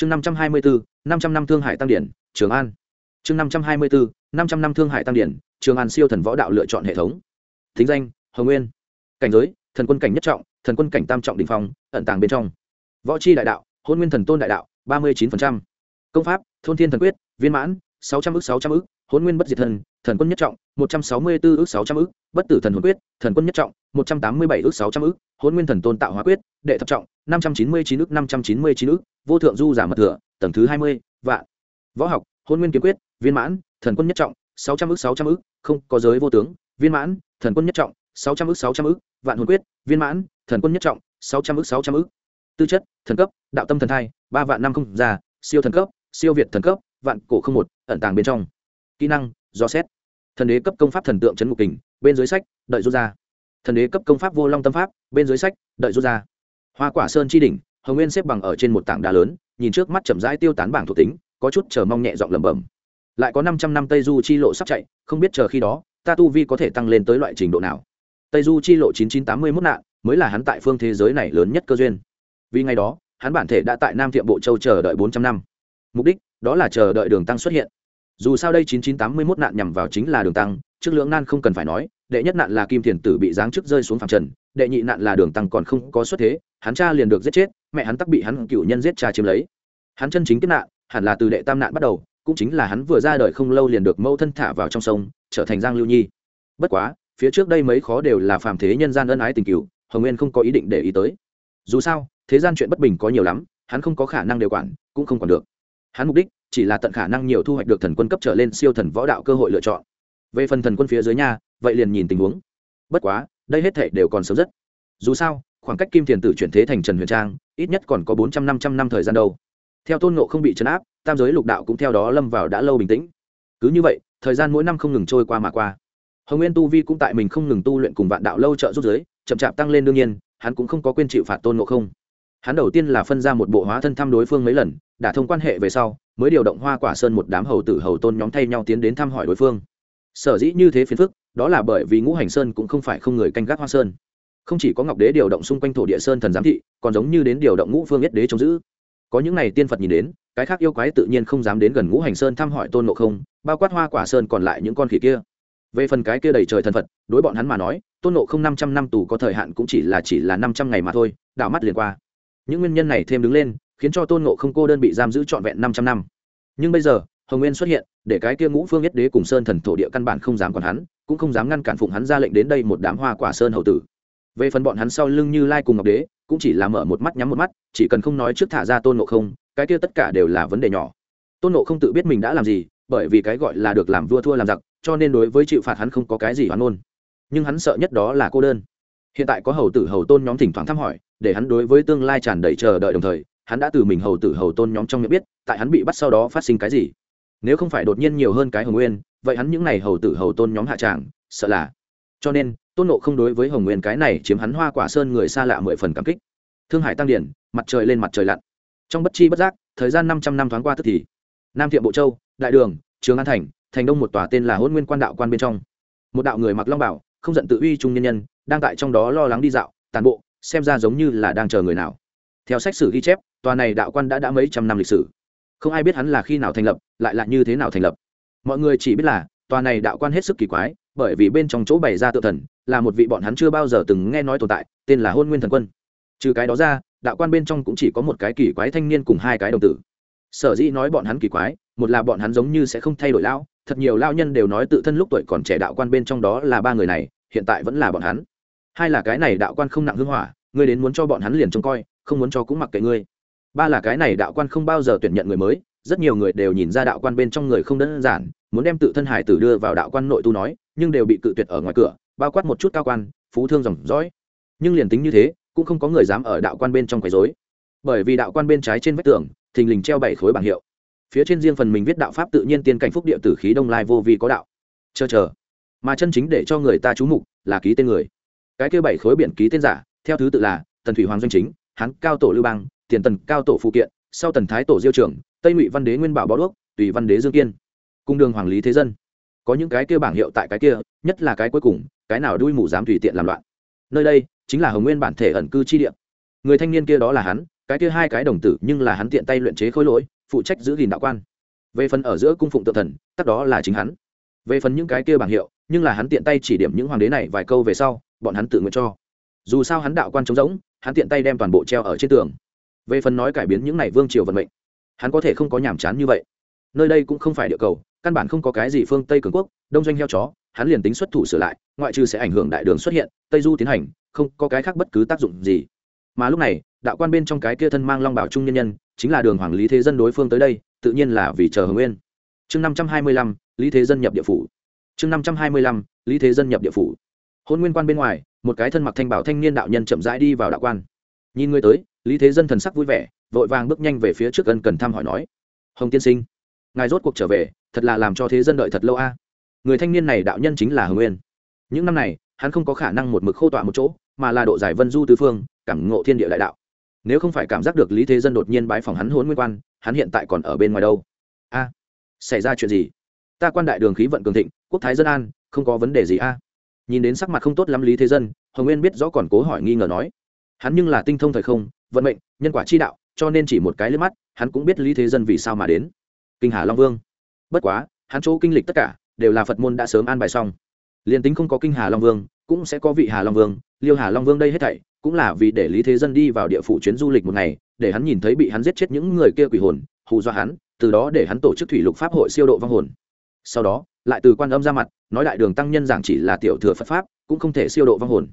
chương năm trăm hai mươi bốn năm trăm năm thương hải tăng điển, trường an. Chương năm trăm hai mươi bốn năm trăm năm thương hải tăng điển, trường an siêu thần võ đạo lựa chọn hệ thống. Thính danh, hồng nguyên. Cảnh giới, thần quân cảnh nhất trọng, thần quân cảnh tam trọng đình phong, ẩn tàng bên trong. Võ c đại đạo, hôn nguyên thần tôn đại đạo, ba mươi chín công pháp, thôn thiên thần quyết, viên mãn, sáu trăm ước sáu trăm ước hôn nguyên bất diệt thần thần quân nhất trọng, một trăm sáu mươi bốn ước sáu trăm ước bất tử thần hồn quyết, thần quân nhất trọng, một trăm tám mươi bảy ước sáu trăm ước hôn nguyên thần tôn tạo hóa quyết, đệ thập trọng năm trăm chín mươi chín ước năm trăm chín mươi chín ước vô thượng du giả mật thừa, tầng thứ hai mươi, vạn. Võ học, hôn nguyên kiếm quyết, viên mãn, thần quân nhất trọng, sáu trăm ức, sáu trăm ức, không có giới vô tướng, viên mãn, thần quân nhất trọng, sáu trăm ức, sáu trăm ức, vạn hồn quyết, viên mãn, thần quân nhất trọng, sáu trăm ức, sáu trăm ức. Tư chất, thần cấp, đạo tâm thần thai, ba vạn năm không già, siêu thần cấp, siêu việt thần cấp, vạn cổ không một, ẩn tàng bên trong. Kỹ năng, do xét. Thần đế cấp công pháp thần tượng c ngục kình, bên dưới sách, đợi rút ra. Thần đế cấp công pháp vô long tâm pháp, bên dưới sách, đợi rút ra hoa quả sơn chi đỉnh, hồng nguyên xếp bằng ở trên một tảng đá lớn, nhìn trước mắt chậm rãi tiêu tán bảng thuộc tính, có chút chờ mong nhẹ giọng lẩm bẩm. Lại có năm trăm năm tây du chi lộ sắp chạy, không biết chờ khi đó, ta tu vi có thể tăng lên tới loại trình độ nào. Tây du chi lộ chín chín tám mươi mốt nạn, mới là hắn tại phương thế giới này lớn nhất cơ duyên. Vì ngày đó, hắn bản thể đã tại nam thiệm bộ châu chờ đợi bốn trăm năm. Mục đích, đó là chờ đợi đường tăng xuất hiện. Dù sao đây chín chín tám mươi mốt nạn nhằm vào chính là đường tăng, trước lưỡng nan không cần phải nói, đệ nhất nạn là kim thiền tử bị giáng chức rơi xuống phạm trần đệ nhị nạn là đường tăng còn không có xuất thế, hắn cha liền được giết chết, mẹ hắn tắc bị hắn cựu nhân giết cha chiếm lấy. Hắn chân chính kết nạn, hẳn là từ đệ tam nạn bắt đầu, cũng chính là hắn vừa ra đời không lâu liền được mâu thân thả vào trong sông, trở thành giang lưu nhi. Bất quá, phía trước đây mấy khó đều là phàm thế nhân gian ân ái tình cựu, hồng nguyên không có ý định để ý tới. Dù sao, thế gian chuyện bất bình có nhiều lắm, hắn không có khả năng điều quản, cũng không còn được. Hắn mục đích chỉ là tận khả năng nhiều thu hoạch được thần quân cấp trở lên siêu thần võ đạo cơ hội lựa chọn. Về phần thần quân phía dưới nhà vậy liền nhìn tình huống. Bất quá đây hết thể đều còn sớm rất. Dù sao, khoảng cách kim thiền tử chuyển thế thành trần huyền trang, ít nhất còn có bốn trăm năm trăm năm thời gian đâu. Theo tôn nộ không bị chấn áp, tam giới lục đạo cũng theo đó lâm vào đã lâu bình tĩnh. Cứ như vậy, thời gian mỗi năm không ngừng trôi qua mà qua. Hồng nguyên tu vi cũng tại mình không ngừng tu luyện cùng vạn đạo lâu trợ giúp giới, chậm chạp tăng lên đương nhiên, hắn cũng không có quên chịu phạt tôn ngộ không. Hắn đầu tiên là phân ra một bộ hóa thân thăm đối phương mấy lần đã thông quan hệ về sau, mới điều động hoa quả sơn một đám hầu tử hầu tôn nhóm thay nhau tiến đến thăm hỏi đối phương. Sở dĩ như thế phiền phức đó là bởi vì ngũ hành sơn cũng không phải không người canh gác hoa sơn. Không chỉ có ngọc đế điều động xung quanh thổ địa sơn thần giám thị, còn giống như đến điều động ngũ phương nhất đế chống giữ. Có những này tiên phật nhìn đến, cái khác yêu quái tự nhiên không dám đến gần ngũ hành sơn thăm hỏi tôn ngộ không, bao quát hoa quả sơn còn lại những con khỉ kia. Về phần cái kia đầy trời thần phật, đối bọn hắn mà nói, tôn ngộ không năm trăm năm tù có thời hạn cũng chỉ là chỉ là năm trăm ngày mà thôi, đảo mắt liền qua. Những nguyên nhân này thêm đứng lên, khiến cho tôn ngộ không cô đơn bị giam giữ trọn vẹn năm trăm năm. Nhưng bây giờ hồng nguyên xuất hiện, để cái kia ngũ phương nhất đế cùng sơn thần thổ địa căn bản không dám còn hắn, cũng không dám ngăn cản phụng hắn ra lệnh đến đây một đám hoa quả sơn hậu tử. Về phần bọn hắn sau lưng như lai cùng ngọc đế, cũng chỉ là mở một mắt nhắm một mắt, chỉ cần không nói trước thả ra tôn ngộ không, cái kia tất cả đều là vấn đề nhỏ. Tôn ngộ không tự biết mình đã làm gì, bởi vì cái gọi là được làm vua thua làm giặc, cho nên đối với chịu phạt hắn không có cái gì hoán ôn. Nhưng hắn sợ nhất đó là cô đơn. Hiện tại có hầu tử hầu tôn nhóm thỉnh thoảng thăm hỏi, để hắn đối với tương lai tràn đầy chờ đợi đồng thời, hắn đã từ mình hầu tử hầu tôn nhóm trong miệng biết, tại hắn bị bắt sau đó phát sinh cái gì nếu không phải đột nhiên nhiều hơn cái hồng nguyên, vậy hắn những n à y hầu tử hầu tôn nhóm hạ tràng, sợ là. Cho nên, tôn nộ không đối với hồng nguyên cái này chiếm hắn hoa quả sơn người xa lạ mười phần cảm kích. Thương hải tăng điển, mặt trời lên mặt trời lặn. Trong bất chi bất giác, thời gian năm trăm năm thoáng qua tức thì, nam thiệm bộ châu, đại đường, trường an thành thành đông một tòa tên là hôn nguyên quan đạo quan bên trong. Một đạo người mặc long bảo, không giận tự uy trung nhân nhân, đang tại trong đó lo lắng đi dạo, tàn bộ, xem ra giống như là đang chờ người nào. Theo sách sử ghi chép, tòa này đạo quan đã đã mấy trăm năm lịch sử không ai biết hắn là khi nào thành lập, lại là như thế nào thành lập. Mọi người chỉ biết là, tòa này đạo quan hết sức kỳ quái, bởi vì bên trong chỗ bày ra tự thần, là một vị bọn hắn chưa bao giờ từng nghe nói tồn tại, tên là hôn nguyên thần quân. Trừ cái đó ra, đạo quan bên trong cũng chỉ có một cái kỳ quái thanh niên cùng hai cái đồng tử. Sở dĩ nói bọn hắn kỳ quái, một là bọn hắn giống như sẽ không thay đổi lão, thật nhiều lao nhân đều nói tự thân lúc tuổi còn trẻ đạo quan bên trong đó là ba người này, hiện tại vẫn là bọn hắn. Hai là cái này đạo quan không nặng hưng hỏa, ngươi đến muốn cho bọn hắn liền trông coi, không muốn cho cũng mặc kệ ngươi ba là cái này đạo quan không bao giờ tuyển nhận người mới, rất nhiều người đều nhìn ra đạo quan bên trong người không đơn giản, muốn đem tự thân hải tử đưa vào đạo quan nội tu nói, nhưng đều bị cự tuyệt ở ngoài cửa, bao quát một chút cao quan, phú thương dòng dõi. Nhưng liền tính như thế, cũng không có người dám ở đạo quan bên trong quấy dối bởi vì đạo quan bên trái trên vách tường, thình lình treo bảy khối bảng hiệu. Phía trên riêng phần mình viết đạo pháp tự nhiên tiên cảnh phúc địa tử khí đông lai vô vi có đạo. Chờ chờ. Mà chân chính để cho người ta chú mục là ký tên người. Cái kêu bảy khối biển ký tên giả, theo thứ tự là tần thủy hoàng doanh chính, hán cao tổ lưu bang tiền tần cao tổ phụ kiện, sau tần thái tổ diêu trưởng, tây ngụy văn đế nguyên bảo bó đuốc, tùy văn đế dương kiên. Cung đường hoàng lý thế dân. Có những cái kia bảng hiệu tại cái kia, nhất là cái cuối cùng, cái nào đuôi mù dám tùy tiện làm loạn. Nơi đây chính là hồng nguyên bản thể ẩn cư chi địa. Người thanh niên kia đó là hắn, cái kia hai cái đồng tử nhưng là hắn tiện tay luyện chế khối lỗi, phụ trách giữ gìn đạo quan. Về phần ở giữa cung phụng tự thần tất đó là chính hắn. Về phần những cái kia bảng hiệu, nhưng là hắn tiện tay chỉ điểm những hoàng đế này vài câu về sau, bọn hắn tự nguyện cho. Dù sao hắn đạo quan trống rỗng, hắn tiện tay đem toàn bộ treo ở trên tường về phần nói cải biến những này vương triều vận mệnh, hắn có thể không có nhàm chán như vậy. Nơi đây cũng không phải địa cầu, căn bản không có cái gì phương tây cường quốc, đông doanh heo chó, hắn liền tính xuất thủ sửa lại, ngoại trừ sẽ ảnh hưởng đại đường xuất hiện, tây du tiến hành, không có cái khác bất cứ tác dụng gì. Mà lúc này, đạo quan bên trong cái kia thân mang long bảo trung nhân nhân, chính là đường hoàng lý thế dân đối phương tới đây, tự nhiên là vì chờ hồng nguyên. Chương năm trăm hai mươi lăm, lý thế dân nhập địa phủ. Chương năm trăm hai mươi lăm, lý thế dân nhập địa phủ. Hôn nguyên quan bên ngoài, một cái thân mặc thanh bảo thanh niên đạo nhân chậm rãi đi vào đạo quan. Nhìn người tới lý thế dân thần sắc vui vẻ, vội vàng bước nhanh về phía trước gần cần thăm hỏi nói, hồng tiên sinh, ngài rốt cuộc trở về, thật là làm cho thế dân đợi thật lâu a. Người thanh niên này đạo nhân chính là hồng nguyên. Những năm này, hắn không có khả năng một mực khô tọa một chỗ, mà là độ giải vân du tứ phương, cảm ngộ thiên địa đại đạo. Nếu không phải cảm giác được lý thế dân đột nhiên bãi phòng hắn hôn nguyên quan, hắn hiện tại còn ở bên ngoài đâu? A, xảy ra chuyện gì? Ta quan đại đường khí vận cường thịnh, quốc thái dân an, không có vấn đề gì a. Nhìn đến sắc mặt không tốt lắm lý thế dân, hồng nguyên biết rõ còn cố hỏi nghi ngờ nói, hắn nhưng là tinh thông thời không vận mệnh, nhân quả chi đạo, cho nên chỉ một cái liếc mắt, hắn cũng biết lý thế dân vì sao mà đến. Kinh hà long vương. Bất quá, hắn chỗ kinh lịch tất cả, đều là phật môn đã sớm an bài xong. Liền tính không có kinh hà long vương, cũng sẽ có vị hà long vương, liêu hà long vương đây hết thảy, cũng là vì để lý thế dân đi vào địa phủ chuyến du lịch một ngày, để hắn nhìn thấy bị hắn giết chết những người kia quỷ hồn, hù dọa hắn, từ đó để hắn tổ chức thủy lục pháp hội siêu độ vong hồn. Sau đó, lại từ quan âm ra mặt, nói đại đường tăng nhân giảng chỉ là tiểu thừa phật pháp, cũng không thể siêu độ vong hồn.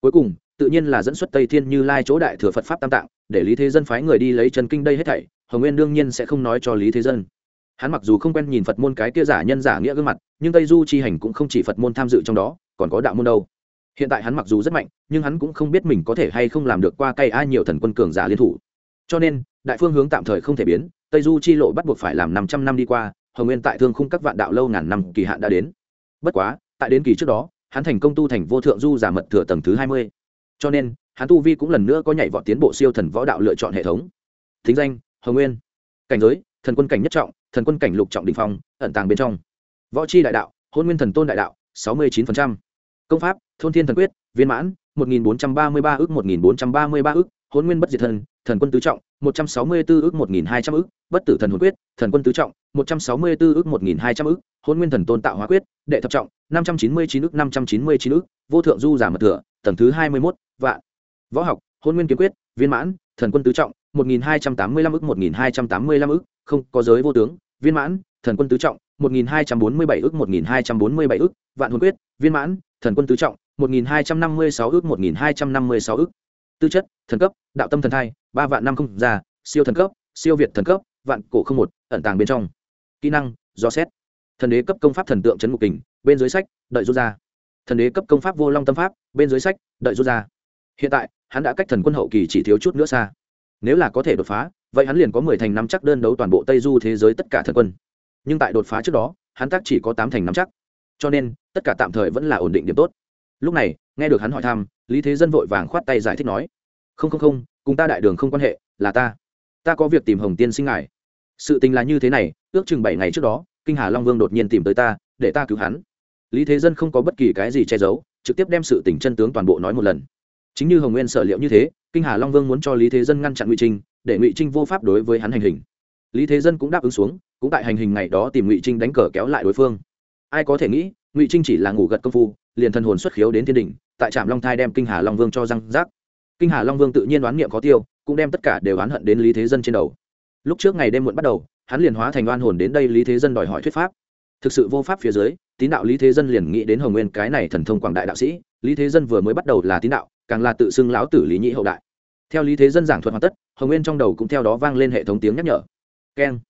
Cuối cùng tự nhiên là dẫn xuất tây thiên như lai chỗ đại thừa phật pháp tam tạng, để lý thế dân phái người đi lấy chân kinh đây hết thảy, hồng nguyên đương nhiên sẽ không nói cho lý thế dân. Hắn mặc dù không quen nhìn phật môn cái kia giả nhân giả nghĩa gương mặt, nhưng tây du chi hành cũng không chỉ phật môn tham dự trong đó, còn có đạo môn đâu. Hiện tại hắn mặc dù rất mạnh, nhưng hắn cũng không biết mình có thể hay không làm được qua cây ai nhiều thần quân cường giả liên thủ. Cho nên, đại phương hướng tạm thời không thể biến, tây du chi lộ bắt buộc phải làm năm trăm năm đi qua, hồng nguyên tại thương khung các vạn đạo lâu ngàn năm kỳ hạn đã đến. Bất quá, tại đến kỳ trước đó, hắn thành công tu thành vô thượng du giả mật thừa tầng thứ hai mươi cho nên, hắn tu vi cũng lần nữa có nhảy vọt tiến bộ siêu thần võ đạo lựa chọn hệ thống. Thính danh, hồng nguyên. Cảnh giới, thần quân cảnh nhất trọng, thần quân cảnh lục trọng đình phong, ẩn tàng bên trong. Võ c h i đại đạo, hôn nguyên thần tôn đại đạo, sáu mươi chín công pháp, thôn thiên thần quyết, viên mãn, một nghìn bốn trăm ba mươi ba ước, một nghìn bốn trăm ba mươi ba ước. Hôn nguyên bất diệt thần thần quân tứ trọng, một trăm sáu mươi bốn ước, một nghìn hai trăm ước. Bất tử thần hồn quyết, thần quân tứ trọng, một trăm sáu mươi bốn ước, một nghìn hai trăm ước. Hôn nguyên thần tôn tạo hóa quyết, đệ thập trọng, năm trăm chín mươi chín ước, năm trăm chín mươi chín ước. Vô thượng du giả mật thừa, tầng thứ hai mươi mốt vạn. Võ học, hôn nguyên kiếm quyết, viên mãn, thần quân tứ trọng, một nghìn hai trăm tám mươi lăm ức, một nghìn hai trăm tám mươi lăm ức, không, có giới vô tướng. Viên mãn, thần quân tứ trọng, một nghìn hai trăm bốn mươi bảy ức, một nghìn hai trăm bốn mươi bảy ức. Vạn hồn quyết, viên mãn, thần quân tứ trọng, một nghìn hai trăm năm mươi sáu ức, một nghìn hai trăm năm mươi sáu ức. Tư chất, thần cấp, đạo tâm thần thai, ba vạn năm không già, siêu thần cấp, siêu việt thần cấp, vạn cổ không một, ẩn tàng bên trong. Kỹ năng, do xét. Thần đế cấp công pháp thần tượng c ngục kình, bên dưới sách, đợi rút ra. Thần đế cấp công pháp vô long tâm pháp, bên dưới sách, đợi rút ra hiện tại, hắn đã cách thần quân hậu kỳ chỉ thiếu chút nữa xa. Nếu là có thể đột phá, vậy hắn liền có mười thành nắm chắc đơn đấu toàn bộ tây du thế giới tất cả thần quân. Nhưng tại đột phá trước đó, hắn tác chỉ có tám thành nắm chắc. Cho nên, tất cả tạm thời vẫn là ổn định điểm tốt. Lúc này, nghe được hắn hỏi thăm, lý thế dân vội vàng khoát tay giải thích nói, không không không, cùng ta đại đường không quan hệ, là ta. Ta có việc tìm hồng tiên sinh ngài. Sự tình là như thế này, ước chừng bảy ngày trước đó, kinh hà long vương đột nhiên tìm tới ta, để ta cứu hắn. Lý thế dân không có bất kỳ cái gì che giấu, trực tiếp đem sự tình chân tướng toàn bộ nói một lần chính như hồng nguyên sở liệu như thế, kinh hà long vương muốn cho lý thế dân ngăn chặn ngụy trinh, để ngụy trinh vô pháp đối với hắn hành hình. Lý thế dân cũng đáp ứng xuống, cũng tại hành hình ngày đó tìm ngụy trinh đánh cờ kéo lại đối phương. Ai có thể nghĩ, ngụy trinh chỉ là ngủ gật công phu, liền thân hồn xuất khiếu đến thiên đình tại trạm long thai đem kinh hà long vương cho răng rác. Kinh hà long vương tự nhiên đoán niệm có tiêu, cũng đem tất cả đều oán hận đến lý thế dân trên đầu. Lúc trước ngày đêm muộn bắt đầu, hắn liền hóa thành oan hồn đến đây lý thế dân đòi hỏi thuyết pháp. Thực sự vô pháp phía dưới, tín đạo lý thế dân liền nghĩ đến hồng nguyên cái này thần thông quảng đại đạo sĩ, lý thế dân vừa mới bắt đầu là tín đạo càng là tự xưng lão tử lý nhị hậu đại. Theo lý thế dân giảng thuật hoàn tất, hồng nguyên trong đầu cũng theo đó vang lên hệ thống tiếng nhắc nhở. Keng.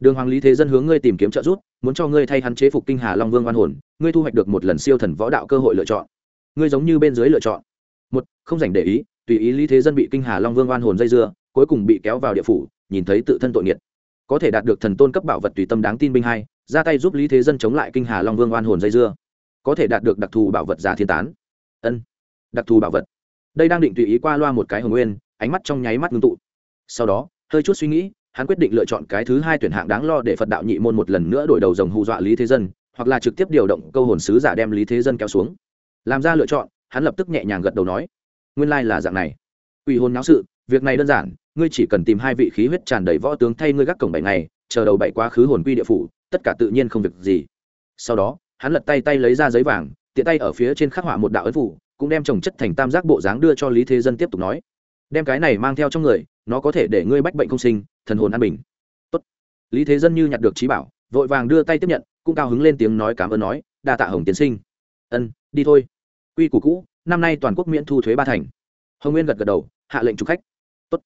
Đường hoàng lý thế dân hướng ngươi tìm kiếm trợ giúp, muốn cho ngươi thay hắn chế phục kinh hà long vương oan hồn, ngươi thu hoạch được một lần siêu thần võ đạo cơ hội lựa chọn. Ngươi giống như bên dưới lựa chọn. Một, không dành để ý, tùy ý lý thế dân bị kinh hà long vương oan hồn dây dưa, cuối cùng bị kéo vào địa phủ, nhìn thấy tự thân tội nghiệt. Có thể đạt được thần tôn cấp bảo vật tùy tâm đáng tin binh hai, ra tay giúp lý thế dân chống lại kinh hà long vương oan hồn dây dưa. Có thể đạt được đặc thù bảo vật giả thiên tán. Ân. Đặc thù bảo vật đây đang định tùy ý qua loa một cái hồng nguyên, ánh mắt trong nháy mắt ngưng tụ. Sau đó, hơi chút suy nghĩ, hắn quyết định lựa chọn cái thứ hai tuyển hạng đáng lo để phật đạo nhị môn một lần nữa đổi đầu dòng hù dọa lý thế dân, hoặc là trực tiếp điều động câu hồn sứ giả đem lý thế dân kéo xuống. Làm ra lựa chọn, hắn lập tức nhẹ nhàng gật đầu nói, nguyên lai là dạng này. Ủy hồn náo sự, việc này đơn giản, ngươi chỉ cần tìm hai vị khí huyết tràn đầy võ tướng thay ngươi gác cổng bảy ngày, chờ đầu bảy quá khứ hồn quy địa phủ, tất cả tự nhiên không việc gì. Sau đó, hắn lật tay tay lấy ra giấy vàng, tiện tay ở phía trên khắc họa một đạo ấn phủ cũng đem trồng chất thành tam giác bộ dáng đưa cho lý thế dân tiếp tục nói, đem cái này mang theo trong người, nó có thể để ngươi bách bệnh không sinh, thần hồn an bình. Tốt. lý thế dân như nhặt được trí bảo, vội vàng đưa tay tiếp nhận, cũng cao hứng lên tiếng nói cảm ơn nói, đa tạ hồng tiến sinh. Ân, đi thôi. Quy củ cũ, năm nay toàn quốc miễn thu thuế ba thành. Hồng nguyên gật gật đầu, hạ lệnh chụp khách. Tốt.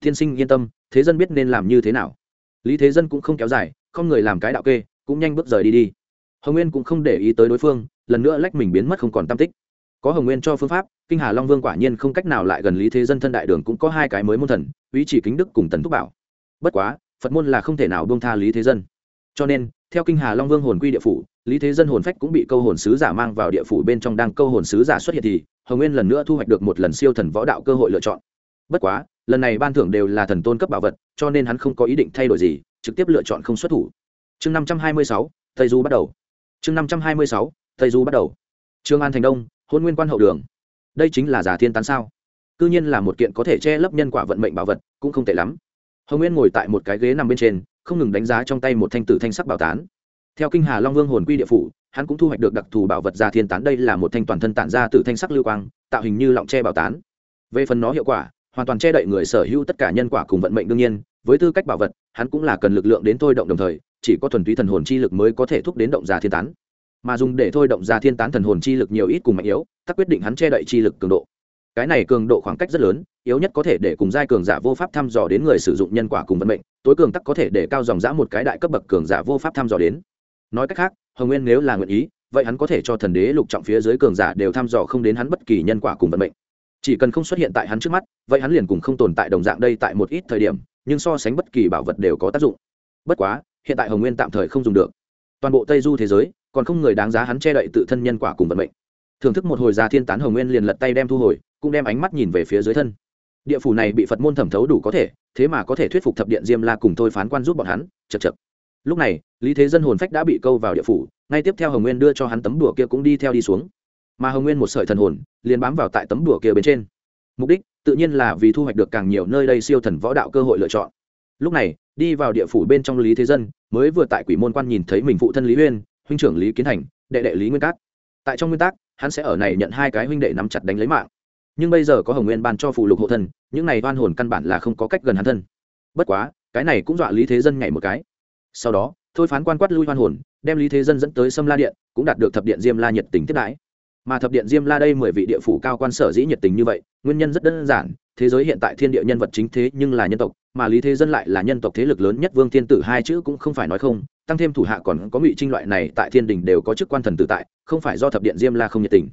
Tiên sinh yên tâm, thế dân biết nên làm như thế nào. Lý thế dân cũng không kéo dài, không người làm cái đạo kê, cũng nhanh bước rời đi đi. Hồng nguyên cũng không để ý tới đối phương, lần nữa lách mình biến mất không còn tam tích có hồng nguyên cho phương pháp, kinh hà long vương quả nhiên không cách nào lại gần lý thế dân thân đại đường cũng có hai cái mới môn thần, ý chỉ kính đức cùng tần thúc bảo. Bất quá, phật môn là không thể nào buông tha lý thế dân. Cho nên, theo kinh hà long vương hồn quy địa phủ, lý thế dân hồn phách cũng bị câu hồn sứ giả mang vào địa phủ bên trong đang câu hồn sứ giả xuất hiện thì, hồng nguyên lần nữa thu hoạch được một lần siêu thần võ đạo cơ hội lựa chọn. Bất quá, lần này ban thưởng đều là thần tôn cấp bảo vật, cho nên hắn không có ý định thay đổi gì, trực tiếp lựa chọn không xuất thủ. Chương năm trăm hai mươi sáu, tây du bắt đầu. Chương năm trăm hai mươi sáu, tây du bắt đầu. Trương an thành đông hôn nguyên quan hậu đường. Đây chính là giả thiên tán sao? C nhiên là một kiện có thể che lấp nhân quả vận mệnh bảo vật, cũng không tệ lắm. Hồng nguyên ngồi tại một cái ghế nằm bên trên, không ngừng đánh giá trong tay một thanh tử thanh sắc bảo tán. Theo kinh hà long vương hồn quy địa phủ, hắn cũng thu hoạch được đặc thù bảo vật giả thiên tán. Đây là một thanh toàn thân tản ra từ thanh sắc lưu quang, tạo hình như lọng che bảo tán. Về phần nó hiệu quả, hoàn toàn che đậy người sở hữu tất cả nhân quả cùng vận mệnh đương nhiên, với tư cách bảo vật, hắn cũng là cần lực lượng đến thôi động đồng thời, chỉ có thuần túy thần hồn chi lực mới có thể thúc đến động giả thiên tán mà dùng để thôi động gia thiên tán thần hồn chi lực nhiều ít cùng mạnh yếu tắc quyết định hắn che đậy chi lực cường độ. Cái này cường độ khoảng cách rất lớn, yếu nhất có thể để cùng giai cường giả vô pháp thăm dò đến người sử dụng nhân quả cùng vận mệnh, tối cường tắc có thể để cao dòng dã một cái đại cấp bậc cường giả vô pháp thăm dò đến. Nói cách khác, hồng nguyên nếu là nguyện ý, vậy hắn có thể cho thần đế lục trọng phía dưới cường giả đều thăm dò không đến hắn bất kỳ nhân quả cùng vận mệnh. Chỉ cần không xuất hiện tại hắn trước mắt, vậy hắn liền cùng không tồn tại đồng dạng đây tại một ít thời điểm, nhưng so sánh bất kỳ bảo vật đều có tác dụng. Bất quá, hiện tại hồng nguyên tạm thời không dùng được. Toàn bộ tây du thế giới còn không người đáng giá hắn che đậy tự thân nhân quả cùng vận mệnh. Thưởng thức một hồi già thiên tán hồng nguyên liền lật tay đem thu hồi, cũng đem ánh mắt nhìn về phía dưới thân. Địa phủ này bị phật môn thẩm thấu đủ có thể, thế mà có thể thuyết phục thập điện diêm la cùng thôi phán quan giúp bọn hắn chật chật lúc này, lý thế dân hồn phách đã bị câu vào địa phủ, ngay tiếp theo hồng nguyên đưa cho hắn tấm đùa kia cũng đi theo đi xuống. Mà hồng nguyên một sợi thần hồn, liền bám vào tại tấm đùa kia bên trên. Mục đích, tự nhiên là vì thu hoạch được càng nhiều nơi đây siêu thần võ đạo cơ hội lựa chọn. Lúc này, đi vào địa phủ bên trong lý thế dân, mới vừa tại quỷ môn quan nhìn thấy mình phụ thân lý huyên huynh trưởng lý kiến thành, đệ đệ lý nguyên cát. Tại trong nguyên tắc, hắn sẽ ở này nhận hai cái huynh đệ nắm chặt đánh lấy mạng. Nhưng bây giờ có hồng nguyên ban cho phụ lục hộ thân, những này oan hồn căn bản là không có cách gần hắn thân. Bất quá, cái này cũng dọa lý thế dân nhảy một cái. Sau đó, thôi phán quan quát lui hoan hồn, đem lý thế dân dẫn tới sâm la điện, cũng đạt được thập điện diêm la nhiệt tình tiếp đãi. Mà thập điện diêm la đây mười vị địa phủ cao quan sở dĩ nhiệt tình như vậy, nguyên nhân rất đơn giản, thế giới hiện tại thiên địa nhân vật chính thế nhưng là nhân tộc, mà lý thế dân lại là nhân tộc thế lực lớn nhất vương thiên tử hai chữ cũng không phải nói không tăng thêm thủ hạ còn có ngụy trinh loại này tại thiên đình đều có chức quan thần tự tại, không phải do thập điện diêm la không nhiệt tình.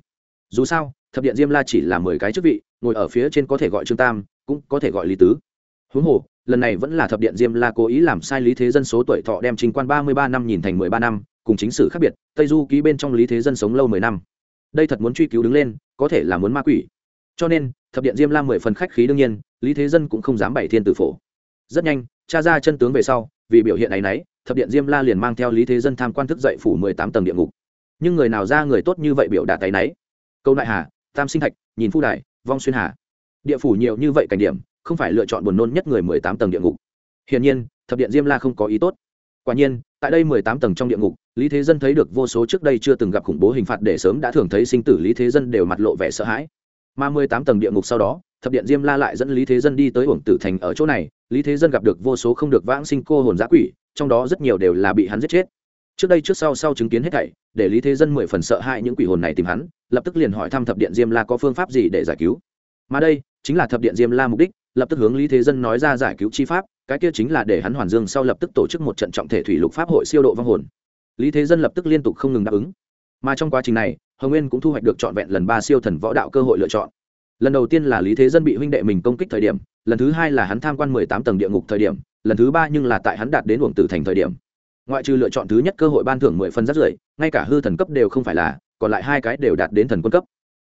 Dù sao, thập điện diêm la chỉ là mười cái chức vị, ngồi ở phía trên có thể gọi trương tam, cũng có thể gọi lý tứ. Huống hồ, lần này vẫn là thập điện diêm la cố ý làm sai lý thế dân số tuổi thọ đem trình quan ba mươi ba năm nhìn thành mười ba năm, cùng chính sử khác biệt, tây du ký bên trong lý thế dân sống lâu mười năm. Đây thật muốn truy cứu đứng lên, có thể là muốn ma quỷ. Cho nên, thập điện diêm la mười phần khách khí đương nhiên, lý thế dân cũng không dám bày thiên tử phổ. Rất nhanh, cha ra chân tướng về sau, vì biểu hiện ấ y n ấ y thập điện diêm la liền mang theo lý thế dân tham quan thức dậy phủ mười tám tầng địa ngục. Nhưng người nào ra người tốt như vậy biểu đạt tay náy. Câu đại hà, tam sinh thạch, nhìn phu đại vong xuyên hà. Địa phủ nhiều như vậy cảnh điểm, không phải lựa chọn buồn nôn nhất người mười tám tầng địa ngục. Hiển nhiên, thập điện diêm la không có ý tốt. Quả nhiên, tại đây mười tám tầng trong địa ngục, lý thế dân thấy được vô số trước đây chưa từng gặp khủng bố hình phạt để sớm đã thường thấy sinh tử lý thế dân đều mặt lộ vẻ sợ hãi mà mười tám tầng địa ngục sau đó, thập điện diêm la lại dẫn lý thế dân đi tới uổng tử thành ở chỗ này. Lý thế dân gặp được vô số không được vãng sinh cô hồn giã quỷ, trong đó rất nhiều đều là bị hắn giết chết. Trước đây trước sau sau chứng kiến hết thảy, để lý thế dân mười phần sợ hãi những quỷ hồn này tìm hắn, lập tức liền hỏi thăm thập điện diêm la có phương pháp gì để giải cứu. Mà đây chính là thập điện diêm la mục đích, lập tức hướng lý thế dân nói ra giải cứu chi pháp, cái kia chính là để hắn hoàn dương sau lập tức tổ chức một trận trọng thể thủy lục pháp hội siêu độ vong hồn. Lý thế dân lập tức liên tục không ngừng đáp ứng. Mà trong quá trình này hồng nguyên cũng thu hoạch được trọn vẹn lần ba siêu thần võ đạo cơ hội lựa chọn. Lần đầu tiên là lý thế dân bị huynh đệ mình công kích thời điểm, lần thứ hai là hắn tham quan mười tám tầng địa ngục thời điểm, lần thứ ba nhưng là tại hắn đạt đến uổng tử thành thời điểm. Ngoại trừ lựa chọn thứ nhất cơ hội ban thưởng mười phân rất rưỡi ngay cả hư thần cấp đều không phải là, còn lại hai cái đều đạt đến thần quân cấp.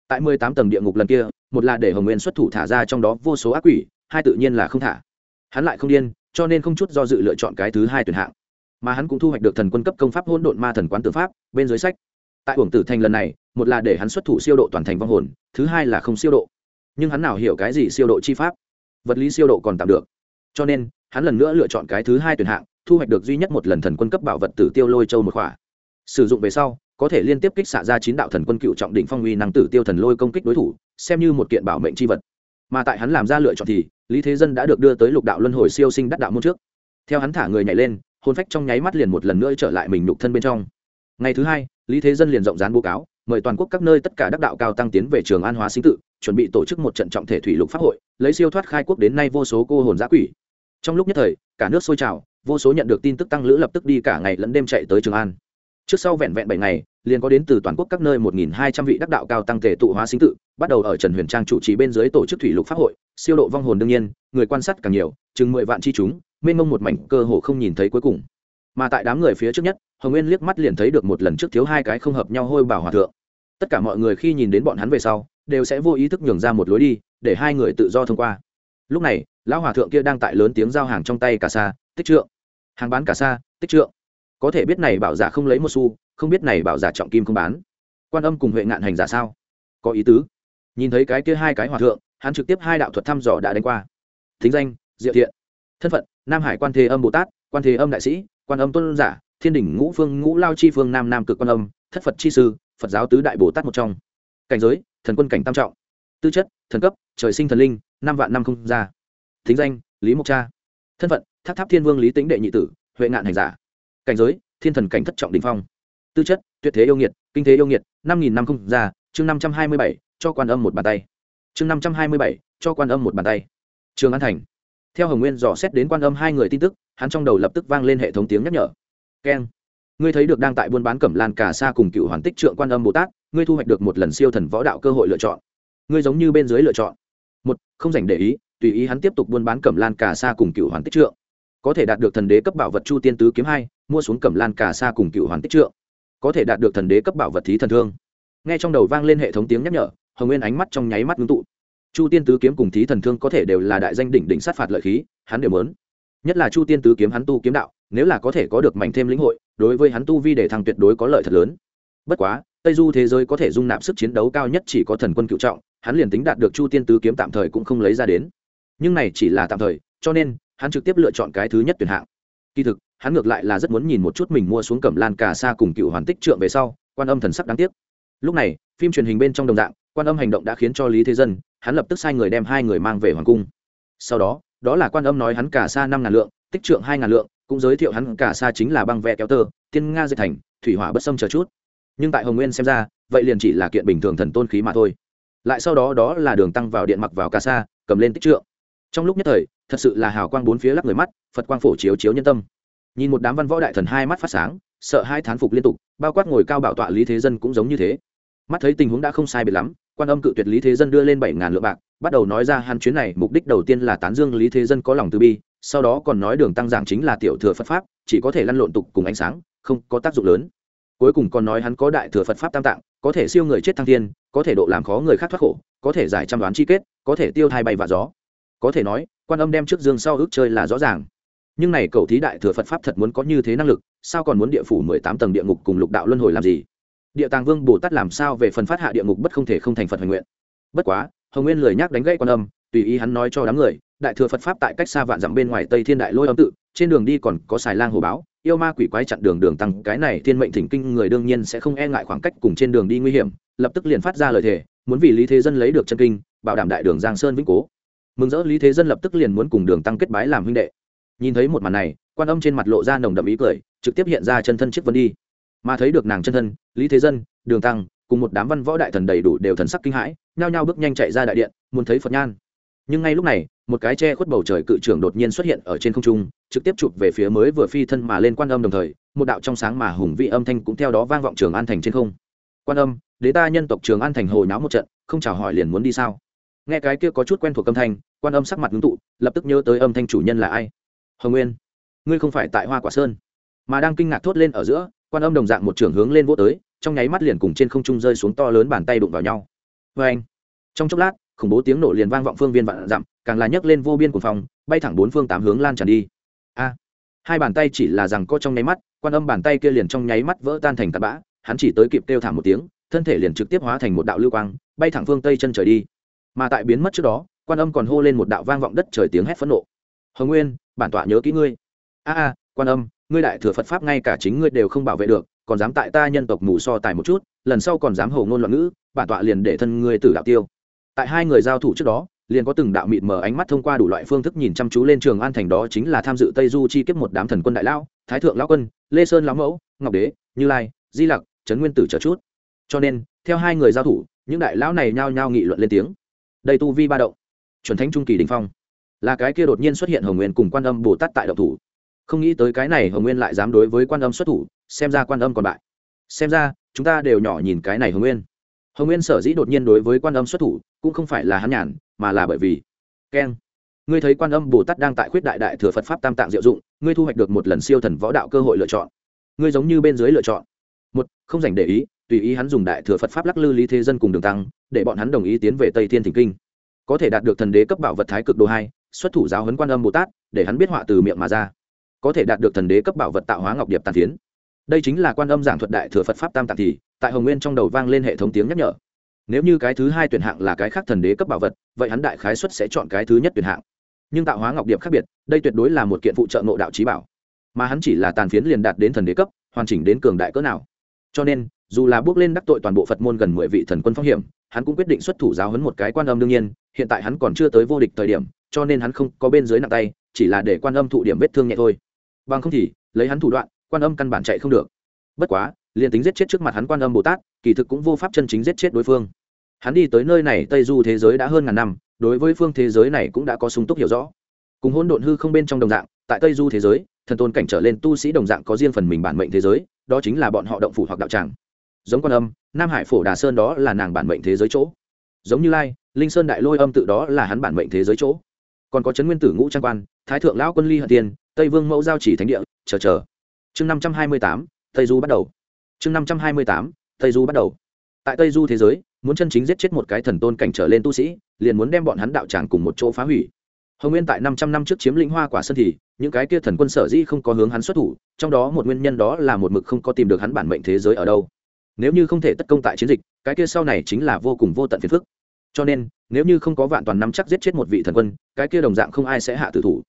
Tại mười tám tầng địa ngục lần kia, một là để hồng nguyên xuất thủ thả ra trong đó vô số ác quỷ, hai tự nhiên là không thả. Hắn lại không điên, cho nên không chút do dự lựa chọn cái thứ hai tuyển hạng. Mà hắn cũng thu hoạch được thần quân cấp công pháp hỗn độn ma thần quán tư pháp, bên dưới sách. Tại uổng tử thành lần này một là để hắn xuất thủ siêu độ toàn thành vong hồn, thứ hai là không siêu độ. Nhưng hắn nào hiểu cái gì siêu độ chi pháp? Vật lý siêu độ còn tạm được. Cho nên, hắn lần nữa lựa chọn cái thứ hai tuyển hạng, thu hoạch được duy nhất một lần thần quân cấp bảo vật tử tiêu lôi châu một khỏa. Sử dụng về sau, có thể liên tiếp kích xạ ra chín đạo thần quân cựu trọng đỉnh phong uy năng tử tiêu thần lôi công kích đối thủ, xem như một kiện bảo mệnh c h i vật. Mà tại hắn làm ra lựa chọn thì, lý thế dân đã được đưa tới lục đạo luân hồi siêu sinh đắc đạo môn trước. Theo hắn thả người nhảy lên hôn phách trong nháy mắt liền một lần nữa trở lại mình nhục thân bên trong. Ngày thứ hai, lý thế dân liền rộng rán bố cáo mời toàn quốc các nơi tất cả đắc đạo cao tăng tiến về trường an hóa sinh tự, chuẩn bị tổ chức một trận trọng thể thủy lục pháp hội, lấy siêu thoát khai quốc đến nay vô số cô hồn giã quỷ. Trong lúc nhất thời, cả nước sôi trào, vô số nhận được tin tức tăng lữ lập tức đi cả ngày lẫn đêm chạy tới trường an. Trước sau vẹn vẹn bảy ngày, liền có đến từ toàn quốc các nơi một nghìn hai trăm vị đắc đạo cao tăng thể tụ hóa sinh tự, bắt đầu ở trần huyền trang chủ trì bên dưới tổ chức thủy lục pháp hội, siêu độ vong hồn đương nhiên, người quan sát càng nhiều, chừng mười vạn chi chúng, mênh mông một mảnh cơ hồ không nhìn thấy cuối cùng. Mà tại đám người phía trước nhất, hồng nguyên liếc mắt liền thấy được một lần trước thiếu hai cái không hợp nhau hôi bảo hòa thượng tất cả mọi người khi nhìn đến bọn hắn về sau, đều sẽ vô ý thức nhường ra một lối đi, để hai người tự do thông qua. Lúc này, lão hòa thượng kia đang tại lớn tiếng giao hàng trong tay cả xa tích trượng. Hàng bán cả xa tích trượng. Có thể biết này bảo giả không lấy một xu, không biết này bảo giả trọng kim không bán. Quan âm cùng huệ ngạn hành giả sao? Có ý tứ. Nhìn thấy cái kia hai cái hòa thượng, hắn trực tiếp hai đạo thuật thăm dò đã đánh qua. Thính danh, diệu thiện. Thân phận, nam hải quan thế âm bồ tát, quan thế âm đại sĩ, quan âm tuân giả, thiên đỉnh ngũ phương ngũ lao chi phương nam nam cực quan âm, thất phật chi sư phật giáo tứ đại bồ tát một trong. Cảnh giới, thần quân cảnh tam trọng. Tư chất, thần cấp, trời sinh thần linh, năm vạn năm không ra. Thính danh, lý mộc cha. Thân phận tháp tháp thiên vương lý tĩnh đệ nhị tử, huệ ngạn hành giả. Cảnh giới, thiên thần cảnh thất trọng đình phong. Tư chất, tuyệt thế yêu nghiệt, kinh thế yêu nghiệt, năm nghìn năm không ra, chương năm trăm hai mươi bảy, cho quan âm một bàn tay. Chương năm trăm hai mươi bảy, cho quan âm một bàn tay. Trường an thành. Theo hồng nguyên dò xét đến quan âm hai người tin tức, hắn trong đầu lập tức vang lên hệ thống tiếng nhắc nhở. Keng ngươi thấy được đang tại buôn bán cẩm lan cà sa cùng cựu hoàn tích trượng quan âm bồ tát, ngươi thu hoạch được một lần siêu thần võ đạo cơ hội lựa chọn. Ngươi giống như bên dưới lựa chọn. Một, không dành để ý, tùy ý hắn tiếp tục buôn bán cẩm lan cà sa cùng cựu hoàn tích trượng. Có thể đạt được thần đế cấp bảo vật chu tiên tứ kiếm hai, mua xuống cẩm lan cà sa cùng cựu hoàn tích trượng. Có thể đạt được thần đế cấp bảo vật thí thần thương. Nghe trong đầu vang lên hệ thống tiếng nhắc nhở, hồng nguyên ánh mắt trong nháy mắt ngưng tụ. Chu tiên tứ kiếm cùng thí thần thương có thể đều là đại danh đỉnh đỉnh sát phạt lợi khí, hắn đều muốn. Nhất là chu tiên tứ kiếm hắn tu kiếm đạo, nếu là có thể có được mạnh thêm lĩnh hội đối với hắn tu vi để thăng tuyệt đối có lợi thật lớn. Bất quá, tây du thế giới có thể dung nạp sức chiến đấu cao nhất chỉ có thần quân cựu trọng, hắn liền tính đạt được chu tiên tứ kiếm tạm thời cũng không lấy ra đến. Nhưng này chỉ là tạm thời, cho nên, hắn trực tiếp lựa chọn cái thứ nhất tuyển hạng. Kỳ thực, hắn ngược lại là rất muốn nhìn một chút mình mua xuống cẩm lan cà sa cùng cựu hoàn tích trượng về sau, quan âm thần sắc đáng tiếc. Lúc này, phim truyền hình bên trong đồng dạng, quan âm hành động đã khiến cho lý thế dân, hắn lập tức sai người đem hai người mang về hoàng cung. Sau đó đó là quan âm nói hắn cả xa năm ngàn lượng, tích trượng hai ngàn lượng cũng giới thiệu hắn cả xa chính là băng vẽ kéo tơ, tiên nga dệt thành, thủy hỏa bất sâm chờ chút. Nhưng tại hồng nguyên xem ra, vậy liền chỉ là kiện bình thường thần tôn khí mà thôi. Lại sau đó đó là đường tăng vào điện mặc vào cả xa, cầm lên tích trượng. Trong lúc nhất thời, thật sự là hào quang bốn phía lắp người mắt, phật quang phổ chiếu chiếu nhân tâm. Nhìn một đám văn võ đại thần hai mắt phát sáng, sợ hai thán phục liên tục, bao quát ngồi cao bảo tọa lý thế dân cũng giống như thế. Mắt thấy tình huống đã không sai biệt lắm, quan âm cự tuyệt lý thế dân đưa lên bảy ngàn lượng bạc, bắt đầu nói ra hắn chuyến này mục đích đầu tiên là tán dương lý thế dân có lòng từ bi sau đó còn nói đường tăng giảng chính là tiểu thừa phật pháp, chỉ có thể lăn lộn tục cùng ánh sáng, không có tác dụng lớn. Cuối cùng còn nói hắn có đại thừa phật pháp tam tạng, có thể siêu người chết thăng thiên, có thể độ làm khó người khác thoát khổ, có thể giải trăm đoán chi kết, có thể tiêu thai bay và gió. Có thể nói, quan âm đem trước dương sau ước chơi là rõ ràng. Nhưng này cầu thí đại thừa phật pháp thật muốn có như thế năng lực, sao còn muốn địa phủ mười tám tầng địa ngục cùng lục đạo luân hồi làm gì? Địa tàng vương bồ tát làm sao về phần phát hạ địa ngục bất không thể không thành phật hoành nguyện? Bất quá, hồng nguyên lười nhắc đánh gãy quan âm, tùy ý hắn nói cho đám người đại thừa phật pháp tại cách xa vạn dặm bên ngoài tây thiên đại lôi âm tự, trên đường đi còn có xài lang hồ báo, yêu ma quỷ quái chặn đường đường tăng, cái này thiên mệnh thỉnh kinh người đương nhiên sẽ không e ngại khoảng cách cùng trên đường đi nguy hiểm, lập tức liền phát ra lời thề, muốn vì lý thế dân lấy được chân kinh, bảo đảm đại đường giang sơn vĩnh cố. Mừng rỡ lý thế dân lập tức liền muốn cùng đường tăng kết bái làm huynh đệ. Nhìn thấy một màn này, quan âm trên mặt lộ ra nồng đậm ý cười, trực tiếp hiện ra chân thân chiếc vân đi. Mà thấy được nàng chân thân, lý thế dân, đường tăng, cùng một đám văn võ đại thần đầy đủ đều thần sắc kinh hãi, nhao nhao bước nhanh chạy ra đại điện, muốn thấy phật nhan. Nhưng ngay lúc này một cái che khuất bầu trời cự trưởng đột nhiên xuất hiện ở trên không trung, trực tiếp chụp về phía mới vừa phi thân mà lên quan âm đồng thời, một đạo trong sáng mà hùng vị âm thanh cũng theo đó vang vọng trường an thành trên không. Quan âm, đế ta nhân tộc trường an thành hồi náo một trận, không chào hỏi liền muốn đi sao? Nghe cái kia có chút quen thuộc âm thanh, quan âm sắc mặt ngưng tụ, lập tức nhớ tới âm thanh chủ nhân là ai? Hồng nguyên, ngươi không phải tại hoa quả sơn. Mà đang kinh ngạc thốt lên ở giữa, quan âm đồng dạng một trường hướng lên vỗ tới, trong nháy mắt liền cùng trên không trung rơi xuống to lớn bàn tay đụng vào nhau. Vê anh trong chốc lát, khủng bố tiếng nổ liền vang vọng phương viên vạn dặm càng là nhấc lên vô biên của phòng bay thẳng bốn phương tám hướng lan tràn đi. A, hai bàn tay chỉ là rằng có trong nháy mắt, quan âm bàn tay kia liền trong nháy mắt vỡ tan thành tạt bã, hắn chỉ tới kịp kêu thảm một tiếng, thân thể liền trực tiếp hóa thành một đạo lưu quang, bay thẳng phương tây chân trời đi. Mà tại biến mất trước đó, quan âm còn hô lên một đạo vang vọng đất trời tiếng hét phẫn nộ. Hồng nguyên, bản tọa nhớ kỹ ngươi. A a, quan âm, ngươi đại thừa phật pháp ngay cả chính ngươi đều không bảo vệ được, còn dám tại ta nhân tộc mù so tài một chút, lần sau còn dám hầu ngôn loạn ngữ, bản tọa liền để thân ngươi tử đạo tiêu. Tại hai người giao thủ trước đó liền có từng đạo mịt mờ ánh mắt thông qua đủ loại phương thức nhìn chăm chú lên trường an thành đó chính là tham dự tây du chi kiếp một đám thần quân đại lao thái thượng lão quân, lê sơn lão mẫu, ngọc đế, như lai, di lặc, trấn nguyên tử trở chút. cho nên, theo hai người giao thủ, những đại lão này nhao nhao nghị luận lên tiếng. đây tu vi ba động, chuẩn thánh trung kỳ đình phong, là cái kia đột nhiên xuất hiện hồng nguyên cùng quan âm bồ tát tại động thủ. không nghĩ tới cái này hồng nguyên lại dám đối với quan âm xuất thủ, xem ra quan âm còn bại. xem ra, chúng ta đều nhỏ nhìn cái này hồng nguyên hồng nguyên sở dĩ đột nhiên đối với quan âm xuất thủ, cũng không phải là hắn nhàn, mà là bởi vì keng ngươi thấy quan âm bồ tát đang tại khuyết đại đại thừa phật pháp tam tạng diệu dụng, ngươi thu hoạch được một lần siêu thần võ đạo cơ hội lựa chọn. Ngươi giống như bên dưới lựa chọn. Một, không dành để ý, tùy ý hắn dùng đại thừa phật pháp lắc lư lý thế dân cùng đường tăng, để bọn hắn đồng ý tiến về tây thiên thỉnh kinh. Có thể đạt được thần đế cấp bảo vật thái cực đồ hai, xuất thủ giáo huấn quan âm bồ tát, để hắn biết họa từ miệng mà ra. Có thể đạt được thần đế cấp bảo vật tạo hóa ngọc điệp tàn tiến đây chính là quan âm giảng thuật đại thừa phật pháp tam tạng thì tại hồng nguyên trong đầu vang lên hệ thống tiếng nhắc nhở. Nếu như cái thứ hai tuyển hạng là cái khác thần đế cấp bảo vật, vậy hắn đại khái xuất sẽ chọn cái thứ nhất tuyển hạng. Nhưng tạo hóa ngọc điệp khác biệt, đây tuyệt đối là một kiện phụ trợ ngộ đạo trí bảo. Mà hắn chỉ là tàn phiến liền đạt đến thần đế cấp, hoàn chỉnh đến cường đại cỡ nào. Cho nên, dù là bước lên đắc tội toàn bộ phật môn gần mười vị thần quân phong hiểm, hắn cũng quyết định xuất thủ giáo hấn một cái quan âm đương nhiên, hiện tại hắn còn chưa tới vô địch thời điểm, cho nên hắn không có bên dưới nặng tay, chỉ là để quan âm thụ điểm vết thương nhẹ thôi. Bằng không thì, lấy hắn thủ đoạn, quan âm căn bản chạy không được. Bất quá liền tính giết chết trước mặt hắn quan âm bồ tát, kỳ thực cũng vô pháp chân chính giết chết đối phương. Hắn đi tới nơi này, tây du thế giới đã hơn ngàn năm, đối với phương thế giới này cũng đã có sung túc hiểu rõ. Cùng hôn độn hư không bên trong đồng dạng, tại tây du thế giới, thần tôn cảnh trở lên tu sĩ đồng dạng có riêng phần mình bản mệnh thế giới, đó chính là bọn họ động phủ hoặc đạo tràng. Giống quan âm, nam hải phổ đà sơn đó là nàng bản mệnh thế giới chỗ. Giống như lai, linh sơn đại lôi âm tự đó là hắn bản mệnh thế giới chỗ. Còn có trấn nguyên tử ngũ trang quan, thái thượng lão quân ly hận tiên, tây vương mẫu giao chỉ thánh địa, chờ chờ. Chương năm trăm hai mươi tám, tây du bắt đầu chương năm trăm hai mươi tám, tây du bắt đầu. Tại tây du thế giới, muốn chân chính giết chết một cái thần tôn cảnh trở lên tu sĩ, liền muốn đem bọn hắn đạo tràng cùng một chỗ phá hủy. Hồng nguyên tại năm trăm năm trước chiếm lĩnh hoa quả sơn thì, những cái kia thần quân sở dĩ không có hướng hắn xuất thủ, trong đó một nguyên nhân đó là một mực không có tìm được hắn bản mệnh thế giới ở đâu. Nếu như không thể tất công tại chiến dịch, cái kia sau này chính là vô cùng vô tận phiền phức. Cho nên, nếu như không có vạn toàn nắm chắc giết chết một vị thần quân, cái kia đồng dạng không ai sẽ hạ tử thủ.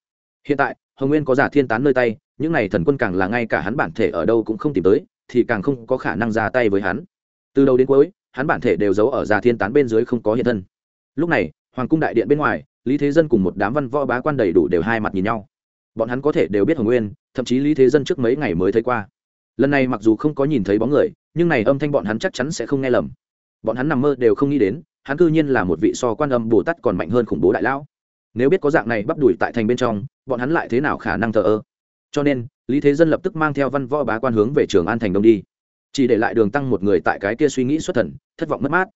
Hiện tại, hồng nguyên có giả thiên tán nơi tay, những này thần quân càng là ngay cả hắn bản thể ở đâu cũng không tìm tới thì càng không có khả năng ra tay với hắn. Từ đầu đến cuối, hắn bản thể đều giấu ở già thiên tán bên dưới không có hiện thân. Lúc này, hoàng cung đại điện bên ngoài, lý thế dân cùng một đám văn võ bá quan đầy đủ đều hai mặt nhìn nhau. Bọn hắn có thể đều biết hồng nguyên, thậm chí lý thế dân trước mấy ngày mới thấy qua. Lần này mặc dù không có nhìn thấy bóng người, nhưng này âm thanh bọn hắn chắc chắn sẽ không nghe lầm. Bọn hắn nằm mơ đều không nghĩ đến, hắn cư nhiên là một vị so quan âm bồ tát còn mạnh hơn khủng bố đại lão. Nếu biết có dạng này bắp đùi tại thành bên trong, bọn hắn lại thế nào khả năng thờ ơ? Cho nên, lý thế dân lập tức mang theo văn võ bá quan hướng về trường an thành đông đi. Chỉ để lại đường tăng một người tại cái kia suy nghĩ xuất thần, thất vọng mất mát.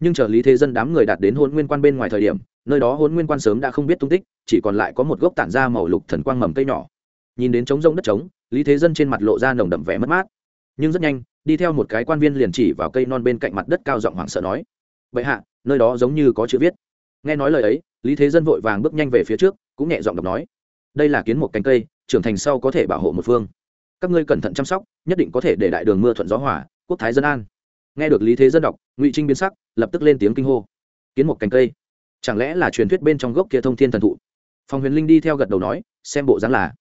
Nhưng chờ lý thế dân đám người đạt đến hôn nguyên quan bên ngoài thời điểm, nơi đó hôn nguyên quan sớm đã không biết tung tích, chỉ còn lại có một gốc tản ra màu lục thần quang mầm cây nhỏ. Nhìn đến trống rông đất trống, lý thế dân trên mặt lộ ra nồng đậm vẻ mất mát. Nhưng rất nhanh, đi theo một cái quan viên liền chỉ vào cây non bên cạnh mặt đất cao giọng hoảng sợ nói, bệ hạ, nơi đó giống như có chữ viết. Nghe nói lời ấy, lý thế dân vội vàng bước nhanh về phía trước, cũng nhẹ giọng đọc nói, đây là kiến một cánh cây trưởng thành sau có thể bảo hộ một phương. Các ngươi cẩn thận chăm sóc, nhất định có thể để đại đường mưa thuận gió hỏa quốc thái dân an. Nghe được lý thế dân đọc, ngụy trinh biến sắc, lập tức lên tiếng kinh hô. Kiến một cành cây. Chẳng lẽ là truyền thuyết bên trong gốc kia thông thiên thần thụ? Phòng huyền linh đi theo gật đầu nói, xem bộ dáng là.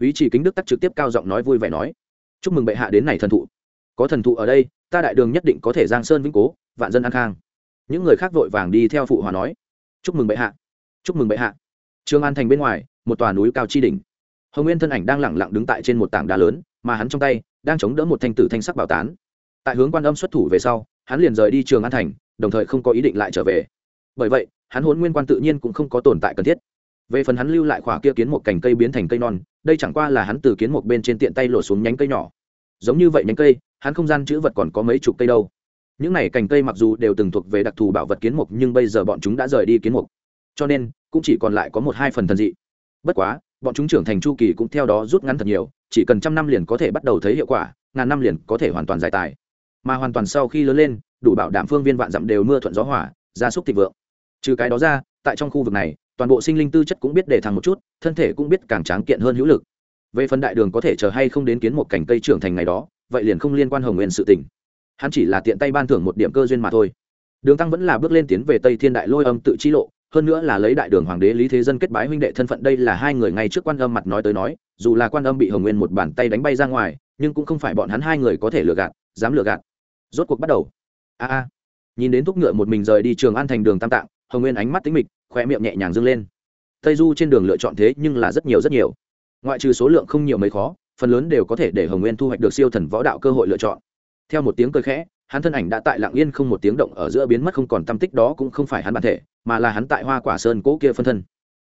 Ý chỉ kính đức tắc trực tiếp cao giọng nói vui vẻ nói, chúc mừng bệ hạ đến này thần thụ. Có thần thụ ở đây, ta đại đường nhất định có thể giang sơn vĩnh cố, vạn dân an khang. Những người khác vội vàng đi theo phụ hòa nói, chúc mừng bệ hạ, chúc mừng bệ hạ. Trương an thành bên ngoài, một tòa núi cao chi đỉnh hồng nguyên thân ảnh đang lẳng lặng đứng tại trên một tảng đá lớn mà hắn trong tay đang chống đỡ một thanh tử thanh sắc bảo tán tại hướng quan âm xuất thủ về sau hắn liền rời đi trường an thành đồng thời không có ý định lại trở về bởi vậy hắn hôn nguyên quan tự nhiên cũng không có tồn tại cần thiết về phần hắn lưu lại khỏa kia kiến một cành cây biến thành cây non đây chẳng qua là hắn từ kiến một bên trên tiện tay lột xuống nhánh cây nhỏ giống như vậy nhánh cây hắn không gian chữ vật còn có mấy chục cây đâu những này cành cây mặc dù đều từng thuộc về đặc thù bảo vật kiến mục nhưng bây giờ bọn chúng đã rời đi kiến mục cho nên cũng chỉ còn lại có một hai phần thần dị bất quá bọn chúng trưởng thành chu kỳ cũng theo đó rút ngắn thật nhiều, chỉ cần trăm năm liền có thể bắt đầu thấy hiệu quả, ngàn năm liền có thể hoàn toàn giải tài. Mà hoàn toàn sau khi lớn lên, đủ bảo đảm phương viên vạn dặm đều mưa thuận gió hỏa gia súc thịnh vượng. Trừ cái đó ra, tại trong khu vực này, toàn bộ sinh linh tư chất cũng biết để thăng một chút, thân thể cũng biết càng tráng kiện hơn hữu lực. Về phần đại đường có thể chờ hay không đến kiến một cảnh cây trưởng thành ngày đó, vậy liền không liên quan hồng nguyên sự tình. Hắn chỉ là tiện tay ban thưởng một điểm cơ duyên mà thôi. Đường tăng vẫn là bước lên tiến về tây thiên đại lôi âm tự chi lộ hơn nữa là lấy đại đường hoàng đế lý thế dân kết bái huynh đệ thân phận, đây là hai người ngay trước quan âm mặt nói tới nói, dù là quan âm bị hồng nguyên một bàn tay đánh bay ra ngoài, nhưng cũng không phải bọn hắn hai người có thể lừa gạt, dám lừa gạt. Rốt cuộc bắt đầu. A a. Nhìn đến thúc ngựa một mình rời đi trường an thành đường tam tạng, hồng nguyên ánh mắt tính mịch khoe miệng nhẹ nhàng dâng lên. Tây du trên đường lựa chọn thế nhưng là rất nhiều rất nhiều. Ngoại trừ số lượng không nhiều mấy khó, phần lớn đều có thể để hồng nguyên thu hoạch được siêu thần võ đạo cơ hội lựa chọn. Theo một tiếng cười khẽ, hắn thân ảnh đã tại lạng yên không một tiếng động ở giữa biến mất không còn tâm tích đó cũng không phải hắn bản thể mà là hắn tại hoa quả sơn cố kia phân thân.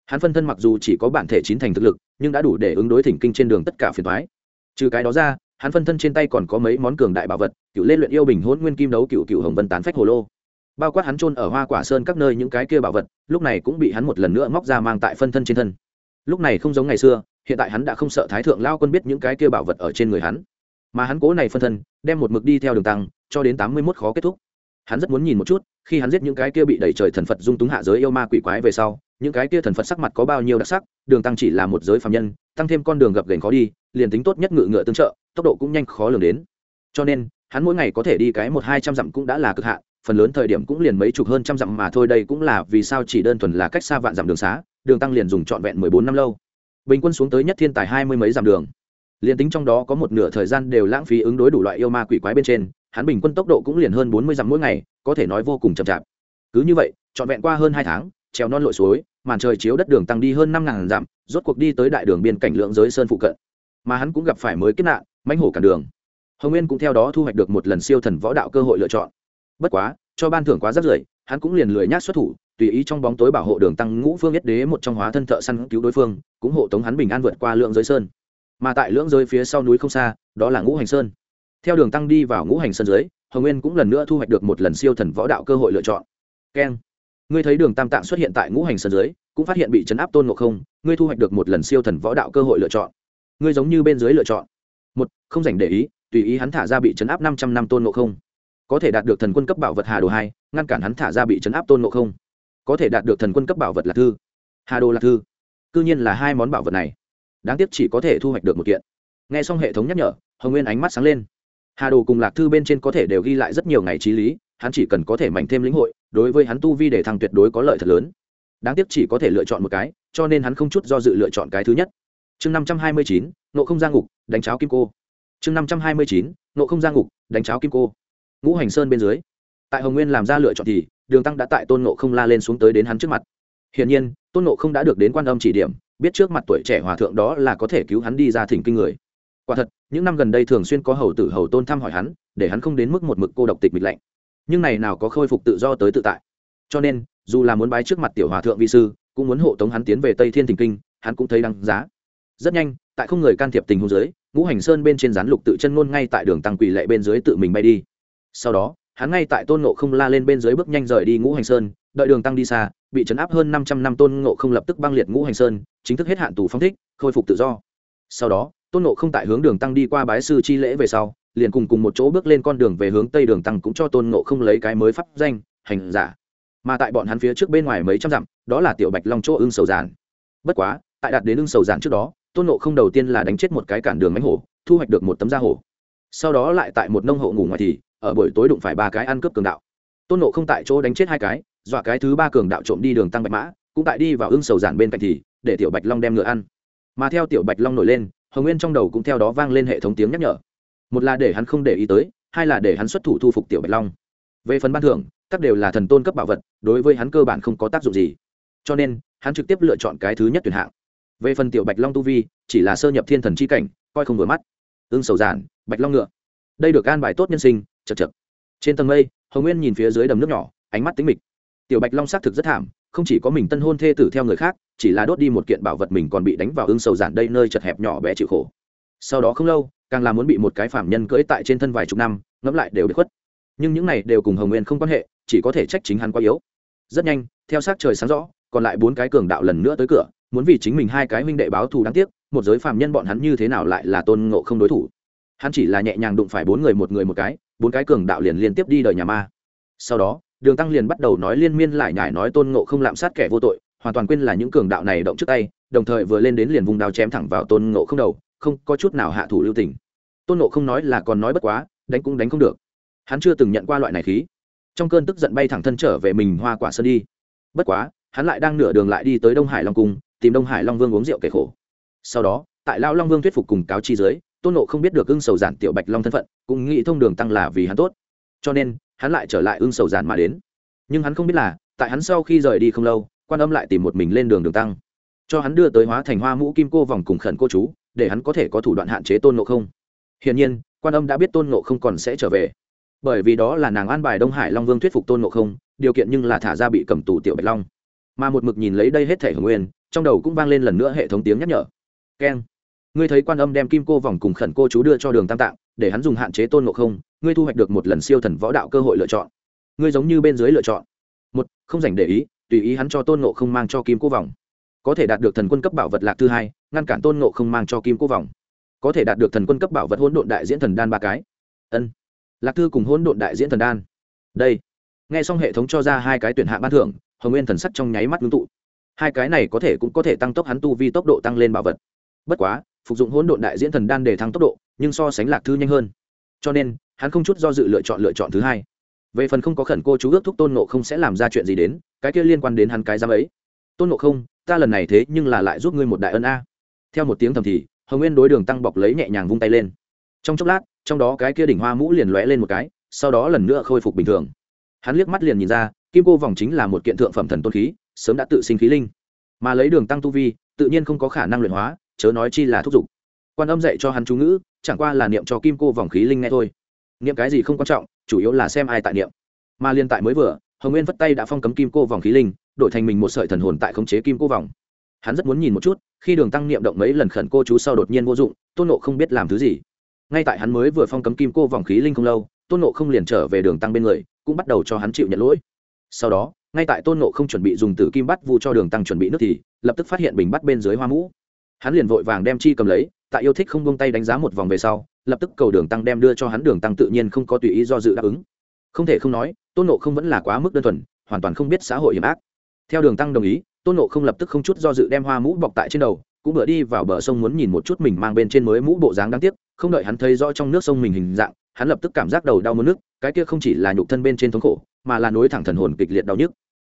Hắn phân thân mặc dù chỉ có bản thể chín thành thực lực, nhưng đã đủ để ứng đối thỉnh kinh trên đường tất cả phiền thoái trừ cái đó ra, hắn phân thân trên tay còn có mấy món cường đại bảo vật, cựu lê luyện yêu bình hôn nguyên kim đấu cựu cựu hồng vân tán phách hồ lô. Bao quát hắn trôn ở hoa quả sơn các nơi những cái kia bảo vật, lúc này cũng bị hắn một lần nữa móc ra mang tại phân thân trên thân. Lúc này không giống ngày xưa, hiện tại hắn đã không sợ thái thượng lao quân biết những cái kia bảo vật ở trên người hắn. Mà hắn cố này phân thân, đem một mực đi theo đường tăng, cho đến tám mươi mốt khó kết thúc hắn rất muốn nhìn một chút, khi hắn giết những cái kia bị đẩy trời thần phật dung túng hạ giới yêu ma quỷ quái về sau, những cái kia thần phật sắc mặt có bao nhiêu đặc sắc, đường tăng chỉ là một giới phạm nhân, tăng thêm con đường gập gành khó đi, liền tính tốt nhất ngự ngựa tương trợ, tốc độ cũng nhanh khó lường đến. Cho nên, hắn mỗi ngày có thể đi cái một hai trăm dặm cũng đã là cực hạn, phần lớn thời điểm cũng liền mấy chục hơn trăm dặm mà thôi, đây cũng là vì sao chỉ đơn thuần là cách xa vạn dặm đường xá, đường tăng liền dùng trọn vẹn mười bốn năm lâu. Bình quân xuống tới nhất thiên tài hai mươi mấy dặm đường. Liền tính trong đó có một nửa thời gian đều lãng phí ứng đối đủ loại yêu ma quỷ quái bên trên hắn bình quân tốc độ cũng liền hơn bốn mươi dặm mỗi ngày, có thể nói vô cùng chậm chạp. Cứ như vậy, trọn vẹn qua hơn hai tháng, trèo non lội suối, màn trời chiếu đất đường tăng đi hơn năm ngàn dặm, rốt cuộc đi tới đại đường biên cảnh lượng giới sơn phụ cận. Mà hắn cũng gặp phải mới kết nạn, mãnh hổ cản đường. Hồng nguyên cũng theo đó thu hoạch được một lần siêu thần võ đạo cơ hội lựa chọn. Bất quá, cho ban thưởng quá rất rưởi, hắn cũng liền lười nhác xuất thủ, tùy ý trong bóng tối bảo hộ đường tăng ngũ phương nhất đế một trong hóa thân thợ săn cứu đối phương, cũng hộ tống hắn bình an vượt qua lượng giới sơn. Mà tại lưỡng giới phía sau núi không xa, đó là ngũ hành sơn theo đường tăng đi vào ngũ hành sơn dưới, hồng nguyên cũng lần nữa thu hoạch được một lần siêu thần võ đạo cơ hội lựa chọn. Keng. Ngươi thấy đường tam tạng xuất hiện tại ngũ hành sơn dưới, cũng phát hiện bị chấn áp tôn ngộ không, ngươi thu hoạch được một lần siêu thần võ đạo cơ hội lựa chọn. Ngươi giống như bên dưới lựa chọn. Một, không dành để ý, tùy ý hắn thả ra bị chấn áp năm trăm năm tôn ngộ không. Có thể đạt được thần quân cấp bảo vật hà đồ hai, ngăn cản hắn thả ra bị chấn áp tôn ngộ không. Có thể đạt được thần quân cấp bảo vật lạc thư. Hà đồ lạc thư. C nhiên là hai món bảo vật này. Đáng tiếc chỉ có thể thu hoạch được một kiện. N g h e xong hệ thống nhắc nhở, hồng nguyên ánh mắt sáng lên hà đồ cùng lạc thư bên trên có thể đều ghi lại rất nhiều ngày trí lý, hắn chỉ cần có thể mạnh thêm lĩnh hội, đối với hắn tu vi để thăng tuyệt đối có lợi thật lớn. Đáng tiếc chỉ có thể lựa chọn một cái, cho nên hắn không chút do dự lựa chọn cái thứ nhất. Chương năm trăm hai mươi chín nộ không giang ngục, đánh cháo kim cô. Chương năm trăm hai mươi chín nộ không giang ngục, đánh cháo kim cô. Ngũ hành sơn bên dưới, tại hồng nguyên làm ra lựa chọn thì, đường tăng đã tại tôn nộ không la lên xuống tới đến hắn trước mặt. Hiển nhiên, tôn nộ không đã được đến quan âm chỉ điểm, biết trước mặt tuổi trẻ hòa thượng đó là có thể cứu hắn đi ra thỉnh kinh người quả thật, những năm gần đây thường xuyên có hầu tử hầu tôn thăm hỏi hắn, để hắn không đến mức một mực cô độc tịch mịch lạnh. Nhưng này nào có khôi phục tự do tới tự tại. Cho nên, dù là muốn bái trước mặt tiểu hòa thượng vi sư, cũng muốn hộ tống hắn tiến về tây thiên thình kinh, hắn cũng thấy đăng giá. Rất nhanh, tại không người can thiệp tình huống dưới, ngũ hành sơn bên trên rán lục tự chân ngôn ngay tại đường tăng quỷ lệ bên dưới tự mình bay đi. Sau đó, hắn ngay tại tôn ngộ không la lên bên dưới bước nhanh rời đi ngũ hành sơn, đợi đường tăng đi xa, bị chấn áp hơn năm trăm năm tôn ngộ không lập tức băng liệt ngũ hành sơn, chính thức hết hạn tù phong thích, khôi phục tự do. Sau đó tôn Nộ không tại hướng đường tăng đi qua bái sư chi lễ về sau, liền cùng cùng một chỗ bước lên con đường về hướng tây đường tăng cũng cho tôn Nộ không lấy cái mới pháp danh, hành giả. Mà tại bọn hắn phía trước bên ngoài mấy trăm dặm, đó là tiểu bạch long chỗ ưng sầu giản. Bất quá, tại đạt đến ưng sầu giản trước đó, tôn Nộ không đầu tiên là đánh chết một cái cản đường mánh hổ, thu hoạch được một tấm da hổ. Sau đó lại tại một nông hộ ngủ ngoài thì, ở buổi tối đụng phải ba cái ăn cướp cường đạo. Tôn nộ không tại chỗ đánh chết hai cái, dọa cái thứ ba cường đạo trộm đi đường tăng bạch mã, cũng tại đi vào ưng sầu giản bên cạnh thì, để tiểu bạch long đem ngựa ăn. Mà theo tiểu bạch long nổi lên hồng nguyên trong đầu cũng theo đó vang lên hệ thống tiếng nhắc nhở. Một là để hắn không để ý tới, hai là để hắn xuất thủ thu phục tiểu bạch long. Về phần ban thưởng, các đều là thần tôn cấp bảo vật, đối với hắn cơ bản không có tác dụng gì. Cho nên, hắn trực tiếp lựa chọn cái thứ nhất tuyển hạng. Về phần tiểu bạch long tu vi, chỉ là sơ nhập thiên thần c h i cảnh, coi không vừa mắt. Ưng sầu giản, bạch long ngựa. Đây được an bài tốt nhân sinh, chật chật. Trên tầng mây, hồng nguyên nhìn phía dưới đầm nước nhỏ, ánh mắt tính mịch. Tiểu bạch long xác thực rất thảm, không chỉ có mình tân hôn thê tử theo người khác chỉ là đốt đi một kiện bảo vật mình còn bị đánh vào ưng sầu giản đây nơi chật hẹp nhỏ bé chịu khổ. Sau đó không lâu, càng là muốn bị một cái phạm nhân cưỡi tại trên thân vài chục năm, ngẫm lại đều bị khuất. Nhưng những này đều cùng hồng nguyên không quan hệ, chỉ có thể trách chính hắn quá yếu. Rất nhanh, theo sát trời sáng rõ, còn lại bốn cái cường đạo lần nữa tới cửa, muốn vì chính mình hai cái huynh đệ báo thù đáng tiếc, một giới phạm nhân bọn hắn như thế nào lại là tôn ngộ không đối thủ. Hắn chỉ là nhẹ nhàng đụng phải bốn người một người một cái, bốn cái cường đạo liền liên tiếp đi đời nhà ma. Sau đó, đường tăng liền bắt đầu nói liên miên lại nhải nói tôn ngộ không lạm sát kẻ vô tội hoàn toàn quên là những cường đạo này động trước tay, đồng thời vừa lên đến liền vùng đao chém thẳng vào tôn ngộ không đầu, không có chút nào hạ thủ lưu tình. Tôn ngộ không nói là còn nói bất quá, đánh cũng đánh không được. Hắn chưa từng nhận qua loại này khí. Trong cơn tức giận bay thẳng thân trở về mình hoa quả sơn đi. Bất quá, hắn lại đang nửa đường lại đi tới đông hải long cung, tìm đông hải long vương uống rượu kể khổ. Sau đó, tại lao long vương thuyết phục cùng cáo chi dưới, tôn nộ không biết được ưng sầu giản tiểu bạch long thân phận, cũng nghĩ thông đường tăng là vì hắn tốt. Cho nên, hắn lại trở lại ưng sầu giản mà đến. Nhưng hắn không biết là, tại hắn sau khi rời đi không lâu quan âm lại tìm một mình lên đường đường tăng. Cho hắn đưa tới hóa thành hoa mũ kim cô vòng cùng khẩn cô chú, để hắn có thể có thủ đoạn hạn chế tôn nộ không. Hiển nhiên, quan âm đã biết tôn nộ không còn sẽ trở về. Bởi vì đó là nàng an bài đông hải long vương thuyết phục tôn nộ không, điều kiện nhưng là thả ra bị cầm tù tiểu bạch long. Mà một mực nhìn lấy đây hết thể hưởng nguyên, trong đầu cũng vang lên lần nữa hệ thống tiếng nhắc nhở. Keng. Ngươi thấy quan âm đem kim cô vòng cùng khẩn cô chú đưa cho đường tam tạng, để hắn dùng hạn chế tôn ngộ không, ngươi thu hoạch được một lần siêu thần võ đạo cơ hội lựa chọn. Ngươi giống như bên dưới lựa chọn. Một, không dành để ý tùy ý hắn cho tôn ngộ không mang cho kim cô vòng. Có thể đạt được thần quân cấp bảo vật lạc thứ hai, ngăn cản tôn ngộ không mang cho kim cô vòng. Có thể đạt được thần quân cấp bảo vật hỗn độn đại diễn thần đan ba cái. Ân. Lạc thư cùng hỗn độn đại diễn thần đan. Đây. Nghe xong hệ thống cho ra hai cái tuyển hạ ban thưởng, hồng nguyên thần sắc trong nháy mắt ngưng tụ. Hai cái này có thể cũng có thể tăng tốc hắn tu vi tốc độ tăng lên bảo vật. Bất quá, phục dụng hỗn độn đại diễn thần đan để thăng tốc độ, nhưng so sánh lạc thư nhanh hơn. Cho nên, hắn không chút do dự lựa chọn lựa chọn thứ hai về phần không có khẩn cô chú ước thúc tôn nộ không sẽ làm ra chuyện gì đến, cái kia liên quan đến hắn cái giám ấy. Tôn nộ không, ta lần này thế nhưng là lại giúp ngươi một đại ân a. Theo một tiếng thầm thì, hồng nguyên đối đường tăng bọc lấy nhẹ nhàng vung tay lên. Trong chốc lát, trong đó cái kia đỉnh hoa mũ liền lóe lên một cái, sau đó lần nữa khôi phục bình thường. Hắn liếc mắt liền nhìn ra, kim cô vòng chính là một kiện thượng phẩm thần tôn khí, sớm đã tự sinh khí linh. Mà lấy đường tăng tu vi, tự nhiên không có khả năng luyện hóa, chớ nói chi là thúc giục. Quan âm dạy cho hắn chú ngữ, chẳng qua là niệm cho kim cô vòng khí linh nghe thôi. Niệm cái gì không quan trọng chủ yếu là xem ai tại niệm. Mà liên tại mới vừa, hồng nguyên vất tay đã phong cấm kim cô vòng khí linh, đổi thành mình một sợi thần hồn tại khống chế kim cô vòng. Hắn rất muốn nhìn một chút, khi đường tăng niệm động mấy lần khẩn cô chú sau đột nhiên vô dụng, tôn nộ không biết làm thứ gì. Ngay tại hắn mới vừa phong cấm kim cô vòng khí linh không lâu, tôn nộ không liền trở về đường tăng bên người, cũng bắt đầu cho hắn chịu nhận lỗi. Sau đó, ngay tại tôn nộ không chuẩn bị dùng tử kim bắt vu cho đường tăng chuẩn bị nước thì, lập tức phát hiện bình bắt bên dưới hoa mũ. Hắn liền vội vàng đem chi cầm lấy, tại yêu thích không buông tay đánh giá một vòng về sau lập tức cầu đường tăng đem đưa cho hắn đường tăng tự nhiên không có tùy ý do dự đáp ứng. Không thể không nói, tôn nộ không vẫn là quá mức đơn thuần, hoàn toàn không biết xã hội hiểm ác. Theo đường tăng đồng ý, tôn nộ không lập tức không chút do dự đem hoa mũ bọc tại trên đầu, cũng vừa đi vào bờ sông muốn nhìn một chút mình mang bên trên mới mũ bộ dáng đáng tiếc, không đợi hắn thấy rõ trong nước sông mình hình dạng, hắn lập tức cảm giác đầu đau mất nước, cái kia không chỉ là nhục thân bên trên thống khổ, mà là nối thẳng thần hồn kịch liệt đau nhức.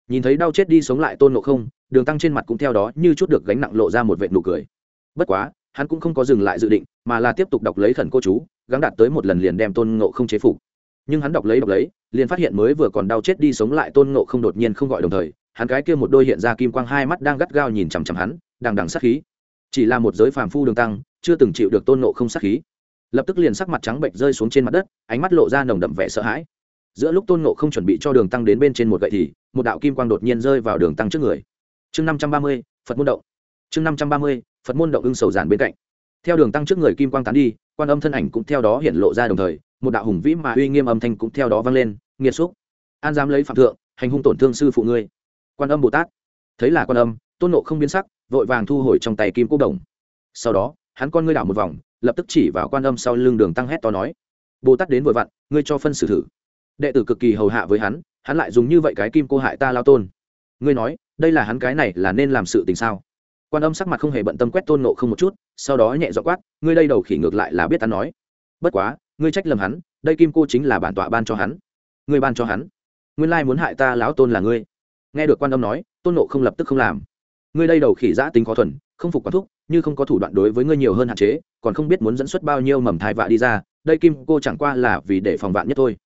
Nhìn thấy đau chết đi sống lại tôn nộ không, đường tăng trên mặt cũng theo đó như chút được gánh nặng lộ ra một vệ nụ cười. Bất quá hắn cũng không có dừng lại dự định, mà là tiếp tục đọc lấy khẩn cô chú, gắng đạt tới một lần liền đem tôn ngộ không chế phục. Nhưng hắn đọc lấy đọc lấy, liền phát hiện mới vừa còn đau chết đi sống lại tôn ngộ không đột nhiên không gọi đồng thời, hắn cái kia một đôi hiện ra kim quang hai mắt đang gắt gao nhìn chằm chằm hắn, đằng đằng sát khí. Chỉ là một giới phàm phu đường tăng, chưa từng chịu được tôn ngộ không sát khí. Lập tức liền sắc mặt trắng bệnh rơi xuống trên mặt đất, ánh mắt lộ ra nồng đậm vẻ sợ hãi. Giữa lúc tôn ngộ không chuẩn bị cho đường tăng đến bên trên một gậy thì, một đạo kim quang đột nhiên rơi vào đường tăng trước người. Chương năm trăm ba mươi, phật môn động. Chương năm trăm ba mươi phật môn động ưng sầu giản bên cạnh. Theo đường tăng trước người kim quang tán đi, quan âm thân ảnh cũng theo đó hiện lộ ra đồng thời, một đạo hùng vĩ mà uy nghiêm âm thanh cũng theo đó vang lên, nghiệt xúc, an dám lấy phạm thượng, hành hung tổn thương sư phụ ngươi. Quan âm bồ tát, thấy là quan âm, tôn nộ không biến sắc, vội vàng thu hồi trong tay kim cô đồng. Sau đó, hắn con ngươi đảo một vòng, lập tức chỉ vào quan âm sau lưng đường tăng hét to nói, bồ tát đến vội vặn, ngươi cho phân xử thử. Đệ tử cực kỳ hầu hạ với hắn hắn lại dùng như vậy cái kim cô hại ta lao tôn. Ngươi nói, đây là hắn cái này là nên làm sự tình sao? Quan âm sắc mặt không hề bận tâm quét tôn nộ không một chút, sau đó nhẹ dọ quát, ngươi đây đầu khỉ ngược lại là biết hắn nói. Bất quá, ngươi trách lầm hắn, đây kim cô chính là bản tọa ban cho hắn. Ngươi ban cho hắn. Nguyên lai muốn hại ta lão tôn là ngươi. Nghe được quan âm nói, tôn nộ không lập tức không làm. Ngươi đây đầu khỉ giã tính khó thuần, không phục quán thúc, như không có thủ đoạn đối với ngươi nhiều hơn hạn chế, còn không biết muốn dẫn xuất bao nhiêu mầm thai vạ đi ra, đây kim cô chẳng qua là vì để phòng vạn nhất thôi.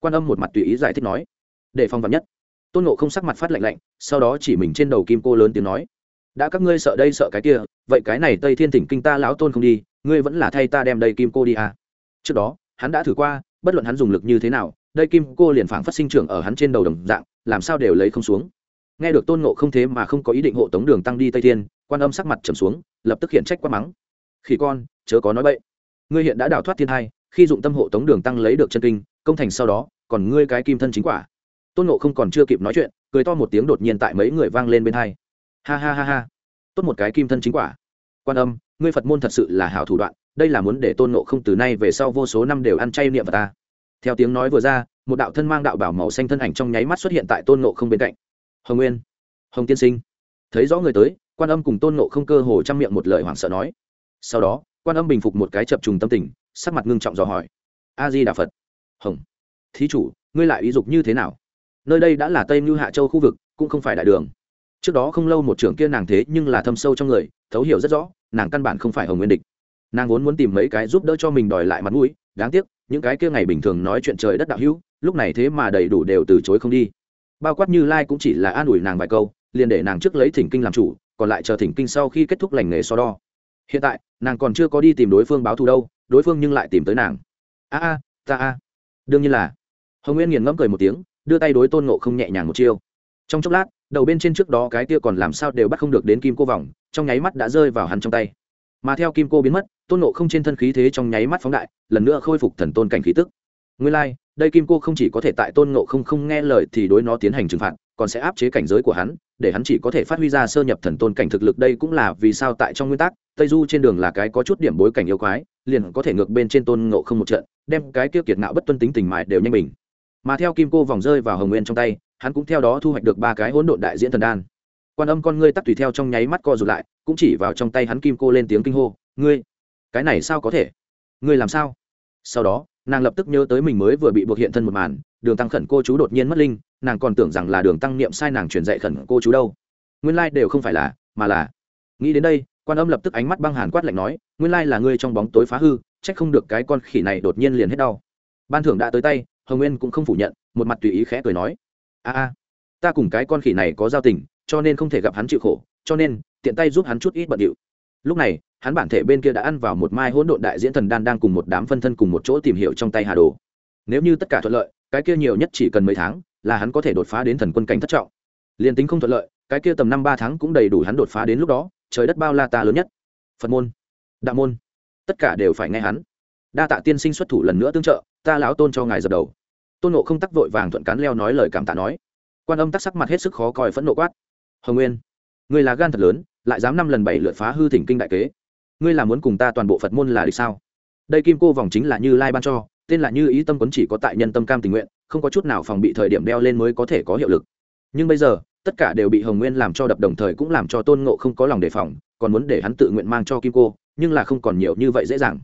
Quan âm một mặt tùy ý giải thích nói. Để phòng vạn nhất. Tôn nộ không sắc mặt phát lạnh lạnh, sau đó chỉ mình trên đầu kim cô lớn tiếng nói đã các ngươi sợ đây sợ cái kia, vậy cái này tây thiên thỉnh kinh ta lão tôn không đi, ngươi vẫn là thay ta đem đây kim cô đi à. trước đó, hắn đã thử qua, bất luận hắn dùng lực như thế nào, đây kim cô liền phảng phát sinh trưởng ở hắn trên đầu đồng dạng, làm sao đều lấy không xuống. Nghe được tôn ngộ không thế mà không có ý định hộ tống đường tăng đi tây thiên, quan âm sắc mặt trầm xuống, lập tức hiện trách quát mắng. Khi con, chớ có nói bậy. Ngươi hiện đã đào thoát thiên hai khi dụng tâm hộ tống đường tăng lấy được chân kinh, công thành sau đó, còn ngươi cái kim thân chính quả. Tôn ngộ không còn chưa kịp nói chuyện, cười to một tiếng đột nhiên tại mấy người vang lên bên hai ha ha ha ha. Tốt một cái kim thân chính quả. Quan âm, ngươi phật môn thật sự là hảo thủ đoạn, đây là muốn để tôn nộ không từ nay về sau vô số năm đều ăn chay niệm vào ta. Theo tiếng nói vừa ra, một đạo thân mang đạo bảo màu xanh thân ảnh trong nháy mắt xuất hiện tại tôn nộ không bên cạnh. Hồng nguyên. Hồng tiên sinh. Thấy rõ người tới, quan âm cùng tôn nộ không cơ hồ chăm miệng một lời hoảng sợ nói. Sau đó, quan âm bình phục một cái chập trùng tâm tình, sắc mặt ngưng trọng dò hỏi. A di đà phật. Hồng. Thí chủ, ngươi lại ý dục như thế nào? Nơi đây đã là tây mưu hạ châu khu vực, cũng không phải đại đường trước đó không lâu một trưởng kia nàng thế nhưng là thâm sâu trong người, thấu hiểu rất rõ, nàng căn bản không phải hồng nguyên địch. Nàng vốn muốn tìm mấy cái giúp đỡ cho mình đòi lại mặt mũi, đáng tiếc, những cái kia ngày bình thường nói chuyện trời đất đạo hữu, lúc này thế mà đầy đủ đều từ chối không đi. Bao quát như lai cũng chỉ là an ủi nàng vài câu, liền để nàng trước lấy thỉnh kinh làm chủ, còn lại chờ thỉnh kinh sau khi kết thúc lành nghề so đo. Hiện tại, nàng còn chưa có đi tìm đối phương báo thù đâu, đối phương nhưng lại tìm tới nàng. A a, ta a. Đương nhiên là. Hồng nguyên nghiền ngẫm cười một tiếng, đưa tay đối tôn nộ không nhẹ nhàng một chiêu. Trong chốc lát đầu bên trên trước đó cái kia còn làm sao đều bắt không được đến kim cô vòng trong nháy mắt đã rơi vào hắn trong tay. Mà theo kim cô biến mất tôn nộ không trên thân khí thế trong nháy mắt phóng đại lần nữa khôi phục thần tôn cảnh khí tức. Nguyên lai、like, đây kim cô không chỉ có thể tại tôn nộ không không nghe lời thì đối nó tiến hành trừng phạt còn sẽ áp chế cảnh giới của hắn để hắn chỉ có thể phát huy ra sơ nhập thần tôn cảnh thực lực đây cũng là vì sao tại trong nguyên tắc tây du trên đường là cái có chút điểm bối cảnh yêu quái liền có thể ngược bên trên tôn ngộ không một trận đem cái kia kiệt ngạo bất tuân tính tình mại đều nhanh bình. Mà theo kim cô vòng rơi vào hồng nguyên trong tay hắn cũng theo đó thu hoạch được ba cái hỗn độn đại diễn thần đan. Quan âm con ngươi tắt tùy theo trong nháy mắt co rụt lại, cũng chỉ vào trong tay hắn kim cô lên tiếng kinh hô, ngươi, cái này sao có thể? Ngươi làm sao? Sau đó, nàng lập tức nhớ tới mình mới vừa bị buộc hiện thân một màn, đường tăng khẩn cô chú đột nhiên mất linh, nàng còn tưởng rằng là đường tăng niệm sai nàng truyền dạy khẩn cô chú đâu. Nguyên lai đều không phải là, mà là. Nghĩ đến đây, quan âm lập tức ánh mắt băng hàn quát lạnh nói, nguyên lai là ngươi trong bóng tối phá hư trách không được cái con khỉ này đột nhiên liền hết đau. Ban thưởng đã tới tay, hồng nguyên cũng không phủ nhận, một mặt tùy ý khẽ cười nói a a, ta cùng cái con khỉ này có giao tình, cho nên không thể gặp hắn chịu khổ, cho nên, tiện tay giúp hắn chút ít bận điệu. Lúc này, hắn bản thể bên kia đã ăn vào một mai hỗn độn đại diễn thần đan đang cùng một đám phân thân cùng một chỗ tìm hiểu trong tay hà đồ. Nếu như tất cả thuận lợi, cái kia nhiều nhất chỉ cần mấy tháng, là hắn có thể đột phá đến thần quân cảnh thất trọng. Liền tính không thuận lợi, cái kia tầm năm ba tháng cũng đầy đủ hắn đột phá đến lúc đó, trời đất bao la ta lớn nhất. Phật môn, đạo môn, tất cả đều phải nghe hắn. Đa tạ tiên sinh xuất thủ lần nữa tương trợ, ta lão tôn cho ngài dập đầu tôn nộ không tắc vội vàng thuận cán leo nói lời cảm tạ nói. Quan âm tắc sắc mặt hết sức khó coi phẫn nộ quát. Hồng nguyên, ngươi là gan thật lớn, lại dám năm lần bảy lượt phá hư thỉnh kinh đại kế. Ngươi là muốn cùng ta toàn bộ phật môn là địch sao? Đây kim cô vòng chính là như lai ban cho, tên là như ý tâm quấn chỉ có tại nhân tâm cam tình nguyện, không có chút nào phòng bị thời điểm đeo lên mới có thể có hiệu lực. Nhưng bây giờ, tất cả đều bị hồng nguyên làm cho đập đồng thời cũng làm cho tôn ngộ không có lòng đề phòng, còn muốn để hắn tự nguyện mang cho kim cô, nhưng là không còn nhiều như vậy dễ dàng.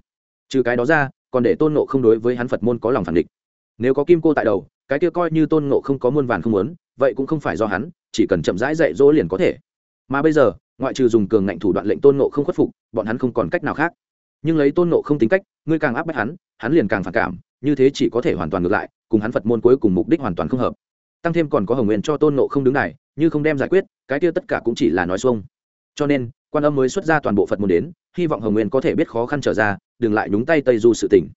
Trừ cái đó ra, còn để tôn ngộ không đối với hắn phật môn có lòng phản địch nếu có kim cô tại đầu, cái kia coi như tôn ngộ không có muôn vàn không muốn, vậy cũng không phải do hắn, chỉ cần chậm rãi dạy dỗ liền có thể. Mà bây giờ, ngoại trừ dùng cường ngạnh thủ đoạn lệnh tôn ngộ không khuất phục, bọn hắn không còn cách nào khác. Nhưng lấy tôn ngộ không tính cách, ngươi càng áp bách hắn hắn liền càng phản cảm, như thế chỉ có thể hoàn toàn ngược lại, cùng hắn phật môn cuối cùng mục đích hoàn toàn không hợp. Tăng thêm còn có hồng nguyện cho tôn ngộ không đứng này như không đem giải quyết, cái kia tất cả cũng chỉ là nói xuông. Cho nên, quan âm mới xuất ra toàn bộ phật môn đến, hy vọng hồng nguyên có thể biết khó khăn trở ra, đừng lại nhúng tay tây du sự tỉnh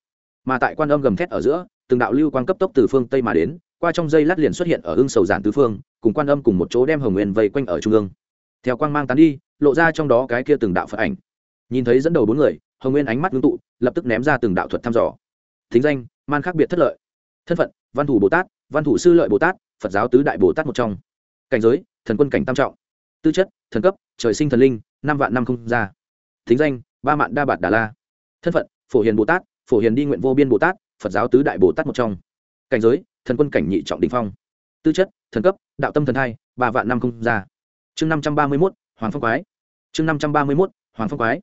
mà tại quan âm gầm thét ở giữa từng đạo lưu quan cấp tốc từ phương tây mà đến, qua trong dây lát liền xuất hiện ở ưng sầu giản tứ phương, cùng quan âm cùng một chỗ đem hồng nguyên vây quanh ở trung ương. Theo quang mang tán đi, lộ ra trong đó cái kia từng đạo phật ảnh. Nhìn thấy dẫn đầu bốn người, hồng nguyên ánh mắt ngưng tụ, lập tức ném ra từng đạo thuật thăm dò. Thính danh, man khác biệt thất lợi. Thân phận, văn thủ bồ tát, văn thủ sư lợi bồ tát, phật giáo tứ đại bồ tát một trong. Cảnh giới, thần quân cảnh tam trọng. Tư chất, thần cấp, trời sinh thần linh, năm vạn năm không ra. Thính danh, ba mạn đa bạt đà la. Thân phận, phổ hiền bồ tát, phổ hiền đi nguyện vô biên bồ tát phật giáo tứ đại bồ tát một trong. Cảnh giới thần quân cảnh nhị trọng đình phong. Tư chất thần cấp đạo tâm thần hai, ba vạn năm không ra. Chương năm trăm ba mươi mốt hoàng phong quái. Chương năm trăm ba mươi mốt hoàng phong quái.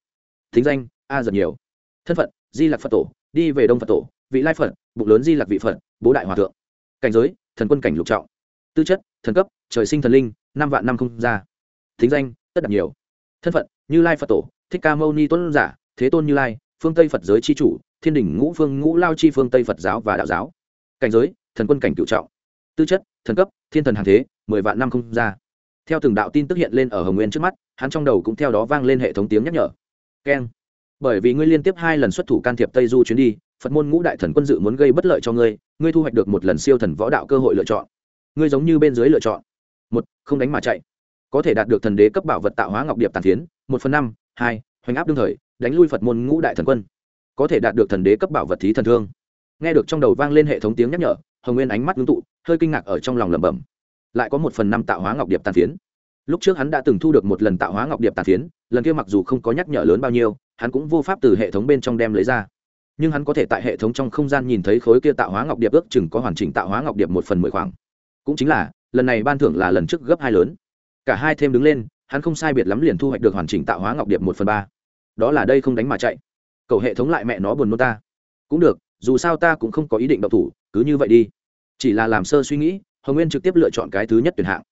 Thính danh a giật nhiều. Thân phận di lạc phật tổ đi về đông phật tổ vị lai phật bụng lớn di lạc vị phật bố đại hòa thượng. Cảnh giới thần quân cảnh lục trọng. Tư chất thần cấp trời sinh thần linh năm vạn năm không ra. Thính danh tất đạt nhiều. Thân phận như lai phật tổ thích ca mâu ni tuấn giả thế tôn như lai phương tây phật giới c h i chủ thiên đình ngũ phương ngũ lao chi phương tây phật giáo và đạo giáo cảnh giới thần quân cảnh cựu trọng tư chất thần cấp thiên thần hàng thế mười vạn năm không ra theo từng đạo tin tức hiện lên ở hồng nguyên trước mắt hắn trong đầu cũng theo đó vang lên hệ thống tiếng nhắc nhở keng bởi vì ngươi liên tiếp hai lần xuất thủ can thiệp tây du chuyến đi phật môn ngũ đại thần quân dự muốn gây bất lợi cho ngươi ngươi thu hoạch được một lần siêu thần võ đạo cơ hội lựa chọn ngươi giống như bên dưới lựa chọn một không đánh mà chạy có thể đạt được thần đế cấp bảo vật tạo hóa ngọc điệp tàn tiến một phần năm hai hoành áp đương thời đánh lui phật môn ngũ đại thần quân có thể đạt được thần đế cấp bảo vật thí thần thương. Nghe được trong đầu vang lên hệ thống tiếng nhắc nhở, hồng nguyên ánh mắt ngưng tụ, hơi kinh ngạc ở trong lòng lẩm bẩm. Lại có một phần năm tạo hóa ngọc điệp tàn phiến. Lúc trước hắn đã từng thu được một lần tạo hóa ngọc điệp tàn phiến, lần kia mặc dù không có nhắc nhở lớn bao nhiêu, hắn cũng vô pháp từ hệ thống bên trong đem lấy ra. Nhưng hắn có thể tại hệ thống trong không gian nhìn thấy khối kia tạo hóa ngọc điệp ước chừng có hoàn chỉnh tạo hóa ngọc điệp một phần mười khoảng. Cũng chính là, lần này ban thưởng là lần trước gấp hai lớn. Cả hai thêm đứng lên, hắn không sai biệt lắm liền thu hoạch được hoàn chỉnh tạo hóa ngọc điệp một phần ba. Đó là đây không đánh mà chạy cầu hệ thống lại mẹ nó buồn nôn ta. Cũng được, dù sao ta cũng không có ý định độc thủ, cứ như vậy đi. Chỉ là làm sơ suy nghĩ, hồng nguyên trực tiếp lựa chọn cái thứ nhất tuyển hạng.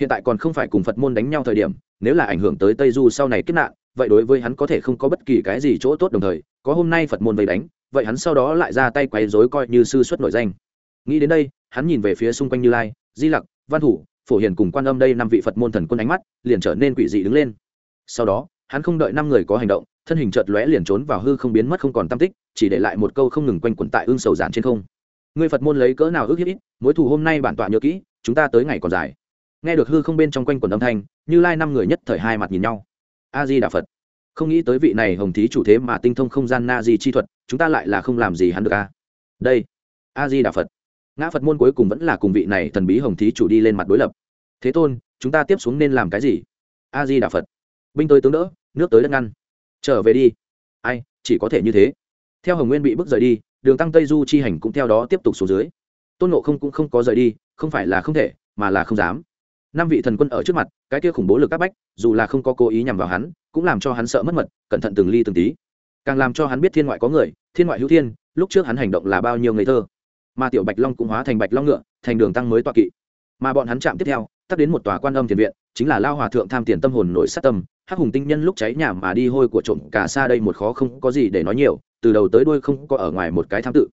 Hiện tại còn không phải cùng phật môn đánh nhau thời điểm, nếu là ảnh hưởng tới tây du sau này kết nạn, vậy đối với hắn có thể không có bất kỳ cái gì chỗ tốt đồng thời, có hôm nay phật môn vây đánh, vậy hắn sau đó lại ra tay quấy dối coi như sư xuất nổi danh. Nghĩ đến đây, hắn nhìn về phía xung quanh như lai, di lặc, văn thủ, phổ hiền cùng quan âm đây năm vị phật môn thần quân ánh mắt, liền trở nên quỷ dị đứng lên. Sau đó, hắn không đợi năm người có hành động thân hình chợt lóe liền trốn vào hư không biến mất không còn tam tích, chỉ để lại một câu không ngừng quanh quẩn tại ương sầu giản trên không. Người phật môn lấy cỡ nào ước hiếp ít, mối thù hôm nay bản tọa nhớ kỹ, chúng ta tới ngày còn dài. Nghe được hư không bên trong quanh quần âm thanh, như lai năm người nhất thời hai mặt nhìn nhau. A di đà phật. Không nghĩ tới vị này hồng thí chủ thế mà tinh thông không gian na di chi thuật, chúng ta lại là không làm gì hắn được a. Đây. A di đà phật. Ngã phật môn cuối cùng vẫn là cùng vị này thần bí hồng thí chủ đi lên mặt đối lập. Thế tôn, chúng ta tiếp xuống nên làm cái gì? A di đà phật. Binh tới tướng đỡ, nước tới đất ngăn trở về đi. Ai, chỉ có thể như thế. Theo hồng nguyên bị bước rời đi, đường tăng tây du chi hành cũng theo đó tiếp tục xuống dưới. Tôn nộ không cũng không có rời đi, không phải là không thể, mà là không dám. Năm vị thần quân ở trước mặt, cái kia khủng bố lực các bách, dù là không có cố ý nhằm vào hắn, cũng làm cho hắn sợ mất mật, cẩn thận từng ly từng tí. Càng làm cho hắn biết thiên ngoại có người, thiên ngoại hữu thiên, lúc trước hắn hành động là bao nhiêu ngây thơ. Mà tiểu bạch long cũng hóa thành bạch long ngựa, thành đường tăng mới tọa kỵ. Mà bọn hắn chạm tiếp theo tắt đến một tòa quan âm thiền viện chính là lao hòa thượng tham tiền tâm hồn nổi sát tâm, hắc hùng tinh nhân lúc cháy nhà mà đi hôi của trộm cả xa đây một khó không có gì để nói nhiều, từ đầu tới đuôi không có ở ngoài một cái tham tự.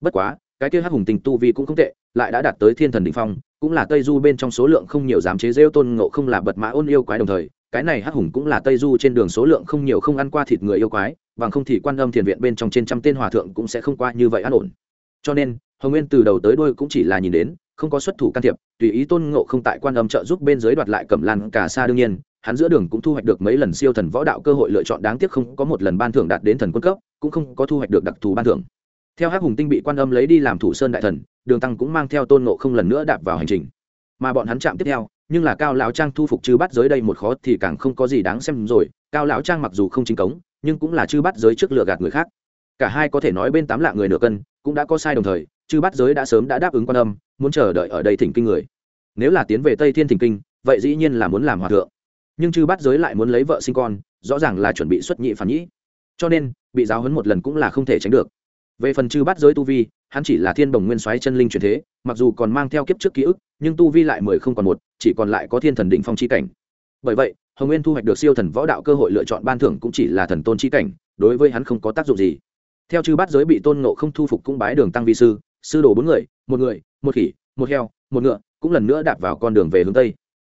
Bất quá, cái kia hắc hùng tinh tu vi cũng không tệ, lại đã đạt tới thiên thần đỉnh phong, cũng là tây du bên trong số lượng không nhiều dám chế rêu tôn ngộ không là bật mã ôn yêu quái đồng thời, cái này hắc hùng cũng là tây du trên đường số lượng không nhiều không ăn qua thịt người yêu quái, bằng không thì quan âm thiền viện bên trong trên trăm tên hòa thượng cũng sẽ không qua như vậy an ổn. Cho nên hồng nguyên từ đầu tới đuôi cũng chỉ là nhìn đến, không có xuất thủ can thiệp, tùy ý tôn ngộ không tại quan âm trợ giúp bên dưới đoạt lại cẩm lan cả xa đương nhiên, hắn giữa đường cũng thu hoạch được mấy lần siêu thần võ đạo cơ hội lựa chọn đáng tiếc không có một lần ban thưởng đạt đến thần quân cấp, cũng không có thu hoạch được đặc thù ban thưởng. Theo hắc hùng tinh bị quan âm lấy đi làm thủ sơn đại thần, đường tăng cũng mang theo tôn ngộ không lần nữa đạp vào hành trình. Mà bọn hắn chạm tiếp theo, nhưng là cao lão trang thu phục chư bắt giới đây một khó thì càng không có gì đáng xem rồi, cao lão trang mặc dù không chính cống, nhưng cũng là chư bắt giới trước lừa gạt người khác. Cả hai có thể nói bên tám lạ người nửa cân, cũng đã có sai đồng thời chư bát giới đã sớm đã đáp ứng quan âm, muốn chờ đợi ở đây thỉnh kinh người. Nếu là tiến về tây thiên thỉnh kinh, vậy dĩ nhiên là muốn làm hòa thượng. Nhưng chư bát giới lại muốn lấy vợ sinh con, rõ ràng là chuẩn bị xuất nhị phản nhĩ. Cho nên, bị giáo hấn một lần cũng là không thể tránh được. Về phần chư bát giới tu vi, hắn chỉ là thiên đồng nguyên soái chân linh truyền thế, mặc dù còn mang theo kiếp trước ký ức, nhưng tu vi lại mười không còn một, chỉ còn lại có thiên thần định phong chi cảnh. Bởi vậy, hồng nguyên thu hoạch được siêu thần võ đạo cơ hội lựa chọn ban thưởng cũng chỉ là thần tôn chi cảnh, đối với hắn không có tác dụng gì. Theo chư bát giới bị tôn ngộ không thu phục cũng bái đường tăng vi sư sư đồ bốn người, một người, một khỉ, một heo, một ngựa, cũng lần nữa đạp vào con đường về hướng tây.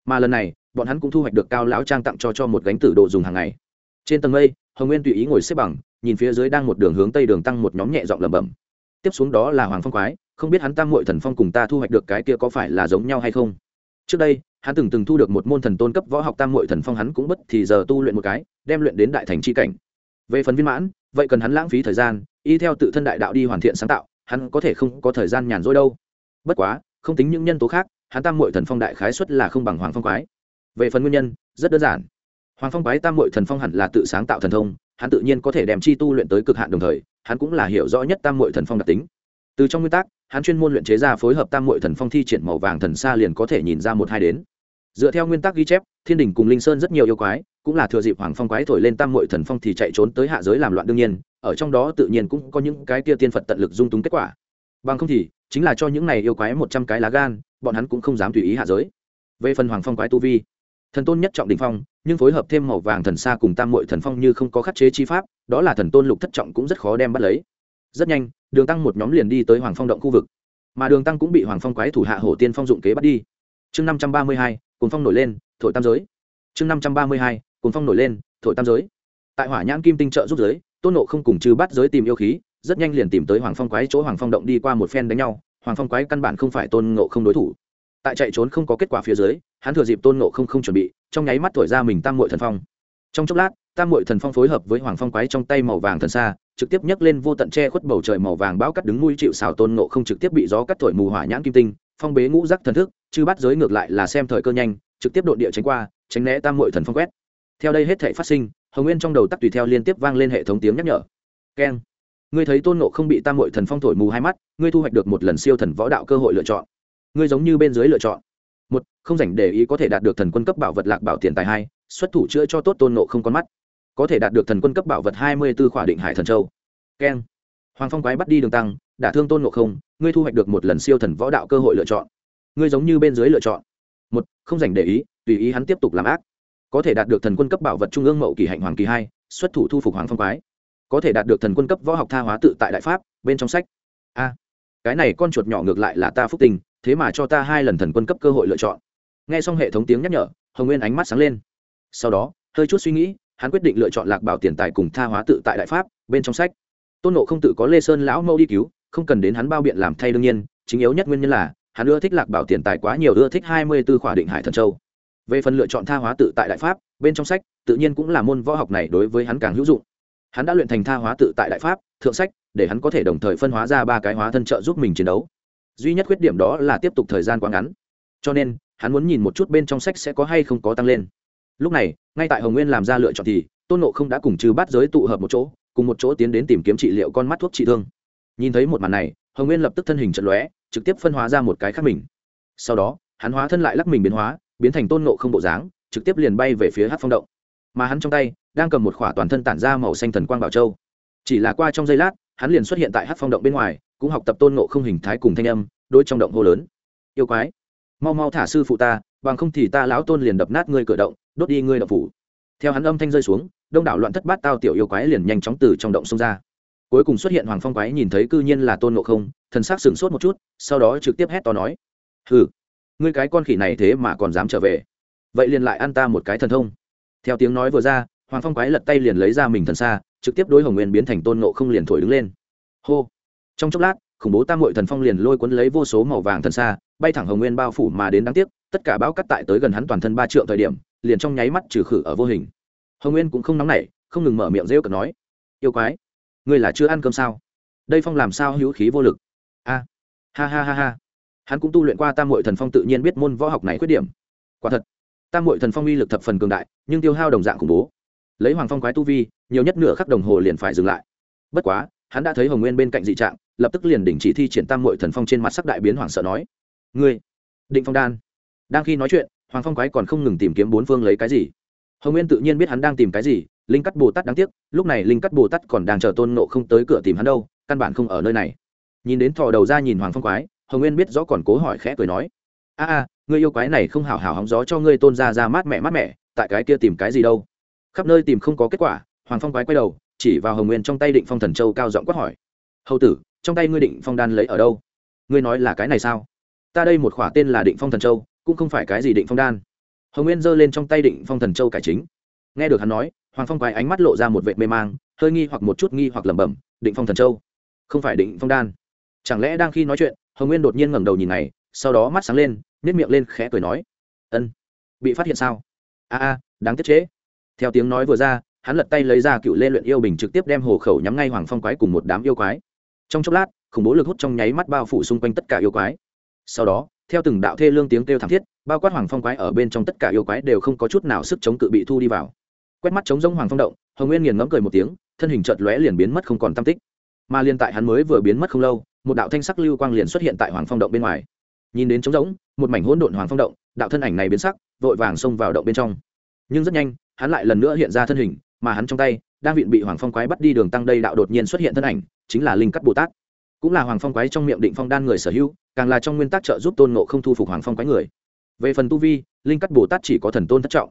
Mà lần này, bọn hắn cũng thu hoạch được cao lão trang tặng cho cho một gánh tử đồ dùng hàng ngày. Trên tầng mây, hồng nguyên tùy ý ngồi xếp bằng, nhìn phía dưới đang một đường hướng tây đường tăng một nhóm nhẹ giọng lẩm bẩm. Tiếp xuống đó là hoàng phong quái, không biết hắn tam muội thần phong cùng ta thu hoạch được cái kia có phải là giống nhau hay không? Trước đây, hắn từng từng thu được một môn thần tôn cấp võ học tam muội thần phong hắn cũng bất thì giờ tu luyện một cái, đem luyện đến đại thành c h i cảnh. Về phần viên mãn, vậy cần hắn lãng phí thời gian, y theo tự thân đại đạo đi hoàn thiện sáng tạo hắn có thể không có thời gian nhàn rỗi đâu. Bất quá, không tính những nhân tố khác, hắn tam mội thần phong đại khái xuất là không bằng hoàng phong quái. Về phần nguyên nhân, rất đơn giản. Hoàng phong quái tam mội thần phong hẳn là tự sáng tạo thần thông, hắn tự nhiên có thể đem chi tu luyện tới cực hạn đồng thời, hắn cũng là hiểu rõ nhất tam mội thần phong đặc tính. Từ trong nguyên tắc, hắn chuyên môn luyện chế ra phối hợp tam mội thần phong thi triển màu vàng thần xa liền có thể nhìn ra một hai đến. Dựa theo nguyên tắc ghi chép, thiên đình cùng linh sơn rất nhiều yêu quái, cũng là thừa dịp hoàng phong quái thổi lên tam mội thần phong thì chạy trốn tới hạ giới làm loạn đương nhiên ở trong đó tự nhiên cũng có những cái kia tiên phật tận lực dung túng kết quả. Bằng không thì, chính là cho những này yêu quái một trăm cái lá gan, bọn hắn cũng không dám tùy ý hạ giới. Về phần hoàng phong quái tu vi, thần tôn nhất trọng đình phong, nhưng phối hợp thêm màu vàng thần xa cùng tam mội thần phong như không có khắc chế chi pháp, đó là thần tôn lục thất trọng cũng rất khó đem bắt lấy. Rất nhanh, đường tăng một nhóm liền đi tới hoàng phong động khu vực. Mà đường tăng cũng bị hoàng phong quái thủ hạ hổ tiên phong dụng kế bắt đi. Chương năm trăm ba mươi hai cồn phong nổi lên, thổi tam giới. Chương năm trăm ba mươi hai cồn phong nổi lên, thổi tam giới. Tại hỏa nhãn kim tinh trợ giúp giới tôn nộ không cùng chư bắt giới tìm yêu khí, rất nhanh liền tìm tới hoàng phong quái chỗ hoàng phong động đi qua một phen đánh nhau, hoàng phong quái căn bản không phải tôn ngộ không đối thủ. Tại chạy trốn không có kết quả phía dưới, hắn thừa dịp tôn ngộ không không chuẩn bị, trong nháy mắt thổi ra mình tam mội thần phong. Trong chốc lát, tam mội thần phong phối hợp với hoàng phong quái trong tay màu vàng thần xa trực tiếp nhấc lên vô tận che khuất bầu trời màu vàng bão cắt đứng nuôi chịu xào tôn ngộ không trực tiếp bị gió cắt thổi mù hỏa nhãn kim tinh, phong bế ngũ rắc thần thức chứ bắt giới ngược lại là xem thời cơ nhanh, trực tiếp đội địa tránh qua, tránh né tam mội thần phong quét. Theo đây hết thể phát sinh hồng nguyên trong đầu tắc tùy theo liên tiếp vang lên hệ thống tiếng nhắc nhở keng ngươi thấy tôn nộ không bị tam hội thần phong thổi mù hai mắt ngươi thu hoạch được một lần siêu thần võ đạo cơ hội lựa chọn ngươi giống như bên dưới lựa chọn một không dành để ý có thể đạt được thần quân cấp bảo vật lạc bảo tiền tài hai xuất thủ chữa cho tốt tôn nộ không con mắt có thể đạt được thần quân cấp bảo vật hai mươi b ố khỏa định hải thần châu keng hoàng phong quái bắt đi đường tăng đả thương tôn nộ không ngươi thu hoạch được một lần siêu thần võ đạo cơ hội lựa chọn ngươi giống như bên dưới lựa chọn một không dành để ý tùy ý hắn tiếp tục làm ác có thể đạt được thần quân cấp bảo vật trung ương mậu kỳ hạnh hoàng kỳ hai, xuất thủ thu phục hoàng phong quái. Có thể đạt được thần quân cấp võ học tha hóa tự tại đại pháp, bên trong sách. A, cái này con chuột nhỏ ngược lại là ta phúc tình, thế mà cho ta hai lần thần quân cấp cơ hội lựa chọn. Nghe xong hệ thống tiếng nhắc nhở, hồng nguyên ánh mắt sáng lên. Sau đó, hơi chút suy nghĩ, hắn quyết định lựa chọn lạc bảo tiền tài cùng tha hóa tự tại đại pháp, bên trong sách. Tôn nộ không tự có lê sơn lão mâu đi cứu, không cần đến hắn bao biện làm thay đương nhiên, chính yếu nhất nguyên nhân là, hắn ưa thích lạc bảo tiền tài quá nhiều, ưa thích hai mươi b ố khỏa định hải thần châu về phần lựa chọn tha hóa tự tại đại pháp, bên trong sách, tự nhiên cũng là môn võ học này đối với hắn càng hữu dụng. Hắn đã luyện thành tha hóa tự tại đại pháp, thượng sách, để hắn có thể đồng thời phân hóa ra ba cái hóa thân trợ giúp mình chiến đấu. Duy nhất khuyết điểm đó là tiếp tục thời gian quá ngắn. Cho nên, hắn muốn nhìn một chút bên trong sách sẽ có hay không có tăng lên. Lúc này, ngay tại hồng nguyên làm ra lựa chọn thì, tôn nộ không đã cùng trừ bát giới tụ hợp một chỗ, cùng một chỗ tiến đến tìm kiếm trị liệu con mắt thuốc trị thương. Nhìn thấy một màn này, hồng nguyên lập tức thân hình trận lóe, trực tiếp phân hóa ra một cái khác mình. Sau đó, hắn hóa thân lại lắc mình biến hóa biến thành tôn nộ không bộ dáng, trực tiếp liền bay về phía hát phong động. Mà hắn trong tay, đang cầm một khỏa toàn thân tản ra màu xanh thần quang bảo châu. Chỉ là qua trong giây lát, hắn liền xuất hiện tại hát phong động bên ngoài, cũng học tập tôn nộ không hình thái cùng thanh âm đôi trong động hô lớn. Yêu quái, mau mau thả sư phụ ta, bằng không thì ta lão tôn liền đập nát ngươi cửa động, đốt đi ngươi động phủ. Theo hắn âm thanh rơi xuống, đông đảo loạn thất bát tao tiểu yêu quái liền nhanh chóng từ trong động xông ra. Cuối cùng xuất hiện hoàng phong quái nhìn thấy cư nhiên là tôn ngộ không, thần s ắ c sửng sốt một chút, sau đó trực tiếp hét to nói, hừ ngươi cái con khỉ này thế mà còn dám trở về. Vậy liền lại ăn ta một cái thần thông. Theo tiếng nói vừa ra, hoàng phong quái lật tay liền lấy ra mình thần xa, trực tiếp đối hồng nguyên biến thành tôn nộ không liền thổi đứng lên. Hô! Trong chốc lát, khủng bố tam hội thần phong liền lôi cuốn lấy vô số màu vàng thần xa, bay thẳng hồng nguyên bao phủ mà đến đáng tiếc, tất cả bão cắt tại tới gần hắn toàn thân ba triệu thời điểm, liền trong nháy mắt trừ khử ở vô hình. Hồng nguyên cũng không nóng nảy, không ngừng mở miệng rêu cực nói, yêu quái, ngươi là chưa ăn cơm sao? Đây phong làm sao hữu khí vô lực? A! Ha ha ha ha hắn cũng tu luyện qua tam hội thần phong tự nhiên biết môn võ học này khuyết điểm. Quả thật, tam hội thần phong uy lực thập phần cường đại, nhưng tiêu hao đồng dạng khủng bố. Lấy hoàng phong quái tu vi, nhiều nhất nửa khắc đồng hồ liền phải dừng lại. Bất quá, hắn đã thấy hồng nguyên bên cạnh dị trạng, lập tức liền đình chỉ thi triển tam hội thần phong trên mặt sắc đại biến hoảng sợ nói, ngươi, định phong đan. Đang khi nói chuyện, hoàng phong quái còn không ngừng tìm kiếm bốn phương lấy cái gì. Hồng nguyên tự nhiên biết hắn đang tìm cái gì, linh cắt bồ tát đáng tiếc, lúc này linh cắt bồ tát còn đang chờ tôn nộ không tới cửa tìm hắn đâu, căn bản không ở nơi này. Nhìn đến thò đầu ra nhìn hoàng phong quái hồng nguyên biết rõ còn cố hỏi khẽ cười nói a a ngươi yêu quái này không hào hào hóng gió cho ngươi tôn ra ra mát mẹ mát mẹ, tại cái kia tìm cái gì đâu? Khắp nơi tìm không có kết quả hoàng phong quái quay đầu chỉ vào hồng nguyên trong tay định phong thần châu cao giọng quát hỏi hầu tử trong tay ngươi định phong đan lấy ở đâu? Ngươi nói là cái này sao? Ta đây một khỏa tên là định phong thần châu cũng không phải cái gì định phong đan. Hồng nguyên giơ lên trong tay định phong thần châu cải chính. Nghe được hắn nói hoàng phong quái ánh mắt lộ ra một vệ mê mang hơi nghi hoặc một chút nghi hoặc lẩm bẩm định phong thần châu? Không phải định phong đan. Chẳng lẽ đang khi nói chuyện hồng nguyên đột nhiên ngẩng đầu nhìn này, sau đó mắt sáng lên nếp miệng lên khẽ cười nói, ân, bị phát hiện sao? A a, đáng tiếc chế. Theo tiếng nói vừa ra, hắn lật tay lấy ra cựu lê luyện yêu bình trực tiếp đem hồ khẩu nhắm ngay hoàng phong quái cùng một đám yêu quái. Trong chốc lát, khủng bố lực hút trong nháy mắt bao phủ xung quanh tất cả yêu quái. Sau đó, theo từng đạo thê lương tiếng kêu thảm thiết, bao quát hoàng phong quái ở bên trong tất cả yêu quái đều không có chút nào sức chống cự bị thu đi vào. Quét mắt chống giống hoàng phong động, hồng nguyên nghiền ngẫm cười một tiếng, thân hình chợt lóe liền biến mất không còn tam tích. Mà liên tại hắn mới vừa biến mất không lâu một đạo thanh sắc lưu quang liền xuất hiện tại hoàng phong động bên ngoài. Nhìn đến trống rỗng, một mảnh hỗn độn hoàng phong động, đạo thân ảnh này biến sắc, vội vàng xông vào động bên trong. Nhưng rất nhanh, hắn lại lần nữa hiện ra thân hình, mà hắn trong tay đang viện bị hoàng phong quái bắt đi đường tăng đây đạo đột nhiên xuất hiện thân ảnh, chính là linh cắt bồ tát. Cũng là hoàng phong quái trong miệng định phong đan người sở hữu, càng là trong nguyên tắc trợ giúp tôn ngộ không thu phục hoàng phong quái người. Về phần tu vi, linh cắt bồ tát chỉ có thần tôn thất trọng.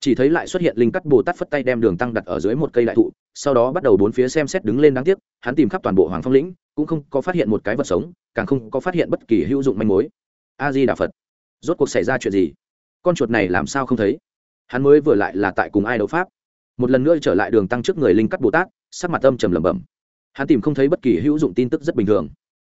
Chỉ thấy lại xuất hiện linh cắt bồ tát phất tay đem đường tăng đặt ở dưới một cây đại thụ, sau đó bắt đầu bốn phía xem xét đứng lên đáng tiếc, hắn tìm khắp toàn bộ hoàng phong lĩnh cũng không có phát hiện một cái vật sống, càng không có phát hiện bất kỳ hữu dụng manh mối. A di đà phật rốt cuộc xảy ra chuyện gì? Con chuột này làm sao không thấy? Hắn mới vừa lại là tại cùng ai đấu pháp. Một lần nữa trở lại đường tăng trước người linh cắt bồ tát sắc mặt âm trầm lẩm bẩm. Hắn tìm không thấy bất kỳ hữu dụng tin tức rất bình thường.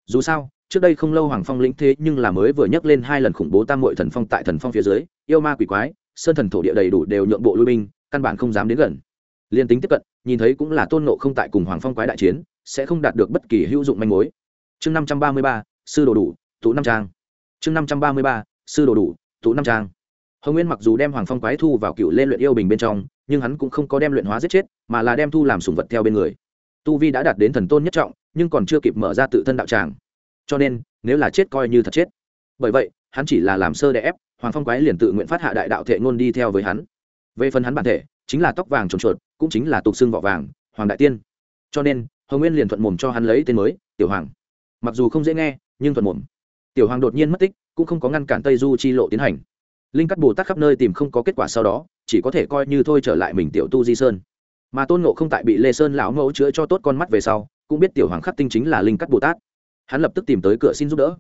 Dù sao, trước đây không lâu hoàng phong lĩnh thế nhưng là mới vừa nhắc lên hai lần khủng bố tam mội thần phong tại thần phong phía dưới, yêu ma quỷ quái, sơn thần thổ địa đầy đủ đều nhượng bộ lui binh, căn bản không dám đến gần. Liên tính tiếp cận, nhìn thấy cũng là tôn nộ không tại cùng hoàng phong quái đại chiến sẽ không đạt được bất kỳ hữu dụng manh mối. Chương năm trăm ba mươi ba, sư đồ đủ, tụ năm trang. Chương năm trăm ba mươi ba, sư đồ đủ, tụ năm trang. Hồng nguyên mặc dù đem hoàng phong quái thu vào cựu lên luyện yêu bình bên trong, nhưng hắn cũng không có đem luyện hóa giết chết, mà là đem thu làm sùng vật theo bên người. Tu vi đã đạt đến thần tôn nhất trọng, nhưng còn chưa kịp mở ra tự thân đạo tràng. Cho nên, nếu là chết coi như thật chết. Bởi vậy, hắn chỉ là làm sơ đẻ ép, hoàng phong quái liền tự nguyện phát hạ đại đạo thệ ngôn đi theo với hắn. Về phần hắn bản thể, chính là tóc vàng trồn chuột cũng chính là tục xương vỏ vàng, hoàng đại tiên. Cho nên hồng nguyên liền thuận mồm cho hắn lấy tên mới, tiểu hoàng. Mặc dù không dễ nghe, nhưng thuận mồm. Tiểu hoàng đột nhiên mất tích, cũng không có ngăn cản tây du chi lộ tiến hành. Linh cắt bồ tát khắp nơi tìm không có kết quả sau đó, chỉ có thể coi như thôi trở lại mình tiểu tu di sơn. Mà tôn ngộ không tại bị lê sơn lão mẫu chữa cho tốt con mắt về sau, cũng biết tiểu hoàng khắc tinh chính là linh cắt bồ tát. Hắn lập tức tìm tới cửa xin giúp đỡ.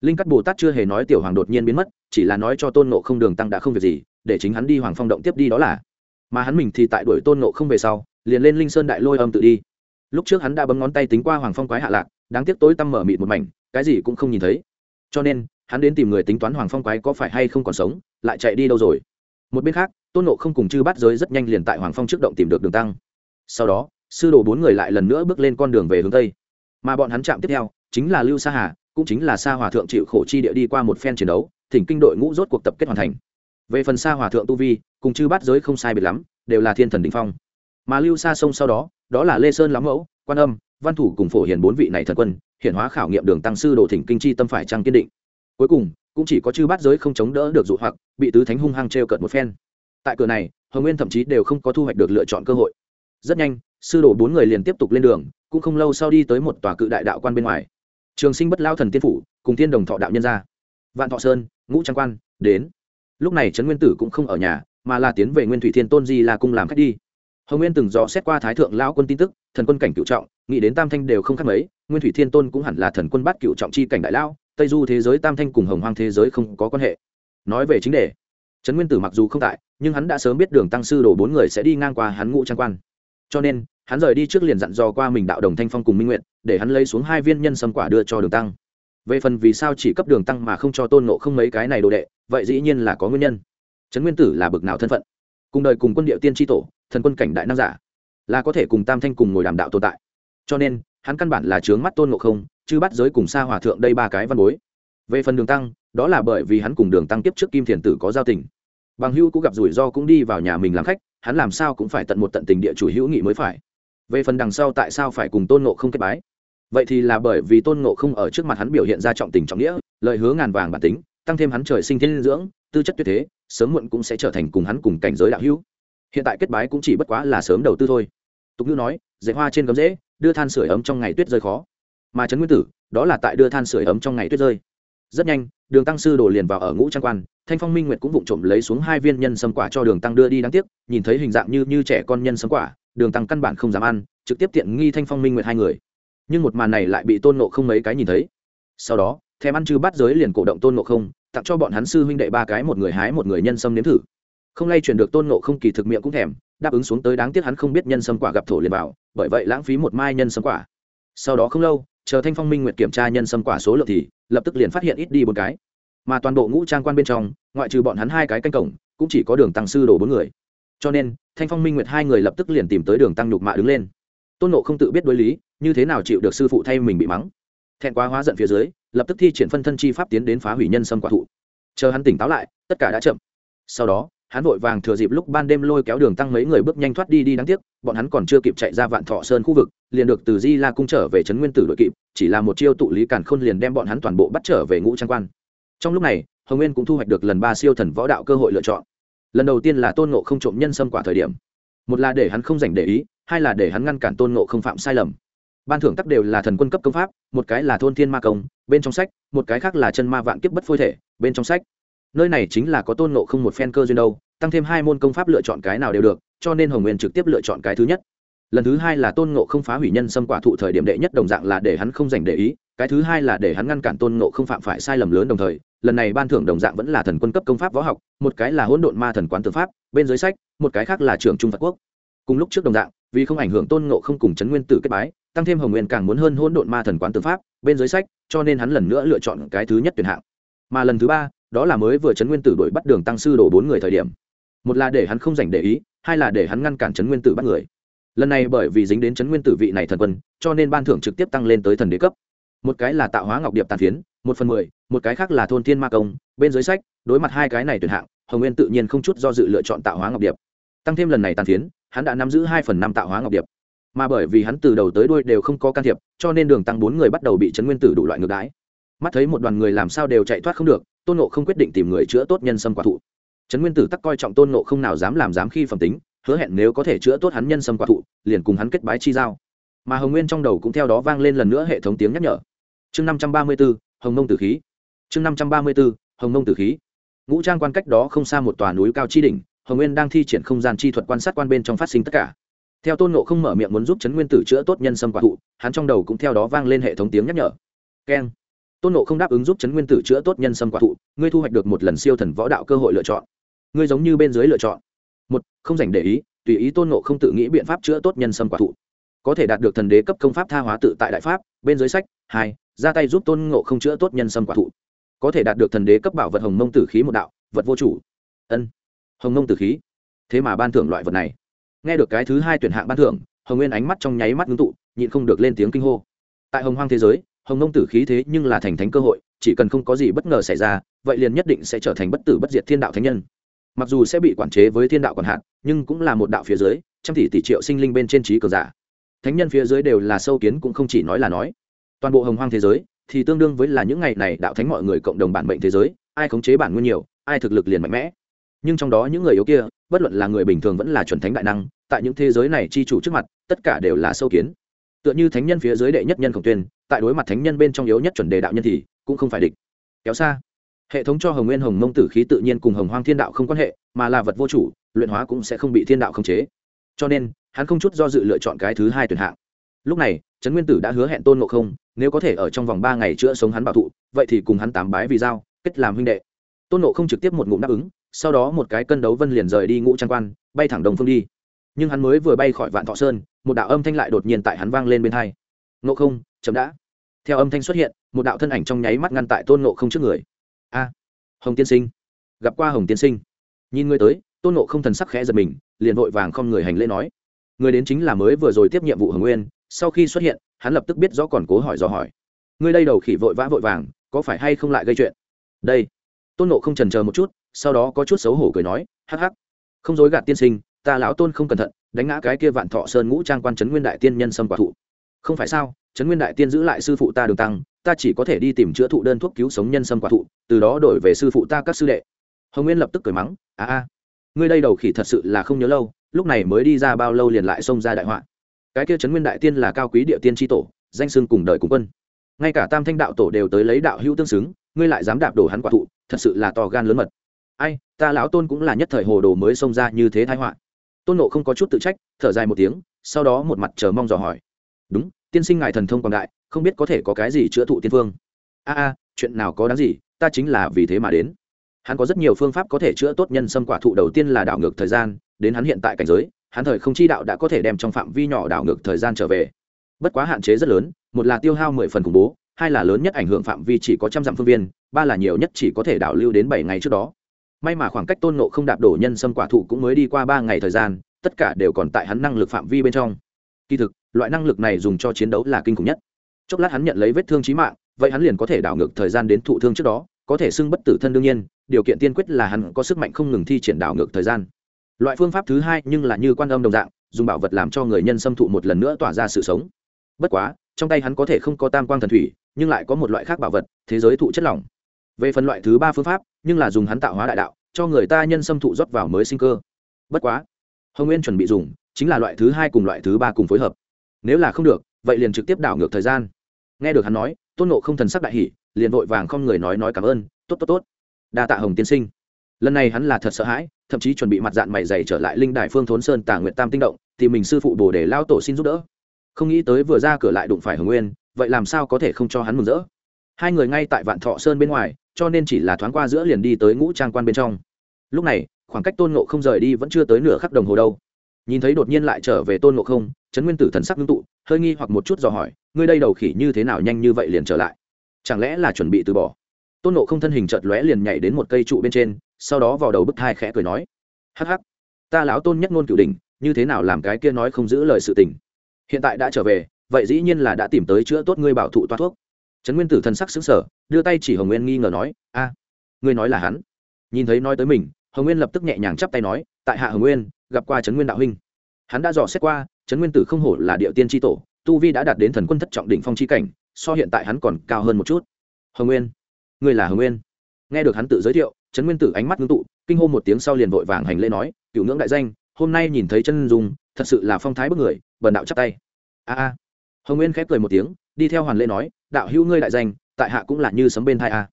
Linh cắt bồ tát chưa hề nói tiểu hoàng đột nhiên biến mất, chỉ là nói cho tôn ngộ không đường tăng đã không việc gì, để chính hắn đi hoàng phong động tiếp đi đó là. Mà hắn mình thì tại đuổi tôn ngộ không về sau, liền lên linh sơn đại lôi âm tự đi lúc trước hắn đã bấm ngón tay tính qua hoàng phong quái hạ lạc, đáng tiếc tối tăm mở mịt một mảnh, cái gì cũng không nhìn thấy. Cho nên, hắn đến tìm người tính toán hoàng phong quái có phải hay không còn sống, lại chạy đi đâu rồi. Một bên khác, tôn nộ không cùng chư bắt giới rất nhanh liền tại hoàng phong trước động tìm được đường tăng. Sau đó, sư đồ bốn người lại lần nữa bước lên con đường về hướng tây. Mà bọn hắn chạm tiếp theo, chính là lưu sa hà, cũng chính là sa hòa thượng chịu khổ chi địa đi qua một phen chiến đấu, thỉnh kinh đội ngũ rốt cuộc tập kết hoàn thành. Về phần sa hòa thượng tu vi, cùng chư bát giới không sai biệt lắm, đều là thiên thần đình phong. Mà lưu sa sông sau đó đó là lê sơn lắm mẫu, quan âm, văn thủ cùng phổ hiền bốn vị này thần quân, hiện hóa khảo nghiệm đường tăng sư đồ thỉnh kinh chi tâm phải trăng kiên định. Cuối cùng, cũng chỉ có chư bát giới không chống đỡ được dụ hoặc, bị tứ thánh hung hăng t r e o cợt một phen. Tại cửa này, hồng nguyên thậm chí đều không có thu hoạch được lựa chọn cơ hội. Rất nhanh, sư đồ bốn người liền tiếp tục lên đường, cũng không lâu sau đi tới một tòa cự đại đạo quan bên ngoài. Trường sinh bất lao thần tiên phủ, cùng tiên đồng thọ đạo nhân gia vạn thọ sơn, ngũ trang quan, đến. Lúc này trấn nguyên tử cũng không ở nhà, mà là tiến về nguyên thủy thiên tôn di là cung làm khách đi hồng nguyên từng dò xét qua thái thượng lão quân tin tức, thần quân cảnh cựu trọng, nghĩ đến tam thanh đều không khác mấy, nguyên thủy thiên tôn cũng hẳn là thần quân bắt cựu trọng chi cảnh đại lão, tây du thế giới, tam thanh cùng hồng hoang thế giới không có quan hệ. Nói về chính đề, trấn nguyên tử mặc dù không tại, nhưng hắn đã sớm biết đường tăng sư đổ bốn người sẽ đi ngang qua hắn ngũ trang quan. Cho nên, hắn rời đi trước liền dặn dò qua mình đạo đồng thanh phong cùng minh nguyện, để hắn lấy xuống hai viên nhân sâm quả đưa cho đường tăng. Về phần vì sao chỉ cấp đường tăng mà không cho tôn nộ không mấy cái này đồ đệ, vậy dĩ nhiên là có nguyên nhân. Trấn nguyên tử là bực nào thân phận? Cùng đời cùng quân địa tiên tri tổ, thần quân cảnh đại nam giả, là có thể cùng tam thanh cùng ngồi đàm đạo tồn tại. Cho nên, hắn căn bản là trướng mắt tôn ngộ không chứ bắt giới cùng xa hòa thượng đây ba cái văn bối. Về phần đường tăng, đó là bởi vì hắn cùng đường tăng tiếp trước kim thiền tử có giao tình. Bằng hữu cũng gặp rủi ro cũng đi vào nhà mình làm khách, hắn làm sao cũng phải tận một tận tình địa chủ hữu nghị mới phải. Về phần đằng sau tại sao phải cùng tôn ngộ không kết bái? Vậy thì là bởi vì tôn ngộ không ở trước mặt hắn biểu hiện ra trọng tình trọng nghĩa, lời hứa ngàn vàng bản tính, tăng thêm hắn trời sinh thiên dưỡng, tư chất tuyệt thế sớm muộn cũng sẽ trở thành cùng hắn cùng cảnh giới đạo hữu. Hiện tại kết bái cũng chỉ bất quá là sớm đầu tư thôi. Tục ngữ nói dạy hoa trên gấm dễ, đưa than sửa ấm trong ngày tuyết rơi khó. Mà trấn nguyên tử đó là tại đưa than sửa ấm trong ngày tuyết rơi. Rất nhanh đường tăng sư đổ liền vào ở ngũ trang quan thanh phong minh nguyệt cũng vụng trộm lấy xuống hai viên nhân sâm quả cho đường tăng đưa đi đáng tiếc nhìn thấy hình dạng như như trẻ con nhân sâm quả đường tăng căn bản không dám ăn trực tiếp tiện nghi thanh phong minh nguyệt hai người. Nhưng một màn này lại bị tôn nộ không mấy cái nhìn thấy. Sau đó thèm ăn chư bắt giới liền cổ động tôn nộ không tặng cho bọn hắn sư huynh đệ ba cái một người hái một người nhân sâm nếm thử. Không lay chuyển được tôn nộ không kỳ thực miệng cũng thèm, đáp ứng xuống tới đáng tiếc hắn không biết nhân sâm quả gặp thổ liền vào, bởi vậy lãng phí một mai nhân sâm quả. Sau đó không lâu, chờ thanh phong minh nguyệt kiểm tra nhân sâm quả số lượng thì lập tức liền phát hiện ít đi một cái. Mà toàn bộ ngũ trang quan bên trong, ngoại trừ bọn hắn hai cái canh cổng, cũng chỉ có đường tăng sư đổ bốn người. Cho nên, thanh phong minh nguyệt hai người lập tức liền tìm tới đường tăng nhục mạ đứng lên. Tôn nộ không tự biết đối lý, như thế nào chịu được sư phụ thay mình bị mắng. Thẹn quá hóa giận phía dưới lập tức thi triển phân thân chi pháp tiến đến phá hủy nhân sâm quả thụ. Chờ hắn tỉnh táo lại, tất cả đã chậm. Sau đó, hắn vội vàng thừa dịp lúc ban đêm lôi kéo đường tăng mấy người bước nhanh thoát đi đi đáng tiếc, bọn hắn còn chưa kịp chạy ra vạn thọ sơn khu vực, liền được từ di la cung trở về trấn nguyên tử đội kịp, chỉ là một chiêu tụ lý cản khôn liền đem bọn hắn toàn bộ bắt trở về ngũ trang quan. Trong lúc này, hồng nguyên cũng thu hoạch được lần ba siêu thần võ đạo cơ hội lựa chọn. Lần đầu tiên là tôn nộ không trộm nhân sâm quả thời điểm. Một là để hắn không dành để ý, hai là để hắn ngăn cản tôn nộ không phạm sai lầm ban thưởng tắc đều là thần quân cấp công pháp, một cái là thôn thiên ma công, bên trong sách, một cái khác là chân ma vạn kiếp bất phôi thể, bên trong sách. Nơi này chính là có tôn nộ không một phen cơ duyên đâu, tăng thêm hai môn công pháp lựa chọn cái nào đều được, cho nên hồng nguyên trực tiếp lựa chọn cái thứ nhất. Lần thứ hai là tôn nộ không phá hủy nhân xâm quả thụ thời điểm đệ nhất đồng dạng là để hắn không dành để ý, cái thứ hai là để hắn ngăn cản tôn nộ không phạm phải sai lầm lớn đồng thời, lần này ban thưởng đồng dạng vẫn là thần quân cấp công pháp võ học, một cái là hỗn độn ma thần quán tư pháp, bên dưới sách, một cái khác là trường trung phật quốc. Cùng lúc trước đồng dạng, vì không ảnh hưởng tôn nộ không cùng chấn nguyên tử kết bái tăng thêm hồng nguyên càng muốn hơn hỗn độn ma thần quán tư pháp, bên dưới sách, cho nên hắn lần nữa lựa chọn cái thứ nhất tuyển hạng. Mà lần thứ ba, đó là mới vừa chấn nguyên tử đổi bắt đường tăng sư đổ bốn người thời điểm. Một là để hắn không dành để ý, hai là để hắn ngăn cản chấn nguyên tử bắt người. Lần này bởi vì dính đến chấn nguyên tử vị này thần quân, cho nên ban thưởng trực tiếp tăng lên tới thần đế cấp. Một cái là tạo hóa ngọc điệp tàn phiến, một phần mười, một cái khác là thôn thiên ma công, bên dưới sách, đối mặt hai cái này tuyển hạng, hồng nguyên tự nhiên không chút do dự lựa chọn tạo hóa ngọc điệp. Tăng thêm lần này tàn phiến, hắn đã nắm giữ hai phần năm tạo hóa ngọc điệp mà bởi vì hắn từ đầu tới đuôi đều không có can thiệp, cho nên đường tăng bốn người bắt đầu bị chấn nguyên tử đủ loại ngược đái mắt thấy một đoàn người làm sao đều chạy thoát không được, tôn nộ không quyết định tìm người chữa tốt nhân sâm quả thụ. Trấn nguyên tử tắc coi trọng tôn nộ không nào dám làm dám khi phẩm tính, hứa hẹn nếu có thể chữa tốt hắn nhân sâm quả thụ, liền cùng hắn kết bái chi giao. Mà hồng nguyên trong đầu cũng theo đó vang lên lần nữa hệ thống tiếng nhắc nhở. Chương năm trăm ba mươi b ố hồng mông tử khí. Chương năm trăm ba mươi b ố hồng mông tử khí. Ngũ trang quan cách đó không xa một tòa núi cao chi đỉnh, hồng nguyên đang thi triển không gian chi thuật quan sát quan bên trong phát sinh tất cả theo tôn nộ không mở miệng muốn giúp chấn nguyên tử chữa tốt nhân sâm quả thụ, hắn trong đầu cũng theo đó vang lên hệ thống tiếng nhắc nhở. Keng. Tôn nộ không đáp ứng giúp chấn nguyên tử chữa tốt nhân sâm quả thụ, ngươi thu hoạch được một lần siêu thần võ đạo cơ hội lựa chọn. Ngươi giống như bên dưới lựa chọn. Một, không dành để ý, tùy ý tôn nộ không tự nghĩ biện pháp chữa tốt nhân sâm quả thụ. Có thể đạt được thần đế cấp công pháp tha hóa tự tại đại pháp, bên dưới sách, hai, ra tay giúp tôn ngộ không chữa tốt nhân sâm quả thụ. Có thể đạt được thần đế cấp bảo vật hồng mông tử khí một đạo, vật vô chủ. Ân. Hồng mông tử khí. Thế mà ban thưởng loại vật này nghe được cái thứ hai tuyển hạng ban thưởng, hồng nguyên ánh mắt trong nháy mắt ngưng tụ, nhịn không được lên tiếng kinh hô. Tại hồng hoang thế giới, hồng nông tử khí thế nhưng là thành thánh cơ hội, chỉ cần không có gì bất ngờ xảy ra, vậy liền nhất định sẽ trở thành bất tử bất diệt thiên đạo thánh nhân. Mặc dù sẽ bị quản chế với thiên đạo còn hạn nhưng cũng là một đạo phía dưới, trăm tỷ tỷ triệu sinh linh bên trên trí cờ giả. Thánh nhân phía dưới đều là sâu kiến cũng không chỉ nói là nói. Toàn bộ hồng hoang thế giới, thì tương đương với là những ngày này đạo thánh mọi người cộng đồng bản mệnh thế giới, ai khống chế bản nguyên nhiều, ai thực lực liền mạnh mẽ. Nhưng trong đó những người yếu kia bất luận là người bình thường vẫn là chuẩn thánh đại năng, tại những thế giới này chi chủ trước mặt, tất cả đều là sâu kiến. Tựa như thánh nhân phía dưới đệ nhất nhân khổng tuyên, tại đối mặt thánh nhân bên trong yếu nhất chuẩn đề đạo nhân thì cũng không phải địch. Kéo xa. Hệ thống cho hồng nguyên hồng mông tử khí tự nhiên cùng hồng hoang thiên đạo không quan hệ, mà là vật vô chủ, luyện hóa cũng sẽ không bị thiên đạo khống chế. Cho nên, hắn không chút do dự lựa chọn cái thứ hai tuyển hạng. Lúc này, trấn nguyên tử đã hứa hẹn tôn ngộ không, nếu có thể ở trong vòng ba ngày chữa sống hắn bảo thụ, vậy thì cùng hắn tám bái vì giao, kết làm huynh đệ. Tôn ngộ không trực tiếp một ngụm đáp ứng sau đó một cái cân đấu vân liền rời đi ngũ trang quan, bay thẳng đồng phương đi. Nhưng hắn mới vừa bay khỏi vạn thọ sơn, một đạo âm thanh lại đột nhiên tại hắn vang lên bên hai. Ngộ không chấm đã. Theo âm thanh xuất hiện, một đạo thân ảnh trong nháy mắt ngăn tại tôn ngộ không trước người. A, hồng tiên sinh. Gặp qua hồng tiên sinh. Nhìn người tới, tôn ngộ không thần sắc khẽ giật mình, liền vội vàng không người hành lễ nói. Người đến chính là mới vừa rồi tiếp nhiệm vụ hồng nguyên, sau khi xuất hiện, hắn lập tức biết rõ còn cố hỏi dò hỏi. Ngươi đây đầu khỉ vội vã vội vàng, có phải hay không lại gây chuyện? Đây. Tôn nộ không trần chờ một chút sau đó có chút xấu hổ cười nói, hắc hắc, không dối gạt tiên sinh, ta lão tôn không cẩn thận, đánh ngã cái kia vạn thọ sơn ngũ trang quan trấn nguyên đại tiên nhân sâm quả thụ. Không phải sao, trấn nguyên đại tiên giữ lại sư phụ ta đường tăng, ta chỉ có thể đi tìm chữa thụ đơn thuốc cứu sống nhân sâm quả thụ, từ đó đổi về sư phụ ta các sư đệ. Hồng nguyên lập tức cười mắng, a a, ngươi đây đầu khỉ thật sự là không nhớ lâu, lúc này mới đi ra bao lâu liền lại xông ra đại họa. Cái kia trấn nguyên đại tiên là cao quý địa tiên tri tổ, danh xưng cùng đời cùng quân. Ngay cả tam thanh đạo tổ đều tới lấy đạo hữu tương xứng, ngươi lại dám đạp đổ hắn quả thụ, thật sự là to gan lớn mật ai, ta lão tôn cũng là nhất thời hồ đồ mới xông ra như thế thái họa. Tôn nộ không có chút tự trách, thở dài một tiếng, sau đó một mặt chờ mong dò hỏi. Đúng, tiên sinh ngài thần thông quảng đại, không biết có thể có cái gì chữa thụ tiên phương. A a, chuyện nào có đáng gì, ta chính là vì thế mà đến. Hắn có rất nhiều phương pháp có thể chữa tốt nhân sâm quả thụ đầu tiên là đảo ngược thời gian, đến hắn hiện tại cảnh giới, hắn thời không chi đạo đã có thể đem trong phạm vi nhỏ đảo ngược thời gian trở về. Bất quá hạn chế rất lớn, một là tiêu hao mười phần khủng bố, hai là lớn nhất ảnh hưởng phạm vi chỉ có trăm dặm phương viên, ba là nhiều nhất chỉ có thể đảo lưu đến bảy ngày trước đó may mà khoảng cách tôn nộ không đạp đổ nhân sâm quả thụ cũng mới đi qua ba ngày thời gian, tất cả đều còn tại hắn năng lực phạm vi bên trong. Kỳ thực, loại năng lực này dùng cho chiến đấu là kinh khủng nhất. Chốc lát hắn nhận lấy vết thương trí mạng, vậy hắn liền có thể đảo ngược thời gian đến thụ thương trước đó, có thể xưng bất tử thân đương nhiên, điều kiện tiên quyết là hắn có sức mạnh không ngừng thi triển đảo ngược thời gian. Loại phương pháp thứ hai nhưng là như quan âm đồng dạng, dùng bảo vật làm cho người nhân xâm thụ một lần nữa tỏa ra sự sống. Bất quá, trong tay hắn có thể không có tam quang thần thủy, nhưng lại có một loại khác bảo vật, thế giới thụ chất lỏng. Về phần loại thứ ba phương pháp nhưng là dùng hắn tạo hóa đại đạo, cho người ta nhân xâm thụ rót vào mới sinh cơ. Bất quá, hồng nguyên chuẩn bị dùng, chính là loại thứ hai cùng loại thứ ba cùng phối hợp. Nếu là không được, vậy liền trực tiếp đảo ngược thời gian. Nghe được hắn nói, tôn nộ không thần sắc đại hỷ liền vội vàng không người nói nói cảm ơn, tốt tốt tốt. Đa tạ hồng tiên sinh. Lần này hắn là thật sợ hãi, thậm chí chuẩn bị mặt dạng mày dày trở lại linh đài phương thốn sơn tà nguyệt tam tinh động thì mình sư phụ bồ để lao tổ xin giúp đỡ. Không nghĩ tới vừa ra cửa lại đụng phải hồng nguyên, vậy làm sao có thể không cho hắn mừng rỡ? Hai người ngay tại vạn thọ sơn bên ngoài, cho nên chỉ là thoáng qua giữa liền đi tới ngũ trang quan bên trong. Lúc này, khoảng cách tôn ngộ không rời đi vẫn chưa tới nửa khắc đồng hồ đâu. Nhìn thấy đột nhiên lại trở về tôn ngộ không, trấn nguyên tử thần sắc ngưng tụ, hơi nghi hoặc một chút dò hỏi, ngươi đây đầu khỉ như thế nào nhanh như vậy liền trở lại? Chẳng lẽ là chuẩn bị từ bỏ? Tôn ngộ không thân hình chợt lóe liền nhảy đến một cây trụ bên trên, sau đó vào đầu bức thai khẽ cười nói, hắc hắc, ta lão tôn nhất ngôn cửu đình như thế nào làm cái kia nói không giữ lời sự tình? Hiện tại đã trở về, vậy dĩ nhiên là đã tìm tới chữa tốt ngươi bảo thụ toa thuốc trấn nguyên tử thần sắc xứng sở đưa tay chỉ hồng nguyên nghi ngờ nói, a, ngươi nói là hắn? Nhìn thấy nói tới mình, hồng nguyên lập tức nhẹ nhàng chắp tay nói, tại hạ hồng nguyên, gặp qua trấn nguyên đạo huynh. Hắn đã dò xét qua, trấn nguyên tử không hổ là địa tiên tri tổ, tu vi đã đạt đến thần quân thất trọng đỉnh phong chi cảnh, so hiện tại hắn còn cao hơn một chút. Hồng nguyên, ngươi là hồng nguyên? Nghe được hắn tự giới thiệu, trấn nguyên tử ánh mắt ngưng tụ, kinh hô một tiếng sau liền vội vàng hành lễ nói cựu ngưỡng đại danh, hôm nay nhìn thấy chân dung, thật sự là phong thái bức người, bần đạo chắp tay. A a. Hồng nguyên khép cười một tiếng đi theo hoàn lễ nói, đạo hữu ngươi đại danh, tại hạ cũng là như sấm bên thai a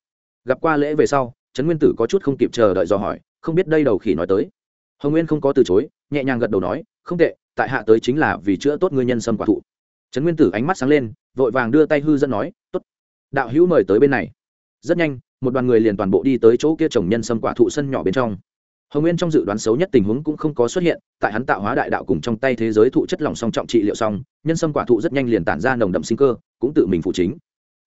gặp qua lễ về sau, trấn nguyên tử có chút không kịp chờ đợi dò hỏi, không biết đây đầu khỉ nói tới. Hồng nguyên không có từ chối, nhẹ nhàng gật đầu nói, không tệ, tại hạ tới chính là vì chữa tốt ngươi nhân sâm quả thụ. Trấn nguyên tử ánh mắt sáng lên, vội vàng đưa tay hư dẫn nói, tốt, đạo hữu mời tới bên này. Rất nhanh, một đoàn người liền toàn bộ đi tới chỗ kia trồng nhân sâm quả thụ sân nhỏ bên trong hồng nguyên trong dự đoán xấu nhất tình huống cũng không có xuất hiện, tại hắn tạo hóa đại đạo cùng trong tay thế giới thụ chất lỏng song trọng trị liệu xong, nhân sâm quả thụ rất nhanh liền tản ra nồng đậm sinh cơ, cũng tự mình phụ chính.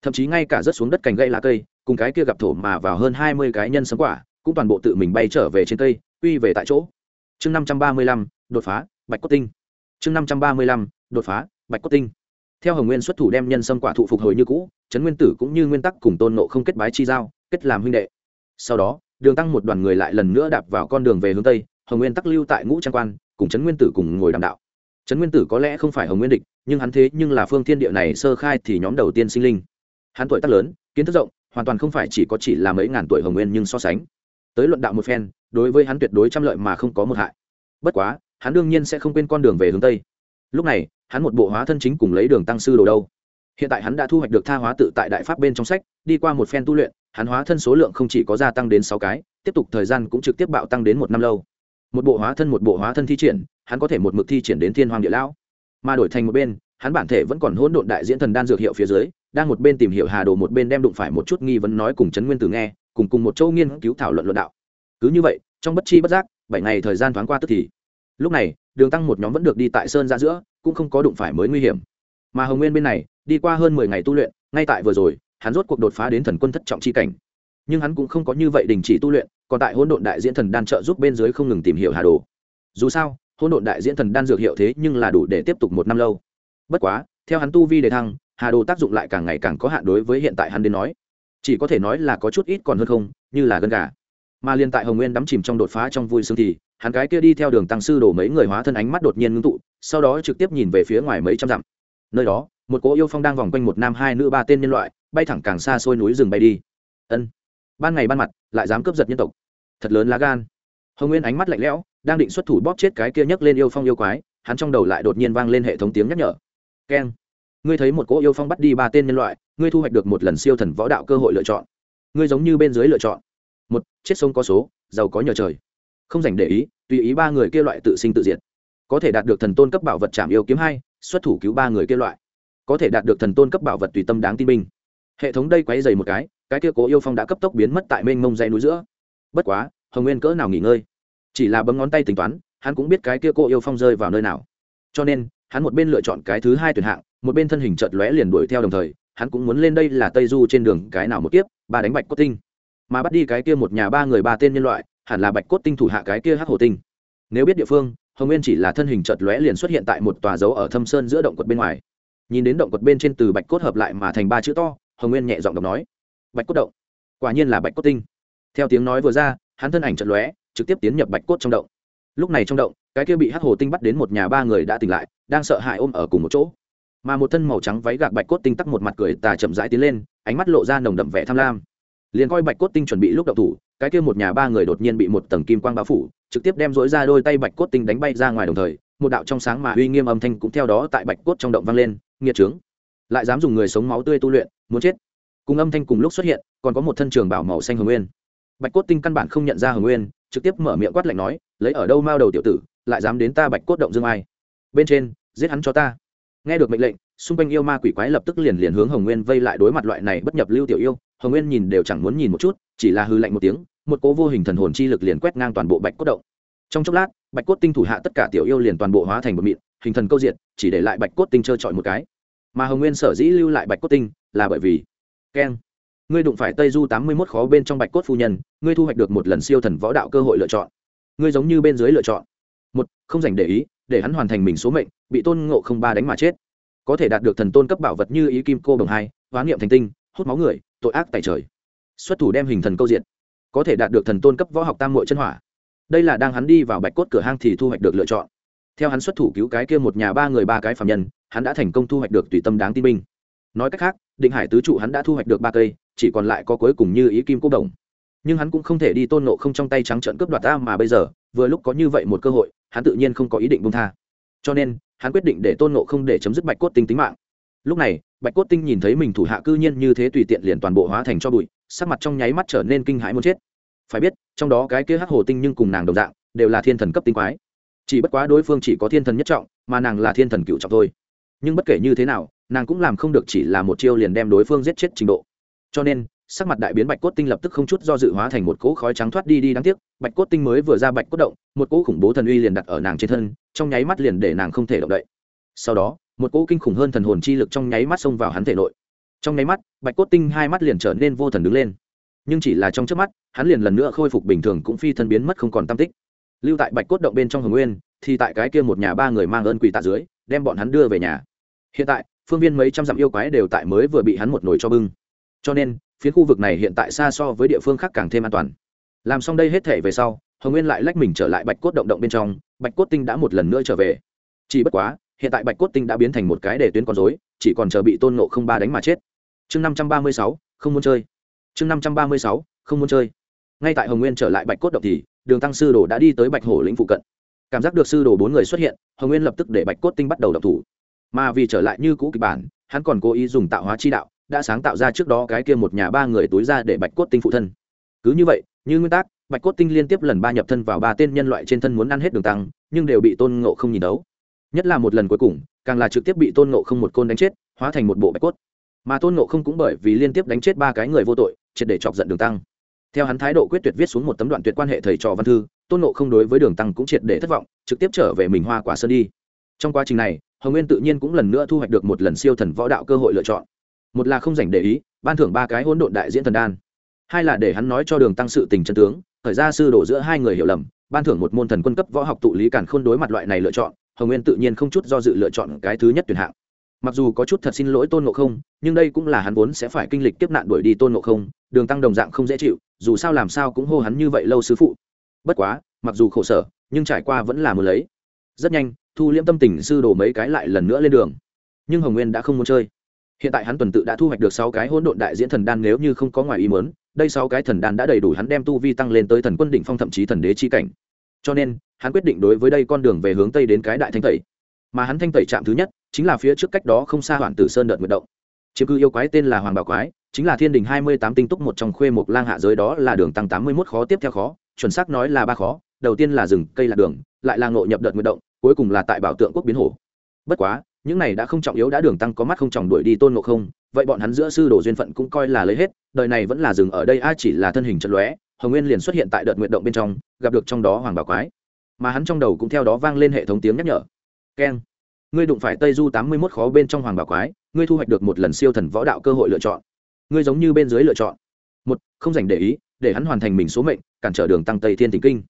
Thậm chí ngay cả rớt xuống đất cành gây lá cây, cùng cái kia gặp thổ mà vào hơn hai mươi cái nhân sâm quả, cũng toàn bộ tự mình bay trở về trên cây, quy về tại chỗ. Chương năm trăm ba mươi lăm, đột phá, bạch cốt tinh. Chương năm trăm ba mươi lăm, đột phá, bạch cốt tinh. Theo hồng nguyên xuất thủ đem nhân sâm quả thụ phục hồi như cũ, trấn nguyên tử cũng như nguyên tắc cùng tôn nộ không kết bái chi giao, kết làm huynh đệ. Sau đó đường tăng một đoàn người lại lần nữa đạp vào con đường về hướng tây, hồng nguyên tắc lưu tại ngũ trang quan, cùng trấn nguyên tử cùng ngồi đàm đạo. Trấn nguyên tử có lẽ không phải hồng nguyên địch, nhưng hắn thế nhưng là phương thiên địa này sơ khai thì nhóm đầu tiên sinh linh. Hắn tuổi tác lớn, kiến thức rộng, hoàn toàn không phải chỉ có chỉ là mấy ngàn tuổi hồng nguyên nhưng so sánh. Tới luận đạo một phen, đối với hắn tuyệt đối trăm lợi mà không có một hại. Bất quá, hắn đương nhiên sẽ không quên con đường về hướng tây. Lúc này, hắn một bộ hóa thân chính cùng lấy đường tăng sư đồ đâu. Hiện tại hắn đã thu hoạch được tha hóa tự tại đại pháp bên trong sách, đi qua một phen tu luyện hắn hóa thân số lượng không chỉ có gia tăng đến sáu cái, tiếp tục thời gian cũng trực tiếp bạo tăng đến một năm lâu. Một bộ hóa thân, một bộ hóa thân thi triển, hắn có thể một mực thi triển đến thiên hoàng địa lão. Mà đổi thành một bên, hắn bản thể vẫn còn hỗn độn đại diễn thần đan dược hiệu phía dưới, đang một bên tìm hiểu hà đồ một bên đem đụng phải một chút nghi vấn nói cùng trấn nguyên tử nghe, cùng cùng một châu nghiên cứu thảo luận luận đạo. Cứ như vậy, trong bất chi bất giác, bảy ngày thời gian thoáng qua tức thì. Lúc này, đường tăng một nhóm vẫn được đi tại sơn ra giữa, cũng không có đụng phải mới nguy hiểm. Mà hồng nguyên bên này, đi qua hơn mười ngày tu luyện, ngay tại vừa rồi hắn rốt cuộc đột phá đến thần quân thất trọng chi cảnh. Nhưng hắn cũng không có như vậy đình chỉ tu luyện, còn tại hỗn độn đại diễn thần đan trợ giúp bên dưới không ngừng tìm hiểu hà đồ. Dù sao, hỗn độn đại diễn thần đan dược hiệu thế nhưng là đủ để tiếp tục một năm lâu. Bất quá, theo hắn tu vi đề thăng, hà đồ tác dụng lại càng ngày càng có hạn đối với hiện tại hắn đến nói. Chỉ có thể nói là có chút ít còn hơn không, như là gân gà. Mà liên tại hồng nguyên đắm chìm trong đột phá trong vui sướng thì, hắn cái kia đi theo đường tăng sư đổ mấy người hóa thân ánh mắt đột nhiên ngưng tụ, sau đó trực tiếp nhìn về phía ngoài mấy trăm dặm. Nơi đó, một cỗ yêu phong đang vòng quanh một nam hai nữ ba tên nhân loại bay thẳng càng xa xôi núi rừng bay đi. Ân. Ban ngày ban mặt, lại dám cướp giật nhân tộc. Thật lớn lá gan. Hồng nguyên ánh mắt lạnh lẽo, đang định xuất thủ bóp chết cái kia nhấc lên yêu phong yêu quái, hắn trong đầu lại đột nhiên vang lên hệ thống tiếng nhắc nhở. Keng. Ngươi thấy một cỗ yêu phong bắt đi ba tên nhân loại, ngươi thu hoạch được một lần siêu thần võ đạo cơ hội lựa chọn. Ngươi giống như bên dưới lựa chọn. Một, chết sông có số, giàu có nhờ trời. Không dành để ý, tùy ý ba người kia loại tự sinh tự diệt. Có thể đạt được thần tôn cấp bảo vật chạm yêu kiếm hai, xuất thủ cứu ba người kia loại. Có thể đạt được thần tôn cấp bảo vật tùy tâm đáng tin binh hệ thống đây quấy dày một cái cái kia cố yêu phong đã cấp tốc biến mất tại mênh mông dây núi giữa. Bất quá, hồng nguyên cỡ nào nghỉ ngơi? Chỉ là bấm ngón tay tính toán, hắn cũng biết cái kia cô yêu phong rơi vào nơi nào. Cho nên, hắn một bên lựa chọn cái thứ hai tuyển hạng, một bên thân hình chợt lóe liền đuổi theo đồng thời, hắn cũng muốn lên đây là tây du trên đường cái nào một kiếp, ba đánh bạch cốt tinh. Mà bắt đi cái kia một nhà ba người ba tên nhân loại, hẳn là bạch cốt tinh thủ hạ cái kia hắc hồ tinh. Nếu biết địa phương, hồng nguyên chỉ là thân hình chợt lóe liền xuất hiện tại một tòa dấu ở thâm sơn giữa động quật bên ngoài. Nhìn đến động quật bên trên từ bạch cốt hợp lại mà thành ba chữ to hồng nguyên nhẹ giọng đọc nói, bạch cốt động. Quả nhiên là bạch cốt tinh. Theo tiếng nói vừa ra, hắn thân ảnh trận lóe, trực tiếp tiến nhập bạch cốt trong động. Lúc này trong động, cái kia bị hắc hồ tinh bắt đến một nhà ba người đã tỉnh lại, đang sợ hãi ôm ở cùng một chỗ. Mà một thân màu trắng váy gạc bạch cốt tinh tắc một mặt cười tà chậm rãi tiến lên, ánh mắt lộ ra nồng đậm vẻ tham lam. Liền coi bạch cốt tinh chuẩn bị lúc đậu thủ, cái kia một nhà ba người đột nhiên bị một tầng kim quang bao phủ, trực tiếp đem dối ra đôi tay bạch cốt tinh đánh bay ra ngoài đồng thời, một đạo trong sáng mà uy nghiêm âm thanh cũng theo đó tại bạch cốt trong động vang lên, nghiệt trướng, lại dám dùng người sống máu tươi tu luyện muốn chết. Cùng âm thanh cùng lúc xuất hiện, còn có một thân trường bảo màu xanh hồng nguyên. Bạch cốt tinh căn bản không nhận ra hồng nguyên, trực tiếp mở miệng quát lạnh nói, lấy ở đâu mao đầu tiểu tử, lại dám đến ta bạch cốt động dương ai? Bên trên, giết hắn cho ta. Nghe được mệnh lệnh, xung quanh yêu ma quỷ quái lập tức liền liền hướng hồng nguyên vây lại đối mặt loại này bất nhập lưu tiểu yêu. Hồng nguyên nhìn đều chẳng muốn nhìn một chút, chỉ là hư lạnh một tiếng, một cố vô hình thần hồn chi lực liền quét ngang toàn bộ bạch cốt động. Trong chốc lát, bạch cốt tinh thủ hạ tất cả tiểu yêu liền toàn bộ hóa thành một mịn, hình thần câu diện chỉ để lại bạch cốt tinh trơ trọi một cái mà hồng nguyên sở dĩ lưu lại bạch cốt tinh là bởi vì keng ngươi đụng phải tây du tám mươi mốt khó bên trong bạch cốt phu nhân, ngươi thu hoạch được một lần siêu thần võ đạo cơ hội lựa chọn. Ngươi giống như bên dưới lựa chọn. Một, không dành để ý, để hắn hoàn thành mình số mệnh, bị tôn ngộ không ba đánh mà chết. Có thể đạt được thần tôn cấp bảo vật như ý kim cô đồng hai hoán niệm thành tinh, hút máu người, tội ác tại trời. Xuất thủ đem hình thần câu diện có thể đạt được thần tôn cấp võ học tam mội chân hỏa. Đây là đang hắn đi vào bạch cốt cửa hang thì thu hoạch được lựa chọn theo hắn xuất thủ cứu cái kia một nhà ba người ba cái phạm nhân, hắn đã thành công thu hoạch được tùy tâm đáng tin binh. Nói cách khác, định hải tứ trụ hắn đã thu hoạch được ba cây, chỉ còn lại có cuối cùng như ý kim Cúc đồng. Nhưng hắn cũng không thể đi tôn nộ không trong tay trắng trợn cướp đoạt ta mà bây giờ, vừa lúc có như vậy một cơ hội, hắn tự nhiên không có ý định bông tha. Cho nên, hắn quyết định để tôn nộ không để chấm dứt bạch cốt tinh tính mạng. Lúc này, bạch cốt tinh nhìn thấy mình thủ hạ cư nhiên như thế tùy tiện liền toàn bộ hóa thành cho bụi, sắc mặt trong nháy mắt trở nên kinh hãi muốn chết. Phải biết, trong đó cái kia hắc hồ tinh nhưng cùng nàng đồng dạng, đều là thiên thần cấp tinh quái chỉ bất quá đối phương chỉ có thiên thần nhất trọng, mà nàng là thiên thần cựu trọng thôi. Nhưng bất kể như thế nào, nàng cũng làm không được chỉ là một chiêu liền đem đối phương giết chết trình độ. Cho nên, sắc mặt đại biến bạch cốt tinh lập tức không chút do dự hóa thành một cỗ khói trắng thoát đi đi đáng tiếc, bạch cốt tinh mới vừa ra bạch cốt động, một cỗ khủng bố thần uy liền đặt ở nàng trên thân, trong nháy mắt liền để nàng không thể động đậy. Sau đó, một cỗ kinh khủng hơn thần hồn chi lực trong nháy mắt xông vào hắn thể nội. Trong nháy mắt, bạch cốt tinh hai mắt liền trở nên vô thần đứng lên. Nhưng chỉ là trong trước mắt, hắn liền lần nữa khôi phục bình thường cũng phi thân biến mất không còn tam tích lưu tại bạch cốt động bên trong hồng nguyên, thì tại cái kia một nhà ba người mang ơn quỳ tạ dưới, đem bọn hắn đưa về nhà. Hiện tại, phương viên mấy trăm dặm yêu quái đều tại mới vừa bị hắn một nồi cho bưng. Cho nên, phiến khu vực này hiện tại xa so với địa phương khác càng thêm an toàn. Làm xong đây hết thể về sau, hồng nguyên lại lách mình trở lại bạch cốt động động bên trong, bạch cốt tinh đã một lần nữa trở về. Chỉ bất quá, hiện tại bạch cốt tinh đã biến thành một cái để tuyến con dối chỉ còn chờ bị tôn nộ không ba đánh mà chết. Chương năm trăm ba mươi sáu, không muốn chơi. Chương năm trăm ba mươi sáu, không muốn chơi. Ngay tại hồng nguyên trở lại bạch cốt động thì đường tăng sư đồ đã đi tới bạch hổ lĩnh phụ cận. Cảm giác được sư đồ bốn người xuất hiện, hồng nguyên lập tức để bạch cốt tinh bắt đầu đập thủ. Mà vì trở lại như cũ kịch bản, hắn còn cố ý dùng tạo hóa chi đạo, đã sáng tạo ra trước đó cái kia một nhà ba người túi ra để bạch cốt tinh phụ thân. Cứ như vậy, như nguyên tắc, bạch cốt tinh liên tiếp lần ba nhập thân vào ba tên nhân loại trên thân muốn ăn hết đường tăng, nhưng đều bị tôn ngộ không nhìn đấu. Nhất là một lần cuối cùng, càng là trực tiếp bị tôn ngộ không một côn đánh chết, hóa thành một bộ bạch cốt. Mà tôn ngộ không cũng bởi vì liên tiếp đánh chết ba cái người vô tội, triệt để chọc giận đường tăng theo hắn thái độ quyết tuyệt viết xuống một tấm đoạn tuyệt quan hệ thầy trò văn thư, tôn ngộ không đối với đường tăng cũng triệt để thất vọng, trực tiếp trở về mình hoa quả sơn đi. Trong quá trình này, hồng nguyên tự nhiên cũng lần nữa thu hoạch được một lần siêu thần võ đạo cơ hội lựa chọn. Một là không dành để ý, ban thưởng ba cái hỗn độn đại diễn thần đan. Hai là để hắn nói cho đường tăng sự tình chân tướng, thời ra sư đổ giữa hai người hiểu lầm, ban thưởng một môn thần quân cấp võ học tụ lý cản khôn đối mặt loại này lựa chọn, hồng nguyên tự nhiên không chút do dự lựa chọn cái thứ nhất tuyển hạng. Mặc dù có chút thật xin lỗi tôn ngộ không, nhưng đây cũng là hắn vốn sẽ phải kinh lịch kiếp nạn đuổi đi tôn ngộ không, đường tăng đồng dạng không dễ chịu dù sao làm sao cũng hô hắn như vậy lâu sư phụ. Bất quá, mặc dù khổ sở, nhưng trải qua vẫn là muốn lấy. Rất nhanh, thu liễm tâm tình sư đồ mấy cái lại lần nữa lên đường. Nhưng hồng nguyên đã không muốn chơi. Hiện tại hắn tuần tự đã thu hoạch được sáu cái hỗn độn đại diễn thần đan nếu như không có ngoài ý muốn, đây sáu cái thần đan đã đầy đủ hắn đem tu vi tăng lên tới thần quân đỉnh phong thậm chí thần đế chi cảnh. Cho nên, hắn quyết định đối với đây con đường về hướng tây đến cái đại thanh tẩy. Mà hắn thanh tẩy trạm thứ nhất, chính là phía trước cách đó không xa hoàn tử sơn đợt nguyệt động. Chiếm cư yêu quái tên là hoàng bảo quái chính là thiên đình hai mươi tám tinh túc một trong khuê một lang hạ giới đó là đường tăng tám mươi mốt khó tiếp theo khó, chuẩn xác nói là ba khó. Đầu tiên là rừng, cây lạc đường, lại là ngộ nhập đợt nguyệt động, cuối cùng là tại bảo tượng quốc biến hổ bất quá, những này đã không trọng yếu, đã đường tăng có mắt không trọng đuổi đi tôn ngộ không, vậy bọn hắn giữa sư đồ duyên phận cũng coi là lấy hết, đời này vẫn là dừng ở đây, a, chỉ là thân hình trận lóe, hồng nguyên liền xuất hiện tại đợt nguyện động bên trong, gặp được trong đó hoàng bảo quái. Mà hắn trong đầu cũng theo đó vang lên hệ thống tiếng nhắc nhở. Keng, ngươi đụng phải tây du tám mươi mốt khó bên trong hoàng bảo quái, ngươi thu hoạch được một lần siêu thần võ đạo cơ hội lựa chọn ngươi giống như bên dưới lựa chọn. Một, không dành để ý, để hắn hoàn thành mình số mệnh, cản trở đường tăng tây thiên thỉnh kinh.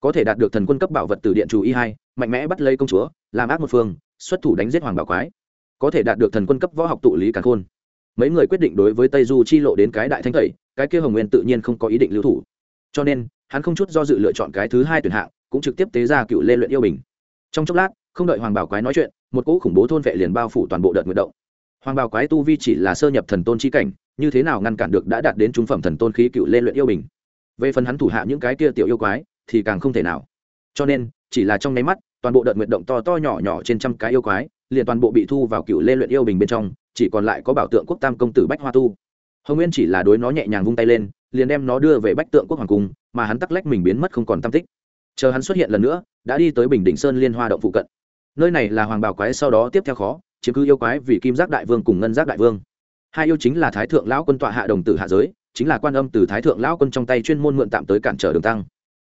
Có thể đạt được thần quân cấp bảo vật từ điện chủ y hai, mạnh mẽ bắt lấy công chúa, làm ác một phương, xuất thủ đánh giết hoàng bảo quái. Có thể đạt được thần quân cấp võ học tụ lý càn khôn. Mấy người quyết định đối với tây du chi lộ đến cái đại thanh tẩy, cái kia hồng nguyên tự nhiên không có ý định lưu thủ. Cho nên, hắn không chút do dự lựa chọn cái thứ hai tuyển hạng, cũng trực tiếp tế ra cựu lê luyện yêu bình. Trong chốc lát, không đợi hoàng bảo quái nói chuyện, một cỗ khủng bố thôn vệ liền bao phủ toàn bộ đợt nguyện động. Hoàng bảo quái tu vi chỉ là sơ nhập thần tôn chi cảnh như thế nào ngăn cản được đã đạt đến trung phẩm thần tôn khí cựu lê luyện yêu bình? Về phần hắn thủ hạ những cái kia tiểu yêu quái, thì càng không thể nào. Cho nên, chỉ là trong nháy mắt, toàn bộ đợt nguyện động to to nhỏ nhỏ trên trăm cái yêu quái, liền toàn bộ bị thu vào cựu lê luyện yêu bình bên trong, chỉ còn lại có bảo tượng quốc tam công tử bách hoa tu. Hồng nguyên chỉ là đối nó nhẹ nhàng vung tay lên, liền đem nó đưa về bách tượng quốc hoàng cung, mà hắn tắc lách mình biến mất không còn tam tích. Chờ hắn xuất hiện lần nữa, đã đi tới bình định sơn liên hoa động phụ cận. Nơi này là hoàng bảo quái sau đó tiếp theo khó, chiếm cứ yêu quái vì kim giác đại vương cùng ngân giác đại vương hai yêu chính là thái thượng lão quân tọa hạ đồng tử hạ giới, chính là quan âm từ thái thượng lão quân trong tay chuyên môn mượn tạm tới cản trở đường tăng.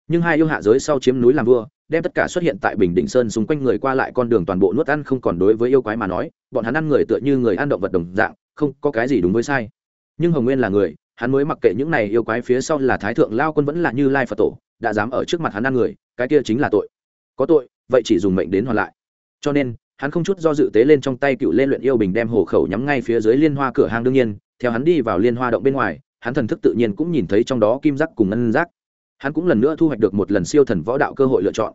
Nhưng hai yêu hạ giới sau chiếm núi làm vua, đem tất cả xuất hiện tại bình định sơn xung quanh người qua lại con đường toàn bộ nuốt ăn không còn đối với yêu quái mà nói, bọn hắn ăn người tựa như người ăn động vật đồng dạng, không có cái gì đúng với sai. Nhưng hồng nguyên là người, hắn mới mặc kệ những này yêu quái phía sau là thái thượng lao quân vẫn là như lai phật tổ, đã dám ở trước mặt hắn ăn người, cái kia chính là tội. Có tội, vậy chỉ dùng mệnh đến hoàn lại. Cho nên hắn không chút do dự tế lên trong tay cựu lên luyện yêu bình đem hồ khẩu nhắm ngay phía dưới liên hoa cửa hang đương nhiên, theo hắn đi vào liên hoa động bên ngoài, hắn thần thức tự nhiên cũng nhìn thấy trong đó kim giác cùng ngân giác. Hắn cũng lần nữa thu hoạch được một lần siêu thần võ đạo cơ hội lựa chọn.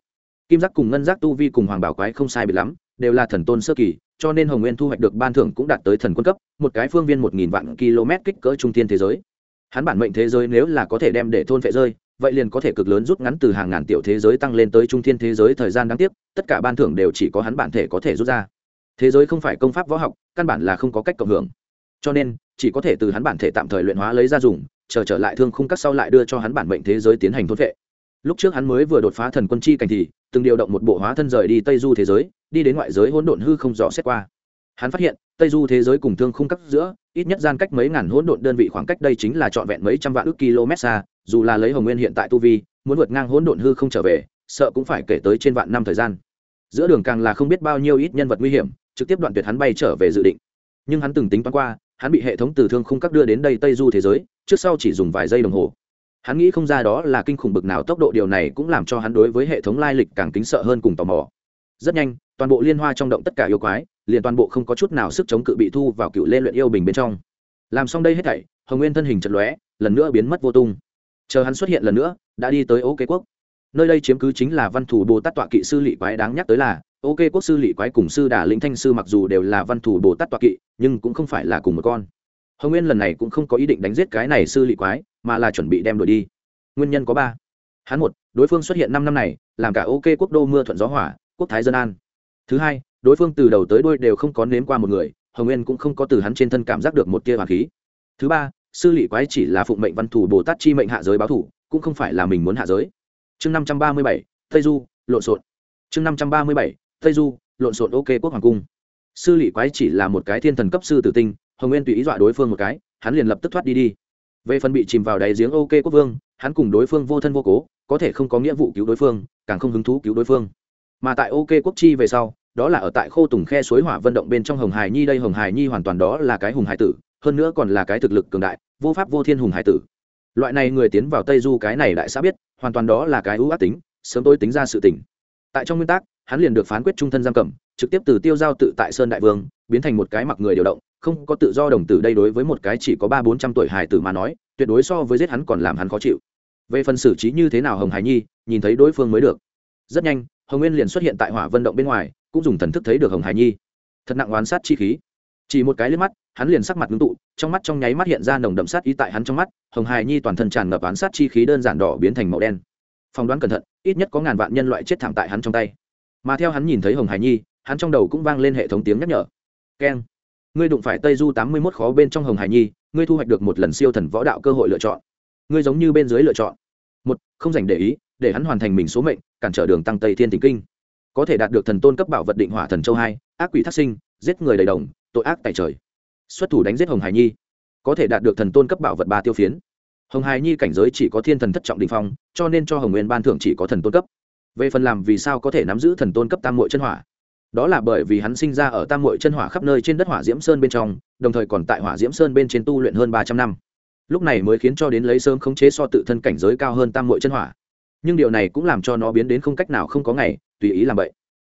Kim giác cùng ngân giác tu vi cùng hoàng bảo quái không sai biệt lắm, đều là thần tôn sơ kỳ, cho nên hồng nguyên thu hoạch được ban thưởng cũng đạt tới thần quân cấp, một cái phương viên một nghìn vạn km kích cỡ trung thiên thế giới. Hắn bản mệnh thế giới nếu là có thể đem để thôn phệ rơi vậy liền có thể cực lớn rút ngắn từ hàng ngàn tiểu thế giới tăng lên tới trung thiên thế giới thời gian đáng tiếc, tất cả ban thưởng đều chỉ có hắn bản thể có thể rút ra. Thế giới không phải công pháp võ học, căn bản là không có cách cộng hưởng. Cho nên, chỉ có thể từ hắn bản thể tạm thời luyện hóa lấy ra dùng, chờ trở lại thương khung các sau lại đưa cho hắn bản bệnh thế giới tiến hành thốt vệ. Lúc trước hắn mới vừa đột phá thần quân chi cảnh thì, từng điều động một bộ hóa thân rời đi tây du thế giới, đi đến ngoại giới hỗn độn hư không rõ xét qua. Hắn phát hiện, tây du thế giới cùng thương khung các giữa, ít nhất gian cách mấy ngàn hỗn độn đơn vị khoảng cách đây chính là trọn vẹn mấy trăm vạn ước km xa dù là lấy hồng nguyên hiện tại tu vi, muốn vượt ngang hỗn độn hư không trở về, sợ cũng phải kể tới trên vạn năm thời gian. Giữa đường càng là không biết bao nhiêu ít nhân vật nguy hiểm, trực tiếp đoạn tuyệt hắn bay trở về dự định. Nhưng hắn từng tính toán qua, hắn bị hệ thống từ thương khung các đưa đến đây tây du thế giới, trước sau chỉ dùng vài giây đồng hồ. Hắn nghĩ không ra đó là kinh khủng bực nào, tốc độ điều này cũng làm cho hắn đối với hệ thống lai lịch càng kính sợ hơn cùng tò mò. Rất nhanh, toàn bộ liên hoa trong động tất cả yêu quái, liền toàn bộ không có chút nào sức chống cự bị thu vào cựu lê luyện yêu bình bên trong. Làm xong đây hết thảy, hồng nguyên thân hình chật lóe, lần nữa biến mất vô tung chờ hắn xuất hiện lần nữa, đã đi tới ô quốc. Nơi đây chiếm cứ chính là văn thủ bồ tát tọa kỵ sư lỵ quái đáng nhắc tới là, ok quốc sư lỵ quái cùng sư đà lĩnh thanh sư mặc dù đều là văn thủ bồ tát tọa kỵ, nhưng cũng không phải là cùng một con. Hồng nguyên lần này cũng không có ý định đánh giết cái này sư lỵ quái, mà là chuẩn bị đem đuổi đi. Nguyên nhân có ba. Hắn một, đối phương xuất hiện năm năm này, làm cả ok quốc đô mưa thuận gió hỏa quốc thái dân an. Thứ hai, đối phương từ đầu tới đôi đều không có nếm qua một người, hồng nguyên cũng không có từ hắn trên thân cảm giác được một tia hoàng khí. Thứ ba sư lỵ quái chỉ là phụng mệnh văn thủ bồ tát chi mệnh hạ giới báo thủ, cũng không phải là mình muốn hạ giới. Chương năm trăm ba mươi bảy, tây du, lộn xộn. Chương năm trăm ba mươi bảy, tây du, lộn xộn. Ok, quốc hoàng cung. Sư lỵ quái chỉ là một cái thiên thần cấp sư tử tinh, hồng nguyên tùy ý dọa đối phương một cái, hắn liền lập tức thoát đi đi. Về phần bị chìm vào đáy giếng ok, quốc vương, hắn cùng đối phương vô thân vô cố, có thể không có nghĩa vụ cứu đối phương, càng không hứng thú cứu đối phương. Mà tại ok, quốc chi về sau, đó là ở tại khô tùng khe suối hỏa vận động bên trong hồng hải nhi đây, hồng hải nhi hoàn toàn đó là cái hùng hải tử hơn nữa còn là cái thực lực cường đại, vô pháp vô thiên hùng hải tử. Loại này người tiến vào tây du cái này đại xã biết, hoàn toàn đó là cái ưu ác tính, sớm tôi tính ra sự tỉnh tại trong nguyên tắc, hắn liền được phán quyết trung thân giam cầm, trực tiếp từ tiêu giao tự tại sơn đại vương, biến thành một cái mặc người điều động, không có tự do đồng tử đây đối với một cái chỉ có ba bốn trăm tuổi hải tử mà nói, tuyệt đối so với giết hắn còn làm hắn khó chịu. Về phần xử trí như thế nào hồng hải nhi, nhìn thấy đối phương mới được. Rất nhanh, hồng nguyên liền xuất hiện tại hỏa vận động bên ngoài, cũng dùng thần thức thấy được hồng hải nhi. Thật nặng oán sát chi khí chỉ một cái liếc mắt, hắn liền sắc mặt ngưng tụ, trong mắt trong nháy mắt hiện ra nồng đậm sát ý tại hắn trong mắt, hồng hải nhi toàn thân tràn ngập án sát chi khí đơn giản đỏ biến thành màu đen. Phỏng đoán cẩn thận, ít nhất có ngàn vạn nhân loại chết thảm tại hắn trong tay. Mà theo hắn nhìn thấy hồng hải nhi, hắn trong đầu cũng vang lên hệ thống tiếng nhắc nhở. Keng. Ngươi đụng phải tây du tám mươi mốt khó bên trong hồng hải nhi, ngươi thu hoạch được một lần siêu thần võ đạo cơ hội lựa chọn. Ngươi giống như bên dưới lựa chọn. Một, không dành để ý, để hắn hoàn thành mình số mệnh, cản trở đường tăng tây thiên tình kinh. Có thể đạt được thần tôn cấp bảo vật định hỏa thần châu hai, ác quỷ thác sinh, giết người đầy đồng tội ác tại trời. Xuất thủ đánh giết hồng hải nhi, có thể đạt được thần tôn cấp bảo vật ba tiêu phiến. Hồng hải nhi cảnh giới chỉ có thiên thần thất trọng đình phong, cho nên cho hồng nguyên ban thưởng chỉ có thần tôn cấp. Về phần làm vì sao có thể nắm giữ thần tôn cấp tam mội chân hỏa, đó là bởi vì hắn sinh ra ở tam mội chân hỏa khắp nơi trên đất hỏa diễm sơn bên trong, đồng thời còn tại hỏa diễm sơn bên trên tu luyện hơn ba trăm năm. Lúc này mới khiến cho đến lấy sớm khống chế so tự thân cảnh giới cao hơn tam mội chân hỏa. Nhưng điều này cũng làm cho nó biến đến không cách nào không có ngày, tùy ý làm vậy.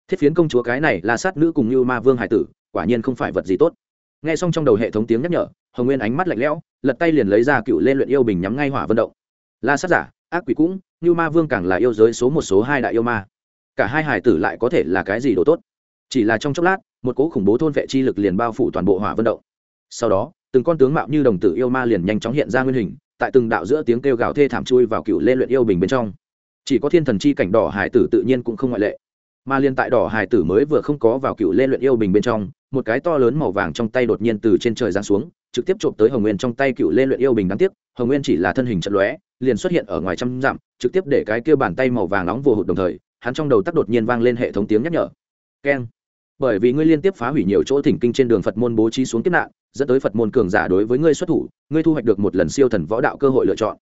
Thiết phiến công chúa cái này là sát nữ cùng như ma vương hải tử quả nhiên không phải vật gì tốt. Nghe xong trong đầu hệ thống tiếng nhắc nhở, hồng nguyên ánh mắt lạnh lẽo, lật tay liền lấy ra cựu lên luyện yêu bình nhắm ngay hỏa vận động. La sát giả, ác quỷ cũng, như ma vương càng là yêu giới số một số hai đại yêu ma. Cả hai hải tử lại có thể là cái gì đồ tốt? Chỉ là trong chốc lát, một cỗ khủng bố thôn vệ chi lực liền bao phủ toàn bộ hỏa vận động. Sau đó, từng con tướng mạo như đồng tử yêu ma liền nhanh chóng hiện ra nguyên hình, tại từng đạo giữa tiếng kêu gào thê thảm chui vào cựu lên luyện yêu bình bên trong. Chỉ có thiên thần chi cảnh đỏ hải tử tự nhiên cũng không ngoại lệ mà liên tại đỏ hải tử mới vừa không có vào cựu lê luyện yêu bình bên trong, một cái to lớn màu vàng trong tay đột nhiên từ trên trời giáng xuống, trực tiếp trộm tới hồng nguyên trong tay cựu lê luyện yêu bình đáng tiếc, hồng nguyên chỉ là thân hình trận lóe, liền xuất hiện ở ngoài trăm dặm, trực tiếp để cái kia bàn tay màu vàng nóng vô hụt đồng thời, hắn trong đầu tắt đột nhiên vang lên hệ thống tiếng nhắc nhở. Keng. Bởi vì ngươi liên tiếp phá hủy nhiều chỗ thỉnh kinh trên đường phật môn bố trí xuống kiếp nạn, dẫn tới phật môn cường giả đối với ngươi xuất thủ, ngươi thu hoạch được một lần siêu thần võ đạo cơ hội lựa chọn.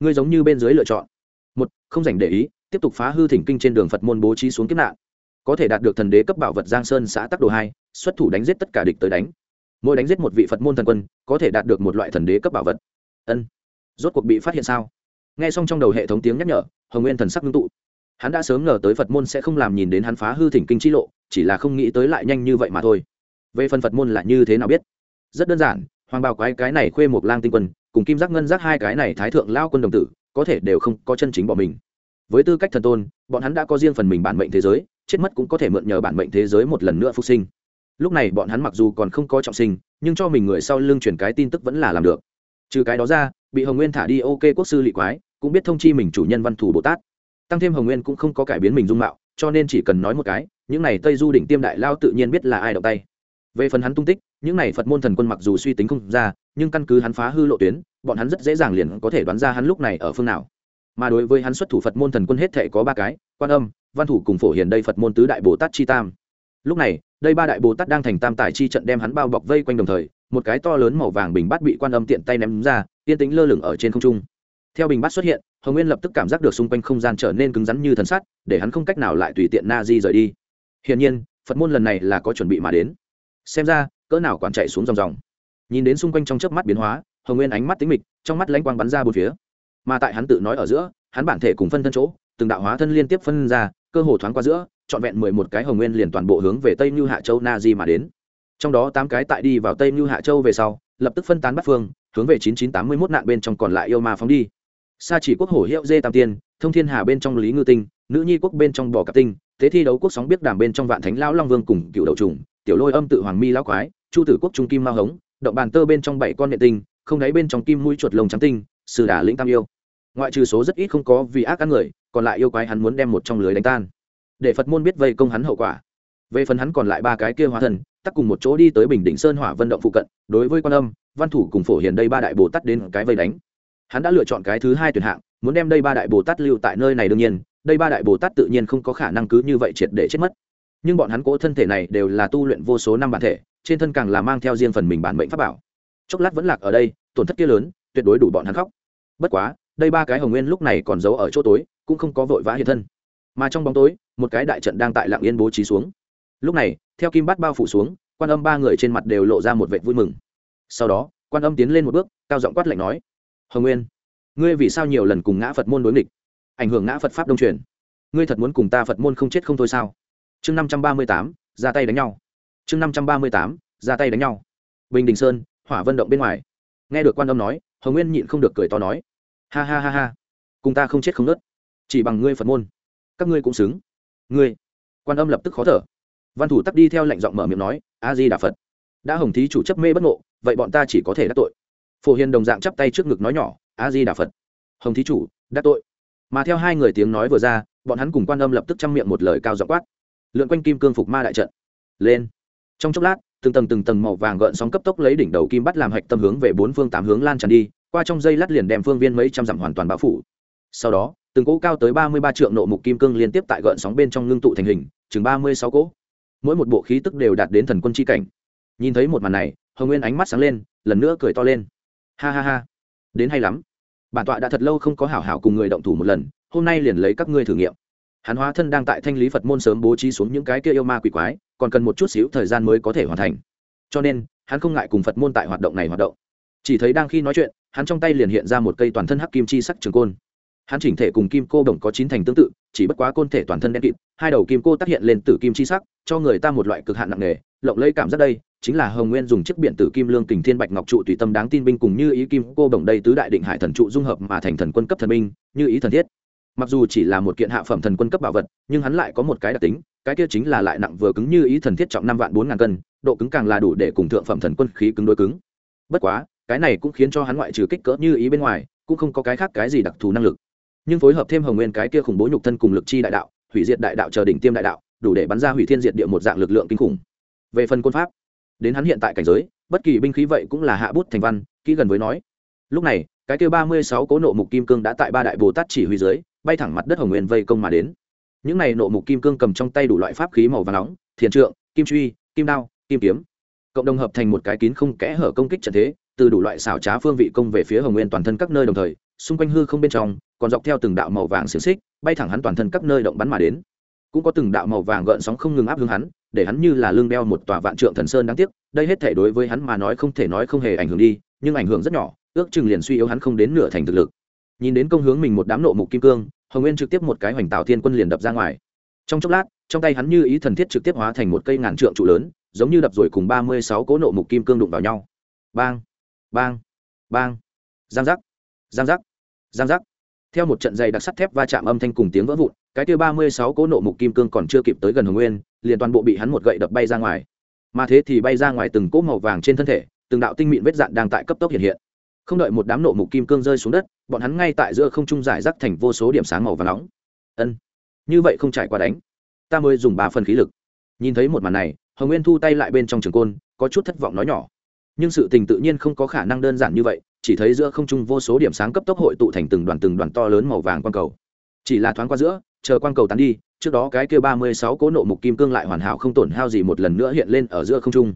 Ngươi giống như bên dưới lựa chọn. Một, không dành để ý, tiếp tục phá hư thỉnh kinh trên đường phật môn bố trí xuống kiếp nạn có thể đạt được thần đế cấp bảo vật giang sơn xã tắc đồ hai, xuất thủ đánh giết tất cả địch tới đánh. Mỗi đánh giết một vị phật môn thần quân, có thể đạt được một loại thần đế cấp bảo vật. Ân. Rốt cuộc bị phát hiện sao? Nghe xong trong đầu hệ thống tiếng nhắc nhở, hồng nguyên thần sắc ngưng tụ. Hắn đã sớm ngờ tới phật môn sẽ không làm nhìn đến hắn phá hư thỉnh kinh chi lộ, chỉ là không nghĩ tới lại nhanh như vậy mà thôi. Về phần phật môn là như thế nào biết? Rất đơn giản, hoàng bào quái cái này khuê một lang tinh quân, cùng kim giác ngân giác hai cái này thái thượng lao quân đồng tử, có thể đều không có chân chính bỏ mình. Với tư cách thần tôn, bọn hắn đã có riêng phần mình bản mệnh thế giới chết mất cũng có thể mượn nhờ bản mệnh thế giới một lần nữa phục sinh. Lúc này bọn hắn mặc dù còn không có trọng sinh, nhưng cho mình người sau lưng truyền cái tin tức vẫn là làm được. Trừ cái đó ra, bị hồng nguyên thả đi ok quốc sư lị quái, cũng biết thông chi mình chủ nhân văn thủ bồ tát. Tăng thêm hồng nguyên cũng không có cải biến mình dung mạo, cho nên chỉ cần nói một cái, những này tây du đỉnh tiêm đại lao tự nhiên biết là ai động tay. Về phần hắn tung tích, những này phật môn thần quân mặc dù suy tính không ra, nhưng căn cứ hắn phá hư lộ tuyến, bọn hắn rất dễ dàng liền có thể đoán ra hắn lúc này ở phương nào. Mà đối với hắn xuất thủ phật môn thần quân hết thể có ba cái, quan âm văn thủ cùng phổ hiền đây phật môn tứ đại bồ tát chi tam. Lúc này, đây ba đại bồ tát đang thành tam tài chi trận đem hắn bao bọc vây quanh đồng thời, một cái to lớn màu vàng bình bát bị quan âm tiện tay ném ra, yên tĩnh lơ lửng ở trên không trung. Theo bình bát xuất hiện, hồng nguyên lập tức cảm giác được xung quanh không gian trở nên cứng rắn như thần sắt, để hắn không cách nào lại tùy tiện na di rời đi. Hiển nhiên, phật môn lần này là có chuẩn bị mà đến. Xem ra, cỡ nào quản chạy xuống dòng dòng. Nhìn đến xung quanh trong chớp mắt biến hóa, hồng nguyên ánh mắt tính mịch, trong mắt lãnh quang bắn ra bốn phía. Mà tại hắn tự nói ở giữa, hắn bản thể cùng phân thân chỗ, từng đạo hóa thân liên tiếp phân ra cơ hồ thoáng qua giữa, trọn vẹn mười một cái hồng nguyên liền toàn bộ hướng về tây như hạ châu na di mà đến. Trong đó tám cái tại đi vào tây như hạ châu về sau, lập tức phân tán bắt phương, hướng về chín chín tám mươi mốt nạn bên trong còn lại yêu ma phóng đi. Sa chỉ quốc hổ hiệu dê tam tiên, thông thiên hà bên trong lý ngư tinh, nữ nhi quốc bên trong bò cạp tinh thế thi đấu quốc sóng biết đàm bên trong vạn thánh lão long vương cùng cựu đầu trùng, tiểu lôi âm tự hoàng mi lão quái, chu tử quốc trung kim ma hống, động bàn tơ bên trong bảy con nệ tinh, không đáy bên trong kim mũi chuột lồng trắng tinh sư đà lĩnh tam yêu ngoại trừ số rất ít không có vì ác ăn người, còn lại yêu quái hắn muốn đem một trong lưới đánh tan. Để phật môn biết vây công hắn hậu quả. Về phần hắn còn lại ba cái kia hóa thần, tắc cùng một chỗ đi tới bình định sơn hỏa vận động phụ cận, đối với quan âm, văn thủ cùng phổ hiền đây ba đại bồ tát đến cái vây đánh. Hắn đã lựa chọn cái thứ hai tuyển hạng, muốn đem đây ba đại bồ tát lưu tại nơi này đương nhiên, đây ba đại bồ tát tự nhiên không có khả năng cứ như vậy triệt để chết mất. Nhưng bọn hắn cố thân thể này đều là tu luyện vô số năm bản thể, trên thân càng là mang theo riêng phần mình bản mệnh pháp bảo. Chốc lát vẫn lạc ở đây, tổn thất kia lớn, tuyệt đối đủ bọn hắn khóc. Bất quá đây ba cái hồng nguyên lúc này còn giấu ở chỗ tối, cũng không có vội vã hiện thân. Mà trong bóng tối, một cái đại trận đang tại lạng yên bố trí xuống. Lúc này, theo kim Bát bao phủ xuống, quan âm ba người trên mặt đều lộ ra một vệ vui mừng. Sau đó, quan âm tiến lên một bước, cao giọng quát lạnh nói, hồng nguyên, ngươi vì sao nhiều lần cùng ngã phật môn đối nghịch? Ảnh hưởng ngã phật pháp đông truyền. Ngươi thật muốn cùng ta phật môn không chết không thôi sao? Chương năm trăm ba mươi tám, ra tay đánh nhau. Chương năm trăm ba mươi tám, ra tay đánh nhau. Bình đình sơn, hỏa vân động bên ngoài. Nghe được quan âm nói, hồng nguyên nhịn không được cười to nói ha ha ha ha. Cùng ta không chết không nớt. Chỉ bằng ngươi phật môn. Các ngươi cũng xứng. Ngươi. Quan âm lập tức khó thở. Văn thủ tắc đi theo lệnh giọng mở miệng nói a di đà phật. Đã hồng thí chủ chấp mê bất ngộ, vậy bọn ta chỉ có thể đắc tội. Phổ hiền đồng dạng chắp tay trước ngực nói nhỏ a di đà phật. Hồng thí chủ, đắc tội. Mà theo hai người tiếng nói vừa ra, bọn hắn cùng quan âm lập tức chăm miệng một lời cao giọng quát. Lượn quanh kim cương phục ma đại trận. Lên. Trong chốc lát, từng tầng từng tầng màu vàng gợn sóng cấp tốc lấy đỉnh đầu kim bắt làm hạch tâm hướng về bốn phương tám hướng lan tràn đi qua trong dây lát liền đem phương viên mấy trăm dặm hoàn toàn bao phủ. Sau đó, từng cỗ cao tới ba mươi ba trượng nộ mục kim cương liên tiếp tại gợn sóng bên trong ngưng tụ thành hình, chừng ba mươi sáu cỗ. Mỗi một bộ khí tức đều đạt đến thần quân chi cảnh. Nhìn thấy một màn này, hồng nguyên ánh mắt sáng lên, lần nữa cười to lên. Ha ha ha. Đến hay lắm. Bản tọa đã thật lâu không có hảo hảo cùng người động thủ một lần, hôm nay liền lấy các ngươi thử nghiệm. Hắn hóa thân đang tại thanh lý phật môn sớm bố trí xuống những cái kia yêu ma quỷ quái, còn cần một chút xíu thời gian mới có thể hoàn thành. Cho nên, hắn không ngại cùng phật môn tại hoạt động này hoạt động. Chỉ thấy đang khi nói chuyện hắn trong tay liền hiện ra một cây toàn thân hắc kim chi sắc trường côn. Hắn chỉnh thể cùng kim cô đồng có chín thành tương tự, chỉ bất quá côn thể toàn thân đen kịt, hai đầu kim cô tác hiện lên tử kim chi sắc, cho người ta một loại cực hạn nặng nề, lộng lấy cảm giác đây chính là hồng nguyên dùng chiếc biển tử kim lương kình thiên bạch ngọc trụ tùy tâm đáng tin binh cùng như ý kim cô đồng đây tứ đại định hải thần trụ dung hợp mà thành thần quân cấp thần binh, như ý thần thiết. Mặc dù chỉ là một kiện hạ phẩm thần quân cấp bảo vật, nhưng hắn lại có một cái đặc tính, cái kia chính là lại nặng vừa cứng như ý thần thiết trọng năm vạn bốn ngàn cân, độ cứng càng là đủ để cùng thượng phẩm thần quân khí cứng đối cứng. Bất quá cái này cũng khiến cho hắn ngoại trừ kích cỡ như ý bên ngoài, cũng không có cái khác cái gì đặc thù năng lực. Nhưng phối hợp thêm hồng nguyên cái kia khủng bố nhục thân cùng lực chi đại đạo, hủy diệt đại đạo chờ đỉnh tiêm đại đạo, đủ để bắn ra hủy thiên diệt địa một dạng lực lượng kinh khủng. Về phần quân pháp, đến hắn hiện tại cảnh giới, bất kỳ binh khí vậy cũng là hạ bút thành văn, kỹ gần với nói. Lúc này, cái kia ba mươi sáu cố nộ mục kim cương đã tại ba đại bồ tát chỉ huy dưới, bay thẳng mặt đất hồng nguyên vây công mà đến. Những này nộ mục kim cương cầm trong tay đủ loại pháp khí màu và nóng, thiền trượng, kim truy, kim đao, kim kiếm, cộng đồng hợp thành một cái kín không kẽ hở công kích trận thế từ đủ loại xảo trá phương vị công về phía hồng nguyên toàn thân các nơi đồng thời, xung quanh hư không bên trong, còn dọc theo từng đạo màu vàng xiềng xích, bay thẳng hắn toàn thân các nơi động bắn mà đến. Cũng có từng đạo màu vàng gợn sóng không ngừng áp hướng hắn, để hắn như là lưng đeo một tòa vạn trượng thần sơn đáng tiếc, đây hết thể đối với hắn mà nói không thể nói không hề ảnh hưởng đi, nhưng ảnh hưởng rất nhỏ, ước chừng liền suy yếu hắn không đến nửa thành thực lực. Nhìn đến công hướng mình một đám nộ mục kim cương, hồng nguyên trực tiếp một cái hoành tạo thiên quân liền đập ra ngoài. Trong chốc lát, trong tay hắn như ý thần thiết trực tiếp hóa thành một cây ngàn trượng trụ lớn, giống như đập rồi cùng ba mươi sáu cỗ nộ mục kim cương đụng vào nhau. Bang! Bang bang, giang giác giang giác giang giác. Theo một trận dày đặc sắt thép va chạm âm thanh cùng tiếng vỡ vụn, cái tiêu ba mươi sáu cỗ nộ mục kim cương còn chưa kịp tới gần hồng nguyên, liền toàn bộ bị hắn một gậy đập bay ra ngoài. Mà thế thì bay ra ngoài từng cỗ màu vàng trên thân thể, từng đạo tinh mịn vết dạn đang tại cấp tốc hiện hiện. Không đợi một đám nộ mục kim cương rơi xuống đất, bọn hắn ngay tại giữa không trung giải rác thành vô số điểm sáng màu và nóng. Ân, như vậy không trải qua đánh. Ta mới dùng ba phần khí lực. Nhìn thấy một màn này, hồng nguyên thu tay lại bên trong trường côn, có chút thất vọng nói nhỏ nhưng sự tình tự nhiên không có khả năng đơn giản như vậy, chỉ thấy giữa không trung vô số điểm sáng cấp tốc hội tụ thành từng đoàn từng đoàn to lớn màu vàng quang cầu. Chỉ là thoáng qua giữa, chờ quang cầu tán đi, trước đó cái kia ba mươi sáu cố nộ mục kim cương lại hoàn hảo không tổn hao gì một lần nữa hiện lên ở giữa không trung.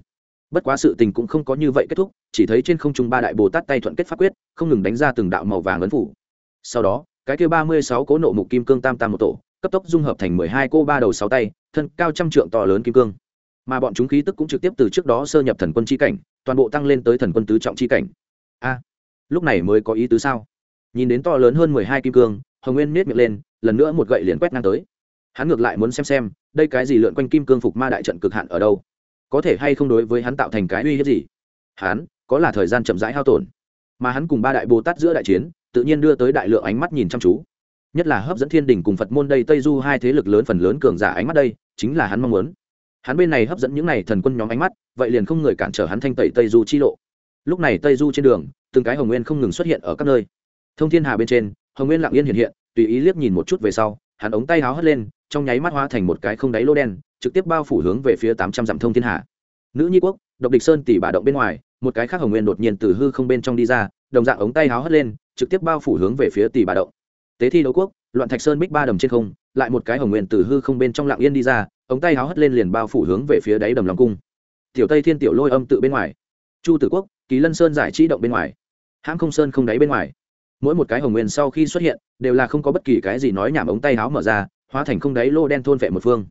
Bất quá sự tình cũng không có như vậy kết thúc, chỉ thấy trên không trung ba đại bồ tát tay thuận kết pháp quyết, không ngừng đánh ra từng đạo màu vàng ấn phủ. Sau đó, cái kia ba mươi sáu cố nộ mục kim cương tam tam một tổ, cấp tốc dung hợp thành mười hai cô ba đầu sáu tay, thân cao trăm trượng to lớn kim cương. Mà bọn chúng khí tức cũng trực tiếp từ trước đó sơ nhập thần quân chi cảnh toàn bộ tăng lên tới thần quân tứ trọng chi cảnh. A, lúc này mới có ý tứ sao? Nhìn đến to lớn hơn mười hai kim cương, hồng nguyên miết miệng lên, lần nữa một gậy liền quét ngang tới. Hắn ngược lại muốn xem xem, đây cái gì lượn quanh kim cương phục ma đại trận cực hạn ở đâu? Có thể hay không đối với hắn tạo thành cái uy hiếp gì? Hắn, có là thời gian chậm rãi hao tổn? Mà hắn cùng ba đại bồ tát giữa đại chiến, tự nhiên đưa tới đại lượng ánh mắt nhìn chăm chú. Nhất là hấp dẫn thiên đình cùng phật môn đây tây du hai thế lực lớn phần lớn cường giả ánh mắt đây, chính là hắn mong muốn hắn bên này hấp dẫn những n à y thần quân nhóm ánh mắt, vậy liền không người cản trở hắn thanh tẩy tây du chi lộ. Lúc này tây du trên đường, từng cái hồng nguyên không ngừng xuất hiện ở các nơi. Thông thiên hà bên trên, hồng nguyên lặng yên hiện hiện, tùy ý liếc nhìn một chút về sau, hắn ống tay háo hất lên, trong nháy mắt hóa thành một cái không đáy lô đen, trực tiếp bao phủ hướng về phía tám trăm dặm thông thiên hà. Nữ nhi quốc, độc địch sơn tỷ bà động bên ngoài, một cái khác hồng nguyên đột nhiên từ hư không bên trong đi ra, đồng dạng ống tay háo hất lên, trực tiếp bao phủ hướng về phía tỷ bà động. Tế thi đấu quốc, loạn thạch sơn bích ba đầm trên không lại một cái hồng nguyên từ hư không bên trong lạng yên đi ra, ống tay háo hất lên liền bao phủ hướng về phía đáy đầm lòng cung. Tiểu tây thiên tiểu lôi âm tự bên ngoài. Chu tử quốc, kỳ lân sơn giải trí động bên ngoài. Hãm không sơn không đáy bên ngoài. Mỗi một cái hồng nguyên sau khi xuất hiện, đều là không có bất kỳ cái gì nói nhảm ống tay háo mở ra, hóa thành không đáy lô đen thôn vệ một phương.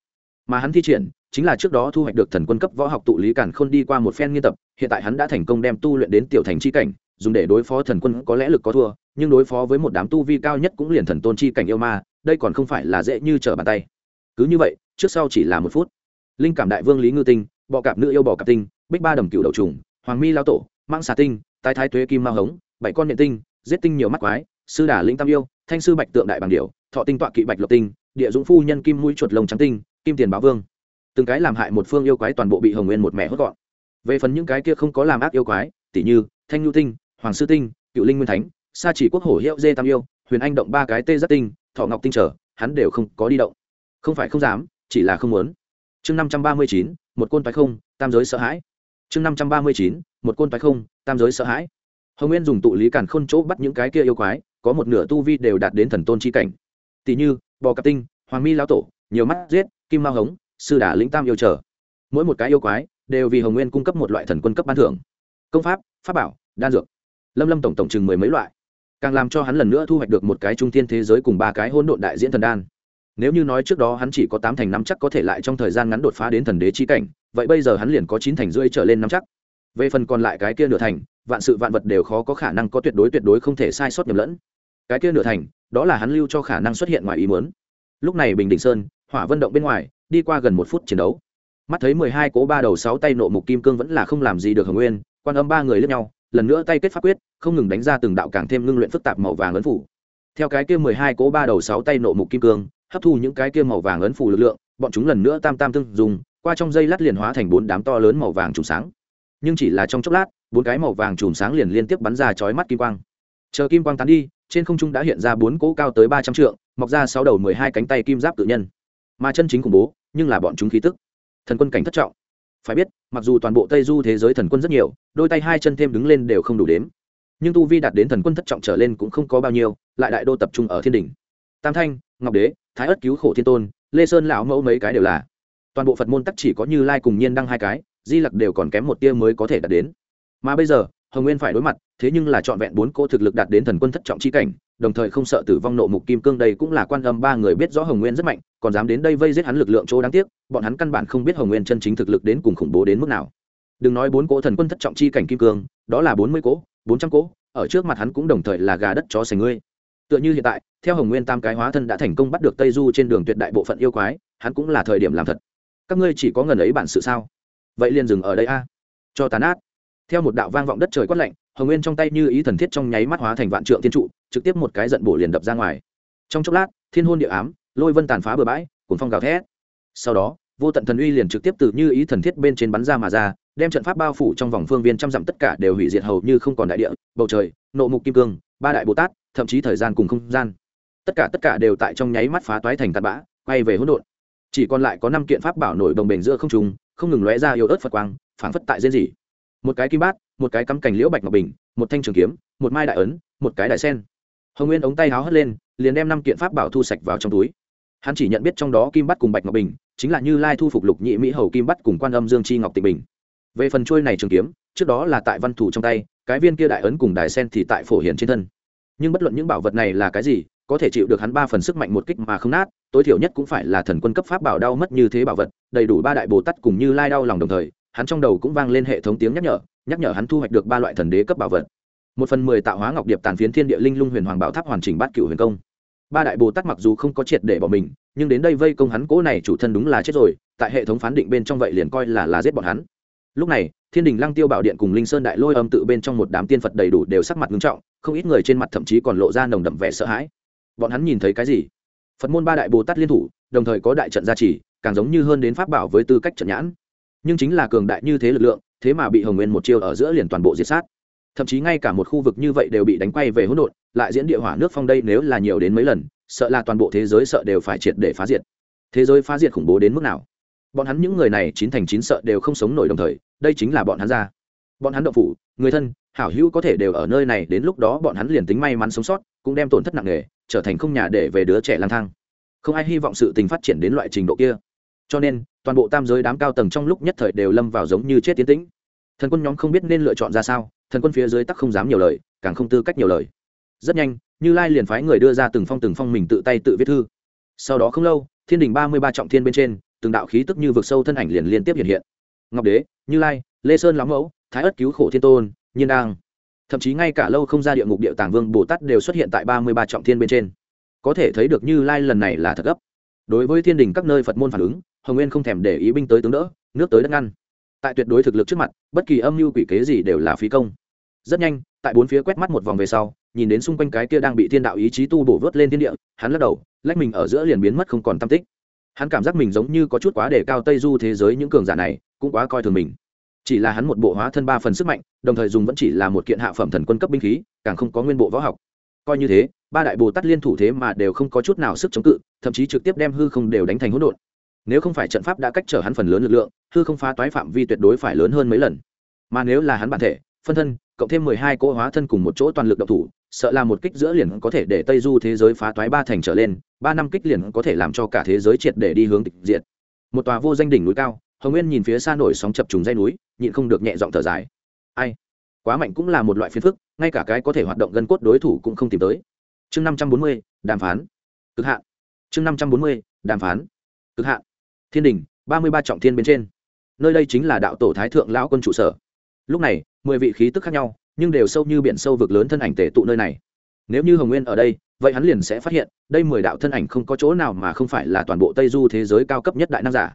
Mà hắn thi triển, chính là trước đó thu hoạch được thần quân cấp võ học tụ lý cản khôn đi qua một phen nghiên tập, hiện tại hắn đã thành công đem tu luyện đến tiểu thành chi cảnh, dùng để đối phó thần quân có lẽ lực có thua nhưng đối phó với một đám tu vi cao nhất cũng liền thần tôn chi cảnh yêu ma, đây còn không phải là dễ như trở bàn tay. Cứ như vậy, trước sau chỉ là một phút. Linh cảm đại vương lý ngư tinh, bọ cạp nữ yêu bọ cạp tinh, bích ba đầm cựu đầu trùng, hoàng mi lao tổ mang xà tinh tái thái tuế kim ma hống, bảy con nhện tinh, giết tinh nhiều mắt quái, sư đà linh tam yêu, thanh sư bạch tượng đại bằng điểu, thọ tinh tọa kỵ bạch lộc tinh, địa dũng phu nhân kim mũi chuột lông trắng tinh, kim tiền báo vương. Từng cái làm hại một phương yêu quái toàn bộ bị hồng nguyên một mẹ hốt gọn. Về phần những cái kia không có làm ác yêu quái tỷ như thanh nhu tinh, hoàng sư tinh, cựu linh nguyên thánh sa chỉ quốc hổ hiệu dê tam yêu, huyền anh động ba cái tê giác tinh, thọ ngọc tinh trở, hắn đều không có đi động. Không phải không dám, chỉ là không muốn. Chương năm trăm ba mươi chín, một côn phái không, tam giới sợ hãi. Chương năm trăm ba mươi chín, một côn phái không, tam giới sợ hãi. Hồng nguyên dùng tụ lý càn khôn chỗ bắt những cái kia yêu quái, có một nửa tu vi đều đạt đến thần tôn chi cảnh. Tỷ như, bò cặp tinh, hoàng mi lão tổ, nhiều mắt giết, kim mao hống, sư đà lĩnh tam yêu trở. Mỗi một cái yêu quái, đều vì hồng nguyên cung cấp một loại thần quân cấp ban thưởng. Công pháp pháp bảo, đan dược. Lâm lâm tổng tổng chừng mười mấy loại càng làm cho hắn lần nữa thu hoạch được một cái trung thiên thế giới cùng ba cái hỗn độn đại diễn thần đan. Nếu như nói trước đó hắn chỉ có tám thành năm chắc có thể lại trong thời gian ngắn đột phá đến thần đế chi cảnh, vậy bây giờ hắn liền có chín thành rưỡi trở lên năm chắc. Về phần còn lại cái kia nửa thành, vạn sự vạn vật đều khó có khả năng có tuyệt đối tuyệt đối không thể sai sót nhầm lẫn. Cái kia nửa thành, đó là hắn lưu cho khả năng xuất hiện ngoài ý muốn. Lúc này bình định sơn, hỏa vân động bên ngoài, đi qua gần một phút chiến đấu. Mắt thấy mười hai cố ba đầu sáu tay nộ mục kim cương vẫn là không làm gì được hồng nguyên, quan âm ba người lướt nhau, lần nữa tay kết pháp quyết không ngừng đánh ra từng đạo càng thêm ngưng luyện phức tạp màu vàng ấn phủ. Theo cái kia mười hai cỗ ba đầu sáu tay nộ mục kim cương, hấp thu những cái kia màu vàng ấn phủ lực lượng, bọn chúng lần nữa tam tam tương dùng, qua trong dây lát liền hóa thành bốn đám to lớn màu vàng trùng sáng. Nhưng chỉ là trong chốc lát, bốn cái màu vàng chùm sáng liền liên tiếp bắn ra chói mắt kim quang. Chờ kim quang tán đi, trên không trung đã hiện ra bốn cỗ cao tới ba trăm trượng, mọc ra sáu đầu mười hai cánh tay kim giáp tự nhân. Mà chân chính khủng bố, nhưng là bọn chúng khí tức. Thần quân cảnh thất trọng. Phải biết, mặc dù toàn bộ tây du thế giới thần quân rất nhiều, đôi tay hai chân thêm đứng lên đều không đủ đếm nhưng tu vi đạt đến thần quân thất trọng trở lên cũng không có bao nhiêu, lại đại đô tập trung ở thiên đình tam thanh, ngọc đế, thái ất cứu khổ thiên tôn, lê sơn lão mẫu mấy cái đều là. Toàn bộ phật môn tắc chỉ có như lai cùng nhiên đăng hai cái, di lặc đều còn kém một tia mới có thể đạt đến. Mà bây giờ, hồng nguyên phải đối mặt, thế nhưng là trọn vẹn bốn cô thực lực đạt đến thần quân thất trọng chi cảnh, đồng thời không sợ tử vong nộ mục kim cương đây cũng là quan âm ba người biết rõ hồng nguyên rất mạnh, còn dám đến đây vây giết hắn lực lượng chỗ đáng tiếc, bọn hắn căn bản không biết hồng nguyên chân chính thực lực đến cùng khủng bố đến mức nào đừng nói bốn cỗ thần quân thất trọng chi cảnh kim cương, đó là bốn mươi cỗ, bốn trăm cỗ, ở trước mặt hắn cũng đồng thời là gà đất chó sành ngươi. Tựa như hiện tại, theo hồng nguyên tam cái hóa thân đã thành công bắt được tây du trên đường tuyệt đại bộ phận yêu quái, hắn cũng là thời điểm làm thật. Các ngươi chỉ có ngần ấy bản sự sao? Vậy liền dừng ở đây a. Cho tàn át theo một đạo vang vọng đất trời quát lạnh, hồng nguyên trong tay như ý thần thiết trong nháy mắt hóa thành vạn trượng thiên trụ, trực tiếp một cái giận bổ liền đập ra ngoài. Trong chốc lát, thiên hôn địa ám, lôi vân tàn phá bừa bãi cuốn phong gào thét. Sau đó, vô tận thần uy liền trực tiếp từ như ý thần thiết bên trên bắn ra mà ra đem trận pháp bao phủ trong vòng phương viên trăm dặm tất cả đều hủy diệt hầu như không còn đại địa, bầu trời, nộ mục kim cương, ba đại bồ tát, thậm chí thời gian cùng không gian. Tất cả tất cả đều tại trong nháy mắt phá toái thành tạt bã, quay về hỗn độn. Chỉ còn lại có năm kiện pháp bảo nổi đồng bền giữa không trùng không ngừng lóe ra yếu ớt phật quang, phảng phất tại diễn gì một cái kim bát, một cái cắm cành liễu bạch ngọc bình, một thanh trường kiếm, một mai đại ấn, một cái đại sen. Hồng nguyên ống tay háo hất lên, liền đem năm kiện pháp bảo thu sạch vào trong túi. Hắn chỉ nhận biết trong đó kim bát cùng bạch ngọc bình, chính là như lai thu phục lục nhị mỹ hầu kim bát cùng quan âm dương chi ngọc tịnh bình về phần trôi này trường kiếm, trước đó là tại văn thủ trong tay, cái viên kia đại ấn cùng đài sen thì tại phổ hiển trên thân. Nhưng bất luận những bảo vật này là cái gì, có thể chịu được hắn ba phần sức mạnh một kích mà không nát, tối thiểu nhất cũng phải là thần quân cấp pháp bảo đau mất như thế bảo vật, đầy đủ ba đại bồ tát cùng như lai đau lòng đồng thời, hắn trong đầu cũng vang lên hệ thống tiếng nhắc nhở nhắc nhở hắn thu hoạch được ba loại thần đế cấp bảo vật. Một phần mười tạo hóa ngọc điệp tàn phiến thiên địa linh lung huyền hoàng bảo tháp hoàn chỉnh bát cựu huyền công. Ba đại bồ tát mặc dù không có triệt để bỏ mình, nhưng đến đây vây công hắn cố này chủ thân đúng là chết rồi, tại hệ thống phán định bên trong vậy liền coi là là giết bọn hắn lúc này, thiên đình lăng tiêu bảo điện cùng linh sơn đại lôi âm tự bên trong một đám tiên phật đầy đủ đều sắc mặt nghiêm trọng, không ít người trên mặt thậm chí còn lộ ra nồng đậm vẻ sợ hãi. Bọn hắn nhìn thấy cái gì? Phật môn ba đại bồ tát liên thủ, đồng thời có đại trận gia trì, càng giống như hơn đến pháp bảo với tư cách trận nhãn. Nhưng chính là cường đại như thế lực lượng, thế mà bị hồng nguyên một chiêu ở giữa liền toàn bộ diệt sát. Thậm chí ngay cả một khu vực như vậy đều bị đánh quay về hỗn độn, lại diễn địa hỏa nước phong đây nếu là nhiều đến mấy lần, sợ là toàn bộ thế giới sợ đều phải triệt để phá diệt. Thế giới phá diệt khủng bố đến mức nào? Bọn hắn những người này chín thành chín sợ đều không sống nổi đồng thời đây chính là bọn hắn ra. Bọn hắn động phủ, người thân, hảo hữu có thể đều ở nơi này, đến lúc đó bọn hắn liền tính may mắn sống sót, cũng đem tổn thất nặng nề, trở thành không nhà để về đứa trẻ lang thang. Không ai hy vọng sự tình phát triển đến loại trình độ kia. Cho nên, toàn bộ tam giới đám cao tầng trong lúc nhất thời đều lâm vào giống như chết tiến tĩnh. Thần quân nhóm không biết nên lựa chọn ra sao, thần quân phía dưới tắc không dám nhiều lời, càng không tư cách nhiều lời. Rất nhanh, như lai liền phái người đưa ra từng phong từng phong mình tự tay tự viết thư. Sau đó không lâu, thiên đình ba mươi ba trọng thiên bên trên, từng đạo khí tức như vực sâu thân ảnh liền liên tiếp hiện hiện ngọc đế, như lai, lê sơn lắm mẫu, thái ất cứu khổ thiên tôn, nhiên đang thậm chí ngay cả lâu không ra địa ngục địa tàng vương bồ tát đều xuất hiện tại ba mươi ba trọng thiên bên trên. Có thể thấy được như lai lần này là thật gấp. Đối với thiên đình các nơi phật môn phản ứng, hồng nguyên không thèm để ý binh tới tướng đỡ, nước tới đất ngăn. Tại tuyệt đối thực lực trước mặt, bất kỳ âm mưu quỷ kế gì đều là phí công. Rất nhanh, tại bốn phía quét mắt một vòng về sau, nhìn đến xung quanh cái kia đang bị thiên đạo ý chí tu bổ vớt lên thiên địa, hắn lắc đầu, lách mình ở giữa liền biến mất không còn tam tích hắn cảm giác mình giống như có chút quá để cao tây du thế giới những cường giả này, cũng quá coi thường mình. Chỉ là hắn một bộ hóa thân ba phần sức mạnh, đồng thời dùng vẫn chỉ là một kiện hạ phẩm thần quân cấp binh khí, càng không có nguyên bộ võ học. Coi như thế, ba đại bồ tát liên thủ thế mà đều không có chút nào sức chống cự, thậm chí trực tiếp đem hư không đều đánh thành hỗn độn. Nếu không phải trận pháp đã cách trở hắn phần lớn lực lượng, hư không phá toái phạm vi tuyệt đối phải lớn hơn mấy lần. Mà nếu là hắn bản thể, phân thân, cộng thêm mười hai cỗ hóa thân cùng một chỗ toàn lực độc thủ sợ là một kích giữa liền có thể để tây du thế giới phá toái ba thành trở lên, ba năm kích liền có thể làm cho cả thế giới triệt để đi hướng tịch diệt. Một tòa vô danh đỉnh núi cao, hồng nguyên nhìn phía xa nổi sóng chập trùng dây núi, nhịn không được nhẹ giọng thở dài. Ai? Quá mạnh cũng là một loại phiền phức, ngay cả cái có thể hoạt động gân cốt đối thủ cũng không tìm tới. Chương năm trăm bốn mươi, đàm phán. Cực hạn. Chương năm trăm bốn mươi, đàm phán. Cực hạn. Thiên đình ba mươi ba trọng thiên bên trên. Nơi đây chính là đạo tổ thái thượng lão quân trụ sở. Lúc này, mười vị khí tức khác nhau nhưng đều sâu như biển sâu vực lớn thân ảnh tề tụ nơi này. Nếu như hồng nguyên ở đây, vậy hắn liền sẽ phát hiện, đây mười đạo thân ảnh không có chỗ nào mà không phải là toàn bộ tây du thế giới cao cấp nhất đại nam giả.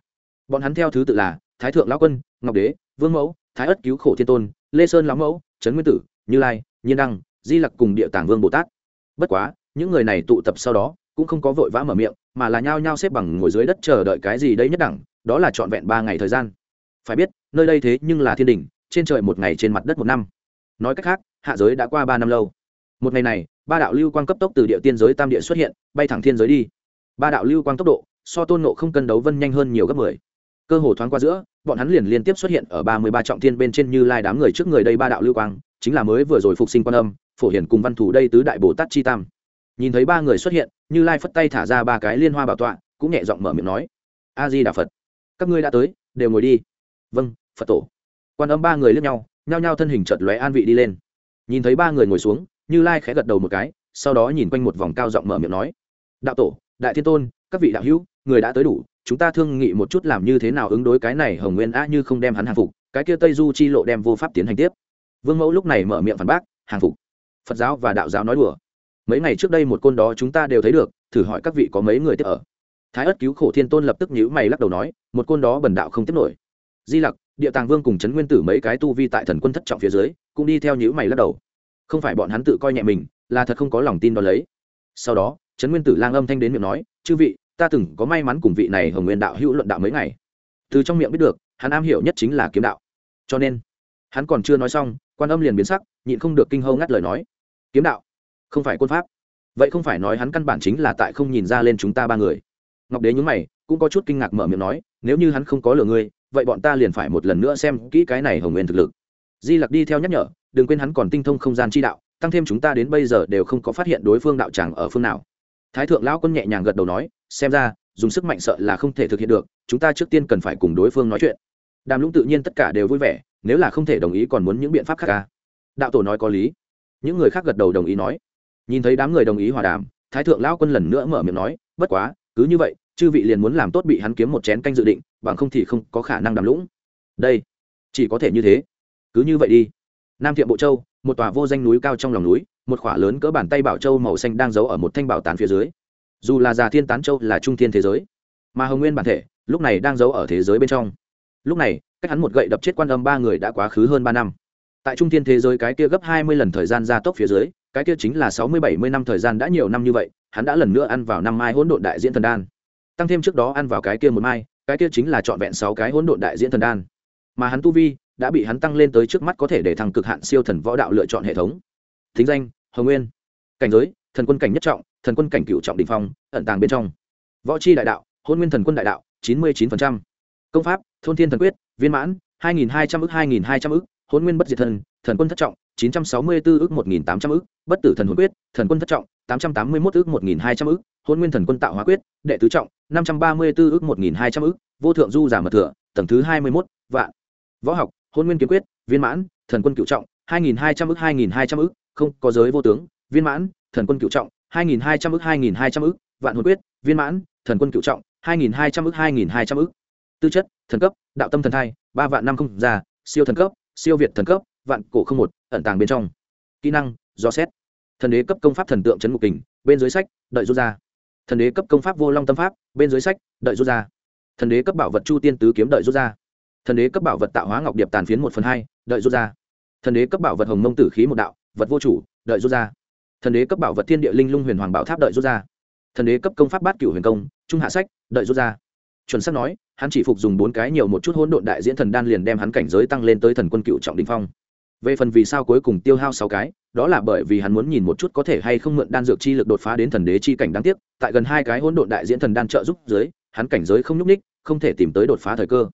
Bọn hắn theo thứ tự là thái thượng lão quân, ngọc đế, vương mẫu, thái ất cứu khổ thiên tôn, lê sơn lão mẫu, trấn nguyên tử, như lai, nhiên đăng, di lặc cùng địa tàng vương bồ tát. Bất quá, những người này tụ tập sau đó, cũng không có vội vã mở miệng, mà là nhao nhao xếp bằng ngồi dưới đất chờ đợi cái gì đấy nhất đẳng, đó là trọn vẹn ba ngày thời gian. Phải biết, nơi đây thế nhưng là thiên đình trên trời một ngày trên mặt đất một năm nói cách khác, hạ giới đã qua ba năm lâu. Một ngày này, ba đạo lưu quang cấp tốc từ địa tiên giới tam địa xuất hiện, bay thẳng thiên giới đi. Ba đạo lưu quang tốc độ, so tôn nộ không cân đấu vân nhanh hơn nhiều gấp mười. Cơ hồ thoáng qua giữa, bọn hắn liền liên tiếp xuất hiện ở ba mươi ba trọng thiên bên trên như lai đám người trước người đây ba đạo lưu quang, chính là mới vừa rồi phục sinh quan âm, phổ hiển cùng văn thủ đây tứ đại bồ tát chi tam. Nhìn thấy ba người xuất hiện, như lai phất tay thả ra ba cái liên hoa bảo tọa, cũng nhẹ giọng mở miệng nói, a di đà phật, các ngươi đã tới, đều ngồi đi. Vâng phật tổ. Quan âm ba người lướt nhau nhao nhao thân hình chợt lóe an vị đi lên. Nhìn thấy ba người ngồi xuống, như lai khẽ gật đầu một cái, sau đó nhìn quanh một vòng cao giọng mở miệng nói, đạo tổ, đại thiên tôn, các vị đạo hữu, người đã tới đủ, chúng ta thương nghị một chút làm như thế nào ứng đối cái này hồng nguyên a như không đem hắn hàng phục, cái kia tây du chi lộ đem vô pháp tiến hành tiếp. Vương mẫu lúc này mở miệng phản bác, hàng phục. Phật giáo và đạo giáo nói đùa, mấy ngày trước đây một côn đó chúng ta đều thấy được, thử hỏi các vị có mấy người tiếp ở. Thái ất cứu khổ thiên tôn lập tức nhíu mày lắc đầu nói, một côn đó bần đạo không tiếp nổi. Di lặc địa tàng vương cùng trấn nguyên tử mấy cái tu vi tại thần quân thất trọng phía dưới, cũng đi theo nhữ mày lắc đầu. Không phải bọn hắn tự coi nhẹ mình, là thật không có lòng tin đo lấy. Sau đó trấn nguyên tử lang âm thanh đến miệng nói, chư vị, ta từng có may mắn cùng vị này hồng nguyên đạo hữu luận đạo mấy ngày. Từ trong miệng biết được, hắn am hiểu nhất chính là kiếm đạo. Cho nên, hắn còn chưa nói xong, quan âm liền biến sắc, nhịn không được kinh hâu ngắt lời nói. Kiếm đạo? Không phải quân pháp. Vậy không phải nói hắn căn bản chính là tại không nhìn ra lên chúng ta ba người. Ngọc đế nhúng mày, cũng có chút kinh ngạc mở miệng nói, nếu như hắn không có lừa ngươi vậy bọn ta liền phải một lần nữa xem kỹ cái này hồng nguyên thực lực. Di lặc đi theo nhắc nhở, đừng quên hắn còn tinh thông không gian chi đạo, tăng thêm chúng ta đến bây giờ đều không có phát hiện đối phương đạo tràng ở phương nào. Thái thượng lão quân nhẹ nhàng gật đầu nói, xem ra, dùng sức mạnh sợ là không thể thực hiện được, chúng ta trước tiên cần phải cùng đối phương nói chuyện. Đàm lũng tự nhiên tất cả đều vui vẻ, nếu là không thể đồng ý còn muốn những biện pháp khác ca đạo tổ nói có lý. Những người khác gật đầu đồng ý nói. Nhìn thấy đám người đồng ý hòa đàm, thái thượng lão quân lần nữa mở miệng nói, bất quá, cứ như vậy, chư vị liền muốn làm tốt bị hắn kiếm một chén canh dự định bằng không thì không có khả năng đàm lũng. Đây, chỉ có thể như thế. Cứ như vậy đi. Nam thiệm bộ châu, một tòa vô danh núi cao trong lòng núi, một khỏa lớn cỡ bàn tay bảo châu màu xanh đang giấu ở một thanh bảo tán phía dưới. Dù là già thiên tán châu là trung thiên thế giới, mà hồng nguyên bản thể, lúc này đang giấu ở thế giới bên trong. Lúc này, cách hắn một gậy đập chết quan âm ba người đã quá khứ hơn ba năm. Tại trung thiên thế giới cái kia gấp hai mươi lần thời gian gia tốc phía dưới, cái kia chính là sáu mươi bảy mươi năm thời gian đã nhiều năm như vậy, hắn đã lần nữa ăn vào năm mai hỗn độn đại diễn thần đan. Tăng thêm trước đó ăn vào cái kia một mai cái kia chính là trọn vẹn sáu cái hỗn độn đại diễn thần đan. Mà hắn tu vi đã bị hắn tăng lên tới trước mắt có thể để thăng cực hạn siêu thần võ đạo lựa chọn hệ thống. Thính danh, hồng nguyên. Cảnh giới, thần quân cảnh nhất trọng, thần quân cảnh cựu trọng đình phong, ẩn tàng bên trong. Võ c h i đại đạo hôn nguyên thần quân đại đạo, chín mươi chín công pháp, thôn thiên thần quyết, viên mãn, hai nghìn hai trăm ước hai nghìn hai trăm ước hôn nguyên bất diệt thần thần quân thất trọng, chín trăm sáu mươi bốn ước một nghìn tám trăm ước bất tử thần hồn quyết, thần quân thất trọng tám trăm tám mươi một ước, một nghìn hai trăm ước, hôn nguyên thần quân tạo hóa quyết, đệ tứ trọng, năm trăm ba mươi bốn ước, một nghìn hai trăm ước, vô thượng du giả mật thừa, tầng thứ hai mươi một vạn. Võ học, hôn nguyên kiếm quyết, viên mãn, thần quân cựu trọng, hai nghìn hai trăm ước, hai nghìn hai trăm ước, không, có giới vô tướng, viên mãn, thần quân cựu trọng, hai nghìn hai trăm ước, hai nghìn hai trăm ước, vạn hồn quyết, viên mãn, thần quân cựu trọng, hai nghìn hai trăm ước, hai nghìn hai trăm ước. Tư chất, thần cấp, đạo tâm thần thai, ba vạn năm không già, siêu thần cấp, siêu việt thần cấp, vạn cổ không một, ẩn tàng bên trong. Kỹ năng, do xét thần đế cấp công pháp thần tượng trấn ngục kình, bên dưới sách, đợi rút ra. Thần đế cấp công pháp vô long tâm pháp, bên dưới sách, đợi rút ra. Thần đế cấp bảo vật chu tiên tứ kiếm đợi rút ra. Thần đế cấp bảo vật tạo hóa ngọc điệp tàn phiến một phần hai, đợi rút ra. Thần đế cấp bảo vật hồng mông tử khí một đạo, vật vô chủ, đợi rút ra. Thần đế cấp bảo vật thiên địa linh lung huyền hoàng bảo tháp đợi rút ra. Thần đế cấp công pháp bát cửu huyền công, trung hạ sách, đợi rút ra. Chuẩn sắc nói, hắn chỉ phục dùng bốn cái nhiều một chút hỗn độn đại diễn thần đan liền đem hắn cảnh giới tăng lên tới thần quân cựu trọng đình phong về phần vì sao cuối cùng tiêu hao sáu cái, đó là bởi vì hắn muốn nhìn một chút có thể hay không mượn đan dược chi lực đột phá đến thần đế chi cảnh đáng tiếc, tại gần hai cái hỗn độn đại diễn thần đan trợ giúp dưới, hắn cảnh giới không nhúc ních không thể tìm tới đột phá thời cơ.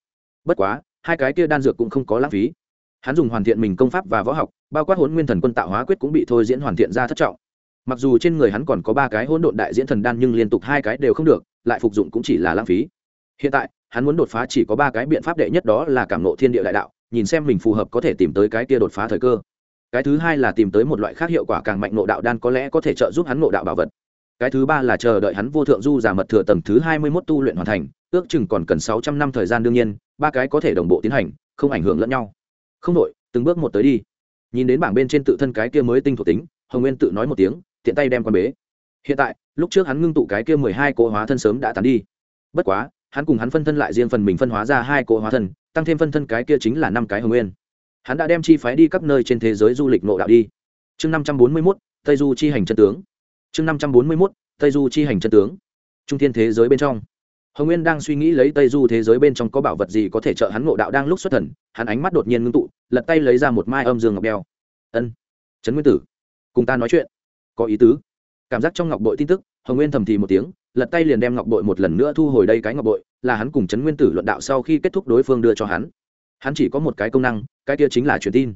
Bất quá, hai cái kia đan dược cũng không có lãng phí. Hắn dùng hoàn thiện mình công pháp và võ học, bao quát hỗn nguyên thần quân tạo hóa quyết cũng bị thôi diễn hoàn thiện ra thất trọng. Mặc dù trên người hắn còn có ba cái hỗn độn đại diễn thần đan nhưng liên tục hai cái đều không được, lại phục dụng cũng chỉ là lãng phí. Hiện tại, hắn muốn đột phá chỉ có ba cái biện pháp đệ nhất đó là cảm nộ thiên địa đại đạo nhìn xem mình phù hợp có thể tìm tới cái kia đột phá thời cơ. Cái thứ hai là tìm tới một loại khác hiệu quả càng mạnh nộ đạo đan có lẽ có thể trợ giúp hắn nộ đạo bảo vật. Cái thứ ba là chờ đợi hắn vô thượng du giả mật thừa tầng thứ hai mươi mốt tu luyện hoàn thành, ước chừng còn cần sáu trăm năm thời gian đương nhiên, ba cái có thể đồng bộ tiến hành, không ảnh hưởng lẫn nhau. Không đội từng bước một tới đi. Nhìn đến bảng bên trên tự thân cái kia mới tinh thuộc tính, hồng nguyên tự nói một tiếng, tiện tay đem con bế. Hiện tại, lúc trước hắn ngưng tụ cái kia mười hai cỗ hóa thân sớm đã tàn đi. Bất quá hắn cùng hắn phân thân lại riêng phần mình phân hóa ra hai cỗ hóa thân, tăng thêm phân thân cái kia chính là năm cái hồng nguyên. Hắn đã đem chi phái đi các nơi trên thế giới du lịch nộ đạo đi. Chương năm trăm bốn mươi mốt, tây du chi hành chân tướng. Chương năm trăm bốn mươi mốt, tây du chi hành chân tướng. Trung thiên thế giới bên trong. Hồng nguyên đang suy nghĩ lấy tây du thế giới bên trong có bảo vật gì có thể trợ hắn ngộ đạo đang lúc xuất thần, hắn ánh mắt đột nhiên ngưng tụ, lật tay lấy ra một mai âm dương ngọc đeo. Ân, trấn nguyên tử, cùng ta nói chuyện. Có ý tứ. Cảm giác trong ngọc bội tin tức, hồng nguyên thầm thì một tiếng lật tay liền đem ngọc bội một lần nữa thu hồi đây cái ngọc bội, là hắn cùng trấn nguyên tử luận đạo sau khi kết thúc đối phương đưa cho hắn. Hắn chỉ có một cái công năng, cái kia chính là truyền tin.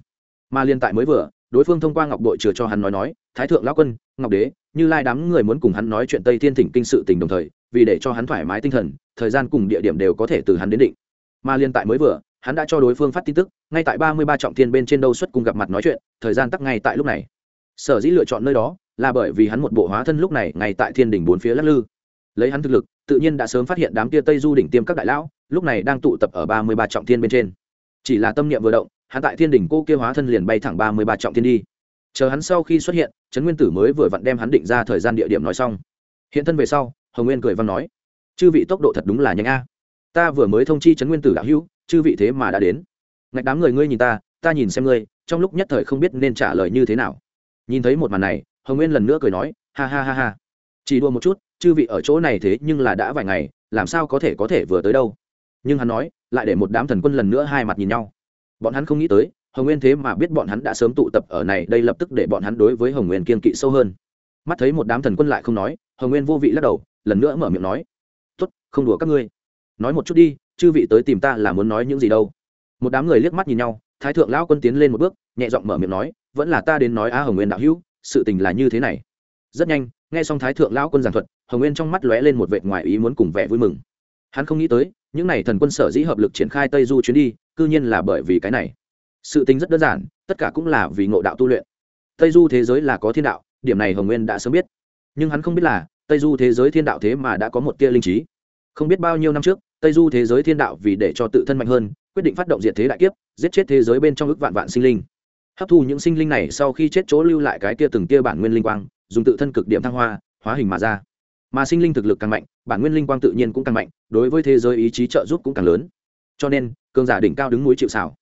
Mà liên tại mới vừa, đối phương thông qua ngọc bội chừa cho hắn nói nói, thái thượng lão quân, ngọc đế, như lai đám người muốn cùng hắn nói chuyện tây thiên thỉnh kinh sự tình đồng thời, vì để cho hắn thoải mái tinh thần, thời gian cùng địa điểm đều có thể từ hắn đến định. Mà liên tại mới vừa, hắn đã cho đối phương phát tin tức, ngay tại ba mươi ba trọng thiên bên trên đâu xuất cùng gặp mặt nói chuyện, thời gian tắc ngay tại lúc này. Sở dĩ lựa chọn nơi đó, là bởi vì hắn một bộ hóa thân lúc này ngay tại thiên đỉnh bốn phía lắc lư lấy hắn thực lực, tự nhiên đã sớm phát hiện đám kia tây du đỉnh tiêm các đại lão, lúc này đang tụ tập ở ba mươi ba trọng thiên bên trên. Chỉ là tâm niệm vừa động, hắn tại thiên đỉnh cô kia hóa thân liền bay thẳng ba mươi ba trọng thiên đi. Chờ hắn sau khi xuất hiện, trấn nguyên tử mới vừa vặn đem hắn định ra thời gian địa điểm nói xong. Hiện thân về sau, hồng nguyên cười văn nói, chư vị tốc độ thật đúng là nhanh a. Ta vừa mới thông chi trấn nguyên tử đạo hữu, chư vị thế mà đã đến. Ngạch đám người ngươi nhìn ta ta nhìn xem ngươi, trong lúc nhất thời không biết nên trả lời như thế nào. Nhìn thấy một màn này, hồng nguyên lần nữa cười nói, ha ha ha ha chỉ đua một chút, chư vị ở chỗ này thế nhưng là đã vài ngày, làm sao có thể có thể vừa tới đâu? Nhưng hắn nói, lại để một đám thần quân lần nữa hai mặt nhìn nhau. Bọn hắn không nghĩ tới, hồng nguyên thế mà biết bọn hắn đã sớm tụ tập ở này, đây lập tức để bọn hắn đối với hồng nguyên kiên kỵ sâu hơn. Mắt thấy một đám thần quân lại không nói, hồng nguyên vô vị lắc đầu, lần nữa mở miệng nói, tốt, không đùa các ngươi. Nói một chút đi, chư vị tới tìm ta là muốn nói những gì đâu? Một đám người liếc mắt nhìn nhau, thái thượng lão quân tiến lên một bước, nhẹ giọng mở miệng nói, vẫn là ta đến nói a hồng nguyên đạo hữu, sự tình là như thế này. Rất nhanh nghe xong thái thượng lão quân giảng thuật, hồng nguyên trong mắt lóe lên một vệt ngoài ý muốn cùng vẻ vui mừng. Hắn không nghĩ tới, những n à y thần quân sở dĩ hợp lực triển khai tây du chuyến đi c ư nhiên là bởi vì cái này. Sự tính rất đơn giản, tất cả cũng là vì ngộ đạo tu luyện. Tây du thế giới là có thiên đạo, điểm này hồng nguyên đã sớm biết. Nhưng hắn không biết là, tây du thế giới thiên đạo thế mà đã có một tia linh trí. Không biết bao nhiêu năm trước, tây du thế giới thiên đạo vì để cho tự thân mạnh hơn, quyết định phát động diệt thế đại kiếp, giết chết thế giới bên trong ước vạn vạn sinh linh. Hấp thu những sinh linh này sau khi chết chỗ lưu lại cái tia từng tia bản nguyên linh quang dùng tự thân cực điểm thăng hoa, hóa hình mà ra. Mà sinh linh thực lực càng mạnh, bản nguyên linh quang tự nhiên cũng càng mạnh, đối với thế giới ý chí trợ giúp cũng càng lớn. Cho nên, cường giả đỉnh cao đứng núi chịu xảo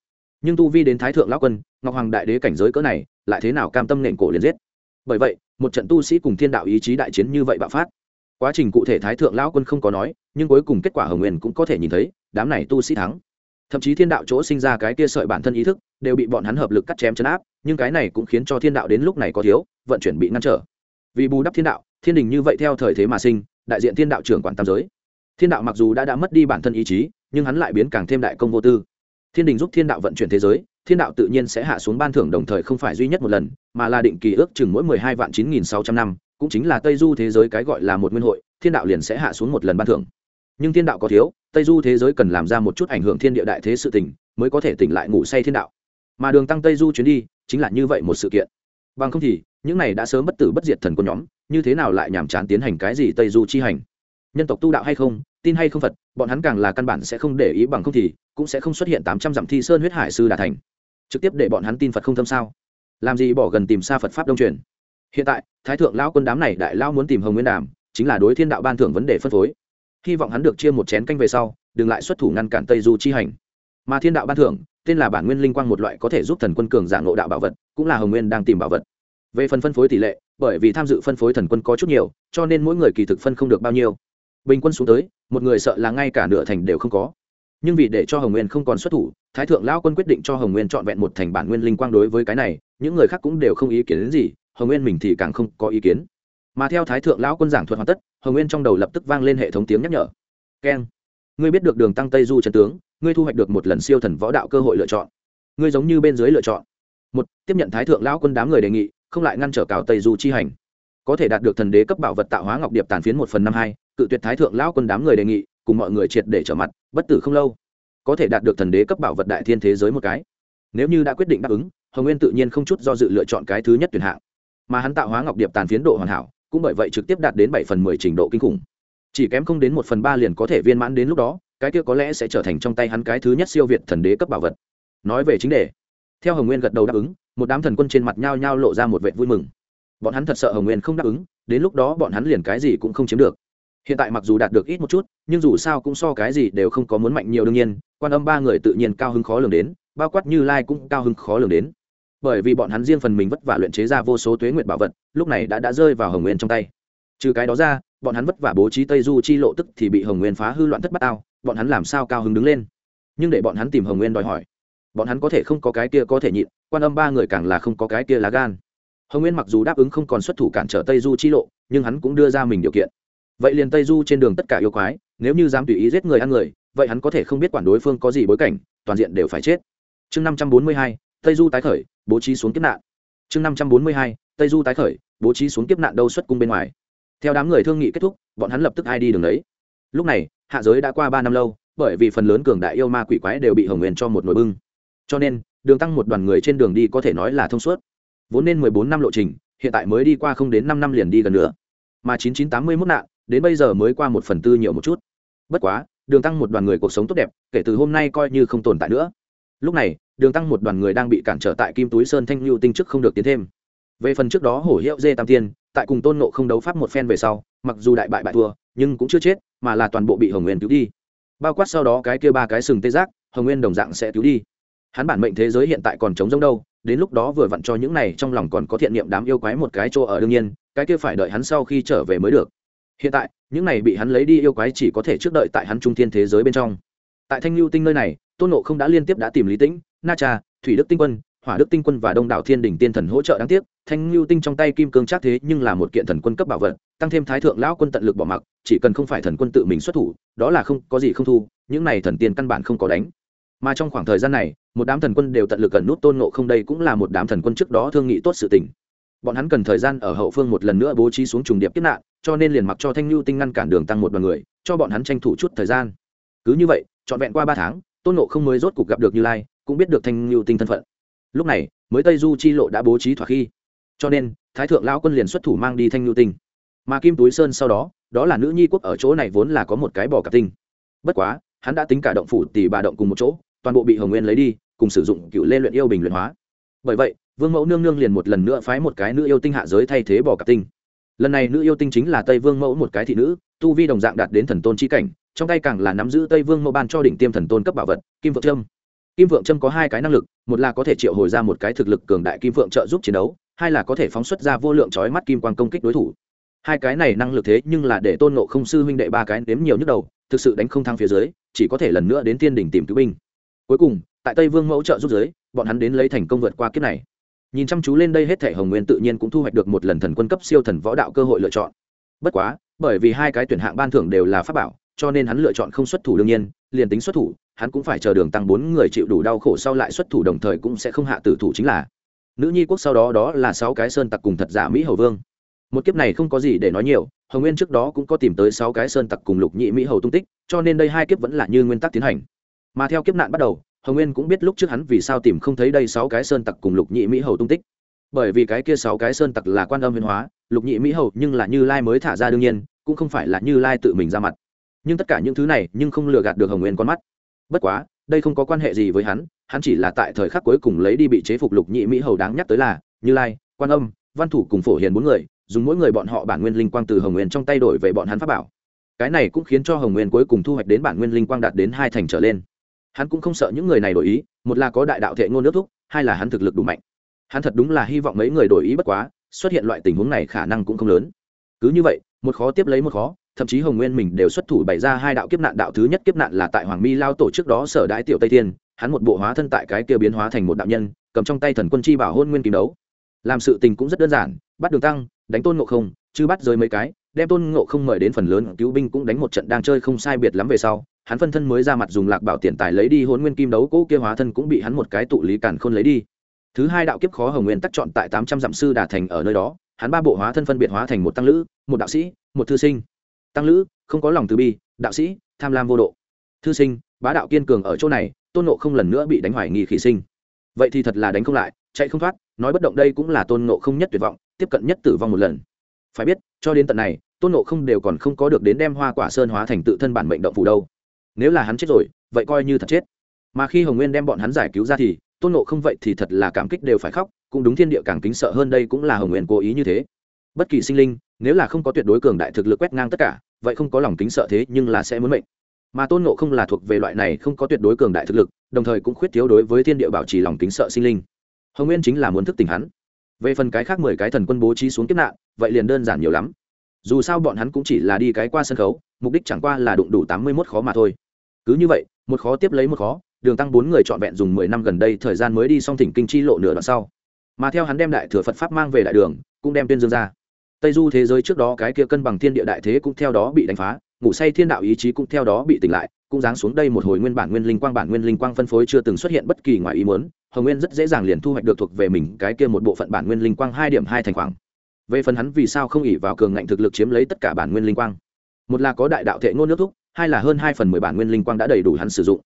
nhưng tu vi đến thái thượng lão quân, ngọc hoàng đại đế cảnh giới cỡ này, lại thế nào cam tâm nện cổ liền giết. Bởi vậy, một trận tu sĩ cùng thiên đạo ý chí đại chiến như vậy bạo phát. Quá trình cụ thể thái thượng lão quân không có nói, nhưng cuối cùng kết quả hồng nguyên cũng có thể nhìn thấy, đám này tu sĩ thắng. Thậm chí thiên đạo chỗ sinh ra cái kia sợi bản thân ý thức, đều bị bọn hắn hợp lực cắt chém chấn áp, nhưng cái này cũng khiến cho thiên đạo đến lúc này có thiếu, vận chuyển bị ngăn trở vì bù đắp thiên đạo, thiên đình như vậy theo thời thế mà sinh, đại diện thiên đạo trưởng quản tam giới. Thiên đạo mặc dù đã đã mất đi bản thân ý chí, nhưng hắn lại biến càng thêm đại công vô tư. Thiên đình giúp thiên đạo vận chuyển thế giới, thiên đạo tự nhiên sẽ hạ xuống ban thưởng đồng thời không phải duy nhất một lần, mà là định kỳ ước chừng mỗi mười hai vạn chín nghìn sáu trăm năm, cũng chính là tây du thế giới cái gọi là một nguyên hội, thiên đạo liền sẽ hạ xuống một lần ban thưởng. Nhưng thiên đạo có thiếu, tây du thế giới cần làm ra một chút ảnh hưởng thiên địa đại thế sự tỉnh mới có thể tỉnh lại ngủ say thiên đạo. Mà đường tăng tây du chuyến đi, chính là như vậy một sự kiện bằng không thì, những này đã sớm bất tử bất diệt thần của nhóm, như thế nào lại nhàm chán tiến hành cái gì tây du chi hành? Nhân tộc tu đạo hay không, tin hay không phật, bọn hắn càng là căn bản sẽ không để ý, bằng không thì, cũng sẽ không xuất hiện tám trăm dặm thi sơn huyết hải sư đà thành. Trực tiếp để bọn hắn tin phật không thâm sao? Làm gì bỏ gần tìm xa phật pháp đông truyền? Hiện tại, thái thượng lão quân đám này đại lao muốn tìm hồng nguyên đàm, chính là đối thiên đạo ban thưởng vấn đề phân phối. Hy vọng hắn được chia một chén canh về sau, đừng lại xuất thủ ngăn cản tây du chi hành. Mà thiên đạo ban thưởng tên là bản nguyên linh quang một loại có thể giúp thần quân cường giả ngộ đạo bảo vật, cũng là hồng nguyên đang tìm bảo vật. Về phần phân phối tỷ lệ, bởi vì tham dự phân phối thần quân có chút nhiều, cho nên mỗi người kỳ thực phân không được bao nhiêu. Bình quân xuống tới, một người sợ là ngay cả nửa thành đều không có. Nhưng vì để cho hồng nguyên không còn xuất thủ, thái thượng lão quân quyết định cho hồng nguyên trọn vẹn một thành bản nguyên linh quang đối với cái này, những người khác cũng đều không ý kiến đến gì, hồng nguyên mình thì càng không có ý kiến. Mà theo thái thượng lão quân giảng thuật hoàn tất, hồng nguyên trong đầu lập tức vang lên hệ thống tiếng nhắc nhở. Keng. Ngươi biết được đường tăng tây du trần tướng ngươi thu hoạch được một lần siêu thần võ đạo cơ hội lựa chọn. Ngươi giống như bên dưới lựa chọn. Một, tiếp nhận thái thượng lão quân đám người đề nghị, không lại ngăn trở cào tây du chi hành. Có thể đạt được thần đế cấp bảo vật tạo hóa ngọc điệp tàn phiến một phần năm hai, cự tuyệt thái thượng lão quân đám người đề nghị, cùng mọi người triệt để trở mặt, bất tử không lâu. Có thể đạt được thần đế cấp bảo vật đại thiên thế giới một cái. Nếu như đã quyết định đáp ứng, hồng nguyên tự nhiên không chút do dự lựa chọn cái thứ nhất tuyển hạng. Mà hắn tạo hóa ngọc điệp tàn phiến độ hoàn hảo, cũng bởi vậy trực tiếp đạt đến bảy phần mười trình độ kinh khủng. Chỉ kém không đến một phần ba liền có thể viên mãn đến lúc đó cái kia có lẽ sẽ trở thành trong tay hắn cái thứ nhất siêu việt thần đế cấp bảo vật. Nói về chính đề, theo hồng nguyên gật đầu đáp ứng, một đám thần quân trên mặt nhao nhao lộ ra một vệ vui mừng. Bọn hắn thật sợ hồng nguyên không đáp ứng, đến lúc đó bọn hắn liền cái gì cũng không chiếm được. Hiện tại mặc dù đạt được ít một chút, nhưng dù sao cũng so cái gì đều không có muốn mạnh nhiều đương nhiên, quan âm ba người tự nhiên cao hứng khó lường đến, bao quát như lai cũng cao hứng khó lường đến. Bởi vì bọn hắn riêng phần mình vất vả luyện chế ra vô số tuế nguyệt bảo vật, lúc này đã đã rơi vào hồng nguyên trong tay. Trừ cái đó ra, bọn hắn vất vả bố trí tây du chi lộ tức thì bị hồng nguyên phá hư loạn thất bát ao bọn hắn làm sao cao hứng đứng lên? Nhưng để bọn hắn tìm hồng nguyên đòi hỏi, bọn hắn có thể không có cái kia có thể nhịn, quan âm ba người càng là không có cái kia lá gan. Hồng nguyên mặc dù đáp ứng không còn xuất thủ cản trở tây du chi lộ, nhưng hắn cũng đưa ra mình điều kiện. Vậy liền tây du trên đường tất cả yêu quái, nếu như dám tùy ý giết người ăn người, vậy hắn có thể không biết quản đối phương có gì bối cảnh, toàn diện đều phải chết. Chương năm trăm bốn mươi hai, tây du tái khởi, bố trí xuống kiếp nạn. Chương năm trăm bốn mươi hai, tây du tái khởi, bố trí xuống kiếp nạn đâu xuất cung bên ngoài. Theo đám người thương nghị kết thúc, bọn hắn lập tức ai đi đường đấy lúc này, hạ giới đã qua ba năm lâu, bởi vì phần lớn cường đại yêu ma quỷ quái đều bị hồng nguyên cho một nồi bưng. Cho nên, đường tăng một đoàn người trên đường đi có thể nói là thông suốt. Vốn nên mười bốn năm lộ trình, hiện tại mới đi qua không đến năm năm liền đi gần nữa. Mà chín chín tám mươi mốt nạn, đến bây giờ mới qua một phần tư nhiều một chút. Bất quá, đường tăng một đoàn người cuộc sống tốt đẹp, kể từ hôm nay coi như không tồn tại nữa. Lúc này, đường tăng một đoàn người đang bị cản trở tại kim túi sơn thanh lưu tinh chức không được tiến thêm. Về phần trước đó hổ hiệu dê tam tiên, tại cùng tôn nộ không đấu pháp một phen về sau, mặc dù đại bại bại thua, nhưng cũng chưa chết mà là toàn bộ bị hồng nguyên cứu đi. Bao quát sau đó cái kia ba cái sừng tê giác, hồng nguyên đồng dạng sẽ cứu đi. Hắn bản mệnh thế giới hiện tại còn chống giống đâu, đến lúc đó vừa vặn cho những này trong lòng còn có thiện niệm đám yêu quái một cái chỗ ở đương nhiên, cái kia phải đợi hắn sau khi trở về mới được. Hiện tại, những này bị hắn lấy đi yêu quái chỉ có thể trước đợi tại hắn trung thiên thế giới bên trong. Tại thanh lưu tinh nơi này, tôn nộ không đã liên tiếp đã tìm lý tĩnh, na cha thủy đức tinh quân, hỏa đức tinh quân và đông đảo thiên đình tiên thần hỗ trợ đáng tiếc thanh lưu tinh trong tay kim cương chắc thế nhưng là một kiện thần quân cấp bảo vật, tăng thêm thái thượng lão quân tận lực bỏ mặc, chỉ cần không phải thần quân tự mình xuất thủ, đó là không, có gì không thu, những này thần tiên căn bản không có đánh. Mà trong khoảng thời gian này, một đám thần quân đều tận lực gần nút tôn ngộ không đây cũng là một đám thần quân trước đó thương nghị tốt sự tình. Bọn hắn cần thời gian ở hậu phương một lần nữa bố trí xuống trùng điệp kiếp nạn, cho nên liền mặc cho thanh lưu tinh ngăn cản đường tăng một đoàn người, cho bọn hắn tranh thủ chút thời gian. Cứ như vậy, trọn vẹn qua ba tháng, tôn ngộ không mới rốt cuộc gặp được như lai, cũng biết được thanh lưu tinh thân phận. Lúc này, mới tây du chi lộ đã bố trí thỏa khi cho nên, thái thượng lão quân liền xuất thủ mang đi thanh lưu tinh. Mà kim túi sơn sau đó đó là nữ nhi quốc ở chỗ này vốn là có một cái bò cạp tinh. Bất quá, hắn đã tính cả động phủ tỷ bà động cùng một chỗ, toàn bộ bị hồng nguyên lấy đi, cùng sử dụng cựu lê luyện yêu bình luyện hóa. Bởi vậy, vương mẫu nương nương liền một lần nữa phái một cái nữ yêu tinh hạ giới thay thế bò cạp tinh. Lần này nữ yêu tinh chính là tây vương mẫu một cái thị nữ, tu vi đồng dạng đạt đến thần tôn chi cảnh, trong tay càng là nắm giữ tây vương mẫu ban cho đỉnh tiêm thần tôn cấp bảo vật, kim vượng trâm. Kim vượng trâm có hai cái năng lực, một là có thể triệu hồi ra một cái thực lực cường đại kim vượng trợ giúp chiến đấu hai là có thể phóng xuất ra vô lượng chói mắt kim quang công kích đối thủ. Hai cái này năng lực thế nhưng là để tôn nộ không sư huynh đệ ba cái đếm nhiều nhức đầu, thực sự đánh không thang phía dưới, chỉ có thể lần nữa đến thiên đỉnh tìm cứu binh. Cuối cùng, tại tây vương mẫu trợ giúp giới bọn hắn đến lấy thành công vượt qua kiếp này. Nhìn chăm chú lên đây hết thể hồng nguyên tự nhiên cũng thu hoạch được một lần thần quân cấp siêu thần võ đạo cơ hội lựa chọn. Bất quá, bởi vì hai cái tuyển hạng ban thưởng đều là pháp bảo, cho nên hắn lựa chọn không xuất thủ đương nhiên, liền tính xuất thủ, hắn cũng phải chờ đường tăng bốn người chịu đủ đau khổ sau lại xuất thủ đồng thời cũng sẽ không hạ tử thủ chính là nữ nhi quốc sau đó đó là sáu cái sơn tặc cùng thật giả mỹ hầu vương. Một kiếp này không có gì để nói nhiều, hồng nguyên trước đó cũng có tìm tới sáu cái sơn tặc cùng lục nhị mỹ hầu tung tích, cho nên đây hai kiếp vẫn là như nguyên tắc tiến hành. Mà theo kiếp nạn bắt đầu, hồng nguyên cũng biết lúc trước hắn vì sao tìm không thấy đây sáu cái sơn tặc cùng lục nhị mỹ hầu tung tích. Bởi vì cái kia sáu cái sơn tặc là quan âm huyền hóa, lục nhị mỹ hầu nhưng là như lai mới thả ra đương nhiên, cũng không phải là như lai tự mình ra mặt. Nhưng tất cả những thứ này nhưng không lừa gạt được hồng nguyên con mắt. Bất quá đây không có quan hệ gì với hắn hắn chỉ là tại thời khắc cuối cùng lấy đi bị chế phục lục nhị mỹ hầu đáng nhắc tới là, như lai, quan âm, văn thủ cùng phổ hiền bốn người, dùng mỗi người bọn họ bản nguyên linh quang từ hồng nguyên trong tay đổi về bọn hắn pháp bảo. Cái này cũng khiến cho hồng nguyên cuối cùng thu hoạch đến bản nguyên linh quang đạt đến hai thành trở lên. Hắn cũng không sợ những người này đổi ý, một là có đại đạo thệ ngôn nước thúc, hai là hắn thực lực đủ mạnh. Hắn thật đúng là hy vọng mấy người đổi ý bất quá, xuất hiện loại tình huống này khả năng cũng không lớn. Cứ như vậy, một khó tiếp lấy một khó thậm chí hồng nguyên mình đều xuất thủ bày ra hai đạo kiếp nạn. Đạo thứ nhất kiếp nạn là tại hoàng mi lao tổ trước đó sở đãi tiểu tây thiên. Hắn một bộ hóa thân tại cái kia biến hóa thành một đạo nhân, cầm trong tay thần quân chi bảo hôn nguyên kim đấu. Làm sự tình cũng rất đơn giản, bắt đường tăng, đánh tôn ngộ không, chứ bắt rơi mấy cái, đem tôn ngộ không mời đến phần lớn, cứu binh cũng đánh một trận đang chơi không sai biệt lắm về sau, hắn phân thân mới ra mặt dùng lạc bảo tiền tài lấy đi hôn nguyên kim đấu cỗ kia hóa thân cũng bị hắn một cái tụ lý cản khôn lấy đi. Thứ hai đạo kiếp khó hồng nguyên tắc chọn tại tám trăm dặm sư đà thành ở nơi đó, hắn ba bộ hóa thân phân biệt hóa thành một tăng lữ, một đạo sĩ, một thư sinh tăng lữ, không có lòng từ bi, đạo sĩ, tham lam vô độ. Thư sinh, bá đạo kiên cường ở chỗ này, tôn nộ không lần nữa bị đánh hoài nghi khỉ sinh. Vậy thì thật là đánh không lại, chạy không thoát, nói bất động đây cũng là tôn nộ không nhất tuyệt vọng, tiếp cận nhất tử vong một lần. Phải biết, cho đến tận này, tôn nộ không đều còn không có được đến đem hoa quả sơn hóa thành tự thân bản mệnh động phủ đâu. Nếu là hắn chết rồi, vậy coi như thật chết. Mà khi hồng nguyên đem bọn hắn giải cứu ra thì, tôn nộ không vậy thì thật là cảm kích đều phải khóc, cũng đúng thiên địa càng kính sợ hơn đây cũng là hồng nguyên cố ý như thế. Bất kỳ sinh linh nếu là không có tuyệt đối cường đại thực lực quét ngang tất cả, vậy không có lòng kính sợ thế nhưng là sẽ muốn mệnh. Mà tôn nộ không là thuộc về loại này không có tuyệt đối cường đại thực lực, đồng thời cũng khuyết thiếu đối với thiên địa bảo trì lòng kính sợ sinh linh. Hồng nguyên chính là muốn thức tỉnh hắn. Về phần cái khác mười cái thần quân bố trí xuống kiếp nạn, vậy liền đơn giản nhiều lắm. Dù sao bọn hắn cũng chỉ là đi cái qua sân khấu, mục đích chẳng qua là đụng đủ tám mươi mốt khó mà thôi. Cứ như vậy, một khó tiếp lấy một khó, đường tăng bốn người trọn vẹn dùng mười năm gần đây thời gian mới đi xong thỉnh kinh chi lộ nửa đoạn sau. Mà theo hắn đem đại thừa phật pháp mang về đại đường, cũng đem tuyên dương ra tây du thế giới trước đó cái kia cân bằng thiên địa đại thế cũng theo đó bị đánh phá, ngủ say thiên đạo ý chí cũng theo đó bị tỉnh lại, cũng giáng xuống đây một hồi nguyên bản nguyên linh quang bản nguyên linh quang phân phối chưa từng xuất hiện bất kỳ ngoài ý muốn, hồng nguyên rất dễ dàng liền thu hoạch được thuộc về mình cái kia một bộ phận bản nguyên linh quang hai điểm hai thành khoảng. Về phần hắn vì sao không ỉ vào cường ngạnh thực lực chiếm lấy tất cả bản nguyên linh quang? Một là có đại đạo thệ ngôn nước thúc, hai là hơn hai phần mười bản nguyên linh quang đã đầy đủ hắn sử dụng.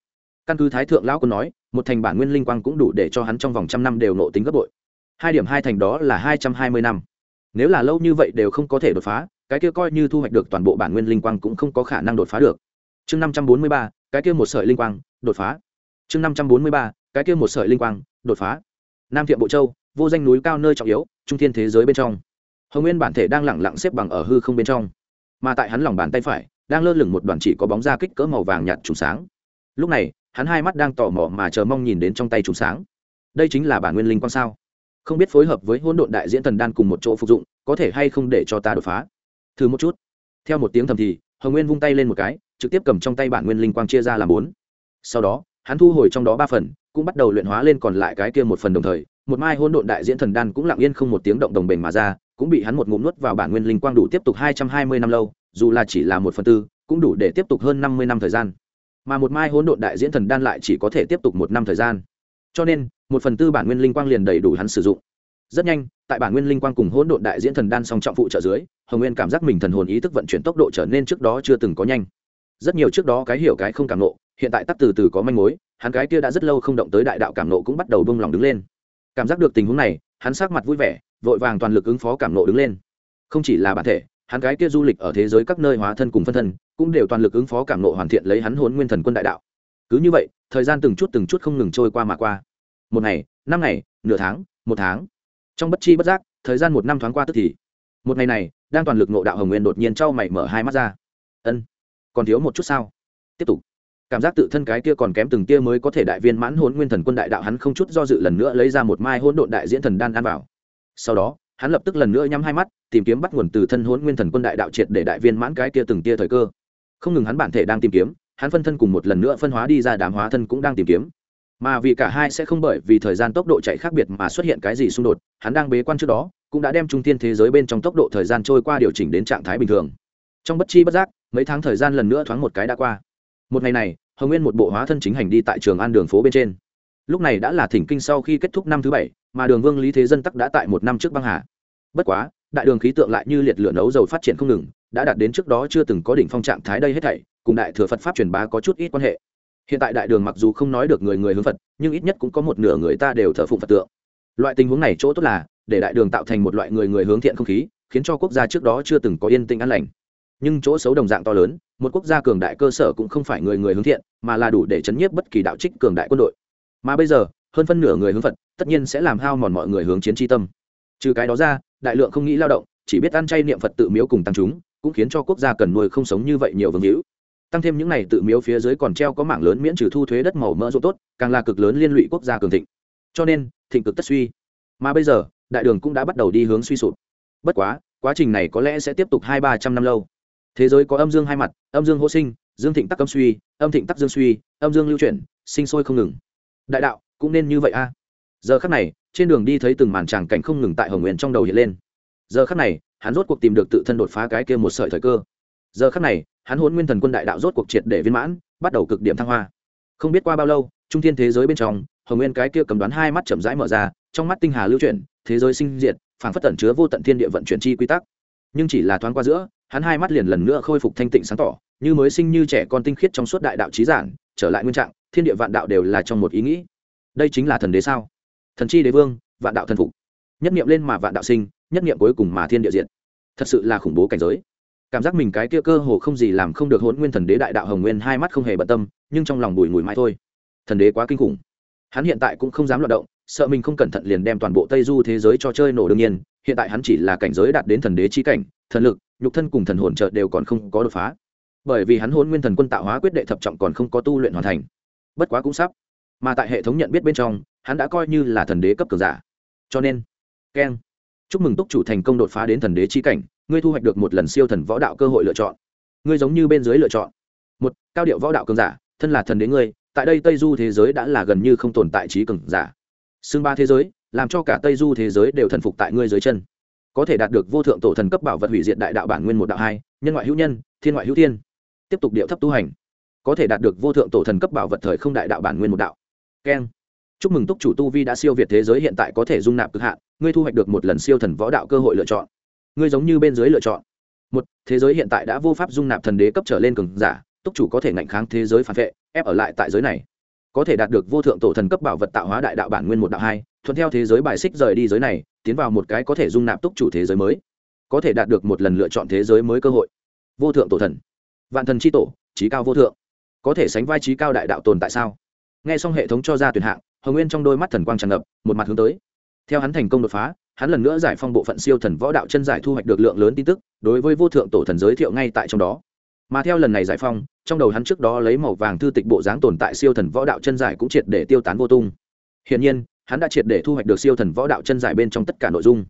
Căn cứ thái thượng lão quân nói, một thành bản nguyên linh quang cũng đủ để cho hắn trong vòng trăm năm đều nộ tính gấp bội. Hai điểm hai thành đó là hai trăm hai mươi năm nếu là lâu như vậy đều không có thể đột phá, cái kia coi như thu hoạch được toàn bộ bản nguyên linh quang cũng không có khả năng đột phá được. Chương năm trăm bốn mươi ba, cái kia một sợi linh quang, đột phá. Chương năm trăm bốn mươi ba, cái kia một sợi linh quang, đột phá. Nam thiện bộ châu, vô danh núi cao nơi trọng yếu, trung thiên thế giới bên trong. Hồng nguyên bản thể đang lẳng lặng xếp bằng ở hư không bên trong. Mà tại hắn lòng bàn tay phải, đang lơ lửng một đoàn chỉ có bóng da kích cỡ màu vàng nhạt trùng sáng. Lúc này, hắn hai mắt đang tò mò mà chờ mong nhìn đến trong tay trùng sáng. Đây chính là bản nguyên linh quang sao? Không biết phối hợp với hỗn độn đại diễn thần đan cùng một chỗ phục dụng, có thể hay không để cho ta đột phá? Thử một chút. Theo một tiếng thầm thì, hồng nguyên vung tay lên một cái, trực tiếp cầm trong tay bản nguyên linh quang chia ra làm bốn. Sau đó, hắn thu hồi trong đó ba phần, cũng bắt đầu luyện hóa lên còn lại cái kia một phần đồng thời, một mai hỗn độn đại diễn thần đan cũng lặng yên không một tiếng động đồng bền mà ra, cũng bị hắn một ngụm nuốt vào bản nguyên linh quang đủ tiếp tục hai trăm hai mươi năm lâu, dù là chỉ là một phần tư, cũng đủ để tiếp tục hơn năm mươi năm thời gian. Mà một mai hỗn độn đại diễn thần đan lại chỉ có thể tiếp tục một năm thời gian. Cho nên một phần tư bản nguyên linh quang liền đầy đủ hắn sử dụng. Rất nhanh, tại bản nguyên linh quang cùng hỗn độn đại diễn thần đan song trọng phụ trợ dưới, hồng nguyên cảm giác mình thần hồn ý thức vận chuyển tốc độ trở nên trước đó chưa từng có nhanh. Rất nhiều trước đó cái hiểu cái không cảm nộ, hiện tại tắt từ từ có manh mối, hắn cái kia đã rất lâu không động tới đại đạo cảm nộ cũng bắt đầu bông lòng đứng lên. Cảm giác được tình huống này, hắn sắc mặt vui vẻ, vội vàng toàn lực ứng phó cảm nộ đứng lên. Không chỉ là bản thể, hắn cái kia du lịch ở thế giới các nơi hóa thân cùng phân thân, cũng đều toàn lực ứng phó cảm nộ hoàn thiện lấy hắn hồn nguyên thần quân đại đạo. Cứ như vậy, thời gian từng chút từng chút không ngừng trôi qua mà qua một ngày, năm ngày, nửa tháng, một tháng. Trong bất chi bất giác, thời gian một năm thoáng qua tức thì, một ngày này, đang toàn lực ngộ đạo hồng nguyên đột nhiên trao mày mở hai mắt ra. Ân, còn thiếu một chút sao? Tiếp tục. Cảm giác tự thân cái kia còn kém từng tia mới có thể đại viên mãn hôn nguyên thần quân đại đạo hắn không chút do dự lần nữa lấy ra một mai hôn độn đại diễn thần đan ăn vào. Sau đó, hắn lập tức lần nữa nhắm hai mắt, tìm kiếm bắt nguồn từ thân hôn nguyên thần quân đại đạo triệt để đại viên mãn cái kia từng tia thời cơ. Không ngừng hắn bản thể đang tìm kiếm, hắn phân thân cùng một lần nữa phân hóa đi ra đám hóa thân cũng đang tìm kiếm mà vì cả hai sẽ không bởi vì thời gian tốc độ chạy khác biệt mà xuất hiện cái gì xung đột, hắn đang bế quan trước đó, cũng đã đem trung tiên thế giới bên trong tốc độ thời gian trôi qua điều chỉnh đến trạng thái bình thường. Trong bất chi bất giác, mấy tháng thời gian lần nữa thoáng một cái đã qua. Một ngày này, hồng nguyên một bộ hóa thân chính hành đi tại trường an đường phố bên trên. Lúc này đã là thỉnh kinh sau khi kết thúc năm thứ bảy, mà đường vương lý thế dân tắc đã tại một năm trước băng hà. Bất quá, đại đường khí tượng lại như liệt lửa nấu dầu phát triển không ngừng, đã đạt đến trước đó chưa từng có đỉnh phong trạng thái đây hết thảy, cùng đại thừa phật pháp truyền bá có chút ít quan hệ hiện tại đại đường mặc dù không nói được người người hướng phật, nhưng ít nhất cũng có một nửa người ta đều thờ phụng phật tượng. Loại tình huống này chỗ tốt là, để đại đường tạo thành một loại người người hướng thiện không khí, khiến cho quốc gia trước đó chưa từng có yên tĩnh an lành. Nhưng chỗ xấu đồng dạng to lớn, một quốc gia cường đại cơ sở cũng không phải người người hướng thiện, mà là đủ để chấn nhiếp bất kỳ đạo trích cường đại quân đội. Mà bây giờ, hơn phân nửa người hướng phật, tất nhiên sẽ làm hao mòn mọi người hướng chiến tri tâm. Trừ cái đó ra, đại lượng không nghĩ lao động, chỉ biết ăn chay niệm phật tự miếu cùng tăng chúng, cũng khiến cho quốc gia cần nuôi không sống như vậy nhiều vương hữu tăng thêm những này tự miếu phía dưới còn treo có mảng lớn miễn trừ thu thuế đất màu mỡ rộ tốt, càng là cực lớn liên lụy quốc gia cường thịnh. Cho nên, thịnh cực tất suy. Mà bây giờ, đại đường cũng đã bắt đầu đi hướng suy sụp. Bất quá quá trình này có lẽ sẽ tiếp tục hai ba trăm năm lâu. Thế giới có âm dương hai mặt, âm dương hô sinh, dương thịnh tắc âm suy, âm thịnh tắc dương suy, âm dương lưu chuyển, sinh sôi không ngừng. Đại đạo, cũng nên như vậy a. Giờ khắc này, trên đường đi thấy từng màn tràng cảnh không ngừng tại hồng nguyện trong đầu hiện lên. Giờ khắc này, hắn rốt cuộc tìm được tự thân đột phá cái kia một sợi thời cơ. Giờ khắc này hắn hôn nguyên thần quân đại đạo rốt cuộc triệt để viên mãn, bắt đầu cực điểm thăng hoa. Không biết qua bao lâu, trung thiên thế giới bên trong, hồng nguyên cái kia cầm đoán hai mắt chậm rãi mở ra, trong mắt tinh hà lưu chuyển, thế giới sinh diệt, phảng phất tẩn chứa vô tận thiên địa vận chuyển chi quy tắc. Nhưng chỉ là thoáng qua giữa, hắn hai mắt liền lần nữa khôi phục thanh tịnh sáng tỏ, như mới sinh như trẻ con tinh khiết trong suốt đại đạo trí giản, trở lại nguyên trạng, thiên địa vạn đạo đều là trong một ý nghĩ. Đây chính là thần đế sao? Thần chi đế vương, vạn đạo thần phục. Nhất niệm lên mà vạn đạo sinh, nhất niệm cuối cùng mà thiên địa diện thật sự là khủng bố cảnh giới cảm giác mình cái kia cơ hồ không gì làm không được hôn nguyên thần đế đại đạo hồng nguyên hai mắt không hề bận tâm, nhưng trong lòng bùi ngùi mãi thôi. Thần đế quá kinh khủng. Hắn hiện tại cũng không dám loạt động, sợ mình không cẩn thận liền đem toàn bộ tây du thế giới cho chơi nổ đương nhiên, hiện tại hắn chỉ là cảnh giới đạt đến thần đế chi cảnh, thần lực, nhục thân cùng thần hồn trợ đều còn không có đột phá. Bởi vì hắn hôn nguyên thần quân tạo hóa quyết đệ thập trọng còn không có tu luyện hoàn thành. Bất quá cũng sắp. Mà tại hệ thống nhận biết bên trong, hắn đã coi như là thần đế cấp cường giả. Cho nên, keng. Chúc mừng túc chủ thành công đột phá đến thần đế chi cảnh ngươi thu hoạch được một lần siêu thần võ đạo cơ hội lựa chọn. Ngươi giống như bên dưới lựa chọn. Một, cao điệu võ đạo cường giả, thân là thần đế ngươi, tại đây tây du thế giới đã là gần như không tồn tại trí cường giả. Sương ba thế giới, làm cho cả tây du thế giới đều thần phục tại ngươi dưới chân. Có thể đạt được vô thượng tổ thần cấp bảo vật hủy diệt đại đạo bản nguyên một đạo hai, nhân ngoại hữu nhân, thiên ngoại hữu thiên. Tiếp tục điệu thấp tu hành. Có thể đạt được vô thượng tổ thần cấp bảo vật thời không đại đạo bản nguyên một đạo. Keng. Chúc mừng túc chủ tu vi đã siêu việt thế giới hiện tại có thể dung nạp cực hạn, ngươi thu hoạch được một lần siêu thần võ đạo cơ hội lựa chọn ngươi giống như bên dưới lựa chọn. Một, thế giới hiện tại đã vô pháp dung nạp thần đế cấp trở lên cường giả, túc chủ có thể ngạnh kháng thế giới phản vệ, ép ở lại tại giới này. Có thể đạt được vô thượng tổ thần cấp bảo vật tạo hóa đại đạo bản nguyên một đạo hai, thuận theo thế giới bài xích rời đi giới này, tiến vào một cái có thể dung nạp túc chủ thế giới mới. Có thể đạt được một lần lựa chọn thế giới mới cơ hội. Vô thượng tổ thần. Vạn thần c h i tổ, trí cao vô thượng. Có thể sánh vai trí cao đại đạo tồn tại sao? N g h e xong hệ thống cho ra tuyển hạng, hồng nguyên trong đôi mắt thần quang tràn ngập, một mặt hướng tới. Theo hắn thành công đột phá hắn lần nữa giải phong bộ phận siêu thần võ đạo chân giải thu hoạch được lượng lớn tin tức, đối với vô thượng tổ thần giới thiệu ngay tại trong đó. Mà theo lần này giải phong, trong đầu hắn trước đó lấy màu vàng thư tịch bộ dáng tồn tại siêu thần võ đạo chân giải cũng triệt để tiêu tán vô tung. Hiển nhiên, hắn đã triệt để thu hoạch được siêu thần võ đạo chân giải bên trong tất cả nội dung.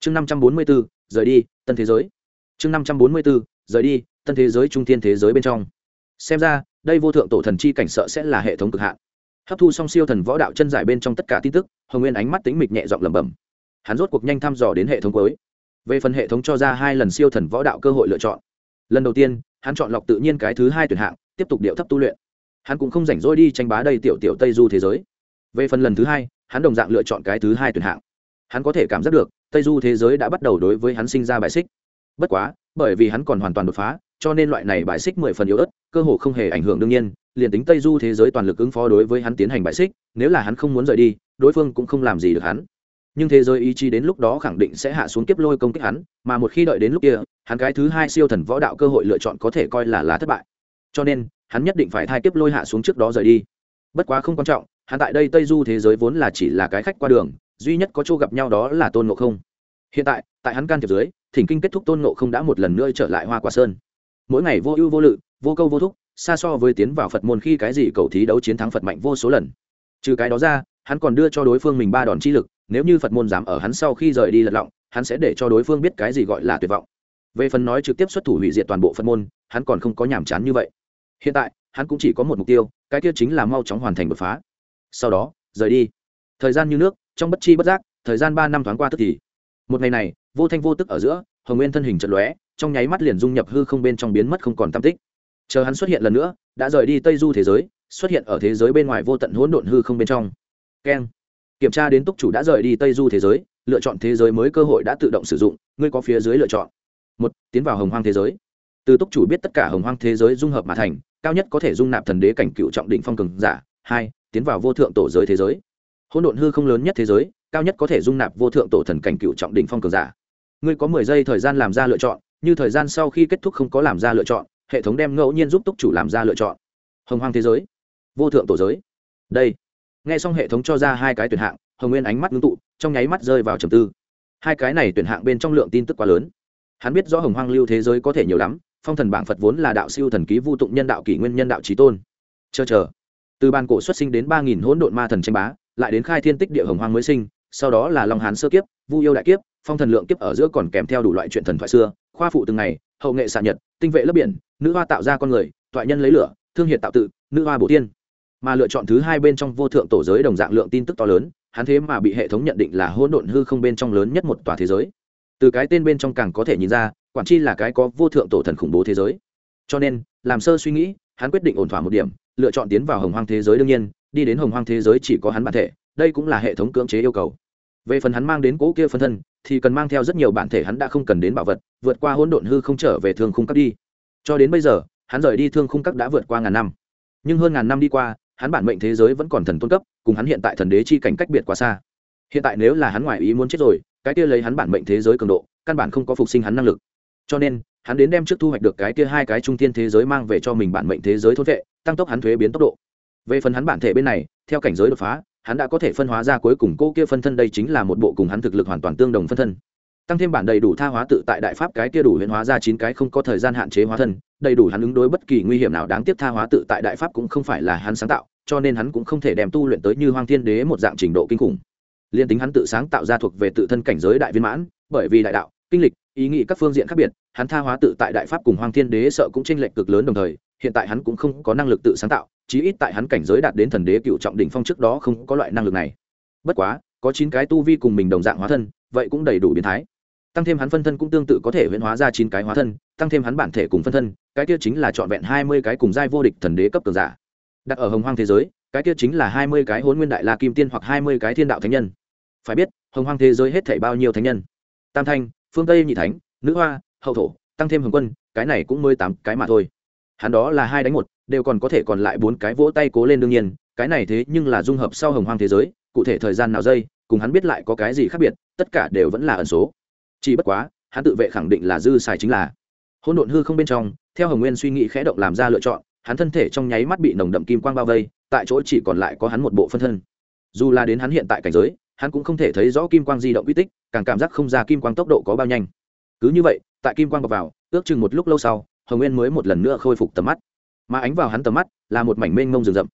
Chương năm trăm bốn mươi bốn, rời đi, tân thế giới. Chương năm trăm bốn mươi bốn, rời đi, tân thế giới trung thiên thế giới bên trong. Xem ra, đây vô thượng tổ thần chi cảnh sợ sẽ là hệ thống cực hạn. Hấp thu xong siêu thần võ đạo chân giải bên trong tất cả tin tức, hồng nguyên ánh mắt tính mịch nhẹ giọng lẩm bẩm hắn rốt cuộc nhanh thăm dò đến hệ thống cuối. Về phần hệ thống cho ra hai lần siêu thần võ đạo cơ hội lựa chọn. Lần đầu tiên, hắn chọn lọc tự nhiên cái thứ hai tuyển hạng, tiếp tục điệu thấp tu luyện. Hắn cũng không rảnh rỗi đi tranh bá đây tiểu tiểu tây du thế giới. Về phần lần thứ hai, hắn đồng dạng lựa chọn cái thứ hai tuyển hạng. Hắn có thể cảm giác được, tây du thế giới đã bắt đầu đối với hắn sinh ra bài xích. Bất quá, bởi vì hắn còn hoàn toàn đột phá, cho nên loại này bài xích mười phần yếu ớt, cơ hồ không hề ảnh hưởng đương nhiên, liền tính tây du thế giới toàn lực ứng phó đối với hắn tiến hành bài xích, nếu là hắn không muốn rời đi, đối phương cũng không làm gì được hắn nhưng thế giới ý chí đến lúc đó khẳng định sẽ hạ xuống kiếp lôi công kích hắn, mà một khi đợi đến lúc kia, hắn cái thứ hai siêu thần võ đạo cơ hội lựa chọn có thể coi là là thất bại. Cho nên, hắn nhất định phải thai kiếp lôi hạ xuống trước đó rời đi. Bất quá không quan trọng, hắn tại đây tây du thế giới vốn là chỉ là cái khách qua đường, duy nhất có chỗ gặp nhau đó là tôn ngộ không. Hiện tại tại hắn can thiệp dưới, thỉnh kinh kết thúc tôn ngộ không đã một lần nữa trở lại hoa quả sơn. Mỗi ngày vô ưu vô lự, vô câu vô thúc, xa so với tiến vào phật môn khi cái gì cầu thí đấu chiến thắng phật mạnh vô số lần. Trừ cái đó ra, hắn còn đưa cho đối phương mình ba đòn chi lực nếu như phật môn dám ở hắn sau khi rời đi lật lọng, hắn sẽ để cho đối phương biết cái gì gọi là tuyệt vọng. Về phần nói trực tiếp xuất thủ hủy diệt toàn bộ phật môn, hắn còn không có nhàm chán như vậy. Hiện tại, hắn cũng chỉ có một mục tiêu, cái kia chính là mau chóng hoàn thành đột phá. Sau đó, rời đi. Thời gian như nước, trong bất chi bất giác, thời gian ba năm thoáng qua tức thì. Một ngày này, vô thanh vô tức ở giữa, hồng nguyên thân hình chật lóe, trong nháy mắt liền dung nhập hư không bên trong biến mất không còn tam tích. Chờ hắn xuất hiện lần nữa, đã rời đi tây du thế giới, xuất hiện ở thế giới bên ngoài vô tận hỗn độn hư không bên trong. Keng kiểm tra đến túc chủ đã rời đi tây du thế giới, lựa chọn thế giới mới cơ hội đã tự động sử dụng, ngươi có phía dưới lựa chọn. Một, tiến vào hồng hoang thế giới. Từ túc chủ biết tất cả hồng hoang thế giới dung hợp mà thành, cao nhất có thể dung nạp thần đế cảnh cựu trọng định phong cường giả. Hai, tiến vào vô thượng tổ giới thế giới. Hỗn độn hư không lớn nhất thế giới, cao nhất có thể dung nạp vô thượng tổ thần cảnh cựu trọng định phong cường giả. Ngươi có mười giây thời gian làm ra lựa chọn, như thời gian sau khi kết thúc không có làm ra lựa chọn, hệ thống đem ngẫu nhiên giúp túc chủ làm ra lựa chọn. Hồng hoang thế giới. Vô thượng tổ giới. Đây nghe xong hệ thống cho ra hai cái tuyển hạng, hồng nguyên ánh mắt ngưng tụ, trong nháy mắt rơi vào trầm tư. Hai cái này tuyển hạng bên trong lượng tin tức quá lớn. Hắn biết rõ hồng hoang lưu thế giới có thể nhiều lắm, phong thần bảng phật vốn là đạo siêu thần ký vu tụng nhân đạo kỷ nguyên nhân đạo trí tôn. Chờ chờ. Từ ban cổ xuất sinh đến ba nghìn hỗn độn ma thần tranh bá, lại đến khai thiên tích địa hồng hoang mới sinh, sau đó là long hán sơ kiếp, vu yêu đại kiếp, phong thần lượng kiếp ở giữa còn kèm theo đủ loại chuyện thần thoại xưa, khoa phụ từng ngày, hậu nghệ xạ nhật, tinh vệ lớp biển, nữ hoa tạo ra con người thoại nhân lấy lửa, thương hiệt tạo tự, nữ hoa bổ tiên mà lựa chọn thứ hai bên trong vô thượng tổ giới đồng dạng lượng tin tức to lớn, hắn thế mà bị hệ thống nhận định là hỗn độn hư không bên trong lớn nhất một tòa thế giới. Từ cái tên bên trong càng có thể nhìn ra, quản chi là cái có vô thượng tổ thần khủng bố thế giới. Cho nên, làm sơ suy nghĩ, hắn quyết định ổn thỏa một điểm, lựa chọn tiến vào hồng hoang thế giới đương nhiên, đi đến hồng hoang thế giới chỉ có hắn bản thể, đây cũng là hệ thống cưỡng chế yêu cầu. Về phần hắn mang đến cỗ kia phân thân, thì cần mang theo rất nhiều bản thể hắn đã không cần đến bảo vật, vượt qua hỗn độn hư không trở về thương khung cấp đi. Cho đến bây giờ, hắn rời đi thương khung cấp đã vượt qua ngàn năm. Nhưng hơn ngàn năm đi qua hắn bản mệnh thế giới vẫn còn thần tôn cấp, cùng hắn hiện tại thần đế chi cảnh cách biệt quá xa. Hiện tại nếu là hắn ngoại ý muốn chết rồi, cái kia lấy hắn bản mệnh thế giới cường độ, căn bản không có phục sinh hắn năng lực. Cho nên, hắn đến đem trước thu hoạch được cái kia hai cái trung thiên thế giới mang về cho mình bản mệnh thế giới thốt vệ, tăng tốc hắn thuế biến tốc độ. Về phần hắn bản thể bên này, theo cảnh giới đột phá, hắn đã có thể phân hóa ra cuối cùng cô kia phân thân đây chính là một bộ cùng hắn thực lực hoàn toàn tương đồng phân thân. Tăng thêm bản đầy đủ tha hóa tự tại đại pháp cái kia đủ huyễn hóa ra chín cái không có thời gian hạn chế hóa thân đầy đủ hắn ứng đối bất kỳ nguy hiểm nào đáng tiếc tha hóa tự tại đại pháp cũng không phải là hắn sáng tạo, cho nên hắn cũng không thể đem tu luyện tới như hoang thiên đế một dạng trình độ kinh khủng. Liên tính hắn tự sáng tạo ra thuộc về tự thân cảnh giới đại viên mãn, bởi vì đại đạo, kinh lịch, ý nghĩ các phương diện khác biệt, hắn tha hóa tự tại đại pháp cùng hoang thiên đế sợ cũng tranh lệch cực lớn đồng thời, hiện tại hắn cũng không có năng lực tự sáng tạo, chí ít tại hắn cảnh giới đạt đến thần đế cựu trọng đỉnh phong trước đó không có loại năng lực này. Bất quá, có chín cái tu vi cùng mình đồng dạng hóa thân, vậy cũng đầy đủ biến thái. Tăng thêm hắn phân thân cũng tương tự có thể huyễn hóa ra chín cái hóa thân tăng thêm hắn bản thể cùng phân thân, cái kia chính là trọn vẹn hai mươi cái cùng giai vô địch thần đế cấp cường giả. Đặt ở hồng hoang thế giới, cái kia chính là hai mươi cái hôn nguyên đại la kim tiên hoặc hai mươi cái thiên đạo thánh nhân. Phải biết, hồng hoang thế giới hết thảy bao nhiêu thánh nhân? Tam thanh, phương tây nhị thánh, nữ hoa, hậu thổ, tăng thêm hồng quân, cái này cũng mới tám cái mà thôi. Hắn đó là hai đánh một, đều còn có thể còn lại bốn cái vỗ tay cố lên đương nhiên, cái này thế nhưng là dung hợp sau hồng hoang thế giới, cụ thể thời gian nào dây, cùng hắn biết lại có cái gì khác biệt, tất cả đều vẫn là ẩn số. Chỉ bất quá, hắn tự vệ khẳng định là dư xài chính là hỗn độn hư không bên trong, theo hồng nguyên suy nghĩ khẽ động làm ra lựa chọn, hắn thân thể trong nháy mắt bị nồng đậm kim quang bao vây, tại chỗ chỉ còn lại có hắn một bộ phân thân. Dù là đến hắn hiện tại cảnh giới, hắn cũng không thể thấy rõ kim quang di động uy tích, càng cảm giác không ra kim quang tốc độ có bao nhanh. Cứ như vậy, tại kim quang bọc vào, ước chừng một lúc lâu sau, hồng nguyên mới một lần nữa khôi phục tầm mắt. Mà ánh vào hắn tầm mắt là một mảnh mênh mông rừng rậm.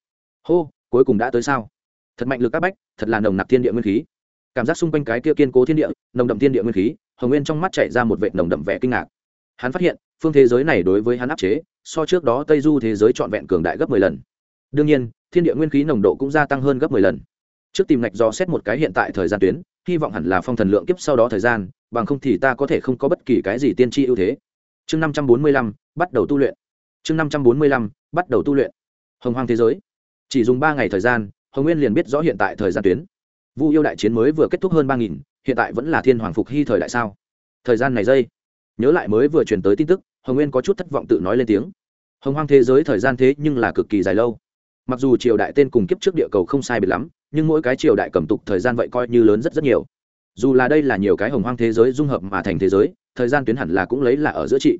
Hô, cuối cùng đã tới sao? Thật mạnh lực các bách, thật là nồng nặc thiên địa nguyên khí. Cảm giác xung quanh cái kia kiên cố thiên địa, nồng đậm thiên địa nguyên khí, hồng nguyên trong mắt chạy ra một vệ nồng đậm vẻ kinh ngạc hắn phát hiện, phương thế giới này đối với hắn áp chế, so trước đó tây du thế giới trọn vẹn cường đại gấp mười lần. Đương nhiên, thiên địa nguyên khí nồng độ cũng gia tăng hơn gấp mười lần. Trước tìm ngạch do xét một cái hiện tại thời gian tuyến, hy vọng hẳn là phong thần lượng kiếp sau đó thời gian, bằng không thì ta có thể không có bất kỳ cái gì tiên tri ưu thế. Chương năm trăm bốn mươi lăm, bắt đầu tu luyện. Chương năm trăm bốn mươi lăm, bắt đầu tu luyện. Hồng hoang thế giới. Chỉ dùng ba ngày thời gian, hồng nguyên liền biết rõ hiện tại thời gian tuyến. Vu yêu đại chiến mới vừa kết thúc hơn ba nghìn, hiện tại vẫn là thiên hoàng phục hy thời đại sao? Thời gian này dây nhớ lại mới vừa truyền tới tin tức, hồng nguyên có chút thất vọng tự nói lên tiếng. Hồng hoang thế giới thời gian thế nhưng là cực kỳ dài lâu. Mặc dù triều đại tên cùng kiếp trước địa cầu không sai biệt lắm, nhưng mỗi cái triều đại cầm tục thời gian vậy coi như lớn rất rất nhiều. Dù là đây là nhiều cái hồng hoang thế giới dung hợp mà thành thế giới, thời gian tuyến hẳn là cũng lấy là ở giữa trị.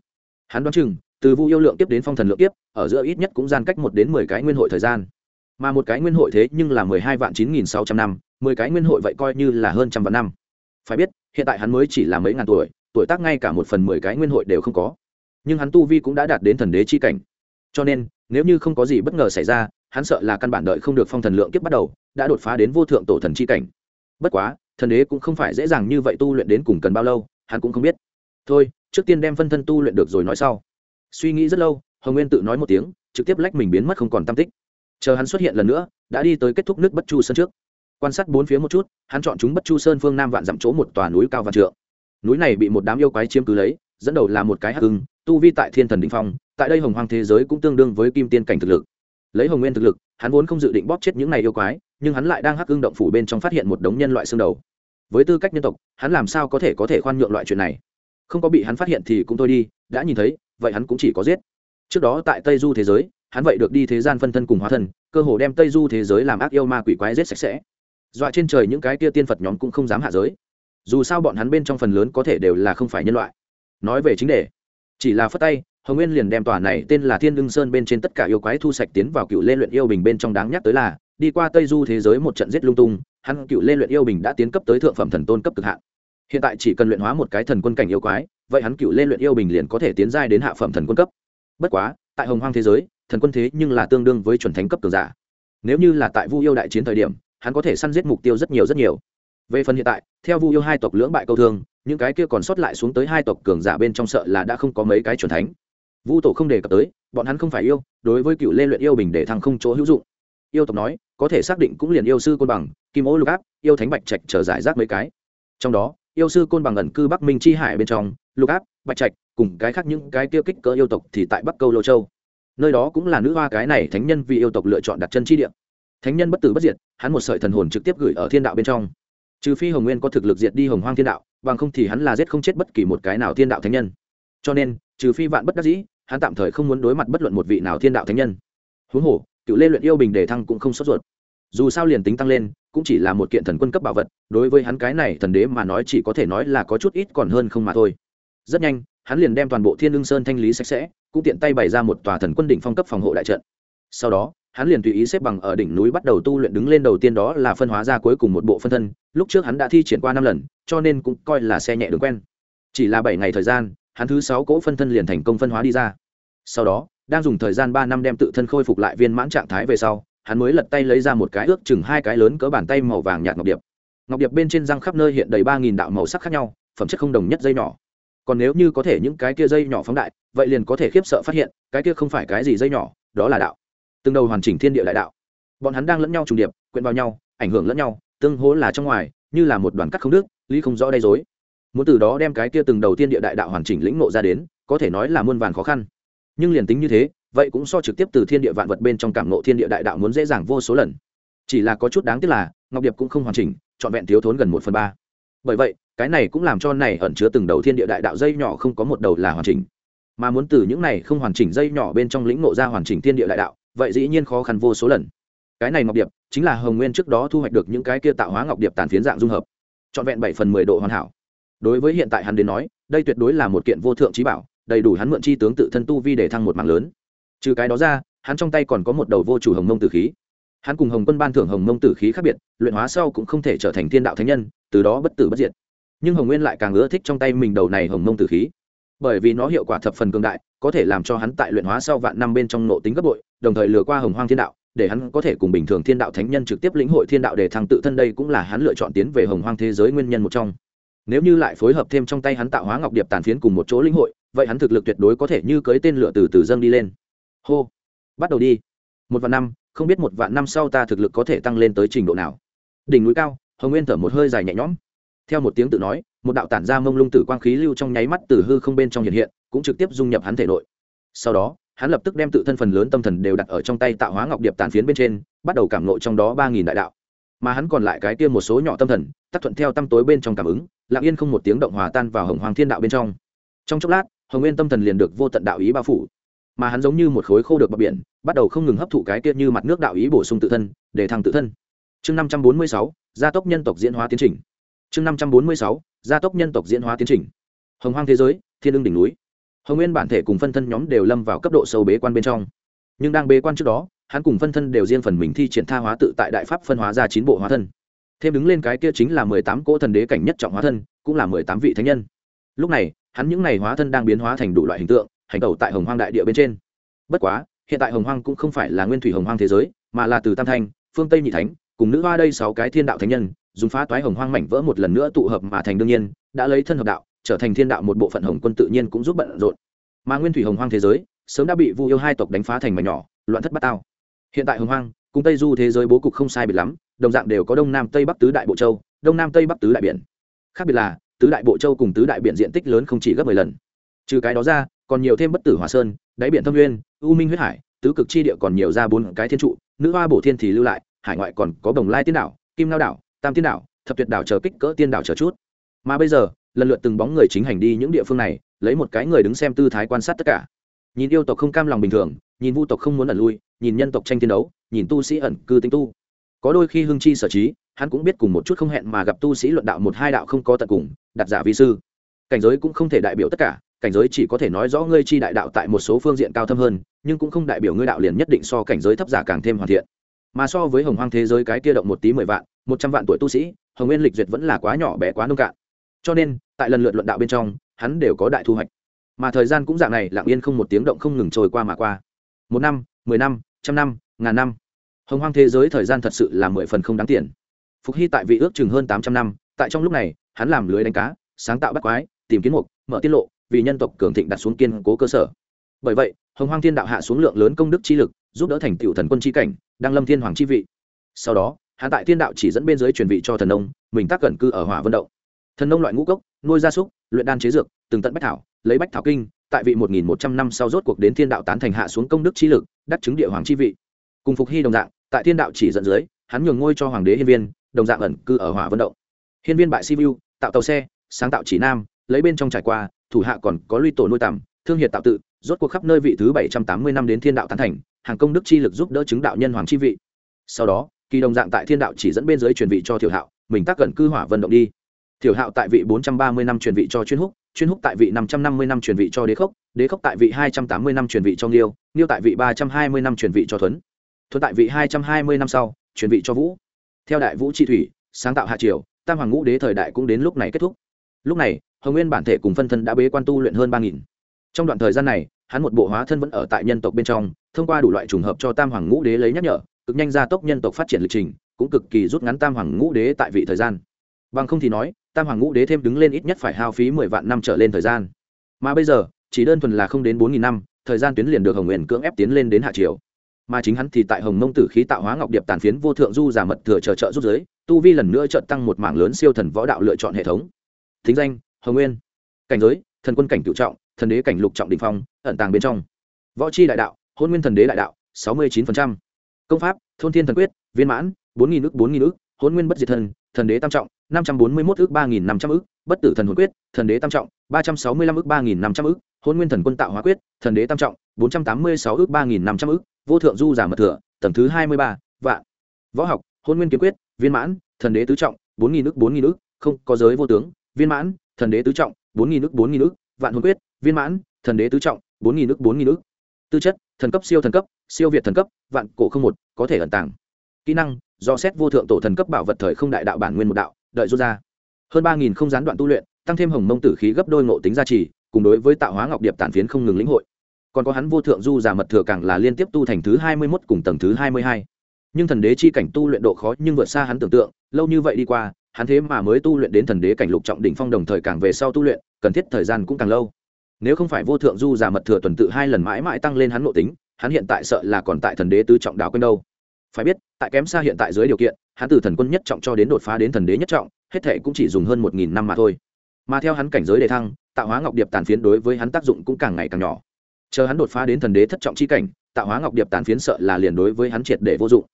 Hắn đoán chừng, từ vu yêu lượng tiếp đến phong thần lượng tiếp ở giữa ít nhất cũng gian cách một đến mười cái nguyên hội thời gian. Mà một cái nguyên hội thế nhưng là mười hai vạn chín nghìn sáu trăm năm, mười cái nguyên hội vậy coi như là hơn trăm vạn năm. Phải biết, hiện tại hắn mới chỉ là mấy ngàn tuổi tuổi tác ngay cả một phần mười cái nguyên hội đều không có. Nhưng hắn tu vi cũng đã đạt đến thần đế chi cảnh. Cho nên, nếu như không có gì bất ngờ xảy ra, hắn sợ là căn bản đợi không được phong thần lượng kiếp bắt đầu, đã đột phá đến vô thượng tổ thần chi cảnh. Bất quá, thần đế cũng không phải dễ dàng như vậy tu luyện đến cùng cần bao lâu, hắn cũng không biết. Thôi, trước tiên đem phân thân tu luyện được rồi nói sau. Suy nghĩ rất lâu, hồng nguyên tự nói một tiếng, trực tiếp lách mình biến mất không còn tam tích. Chờ hắn xuất hiện lần nữa, đã đi tới kết thúc nước bất chu sơn trước. Quan sát bốn phía một chút, hắn chọn chúng bất chu sơn phương nam vạn dặm chỗ một tòa núi cao vạn trượng núi này bị một đám yêu quái chiếm cứ lấy, dẫn đầu là một cái hắc hưng tu vi tại thiên thần định phong, tại đây hồng hoang thế giới cũng tương đương với kim tiên cảnh thực lực. Lấy hồng nguyên thực lực, hắn vốn không dự định bóp chết những này yêu quái, nhưng hắn lại đang hắc hưng động phủ bên trong phát hiện một đống nhân loại xương đầu. Với tư cách nhân tộc, hắn làm sao có thể có thể khoan nhượng loại chuyện này? Không có bị hắn phát hiện thì cũng thôi đi, đã nhìn thấy, vậy hắn cũng chỉ có giết. Trước đó tại tây du thế giới, hắn vậy được đi thế gian phân thân cùng hóa thân, cơ hồ đem tây du thế giới làm ác yêu ma quỷ quái giết sạch sẽ. Dọa trên trời những cái kia tiên phật nhóm cũng không dám hạ giới dù sao bọn hắn bên trong phần lớn có thể đều là không phải nhân loại. Nói về chính đề, chỉ là phất tay, hồng nguyên liền đem tòa này tên là thiên lương sơn bên trên tất cả yêu quái thu sạch tiến vào cựu lê luyện yêu bình bên trong đáng nhắc tới là, đi qua tây du thế giới một trận giết lung tung, hắn cựu lê luyện yêu bình đã tiến cấp tới thượng phẩm thần tôn cấp cực hạn. Hiện tại chỉ cần luyện hóa một cái thần quân cảnh yêu quái, vậy hắn cựu lê luyện yêu bình liền có thể tiến giai đến hạ phẩm thần quân cấp. Bất quá, tại hồng hoang thế giới, thần quân thế nhưng là tương đương với chuẩn thánh cấp cường giả. Nếu như là tại vu yêu đại chiến thời điểm, hắn có thể săn giết mục tiêu rất nhiều rất nhiều về phần hiện tại, theo vu yêu hai tộc lưỡng bại câu thương, những cái kia còn sót lại xuống tới hai tộc cường giả bên trong sợ là đã không có mấy cái chuẩn thánh. Vu tổ không đề cập tới, bọn hắn không phải yêu, đối với cựu lê luyện yêu bình để thăng không chỗ hữu dụng. Yêu tộc nói, có thể xác định cũng liền yêu sư côn bằng, kim ô lục áp, yêu thánh bạch trạch trở giải rác mấy cái. Trong đó, yêu sư côn bằng ẩn cư bắc minh chi hải bên trong, lục áp, bạch trạch, cùng cái khác những cái kia kích cỡ yêu tộc thì tại bắc câu lô châu. Nơi đó cũng là nữ hoa cái này thánh nhân vì yêu tộc lựa chọn đặt chân chi địa. Thánh nhân bất tử bất diệt, hắn một sợi thần hồn trực tiếp gửi ở thiên đạo bên trong trừ phi hồng nguyên có thực lực diệt đi hồng hoang thiên đạo, bằng không thì hắn là giết không chết bất kỳ một cái nào thiên đạo thánh nhân. Cho nên, trừ phi vạn bất đắc dĩ, hắn tạm thời không muốn đối mặt bất luận một vị nào thiên đạo thánh nhân. Huống hồ, cựu lê luyện yêu bình đề thăng cũng không sốt ruột. Dù sao liền tính tăng lên, cũng chỉ là một kiện thần quân cấp bảo vật, đối với hắn cái này thần đế mà nói chỉ có thể nói là có chút ít còn hơn không mà thôi. Rất nhanh, hắn liền đem toàn bộ thiên lương sơn thanh lý sạch sẽ, cũng tiện tay bày ra một tòa thần quân đỉnh phong cấp phòng hộ đại trận. Sau đó hắn liền tùy ý xếp bằng ở đỉnh núi bắt đầu tu luyện đứng lên đầu tiên đó là phân hóa ra cuối cùng một bộ phân thân, lúc trước hắn đã thi triển qua năm lần, cho nên cũng coi là xe nhẹ đường quen. Chỉ là bảy ngày thời gian, hắn thứ sáu cỗ phân thân liền thành công phân hóa đi ra. Sau đó, đang dùng thời gian ba năm đem tự thân khôi phục lại viên mãn trạng thái về sau, hắn mới lật tay lấy ra một cái ước chừng hai cái lớn cỡ bàn tay màu vàng nhạt ngọc điệp. Ngọc điệp bên trên răng khắp nơi hiện đầy ba nghìn đạo màu sắc khác nhau, phẩm chất không đồng nhất dây nhỏ. Còn nếu như có thể những cái kia dây nhỏ phóng đại, vậy liền có thể khiếp sợ phát hiện, cái kia không phải cái gì dây nhỏ, đó là đạo từng đầu hoàn chỉnh thiên địa đại đạo. Bọn hắn đang lẫn nhau trùng điệp, quyện vào nhau, ảnh hưởng lẫn nhau, tương hố là trong ngoài, như là một đoàn cắt không đức lý không rõ đầy dối muốn từ đó đem cái kia từng đầu tiên địa đại đạo hoàn chỉnh lĩnh ngộ ra đến, có thể nói là muôn vàn khó khăn. Nhưng liền tính như thế, vậy cũng so trực tiếp từ thiên địa vạn vật bên trong cảm ngộ thiên địa đại đạo muốn dễ dàng vô số lần. Chỉ là có chút đáng tiếc là, ngọc điệp cũng không hoàn chỉnh, trọn vẹn thiếu thốn gần một phần ba. Bởi vậy, cái này cũng làm cho này ẩn chứa từng đầu thiên địa đại đạo dây nhỏ không có một đầu là hoàn chỉnh. Mà muốn từ những này không hoàn chỉnh dây nhỏ bên trong lĩnh ngộ ra hoàn chỉnh thiên địa đại đạo vậy dĩ nhiên khó khăn vô số lần. Cái này ngọc điệp chính là hồng nguyên trước đó thu hoạch được những cái kia tạo hóa ngọc điệp tàn phiến dạng dung hợp. Trọn vẹn bảy phần mười độ hoàn hảo. Đối với hiện tại hắn đến nói, đây tuyệt đối là một kiện vô thượng trí bảo, đầy đủ hắn mượn chi tướng tự thân tu vi để thăng một mạng lớn. Trừ cái đó ra, hắn trong tay còn có một đầu vô chủ hồng mông tử khí. Hắn cùng hồng quân ban thưởng hồng mông tử khí khác biệt, luyện hóa sau cũng không thể trở thành thiên đạo thánh nhân, từ đó bất tử bất diệt. Nhưng hồng nguyên lại càng ưa thích trong tay mình đầu này hồng mông tử khí. Bởi vì nó hiệu quả thập phần cường đại có thể làm cho hắn tại luyện hóa sau vạn năm bên trong nộ tính gấp bội, đồng thời lừa qua hồng hoang thiên đạo, để hắn có thể cùng bình thường thiên đạo thánh nhân trực tiếp lĩnh hội thiên đạo để thăng tự thân đây cũng là hắn lựa chọn tiến về hồng hoang thế giới nguyên nhân một trong. Nếu như lại phối hợp thêm trong tay hắn tạo hóa ngọc điệp tàn phiến cùng một chỗ lĩnh hội, vậy hắn thực lực tuyệt đối có thể như cưới tên lửa từ từ dâng đi lên. Hô, bắt đầu đi. Một vạn năm, không biết một vạn năm sau ta thực lực có thể tăng lên tới trình độ nào. Đỉnh núi cao, hồng nguyên thở một hơi dài nhẹ nhõm theo một tiếng tự nói, một đạo tản ra mông lung tử quang khí lưu trong nháy mắt từ hư không bên trong hiện hiện, cũng trực tiếp dung nhập hắn thể nội. Sau đó, hắn lập tức đem tự thân phần lớn tâm thần đều đặt ở trong tay tạo hóa ngọc điệp tàn phiến bên trên, bắt đầu cảm nộ trong đó ba nghìn đại đạo. Mà hắn còn lại cái kia một số nhỏ tâm thần, tác thuận theo tâm tối bên trong cảm ứng, lặng yên không một tiếng động hòa tan vào hồng hoàng thiên đạo bên trong. Trong chốc lát, hồng nguyên tâm thần liền được vô tận đạo ý bao phủ. Mà hắn giống như một khối khô được bờ biển, bắt đầu không ngừng hấp thụ cái kia như mặt nước đạo ý bổ sung tự thân, để thăng tự thân. Chương năm trăm bốn mươi sáu, gia tốc nhân tộc diễn hóa tiến trình chương năm trăm bốn mươi sáu, gia tốc nhân tộc diễn hóa tiến trình. Hồng hoang thế giới, thiên ưng đỉnh núi. Hồng nguyên bản thể cùng phân thân nhóm đều lâm vào cấp độ sâu bế quan bên trong. Nhưng đang bế quan trước đó, hắn cùng phân thân đều riêng phần mình thi triển tha hóa tự tại đại pháp phân hóa ra chín bộ hóa thân. Thêm đứng lên cái kia chính là mười tám cỗ thần đế cảnh nhất trọng hóa thân, cũng là mười tám vị thánh nhân. Lúc này, hắn những n à y hóa thân đang biến hóa thành đủ loại hình tượng, hành tẩu tại hồng hoang đại địa bên trên. Bất quá, hiện tại hồng hoang cũng không phải là nguyên thủy hồng hoang thế giới, mà là từ tam thanh, phương tây nhị thánh, cùng nữ hoa đây sáu cái thiên đạo thánh nhân dùng phá toái hồng hoang mảnh vỡ một lần nữa tụ hợp mà thành đương nhiên, đã lấy thân hợp đạo, trở thành thiên đạo một bộ phận hồng quân tự nhiên cũng giúp bận rộn. Mà nguyên thủy hồng hoang thế giới, sớm đã bị vu yêu hai tộc đánh phá thành mảnh nhỏ, loạn thất bát tao. Hiện tại hồng hoang, cùng tây du thế giới bố cục không sai biệt lắm, đồng dạng đều có đông nam tây bắc tứ đại bộ châu, đông nam tây bắc tứ đại biển. Khác biệt là, tứ đại bộ châu cùng tứ đại biển diện tích lớn không chỉ gấp mười lần. Trừ cái đó ra, còn nhiều thêm bất tử hòa sơn, đáy biển thâm nguyên, u minh huyết hải, tứ cực chi địa còn nhiều ra bốn cái thiên trụ, nữ hoa bổ thiên thì lưu lại, hải ngoại còn có đồng lai tiên đảo, kim lao đảo tam tiên đảo, thập tuyệt đảo chờ kích cỡ tiên đảo chờ chút. Mà bây giờ, lần lượt từng bóng người chính hành đi những địa phương này, lấy một cái người đứng xem tư thái quan sát tất cả. Nhìn yêu tộc không cam lòng bình thường, nhìn vu tộc không muốn ẩn lui, nhìn nhân tộc tranh tiên đấu, nhìn tu sĩ ẩn cư tinh tu. Có đôi khi hưng chi sở trí, hắn cũng biết cùng một chút không hẹn mà gặp tu sĩ luận đạo một hai đạo không có tận cùng, đặt giả vi sư. Cảnh giới cũng không thể đại biểu tất cả, cảnh giới chỉ có thể nói rõ ngươi chi đại đạo tại một số phương diện cao thâm hơn, nhưng cũng không đại biểu ngươi đạo liền nhất định so cảnh giới thấp giả càng thêm hoàn thiện mà so với hồng hoang thế giới cái kia động một tí mười vạn, một trăm vạn tuổi tu sĩ, hồng nguyên lịch duyệt vẫn là quá nhỏ bé, quá nông cạn. Cho nên, tại lần lượt luận đạo bên trong, hắn đều có đại thu hoạch. Mà thời gian cũng dạng này, lặng yên không một tiếng động không ngừng trôi qua mà qua. Một năm, mười năm, trăm năm, ngàn năm. Hồng hoang thế giới thời gian thật sự là mười phần không đáng tiền. Phục hy tại vị ước chừng hơn tám trăm năm, tại trong lúc này, hắn làm lưới đánh cá, sáng tạo bắt quái, tìm kiếm mục, mở tiết lộ, vì nhân tộc cường thịnh đặt xuống kiên cố cơ sở. Bởi vậy, hồng hoang thiên đạo hạ xuống lượng lớn công đức chi lực giúp đỡ thành tựu thần quân chi cảnh đang lâm thiên hoàng chi vị. Sau đó hạ tại thiên đạo chỉ dẫn bên dưới truyền vị cho thần nông, mình tác cẩn cư ở hỏa vân động. Thần nông loại ngũ cốc, nuôi gia súc, luyện đan chế dược, từng tận bách thảo, lấy bách thảo kinh, tại vị một nghìn một trăm năm sau rốt cuộc đến thiên đạo tán thành hạ xuống công đức chi lực, đắc chứng địa hoàng chi vị. Cùng phục hy đồng dạng, tại thiên đạo chỉ dẫn dưới, hắn nhường ngôi cho hoàng đế hiên viên, đồng dạng ẩn cư ở hỏa vân động. Hiên viên bại si vu tạo tàu xe, sáng tạo chỉ nam, lấy bên trong trải qua, thủ hạ còn có luy tổ nuôi tầm thương hiệt tạo tự, rốt cuộc khắp nơi vị thứ bảy trăm tám mươi năm đến thiên đạo tán thành, hàng công đức chi lực giúp đỡ chứng đạo nhân hoàng chi vị. Sau đó, kỳ đồng dạng tại thiên đạo chỉ dẫn bên dưới truyền vị cho thiểu hạo, mình tác cận cư hỏa vận động đi. Thiểu hạo tại vị bốn trăm ba mươi năm truyền vị cho chuyên húc chuyên húc tại vị năm trăm năm mươi năm truyền vị cho đế khốc đế khốc tại vị hai trăm tám mươi năm truyền vị cho nghiêu nghiêu tại vị ba trăm hai mươi năm truyền vị cho thuấn. Thuấn tại vị hai trăm hai mươi năm sau, truyền vị cho vũ. Theo đại vũ trị thủy, sáng tạo hạ triều, tam hoàng ngũ đế thời đại cũng đến lúc này kết thúc. Lúc này, hồng nguyên bản thể cùng phân thân đã bế quan tu luyện hơn ba nghìn trong đoạn thời gian này, hắn một bộ hóa thân vẫn ở tại nhân tộc bên trong, thông qua đủ loại trùng hợp cho tam hoàng ngũ đế lấy nhắc nhở, cực nhanh gia tốc nhân tộc phát triển lịch trình, cũng cực kỳ rút ngắn tam hoàng ngũ đế tại vị thời gian. Bằng không thì nói, tam hoàng ngũ đế thêm đứng lên ít nhất phải hao phí mười vạn năm trở lên thời gian. Mà bây giờ, chỉ đơn thuần là không đến bốn nghìn năm, thời gian tuyến liền được hồng nguyện cưỡng ép tiến lên đến hạ triều. Mà chính hắn thì tại hồng mông tử khí tạo hóa ngọc điệp tàn phiến vô thượng du giả mật thừa chờ trợ rút giới, tu vi lần nữa trợ tăng một mảng lớn siêu thần võ đạo lựa chọn hệ thống. Thính danh, hồng nguyên. Cảnh giới, thần quân cảnh cựu trọng thần đế cảnh lục trọng đình phong, ẩn tàng bên trong. Võ c đại đạo, hôn nguyên thần đế đại đạo, sáu mươi chín công pháp, thôn thiên thần quyết, viên mãn, bốn nghìn ước bốn nghìn ước hôn nguyên bất diệt thần thần đế tam trọng, năm trăm bốn mươi một ước ba nghìn năm trăm ước bất tử thần hồn quyết, thần đế tam trọng, ba trăm sáu mươi lăm ước ba nghìn năm trăm ước hôn nguyên thần quân tạo hóa quyết, thần đế tam trọng, bốn trăm tám mươi sáu ước ba nghìn năm trăm ước vô thượng du giả mật thừa, tầng thứ hai mươi ba, vạn. Võ học, hôn nguyên kiếm quyết, viên mãn, thần đế tứ trọng, bốn nghìn ước bốn nghìn ước không có giới vô tướng, viên mãn, thần đế tứ trọng, bốn nghìn ước bốn nghìn ước vạn hồn quyết viên mãn, thần đế tứ trọng, bốn nghìn ước bốn nghìn ước tư chất, thần cấp siêu thần cấp, siêu việt thần cấp, vạn cổ không một, có thể ẩn tàng. Kỹ năng, do xét vô thượng tổ thần cấp bảo vật thời không đại đạo bản nguyên một đạo, đợi rút ra. Hơn ba nghìn không gián đoạn tu luyện, tăng thêm hồng mông tử khí gấp đôi ngộ tính gia trì, cùng đối với tạo hóa ngọc điệp tản phiến không ngừng lĩnh hội. Còn có hắn vô thượng du giả mật thừa càng là liên tiếp tu thành thứ hai mươi mốt cùng tầng thứ hai mươi hai. Nhưng thần đế chi cảnh tu luyện độ khó nhưng vượt xa hắn tưởng tượng, lâu như vậy đi qua, hắn thế mà mới tu luyện đến thần đế cảnh lục trọng đỉnh phong đồng thời càng về sau tu luyện, cần thiết thời gian cũng càng lâu nếu không phải vô thượng du giả mật thừa tuần tự hai lần mãi mãi tăng lên hắn nội tính, hắn hiện tại sợ là còn tại thần đế tứ trọng đảo quanh đâu. Phải biết, tại kém xa hiện tại dưới điều kiện, hắn từ thần quân nhất trọng cho đến đột phá đến thần đế nhất trọng, hết thể cũng chỉ dùng hơn một nghìn năm mà thôi. Mà theo hắn cảnh giới đề thăng, tạo hóa ngọc điệp tàn phiến đối với hắn tác dụng cũng càng ngày càng nhỏ. Chờ hắn đột phá đến thần đế thất trọng chi cảnh, tạo hóa ngọc điệp tàn phiến sợ là liền đối với hắn triệt để vô dụng.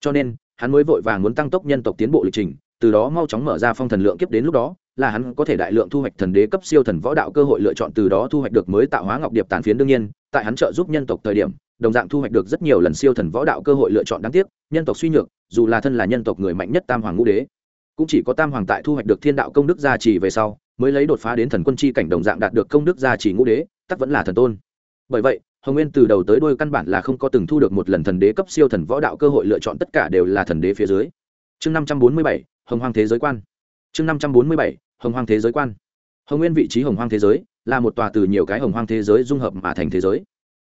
Cho nên, hắn mới vội vàng muốn tăng tốc nhân tộc tiến bộ lịch trình, từ đó mau chóng mở ra phong thần lượng kiếp đến lúc đó là hắn có thể đại lượng thu hoạch thần đế cấp siêu thần võ đạo cơ hội lựa chọn từ đó thu hoạch được mới tạo hóa ngọc điệp tàn phiến đương nhiên, tại hắn trợ giúp nhân tộc thời điểm, đồng dạng thu hoạch được rất nhiều lần siêu thần võ đạo cơ hội lựa chọn đáng tiếc, nhân tộc suy nhược, dù là thân là nhân tộc người mạnh nhất tam hoàng ngũ đế, cũng chỉ có tam hoàng tại thu hoạch được thiên đạo công đức gia trì về sau, mới lấy đột phá đến thần quân chi cảnh đồng dạng đạt được công đức gia trì ngũ đế, tắc vẫn là thần tôn. Bởi vậy, hồng nguyên từ đầu tới đôi căn bản là không có từng thu được một lần thần đế cấp siêu thần võ đạo cơ hội lựa chọn tất cả đều là thần đế phía dưới. Chương năm trăm bốn mươi bảy, hồng hoàng thế giới quan chương năm trăm bốn mươi bảy, hồng hoang thế giới quan. Hồng nguyên vị trí hồng hoang thế giới là một tòa từ nhiều cái hồng hoang thế giới dung hợp mà thành thế giới.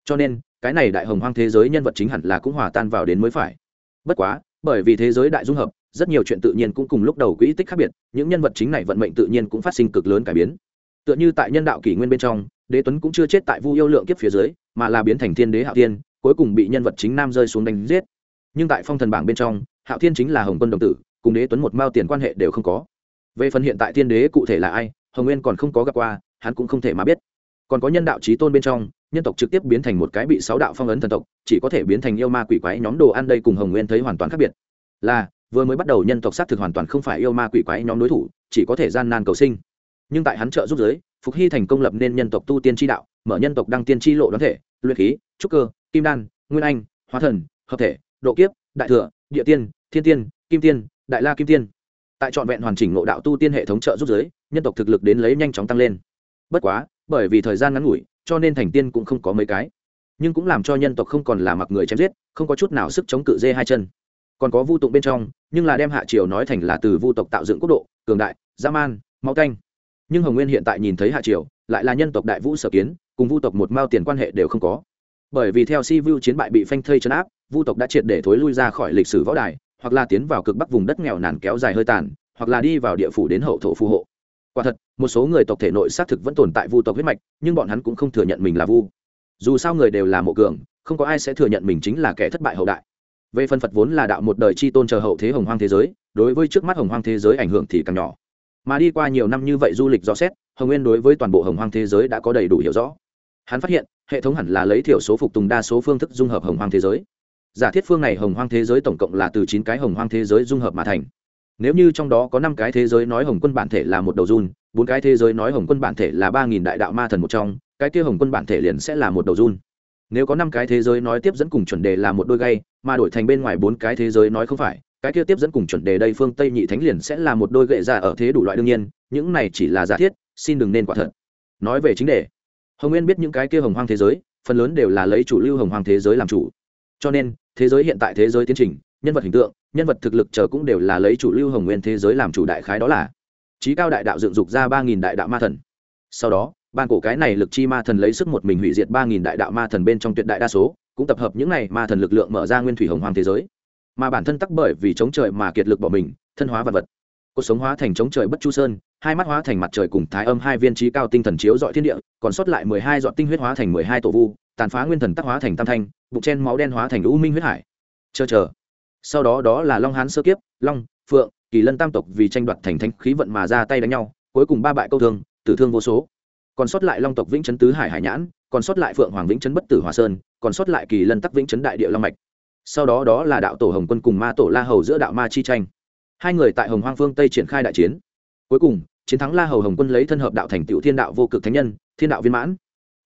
Cho nên, cái này đại hồng hoang thế giới nhân vật chính hẳn là cũng hòa tan vào đến mới phải. Bất quá, bởi vì thế giới đại dung hợp, rất nhiều chuyện tự nhiên cũng cùng lúc đầu quỹ tích khác biệt, những nhân vật chính này vận mệnh tự nhiên cũng phát sinh cực lớn cải biến. Tựa như tại nhân đạo kỷ nguyên bên trong, đế tuấn cũng chưa chết tại vu yêu lượng kiếp phía dưới, mà là biến thành thiên đế hạo thiên, cuối cùng bị nhân vật chính nam rơi xuống đánh giết. Nhưng tại phong thần bảng bên trong, hạo thiên chính là hồng quân đồng tử, cùng đế tuấn một mao tiền quan hệ đều không có về phần hiện tại thiên đế cụ thể là ai, hồng nguyên còn không có gặp qua, hắn cũng không thể mà biết. Còn có nhân đạo trí tôn bên trong, nhân tộc trực tiếp biến thành một cái bị sáu đạo phong ấn thần tộc, chỉ có thể biến thành yêu ma quỷ quái nhóm đồ ăn đây cùng hồng nguyên thấy hoàn toàn khác biệt. Là, vừa mới bắt đầu nhân tộc xác thực hoàn toàn không phải yêu ma quỷ quái nhóm đối thủ, chỉ có thể gian nan cầu sinh. Nhưng tại hắn trợ giúp giới, phục hy thành công lập nên nhân tộc tu tiên tri đạo, mở nhân tộc đăng tiên tri lộ đoán thể, luyện khí, trúc cơ, kim đan, nguyên anh, hóa thần, hợp thể, độ kiếp, đại thừa, địa tiên, thiên tiên, kim tiên, đại la kim tiên tại trọn vẹn hoàn chỉnh ngộ đạo tu tiên hệ thống trợ giúp giới, nhân tộc thực lực đến lấy nhanh chóng tăng lên. Bất quá, bởi vì thời gian ngắn ngủi, cho nên thành tiên cũng không có mấy cái. Nhưng cũng làm cho nhân tộc không còn là mặc người chém giết, không có chút nào sức chống cự dê hai chân. Còn có vu tụng bên trong, nhưng là đem hạ triều nói thành là từ vu tộc tạo dựng quốc độ, cường đại, dã man máu canh. Nhưng hồng nguyên hiện tại nhìn thấy hạ triều, lại là nhân tộc đại vũ sở kiến, cùng vu tộc một mao tiền quan hệ đều không có. Bởi vì theo si vu chiến bại bị phanh thây chấn áp, vu tộc đã triệt để thối lui ra khỏi lịch sử võ đài hoặc là tiến vào cực bắc vùng đất nghèo nàn kéo dài hơi tàn, hoặc là đi vào địa phủ đến hậu thổ phù hộ. Quả thật, một số người tộc thể nội xác thực vẫn tồn tại vu tộc huyết mạch, nhưng bọn hắn cũng không thừa nhận mình là vu. Dù sao người đều là mộ cường, không có ai sẽ thừa nhận mình chính là kẻ thất bại hậu đại. Về phần phật vốn là đạo một đời c h i tôn chờ hậu thế hồng hoang thế giới, đối với trước mắt hồng hoang thế giới ảnh hưởng thì càng nhỏ. Mà đi qua nhiều năm như vậy du lịch rõ xét, hồng nguyên đối với toàn bộ hồng hoang thế giới đã có đầy đủ hiểu rõ. Hắn phát hiện, hệ thống hẳn là lấy thiểu số phục tùng đa số phương thức dung hợp hồng hoang thế giới giả thiết phương này hồng hoang thế giới tổng cộng là từ chín cái hồng hoang thế giới dung hợp mà thành. Nếu như trong đó có năm cái thế giới nói hồng quân bản thể là một đầu run, bốn cái thế giới nói hồng quân bản thể là ba nghìn đại đạo ma thần một trong, cái kia hồng quân bản thể liền sẽ là một đầu run. Nếu có năm cái thế giới nói tiếp dẫn cùng chuẩn đề là một đôi gay, mà đổi thành bên ngoài bốn cái thế giới nói không phải, cái kia tiếp dẫn cùng chuẩn đề đây phương tây nhị thánh liền sẽ là một đôi gậy ra ở thế đủ loại đương nhiên, những này chỉ là giả thiết, xin đừng nên quả thật. Nói về chính đề, hồng nguyên biết những cái kia hồng hoang thế giới, phần lớn đều là lấy chủ lưu hồng hoang thế giới làm chủ. Cho nên thế giới hiện tại thế giới tiến trình, nhân vật hình tượng, nhân vật thực lực chờ cũng đều là lấy chủ lưu hồng nguyên thế giới làm chủ đại khái đó là. Trí cao đại đạo dựng dục ra ba nghìn đại đạo ma thần. Sau đó, ban cổ cái này lực chi ma thần lấy sức một mình hủy diệt ba nghìn đại đạo ma thần bên trong tuyệt đại đa số, cũng tập hợp những này ma thần lực lượng mở ra nguyên thủy hồng hoàng thế giới. Mà bản thân tắc bởi vì chống trời mà kiệt lực bỏ mình, thân hóa vật vật. Cuộc sống hóa thành chống trời bất chu sơn, hai mắt hóa thành mặt trời cùng thái âm hai viên trí cao tinh thần chiếu dọi thiên địa, còn sót lại mười hai dọn tinh huyết hóa thành mười hai tổ vu tàn phá nguyên thần tắc hóa thành tam thanh, bụng chen máu đen hóa thành u minh huyết hải. Chờ chờ. Sau đó đó là long hán sơ kiếp, long, phượng, kỳ lân tam tộc vì tranh đoạt thành thanh khí vận mà ra tay đánh nhau, cuối cùng ba bại câu thương, tử thương vô số. Còn sót lại long tộc vĩnh chấn tứ hải hải nhãn, còn sót lại phượng hoàng vĩnh chấn bất tử hòa sơn, còn sót lại kỳ lân tắc vĩnh chấn đại địa long mạch. Sau đó đó là đạo tổ hồng quân cùng ma tổ la hầu giữa đạo ma chi tranh. Hai người tại hồng hoang phương tây triển khai đại chiến. Cuối cùng, chiến thắng la hầu hồng quân lấy thân hợp đạo thành tựu thiên đạo vô cực thánh nhân, thiên đạo viên mãn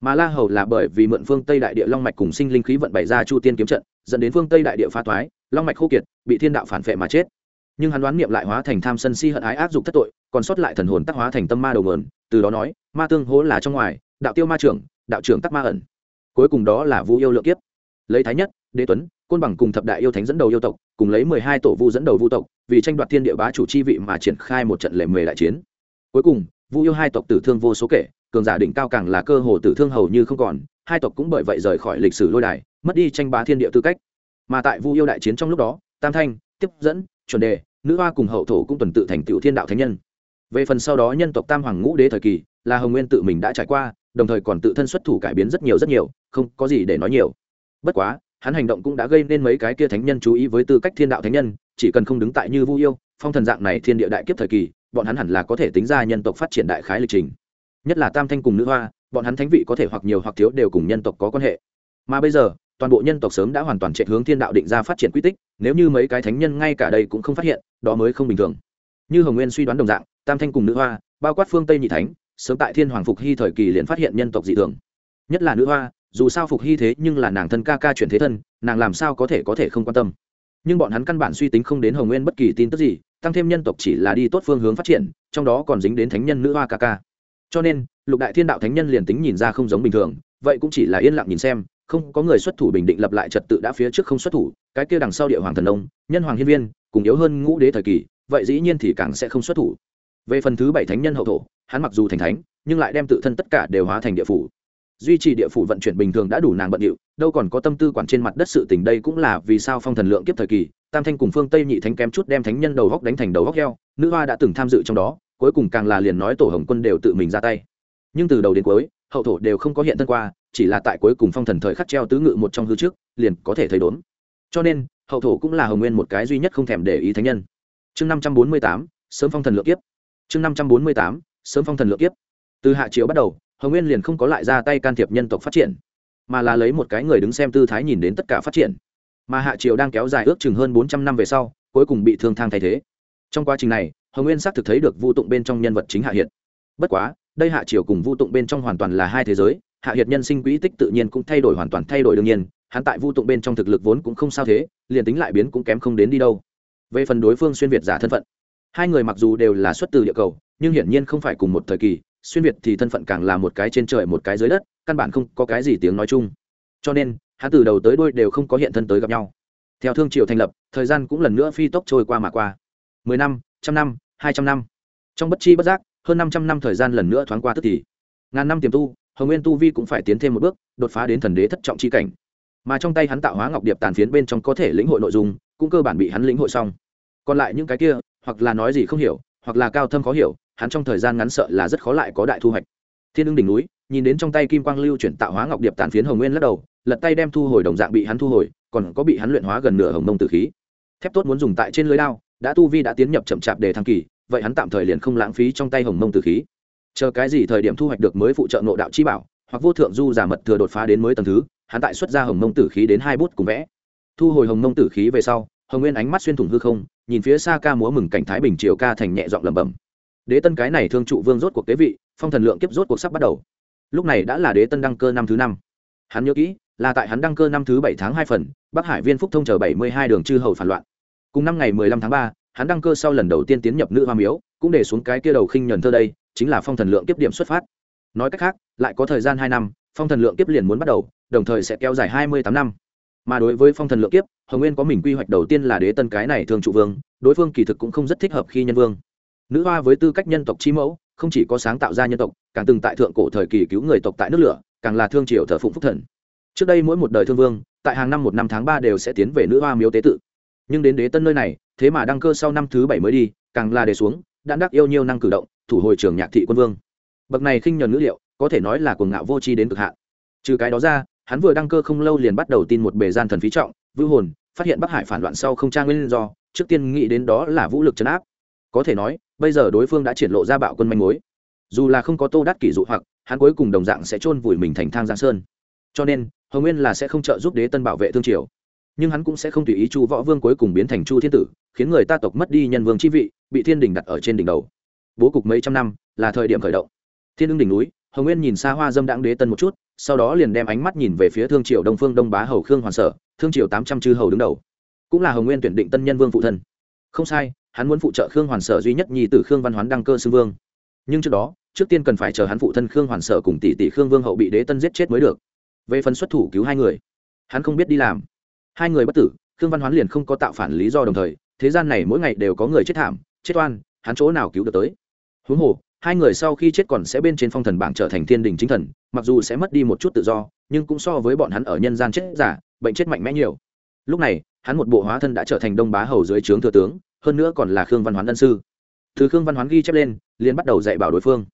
mà la hầu là bởi vì mượn phương tây đại địa long mạch cùng sinh linh khí vận bày ra chu tiên kiếm trận, dẫn đến phương tây đại địa phá thoái long mạch khô kiệt, bị thiên đạo phản phệ mà chết. Nhưng hắn đoán niệm lại hóa thành tham sân si hận ái áp dụng thất tội, còn sót lại thần hồn tắc hóa thành tâm ma đầu mờn từ đó nói, ma tương hố là trong ngoài, đạo tiêu ma trưởng, đạo trưởng tắc ma ẩn. Cuối cùng đó là vu yêu lượng kiếp. Lấy thái nhất, đế tuấn, côn bằng cùng thập đại yêu thánh dẫn đầu yêu tộc, cùng lấy mười hai tổ vu dẫn đầu vu tộc, vì tranh đoạt thiên địa bá chủ chi vị mà triển khai một trận lệ mề đại chiến. Cuối cùng vu yêu hai tộc tử thương vô số kể, cường giả đỉnh cao càng là cơ hồ tử thương hầu như không còn, hai tộc cũng bởi vậy rời khỏi lịch sử lôi đài, mất đi tranh bá thiên địa tư cách. Mà tại vu yêu đại chiến trong lúc đó, tam thanh, tiếp dẫn, chuẩn đề, nữ hoa cùng hậu thổ cũng tuần tự thành tựu thiên đạo thánh nhân. Về phần sau đó nhân tộc tam hoàng ngũ đế thời kỳ, là hồng nguyên tự mình đã trải qua, đồng thời còn tự thân xuất thủ cải biến rất nhiều rất nhiều, không có gì để nói nhiều. Bất quá, hắn hành động cũng đã gây nên mấy cái kia thánh nhân chú ý với tư cách thiên đạo thánh nhân, chỉ cần không đứng tại như vu yêu, phong thần dạng này thiên địa đại kiếp thời kỳ bọn hắn hẳn là có thể tính ra nhân tộc phát triển đại khái lịch trình. Nhất là tam thanh cùng nữ hoa, bọn hắn thánh vị có thể hoặc nhiều hoặc thiếu đều cùng nhân tộc có quan hệ. Mà bây giờ, toàn bộ nhân tộc sớm đã hoàn toàn chạy hướng thiên đạo định ra phát triển quy tích, nếu như mấy cái thánh nhân ngay cả đây cũng không phát hiện, đó mới không bình thường. Như hồng nguyên suy đoán đồng dạng, tam thanh cùng nữ hoa, bao quát phương tây nhị thánh, sớm tại thiên hoàng phục hy thời kỳ liền phát hiện nhân tộc dị thường. Nhất là nữ hoa, dù sao phục hy thế nhưng là nàng thân ca ca chuyển thế thân, nàng làm sao có thể có thể không quan tâm. Nhưng bọn hắn căn bản suy tính không đến hồng nguyên bất kỳ tin tức gì tăng thêm nhân tộc chỉ là đi tốt phương hướng phát triển, trong đó còn dính đến thánh nhân nữ hoa ca ca. Cho nên, lục đại thiên đạo thánh nhân liền tính nhìn ra không giống bình thường, vậy cũng chỉ là yên lặng nhìn xem, không có người xuất thủ bình định lập lại trật tự đã phía trước không xuất thủ, cái kia đằng sau địa hoàng thần đông nhân hoàng hiên viên, cùng yếu hơn ngũ đế thời kỳ, vậy dĩ nhiên thì càng sẽ không xuất thủ. Về phần thứ bảy thánh nhân hậu thổ, hắn mặc dù thành thánh, nhưng lại đem tự thân tất cả đều hóa thành địa phủ duy trì địa phủ vận chuyển bình thường đã đủ nàng bận điệu, đâu còn có tâm tư quản trên mặt đất sự tình đây cũng là vì sao phong thần lượng kiếp thời kỳ, tam thanh cùng phương tây nhị thánh kém chút đem thánh nhân đầu góc đánh thành đầu góc heo, nữ hoa đã từng tham dự trong đó, cuối cùng càng là liền nói tổ hồng quân đều tự mình ra tay. Nhưng từ đầu đến cuối, hậu thổ đều không có hiện thân qua, chỉ là tại cuối cùng phong thần thời khắc treo tứ ngự một trong hư trước, liền có thể thấy đốn. Cho nên, hậu thổ cũng là hồng nguyên một cái duy nhất không thèm để ý thánh nhân. Chương năm trăm bốn mươi tám, sớm phong thần lượng kiếp. Chương năm trăm bốn mươi tám, sớm phong thần lượng kiếp. Từ hạ chiếu bắt đầu hồng nguyên liền không có lại ra tay can thiệp nhân tộc phát triển, mà là lấy một cái người đứng xem tư thái nhìn đến tất cả phát triển. Mà hạ triều đang kéo dài ước chừng hơn bốn trăm năm về sau, cuối cùng bị thương thang thay thế. Trong quá trình này, hồng nguyên xác thực thấy được vu tụng bên trong nhân vật chính hạ hiệt. Bất quá, đây hạ triều cùng vu tụng bên trong hoàn toàn là hai thế giới, hạ hiệt nhân sinh quỹ tích tự nhiên cũng thay đổi hoàn toàn thay đổi đương nhiên, hắn tại vu tụng bên trong thực lực vốn cũng không sao thế, liền tính lại biến cũng kém không đến đi đâu. Về phần đối phương xuyên việt giả thân phận, hai người mặc dù đều là xuất từ địa cầu, nhưng hiển nhiên không phải cùng một thời kỳ xuyên việt thì thân phận càng là một cái trên trời một cái dưới đất, căn bản không có cái gì tiếng nói chung. Cho nên, hắn từ đầu tới đôi đều không có hiện thân tới gặp nhau. Theo thương triều thành lập, thời gian cũng lần nữa phi tốc trôi qua mà qua. Mười năm, trăm năm, hai trăm năm. Trong bất chi bất giác, hơn năm trăm năm thời gian lần nữa thoáng qua tức thì. Ngàn năm tiềm tu, hồng nguyên tu vi cũng phải tiến thêm một bước, đột phá đến thần đế thất trọng c h i cảnh. Mà trong tay hắn tạo hóa ngọc điệp tàn phiến bên trong có thể lĩnh hội nội dung, cũng cơ bản bị hắn lĩnh hội xong. Còn lại những cái kia, hoặc là nói gì không hiểu, hoặc là cao thâm khó hiểu hắn trong thời gian ngắn sợ là rất khó lại có đại thu hoạch. Thiên ưng đỉnh núi, nhìn đến trong tay kim quang lưu chuyển tạo hóa ngọc điệp tàn phiến hồng nguyên lắc đầu, lật tay đem thu hồi đồng dạng bị hắn thu hồi, còn có bị hắn luyện hóa gần nửa hồng mông tử khí. Thép tốt muốn dùng tại trên lưới đao, đã tu vi đã tiến nhập chậm chạp để thăng kỳ, vậy hắn tạm thời liền không lãng phí trong tay hồng mông tử khí. Chờ cái gì thời điểm thu hoạch được mới phụ trợ nộ đạo chi bảo, hoặc vô thượng du giả mật thừa đột phá đến mới tầng thứ, hắn tại xuất ra hồng mông tử khí đến hai bút cùng vẽ. Thu hồi hồng mông tử khí về sau, hồng nguyên ánh mắt xuyên thủng hư không, nhìn phía xa ca múa mừng cảnh thái bình triều ca thành nhẹ giọng lẩm bẩm đế tân cái này thương trụ vương rốt cuộc kế vị, phong thần lượng kiếp rốt cuộc sắp bắt đầu. Lúc này đã là đế tân đăng cơ năm thứ năm. Hắn nhớ kỹ, là tại hắn đăng cơ năm thứ bảy tháng hai phần, bắc hải viên phúc thông chờ bảy mươi hai đường chư hầu phản loạn. Cùng năm ngày mười lăm tháng ba, hắn đăng cơ sau lần đầu tiên tiến nhập nữ hoa miếu, cũng để xuống cái kia đầu khinh nhuần thơ đây, chính là phong thần lượng kiếp điểm xuất phát. Nói cách khác, lại có thời gian hai năm, phong thần lượng kiếp liền muốn bắt đầu, đồng thời sẽ kéo dài hai mươi tám năm. Mà đối với phong thần lượng kiếp, hồng nguyên có mình quy hoạch đầu tiên là đế tân cái này thường trụ vương, đối phương kỳ thực cũng không rất thích hợp khi nhân vương nữ hoa với tư cách nhân tộc chi mẫu, không chỉ có sáng tạo ra nhân tộc, càng từng tại thượng cổ thời kỳ cứu người tộc tại nước lửa, càng là thương triều thờ phụng phúc thần. Trước đây mỗi một đời thương vương, tại hàng năm một năm tháng ba đều sẽ tiến về nữ hoa miếu tế tự. Nhưng đến đế tân nơi này, thế mà đăng cơ sau năm thứ bảy mới đi, càng là đề xuống, đã đắc yêu nhiều năng cử động, thủ hồi trường nhạc thị quân vương. Bậc này khinh nhờn ngữ liệu, có thể nói là cuồng ngạo vô tri đến cực hạn. Trừ cái đó ra, hắn vừa đăng cơ không lâu liền bắt đầu tin một bề gian thần phí trọng, vưu hồn, phát hiện bắc hải phản loạn sau không trang nguyên do, trước tiên nghĩ đến đó là vũ lực chấn áp có thể nói, bây giờ đối phương đã triển lộ ra bạo quân manh mối. Dù là không có tô đắc kỷ dụ hoặc, hắn cuối cùng đồng dạng sẽ chôn vùi mình thành thang giang sơn. Cho nên, hồng nguyên là sẽ không trợ giúp đế tân bảo vệ thương triều. Nhưng hắn cũng sẽ không tùy ý chu võ vương cuối cùng biến thành chu thiên tử, khiến người ta tộc mất đi nhân vương chi vị, bị thiên đình đặt ở trên đỉnh đầu. Bố cục mấy trăm năm, là thời điểm khởi động. Thiên ưng đỉnh núi, hồng nguyên nhìn xa hoa dâm đãng đế tân một chút, sau đó liền đem ánh mắt nhìn về phía thương triều đông phương đông bá hầu khương hoàn sở, thương triều tám trăm chư hầu đứng đầu. Cũng là hồng nguyên tuyển định tân nhân vương phụ thân. Không sai hắn muốn phụ trợ khương hoàn sở duy nhất nhi tử khương văn hoán đăng cơ xưng vương. Nhưng trước đó, trước tiên cần phải chờ hắn phụ thân khương hoàn sở cùng tỷ tỷ khương vương hậu bị đế tân giết chết mới được. Về phần xuất thủ cứu hai người, hắn không biết đi làm. Hai người bất tử, khương văn hoán liền không có tạo phản lý do đồng thời, thế gian này mỗi ngày đều có người chết thảm, chết oan, hắn chỗ nào cứu được tới? Huống hồ, hai người sau khi chết còn sẽ bên trên phong thần bảng trở thành thiên đình chính thần, mặc dù sẽ mất đi một chút tự do, nhưng cũng so với bọn hắn ở nhân gian chết giả, bệnh chết mạnh mẽ nhiều. Lúc này, hắn một bộ hóa thân đã trở thành đông bá hầu dưới trướng thừa tướng hơn nữa còn là khương văn hoán ân sư. Thứ khương văn hoán ghi chép lên, liền bắt đầu dạy bảo đối phương.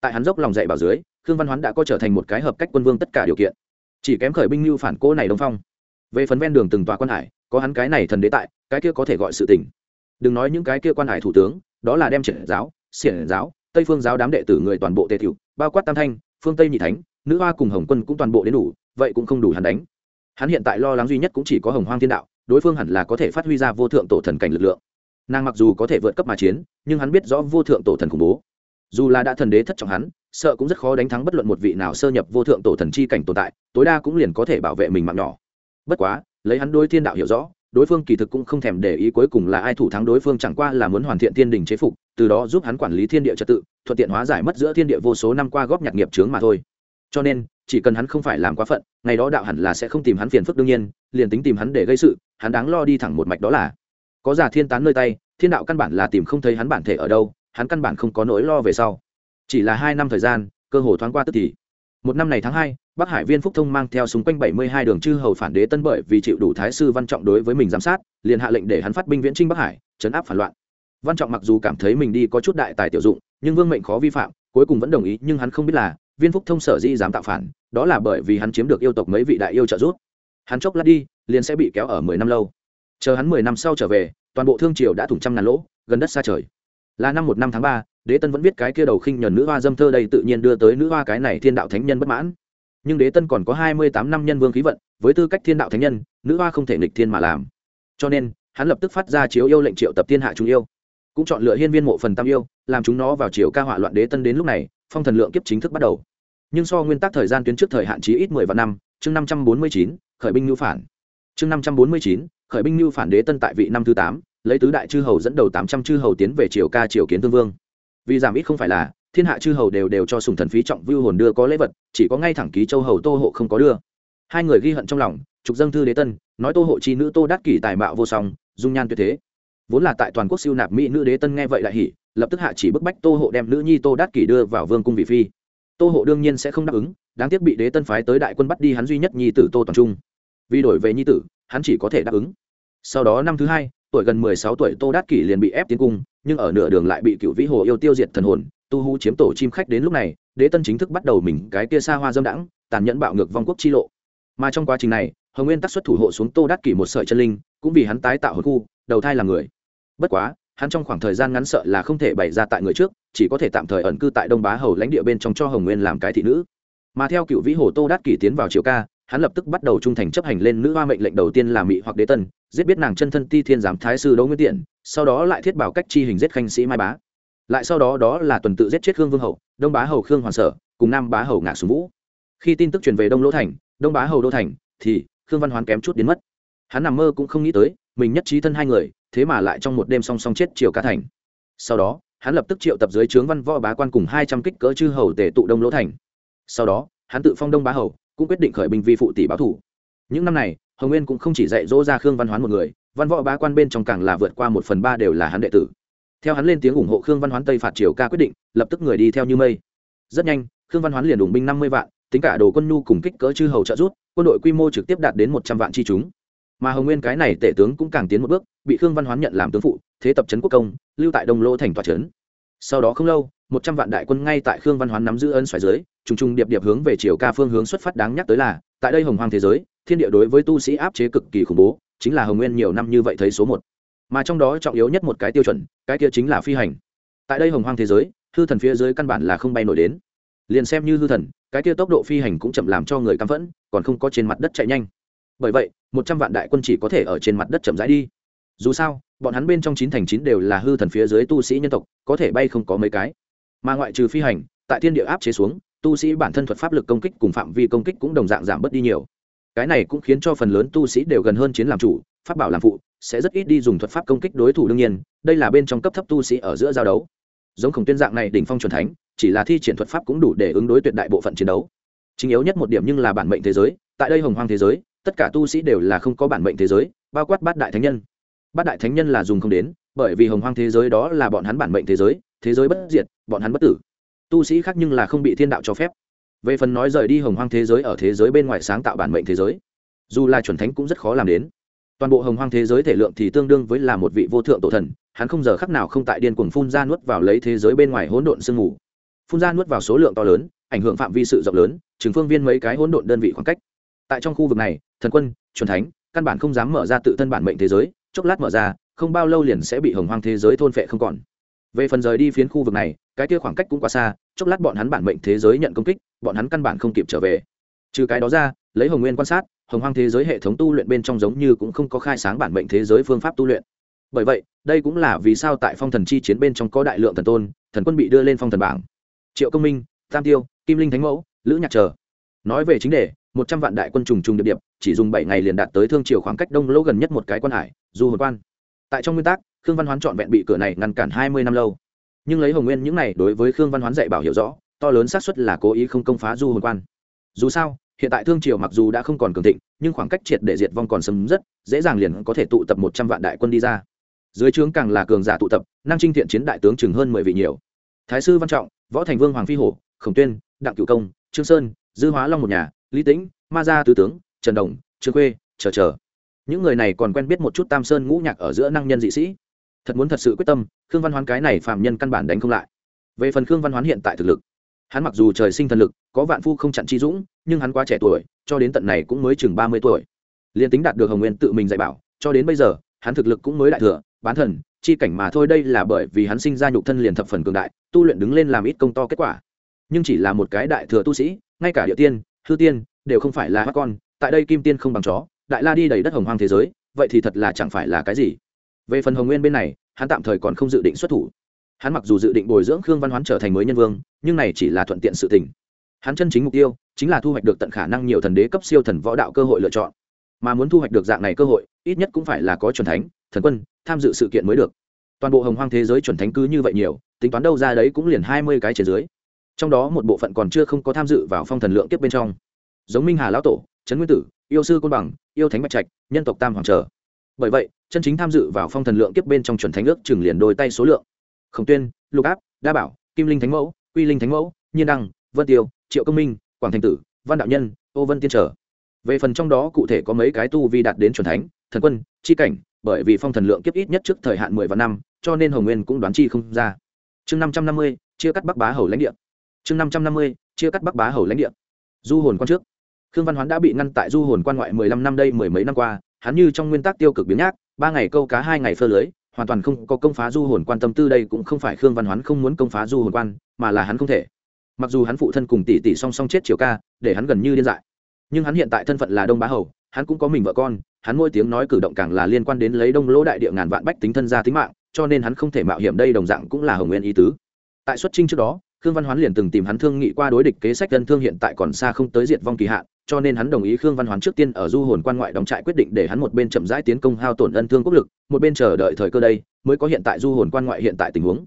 Tại hắn dốc lòng dạy bảo dưới, khương văn hoán đã có trở thành một cái hợp cách quân vương tất cả điều kiện. Chỉ kém khởi binh mưu phản cố này đông phong. Về phần ven đường từng tòa quan hải, có hắn cái này thần đế tại, cái kia có thể gọi sự tình. Đừng nói những cái kia quan hải thủ tướng, đó là đem triển giáo, xiển giáo, tây phương giáo đám đệ tử người toàn bộ tề thiệu bao quát tam thanh, phương tây nhị thánh, nữ hoa cùng hồng quân cũng toàn bộ đến đủ, vậy cũng không đủ hắn đánh. Hắn hiện tại lo lắng duy nhất cũng chỉ có hồng hoang thiên đạo, đối phương hẳn là có thể phát huy ra vô thượng tổ thần cảnh lực lượng nàng mặc dù có thể vượt cấp mà chiến, nhưng hắn biết rõ vô thượng tổ thần khủng bố. Dù là đã thần đế thất trọng hắn, sợ cũng rất khó đánh thắng bất luận một vị nào sơ nhập vô thượng tổ thần chi cảnh tồn tại, tối đa cũng liền có thể bảo vệ mình mạng nhỏ. Bất quá, lấy hắn đối thiên đạo hiểu rõ, đối phương kỳ thực cũng không thèm để ý cuối cùng là ai thủ thắng đối phương chẳng qua là muốn hoàn thiện thiên đình chế phục, từ đó giúp hắn quản lý thiên địa trật tự, thuận tiện hóa giải mất giữa thiên địa vô số năm qua góp nhặt nghiệp chướng mà thôi. Cho nên, chỉ cần hắn không phải làm quá phận, ngày đó đạo hẳn là sẽ không tìm hắn phiền phức đương nhiên, liền tính tìm hắn để gây sự, hắn đáng lo đi thẳng một mạch đó là có giả thiên tán nơi tay, thiên đạo căn bản là tìm không thấy hắn bản thể ở đâu, hắn căn bản không có nỗi lo về sau. Chỉ là hai năm thời gian, cơ hồ thoáng qua tức thì. Một năm này tháng hai, bắc hải viên phúc thông mang theo súng quanh bảy mươi hai đường chư hầu phản đế tân bởi vì chịu đủ thái sư văn trọng đối với mình giám sát, liền hạ lệnh để hắn phát binh viễn trinh bắc hải chấn áp phản loạn. Văn trọng mặc dù cảm thấy mình đi có chút đại tài tiểu dụng, nhưng vương mệnh khó vi phạm, cuối cùng vẫn đồng ý, nhưng hắn không biết là, viên phúc thông sở di dám tạo phản, đó là bởi vì hắn chiếm được yêu tộc mấy vị đại yêu trợ giúp. Hắn chốc lát đi, liền sẽ bị kéo ở mười năm lâu chờ hắn mười năm sau trở về, toàn bộ thương triều đã thủng trăm ngàn lỗ, gần đất xa trời. Là năm một năm tháng ba, đế tân vẫn viết cái kia đầu khinh nhẫn nữ hoa dâm thơ đây tự nhiên đưa tới nữ hoa cái này thiên đạo thánh nhân bất mãn. Nhưng đế tân còn có hai mươi tám năm nhân vương khí vận, với tư cách thiên đạo thánh nhân, nữ hoa không thể nghịch thiên mà làm. Cho nên, hắn lập tức phát ra chiếu yêu lệnh triệu tập thiên hạ chúng yêu. Cũng chọn lựa hiên viên mộ phần tam yêu, làm chúng nó vào chiều ca họa loạn đế tân đến lúc này, phong thần lượng kiếp chính thức bắt đầu. Nhưng so nguyên tắc thời gian tuyến trước thời hạn chí ít mười vạn năm, chương năm trăm bốn mươi chín, khởi binh ngưu phản. Chương năm trăm bốn mươi chín khởi binh ngưu phản đế tân tại vị năm thứ tám, lấy tứ đại chư hầu dẫn đầu tám trăm chư hầu tiến về triều ca triều kiến tương vương. Vì giảm ít không phải là, thiên hạ chư hầu đều đều cho sùng thần phí trọng vưu hồn đưa có lễ vật, chỉ có ngay thẳng ký châu hầu tô hộ không có đưa. Hai người ghi hận trong lòng, trục dâng thư đế tân, nói tô hộ chi nữ tô đắc kỷ tài mạo vô song, dung nhan tuyệt thế. Vốn là tại toàn quốc siêu nạp mỹ nữ đế tân nghe vậy lại hỉ, lập tức hạ chỉ bức bách tô hộ đem nữ nhi tô đắc kỷ đưa vào vương cung vị phi. Tô hộ đương nhiên sẽ không đáp ứng, đáng tiếc bị đế tân phái tới đại quân bắt đi hắn duy nhất nhi tử tô toàn trung vì đổi về nhi tử, hắn chỉ có thể đáp ứng. Sau đó năm thứ hai, tuổi gần mười sáu tuổi tô đát kỷ liền bị ép tiến cung, nhưng ở nửa đường lại bị cựu vĩ hồ yêu tiêu diệt thần hồn, tu hú chiếm tổ chim khách đến lúc này, đế tân chính thức bắt đầu mình cái kia xa hoa dâm đãng, tàn nhẫn bạo ngược vong quốc chi lộ. Mà trong quá trình này, hồng nguyên tác xuất thủ hộ xuống tô đát kỷ một sợi chân linh, cũng vì hắn tái tạo hồn khu, đầu thai làm người. Bất quá, hắn trong khoảng thời gian ngắn sợ là không thể bày ra tại người trước, chỉ có thể tạm thời ẩn cư tại đông bá hầu lãnh địa bên trong cho hồng nguyên làm cái thị nữ. Mà theo cựu vĩ hồ tô đát kỷ tiến vào triều ca hắn lập tức bắt đầu trung thành chấp hành lên nữ hoa mệnh lệnh đầu tiên là mỹ hoặc đế tân, giết biết nàng chân thân ti thiên giám thái sư đỗ nguyên tiện sau đó lại thiết bảo cách chi hình giết khanh sĩ mai bá. Lại sau đó đó là tuần tự giết chết khương vương hậu, đông bá hầu khương hoàn sở, cùng nam bá hầu ngạc xuống vũ. Khi tin tức truyền về đông lỗ thành, đông bá hầu đô thành, thì khương văn hoán kém chút đến mất. Hắn nằm mơ cũng không nghĩ tới, mình nhất trí thân hai người, thế mà lại trong một đêm song song chết triều ca thành. Sau đó, hắn lập tức triệu tập dưới trướng văn võ bá quan cùng hai trăm kích cỡ chư hầu tề tụ đông lỗ thành. Sau đó, hắn tự phong đông bá hầu cũng quyết định khởi binh vi phụ tỷ báo thủ. Những năm này, hồng nguyên cũng không chỉ dạy dỗ ra khương văn hoán một người, văn võ bá quan bên trong càng là vượt qua một phần ba đều là hắn đệ tử. Theo hắn lên tiếng ủng hộ khương văn hoán tây phạt triều ca quyết định, lập tức người đi theo như mây. Rất nhanh, khương văn hoán liền đủng binh năm mươi vạn, tính cả đồ quân nhu cùng kích cỡ chư hầu trợ rút quân đội quy mô trực tiếp đạt đến một trăm vạn chi chúng. Mà hồng nguyên cái này tể tướng cũng càng tiến một bước, bị khương văn hoán nhận làm tướng phụ, thế tập trấn quốc công, lưu tại đông lô thành tòa trấn sau đó không lâu, một trăm vạn đại quân ngay tại khương văn hoán nắm giữ ân xoài dưới trùng trùng điệp điệp hướng về chiều ca phương hướng xuất phát đáng nhắc tới là, tại đây hồng hoang thế giới, thiên địa đối với tu sĩ áp chế cực kỳ khủng bố, chính là hồng nguyên nhiều năm như vậy thấy số một. Mà trong đó trọng yếu nhất một cái tiêu chuẩn, cái kia chính là phi hành. Tại đây hồng hoang thế giới, hư thần phía dưới căn bản là không bay nổi đến. Liền xem như hư thần, cái kia tốc độ phi hành cũng chậm làm cho người căm phẫn, còn không có trên mặt đất chạy nhanh. Bởi vậy, một trăm vạn đại quân chỉ có thể ở trên mặt đất chậm rãi đi. Dù sao, bọn hắn bên trong chín thành chín đều là hư thần phía dưới tu sĩ nhân tộc, có thể bay không có mấy cái. Mà ngoại trừ phi hành, tại thiên địa áp chế xuống tu sĩ bản thân thuật pháp lực công kích cùng phạm vi công kích cũng đồng dạng giảm bớt đi nhiều. Cái này cũng khiến cho phần lớn tu sĩ đều gần hơn chiến làm chủ, pháp bảo làm phụ, sẽ rất ít đi dùng thuật pháp công kích đối thủ đương nhiên, đây là bên trong cấp thấp tu sĩ ở giữa giao đấu. Giống khổng tuyên dạng này đỉnh phong c thánh, chỉ là thi triển thuật pháp cũng đủ để ứng đối tuyệt đại bộ phận chiến đấu. Chính yếu nhất một điểm nhưng là bản mệnh thế giới, tại đây hồng hoang thế giới, tất cả tu sĩ đều là không có bản mệnh thế giới, bao quát bát đại thánh nhân. Bát đại thánh nhân là dùng không đến, bởi vì hồng hoang thế giới đó là bọn hắn bản mệnh thế giới thế giới bất diệt, bọn hắn bất tử tu sĩ khác nhưng là không bị thiên đạo cho phép. Về phần nói rời đi hồng hoang thế giới ở thế giới bên ngoài sáng tạo bản mệnh thế giới, dù là chuẩn thánh cũng rất khó làm đến. Toàn bộ hồng hoang thế giới thể lượng thì tương đương với là một vị vô thượng tổ thần, hắn không giờ khắc nào không tại điên cuồng phun ra nuốt vào lấy thế giới bên ngoài hỗn độn sương mù. Phun ra nuốt vào số lượng to lớn, ảnh hưởng phạm vi sự rộng lớn chứng phương viên mấy cái hỗn độn đơn vị khoảng cách. Tại trong khu vực này, thần quân, chuẩn thánh, căn bản không dám mở ra tự thân bản mệnh thế giới, chốc lát mở ra, không bao lâu liền sẽ bị hồng hoang thế giới thôn phệ không còn. Về phần rời đi phiến khu vực này cái kia khoảng cách cũng quá xa, chốc lát bọn hắn bản mệnh thế giới nhận công kích, bọn hắn căn bản không kịp trở về. Trừ cái đó ra, lấy hồng nguyên quan sát, hồng hoang thế giới hệ thống tu luyện bên trong giống như cũng không có khai sáng bản mệnh thế giới phương pháp tu luyện. Bởi vậy, đây cũng là vì sao tại phong thần chi chiến bên trong có đại lượng thần tôn, thần quân bị đưa lên phong thần bảng. Triệu công minh, tam tiêu, kim linh thánh mẫu, lữ nhạc chờ. Nói về chính đề, một trăm vạn đại quân trùng trùng điệp điệp, chỉ dùng bảy ngày liền đạt tới thương triều khoảng cách đông lỗ gần nhất một cái quan hải, du hồi quan. Tại trong nguyên tắc, khương văn hoán trọn vẹn bị cửa này ngăn cản hai mươi năm lâu nhưng lấy hồng nguyên những này đối với khương văn hoán dạy bảo hiểu rõ to lớn xác suất là cố ý không công phá du hồn quan dù sao hiện tại thương triều mặc dù đã không còn cường thịnh nhưng khoảng cách triệt để diệt vong còn sớm rất dễ dàng liền có thể tụ tập một trăm vạn đại quân đi ra dưới trướng càng là cường giả tụ tập năng trinh thiện chiến đại tướng chừng hơn mười vị nhiều thái sư văn trọng võ thành vương hoàng phi hổ khổng tuyên đặng cựu công trương sơn dư hóa long một nhà lý tĩnh ma gia tứ tướng trần đồng trương khuê chờ chờ những người này còn quen biết một chút tam sơn ngũ nhạc ở giữa năng nhân dị sĩ thật muốn thật sự quyết tâm, khương văn hoán cái này phạm nhân căn bản đánh không lại. Về phần khương văn hoán hiện tại thực lực, hắn mặc dù trời sinh thần lực, có vạn phu không chặn chi dũng, nhưng hắn quá trẻ tuổi, cho đến tận này cũng mới chừng ba mươi tuổi. Liền tính đạt được hồng nguyên tự mình dạy bảo, cho đến bây giờ, hắn thực lực cũng mới đại thừa, bán thần, chi cảnh mà thôi đây là bởi vì hắn sinh ra nhục thân liền thập phần cường đại, tu luyện đứng lên làm ít công to kết quả. Nhưng chỉ là một cái đại thừa tu sĩ, ngay cả địa tiên, hư tiên, đều không phải là hát con, tại đây kim tiên không bằng chó, đại la đi đầy đất hồng hoang thế giới, vậy thì thật là chẳng phải là cái gì về phần hồng nguyên bên này, hắn tạm thời còn không dự định xuất thủ. Hắn mặc dù dự định bồi dưỡng khương văn hoán trở thành mới nhân vương, nhưng này chỉ là thuận tiện sự tình. Hắn chân chính mục tiêu, chính là thu hoạch được tận khả năng nhiều thần đế cấp siêu thần võ đạo cơ hội lựa chọn. Mà muốn thu hoạch được dạng này cơ hội, ít nhất cũng phải là có chuẩn thánh, thần quân, tham dự sự kiện mới được. Toàn bộ hồng hoang thế giới chuẩn thánh cứ như vậy nhiều, tính toán đâu ra đấy cũng liền hai mươi cái trên dưới. Trong đó một bộ phận còn chưa không có tham dự vào phong thần lượng tiếp bên trong. Giống minh hà lão tổ, trấn nguyên tử, yêu sư côn bằng, yêu thánh bạch trạch, nhân tộc tam hoàng trở. Bởi vậy chân chính tham dự vào phong thần lượng kiếp bên trong chuẩn thánh ước chừng liền đôi tay số lượng. Khổng tuyên, lục áp, đa bảo, kim linh thánh mẫu, quy linh thánh mẫu, nhiên đăng, vân tiêu, triệu công minh, quảng thành tử, văn đạo nhân, ô vân tiên trở. Về phần trong đó cụ thể có mấy cái tu vi đạt đến chuẩn thánh, thần quân, chi cảnh, bởi vì phong thần lượng kiếp ít nhất trước thời hạn mười vạn năm, cho nên hồng nguyên cũng đoán chi không ra. Chương năm trăm năm mươi, chia cắt bắc bá hầu lãnh địa. Chương năm trăm năm mươi, chia cắt bắc bá hầu lãnh địa. Du hồn quan trước. Khương văn hoán đã bị ngăn tại du hồn quan ngoại mười lăm năm đây mười mấy năm qua, hắn như trong nguyên tắc tiêu cực biến nhác ba ngày câu cá, hai ngày phơ lưới, hoàn toàn không có công phá du hồn quan tâm tư đây cũng không phải khương văn hoán không muốn công phá du hồn quan, mà là hắn không thể. Mặc dù hắn phụ thân cùng tỷ tỷ song song chết chiều ca, để hắn gần như điên dại. Nhưng hắn hiện tại thân phận là đông bá hầu, hắn cũng có mình vợ con, hắn mỗi tiếng nói cử động càng là liên quan đến lấy đông lỗ đại địa ngàn vạn bách tính thân ra tính mạng, cho nên hắn không thể mạo hiểm đây đồng dạng cũng là hồng nguyên ý tứ. Tại xuất trinh trước đó khương văn hoán liền từng tìm hắn thương nghị qua đối địch kế sách dân thương hiện tại còn xa không tới diệt vong kỳ hạn, cho nên hắn đồng ý khương văn hoán trước tiên ở du hồn quan ngoại đóng trại quyết định để hắn một bên chậm rãi tiến công hao tổn ân thương quốc lực, một bên chờ đợi thời cơ đây, mới có hiện tại du hồn quan ngoại hiện tại tình huống.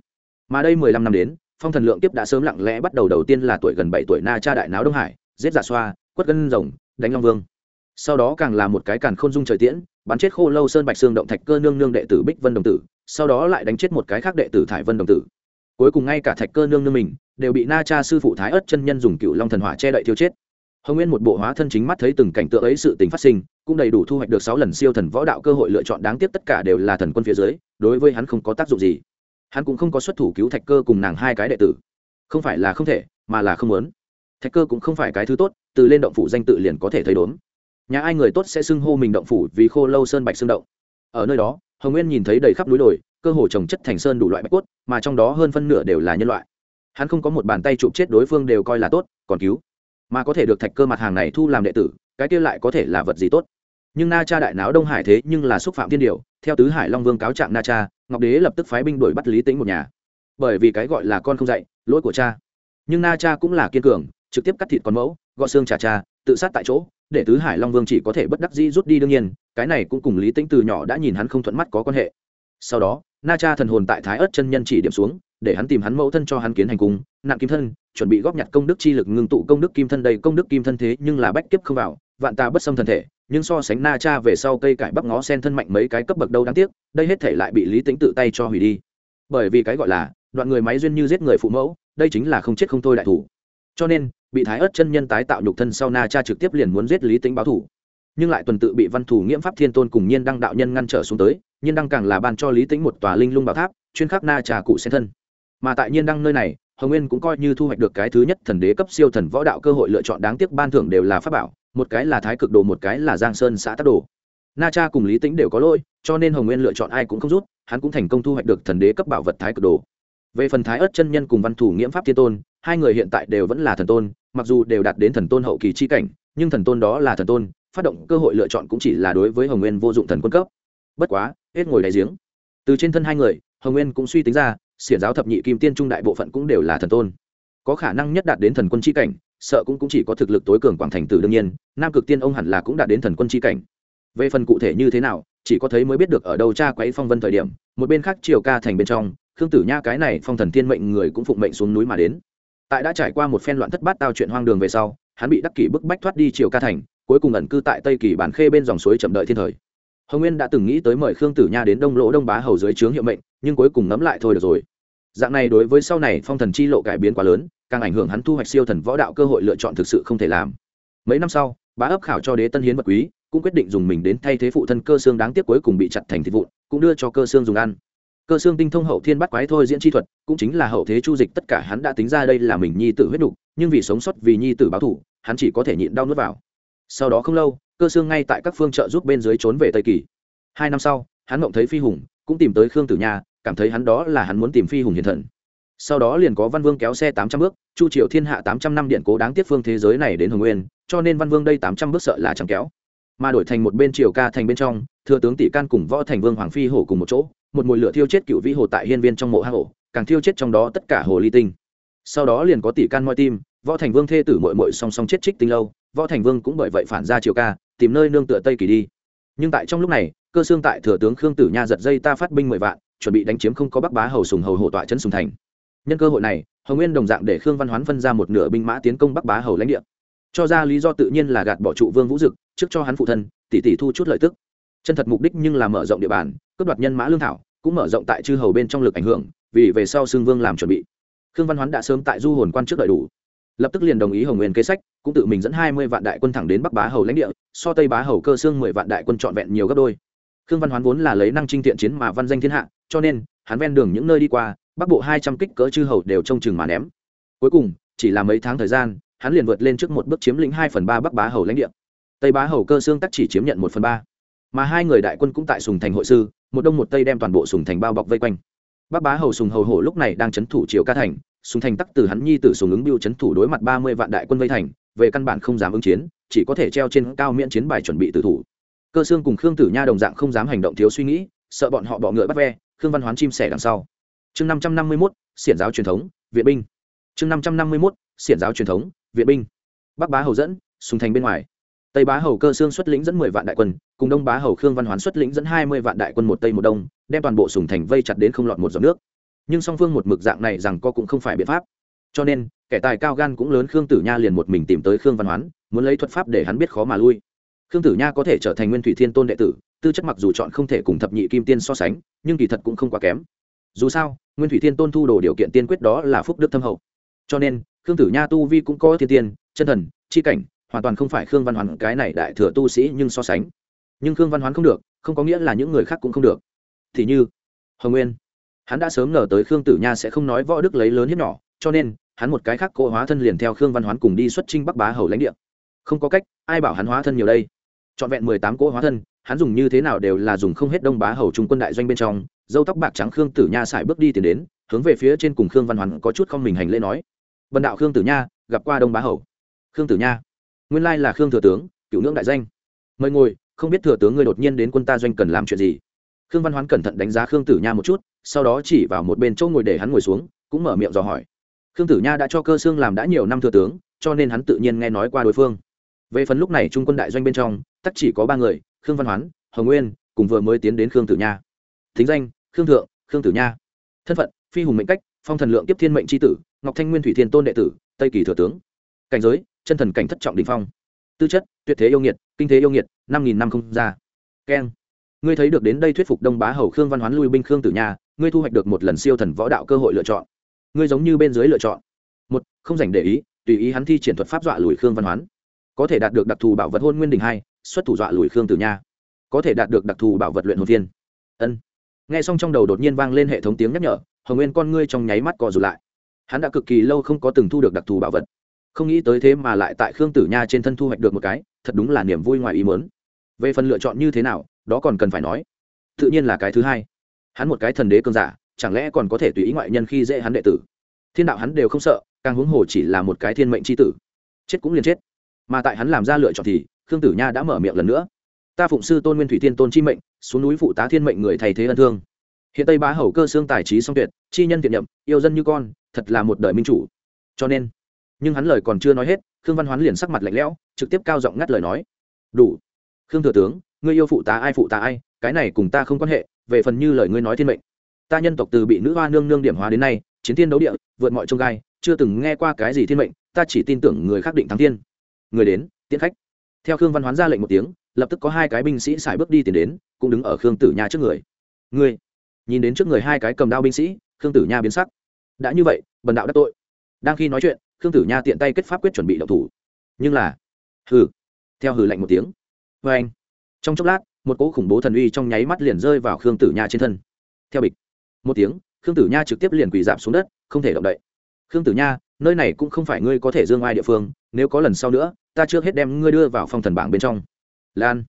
Mà đây mười lăm năm đến, phong thần lượng tiếp đã sớm lặng lẽ bắt đầu đầu tiên là tuổi gần bảy tuổi na cha đại náo đông hải, giết giả xoa, quất gân rồng, đánh long vương. Sau đó càng là một cái càn khôn dung trời tiễn, bắn chết khô lâu sơn bạch xương động thạch cơ nương nương đệ tử bích vân đồng tử, sau đó lại đánh chết một cái khác đệ tử thải vân đồng tử. Cuối cùng ngay cả thạch cơ nương nương mình đều bị na cha sư phụ thái ớt chân nhân dùng cựu long thần hỏa che đậy thiêu chết. Hồng nguyên một bộ hóa thân chính mắt thấy từng cảnh tượng ấy sự tình phát sinh, cũng đầy đủ thu hoạch được sáu lần siêu thần võ đạo cơ hội lựa chọn đáng tiếc tất cả đều là thần quân phía dưới, đối với hắn không có tác dụng gì. Hắn cũng không có xuất thủ cứu thạch cơ cùng nàng hai cái đệ tử. Không phải là không thể, mà là không muốn. Thạch cơ cũng không phải cái thứ tốt, từ lên động phủ danh tự liền có thể thấy đốn. Nhà ai người tốt sẽ xưng hô mình động phủ vì khô lâu sơn bạch xương động. Ở nơi đó, hồng nguyên nhìn thấy đầy khắp núi đồi, cơ hồ trồng chất thành sơn đủ loại bạch cốt, mà trong đó hơn phân nửa đều là nhân loại hắn không có một bàn tay chụp chết đối phương đều coi là tốt, còn cứu. Mà có thể được thạch cơ mặt hàng này thu làm đệ tử, cái kia lại có thể là vật gì tốt? Nhưng na cha đại náo đông hải thế nhưng là xúc phạm thiên điều, theo tứ hải long vương cáo trạng na cha, ngọc đế lập tức phái binh đuổi bắt lý tĩnh một nhà. Bởi vì cái gọi là con không dạy, lỗi của cha. Nhưng na cha cũng là kiên cường, trực tiếp cắt thịt con mẫu gọt xương trả cha tự sát tại chỗ, để tứ hải long vương chỉ có thể bất đắc dĩ rút đi đương nhiên, cái này cũng cùng lý tĩnh từ nhỏ đã nhìn hắn không thuận mắt có quan hệ sau đó, na cha thần hồn tại thái ớt chân nhân chỉ điểm xuống, để hắn tìm hắn mẫu thân cho hắn kiến hành cung nạn kim thân, chuẩn bị góp nhặt công đức chi lực ngưng tụ công đức kim thân đầy công đức kim thân thế nhưng là bách kiếp không vào, vạn ta bất xâm thân thể, nhưng so sánh na cha về sau cây cải bắp ngó sen thân mạnh mấy cái cấp bậc đâu đáng tiếc, đây hết thể lại bị lý tính tự tay cho hủy đi. Bởi vì cái gọi là, đoạn người máy duyên như giết người phụ mẫu, đây chính là không chết không thôi đại thủ. Cho nên, bị thái ớt chân nhân tái tạo nhục thân sau na cha trực tiếp liền muốn giết lý tính báo thủ nhưng lại tuần tự bị văn thủ nghiễm pháp thiên tôn cùng nhiên đăng đạo nhân ngăn trở xuống tới, nhiên đăng càng là ban cho lý tính một tòa linh lung bảo tháp, chuyên khắc na trà cụ sen thân. Mà tại nhiên đăng nơi này, hồng nguyên cũng coi như thu hoạch được cái thứ nhất thần đế cấp siêu thần võ đạo cơ hội lựa chọn đáng tiếc ban thưởng đều là pháp bảo, một cái là thái cực đồ, một cái là giang sơn xã tắc đồ. Na cha cùng lý tĩnh đều có lỗi, cho nên hồng nguyên lựa chọn ai cũng không rút, hắn cũng thành công thu hoạch được thần đế cấp bảo vật thái cực đồ. Về phần thái ớt chân nhân cùng văn thủ nghiễm pháp thiên tôn, hai người hiện tại đều vẫn là thần tôn, mặc dù đều đạt đến thần tôn hậu kỳ chi cảnh, nhưng thần tôn đó là thần tôn phát động cơ hội lựa chọn cũng chỉ là đối với hồng nguyên vô dụng thần quân cấp. Bất quá hết ngồi đáy giếng. Từ trên thân hai người hồng nguyên cũng suy tính ra xiển giáo thập nhị kim tiên trung đại bộ phận cũng đều là thần tôn. Có khả năng nhất đạt đến thần quân chi cảnh sợ cũng, cũng chỉ có thực lực tối cường quảng thành tử đương nhiên nam cực tiên ông hẳn là cũng đạt đến thần quân chi cảnh. Về phần cụ thể như thế nào chỉ có thấy mới biết được ở đâu cha quấy phong vân thời điểm một bên khác triều ca thành bên trong khương tử nha cái này phong thần thiên mệnh người cũng phụng mệnh xuống núi mà đến. Tại đã trải qua một phen loạn thất bát tao chuyện hoang đường về sau hắn bị đắc kỷ bức bách thoát đi triều ca thành cuối cùng ẩn cư tại tây kỳ bản khê bên dòng suối chậm đợi thiên thời. Hồng nguyên đã từng nghĩ tới mời khương tử nha đến đông lỗ đông bá hầu dưới trướng hiệu mệnh, nhưng cuối cùng ngẫm lại thôi được rồi. Dạng này đối với sau này phong thần chi lộ cải biến quá lớn, càng ảnh hưởng hắn thu hoạch siêu thần võ đạo cơ hội lựa chọn thực sự không thể làm. Mấy năm sau, bá ấp khảo cho đế tân hiến vật quý, cũng quyết định dùng mình đến thay thế phụ thân cơ xương đáng tiếc cuối cùng bị chặt thành thịt vụn, cũng đưa cho cơ xương dùng ăn. Cơ xương tinh thông hậu thiên bắt quái thôi diễn chi thuật, cũng chính là hậu thế chu dịch tất cả hắn đã tính ra đây là mình nhi tử huyết đục, nhưng vì sống sót vì nhi tử báo thủ hắn chỉ có thể nhịn đau nuốt vào sau đó không lâu, cơ xương ngay tại các phương trợ giúp bên dưới trốn về tây kỳ. Hai năm sau, hắn mộng thấy phi hùng, cũng tìm tới khương tử nha, cảm thấy hắn đó là hắn muốn tìm phi hùng hiền thần. Sau đó liền có văn vương kéo xe tám trăm bước, chu triều thiên hạ tám trăm năm điện cố đáng tiếc phương thế giới này đến hồng nguyên, cho nên văn vương đây tám trăm bước sợ là chẳng kéo. Mà đổi thành một bên triều ca thành bên trong, thừa tướng tỷ can cùng võ thành vương hoàng phi hổ cùng một chỗ, một mùi lửa thiêu chết cựu vĩ hồ tại hiên viên trong mộ hạ hổ càng thiêu chết trong đó tất cả hồ ly tinh. Sau đó liền có tỷ can moi tim, võ thành vương thê tử mội mội song song chết trích tinh lâu võ thành vương cũng bởi vậy phản ra triều ca, tìm nơi nương tựa tây kỳ đi. Nhưng tại trong lúc này, cơ xương tại thừa tướng khương tử nha giật dây ta phát binh mười vạn, chuẩn bị đánh chiếm không có bắc bá hầu sùng hầu hộ tọa chân sùng thành. Nhân cơ hội này, hồng nguyên đồng dạng để khương văn hoán phân ra một nửa binh mã tiến công bắc bá hầu lãnh địa. Cho ra lý do tự nhiên là gạt bỏ trụ vương vũ dực, trước cho hắn phụ thân tỷ tỷ thu chút lợi tức. Chân thật mục đích nhưng là mở rộng địa bàn, cướp đoạt nhân mã lương thảo, cũng mở rộng tại chư hầu bên trong lực ảnh hưởng, vì về sau xương vương làm chuẩn bị. Khương văn hoán đã sớm tại du hồn quan trước đợi đủ lập tức liền đồng ý hồng nguyên kế sách, cũng tự mình dẫn hai mươi vạn đại quân thẳng đến bắc bá hầu lãnh địa, so tây bá hầu cơ xương mười vạn đại quân trọn vẹn nhiều gấp đôi. Khương văn hoán vốn là lấy năng trinh thiện chiến mà văn danh thiên hạ, cho nên, hắn ven đường những nơi đi qua, bắc bộ hai trăm kích cỡ chư hầu đều trông chừng mà ném. Cuối cùng, chỉ là mấy tháng thời gian, hắn liền vượt lên trước một bước chiếm lĩnh hai phần ba bắc bá hầu lãnh địa. Tây bá hầu cơ xương tắc chỉ chiếm nhận một phần ba. Mà hai người đại quân cũng tại sùng thành hội sư, một đông một tây đem toàn bộ sùng thành bao bọc vây quanh. Bắc bá hầu sùng hầu hổ lúc này đang c h ấ n thủ triều ca thành sùng thành tắc từ hắn nhi tử sùng ứng biêu c h ấ n thủ đối mặt ba mươi vạn đại quân vây thành, về căn bản không dám ứng chiến, chỉ có thể treo trên cao miễn chiến bài chuẩn bị tử thủ. Cơ xương cùng khương tử nha đồng dạng không dám hành động thiếu suy nghĩ, sợ bọn họ bọ ngựa bắt ve, khương văn hoán chim sẻ đằng sau. Chương năm trăm năm mươi mốt, xiển giáo truyền thống, viện binh. Chương năm trăm năm mươi mốt, xiển giáo truyền thống, viện binh. Bắc bá hầu dẫn sùng thành bên ngoài. Tây bá hầu cơ xương xuất lĩnh dẫn mười vạn đại quân, cùng đông bá hầu khương văn hoán xuất lĩnh dẫn hai mươi vạn đại quân một tây một đông, đem toàn bộ sùng thành vây chặt đến không lọt một giọt nước nhưng song phương một mực dạng này rằng co cũng không phải biện pháp. Cho nên, kẻ tài cao gan cũng lớn khương tử nha liền một mình tìm tới khương văn hoán, muốn lấy thuật pháp để hắn biết khó mà lui. Khương tử nha có thể trở thành nguyên thủy thiên tôn đệ tử, tư chất mặc dù chọn không thể cùng thập nhị kim tiên so sánh, nhưng kỳ thật cũng không quá kém. Dù sao, nguyên thủy thiên tôn thu đồ điều kiện tiên quyết đó là phúc đức thâm hậu. Cho nên, khương tử nha tu vi cũng có thiên tiên, chân thần, chi cảnh, hoàn toàn không phải khương văn hoán cái này đại thừa tu sĩ nhưng so sánh. Nhưng khương văn hoán không được, không có nghĩa là những người khác cũng không được. Thì như, hồng nguyên hắn đã sớm ngờ tới khương tử nha sẽ không nói võ đức lấy lớn hiếp nhỏ, cho nên, hắn một cái khác cỗ hóa thân liền theo khương văn hoán cùng đi xuất trinh bắc bá hầu lãnh địa. Không có cách, ai bảo hắn hóa thân nhiều đây? Trọn vẹn mười tám cỗ hóa thân, hắn dùng như thế nào đều là dùng không hết đông bá hầu trung quân đại doanh bên trong, dâu tóc bạc trắng khương tử nha sải bước đi tiến đến, hướng về phía trên cùng khương văn hoán có chút không mình hành lễ nói, bần đạo khương tử nha, gặp qua đông bá hầu. Khương tử nha, nguyên lai là khương thừa tướng, cựu ngưỡng đại danh. Mời ngồi, không biết thừa tướng ngươi đột nhiên đến quân ta doanh cần làm chuyện gì? Khương văn hoán cẩn thận đánh giá khương tử nha một chút sau đó chỉ vào một bên chỗ ngồi để hắn ngồi xuống, cũng mở miệng dò hỏi. Khương tử nha đã cho cơ xương làm đã nhiều năm thừa tướng, cho nên hắn tự nhiên nghe nói qua đối phương. Về phần lúc này trung quân đại doanh bên trong, tắc chỉ có ba người, khương văn hoán, hồng nguyên, cùng vừa mới tiến đến khương tử nha. Thính danh, khương thượng, khương tử nha. Thân phận, phi hùng mệnh cách, phong thần lượng tiếp thiên mệnh tri tử, ngọc thanh nguyên thủy thiên tôn đệ tử, tây kỳ thừa tướng. Cảnh giới, chân thần cảnh thất trọng đình phong. Tư chất, tuyệt thế yêu nghiệt, kinh thế yêu nghiệt, năm nghìn năm không ra. Keng. Ngươi thấy được đến đây thuyết phục đông bá hầu khương văn hoán lui binh khương tử nha ngươi thu hoạch được một lần siêu thần võ đạo cơ hội lựa chọn. Ngươi giống như bên dưới lựa chọn. Một, không dành để ý, tùy ý hắn thi triển thuật pháp dọa lùi khương văn hoán. Có thể đạt được đặc thù bảo vật hôn nguyên đình hai, xuất thủ dọa lùi khương tử nha. Có thể đạt được đặc thù bảo vật luyện hồn viên ân. Nghe xong trong đầu đột nhiên vang lên hệ thống tiếng nhắc nhở, hồng nguyên con ngươi trong nháy mắt cò rụt lại. Hắn đã cực kỳ lâu không có từng thu được đặc thù bảo vật. Không nghĩ tới thế mà lại tại khương tử nha trên thân thu hoạch được một cái, thật đúng là niềm vui ngoài ý mớn về phần lựa chọn như thế nào, đó còn cần phải nói. Tự nhiên là cái thứ hai hắn một cái thần đế cơn giả, chẳng lẽ còn có thể tùy ý ngoại nhân khi dễ hắn đệ tử? Thiên đạo hắn đều không sợ, càng huống hồ chỉ là một cái thiên mệnh c h i tử. Chết cũng liền chết. Mà tại hắn làm ra lựa chọn thì, khương tử nha đã mở miệng lần nữa. Ta phụng sư tôn nguyên thủy thiên tôn chi mệnh, xuống núi phụ tá thiên mệnh người thay thế ân thương. Hiện tây bá hầu cơ xương tài trí song tuyệt, chi nhân tiện nhậm, yêu dân như con, thật là một đời minh chủ. Cho nên, nhưng hắn lời còn chưa nói hết, khương văn hoán liền sắc mặt lạnh lẽo, trực tiếp cao giọng ngắt lời nói. Đủ. Khương thừa tướng, ngươi yêu phụ tá ai phụ tá ai, cái này cùng ta không quan hệ về phần như lời ngươi nói thiên mệnh. Ta nhân tộc từ bị nữ hoa nương nương điểm hóa đến nay, chiến thiên đấu địa, vượt mọi trông gai, chưa từng nghe qua cái gì thiên mệnh, ta chỉ tin tưởng người khác định thắng thiên. Người đến, tiễn khách. Theo khương văn hoán ra lệnh một tiếng, lập tức có hai cái binh sĩ xài bước đi tiến đến, cũng đứng ở khương tử nha trước người. Ngươi, nhìn đến trước người hai cái cầm đao binh sĩ, khương tử nha biến sắc. Đã như vậy, bần đạo đắc tội. Đang khi nói chuyện, khương tử nha tiện tay kết pháp quyết chuẩn bị động thủ. Nhưng là, hừ, theo hừ lạnh một tiếng. Vê anh trong chốc lát một cỗ khủng bố thần uy trong nháy mắt liền rơi vào khương tử nha trên thân. Theo bịch, một tiếng, khương tử nha trực tiếp liền quỳ giảm xuống đất, không thể động đậy. Khương tử nha, nơi này cũng không phải ngươi có thể dương ai địa phương, nếu có lần sau nữa, ta trước hết đem ngươi đưa vào phong thần bảng bên trong. Lan,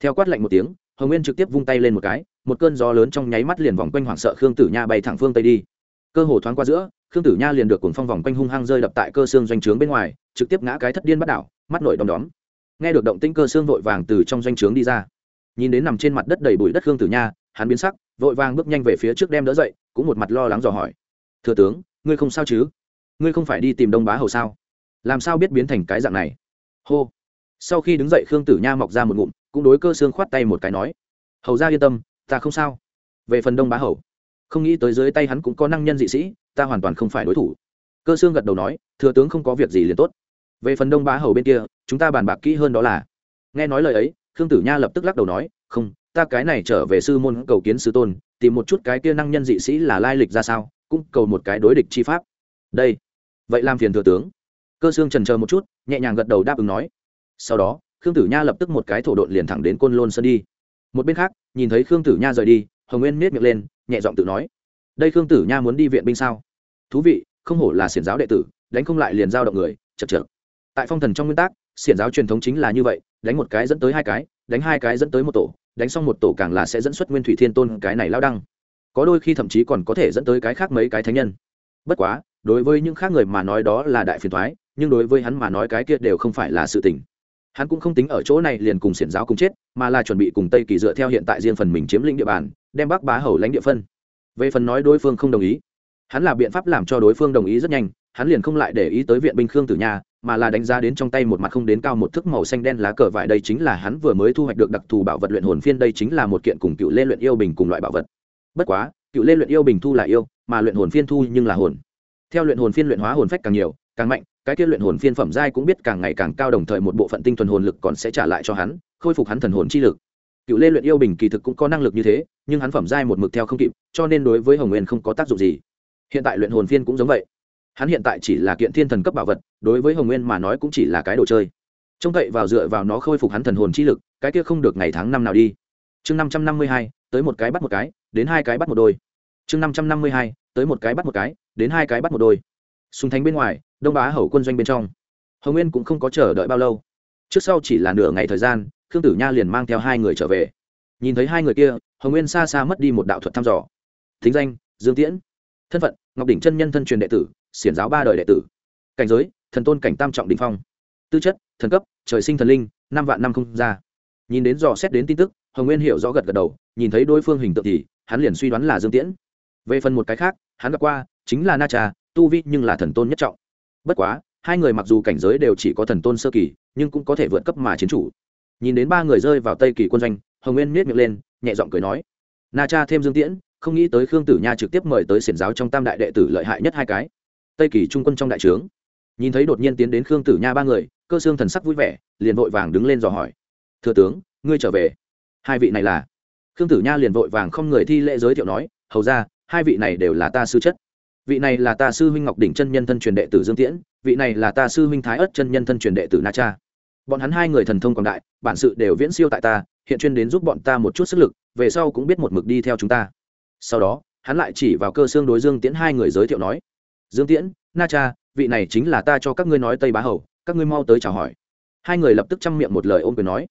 theo quát lạnh một tiếng, hồng nguyên trực tiếp vung tay lên một cái, một cơn gió lớn trong nháy mắt liền vòng quanh hoảng sợ khương tử nha bay thẳng phương tây đi. Cơ hồ thoáng qua giữa, khương tử nha liền được cuồng phong vòng quanh hung hăng rơi đập tại cơ xương doanh trướng bên ngoài, trực tiếp ngã cái thất điên bắt đảo, mắt nổi đom đóm. Nghe được động tĩnh cơ xương vội vàng từ trong doanh trướng đi ra nhìn đến nằm trên mặt đất đầy bụi đất khương tử nha, hắn biến sắc, vội vàng bước nhanh về phía trước đem đỡ dậy, cũng một mặt lo lắng dò hỏi. Thừa tướng, ngươi không sao chứ? Ngươi không phải đi tìm đông bá hầu sao? Làm sao biết biến thành cái dạng này? Hô. Sau khi đứng dậy, khương tử nha mọc ra một ngụm, cũng đối cơ xương khoát tay một cái nói, hầu ra yên tâm, ta không sao. Về phần đông bá hầu, không nghĩ tới dưới tay hắn cũng có năng nhân dị sĩ, ta hoàn toàn không phải đối thủ. Cơ xương gật đầu nói, thừa tướng không có việc gì liền tốt. Về phần đông bá hầu bên kia, chúng ta bàn bạc kỹ hơn đó là. Nghe nói lời ấy khương tử nha lập tức lắc đầu nói, không, ta cái này trở về sư môn cầu kiến sư tôn, tìm một chút cái kia năng nhân dị sĩ là lai lịch ra sao, cũng cầu một cái đối địch chi pháp. Đây, vậy làm phiền thừa tướng. Cơ xương trần chờ một chút, nhẹ nhàng gật đầu đáp ứng nói. Sau đó, khương tử nha lập tức một cái thổ độn liền thẳng đến côn lôn sơn đi. Một bên khác, nhìn thấy khương tử nha rời đi, hồng nguyên miết miệng lên, nhẹ giọng tự nói, đây khương tử nha muốn đi viện binh sao? Thú vị, không hổ là xiển giáo đệ tử, đánh không lại liền giao động người, chật chật tại phong thần trong nguyên tắc xiển giáo truyền thống chính là như vậy, đánh một cái dẫn tới hai cái, đánh hai cái dẫn tới một tổ, đánh xong một tổ càng là sẽ dẫn xuất nguyên thủy thiên tôn cái này lao đăng. Có đôi khi thậm chí còn có thể dẫn tới cái khác mấy cái thánh nhân. Bất quá, đối với những khác người mà nói đó là đại phiền thoái nhưng đối với hắn mà nói cái kia đều không phải là sự tình. Hắn cũng không tính ở chỗ này liền cùng xiển giáo cùng chết, mà là chuẩn bị cùng tây kỳ dựa theo hiện tại riêng phần mình chiếm lĩnh địa bàn, đem bắc bá hầu lãnh địa phân. Về phần nói đối phương không đồng ý, hắn là biện pháp làm cho đối phương đồng ý rất nhanh, hắn liền không lại để ý tới viện binh khương tử nha mà là đánh giá đến trong tay một mặt không đến cao một thước màu xanh đen lá cờ vải đây chính là hắn vừa mới thu hoạch được đặc thù bảo vật luyện hồn phiên đây chính là một kiện cùng cựu lê luyện yêu bình cùng loại bảo vật. Bất quá, cựu lê luyện yêu bình thu là yêu, mà luyện hồn phiên thu nhưng là hồn. Theo luyện hồn phiên luyện hóa hồn phách càng nhiều, càng mạnh, cái kia luyện hồn phiên phẩm giai cũng biết càng ngày càng cao đồng thời một bộ phận tinh thuần hồn lực còn sẽ trả lại cho hắn, khôi phục hắn thần hồn chi lực. Cựu lê luyện yêu bình kỳ thực cũng có năng lực như thế, nhưng hắn phẩm giai một mực theo không kịp, cho nên đối với hồng nguyên không có tác dụng gì. Hiện tại luyện hồn phiên cũng giống vậy hắn hiện tại chỉ là kiện thiên thần cấp bảo vật, đối với hồng nguyên mà nói cũng chỉ là cái đồ chơi. Trông cậy vào dựa vào nó khôi phục hắn thần hồn chi lực, cái kia không được ngày tháng năm nào đi. Chương năm trăm năm mươi hai, tới một cái bắt một cái, đến hai cái bắt một đôi. Chương năm trăm năm mươi hai, tới một cái bắt một cái, đến hai cái bắt một đôi. Xung thánh bên ngoài, đông bá hầu quân doanh bên trong. Hồng nguyên cũng không có chờ đợi bao lâu. Trước sau chỉ là nửa ngày thời gian, khương tử nha liền mang theo hai người trở về. Nhìn thấy hai người kia, hồng nguyên xa xa mất đi một đạo thuật thăm dò. Thính danh, dương tiễn. Thân phận, ngọc đỉnh chân nhân thân truyền đệ tử xiển giáo ba đời đệ tử. Cảnh giới, thần tôn cảnh tam trọng đình phong. Tư chất, thần cấp, trời sinh thần linh, năm vạn năm không ra. Nhìn đến dò xét đến tin tức, hồng nguyên hiểu rõ gật gật đầu, nhìn thấy đối phương hình tượng thì, hắn liền suy đoán là dương tiễn. Về phần một cái khác, hắn gặp qua, chính là na trà, tu vi nhưng là thần tôn nhất trọng. Bất quá, hai người mặc dù cảnh giới đều chỉ có thần tôn sơ kỳ, nhưng cũng có thể vượt cấp mà chiến chủ. Nhìn đến ba người rơi vào tây kỳ quân doanh, hồng nguyên miết miệng lên, nhẹ giọng cười nói, na cha thêm dương tiễn, không nghĩ tới khương tử nha trực tiếp mời tới xiển giáo trong tam đại đệ tử lợi hại nhất hai cái tây kỳ trung quân trong đại trướng. Nhìn thấy đột nhiên tiến đến khương tử nha ba người, cơ xương thần sắc vui vẻ, liền vội vàng đứng lên dò hỏi. Thừa tướng, ngươi trở về? Hai vị này là. Khương tử nha liền vội vàng không người thi lễ giới thiệu nói, hầu ra, hai vị này đều là ta sư chất. Vị này là ta sư huynh ngọc đỉnh chân nhân thân truyền đệ tử dương tiễn, vị này là ta sư huynh thái ất chân nhân thân truyền đệ tử na cha. Bọn hắn hai người thần thông quảng đại, bản sự đều viễn siêu tại ta, hiện chuyên đến giúp bọn ta một chút sức lực, về sau cũng biết một mực đi theo chúng ta. Sau đó, hắn lại chỉ vào cơ xương đối dương tiễn hai người giới thiệu nói dương tiễn, na cha, vị này chính là ta cho các ngươi nói tây bá hầu, các ngươi mau tới chào hỏi. Hai người lập tức chăm miệng một lời ôm quyền nói.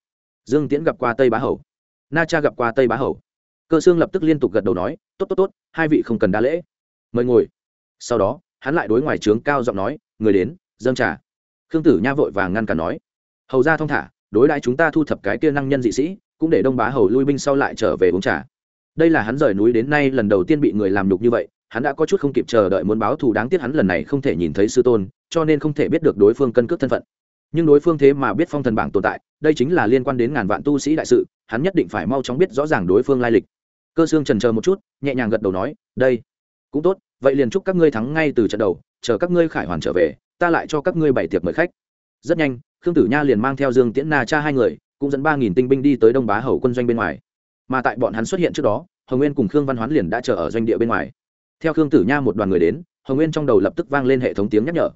Dương tiễn gặp qua tây bá hầu. Na cha gặp qua tây bá hầu. Cơ xương lập tức liên tục gật đầu nói, tốt tốt tốt, hai vị không cần đa lễ. Mời ngồi. Sau đó, hắn lại đối ngoài trướng cao giọng nói, người đến, dâng trà. Khương tử nha vội vàng ngăn cản nói, hầu ra thong thả, đối đãi chúng ta thu thập cái kia năng nhân dị sĩ, cũng để đông bá hầu lui binh sau lại trở về uống trà. Đây là hắn rời núi đến nay lần đầu tiên bị người làm nhục như vậy hắn đã có chút không kịp chờ đợi muốn báo thù đáng tiếc hắn lần này không thể nhìn thấy sư tôn, cho nên không thể biết được đối phương cân cước thân phận. Nhưng đối phương thế mà biết phong thần bảng tồn tại, đây chính là liên quan đến ngàn vạn tu sĩ đại sự, hắn nhất định phải mau chóng biết rõ ràng đối phương lai lịch. Cơ xương trần chờ một chút, nhẹ nhàng gật đầu nói, đây, cũng tốt, vậy liền chúc các ngươi thắng ngay từ trận đầu, chờ các ngươi khải hoàn trở về, ta lại cho các ngươi bảy tiệc mời khách. Rất nhanh, khương tử nha liền mang theo dương tiễn na cha hai người, cũng dẫn ba nghìn tinh binh đi tới đông bá hầu quân doanh bên ngoài. Mà tại bọn hắn xuất hiện trước đó, hồng nguyên cùng khương văn hoán liền đã chờ ở doanh địa bên ngoài theo khương tử nha một đoàn người đến, hồng nguyên trong đầu lập tức vang lên hệ thống tiếng nhắc nhở.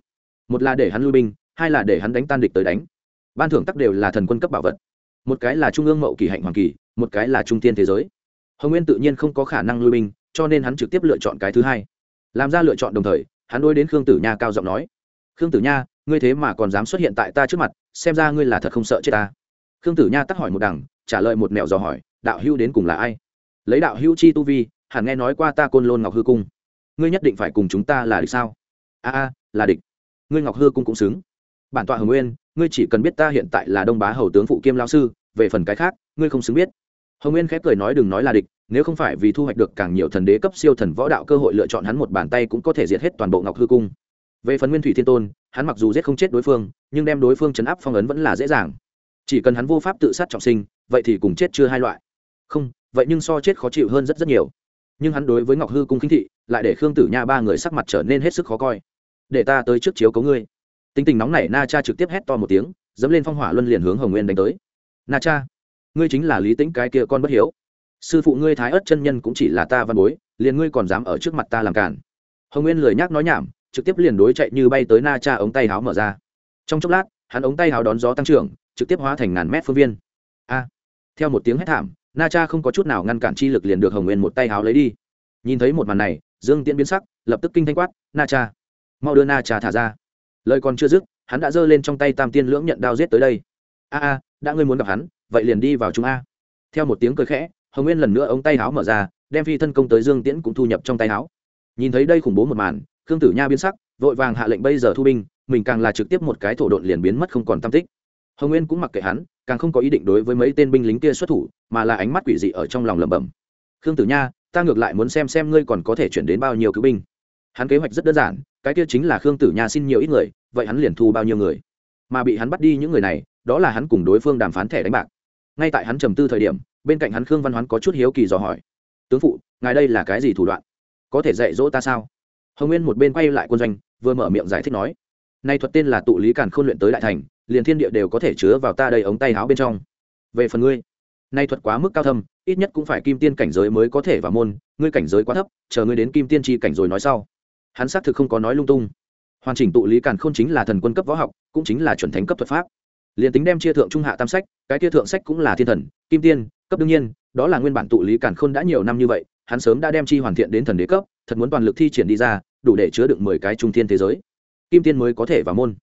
Một là để hắn lui binh, hai là để hắn đánh tan địch tới đánh. Ban thưởng tắc đều là thần quân cấp bảo vật. Một cái là trung ương mậu kỳ hạnh hoàng kỳ, một cái là trung tiên thế giới. Hồng nguyên tự nhiên không có khả năng lui binh, cho nên hắn trực tiếp lựa chọn cái thứ hai. Làm ra lựa chọn đồng thời, hắn đôi đến khương tử nha cao giọng nói, khương tử nha, ngươi thế mà còn dám xuất hiện tại ta trước mặt, xem ra ngươi là thật không sợ chết ta. Khương tử nha tắc hỏi một đằng, trả lời một mẹo dò hỏi, đạo hữu đến cùng là ai? Lấy đạo hữu chi tu vi hẳn nghe nói qua ta côn lôn ngọc hư cung. Ngươi nhất định phải cùng chúng ta là địch sao? A a, là địch. Ngươi ngọc hư cung cũng xứng. Bản tọa hồng nguyên, ngươi chỉ cần biết ta hiện tại là đông bá hầu tướng phụ kiêm lao sư, về phần cái khác, ngươi không xứng biết. Hồng nguyên khép cười nói đừng nói là địch, nếu không phải vì thu hoạch được càng nhiều thần đế cấp siêu thần võ đạo cơ hội lựa chọn hắn một bàn tay cũng có thể diệt hết toàn bộ ngọc hư cung. Về phần nguyên thủy thiên tôn, hắn mặc dù giết không chết đối phương, nhưng đem đối phương chấn áp phong ấn vẫn là dễ dàng. Chỉ cần hắn vô pháp tự sát trọng sinh, vậy thì cùng chết chưa hai loại. Không, vậy nhưng so chết khó chịu hơn rất rất nhiều nhưng hắn đối với ngọc hư cung khinh thị, lại để khương tử nha ba người sắc mặt trở nên hết sức khó coi. Để ta tới trước chiếu cấu ngươi. Tính tình nóng nảy na cha trực tiếp hét to một tiếng, dẫm lên phong hỏa luân liền hướng hồng nguyên đánh tới. Na cha, ngươi chính là lý tính cái kia con bất hiếu. Sư phụ ngươi thái ớt chân nhân cũng chỉ là ta văn bối, liền ngươi còn dám ở trước mặt ta làm cản hồng nguyên lười nhác nói nhảm, trực tiếp liền đối chạy như bay tới na cha ống tay háo mở ra. Trong chốc lát, hắn ống tay háo đón gió tăng trưởng, trực tiếp hóa thành ngàn mét phương viên. A! Theo một tiếng hét thảm na cha không có chút nào ngăn cản chi lực liền được hồng nguyên một tay háo lấy đi. Nhìn thấy một màn này, dương tiễn biến sắc, lập tức kinh thanh quát, na cha, mau đưa na cha thả ra. Lời còn chưa dứt, hắn đã giơ lên trong tay tam tiên lưỡng nhận đao giết tới đây. A a, đã ngươi muốn gặp hắn, vậy liền đi vào chúng a. Theo một tiếng cười khẽ, hồng nguyên lần nữa ống tay háo mở ra, đem phi thân công tới dương tiễn cũng thu nhập trong tay háo. Nhìn thấy đây khủng bố một màn, khương tử nha biến sắc, vội vàng hạ lệnh bây giờ thu binh, mình càng là trực tiếp một cái thổ độn liền biến mất không còn tam tích hồng nguyên cũng mặc kệ hắn càng không có ý định đối với mấy tên binh lính kia xuất thủ mà là ánh mắt quỷ dị ở trong lòng lẩm bẩm khương tử nha ta ngược lại muốn xem xem ngươi còn có thể chuyển đến bao nhiêu cứu binh hắn kế hoạch rất đơn giản cái kia chính là khương tử nha xin nhiều ít người vậy hắn liền thu bao nhiêu người mà bị hắn bắt đi những người này đó là hắn cùng đối phương đàm phán thẻ đánh bạc ngay tại hắn trầm tư thời điểm bên cạnh hắn khương văn hoán có chút hiếu kỳ dò hỏi tướng phụ ngài đây là cái gì thủ đoạn có thể dạy dỗ ta sao hồng nguyên một bên quay lại quân doanh vừa mở miệng giải thích nói nay thuật tên là tụ lý càn khôn luyện tới đại thành liền thiên địa đều có thể chứa vào ta đây ống tay áo bên trong. Về phần ngươi, nay thuật quá mức cao thâm, ít nhất cũng phải kim tiên cảnh giới mới có thể vào môn, ngươi cảnh giới quá thấp, chờ ngươi đến kim tiên tri cảnh rồi nói sau. Hắn xác thực không có nói lung tung. Hoàn chỉnh tụ lý càn khôn chính là thần quân cấp võ học, cũng chính là chuẩn thánh cấp thuật pháp. Liền tính đem chia thượng trung hạ tam sách, cái kia thượng sách cũng là thiên thần, kim tiên, cấp đương nhiên, đó là nguyên bản tụ lý càn khôn đã nhiều năm như vậy, hắn sớm đã đem chi hoàn thiện đến thần đế cấp, thật muốn toàn lực thi triển đi ra, đủ để chứa đựng mười cái trung thiên thế giới. Kim tiên mới có thể vào môn.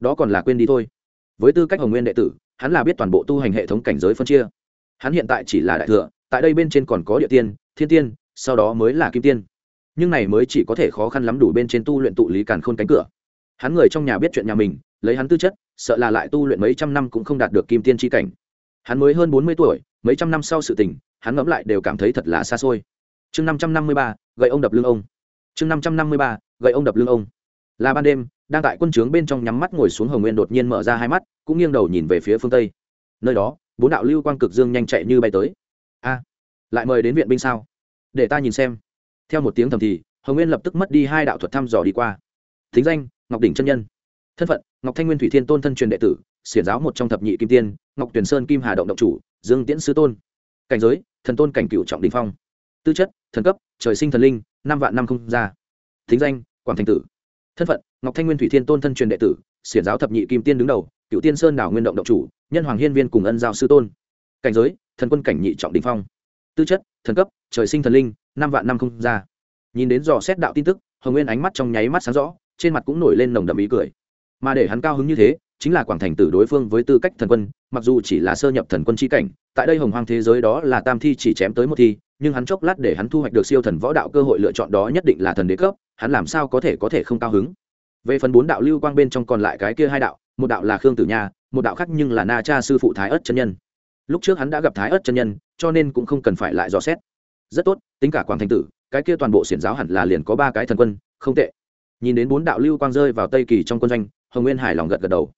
Đó còn là quên đi thôi với tư cách hồng nguyên đệ tử, hắn là biết toàn bộ tu hành hệ thống cảnh giới phân chia. Hắn hiện tại chỉ là đại thừa, tại đây bên trên còn có địa tiên, thiên tiên, sau đó mới là kim tiên. Nhưng này mới chỉ có thể khó khăn lắm đủ bên trên tu luyện tụ lý càn khôn cánh cửa. Hắn người trong nhà biết chuyện nhà mình, lấy hắn tư chất, sợ là lại tu luyện mấy trăm năm cũng không đạt được kim tiên tri cảnh. Hắn mới hơn bốn mươi tuổi, mấy trăm năm sau sự tình, hắn ngẫm lại đều cảm thấy thật là xa xôi. Chương năm trăm năm mươi ba, gậy ông đập lưng ông. Chương năm trăm năm mươi ba, gậy ông đập lưng ông. Là ban đêm đang tại quân trướng bên trong nhắm mắt ngồi xuống hồng nguyên đột nhiên mở ra hai mắt, cũng nghiêng đầu nhìn về phía phương tây. Nơi đó, bốn đạo lưu quang cực dương nhanh chạy như bay tới. A, lại mời đến viện binh sao? Để ta nhìn xem. Theo một tiếng thầm thì, hồng nguyên lập tức mất đi hai đạo thuật thăm dò đi qua. Thính danh, ngọc đỉnh chân nhân. Thân phận, ngọc thanh nguyên thủy thiên tôn thân truyền đệ tử, xiển giáo một trong thập nhị kim tiên, ngọc tuyền sơn kim hà động động chủ, dương tiễn sư tôn. Cảnh giới, thần tôn cảnh cựu trọng đình phong. Tư chất, thần cấp, trời sinh thần linh, năm vạn năm không ra. Thính danh, quảng thành tử thân phận, ngọc thanh nguyên thủy thiên tôn thân truyền đệ tử, xiển giáo thập nhị kim tiên đứng đầu cựu tiên sơn đảo nguyên động động chủ, nhân hoàng hiên viên cùng ân giao sư tôn. Cảnh giới, thần quân cảnh nhị trọng đình phong. Tư chất, thần cấp, trời sinh thần linh, năm vạn năm không ra. Nhìn đến dò xét đạo tin tức, hồng nguyên ánh mắt trong nháy mắt sáng rõ, trên mặt cũng nổi lên nồng đậm ý cười. Mà để hắn cao hứng như thế, chính là quảng thành tử đối phương với tư cách thần quân, mặc dù chỉ là sơ nhập thần quân c h i cảnh, tại đây hồng hoang thế giới đó là tam thi chỉ chém tới một thi nhưng hắn chốc lát để hắn thu hoạch được siêu thần võ đạo cơ hội lựa chọn đó nhất định là thần đế cấp, hắn làm sao có thể có thể không cao hứng? Về phần bốn đạo lưu quang bên trong còn lại cái kia hai đạo, một đạo là khương tử nha, một đạo khác nhưng là na cha sư phụ thái ất chân nhân. Lúc trước hắn đã gặp thái ất chân nhân, cho nên cũng không cần phải lại dò xét. Rất tốt, tính cả quảng thành tử, cái kia toàn bộ xiển giáo hẳn là liền có ba cái thần quân, không tệ. Nhìn đến bốn đạo lưu quang rơi vào tây kỳ trong quân doanh, hồng nguyên hải lòng gật gật đầu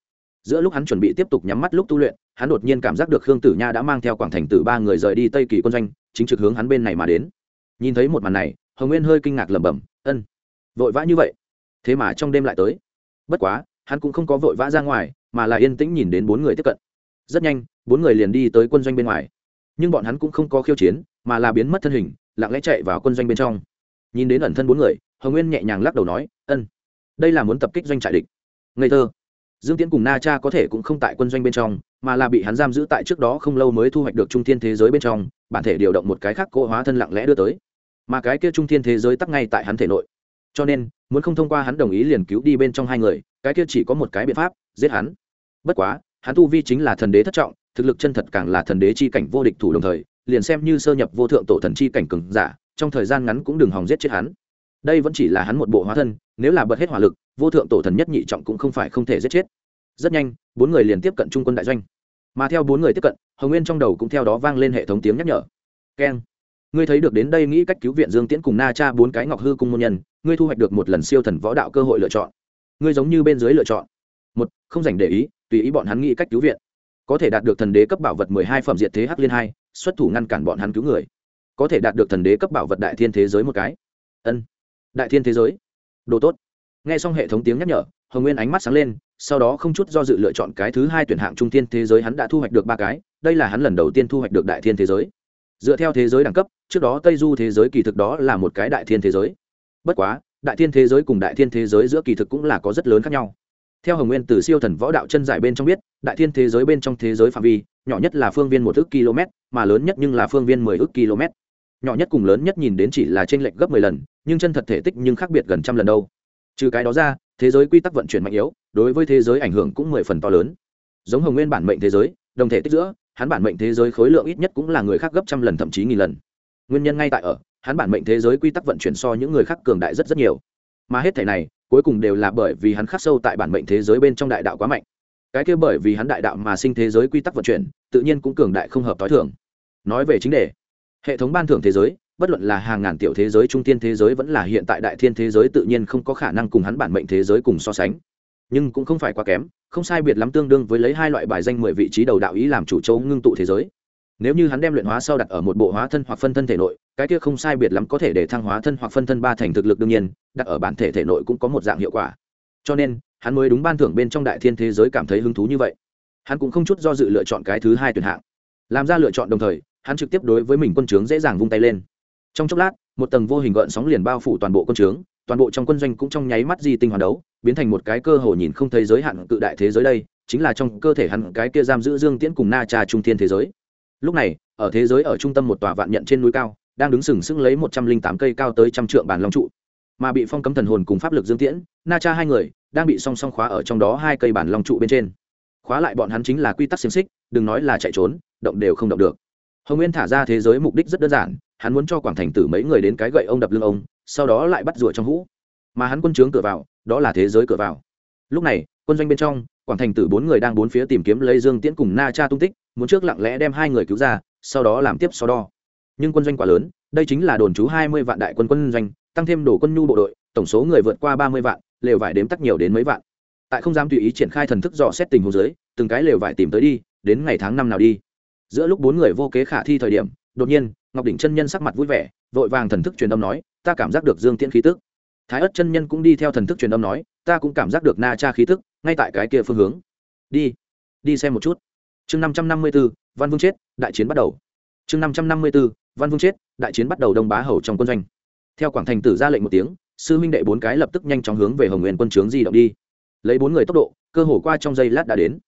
giữa lúc hắn chuẩn bị tiếp tục nhắm mắt lúc tu luyện, hắn đột nhiên cảm giác được khương tử nha đã mang theo quảng thành tử ba người rời đi tây kỳ quân doanh, chính trực hướng hắn bên này mà đến. Nhìn thấy một màn này, hồng nguyên hơi kinh ngạc lẩm bẩm, ân, vội vã như vậy? Thế mà trong đêm lại tới. Bất quá, hắn cũng không có vội vã ra ngoài, mà là yên tĩnh nhìn đến bốn người tiếp cận. Rất nhanh, bốn người liền đi tới quân doanh bên ngoài. Nhưng bọn hắn cũng không có khiêu chiến, mà là biến mất thân hình, lặng lẽ chạy vào quân doanh bên trong. Nhìn đến ẩn thân bốn người, hồng nguyên nhẹ nhàng lắc đầu nói, ân, đây là muốn tập kích doanh trại địch. Ngây thơ dương tiễn cùng na cha có thể cũng không tại quân doanh bên trong, mà là bị hắn giam giữ tại trước đó không lâu mới thu hoạch được trung thiên thế giới bên trong, bản thể điều động một cái khác cỗ hóa thân lặng lẽ đưa tới. Mà cái kia trung thiên thế giới tắc ngay tại hắn thể nội. Cho nên, muốn không thông qua hắn đồng ý liền cứu đi bên trong hai người, cái kia chỉ có một cái biện pháp, giết hắn. Bất quá, hắn tu vi chính là thần đế thất trọng, thực lực chân thật càng là thần đế chi cảnh vô địch thủ đồng thời, liền xem như sơ nhập vô thượng tổ thần chi cảnh cường giả, trong thời gian ngắn cũng đừng hòng giết chết hắn đây vẫn chỉ là hắn một bộ hóa thân, nếu là bật hết hỏa lực, vô thượng tổ thần nhất nhị trọng cũng không phải không thể giết chết. Rất nhanh, bốn người liền tiếp cận trung quân đại doanh. Mà theo bốn người tiếp cận, hồng nguyên trong đầu cũng theo đó vang lên hệ thống tiếng nhắc nhở. Keng. Ngươi thấy được đến đây nghĩ cách cứu viện dương tiễn cùng na cha bốn cái ngọc hư cung môn nhân, ngươi thu hoạch được một lần siêu thần võ đạo cơ hội lựa chọn. Ngươi giống như bên dưới lựa chọn. Một, không dành để ý, tùy ý bọn hắn nghĩ cách cứu viện. Có thể đạt được thần đế cấp bảo vật mười hai phẩm diệt thế hắc liên hai, xuất thủ ngăn cản bọn hắn cứu người. Có thể đạt được thần đế cấp bảo vật đại thiên thế giới một cái. Ân đại thiên thế giới. Đồ tốt. Nghe xong hệ thống tiếng nhắc nhở, hồng nguyên ánh mắt sáng lên, sau đó không chút do dự lựa chọn cái thứ hai tuyển hạng trung thiên thế giới hắn đã thu hoạch được ba cái, đây là hắn lần đầu tiên thu hoạch được đại thiên thế giới. Dựa theo thế giới đẳng cấp, trước đó tây du thế giới kỳ thực đó là một cái đại thiên thế giới. Bất quá, đại thiên thế giới cùng đại thiên thế giới giữa kỳ thực cũng là có rất lớn khác nhau. Theo hồng nguyên từ siêu thần võ đạo chân giải bên trong biết, đại thiên thế giới bên trong thế giới phạm vi, nhỏ nhất là phương viên một ước km mà lớn nhất nhưng là phương viên mười ước km nhỏ nhất cùng lớn nhất nhìn đến chỉ là trên lệnh lệch gấp mười lần, nhưng chân thật thể tích nhưng khác biệt gần trăm lần đâu. Trừ cái đó ra, thế giới quy tắc vận chuyển mạnh yếu, đối với thế giới ảnh hưởng cũng mười phần to lớn. Giống hồng nguyên bản mệnh thế giới, đồng thể tích giữa, hắn bản mệnh thế giới khối lượng ít nhất cũng là người khác gấp trăm lần thậm chí nghìn lần. Nguyên nhân ngay tại ở, hắn bản mệnh thế giới quy tắc vận chuyển so những người khác cường đại rất rất nhiều. Mà hết thể này, cuối cùng đều là bởi vì hắn khắc sâu tại bản mệnh thế giới bên trong đại đạo quá mạnh. Cái kia bởi vì hắn đại đạo mà sinh thế giới quy tắc vận chuyển, tự nhiên cũng cường đại không hợp t h o i thường. Nói về chính đề hệ thống ban thưởng thế giới, bất luận là hàng ngàn tiểu thế giới, trung tiên thế giới vẫn là hiện tại đại thiên thế giới tự nhiên không có khả năng cùng hắn bản mệnh thế giới cùng so sánh. Nhưng cũng không phải quá kém, không sai biệt lắm tương đương với lấy hai loại bài danh mười vị trí đầu đạo ý làm chủ châu ngưng tụ thế giới. Nếu như hắn đem luyện hóa sau đặt ở một bộ hóa thân hoặc phân thân thể nội, cái kia không sai biệt lắm có thể để thăng hóa thân hoặc phân thân ba thành thực lực đương nhiên, đặt ở bản thể thể nội cũng có một dạng hiệu quả. Cho nên, hắn mới đúng ban thưởng bên trong đại thiên thế giới cảm thấy hứng thú như vậy. Hắn cũng không chút do dự lựa chọn cái thứ hai tuyển hạng. Làm ra lựa chọn đồng thời hắn trực tiếp đối với mình quân trướng dễ dàng vung tay lên. Trong chốc lát, một tầng vô hình gợn sóng liền bao phủ toàn bộ quân trướng, toàn bộ trong quân doanh cũng trong nháy mắt di tinh hoàn đấu, biến thành một cái cơ hồ nhìn không thấy giới hạn cự đại thế giới đây, chính là trong cơ thể hắn cái kia giam giữ dương tiễn cùng na trà trung thiên thế giới. Lúc này, ở thế giới ở trung tâm một tòa vạn nhận trên núi cao, đang đứng sừng sững lấy một trăm linh tám cây cao tới trăm trượng bàn long trụ. Mà bị phong cấm thần hồn cùng pháp lực dương tiễn, na cha hai người, đang bị song song khóa ở trong đó hai cây bản long trụ bên trên. Khóa lại bọn hắn chính là quy tắc xiềng xích, đừng nói là chạy trốn, động đều không động được hồng nguyên thả ra thế giới mục đích rất đơn giản, hắn muốn cho quảng thành tử mấy người đến cái gậy ông đập lưng ông, sau đó lại bắt rủa trong hũ. Mà hắn quân trướng cửa vào, đó là thế giới cửa vào. Lúc này, quân doanh bên trong, quảng thành tử bốn người đang bốn phía tìm kiếm lấy dương tiễn cùng na cha tung tích, muốn trước lặng lẽ đem hai người cứu ra, sau đó làm tiếp so đo. Nhưng quân doanh quá lớn, đây chính là đồn trú hai mươi vạn đại quân quân doanh, tăng thêm đồ quân nhu bộ đội, tổng số người vượt qua ba mươi vạn, lều vải đếm tắc nhiều đến mấy vạn. Tại không dám tùy ý triển khai thần thức dò xét tình hồ dưới, từng cái lều vải tìm tới đi, đến ngày tháng năm nào đi giữa lúc bốn người vô kế khả thi thời điểm, đột nhiên, ngọc đỉnh chân nhân sắc mặt vui vẻ, vội vàng thần thức truyền âm nói, ta cảm giác được dương tiễn khí tức. Thái ất chân nhân cũng đi theo thần thức truyền âm nói, ta cũng cảm giác được na cha khí tức, ngay tại cái kia phương hướng. Đi đi xem một chút. Chương năm trăm năm mươi b ố văn vương chết, đại chiến bắt đầu. Chương năm trăm năm mươi b ố văn vương chết, đại chiến bắt đầu đông bá hầu trong quân doanh. Theo quảng thành tử ra lệnh một tiếng, sư minh đệ bốn cái lập tức nhanh chóng hướng về hồng nguyên quân trướng di động đi. Lấy bốn người tốc độ, cơ hồ qua trong giây lát đã đến.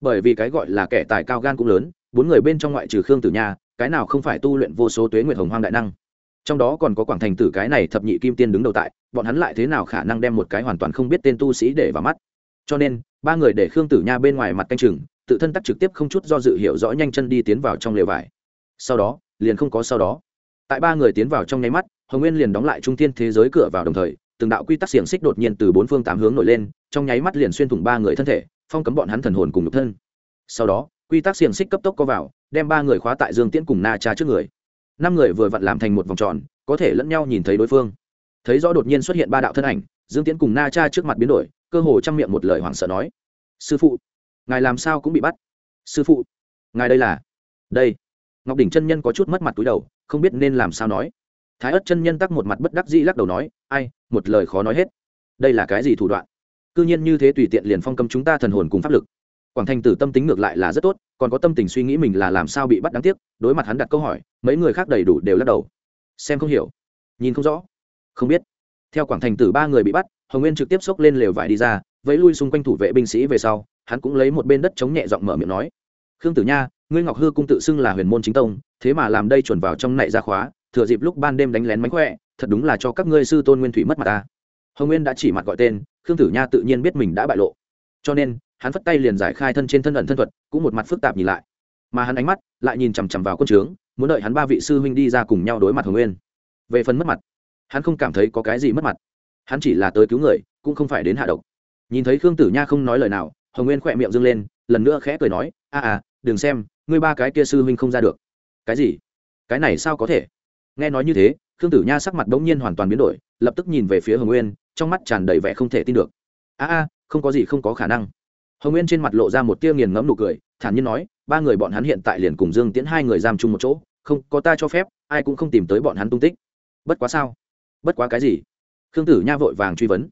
Bởi vì cái gọi là kẻ tài cao gan cũng lớn bốn người bên trong ngoại trừ khương tử nha, cái nào không phải tu luyện vô số tuế nguyệt hồng hoang đại năng? Trong đó còn có quảng thành tử cái này thập nhị kim tiên đứng đầu tại, bọn hắn lại thế nào khả năng đem một cái hoàn toàn không biết tên tu sĩ để vào mắt? Cho nên, ba người để khương tử nha bên ngoài mặt canh chừng, tự thân tắc trực tiếp không chút do dự hiểu rõ nhanh chân đi tiến vào trong lều vải. Sau đó, liền không có sau đó. Tại ba người tiến vào trong nháy mắt, hồng nguyên liền đóng lại trung thiên thế giới cửa vào đồng thời, từng đạo quy tắc xiềng xích đột nhiên từ bốn phương tám hướng nổi lên, trong nháy mắt liền xuyên thủng ba người thân thể, phong cấm bọn hắn thần hồn cùng nhục thân. Sau đó quy tắc xiềng xích cấp tốc có vào, đem ba người khóa tại dương tiễn cùng na cha trước người. Năm người vừa vặn làm thành một vòng tròn, có thể lẫn nhau nhìn thấy đối phương. Thấy rõ đột nhiên xuất hiện ba đạo thân ảnh, dương tiễn cùng na cha trước mặt biến đổi, cơ hồ chăm miệng một lời hoảng sợ nói, sư phụ, ngài làm sao cũng bị bắt. Sư phụ, ngài đây là, đây. Ngọc đỉnh chân nhân có chút mất mặt túi đầu, không biết nên làm sao nói. Thái ất chân nhân tắc một mặt bất đắc dĩ lắc đầu nói, ai, một lời khó nói hết. Đây là cái gì thủ đoạn? Cư nhiên như thế tùy tiện liền phong cấm chúng ta thần hồn cùng pháp lực quảng thành tử tâm tính ngược lại là rất tốt, còn có tâm tình suy nghĩ mình là làm sao bị bắt đáng tiếc, đối mặt hắn đặt câu hỏi, mấy người khác đầy đủ đều lắc đầu. Xem không hiểu, nhìn không rõ, không biết. Theo quảng thành tử ba người bị bắt, hồng nguyên trực tiếp xốc lên lều vải đi ra, vẫy lui xung quanh thủ vệ binh sĩ về sau, hắn cũng lấy một bên đất chống nhẹ giọng mở miệng nói, khương tử nha, ngươi ngọc hư cung tự xưng là huyền môn chính tông, thế mà làm đây chuẩn vào trong nại ra khóa, thừa dịp lúc ban đêm đánh lén mánh khỏe, thật đúng là cho các ngươi sư tôn nguyên thủy mất mặt ta. Hồng nguyên đã chỉ mặt gọi tên, khương tử nha tự nhiên biết mình đã bại lộ. Cho nên hắn phất tay liền giải khai thân trên thân ẩn thân thuật, cũng một mặt phức tạp nhìn lại. Mà hắn ánh mắt lại nhìn chằm chằm vào quân trướng, muốn đợi hắn ba vị sư huynh đi ra cùng nhau đối mặt hồng nguyên. Về phần mất mặt, hắn không cảm thấy có cái gì mất mặt. Hắn chỉ là tới cứu người, cũng không phải đến hạ độc. Nhìn thấy khương tử nha không nói lời nào, hồng nguyên khỏe miệng dâng lên, lần nữa khẽ cười nói, a à đừng xem, ngươi ba cái kia sư huynh không ra được. Cái gì? Cái này sao có thể? Nghe nói như thế, khương tử nha sắc mặt bỗng nhiên hoàn toàn biến đổi, lập tức nhìn về phía hồng nguyên, trong mắt tràn đầy vẻ không thể tin được. A a, không có gì không có khả năng hồng nguyên trên mặt lộ ra một tia nghiền ngẫm nụ cười, thản nhiên nói, ba người bọn hắn hiện tại liền cùng dương tiễn hai người giam chung một chỗ, không, có ta cho phép, ai cũng không tìm tới bọn hắn tung tích. Bất quá sao? Bất quá cái gì? Khương tử nha vội vàng truy vấn.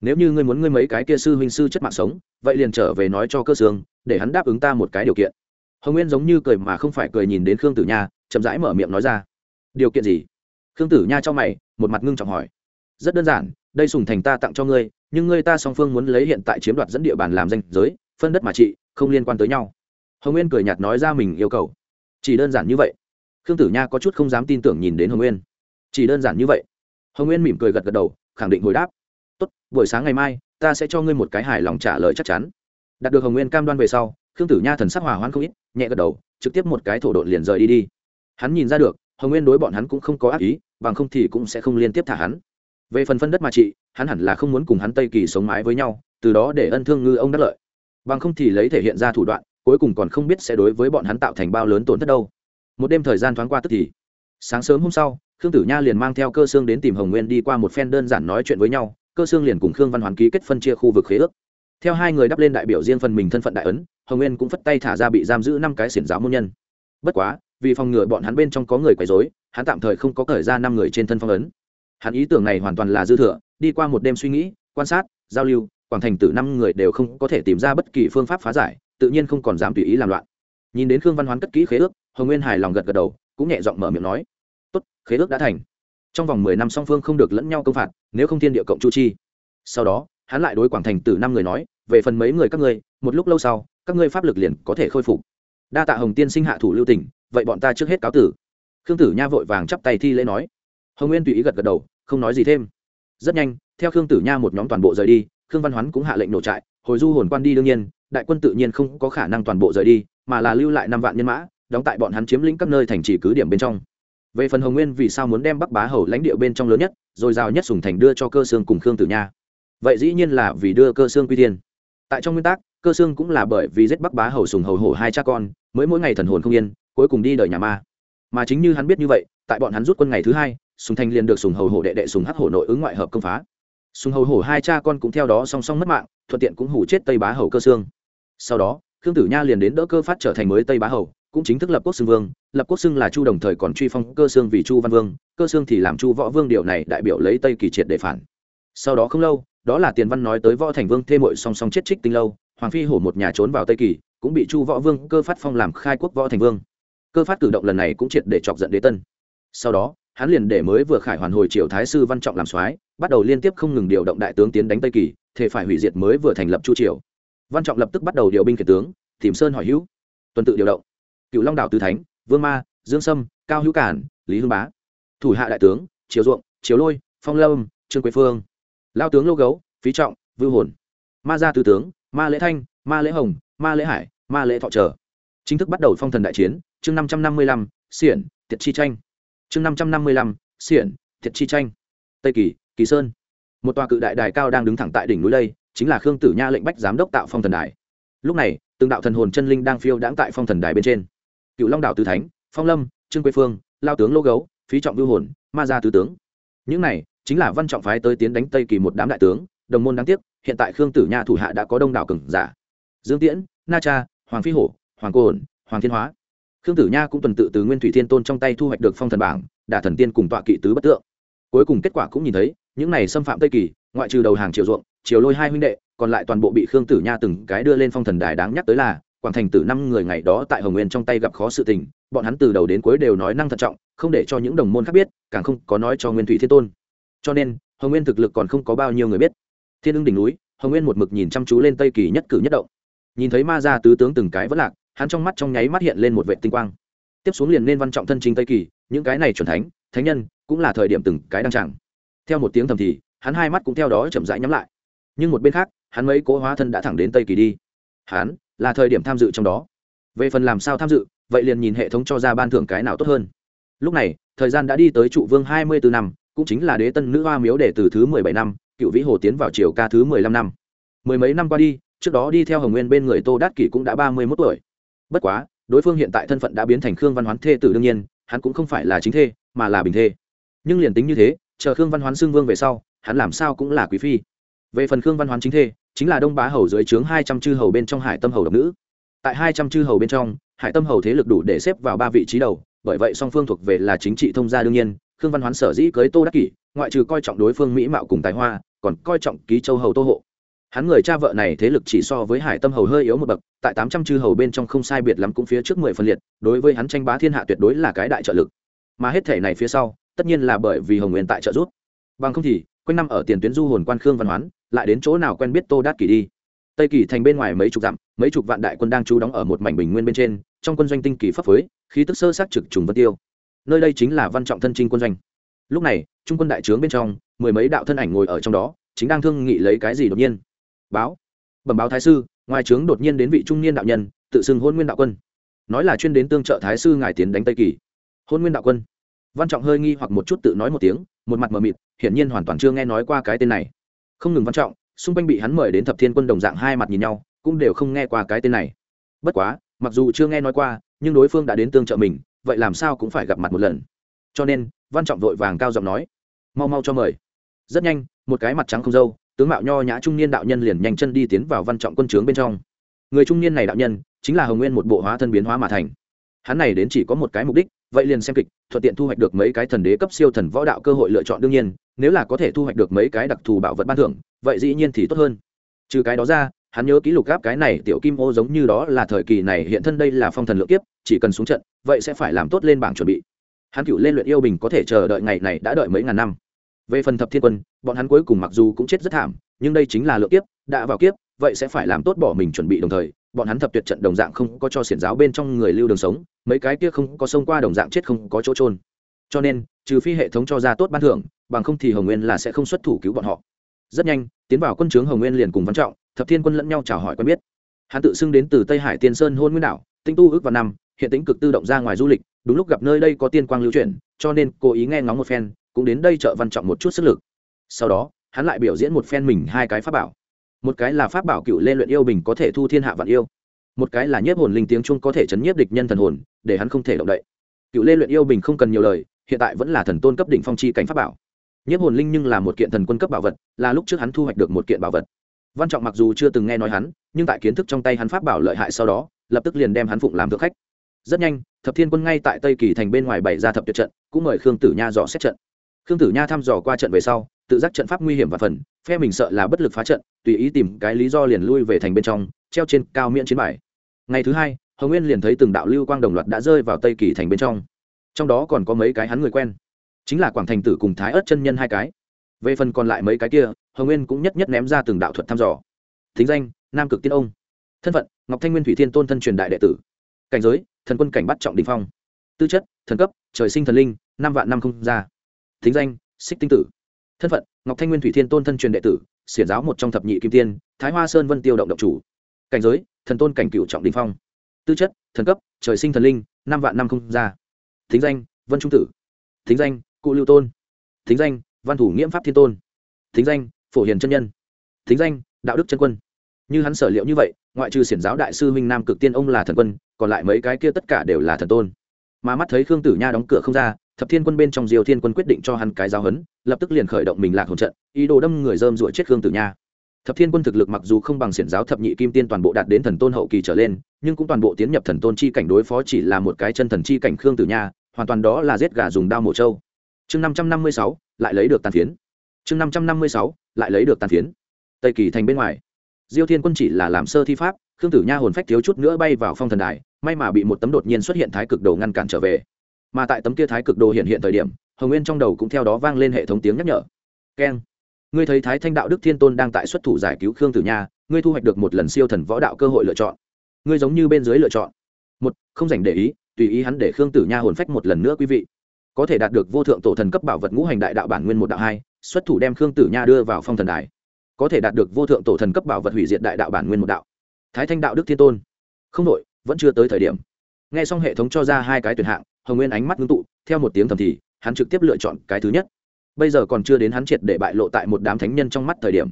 Nếu như ngươi muốn ngươi mấy cái kia sư huynh sư chất mạng sống, vậy liền trở về nói cho cơ sương để hắn đáp ứng ta một cái điều kiện. Hồng nguyên giống như cười mà không phải cười nhìn đến khương tử nha, chậm rãi mở miệng nói ra. Điều kiện gì? Khương tử nha cho mày, một mặt ngưng trọng hỏi. Rất đơn giản đây sùng thành ta tặng cho ngươi, nhưng ngươi ta song phương muốn lấy hiện tại chiếm đoạt dẫn địa bàn làm danh giới, phân đất mà trị, không liên quan tới nhau. Hồng nguyên cười nhạt nói ra mình yêu cầu. Chỉ đơn giản như vậy. Khương tử nha có chút không dám tin tưởng nhìn đến hồng nguyên. Chỉ đơn giản như vậy? Hồng nguyên mỉm cười gật gật đầu, khẳng định hồi đáp. Tốt, buổi sáng ngày mai, ta sẽ cho ngươi một cái hài lòng trả lời chắc chắn. Đạt được hồng nguyên cam đoan về sau, khương tử nha thần sắc hòa hoãn không ít, nhẹ gật đầu, trực tiếp một cái thổ đội liền rời đi đi. Hắn nhìn ra được, hồng nguyên đối bọn hắn cũng không có ác ý, bằng không thì cũng sẽ không liên tiếp thả hắn về phần phân đất mà chị, hắn hẳn là không muốn cùng hắn tây kỳ sống mái với nhau từ đó để ân thương ngư ông đắc lợi. Bằng không thì lấy thể hiện ra thủ đoạn cuối cùng còn không biết sẽ đối với bọn hắn tạo thành bao lớn tổn thất đâu. Một đêm thời gian thoáng qua tức thì sáng sớm hôm sau khương tử nha liền mang theo cơ Sương đến tìm hồng nguyên đi qua một phen đơn giản nói chuyện với nhau cơ Sương liền cùng khương văn hoàn ký kết phân chia khu vực khế ước. Theo hai người đắp lên đại biểu riêng phần mình thân phận đại ấn hồng nguyên cũng phất tay thả ra bị giam giữ năm cái xiển giáo môn nhân. Bất quá vì phòng ngừa bọn hắn bên trong có người quấy dối hắn tạm thời không có thời ra năm người trên thân phong ấn hắn ý tưởng này hoàn toàn là dư thừa, đi qua một đêm suy nghĩ, quan sát, giao lưu, quảng thành tử năm người đều không có thể tìm ra bất kỳ phương pháp phá giải, tự nhiên không còn dám tùy ý làm loạn. Nhìn đến khương văn hoán cất kỹ khế ước, hồng nguyên hài lòng gật gật đầu, cũng nhẹ giọng mở miệng nói, tốt, khế ước đã thành. Trong vòng mười năm song phương không được lẫn nhau công phạt, nếu không thiên địa cộng chu chi. Sau đó, hắn lại đối quảng thành tử năm người nói, về phần mấy người các ngươi, một lúc lâu sau, các ngươi pháp lực liền có thể khôi phục. Đa tạ hồng tiên sinh hạ thủ lưu tỉnh vậy bọn ta trước hết cáo tử. Khương tử nha vội vàng chắp tay thi lễ nói hồng nguyên tùy ý gật gật đầu, không nói gì thêm. Rất nhanh, theo khương tử nha một nhóm toàn bộ rời đi, khương văn hoán cũng hạ lệnh nổ trại, hồi du hồn quan đi đương nhiên, đại quân tự nhiên không có khả năng toàn bộ rời đi, mà là lưu lại năm vạn nhân mã, đóng tại bọn hắn chiếm lĩnh các nơi thành trì cứ điểm bên trong. Về phần hồng nguyên vì sao muốn đem bắc bá hầu lãnh địa bên trong lớn nhất, rồi rào nhất sùng thành đưa cho cơ sương cùng khương tử nha? Vậy dĩ nhiên là vì đưa cơ sương quy tiên tại trong nguyên tắc, cơ sương cũng là bởi vì giết bắc bá hầu sùng hầu hổ hai cha con, mới mỗi ngày thần hồn không yên, cuối cùng đi đời nhà ma. Mà chính như hắn biết như vậy, tại bọn hắn rút quân ngày thứ hai sùng thành liền được sùng hầu hổ đệ đệ sùng hắc hổ nội ứng ngoại hợp công phá. Sùng hầu hổ hai cha con cũng theo đó song song mất mạng, thuận tiện cũng hủ chết tây bá hầu cơ sương. Sau đó, khương tử nha liền đến đỡ cơ phát trở thành mới tây bá hầu, cũng chính thức lập quốc xưng vương. Lập quốc xưng là chu đồng thời còn truy phong cơ xương vì chu văn vương, cơ xương thì làm chu võ vương điều này đại biểu lấy tây kỳ triệt để phản. Sau đó không lâu, đó là tiền văn nói tới võ thành vương thêm mội song song chết trích tinh lâu, hoàng phi hổ một nhà trốn vào tây kỳ, cũng bị chu võ vương cơ phát phong làm khai quốc võ thành vương. Cơ phát cử động lần này cũng triệt để chọc giận đế tân. Sau đó hắn liền để mới vừa khải hoàn hồi triều thái sư văn trọng làm soái, bắt đầu liên tiếp không ngừng điều động đại tướng tiến đánh tây kỳ, thể phải hủy diệt mới vừa thành lập chu triều. Văn trọng lập tức bắt đầu điều binh kể tướng, tìm sơn hỏi hữu. Tuần tự điều động. Cựu long đảo tứ thánh, vương ma, dương sâm, cao hữu cản, lý hưng bá. Thủ hạ đại tướng, triều ruộng, triều lôi, phong lâm, trương quế phương. Lao tướng lô gấu, phí trọng, vư hồn. Ma gia tứ tướng, ma lễ thanh, ma lễ hồng, ma lễ hải, ma lễ thọ trở. Chính thức bắt đầu phong thần đại chiến, chương năm trăm năm mươi lăm, xiển, tiệt chi tranh chương năm trăm năm mươi lăm, xiển, Thiệt chi tranh. Tây kỳ kỳ sơn. Một tòa cự đại đài cao đang đứng thẳng tại đỉnh núi đây, chính là khương tử nha lệnh bách giám đốc tạo phong thần đài. Lúc này, từng đạo thần hồn chân linh đang phiêu đãng tại phong thần đài bên trên. Cựu long đạo tứ thánh, phong lâm, trương quế phương, lao tướng lô gấu, phí trọng vưu hồn, ma gia tứ tướng. Những này, chính là văn trọng phái tới tiến đánh tây kỳ một đám đại tướng, đồng môn đáng tiếc, hiện tại khương tử nha thủ hạ đã có đông đảo cường giả. Dương tiễn, na cha, hoàng phi hổ, hoàng cô hồn hoàng thiên hóa khương tử nha cũng tuần tự từ nguyên thủy thiên tôn trong tay thu hoạch được phong thần bảng, đả thần tiên cùng tọa kỵ tứ bất tượng. Cuối cùng kết quả cũng nhìn thấy, những này xâm phạm tây kỳ, ngoại trừ đầu hàng triều ruộng, triều lôi hai huynh đệ, còn lại toàn bộ bị khương tử nha từng cái đưa lên phong thần đài đáng nhắc tới là, quảng thành tử năm người ngày đó tại hồng nguyên trong tay gặp khó sự tình, bọn hắn từ đầu đến cuối đều nói năng thận trọng, không để cho những đồng môn khác biết, càng không có nói cho nguyên thủy thiên tôn. Cho nên, hồng nguyên thực lực còn không có bao nhiêu người biết. Thiên ưng đỉnh núi, hồng nguyên một mực nhìn chăm chú lên tây kỳ nhất cử nhất động. Nhìn thấy ma gia tứ tướng từng cái vất lạc hắn trong mắt trong nháy mắt hiện lên một vệ tinh quang. Tiếp xuống liền nên văn trọng thân trình tây kỳ, những cái này chuẩn thánh thánh nhân, cũng là thời điểm từng cái đăng tràng. Theo một tiếng thầm thì, hắn hai mắt cũng theo đó chậm rãi nhắm lại. Nhưng một bên khác, hắn mấy cố hóa thân đã thẳng đến tây kỳ đi. Hắn, là thời điểm tham dự trong đó. Về phần làm sao tham dự, vậy liền nhìn hệ thống cho ra ban thưởng cái nào tốt hơn. Lúc này, thời gian đã đi tới trụ vương hai mươi bốn năm, cũng chính là đế tân nữ hoa miếu để từ thứ mười bảy năm, cựu vĩ hồ tiến vào triều ca thứ mười lăm năm. Mười mấy năm qua đi, trước đó đi theo hồng nguyên bên người tô đát kỷ cũng đã ba mươi mốt tuổi bất quá, đối phương hiện tại thân phận đã biến thành khương văn hoán thê tử đương nhiên, hắn cũng không phải là chính thê, mà là bình thê. Nhưng liền tính như thế, chờ khương văn hoán xưng vương về sau, hắn làm sao cũng là quý phi. Về phần khương văn hoán chính thê, chính là đông bá hầu dưới trướng hai trăm chư hầu bên trong hải tâm hầu độc nữ. Tại hai trăm chư hầu bên trong, hải tâm hầu thế lực đủ để xếp vào ba vị trí đầu, bởi vậy song phương thuộc về là chính trị thông gia đương nhiên, khương văn hoán sở dĩ cưới tô đắc kỷ, ngoại trừ coi trọng đối phương mỹ mạo cùng tài hoa, còn coi trọng ký châu hầu tô hộ hắn người cha vợ này thế lực chỉ so với hải tâm hầu hơi yếu một bậc, tại tám trăm chư hầu bên trong không sai biệt lắm cũng phía trước mười phân liệt, đối với hắn tranh bá thiên hạ tuyệt đối là cái đại trợ lực. Mà hết thể này phía sau, tất nhiên là bởi vì hồng nguyên tại trợ giúp. Bằng không thì, quanh năm ở tiền tuyến du hồn quan khương văn hoán, lại đến chỗ nào quen biết tô đát kỷ đi. Tây kỳ thành bên ngoài mấy chục dặm, mấy chục vạn đại quân đang trú đóng ở một mảnh bình nguyên bên trên, trong quân doanh tinh kỳ pháp phới khí tức sơ sát trực trùng vân tiêu. Nơi đây chính là văn trọng thân trinh quân doanh. Lúc này, trung quân đại trướng bên trong, mười mấy đạo thân ảnh ngồi ở trong đó, chính đang thương nghị lấy cái gì đột nhiên báo. Bẩm báo thái sư, ngoài trướng đột nhiên đến vị trung niên đạo nhân, tự xưng hôn nguyên đạo quân. Nói là chuyên đến tương trợ thái sư ngài tiến đánh tây kỳ. Hôn nguyên đạo quân. Văn trọng hơi nghi hoặc một chút tự nói một tiếng, một mặt mờ mịt, hiển nhiên hoàn toàn chưa nghe nói qua cái tên này. Không ngừng văn trọng, xung quanh bị hắn mời đến thập thiên quân đồng dạng hai mặt nhìn nhau, cũng đều không nghe qua cái tên này. Bất quá, mặc dù chưa nghe nói qua, nhưng đối phương đã đến tương trợ mình, vậy làm sao cũng phải gặp mặt một lần. Cho nên, văn trọng vội vàng cao giọng nói, mau mau cho mời. Rất nhanh, một cái mặt trắng không dâu tướng mạo nho nhã trung niên đạo nhân liền nhanh chân đi tiến vào văn trọng quân trướng bên trong. Người trung niên này đạo nhân, chính là hồng nguyên một bộ hóa thân biến hóa mà thành. Hắn này đến chỉ có một cái mục đích, vậy liền xem kịch, thuận tiện thu hoạch được mấy cái thần đế cấp siêu thần võ đạo cơ hội lựa chọn đương nhiên, nếu là có thể thu hoạch được mấy cái đặc thù bảo vật ban thưởng, vậy dĩ nhiên thì tốt hơn. Trừ cái đó ra, hắn nhớ ký lục gáp cái này tiểu kim ô giống như đó là thời kỳ này hiện thân đây là phong thần lượng kiếp, chỉ cần xuống trận, vậy sẽ phải làm tốt lên bảng chuẩn bị. Hắn cựu lên luyện yêu bình có thể chờ đợi ngày này đã đợi mấy ngàn năm về phần thập thiên quân, bọn hắn cuối cùng mặc dù cũng chết rất thảm, nhưng đây chính là lượng kiếp, đã vào kiếp, vậy sẽ phải làm tốt bỏ mình chuẩn bị đồng thời, bọn hắn thập tuyệt trận đồng dạng không có cho xiển giáo bên trong người lưu đường sống, mấy cái kia không có xông qua đồng dạng chết không có chỗ trôn cho nên, trừ phi hệ thống cho ra tốt ban thưởng, bằng không thì hồng nguyên là sẽ không xuất thủ cứu bọn họ. Rất nhanh, tiến vào quân trướng hồng nguyên liền cùng văn trọng, thập thiên quân lẫn nhau chào hỏi quen biết. Hắn tự xưng đến từ tây hải tiên sơn hôn nguyên đảo, tinh tu ước vào năm, hiện tính cực tự động ra ngoài du lịch, đúng lúc gặp nơi đây có tiên quang lưu chuyển, cho nên cố ý nghe ngóng một phen cũng đến đây trợ văn trọng một chút sức lực. Sau đó, hắn lại biểu diễn một phen mình hai cái pháp bảo. Một cái là pháp bảo cựu lê luyện yêu bình có thể thu thiên hạ vạn yêu. Một cái là nhiếp hồn linh tiếng trung có thể chấn nhiếp địch nhân thần hồn, để hắn không thể động đậy. Cựu lê luyện yêu bình không cần nhiều lời, hiện tại vẫn là thần tôn cấp đỉnh phong chi cảnh pháp bảo. Nhiếp hồn linh nhưng là một kiện thần quân cấp bảo vật, là lúc trước hắn thu hoạch được một kiện bảo vật. Văn trọng mặc dù chưa từng nghe nói hắn, nhưng tại kiến thức trong tay hắn pháp bảo lợi hại sau đó, lập tức liền đem hắn phụng làm thượng khách. Rất nhanh, thập thiên quân ngay tại tây kỳ thành bên ngoài bày ra thập tuyệt trận, cũng mời khương tử nha dò xét trận khương tử nha thăm dò qua trận về sau, tự giác trận pháp nguy hiểm và phần, phe mình sợ là bất lực phá trận, tùy ý tìm cái lý do liền lui về thành bên trong, treo trên cao miễn chiến bài. Ngày thứ hai, hồng nguyên liền thấy từng đạo lưu quang đồng loạt đã rơi vào tây kỳ thành bên trong. Trong đó còn có mấy cái hắn người quen. Chính là quảng thành tử cùng thái ớt chân nhân hai cái. Về phần còn lại mấy cái kia, hồng nguyên cũng nhất nhất ném ra từng đạo thuật thăm dò. Thính danh, nam cực tiên ông. Thân phận, ngọc thanh nguyên thủy thiên tôn thân truyền đại đệ tử. Cảnh giới, thần quân cảnh bắt trọng đình phong. Tư chất, thần cấp, trời sinh thần linh, năm vạn năm không ra thính danh, xích tinh tử. Thân phận, ngọc thanh nguyên thủy thiên tôn thân truyền đệ tử, xiển giáo một trong thập nhị kim tiên, thái hoa sơn vân tiêu động động chủ. Cảnh giới, thần tôn cảnh cựu trọng đình phong. Tư chất, thần cấp, trời sinh thần linh, năm vạn năm không ra. Thính danh, vân trung tử. Thính danh, cụ lưu tôn. Thính danh, văn thủ nghiễm pháp thiên tôn. Thính danh, phổ hiền chân nhân. Thính danh, đạo đức chân quân. Như hắn sở liệu như vậy, ngoại trừ xiển giáo đại sư Minh nam cực tiên ông là thần quân, còn lại mấy cái kia tất cả đều là thần tôn. Mà mắt thấy khương tử nha đóng cửa không ra thập thiên quân bên trong diều thiên quân quyết định cho hắn cái giáo hấn lập tức liền khởi động mình lạc hồn trận, ý đồ đâm người dơm ruổi chết khương tử nha. Thập thiên quân thực lực mặc dù không bằng xiển giáo thập nhị kim tiên toàn bộ đạt đến thần tôn hậu kỳ trở lên, nhưng cũng toàn bộ tiến nhập thần tôn chi cảnh đối phó chỉ là một cái chân thần chi cảnh khương tử nha, hoàn toàn đó là giết gà dùng đao mổ trâu. Chương năm trăm năm mươi sáu, lại lấy được tàn phiến. Chương năm trăm năm mươi sáu, lại lấy được tàn phiến. Tây kỳ thành bên ngoài. Diêu thiên quân chỉ là làm sơ thi pháp, khương tử nha hồn phách thiếu chút nữa bay vào phong thần đài, may mà bị một tấm đột nhiên xuất hiện thái cực đồ ngăn cản trở về mà tại tấm kia thái cực đồ hiện hiện thời điểm, hồng nguyên trong đầu cũng theo đó vang lên hệ thống tiếng nhắc nhở. Keng ngươi thấy thái thanh đạo đức thiên tôn đang tại xuất thủ giải cứu khương tử nha, ngươi thu hoạch được một lần siêu thần võ đạo cơ hội lựa chọn. Ngươi giống như bên dưới lựa chọn. Một, không dành để ý, tùy ý hắn để khương tử nha hồn phách một lần nữa quý vị. Có thể đạt được vô thượng tổ thần cấp bảo vật ngũ hành đại đạo bản nguyên một đạo hai, xuất thủ đem khương tử nha đưa vào phong thần đài. Có thể đạt được vô thượng tổ thần cấp bảo vật hủy diệt đại đạo bản nguyên một đạo. Thái thanh đạo đức thiên tôn. Không đội vẫn chưa tới thời điểm. Nghe xong hệ thống cho ra hai cái tuyển hạng hồng nguyên ánh mắt ngưng tụ, theo một tiếng thầm thì, hắn trực tiếp lựa chọn cái thứ nhất. Bây giờ còn chưa đến hắn triệt để bại lộ tại một đám thánh nhân trong mắt thời điểm,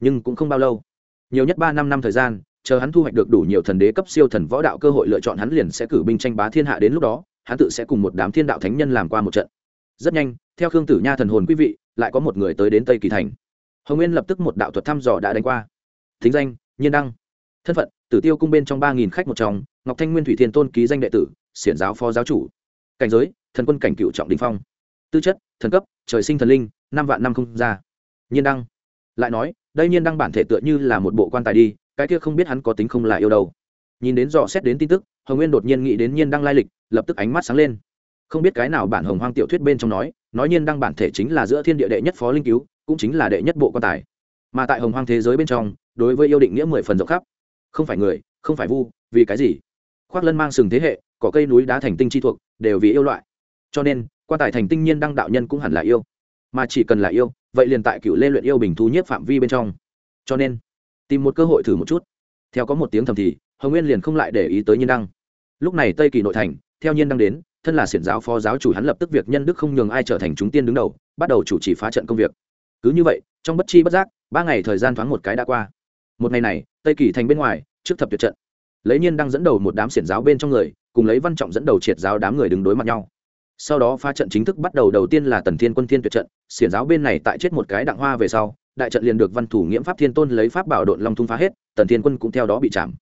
nhưng cũng không bao lâu. Nhiều nhất ba năm năm thời gian, chờ hắn thu hoạch được đủ nhiều thần đế cấp siêu thần võ đạo cơ hội lựa chọn hắn liền sẽ cử binh tranh bá thiên hạ đến lúc đó, hắn tự sẽ cùng một đám thiên đạo thánh nhân làm qua một trận. Rất nhanh, theo khương tử nha thần hồn quý vị, lại có một người tới đến tây kỳ thành. Hồng nguyên lập tức một đạo thuật thăm dò đã đánh qua. Thính danh, nhiên đăng. Thân phận, tử tiêu cung bên trong ba nghìn khách một trong, ngọc thanh nguyên thủy thiên tôn ký danh đệ tử, xiển giáo phó giáo chủ cảnh giới, thần quân cảnh cựu trọng đình phong. Tư chất, thần cấp, trời sinh thần linh, năm vạn năm không ra. Nhiên đăng. Lại nói, đây nhiên đăng bản thể tựa như là một bộ quan tài đi, cái kia không biết hắn có tính không là yêu đâu. Nhìn đến dò xét đến tin tức, hồng nguyên đột nhiên nghĩ đến nhiên đăng lai lịch, lập tức ánh mắt sáng lên. Không biết cái nào bản hồng hoang tiểu thuyết bên trong nói nói nhiên đăng bản thể chính là giữa thiên địa đệ nhất phó linh cứu, cũng chính là đệ nhất bộ quan tài. Mà tại hồng hoang thế giới bên trong, đối với yêu định nghĩa mười phần rộng khắp. Không phải người, không phải vu, vì cái gì? Khoác lân mang sừng thế hệ cỏ cây núi đá thành tinh chi thuộc, đều vì yêu loại. Cho nên, quan tài thành tinh nhiên đăng đạo nhân cũng hẳn là yêu. Mà chỉ cần là yêu, vậy liền tại cựu lê luyện yêu bình thu nhất phạm vi bên trong. Cho nên, tìm một cơ hội thử một chút. Theo có một tiếng thầm thì, hồng nguyên liền không lại để ý tới nhiên đăng. Lúc này tây kỳ nội thành, theo nhiên đăng đến, thân là xiển giáo phó giáo chủ hắn lập tức việc nhân đức không nhường ai trở thành chúng tiên đứng đầu, bắt đầu chủ trì phá trận công việc. Cứ như vậy, trong bất chi bất giác, ba ngày thời gian thoáng một cái đã qua. Một ngày này, tây kỳ thành bên ngoài, trước thập tuyệt trận. Lấy nhiên đang dẫn đầu một đám xiển giáo bên trong người cùng lấy văn trọng dẫn đầu triệt giáo đám người đứng đối mặt nhau. Sau đó pha trận chính thức bắt đầu đầu tiên là tần thiên quân thiên tuyệt trận, xiển giáo bên này tại chết một cái đặng hoa về sau, đại trận liền được văn thủ nghiễm pháp thiên tôn lấy pháp bảo đội long thung phá hết, tần thiên quân cũng theo đó bị chạm.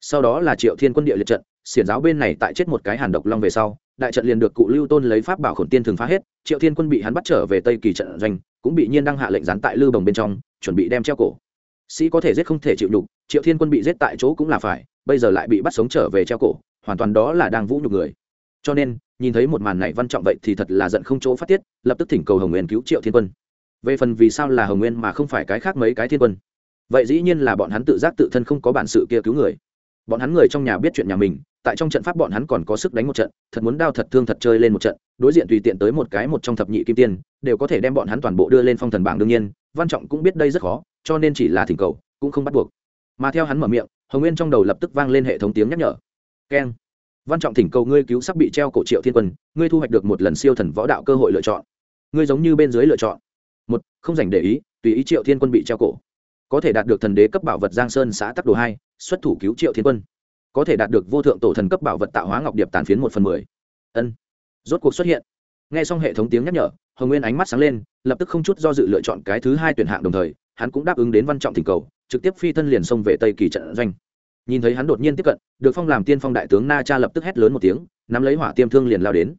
Sau đó là triệu thiên quân địa liệt trận, xiển giáo bên này tại chết một cái hàn độc long về sau, đại trận liền được cụ lưu tôn lấy pháp bảo khổn tiên thường phá hết, triệu thiên quân bị hắn bắt trở về tây kỳ trận doanh, cũng bị nhiên đăng hạ lệnh gián tại lư bồng bên trong, chuẩn bị đem treo cổ. Sĩ có thể giết không thể chịu đục triệu thiên quân bị giết tại chỗ cũng là phải, bây giờ lại bị bắt sống trở về treo cổ hoàn toàn đó là đang vũ nhục người. Cho nên, nhìn thấy một màn này văn trọng vậy thì thật là giận không chỗ phát tiết, lập tức thỉnh cầu hồng nguyên cứu triệu thiên quân. Về phần vì sao là hồng nguyên mà không phải cái khác mấy cái thiên quân? Vậy dĩ nhiên là bọn hắn tự giác tự thân không có bản sự kia cứu người. Bọn hắn người trong nhà biết chuyện nhà mình, tại trong trận pháp bọn hắn còn có sức đánh một trận, thật muốn đao thật thương thật chơi lên một trận, đối diện tùy tiện tới một cái một trong thập nhị kim tiên, đều có thể đem bọn hắn toàn bộ đưa lên phong thần bảng đương nhiên, văn trọng cũng biết đây rất khó, cho nên chỉ là thỉnh cầu, cũng không bắt buộc. Mà theo hắn mở miệng, hồng nguyên trong đầu lập tức vang lên hệ thống tiếng nhắc nhở keng. Văn trọng thỉnh cầu ngươi cứu sắp bị treo cổ triệu thiên quân, ngươi thu hoạch được một lần siêu thần võ đạo cơ hội lựa chọn. Ngươi giống như bên dưới lựa chọn. Một, không dành để ý, tùy ý triệu thiên quân bị treo cổ. Có thể đạt được thần đế cấp bảo vật giang sơn xã tắc đồ hai, xuất thủ cứu triệu thiên quân. Có thể đạt được vô thượng tổ thần cấp bảo vật tạo hóa ngọc điệp tàn phiến một phần mười. Ân. Rốt cuộc xuất hiện. N g h e xong hệ thống tiếng nhắc nhở, hồng nguyên ánh mắt sáng lên, lập tức không chút do dự lựa chọn cái thứ hai tuyển hạng đồng thời, hắn cũng đáp ứng đến văn trọng thỉnh cầu, trực tiếp phi thân liền xông về tây kỳ trận doanh nhìn thấy hắn đột nhiên tiếp cận, được phong làm tiên phong đại tướng na cha lập tức hét lớn một tiếng, nắm lấy hỏa tiêm thương liền lao đến.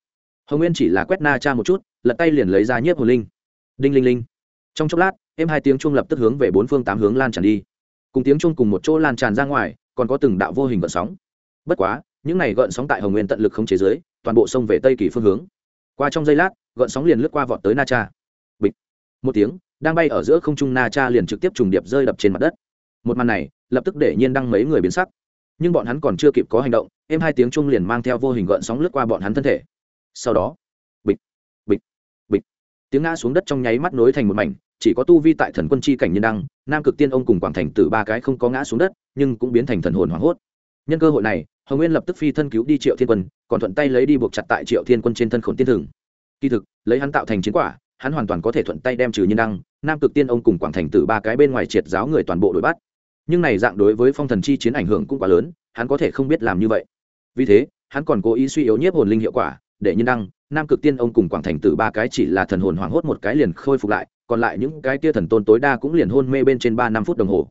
Hồng nguyên chỉ là quét na cha một chút, lật tay liền lấy ra nhiếp hồn linh. Đinh linh linh. Trong chốc lát, em hai tiếng chuông lập tức hướng về bốn phương tám hướng lan tràn đi. Cùng tiếng chuông cùng một chỗ lan tràn ra ngoài, còn có từng đạo vô hình gợn sóng. Bất quá, những này gợn sóng tại hồng nguyên tận lực không chế giới toàn bộ sông về tây kỳ phương hướng. Qua trong giây lát, gợn sóng liền lướt qua vọt tới na cha. Bịch. Một tiếng, đang bay ở giữa không trung na cha liền trực tiếp trùng điệp rơi đập trên mặt đất. Một màn này lập tức để nhiên đăng mấy người biến sắc. Nhưng bọn hắn còn chưa kịp có hành động em hai tiếng chung liền mang theo vô hình gợn sóng lướt qua bọn hắn thân thể. Sau đó, bịch bịch bịch. Tiếng ngã xuống đất trong nháy mắt nối thành một mảnh, chỉ có tu vi tại thần quân chi cảnh nhân đăng, nam cực tiên ông cùng quảng thành tử ba cái không có ngã xuống đất, nhưng cũng biến thành thần hồn hoảng hốt. Nhân cơ hội này, hồng nguyên lập tức phi thân cứu đi triệu thiên quân, còn thuận tay lấy đi buộc chặt tại triệu thiên quân trên thân khổn tiên thừng. Kỳ thực, lấy hắn tạo thành chiến quả, hắn hoàn toàn có thể thuận tay đem trừ nhân đăng, nam cực tiên ông cùng quảng thành tử ba cái bên ngoài triệt giáo người toàn bộ đuổi bắt nhưng này dạng đối với phong thần chi chiến ảnh hưởng cũng quá lớn, hắn có thể không biết làm như vậy. Vì thế, hắn còn cố ý suy yếu nhiếp hồn linh hiệu quả, để nhân đăng, nam cực tiên ông cùng quảng thành tử ba cái chỉ là thần hồn hoảng hốt một cái liền khôi phục lại, còn lại những cái tia thần tôn tối đa cũng liền hôn mê bên trên ba năm phút đồng hồ.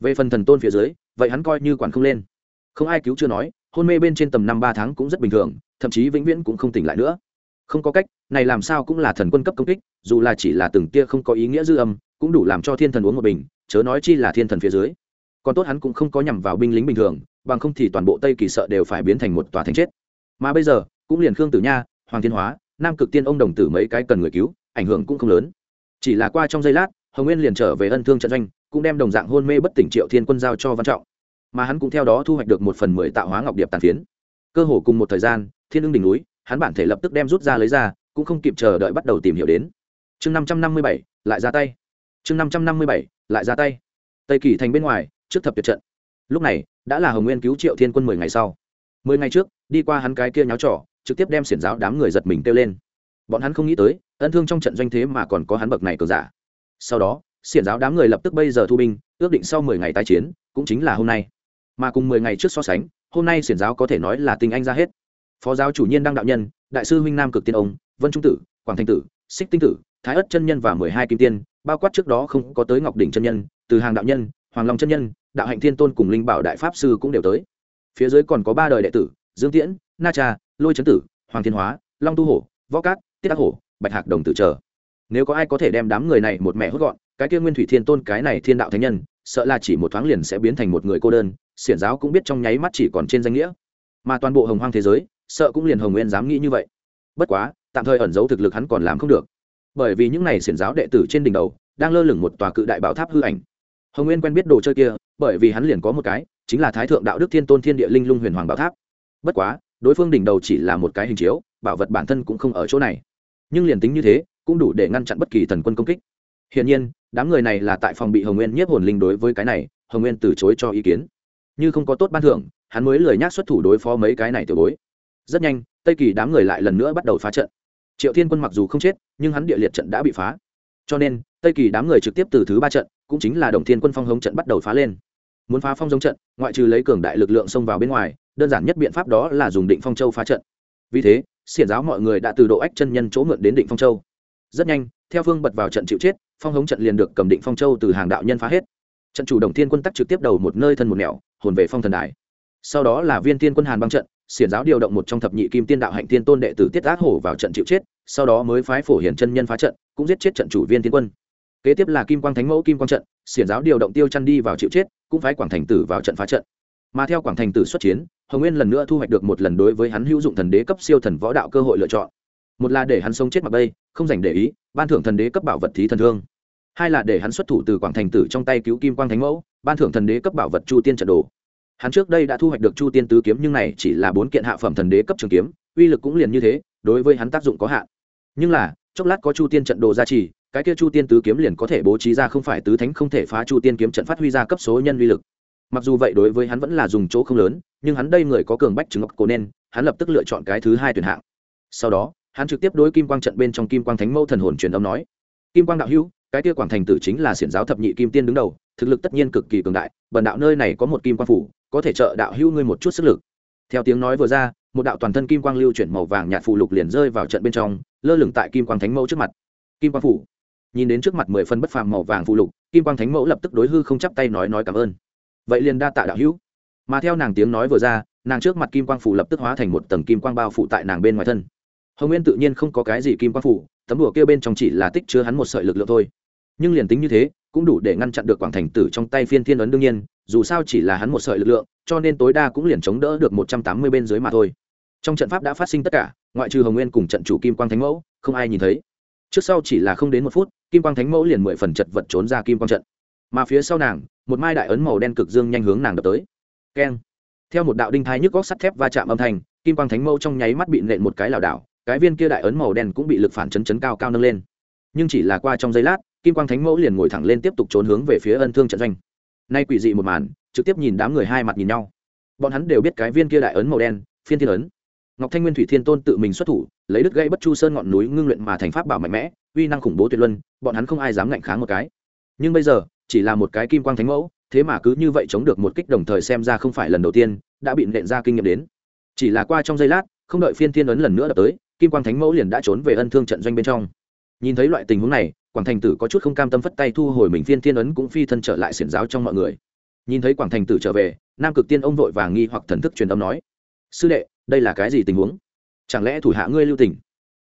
Về phần thần tôn phía dưới, vậy hắn coi như quản không lên. Không ai cứu chưa nói, hôn mê bên trên tầm năm ba tháng cũng rất bình thường, thậm chí vĩnh viễn cũng không tỉnh lại nữa. Không có cách, này làm sao cũng là thần quân cấp công kích, dù là chỉ là từng tia không có ý nghĩa dư âm, cũng đủ làm cho thiên thần uống một bình, chớ nói chi là thiên thần phía dưới còn tốt hắn cũng không có nhằm vào binh lính bình thường, bằng không thì toàn bộ tây kỳ sợ đều phải biến thành một tòa thành chết. Mà bây giờ, cũng liền khương tử nha, hoàng thiên hóa, nam cực tiên ông đồng tử mấy cái cần người cứu, ảnh hưởng cũng không lớn. Chỉ là qua trong giây lát, hồng nguyên liền trở về ân thương trận doanh, cũng đem đồng dạng hôn mê bất tỉnh triệu thiên quân giao cho văn trọng. Mà hắn cũng theo đó thu hoạch được một phần mười tạo hóa ngọc điệp tàn phiến. Cơ hồ cùng một thời gian, thiên ưng đỉnh núi, hắn bản thể lập tức đem rút ra lấy ra, cũng không kịp chờ đợi bắt đầu tìm hiểu đến. Chương năm trăm năm mươi bảy, lại ra tay. Chương năm trăm năm mươi bảy, lại ra tay. Tây kỳ thành bên ngoài trước thập tuyệt trận. Lúc này, đã là hồng nguyên cứu triệu thiên quân mười ngày sau. Mười ngày trước, đi qua hắn cái kia nháo trỏ trực tiếp đem xiển giáo đám người giật mình kêu lên. Bọn hắn không nghĩ tới, ân thương trong trận doanh thế mà còn có hắn bậc này cờ giả. Sau đó, xiển giáo đám người lập tức bây giờ thu binh, ước định sau mười ngày tái chiến, cũng chính là hôm nay. Mà cùng mười ngày trước so sánh, hôm nay xiển giáo có thể nói là tình anh ra hết. Phó giáo chủ nhiên đăng đạo nhân, đại sư huynh nam cực tiên ông, vân trung tử, quảng thanh tử, xích tinh tử, thái ất chân nhân và mười hai kim tiên, bao quát trước đó không có tới ngọc đỉnh chân nhân, từ hàng đạo nhân hoàng long chân nhân, đạo hạnh thiên tôn cùng linh bảo đại pháp sư cũng đều tới. Phía dưới còn có ba đời đệ tử, dương tiễn, na cha, lôi trấn tử, hoàng thiên hóa, long tu hổ, võ cát, tiết đắc hổ, bạch hạc đồng tử chờ. Nếu có ai có thể đem đám người này một mẹ hốt gọn, cái kia nguyên thủy thiên tôn, cái này thiên đạo thánh nhân, sợ là chỉ một thoáng liền sẽ biến thành một người cô đơn, xiển giáo cũng biết trong nháy mắt chỉ còn trên danh nghĩa. Mà toàn bộ hồng hoang thế giới, sợ cũng liền hồng nguyên dám nghĩ như vậy. Bất quá, tạm thời ẩn giấu thực lực hắn còn làm không được. Bởi vì những n à y xiển giáo đệ tử trên đỉnh đầu, đang lơ lửng một tòa cự đại bảo tháp hư ảnh hồng nguyên quen biết đồ chơi kia, bởi vì hắn liền có một cái, chính là thái thượng đạo đức thiên tôn thiên địa linh lung huyền hoàng bảo tháp. Bất quá, đối phương đỉnh đầu chỉ là một cái hình chiếu, bảo vật bản thân cũng không ở chỗ này. Nhưng liền tính như thế, cũng đủ để ngăn chặn bất kỳ thần quân công kích. Hiển nhiên, đám người này là tại phòng bị hồng nguyên nhiếp hồn linh đối với cái này, hồng nguyên từ chối cho ý kiến. Như không có tốt ban thưởng, hắn mới lời nhắc xuất thủ đối phó mấy cái này tiểu bối. Rất nhanh, tây kỳ đám người lại lần nữa bắt đầu phá trận. Triệu thiên quân mặc dù không chết, nhưng hắn địa liệt trận đã bị phá. Cho nên tây kỳ đám người trực tiếp từ thứ ba trận, cũng chính là đồng thiên quân phong hống trận bắt đầu phá lên. Muốn phá phong giống trận, ngoại trừ lấy cường đại lực lượng xông vào bên ngoài, đơn giản nhất biện pháp đó là dùng định phong châu phá trận. Vì thế, xiển giáo mọi người đã từ độ ách chân nhân chỗ mượn đến định phong châu. Rất nhanh, theo phương bật vào trận chịu chết, phong hống trận liền được cầm định phong châu từ hàng đạo nhân phá hết. Trận chủ đồng thiên quân tắc trực tiếp đầu một nơi thân một nẻo, hồn về phong thần đài. Sau đó là viên tiên quân hàn băng trận, xiển giáo điều động một trong thập nhị kim tiên đạo hạnh tiên tôn đệ tử tiết ác hổ vào trận chịu chết, sau đó mới phái phổ hiển chân nhân phá trận, cũng giết chết trận chủ viên tiên quân kế tiếp là kim quang thánh mẫu kim quang trận, xiển giáo điều động tiêu chăn đi vào chịu chết, cũng phái quảng thành tử vào trận phá trận. Mà theo quảng thành tử xuất chiến, hồng nguyên lần nữa thu hoạch được một lần đối với hắn hữu dụng thần đế cấp siêu thần võ đạo cơ hội lựa chọn. Một là để hắn sống chết mặc bây không dành để ý, ban thưởng thần đế cấp bảo vật thí thần thương. Hai là để hắn xuất thủ từ quảng thành tử trong tay cứu kim quang thánh mẫu, ban thưởng thần đế cấp bảo vật chu tiên trận đồ. Hắn trước đây đã thu hoạch được chu tiên tứ kiếm nhưng này chỉ là bốn kiện hạ phẩm thần đế cấp trường kiếm, uy lực cũng liền như thế, đối với hắn tác dụng có hạn. Nhưng là, chốc lát có chu tiên trận đồ gia trì cái kia chu tiên tứ kiếm liền có thể bố trí ra không phải tứ thánh không thể phá chu tiên kiếm trận phát huy ra cấp số nhân uy lực. Mặc dù vậy đối với hắn vẫn là dùng chỗ không lớn, nhưng hắn đây người có cường bách chứng ngọc cổ nên, hắn lập tức lựa chọn cái thứ hai tuyển hạng. Sau đó, hắn trực tiếp đối kim quang trận bên trong kim quang thánh mẫu thần hồn truyền âm nói, kim quang đạo hữu, cái kia quảng thành tử chính là xiển giáo thập nhị kim tiên đứng đầu, thực lực tất nhiên cực kỳ cường đại, bần đạo nơi này có một kim quang phủ, có thể trợ đạo hữu ngươi một chút sức lực. Theo tiếng nói vừa ra, một đạo toàn thân kim quang lưu chuyển màu vàng nhạt phụ lục liền rơi vào trận bên trong, lơ lửng tại kim quang thánh mẫu trước mặt. Kim quang phủ nhìn đến trước mặt mười phân bất phàm màu vàng phù lục, kim quang thánh mẫu lập tức đối hư không chắp tay nói nói cảm ơn. Vậy liền đa tạ đạo hữu. Mà theo nàng tiếng nói vừa ra, nàng trước mặt kim quang phủ lập tức hóa thành một tầng kim quang bao phủ tại nàng bên ngoài thân. Hồng nguyên tự nhiên không có cái gì kim quang phủ tấm đùa kia bên trong chỉ là tích chứa hắn một sợi lực lượng thôi. Nhưng liền tính như thế, cũng đủ để ngăn chặn được quảng thành tử trong tay phiên thiên ấn đương nhiên, dù sao chỉ là hắn một sợi lực lượng, cho nên tối đa cũng liền chống đỡ được một trăm tám mươi bên dưới mà thôi. Trong trận pháp đã phát sinh tất cả, ngoại trừ hồng nguyên cùng trận chủ kim quang thánh mẫu, không ai nhìn thấy trước sau chỉ là không đến một phút, kim quang thánh mẫu liền mười phần chật vật trốn ra kim quang trận. Mà phía sau nàng, một mai đại ấn màu đen cực dương nhanh hướng nàng đập tới. Keng. Theo một đạo đinh thai nhức góc sắt thép va chạm âm thanh, kim quang thánh mẫu trong nháy mắt bị nện một cái lảo đảo, cái viên kia đại ấn màu đen cũng bị lực phản chấn chấn cao cao nâng lên. Nhưng chỉ là qua trong giây lát, kim quang thánh mẫu liền ngồi thẳng lên tiếp tục trốn hướng về phía ân thương trận doanh. Nay quỷ dị một màn, trực tiếp nhìn đám người hai mặt nhìn nhau. Bọn hắn đều biết cái viên kia đại ấn màu đen, phiên thiên ấn ngọc thanh nguyên thủy thiên tôn tự mình xuất thủ, lấy đứt gây bất chu sơn ngọn núi ngưng luyện mà thành pháp bảo mạnh mẽ, uy năng khủng bố tuyệt luân, bọn hắn không ai dám ngạnh kháng một cái. Nhưng bây giờ, chỉ là một cái kim quang thánh mẫu, thế mà cứ như vậy chống được một kích đồng thời xem ra không phải lần đầu tiên, đã bị nện ra kinh nghiệm đến. Chỉ là qua trong giây lát, không đợi phiên thiên ấn lần nữa đập tới, kim quang thánh mẫu liền đã trốn về ân thương trận doanh bên trong. Nhìn thấy loại tình huống này, quảng thành tử có chút không cam tâm phất tay thu hồi mình, phiên thiên ấn cũng phi thân trở lại xiển giáo trong mọi người. Nhìn thấy quảng thành tử trở về, nam cực tiên ông vội vàng nghi hoặc thần thức truyền âm nói, sư đệ đây là cái gì tình huống? Chẳng lẽ thủ hạ ngươi lưu tình?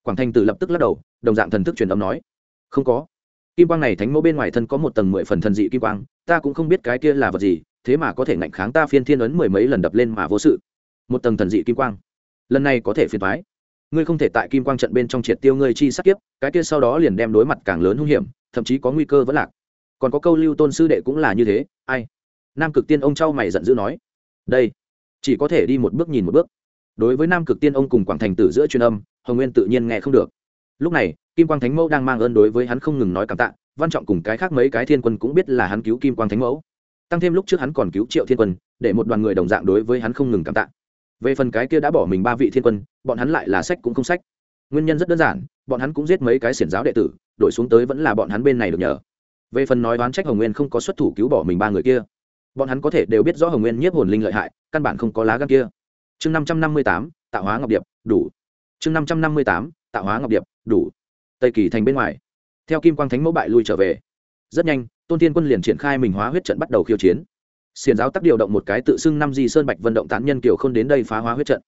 Quảng Thanh tử lập tức lắc đầu, đồng dạng thần thức truyền âm nói. Không có. Kim quang này thánh mẫu bên ngoài thân có một tầng mười phần thần dị kim quang, ta cũng không biết cái kia là vật gì, thế mà có thể ngạnh kháng ta phiên thiên ấn mười mấy lần đập lên mà vô sự. Một tầng thần dị kim quang. Lần này có thể phiền thoái ngươi không thể tại kim quang trận bên trong triệt tiêu ngươi chi sắc kiếp, cái kia sau đó liền đem đối mặt càng lớn hung hiểm, thậm chí có nguy cơ vẫn lạc. Còn có câu lưu tôn sư đệ cũng là như thế, ai? Nam cực tiên ông trao mày giận dữ nói. Đây, chỉ có thể đi một bước nhìn một bước đối với nam cực tiên ông cùng quảng thành tử giữa truyền âm, hồng nguyên tự nhiên nghe không được. Lúc này, kim quang thánh mẫu đang mang ơn đối với hắn không ngừng nói cảm tạ, văn trọng cùng cái khác mấy cái thiên quân cũng biết là hắn cứu kim quang thánh mẫu. Tăng thêm lúc trước hắn còn cứu triệu thiên quân, để một đoàn người đồng dạng đối với hắn không ngừng cảm tạ. Về phần cái kia đã bỏ mình ba vị thiên quân, bọn hắn lại là sách cũng không sách. Nguyên nhân rất đơn giản, bọn hắn cũng giết mấy cái xiển giáo đệ tử, đổi xuống tới vẫn là bọn hắn bên này được nhờ. Về phần nói đoán trách hồng nguyên không có xuất thủ cứu bỏ mình ba người kia, bọn hắn có thể đều biết rõ hồng nguyên nhiếp hồn linh lợi hại, căn bản không có lá gan kia chương năm trăm năm mươi tám, tạo hóa ngọc điệp, đủ. Chương năm trăm năm mươi tám, tạo hóa ngọc điệp, đủ. Tây kỳ thành bên ngoài. Theo kim quang thánh mẫu bại lui trở về. Rất nhanh, tôn tiên quân liền triển khai mình hóa huyết trận bắt đầu khiêu chiến. Xiền giáo tắc điều động một cái tự xưng năm di sơn bạch vận động tán nhân kiểu không đến đây phá hóa huyết trận.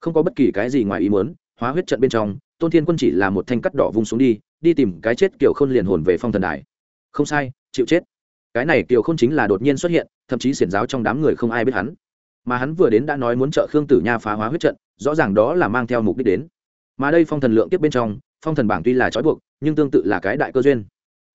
Không có bất kỳ cái gì ngoài ý muốn, hóa huyết trận bên trong, tôn thiên quân chỉ là một thanh cắt đỏ vung xuống đi đi tìm cái chết kiểu khôn liền hồn về phong thần đài. Không sai, chịu chết. Cái này kiểu khôn chính là đột nhiên xuất hiện, thậm chí xiển giáo trong đám người không ai biết hắn mà hắn vừa đến đã nói muốn trợ khương tử nha phá hóa huyết trận, rõ ràng đó là mang theo mục đích đến. Mà đây phong thần lượng tiếp bên trong, phong thần bảng tuy là trói buộc, nhưng tương tự là cái đại cơ duyên.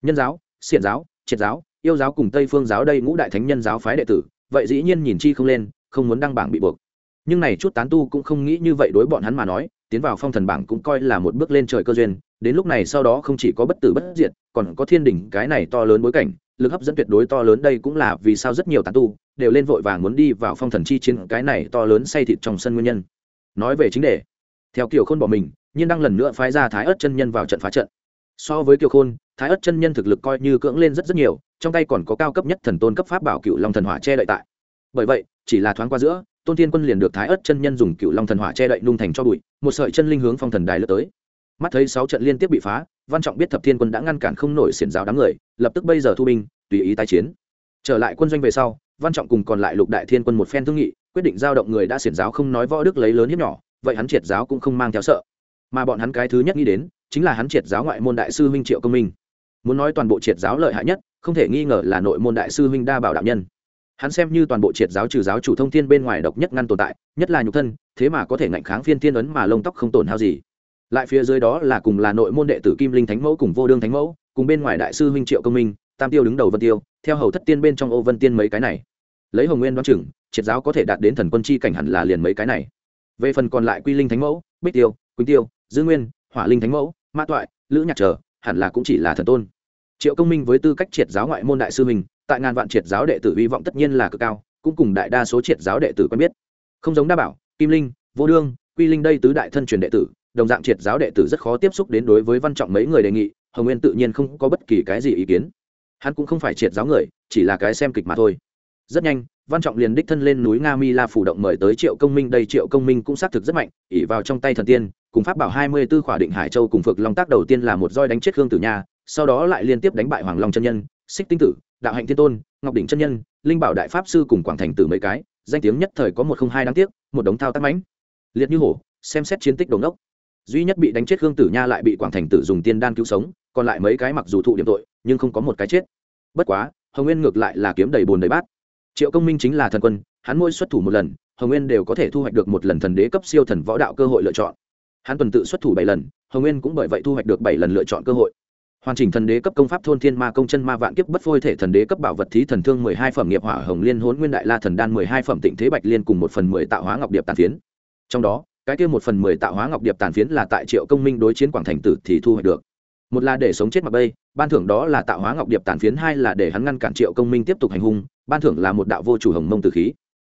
Nhân giáo, xiển giáo, triệt giáo, yêu giáo cùng tây phương giáo đây ngũ đại thánh nhân giáo phái đệ tử, vậy dĩ nhiên nhìn chi không lên, không muốn đăng bảng bị buộc. Nhưng này chút tán tu cũng không nghĩ như vậy đối bọn hắn mà nói, tiến vào phong thần bảng cũng coi là một bước lên trời cơ duyên đến lúc này sau đó không chỉ có bất tử bất diệt, còn có thiên đỉnh cái này to lớn bối cảnh, lực hấp dẫn tuyệt đối to lớn đây cũng là vì sao rất nhiều tán tu đều lên vội vàng muốn đi vào phong thần chi chiến cái này to lớn say thịt trong sân nguyên nhân. Nói về chính đề, theo kiểu khôn bỏ mình, Nhiên đang lần nữa phái ra thái ớt chân nhân vào trận phá trận. So với kiều khôn, thái ớt chân nhân thực lực coi như cưỡng lên rất rất nhiều, trong tay còn có cao cấp nhất thần tôn cấp pháp bảo cựu long thần hỏa che đậy tại. Bởi vậy, chỉ là thoáng qua giữa, tôn thiên quân liền được thái ớt chân nhân dùng cựu long thần hỏa che đậy nung thành cho bụi, một sợi chân linh hướng phong thần đài lướt tới mắt thấy sáu trận liên tiếp bị phá, văn trọng biết thập thiên quân đã ngăn cản không nổi xiển giáo đám người, lập tức bây giờ thu binh, tùy ý tái chiến. Trở lại quân doanh về sau, văn trọng cùng còn lại lục đại thiên quân một phen thương nghị, quyết định giao động người đã xiển giáo không nói võ đức lấy lớn hiếp nhỏ, vậy hắn triệt giáo cũng không mang theo sợ. Mà bọn hắn cái thứ nhất nghĩ đến, chính là hắn triệt giáo ngoại môn đại sư huynh triệu công minh. Muốn nói toàn bộ triệt giáo lợi hại nhất, không thể nghi ngờ là nội môn đại sư huynh đa bảo đạo nhân. Hắn xem như toàn bộ triệt giáo trừ giáo chủ thông thiên bên ngoài độc nhất ngăn tồn tại, nhất là nhục thân, thế mà có thể ngạnh kháng phiên thiên ấn mà lông tóc không tổn hao gì lại phía dưới đó là cùng là nội môn đệ tử kim linh thánh mẫu cùng vô đương thánh mẫu, cùng bên ngoài đại sư huynh triệu công minh, tam tiêu đứng đầu vân tiêu, theo hầu thất tiên bên trong ô vân tiên mấy cái này. Lấy hồng nguyên đoán chừng, triệt giáo có thể đạt đến thần quân chi cảnh hẳn là liền mấy cái này. Về phần còn lại quy linh thánh mẫu, bích tiêu, quỳnh tiêu, dư nguyên, hỏa linh thánh mẫu mã toại, lữ nhạc trở, hẳn là cũng chỉ là thần tôn. Triệu công minh với tư cách triệt giáo ngoại môn đại sư mình tại ngàn vạn triệt giáo đệ tử hy vọng tất nhiên là cực cao, cũng cùng đại đa số triệt giáo đệ tử quen biết. Không giống đa bảo, kim linh, vô đương, quy linh đây tứ đại thân truyền đệ tử đồng dạng triệt giáo đệ tử rất khó tiếp xúc đến đối với văn trọng mấy người đề nghị, hồng nguyên tự nhiên không có bất kỳ cái gì ý kiến. Hắn cũng không phải triệt giáo người, chỉ là cái xem kịch mà thôi. Rất nhanh, văn trọng liền đích thân lên núi nga mi la phủ động mời tới triệu công minh, đây triệu công minh cũng xác thực rất mạnh ỉ vào trong tay thần tiên, cùng pháp bảo hai mươi b ố khỏa định hải châu cùng phược long tác đầu tiên là một roi đánh chết khương tử nha, sau đó lại liên tiếp đánh bại hoàng long chân nhân, xích tinh tử, đạo hạnh thiên tôn, ngọc đỉnh chân nhân, linh bảo đại pháp sư cùng quảng thành tử mấy cái, danh tiếng nhất thời có một không hai đáng tiếc, một đống thao tác mãnh. Liệt như hổ, xem xét chiến tích đồn đốc duy nhất bị đánh chết khương tử nha lại bị quảng thành tử dùng tiên đan cứu sống, còn lại mấy cái mặc dù thụ điểm tội, nhưng không có một cái chết. Bất quá, hồng nguyên ngược lại là kiếm đầy bồn đầy bát. Triệu công minh chính là thần quân, hắn mỗi xuất thủ một lần, hồng nguyên đều có thể thu hoạch được một lần thần đế cấp siêu thần võ đạo cơ hội lựa chọn. Hắn tuần tự xuất thủ bảy lần, hồng nguyên cũng bởi vậy thu hoạch được bảy lần lựa chọn cơ hội. Hoàn chỉnh thần đế cấp công pháp thôn thiên ma công chân ma vạn kiếp bất phôi thể thần đế cấp bảo vật thí thần thương mười hai phẩm nghiệp hỏa hồng liên hốn nguyên đại la thần đan mười hai phẩm tịnh thế bạch liên cùng một phần mười tạo hóa ngọc điệp tàn phiến. Trong đó cái kia một phần mười tạo hóa ngọc điệp tàn phiến là tại triệu công minh đối chiến quảng thành tử thì thu hoạch được. Một là để sống chết mặc bây ban thưởng đó là tạo hóa ngọc điệp tàn phiến, hai là để hắn ngăn cản triệu công minh tiếp tục hành hung, ban thưởng là một đạo vô chủ hồng mông tử khí.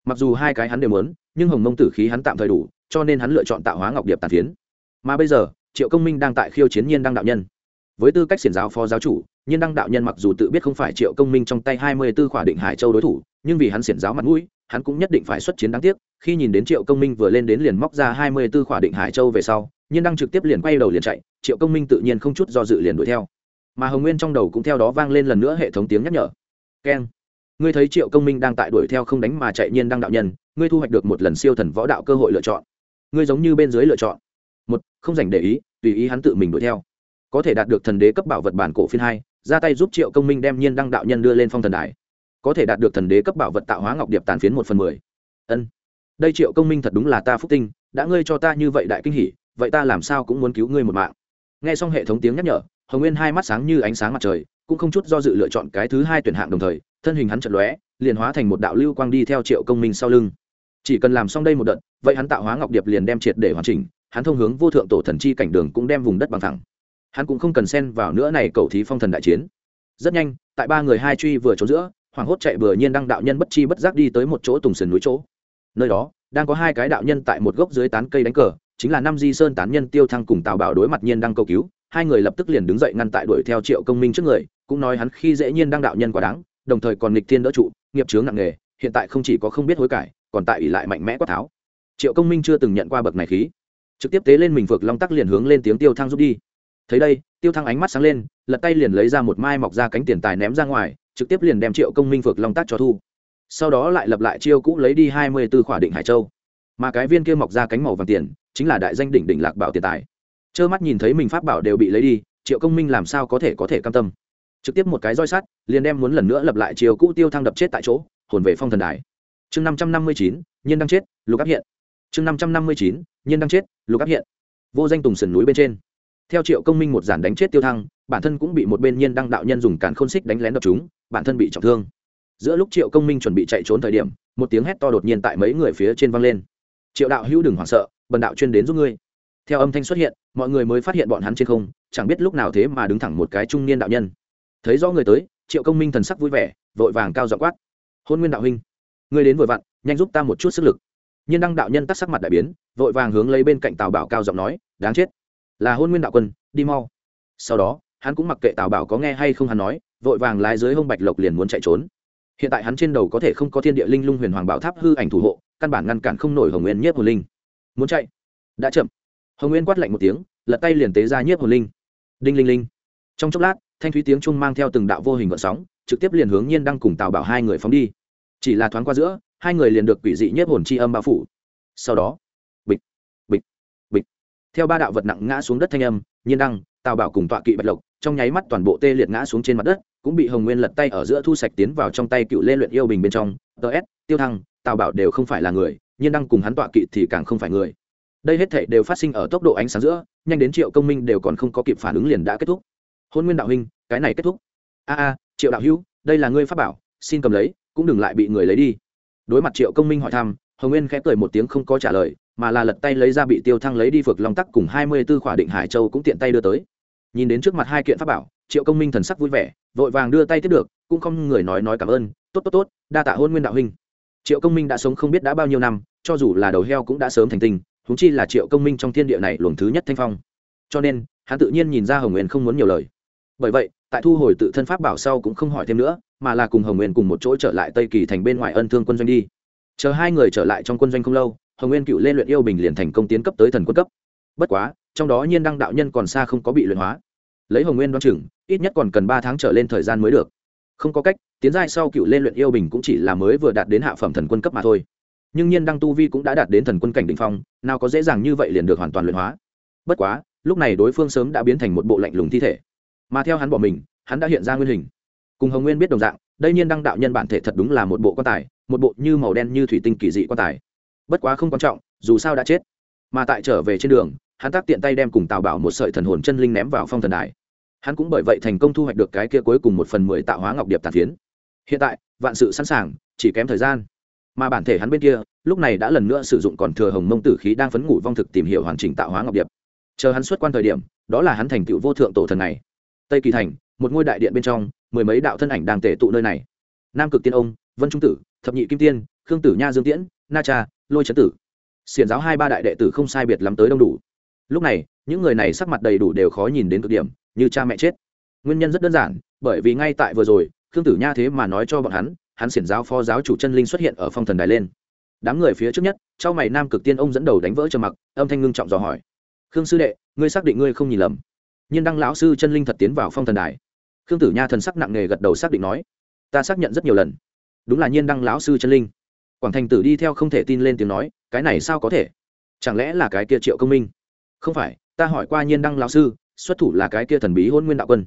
Mặc dù hai cái hắn đều muốn, nhưng hồng mông tử khí hắn tạm thời đủ, cho nên hắn lựa chọn tạo hóa ngọc điệp tàn phiến. Mà bây giờ, triệu công minh đang tại khiêu chiến nhiên đăng đạo nhân. Với tư cách xiển giáo phó giáo chủ, nhiên đăng đạo nhân mặc dù tự biết không phải triệu công minh trong tay hai mươi b ố khỏa định hải châu đối thủ, nhưng vì hắn xiển giáo mặt mũi hắn cũng nhất định phải xuất chiến đáng tiếc, khi nhìn đến triệu công minh vừa lên đến liền móc ra hai mươi b ố khỏa định hải châu về sau nhiên đăng trực tiếp liền quay đầu liền chạy, triệu công minh tự nhiên không chút do dự liền đuổi theo. Mà hồng nguyên trong đầu cũng theo đó vang lên lần nữa hệ thống tiếng nhắc nhở. Keng. Ngươi thấy triệu công minh đang tại đuổi theo không đánh mà chạy nhiên đăng đạo nhân, ngươi thu hoạch được một lần siêu thần võ đạo cơ hội lựa chọn. Ngươi giống như bên dưới lựa chọn. Một, không dành để ý, tùy ý hắn tự mình đuổi theo. Có thể đạt được thần đế cấp bảo vật bản cổ phiên hai, ra tay giúp triệu công minh đem nhiên đăng đạo nhân đưa lên phong thần đài có thể đạt được thần đế cấp bảo vật tạo hóa ngọc điệp tàn phiến một phần mười. Ân. Đây triệu công minh thật đúng là ta phúc tinh, đã ngươi cho ta như vậy đại kinh hỉ, vậy ta làm sao cũng muốn cứu ngươi một mạng. Nghe xong hệ thống tiếng nhắc nhở, hồng nguyên hai mắt sáng như ánh sáng mặt trời, cũng không chút do dự lựa chọn cái thứ hai tuyển hạng đồng thời, thân hình hắn chật lóe, liền hóa thành một đạo lưu quang đi theo triệu công minh sau lưng. Chỉ cần làm xong đây một đợt, vậy hắn tạo hóa ngọc điệp liền đem triệt để hoàn chỉnh, hắn thông hướng vô thượng tổ thần chi cảnh đường cũng đem vùng đất bằng thẳng. Hắn cũng không cần xen vào nữa này cầu thí phong thần đại chiến. Rất nhanh, tại ba người hai truy vừa trốn giữa Hoảng hốt chạy bừa nhiên đăng đạo nhân bất chi bất giác đi tới một chỗ tùng sườn núi chỗ. Nơi đó, đang có hai cái đạo nhân tại một gốc dưới tán cây đánh cờ, chính là năm di sơn tán nhân tiêu thăng cùng tào bảo đối mặt nhiên đăng cầu cứu. Hai người lập tức liền đứng dậy ngăn tại đuổi theo triệu công minh trước người, cũng nói hắn khi dễ nhiên đăng đạo nhân quá đáng, đồng thời còn nghịch thiên đỡ trụ, nghiệp chướng nặng nghề hiện tại không chỉ có không biết hối cải, còn tại ỷ lại mạnh mẽ quát tháo. Triệu công minh chưa từng nhận qua bậc này khí. Trực tiếp tế lên mình phược long tắc liền hướng lên tiếng tiêu thăng rút đi. Thấy đây, tiêu thăng ánh mắt sáng lên, lật tay liền lấy ra một mai mọc ra cánh tiền tài ném ra ngoài trực tiếp liền đem triệu công minh phược long tác cho thu. Sau đó lại lập lại chiêu cũ lấy đi hai mươi b ố khỏa định hải châu. Mà cái viên kia mọc ra cánh màu vàng tiền, chính là đại danh đỉnh đỉnh lạc bảo tiền tài. Trơ mắt nhìn thấy mình pháp bảo đều bị lấy đi, triệu công minh làm sao có thể có thể cam tâm. Trực tiếp một cái roi sắt, liền đem muốn lần nữa lập lại chiều cũ tiêu thăng đập chết tại chỗ, hồn về phong thần đài. Chương năm trăm năm mươi chín, nhiên đang chết, lục áp hiện. Chương năm trăm năm mươi chín, nhiên đang chết, lục áp hiện. Vô danh tùng sườn núi bên trên. Theo triệu công minh một giản đánh chết tiêu thăng, bản thân cũng bị một bên nhiên đăng đạo nhân dùng càn khôn xích đánh lén đập chúng bản thân bị trọng thương. Giữa lúc triệu công minh chuẩn bị chạy trốn thời điểm, một tiếng hét to đột nhiên tại mấy người phía trên vang lên. Triệu đạo hữu đừng hoảng sợ, bần đạo chuyên đến giúp ngươi. Theo âm thanh xuất hiện, mọi người mới phát hiện bọn hắn trên không, chẳng biết lúc nào thế mà đứng thẳng một cái trung niên đạo nhân. Thấy rõ người tới, triệu công minh thần sắc vui vẻ, vội vàng cao dọ quát. Hôn nguyên đạo huynh, ngươi đến vội vặn, nhanh giúp ta một chút sức lực. Nhiên đăng đạo nhân tắt sắc mặt đại biến, vội vàng hướng lấy bên cạnh tào bảo cao giọng nói, đáng chết, là hôn nguyên đạo quân, đi mau. Sau đó, hắn cũng mặc kệ tào bảo có nghe hay không hắn nói vội vàng lái dưới hông bạch lộc liền muốn chạy trốn. Hiện tại hắn trên đầu có thể không có thiên địa linh lung huyền hoàng bảo tháp hư ảnh thủ hộ, căn bản ngăn cản không nổi hồng nguyên nhiếp hồn linh. Muốn chạy? Đã chậm. Hồng nguyên quát lạnh một tiếng, lật tay liền tế ra nhiếp hồn linh. Đinh linh linh. Trong chốc lát, thanh thúy tiếng trung mang theo từng đạo vô hình vợ sóng, trực tiếp liền hướng nhiên đang cùng tào bảo hai người phóng đi. Chỉ là thoáng qua giữa, hai người liền được quỷ dị nhiếp hồn chi âm bao phủ. Sau đó, bịch bịch bịch. Theo ba đạo vật nặng ngã xuống đất thanh âm, nhiên đăng, tào bảo cùng tọa kỵ bạch lộc, trong nháy mắt toàn bộ tê liệt ngã xuống trên mặt đất cũng bị hồng nguyên lật tay ở giữa thu sạch tiến vào trong tay cựu lê luyện yêu bình bên trong. Ts tiêu thăng, tào bảo đều không phải là người nhiên đang cùng hắn tọa kỵ thì càng không phải người. Đây hết thể đều phát sinh ở tốc độ ánh sáng giữa, nhanh đến triệu công minh đều còn không có kịp phản ứng liền đã kết thúc. Hôn nguyên đạo huynh, cái này kết thúc. A a, triệu đạo hữu, đây là ngươi pháp bảo, xin cầm lấy, cũng đừng lại bị người lấy đi. Đối mặt triệu công minh hỏi thăm, hồng nguyên khẽ cười một tiếng không có trả lời, mà là lật tay lấy ra bị tiêu thăng lấy đi phược long tắc cùng hai mươi b ố khỏa định hải châu cũng tiện tay đưa tới. Nhìn đến trước mặt hai kiện pháp bảo triệu công minh thần sắc vui vẻ, vội vàng đưa tay tiếp được, cũng không người nói nói cảm ơn, tốt tốt tốt, đa tạ hôn nguyên đạo huynh. Triệu công minh đã sống không biết đã bao nhiêu năm, cho dù là đầu heo cũng đã sớm thành tình húng chi là triệu công minh trong thiên địa này luồng thứ nhất thanh phong. Cho nên, hắn tự nhiên nhìn ra hồng nguyên không muốn nhiều lời. Bởi vậy, tại thu hồi tự thân pháp bảo sau cũng không hỏi thêm nữa, mà là cùng hồng nguyên cùng một chỗ trở lại tây kỳ thành bên ngoài ân thương quân doanh đi. Chờ hai người trở lại trong quân doanh không lâu, hồng nguyên cựu lên luyện yêu bình liền thành công tiến cấp tới thần quân cấp. Bất quá, trong đó nhiên đăng đạo nhân còn xa không có bị luyện hóa lấy hồng nguyên đoán chừng, ít nhất còn cần ba tháng trở lên thời gian mới được. Không có cách, tiến giai sau cựu lên luyện yêu bình cũng chỉ là mới vừa đạt đến hạ phẩm thần quân cấp mà thôi. Nhưng nhiên đăng tu vi cũng đã đạt đến thần quân cảnh đ ỉ n h phong, nào có dễ dàng như vậy liền được hoàn toàn luyện hóa. Bất quá, lúc này đối phương sớm đã biến thành một bộ lạnh lùng thi thể. Mà theo hắn bỏ mình, hắn đã hiện ra nguyên hình. Cùng hồng nguyên biết đồng dạng, đây nhiên đăng đạo nhân bản thể thật đúng là một bộ quan tài, một bộ như màu đen như thủy tinh kỳ dị quan tài. Bất quá không quan trọng, dù sao đã chết. Mà tại trở về trên đường, hắn tác tiện tay đem cùng tào bảo một sợi thần hồn chân linh ném vào phong thần đài hắn cũng bởi vậy thành công thu hoạch được cái kia cuối cùng một phần mười tạo hóa ngọc điệp tàn phiến. Hiện tại, vạn sự sẵn sàng, chỉ kém thời gian. Mà bản thể hắn bên kia, lúc này đã lần nữa sử dụng còn thừa hồng mông tử khí đang phấn ngủ vong thực tìm hiểu hoàn chỉnh tạo hóa ngọc điệp. Chờ hắn xuất quan thời điểm, đó là hắn thành tựu vô thượng tổ thần này. Tây kỳ thành, một ngôi đại điện bên trong, mười mấy đạo thân ảnh đang tể tụ nơi này. Nam cực tiên ông, vân trung tử, thập nhị kim tiên, khương tử nha dương tiễn, na cha, lôi trấn tử. Xiển giáo hai ba đại đệ tử không sai biệt lắm tới đông đủ. Lúc này, những người này sắc mặt đầy đủ đều khó nhìn đến cực điểm như cha mẹ chết. Nguyên nhân rất đơn giản, bởi vì ngay tại vừa rồi, khương tử nha thế mà nói cho bọn hắn hắn xiển giáo phó giáo chủ chân linh xuất hiện ở phong thần đài lên. Đám người phía trước nhất trong mày nam cực tiên ông dẫn đầu đánh vỡ trầm mặc, âm thanh ngưng trọng dò hỏi. Khương sư đệ, ngươi xác định ngươi không nhìn lầm? Nhưng đăng lão sư chân linh thật tiến vào phong thần đài. Khương tử nha thần sắc nặng nề gật đầu xác định nói, ta xác nhận rất nhiều lần. Đúng là nhiên đăng lão sư chân linh. Quảng thành tử đi theo không thể tin lên tiếng nói, cái này sao có thể? Chẳng lẽ là cái kia triệu công minh? Không phải, ta hỏi qua nhiên đăng lão sư xuất thủ là cái kia thần bí hôn nguyên đạo quân.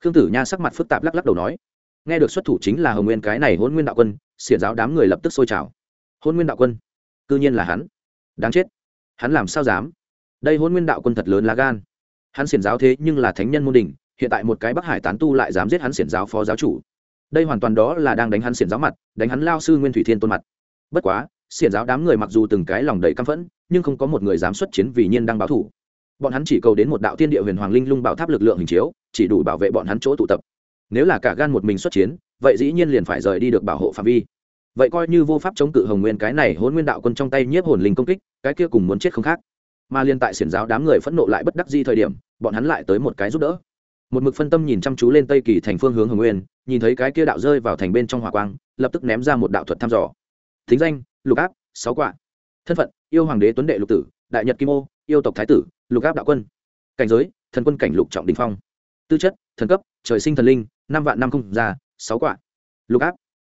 Khương tử nha sắc mặt phức tạp lắc lắc đầu nói, nghe được xuất thủ chính là hồng nguyên, cái này hôn nguyên đạo quân, xiển giáo đám người lập tức sôi trào. Hôn nguyên đạo quân? Cư nhiên là hắn. Đáng chết. Hắn làm sao dám? Đây hôn nguyên đạo quân thật lớn lá gan. Hắn xiển giáo thế nhưng là thánh nhân môn đình hiện tại một cái bắc hải tán tu lại dám giết hắn xiển giáo phó giáo chủ. Đây hoàn toàn đó là đang đánh hắn xiển giáo mặt, đánh hắn lao sư nguyên thủy thiên tôn mặt. Bất quá, xiển giáo đám người mặc dù từng cái lòng đầy căm phẫn, nhưng không có một người dám xuất chiến vì nhiên đang báo thủ bọn hắn chỉ cầu đến một đạo tiên địa huyền hoàng linh lung bảo tháp lực lượng hình chiếu, chỉ đủ bảo vệ bọn hắn chỗ tụ tập. Nếu là cả gan một mình xuất chiến, vậy dĩ nhiên liền phải rời đi được bảo hộ phạm vi. Vậy coi như vô pháp chống cự hồng nguyên cái này hôn nguyên đạo quân trong tay nhiếp hồn linh công kích, cái kia cùng muốn chết không khác. Mà liên tại xiển giáo đám người phẫn nộ lại bất đắc di thời điểm, bọn hắn lại tới một cái giúp đỡ. Một mực phân tâm nhìn chăm chú lên tây kỳ thành phương hướng hồng nguyên, nhìn thấy cái kia đạo rơi vào thành bên trong hỏa quang, lập tức ném ra một đạo thuật thăm dò. Thính danh, lục áp, sáu quạ. Thân phận, yêu hoàng đế tuấn đệ lục tử, đại nhật kim ô yêu tộc thái tử, lục áp đạo quân. Cảnh giới, thần quân cảnh lục trọng đình phong. Tư chất, thần cấp, trời sinh thần linh, năm vạn năm không già sáu quạ. Lục áp.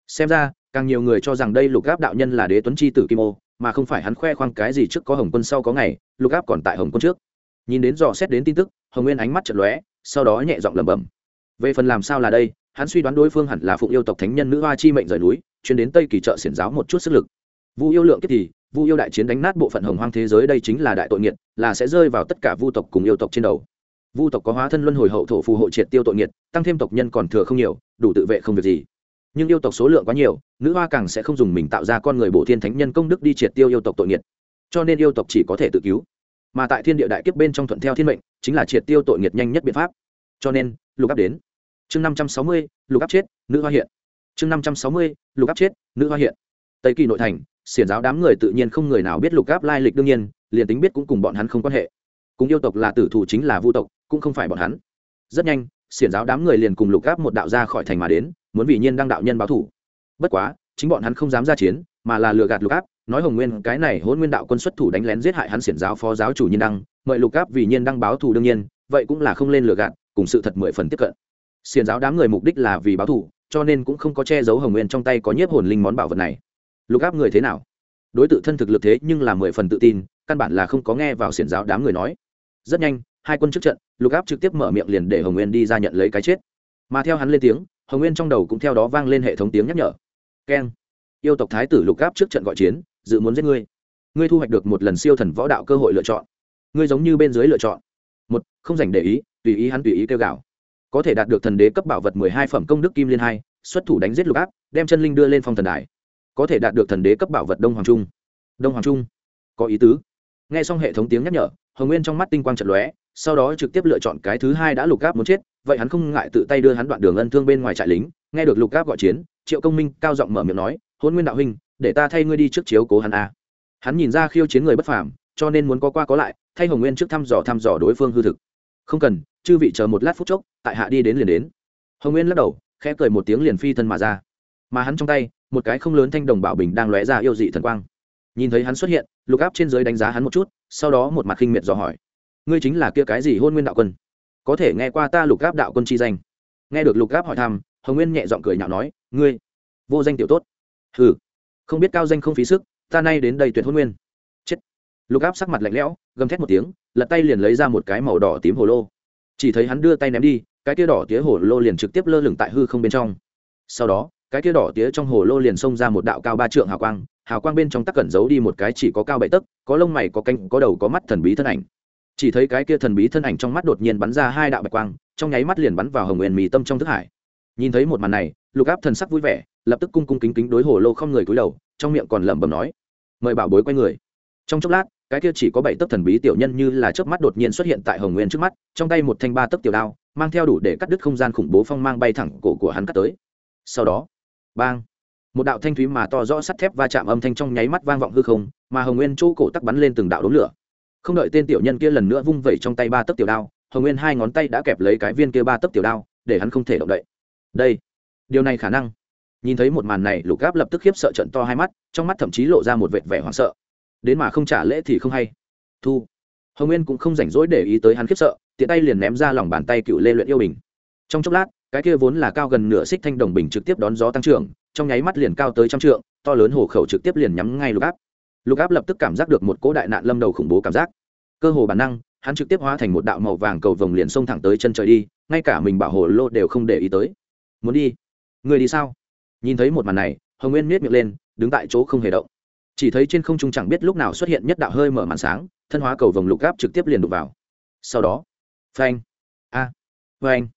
Xem ra, càng nhiều người cho rằng đây lục áp đạo nhân là đế tuấn c h i tử kim ô, mà không phải hắn khoe khoang cái gì trước có hồng quân sau có ngày, lục áp còn tại hồng quân trước. Nhìn đến dò xét đến tin tức, hồng nguyên ánh mắt chật lóe, sau đó nhẹ giọng lẩm bẩm. Về phần làm sao là đây, hắn suy đoán đối phương hẳn là phụng yêu tộc thánh nhân nữ hoa chi mệnh rời núi, chuyến đến tây kỳ trợ xiển giáo một chút sức lực vu yêu lượng kiếp thì, vu yêu đại chiến đánh nát bộ phận hồng hoang thế giới đây chính là đại tội nghiệt, là sẽ rơi vào tất cả vu tộc cùng yêu tộc trên đầu. Vu tộc có hóa thân luân hồi hậu thổ phù hộ triệt tiêu tội nghiệt, tăng thêm tộc nhân còn thừa không nhiều, đủ tự vệ không việc gì. Nhưng yêu tộc số lượng quá nhiều, nữ hoa càng sẽ không dùng mình tạo ra con người bổ thiên thánh nhân công đức đi triệt tiêu yêu tộc tội nghiệt. Cho nên yêu tộc chỉ có thể tự cứu. Mà tại thiên địa đại kiếp bên trong thuận theo thiên mệnh, chính là triệt tiêu tội nghiệt nhanh nhất biện pháp. Cho nên, lục áp đến. Chương năm trăm sáu mươi, lục áp chết, nữ hoa hiện. Chương năm trăm sáu mươi, lục áp chết, nữ hoa hiện. Tây kỳ nội thành xiển giáo đám người tự nhiên không người nào biết lục áp lai lịch đương nhiên, liền tính biết cũng cùng bọn hắn không quan hệ. Cùng yêu tộc là tử thủ chính là vu tộc, cũng không phải bọn hắn. Rất nhanh, xiển giáo đám người liền cùng lục áp một đạo ra khỏi thành mà đến, muốn vì nhiên đăng đạo nhân báo thủ. Bất quá, chính bọn hắn không dám ra chiến, mà là lừa gạt lục áp nói hồng nguyên cái này hôn nguyên đạo quân xuất thủ đánh lén giết hại hắn xiển giáo phó giáo chủ nhiên đăng, mời lục áp vì nhiên đăng báo thù đương nhiên, vậy cũng là không lên lừa gạt, cùng sự thật mười phần tiếp cận. Xiển giáo đám người mục đích là vì báo thù, cho nên cũng không có che giấu hồng nguyên trong tay có nhiếp hồn linh món bảo vật này lục áp người thế nào? Đối tượng thân thực lực thế nhưng là mười phần tự tin, căn bản là không có nghe vào xiển giáo đám người nói. Rất nhanh, hai quân trước trận, lục áp trực tiếp mở miệng liền để hồng nguyên đi ra nhận lấy cái chết. Mà theo hắn lên tiếng, hồng nguyên trong đầu cũng theo đó vang lên hệ thống tiếng nhắc nhở. Keng. Yêu tộc thái tử lục áp trước trận gọi chiến, dự muốn giết ngươi. Ngươi thu hoạch được một lần siêu thần võ đạo cơ hội lựa chọn. Ngươi giống như bên dưới lựa chọn. Một, không dành để ý, tùy ý hắn tùy ý kêu gào. Có thể đạt được thần đế cấp bảo vật mười hai phẩm công đức kim liên hai, xuất thủ đánh giết lục áp, đem chân linh đưa lên phong thần đài có thể đạt được thần đế cấp bảo vật đông hoàng trung. Đông hoàng trung? Có ý tứ. Nghe xong hệ thống tiếng nhắc nhở, hồng nguyên trong mắt tinh quang trận lóe, sau đó trực tiếp lựa chọn cái thứ hai đã lục áp muốn chết, vậy hắn không ngại tự tay đưa hắn đoạn đường ân thương bên ngoài trại lính, nghe được lục áp gọi chiến, triệu công minh cao giọng mở miệng nói, hôn nguyên đạo huynh, để ta thay ngươi đi trước chiếu cố hắn a. Hắn nhìn ra khiêu chiến người bất phàm, cho nên muốn có qua có lại, thay hồng nguyên trước thăm dò thăm dò đối phương hư thực. Không cần, chư vị chờ một lát phút chốc, tại hạ đi đến liền đến. Hồng nguyên lắc đầu, khẽ cười một tiếng liền phi thân mà ra. Mà hắn trong tay một cái không lớn thanh đồng bảo bình đang lóe ra yêu dị thần quang. Nhìn thấy hắn xuất hiện, lục áp trên giới đánh giá hắn một chút, sau đó một mặt khinh miệt dò hỏi. Ngươi chính là kia cái gì hôn nguyên đạo quân? Có thể nghe qua ta lục áp đạo quân chi danh. Nghe được lục áp hỏi thăm, hồng nguyên nhẹ giọng cười nhạo nói, ngươi, vô danh tiểu tốt. Hừ, không biết cao danh không phí sức, ta nay đến đây tuyệt hôn nguyên. Chết. Lục áp sắc mặt lạnh lẽo, gầm thét một tiếng, lật tay liền lấy ra một cái màu đỏ tím hồ lô. Chỉ thấy hắn đưa tay ném đi, cái kia đỏ tía hồ lô liền trực tiếp lơ lửng tại hư không bên trong. Sau đó cái tia đỏ tía trong hồ lô liền xông ra một đạo cao ba trượng hào quang hào quang bên trong tắc cẩn giấu đi một cái chỉ có cao bảy tấc có lông mày có cánh, có đầu có mắt thần bí thân ảnh. Chỉ thấy cái kia thần bí thân ảnh trong mắt đột nhiên bắn ra hai đạo bạch quang trong nháy mắt liền bắn vào hồng nguyên mì tâm trong thức hải. Nhìn thấy một màn này lục áp thần sắc vui vẻ lập tức cung cung kính kính đối hồ lô không người cúi đầu trong miệng còn lẩm bẩm nói mời bảo bối quay người. Trong chốc lát cái kia chỉ có bảy tấc thần bí tiểu nhân như là chớp mắt đột nhiên xuất hiện tại hồng nguyên trước mắt trong tay một thanh ba tấc tiểu đao mang theo đủ để cắt đứt không gian khủng bố phong mang bay thẳng cổ của hắn cắt tới. Sau đó bang. Một đạo thanh thúy mà to rõ sắt thép va chạm âm thanh trong nháy mắt vang vọng hư không, mà hồng nguyên chỗ cổ tắc bắn lên từng đạo đốm lửa. Không đợi tên tiểu nhân kia lần nữa vung vẩy trong tay ba tấc tiểu đao, hồng nguyên hai ngón tay đã kẹp lấy cái viên kia ba tấc tiểu đao, để hắn không thể động đậy. Đây, điều này khả năng. Nhìn thấy một màn này, lục gáp lập tức khiếp sợ trận to hai mắt, trong mắt thậm chí lộ ra một vệt vẻ hoảng sợ. Đến mà không trả lễ thì không hay. Thu. Hồng nguyên cũng không rảnh rỗi để ý tới hắn khiếp sợ, tiện tay liền ném ra lòng bàn tay cựu lê luyện yêu bình. Trong chốc lát cái kia vốn là cao gần nửa xích thanh đồng bình trực tiếp đón gió tăng trưởng trong nháy mắt liền cao tới trăm trượng to lớn hồ khẩu trực tiếp liền nhắm ngay lục áp. Lục áp lập tức cảm giác được một cỗ đại nạn lâm đầu khủng bố cảm giác. Cơ hồ bản năng hắn trực tiếp hóa thành một đạo màu vàng cầu vồng liền xông thẳng tới chân trời đi ngay cả mình bảo hồ lô đều không để ý tới. Muốn đi? Người đi sao? Nhìn thấy một màn này hồng nguyên miết miệng lên đứng tại chỗ không hề động. Chỉ thấy trên không trung chẳng biết lúc nào xuất hiện nhất đạo hơi mở màn sáng thân hóa cầu vồng lục gáp trực tiếp liền đục vào. Sau đó phanh! A! À, phanh!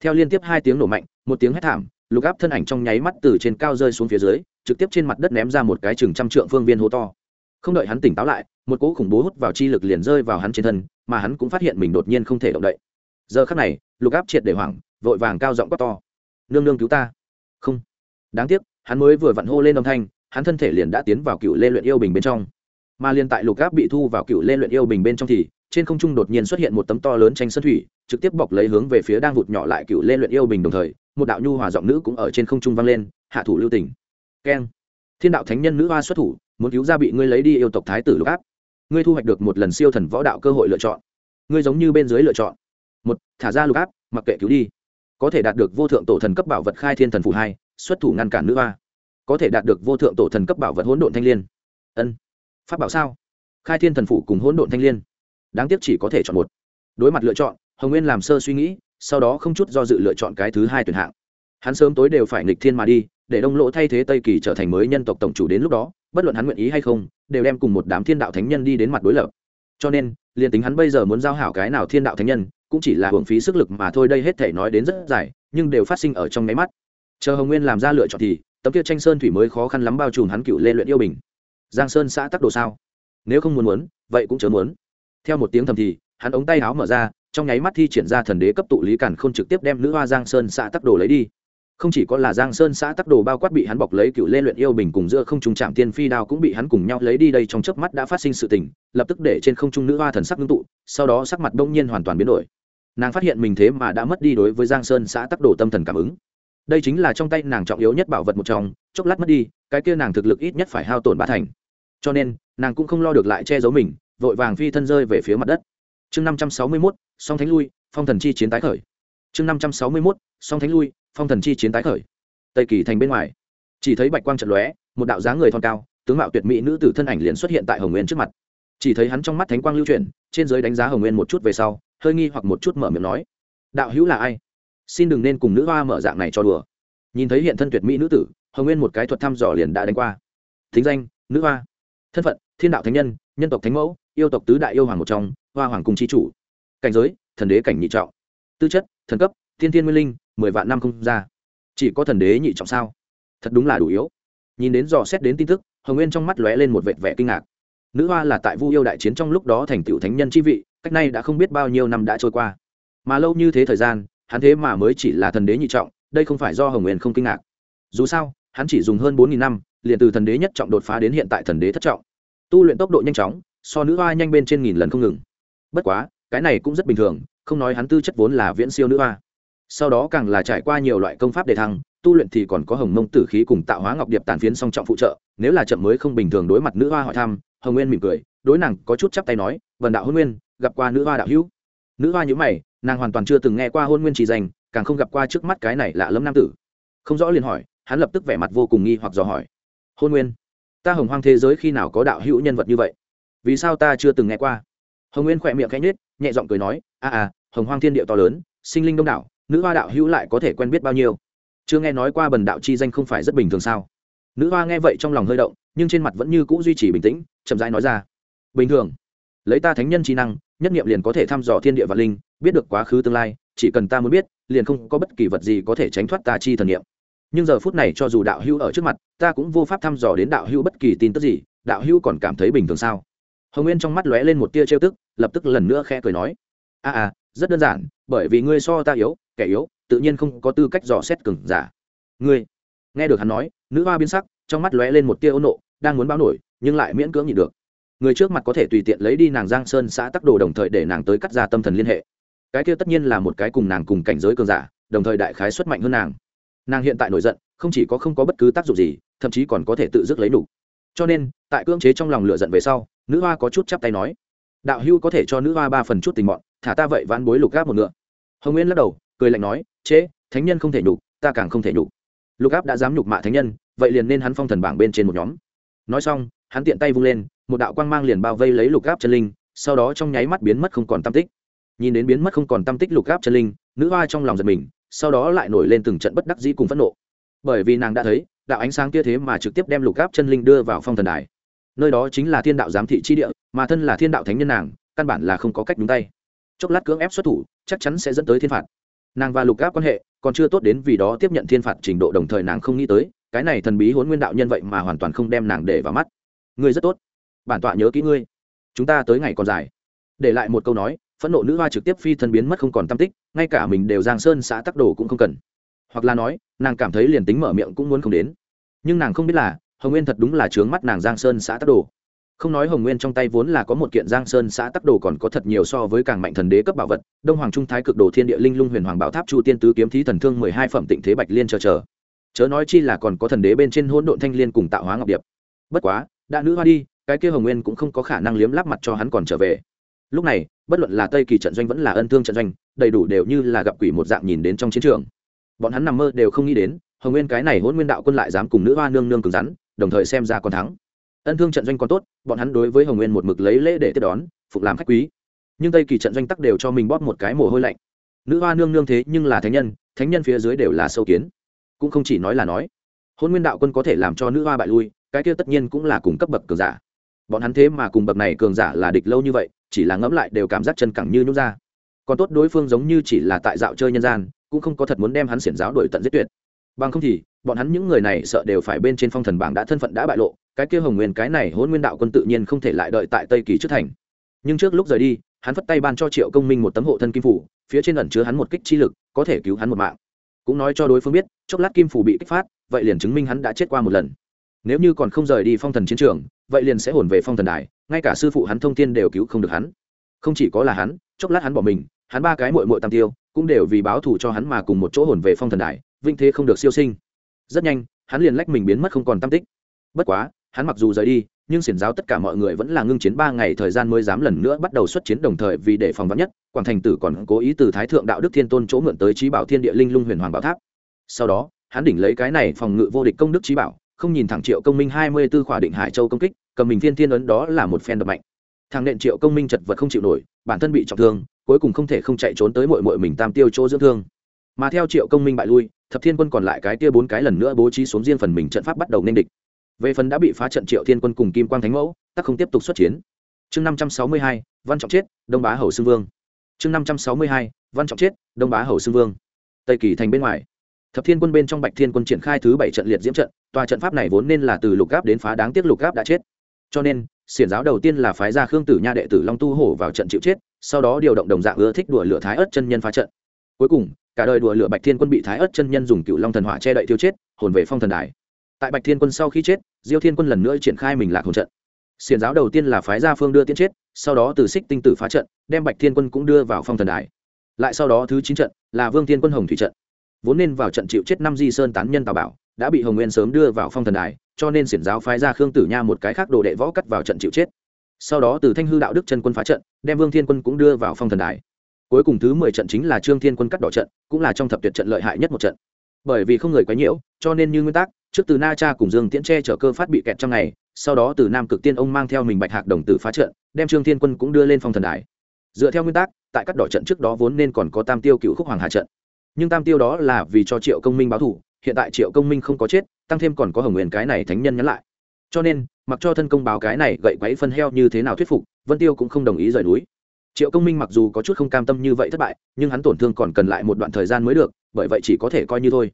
Theo liên tiếp hai tiếng nổ mạnh, một tiếng hét thảm, lục áp thân ảnh trong nháy mắt từ trên cao rơi xuống phía dưới, trực tiếp trên mặt đất ném ra một cái chừng trăm trượng phương viên hố to. Không đợi hắn tỉnh táo lại, một cỗ khủng bố hút vào chi lực liền rơi vào hắn trên thân, mà hắn cũng phát hiện mình đột nhiên không thể động đậy. Giờ khắc này, lục áp triệt để hoảng, vội vàng cao giọng quát to. Nương nương cứu ta. Không. Đáng tiếc, hắn mới vừa vặn hô lên âm thanh, hắn thân thể liền đã tiến vào cựu lê luyện yêu bình bên trong. Mà liền tại lục áp bị thu vào cựu lê luyện yêu bình bên trong thì, trên không trung đột nhiên xuất hiện một tấm to lớn tranh sơn thủy trực tiếp bọc lấy hướng về phía đang vụt nhỏ lại cựu lê luyện yêu bình đồng thời, một đạo nhu hòa giọng nữ cũng ở trên không trung vang lên, hạ thủ lưu tình. Keng. Thiên đạo thánh nhân nữ hoa xuất thủ, muốn cứu ra bị ngươi lấy đi yêu tộc thái tử lục áp. Ngươi thu hoạch được một lần siêu thần võ đạo cơ hội lựa chọn. Ngươi giống như bên dưới lựa chọn. Một, thả ra lục áp, mặc kệ cứu đi. Có thể đạt được vô thượng tổ thần cấp bảo vật khai thiên thần phủ hai, xuất thủ ngăn cản nữ hoa. Có thể đạt được vô thượng tổ thần cấp bảo vật hỗn độn thanh l i ê n ân. Pháp bảo sao? Khai thiên thần phủ cùng hỗn độn thanh l i ê n đáng tiếc chỉ có thể chọn một. Đối mặt lựa chọn hồng nguyên làm sơ suy nghĩ, sau đó không chút do dự lựa chọn cái thứ hai tuyển hạng. Hắn sớm tối đều phải nghịch thiên mà đi, để đông lỗ thay thế tây kỳ trở thành mới nhân tộc tổng chủ đến lúc đó, bất luận hắn nguyện ý hay không, đều đem cùng một đám thiên đạo thánh nhân đi đến mặt đối lập. Cho nên, liền tính hắn bây giờ muốn giao hảo cái nào thiên đạo thánh nhân, cũng chỉ là hưởng phí sức lực mà thôi, đây hết thể nói đến rất dài, nhưng đều phát sinh ở trong máy mắt. Chờ hồng nguyên làm ra lựa chọn thì, tấm kia tranh sơn thủy mới khó khăn lắm bao trùm hắn cựu lê luyện yêu bình. Giang sơn xã tắc đồ sao? Nếu không muốn muốn, vậy cũng chớ muốn. Theo một tiếng thầm thì, hắn ống tay áo mở ra trong nháy mắt thi triển ra thần đế cấp tụ lý cản không trực tiếp đem nữ hoa giang sơn xã tắc đồ lấy đi. Không chỉ có là giang sơn xã tắc đồ bao quát bị hắn bọc lấy cựu lê luyện yêu bình cùng giữa không trung chạm tiên phi đao cũng bị hắn cùng nhau lấy đi đây trong chớp mắt đã phát sinh sự tình, lập tức để trên không trung nữ hoa thần sắc ngưng tụ, sau đó sắc mặt đông nhiên hoàn toàn biến đổi. Nàng phát hiện mình thế mà đã mất đi đối với giang sơn xã tắc đồ tâm thần cảm ứng. Đây chính là trong tay nàng trọng yếu nhất bảo vật một trong, chốc lát mất đi, cái kia nàng thực lực ít nhất phải hao tổn ba thành. Cho nên, nàng cũng không lo được lại che giấu mình, vội vàng phi thân rơi về phía mặt đất chương năm trăm sáu mươi mốt, song thánh lui, phong thần chi chiến tái khởi. Chương năm trăm sáu mươi mốt, song thánh lui, phong thần chi chiến tái khởi. Tây kỳ thành bên ngoài. Chỉ thấy bạch quang trận lóe, một đạo dáng người thon cao, tướng mạo tuyệt mỹ nữ tử thân ảnh liền xuất hiện tại hồng nguyên trước mặt. Chỉ thấy hắn trong mắt thánh quang lưu chuyển, trên giới đánh giá hồng nguyên một chút về sau, hơi nghi hoặc một chút mở miệng nói, đạo hữu là ai? Xin đừng nên cùng nữ hoa mở dạng này cho đùa. Nhìn thấy hiện thân tuyệt mỹ nữ tử, hồng nguyên một cái thuật thăm dò liền đã đánh qua. Thính danh, nữ hoa. Thân phận, thiên đạo thánh nhân nhân tộc thánh mẫu, yêu tộc tứ đại yêu hoàng một trong hoa hoàng cung chi chủ. Cảnh giới, thần đế cảnh nhị trọng. Tư chất, thần cấp, thiên thiên nguyên linh, mười vạn năm không ra. Chỉ có thần đế nhị trọng sao? Thật đúng là đủ yếu. Nhìn đến dò xét đến tin tức, hồng nguyên trong mắt lóe lên một vệt vẻ kinh ngạc. Nữ hoa là tại vu yêu đại chiến trong lúc đó thành tựu thánh nhân chi vị, cách nay đã không biết bao nhiêu năm đã trôi qua. Mà lâu như thế thời gian, hắn thế mà mới chỉ là thần đế nhị trọng, đây không phải do hồng nguyên không kinh ngạc. Dù sao, hắn chỉ dùng hơn bốn nghìn năm, liền từ thần đế nhất trọng đột phá đến hiện tại thần đế thất trọng. Tu luyện tốc độ nhanh chóng, so nữ hoa nhanh bên trên nghìn lần không ngừng bất quá, cái này cũng rất bình thường, không nói hắn tư chất vốn là viễn siêu nữ hoa. Sau đó càng là trải qua nhiều loại công pháp để thăng, tu luyện thì còn có hồng mông tử khí cùng tạo hóa ngọc điệp tàn phiến song trọng phụ trợ, nếu là chậm mới không bình thường đối mặt nữ hoa hỏi thăm, hồng nguyên mỉm cười, đối nàng có chút chắp tay nói, vần đạo hôn nguyên, gặp qua nữ hoa đạo hữu. Nữ hoa nhữ mày, nàng hoàn toàn chưa từng nghe qua hôn nguyên chỉ danh, càng không gặp qua trước mắt cái này lạ lẫm nam tử. Không rõ liền hỏi, hắn lập tức vẻ mặt vô cùng nghi hoặc dò hỏi, hôn nguyên, ta hồng hoang thế giới khi nào có đạo hữu nhân vật như vậy? Vì sao ta chưa từng nghe qua? Hồng nguyên khỏe miệng khẽ nhếch, nhẹ giọng cười nói a à hồng hoang thiên địa to lớn sinh linh đông đảo nữ hoa đạo hữu lại có thể quen biết bao nhiêu? Chưa nghe nói qua bần đạo chi danh không phải rất bình thường sao? Nữ hoa nghe vậy trong lòng hơi động nhưng trên mặt vẫn như c ũ duy trì bình tĩnh chậm rãi nói ra bình thường. Lấy ta thánh nhân trí năng nhất nghiệm liền có thể thăm dò thiên địa vạn linh biết được quá khứ tương lai chỉ cần ta muốn biết liền không có bất kỳ vật gì có thể tránh thoát ta chi thần nghiệm nhưng giờ phút này cho dù đạo hữu ở trước mặt ta cũng vô pháp thăm dò đến đạo hữu bất kỳ tin tức gì đạo hữu còn cảm thấy bình thường sao? Hồng nguyên trong mắt lóe lên một tia trêu tức lập tức lần nữa khẽ cười nói a à, à rất đơn giản bởi vì ngươi so ta yếu kẻ yếu tự nhiên không có tư cách dò xét cừng giả. Ngươi? Nghe được hắn nói nữ hoa biến sắc trong mắt lóe lên một tia ôn nộ đang muốn báo nổi nhưng lại miễn cưỡng nhịn được. Người trước mặt có thể tùy tiện lấy đi nàng giang sơn xã tắc đồ đồng thời để nàng tới cắt ra tâm thần liên hệ. Cái kia tất nhiên là một cái cùng nàng cùng cảnh giới cường giả đồng thời đại khái xuất mạnh hơn nàng. Nàng hiện tại nổi giận không chỉ có không có bất cứ tác dụng gì thậm chí còn có thể tự dứt lấy đủ. Cho nên tại cưỡng chế trong lòng lửa giận về sau nữ hoa có chút chắp tay nói đạo hưu có thể cho nữ hoa ba phần chút tình mọn, thả ta vậy vãn bối lục gáp một ngựa. Hồng nguyên lắc đầu, cười lạnh nói chế thánh nhân không thể nhục, ta càng không thể nhục. Lục áp đã dám nhục mạ thánh nhân, vậy liền nên hắn phong thần bảng bên trên một nhóm. Nói xong, hắn tiện tay vung lên, một đạo quang mang liền bao vây lấy lục áp chân linh, sau đó trong nháy mắt biến mất không còn tam tích. Nhìn đến biến mất không còn tam tích lục áp chân linh, nữ hoa trong lòng giật mình, sau đó lại nổi lên từng trận bất đắc dĩ cùng phẫn nộ. Bởi vì nàng đã thấy, đạo ánh sáng kia thế mà trực tiếp đem lục áp chân linh đưa vào phong thần đài nơi đó chính là thiên đạo giám thị chi địa, mà thân là thiên đạo thánh nhân nàng, căn bản là không có cách đúng tay. Chốc lát cưỡng ép xuất thủ, chắc chắn sẽ dẫn tới thiên phạt. Nàng và lục gáp quan hệ còn chưa tốt đến vì đó tiếp nhận thiên phạt trình độ đồng thời nàng không nghĩ tới, cái này thần bí hốn nguyên đạo nhân vậy mà hoàn toàn không đem nàng để vào mắt. Ngươi rất tốt. Bản tọa nhớ kỹ ngươi. Chúng ta tới ngày còn dài. Để lại một câu nói, phẫn nộ nữ hoa trực tiếp phi thân biến mất không còn tam tích, ngay cả mình đều giang sơn xã tắc đồ cũng không cần. Hoặc là nói, nàng cảm thấy liền tính mở miệng cũng muốn không đến. Nhưng nàng không biết là hồng nguyên thật đúng là trướng mắt nàng giang sơn xã tắc đồ. Không nói hồng nguyên trong tay vốn là có một kiện giang sơn xã tắc đồ còn có thật nhiều so với càng mạnh thần đế cấp bảo vật, đông hoàng trung thái cực đồ thiên địa linh lung huyền hoàng bảo tháp chu tiên tứ kiếm thí thần thương mười hai phẩm tịnh thế bạch liên chờ chờ. Chớ nói chi là còn có thần đế bên trên hỗn độn thanh liên cùng tạo hóa ngọc điệp. Bất quá, đã nữ hoa đi, cái kia hồng nguyên cũng không có khả năng liếm láp mặt cho hắn còn trở về. Lúc này, bất luận là tây kỳ trận doanh vẫn là ân thương trận doanh, đầy đủ đều như là gặp quỷ một dạng nhìn đến trong chiến trường. Bọn hắn nằm mơ đều không nghĩ đến, hồng nguyên cái này hôn nguyên đạo quân lại dám cùng nữ hoa nương nương cứng rắn đồng thời xem ra còn thắng. Ân thương trận doanh còn tốt, bọn hắn đối với hồng nguyên một mực lấy lễ để tiếp đón, phục làm khách quý. Nhưng tây kỳ trận doanh tắc đều cho mình bóp một cái mồ hôi lạnh. Nữ hoa nương nương thế nhưng là thánh nhân thánh nhân phía dưới đều là sâu kiến. Cũng không chỉ nói là nói, hôn nguyên đạo quân có thể làm cho nữ hoa bại lui, cái kia tất nhiên cũng là cùng cấp bậc cường giả. Bọn hắn thế mà cùng bậc này cường giả là địch lâu như vậy, chỉ là ngẫm lại đều cảm giác chân cẳng như nhút ra. Còn tốt đối phương giống như chỉ là tại dạo chơi nhân gian, cũng không có thật muốn đem hắn xiển giáo đổi tận giết tuyệt. Bằng không thì bọn hắn những người này sợ đều phải bên trên phong thần bảng đã thân phận đã bại lộ, cái kia hồng nguyên, cái này hôn nguyên đạo quân tự nhiên không thể lại đợi tại tây kỳ trước thành. Nhưng trước lúc rời đi, hắn phất tay ban cho triệu công minh một tấm hộ thân kim phủ, phía trên ẩn chứa hắn một kích chi lực, có thể cứu hắn một mạng. Cũng nói cho đối phương biết, chốc lát kim phủ bị kích phát, vậy liền chứng minh hắn đã chết qua một lần. Nếu như còn không rời đi phong thần chiến trường, vậy liền sẽ hồn về phong thần đài, ngay cả sư phụ hắn thông thiên đều cứu không được hắn. Không chỉ có là hắn, chốc lát hắn bỏ mình, hắn ba cái mội mội tam tiêu, cũng đều vì báo thù cho hắn mà cùng một chỗ hồn về phong thần đài, vinh thế không được siêu sinh rất nhanh, hắn liền lách mình biến mất không còn tam tích. Bất quá, hắn mặc dù rời đi, nhưng xiển giáo tất cả mọi người vẫn là ngưng chiến ba ngày thời gian mới dám lần nữa bắt đầu xuất chiến đồng thời vì để phòng vắn nhất, quảng thành tử còn cố ý từ thái thượng đạo đức thiên tôn chỗ mượn tới trí bảo thiên địa linh lung huyền hoàng bảo tháp. Sau đó, hắn đỉnh lấy cái này phòng ngự vô địch công đức trí bảo, không nhìn thẳng triệu công minh hai mươi b ố khỏa định hải châu công kích, cầm mình thiên thiên ấn đó là một phen đập mạnh. Thằng nện triệu công minh chật vật không chịu nổi, bản thân bị trọng thương, cuối cùng không thể không chạy trốn tới mội mội mình tam tiêu chỗ dưỡng thương. Mà theo triệu công minh bại lui thập thiên quân còn lại cái tia bốn cái lần nữa bố trí xuống riêng phần mình trận pháp bắt đầu nên địch. Về phần đã bị phá trận triệu thiên quân cùng kim quang thánh mẫu, tắc không tiếp tục xuất chiến. Chương năm trăm sáu mươi hai, văn trọng chết, đông bá hầu xưng vương. Chương năm trăm sáu mươi hai, văn trọng chết, đông bá hầu xưng vương. Tây kỳ thành bên ngoài. Thập thiên quân bên trong bạch thiên quân triển khai thứ bảy trận liệt diễm trận, tòa trận pháp này vốn nên là từ lục gáp đến phá, đáng tiếc lục gáp đã chết. Cho nên, xiển giáo đầu tiên là phái ra khương tử nha đệ tử long tu hổ vào trận chịu chết, sau đó điều động đồng dạng ưa thích đùa lửa thái ớt chân nhân phá trận cuối cùng, cả đời đùa lửa bạch thiên quân bị thái ớt chân nhân dùng cựu long thần hỏa che đậy tiêu chết, hồn về phong thần đài. Tại bạch thiên quân sau khi chết, diêu thiên quân lần nữa triển khai mình lạc hồn trận. Xiền giáo đầu tiên là phái gia phương đưa tiến chết, sau đó từ xích tinh tử phá trận, đem bạch thiên quân cũng đưa vào phong thần đài. Lại sau đó thứ chín trận là vương thiên quân hồng thủy trận. Vốn nên vào trận chịu chết năm di sơn tán nhân tào bảo, đã bị hồng nguyên sớm đưa vào phong thần đài, cho nên xiển giáo phái ra khương tử nha một cái khác đồ đệ võ cắt vào trận chịu chết. Sau đó từ thanh hư đạo đức chân quân phá trận, đem vương thiên quân cũng đưa vào phong thần đài cuối cùng thứ mười trận chính là trương thiên quân cắt đỏ trận, cũng là trong thập tuyệt trận lợi hại nhất một trận. Bởi vì không người quấy nhiễu, cho nên như nguyên tắc, trước từ na cha cùng dương tiễn tre chở cơ phát bị kẹt trong ngày, sau đó từ nam cực tiên ông mang theo mình bạch hạc đồng tử phá trận, đem trương thiên quân cũng đưa lên phong thần đài. Dựa theo nguyên tắc, tại cắt đỏ trận trước đó vốn nên còn có tam tiêu cựu khúc hoàng hà trận. Nhưng tam tiêu đó là vì cho triệu công minh báo thủ, hiện tại triệu công minh không có chết, tăng thêm còn có hồng nguyên cái này thánh nhân nhắn lại. Cho nên, mặc cho thân công báo cái này gậy quấy phân heo như thế nào thuyết phục, vân tiêu cũng không đồng ý rời núi triệu công minh mặc dù có chút không cam tâm như vậy thất bại, nhưng hắn tổn thương còn cần lại một đoạn thời gian mới được, bởi vậy chỉ có thể coi như thôi.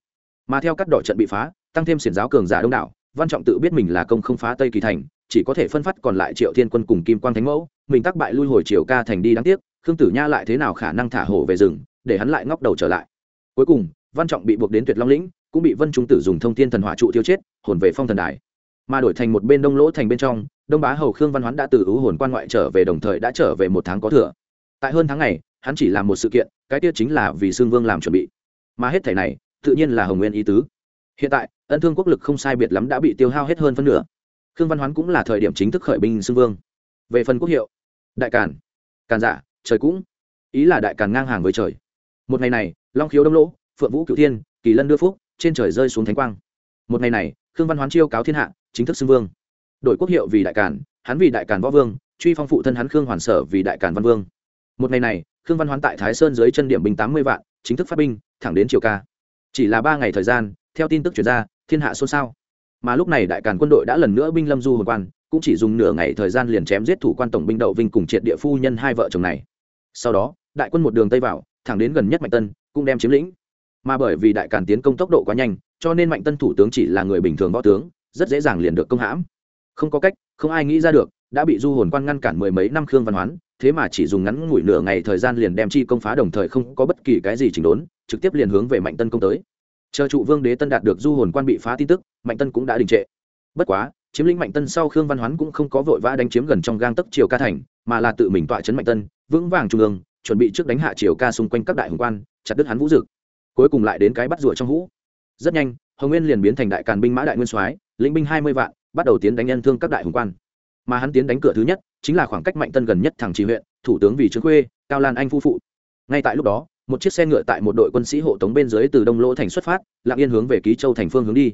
Mà theo các đỏ trận bị phá, tăng thêm xiển giáo cường giả đông đảo, văn trọng tự biết mình là công không phá tây kỳ thành, chỉ có thể phân phát còn lại triệu thiên quân cùng kim quang thánh mẫu, mình tắc bại lui hồi triều ca thành đi đáng tiếc, khương tử nha lại thế nào khả năng thả hổ về rừng, để hắn lại ngóc đầu trở lại. Cuối cùng, văn trọng bị buộc đến tuyệt long lĩnh, cũng bị vân trung tử dùng thông tin thần hỏa trụ tiêu chết, hồn về phong thần đài. Mà đổi thành một bên đông lỗ thành bên trong đông bá hầu khương văn hoán đã từ ứ hồn quan ngoại trở về đồng thời đã trở về một tháng có thừa. Tại hơn tháng này hắn chỉ làm một sự kiện cái tiết chính là vì xương vương làm chuẩn bị. Mà hết thẻ này tự nhiên là hồng nguyên ý tứ. Hiện tại ân thương quốc lực không sai biệt lắm đã bị tiêu hao hết hơn phân nửa. Khương văn hoán cũng là thời điểm chính thức khởi binh Xương vương. Về phần quốc hiệu đại càn. Càn giả dạ, trời cũng. Ý là đại càn ngang hàng với trời. Một ngày này long khiếu đông lỗ phượng vũ cựu thiên kỳ lân đưa phúc trên trời rơi xuống thánh quang. Một ngày này khương văn hoán chiêu cáo thiên hạ chính thức xưng vương đổi quốc hiệu vì đại càn, hắn vì đại càn võ vương, truy phong phụ thân hắn khương hoàn sở vì đại càn văn vương. Một ngày này, khương văn hoán tại thái sơn dưới chân điểm binh tám mươi vạn, chính thức phát binh, thẳng đến triều ca. Chỉ là ba ngày thời gian, theo tin tức chuyển ra, thiên hạ xôn xao. Mà lúc này đại càn quân đội đã lần nữa binh lâm du hồi quan, cũng chỉ dùng nửa ngày thời gian liền chém giết thủ quan tổng binh đậu vinh cùng triệt địa phu nhân hai vợ chồng này. Sau đó, đại quân một đường tây vào, thẳng đến gần nhất mạnh tân, cũng đem chiếm lĩnh. Mà bởi vì đại càn tiến công tốc độ quá nhanh, cho nên mạnh tân thủ tướng chỉ là người bình thường võ tướng, rất dễ dàng liền được công hãm không có cách, không ai nghĩ ra được, đã bị du hồn quan ngăn cản mười mấy năm khương văn hoán, thế mà chỉ dùng ngắn ngủi nửa ngày thời gian liền đem chi công phá đồng thời không có bất kỳ cái gì chỉnh đốn, trực tiếp liền hướng về mạnh tân công tới. Chờ trụ vương đế tân đạt được du hồn quan bị phá tin tức, mạnh tân cũng đã đình trệ. Bất quá, chiếm lĩnh mạnh tân sau khương văn hoán cũng không có vội vã đánh chiếm gần trong gang tấc triều ca thành, mà là tự mình tọa chấn mạnh tân, vững vàng trung ương, chuẩn bị trước đánh hạ triều ca xung quanh các đại hùng quan, chặt đứt hắn vũ dực. Cuối cùng lại đến cái bắt rủa trong hũ. Rất nhanh, hồng nguyên liền biến thành đại càn binh mã đại nguyên soái, lĩnh binh hai mươi vạn bắt đầu tiến đánh nhân thương các đại hùng quan. Mà hắn tiến đánh cửa thứ nhất, chính là khoảng cách mạnh tân gần nhất thẳng trì huyện, thủ tướng vì trương khuê, cao lan anh phu phụ. Ngay tại lúc đó, một chiếc xe ngựa tại một đội quân sĩ hộ tống bên dưới từ đông lỗ thành xuất phát lặng yên hướng về ký châu thành phương hướng đi.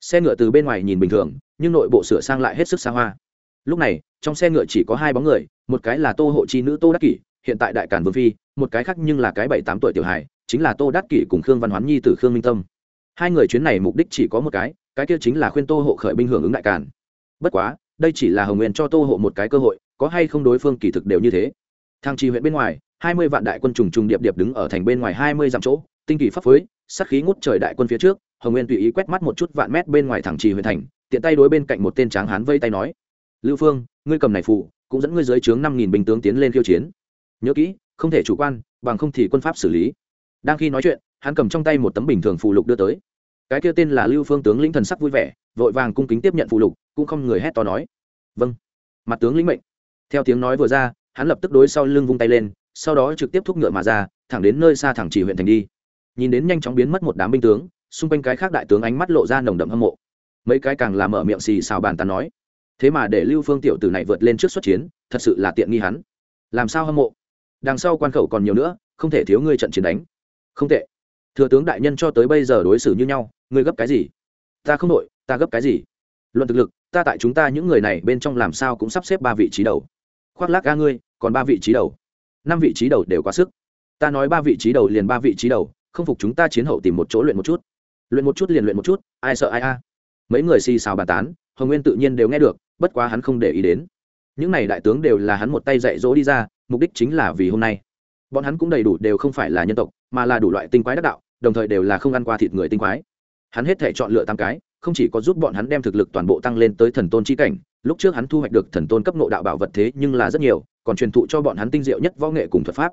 Xe ngựa từ bên ngoài nhìn bình thường, nhưng nội bộ sửa sang lại hết sức xa hoa. Lúc này, trong xe ngựa chỉ có hai bóng người, một cái là tô hộ chi nữ tô đắc kỷ, hiện tại đại cản vương phi, một cái khác nhưng là cái bảy tám tuổi tiểu hài, chính là tô đắc kỷ cùng khương văn hoán nhi từ khương minh tâm. Hai người chuyến này mục đích chỉ có một cái cái kia chính là khuyên tô hộ khởi binh hưởng ứng đại Càn. bất quá, đây chỉ là hồng Nguyên cho tô hộ một cái cơ hội, có hay không đối phương kỳ thực đều như thế. Thang trì huyện bên ngoài, hai mươi vạn đại quân trùng trùng điệp điệp đứng ở thành bên ngoài hai mươi dặm chỗ, tinh kỳ pháp phối sắc khí ngút trời đại quân phía trước, hồng nguyên tùy ý quét mắt một chút vạn mét bên ngoài thẳng trì huyện thành, tiện tay đối bên cạnh một tên tráng hán vây tay nói, lưu phương, ngươi cầm này phụ, cũng dẫn ngươi dưới trướng năm nghìn binh tướng tiến lên khiêu chiến. Nhớ kỹ, không thể chủ quan, bằng không thì quân pháp xử lý. Đang khi nói chuyện, hắn cầm trong tay một tấm bình thường phụ lục đưa tới cái kia tên là lưu phương tướng lĩnh thần sắc vui vẻ, vội vàng cung kính tiếp nhận phụ lục, cũng không người hét to nói. Vâng. Mặt tướng lĩnh mệnh. Theo tiếng nói vừa ra, hắn lập tức đối sau lưng vung tay lên, sau đó trực tiếp thúc ngựa mà ra, thẳng đến nơi xa thẳng chỉ huyện thành đi. Nhìn đến nhanh chóng biến mất một đám binh tướng, xung quanh cái khác đại tướng ánh mắt lộ ra nồng đậm hâm mộ. Mấy cái càng làm mở miệng xì xào bàn tán nói. Thế mà để lưu phương tiểu tử này vượt lên trước xuất chiến, thật sự là tiện nghi hắn. Làm sao hâm mộ? Đằng sau quan khẩu còn nhiều nữa, không thể thiếu ngươi trận chiến đánh. Không tệ thừa tướng đại nhân cho tới bây giờ đối xử như nhau, ngươi gấp cái gì? Ta không đội, ta gấp cái gì? Luận thực lực, ta tại chúng ta những người này bên trong làm sao cũng sắp xếp ba vị trí đầu. Khoác lác ga ngươi, còn ba vị trí đầu. Năm vị trí đầu đều quá sức. Ta nói ba vị trí đầu liền ba vị trí đầu, không phục chúng ta chiến hậu tìm một chỗ luyện một chút. Luyện một chút liền luyện một chút, ai sợ ai a? Mấy người xì xào bàn tán, hồng nguyên tự nhiên đều nghe được, bất quá hắn không để ý đến. Những này đại tướng đều là hắn một tay dạy dỗ đi ra, mục đích chính là vì hôm nay. Bọn hắn cũng đầy đủ đều không phải là nhân tộc mà là đủ loại tinh quái đắc đạo, đồng thời đều là không ăn qua thịt người tinh quái. Hắn hết thể chọn lựa tám cái, không chỉ có giúp bọn hắn đem thực lực toàn bộ tăng lên tới thần tôn chi cảnh, lúc trước hắn thu hoạch được thần tôn cấp nộ đạo bảo vật thế nhưng là rất nhiều, còn truyền thụ cho bọn hắn tinh diệu nhất võ nghệ cùng thuật pháp.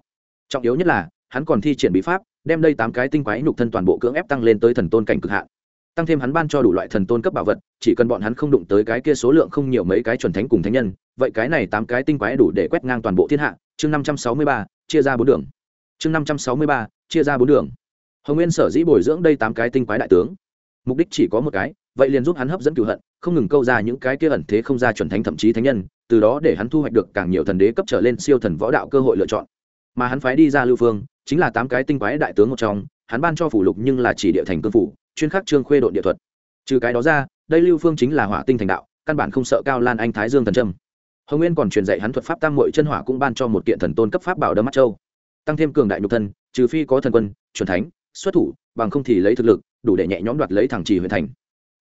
Trọng yếu nhất là, hắn còn thi triển bí pháp, đem đây tám cái tinh quái nhục thân toàn bộ cưỡng ép tăng lên tới thần tôn cảnh cực hạn. Tăng thêm hắn ban cho đủ loại thần tôn cấp bảo vật, chỉ cần bọn hắn không đụng tới cái kia số lượng không nhiều mấy cái chuẩn thánh cùng thánh nhân, vậy cái này tám cái tinh quái đủ để quét ngang toàn bộ thiên hạ. Chương năm trăm sáu mươi ba, chia ra bốn đường. Chương năm trăm sáu mươi ba chia ra bốn đường. Hồng nguyên sở dĩ bồi dưỡng đây tám cái tinh quái đại tướng. Mục đích chỉ có một cái, vậy liền giúp hắn hấp dẫn cửu hận, không ngừng câu ra những cái kia ẩn thế không ra chuẩn thánh thậm chí thánh nhân, từ đó để hắn thu hoạch được càng nhiều thần đế cấp trở lên siêu thần võ đạo cơ hội lựa chọn. Mà hắn phái đi ra lưu phương, chính là tám cái tinh quái đại tướng một trong, hắn ban cho phủ lục nhưng là chỉ địa thành cương phủ, chuyên khắc trương khuê đội địa thuật. Trừ cái đó ra, đây lưu phương chính là hỏa tinh thành đạo, căn bản không sợ cao lan anh thái dương thần trâm hồng nguyên còn truyền dạy hắn thuật pháp tam mội chân hỏa cũng ban cho một kiện thần tôn cấp pháp bảo đâm mắt châu. Tăng thêm cường đại nhục thân trừ phi có thần quân, chuẩn thánh, xuất thủ, bằng không thì lấy thực lực, đủ để nhẹ nhõm đoạt lấy thẳng trì huyện thành.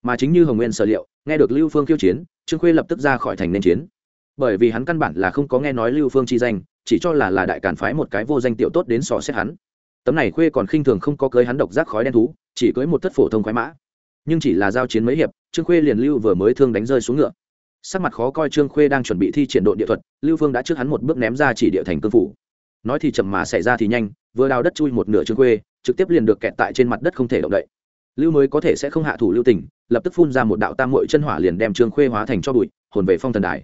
Mà chính như hồng nguyên sở liệu, nghe được lưu phương khiêu chiến, trương khuê lập tức ra khỏi thành nên chiến. Bởi vì hắn căn bản là không có nghe nói lưu phương chi danh, chỉ cho là là đại cản phái một cái vô danh tiểu tốt đến sò xét hắn. Tấm này khuê còn khinh thường không có cưới hắn độc giác khói đen thú, chỉ cưới một thất phổ thông khoái mã. Nhưng chỉ là giao chiến mấy hiệp, trương khuê liền lưu vừa mới thương đánh rơi xuống ngựa. Sắc mặt khó coi trương khuê đang chuẩn bị thi triển đội địa thuật, lưu phương đã trước hắn một bước ném ra chỉ địa thành cương phủ. Nói thì chậm mà xảy ra thì nhanh vừa đào đất chui một nửa trương khuê, trực tiếp liền được kẹt tại trên mặt đất không thể động đậy. Lưu mới có thể sẽ không hạ thủ lưu tình, lập tức phun ra một đạo tam mội chân hỏa liền đem trương khuê hóa thành cho bụi, hồn về phong thần đài.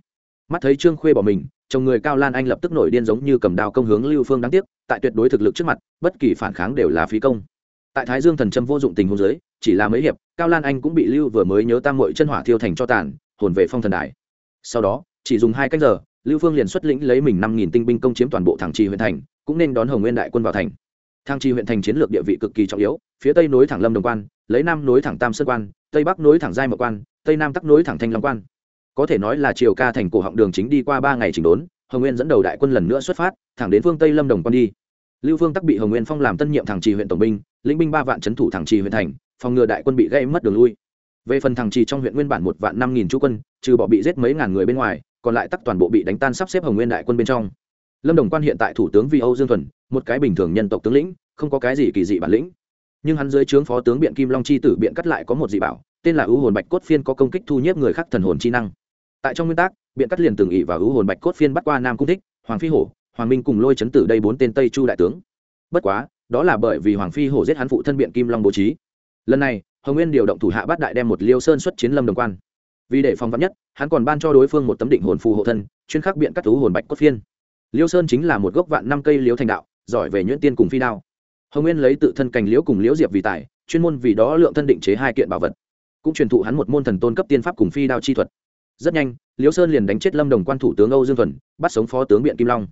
Mắt thấy trương khuê bỏ mình, chồng người cao lan anh lập tức nổi điên giống như cầm đao công hướng lưu phương đáng tiếc, tại tuyệt đối thực lực trước mặt, bất kỳ phản kháng đều là phí công. Tại thái dương thần trâm vô dụng tình hôn giới chỉ là mấy hiệp, cao lan anh cũng bị lưu vừa mới nhớ tam mội chân hỏa thiêu thành cho tàn, hồn về phong thần đài. Sau đó, chỉ dùng hai cách giờ, lưu phương liền xuất lĩnh lấy mình năm nghìn tinh binh công chiếm toàn bộ thẳng trì huyện thành cũng nên đón hồng nguyên đại quân vào thành. Thang trì huyện thành chiến lược địa vị cực kỳ trọng yếu, phía tây nối thẳng lâm đồng quan, lấy nam nối thẳng tam sơn quan, tây bắc nối thẳng giai mậu quan, tây nam tắc nối thẳng thanh long quan. Có thể nói là triều ca thành cổ họng đường chính đi qua ba ngày chỉnh đốn, hồng nguyên dẫn đầu đại quân lần nữa xuất phát, thẳng đến phương tây lâm đồng quan đi. Lưu phương tắc bị hồng nguyên phong làm tân nhiệm thằng trì huyện tổng binh, lĩnh binh ba vạn trấn thủ thằng trì huyện thành, phòng ngừa đại quân bị gây mất đường lui. Về phần thằng trì trong huyện nguyên bản một vạn năm nghìn chú quân, trừ bỏ bị giết mấy ngàn người bên ngoài, còn lại tắc toàn bộ bị đánh tan sắp xếp hồng nguyên đại quân bên trong lâm đồng quan hiện tại thủ tướng vi âu dương thuần, một cái bình thường nhân tộc tướng lĩnh, không có cái gì kỳ dị bản lĩnh. Nhưng hắn dưới trướng phó tướng biện kim long chi tử biện cắt lại có một dị bảo, tên là ưu hồn bạch cốt phiên có công kích thu nhếp người khác thần hồn chi năng. Tại trong nguyên tắc, biện cắt liền từng ỵ và ưu hồn bạch cốt phiên bắt qua nam cung thích, hoàng phi hổ, hoàng minh cùng lôi chấn tử đây bốn tên tây chu đại tướng. Bất quá, đó là bởi vì hoàng phi hổ giết hắn phụ thân biện kim long bố trí. Lần này, hồng nguyên điều động thủ hạ bát đại đem một liêu sơn xuất chiến lâm đồng quan. Vì để phòng vắn nhất, hắn còn ban cho đối phương một tấm định hồn phù hộ thân, chuyên khắc biện cắt thú hồn bạch cốt phiên liêu sơn chính là một gốc vạn năm cây liễu thành đạo, giỏi về nhuyễn tiên cùng phi đao. Hồng nguyên lấy tự thân cành liễu cùng liễu diệp vì tài, chuyên môn vì đó lượng thân định chế hai kiện bảo vật. Cũng truyền thụ hắn một môn thần tôn cấp tiên pháp cùng phi đao chi thuật. Rất nhanh liễu sơn liền đánh chết lâm đồng quan thủ tướng âu dương thuần, bắt sống phó tướng biện kim long.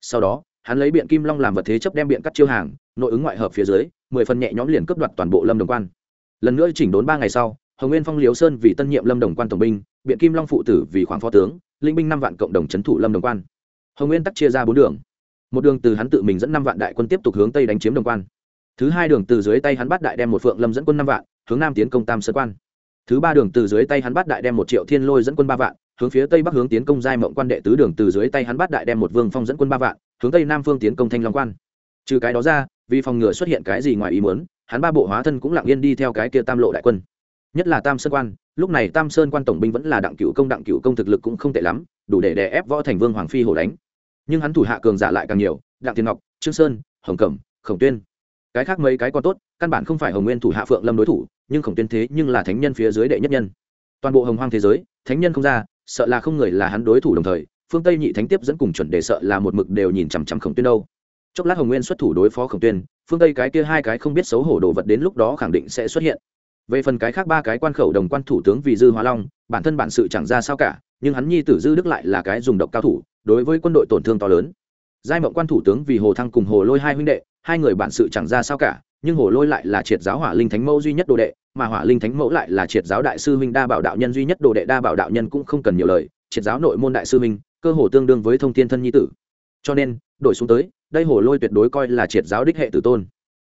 Sau đó, hắn lấy biện kim long làm vật thế chấp đem biện cắt chiêu hàng, nội ứng ngoại hợp phía dưới, mười phần nhẹ nhõm liền cướp đoạt toàn bộ lâm đồng quan. Lần nữa chỉnh đốn ba ngày sau, hồng nguyên phong liễu sơn vì tân nhiệm lâm đồng quan tổng binh, biện kim long phụ tử vì khoảng phó tướng, linh binh năm vạn cộng đồng c thủ lâm đồng quan hồng nguyên tắc chia ra bốn đường. Một đường từ hắn tự mình dẫn năm vạn đại quân tiếp tục hướng tây đánh chiếm đồng quan. Thứ hai đường từ dưới tay hắn bắt đại đem một phượng lâm dẫn quân năm vạn, hướng nam tiến công tam sơn quan. Thứ ba đường từ dưới tay hắn bắt đại đem một triệu thiên lôi dẫn quân ba vạn, hướng phía tây bắc hướng tiến công giai mộng quan đệ tứ đường từ dưới tay hắn bắt đại đem một vương phong dẫn quân ba vạn, hướng tây nam phương tiến công thanh long quan. Trừ cái đó ra, vì phòng ngừa xuất hiện cái gì ngoài ý muốn, hắn ba bộ hóa thân cũng lặng yên đi theo cái kia tam lộ đại quân. Nhất là tam sơn quan lúc này tam sơn quan tổng binh vẫn là đặng cựu công, đặng cựu công thực lực cũng không tệ lắm, đủ để đè ép võ thành vương hoàng phi hổ đánh. Nhưng hắn thủ hạ cường giả lại càng nhiều, đặng thiên ngọc, trương sơn, hồng cẩm, khổng tuyên. Cái khác mấy cái còn tốt, căn bản không phải hồng nguyên thủ hạ phượng lâm đối thủ, nhưng khổng tuyên thế nhưng là thánh nhân phía dưới đệ nhất nhân. Toàn bộ hồng hoang thế giới, thánh nhân không ra, sợ là không người là hắn đối thủ đồng thời, phương tây nhị thánh tiếp dẫn cùng chuẩn đề sợ là một mực đều nhìn chằm chằm khổng tuyên đâu. Chốc lát hồng nguyên xuất thủ đối phó khổng tuyên, phương tây cái kia hai cái không biết xấu hổ đồ vật đến lúc đó khẳng định sẽ xuất hiện về phần cái khác ba cái quan khẩu đồng quan thủ tướng vì dư hóa long, bản thân bản sự chẳng ra sao cả, nhưng hắn nhi tử dư đức lại là cái dùng độc cao thủ, đối với quân đội tổn thương to lớn. Giai mộng quan thủ tướng vì hồ thăng cùng hồ lôi hai huynh đệ, hai người bản sự chẳng ra sao cả, nhưng hồ lôi lại là triệt giáo hỏa linh thánh mẫu duy nhất đồ đệ, mà hỏa linh thánh mẫu lại là triệt giáo đại sư huynh đa bảo đạo nhân duy nhất đồ đệ, đa bảo đạo nhân cũng không cần nhiều lời, triệt giáo nội môn đại sư huynh, cơ hồ tương đương với thông thiên thân nhi tử. Cho nên, đổi xuống tới, đây hồ lôi tuyệt đối coi là triệt giáo đích hệ tử tôn.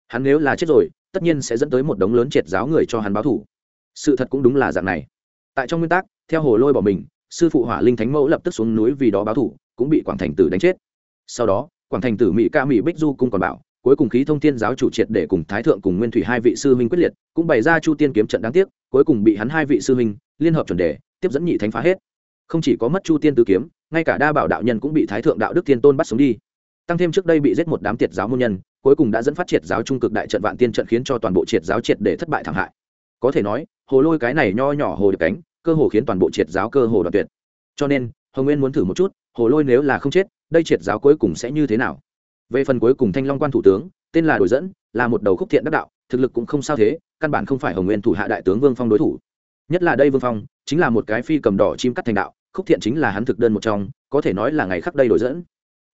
Hắn nếu là chết rồi tất nhiên sẽ dẫn tới một đống lớn triệt giáo người cho hắn báo thủ. Sự thật cũng đúng là dạng này. Tại trong nguyên tắc, theo hồ lôi bỏ mình, sư phụ hỏa linh thánh mẫu lập tức xuống núi vì đó báo thủ, cũng bị quảng thành tử đánh chết. Sau đó, quảng thành tử mỹ ca mỹ bích du cung còn bảo, cuối cùng khí thông thiên giáo chủ triệt để cùng thái thượng cùng nguyên thủy hai vị sư huynh quyết liệt, cũng bày ra chu tiên kiếm trận đáng tiếc, cuối cùng bị hắn hai vị sư huynh liên hợp chuẩn đề, tiếp dẫn nhị thánh phá hết. Không chỉ có mất chu tiên tứ kiếm, ngay cả đa bảo đạo nhân cũng bị thái thượng đạo đức tiên tôn bắt sống đi. Tăng thêm trước đây bị giết một đám tiệt giáo môn nhân cuối cùng đã dẫn phát triệt giáo trung cực đại trận vạn tiên trận khiến cho toàn bộ triệt giáo triệt để thất bại thảm hại. Có thể nói, hồ lôi cái này nho nhỏ hồ được cánh, cơ hồ khiến toàn bộ triệt giáo cơ hồ đoạt tuyệt. Cho nên, hồng nguyên muốn thử một chút, hồ lôi nếu là không chết, đây triệt giáo cuối cùng sẽ như thế nào? Về phần cuối cùng thanh long quan thủ tướng, tên là đổi dẫn, là một đầu khúc thiện đắc đạo, thực lực cũng không sao thế, căn bản không phải hồng nguyên thủ hạ đại tướng vương phong đối thủ. Nhất là đây vương phong, chính là một cái phi cầm đỏ chim cắt thành đạo, khúc thiện chính là hắn thực đơn một trong, có thể nói là ngày khắc đây đổi dẫn.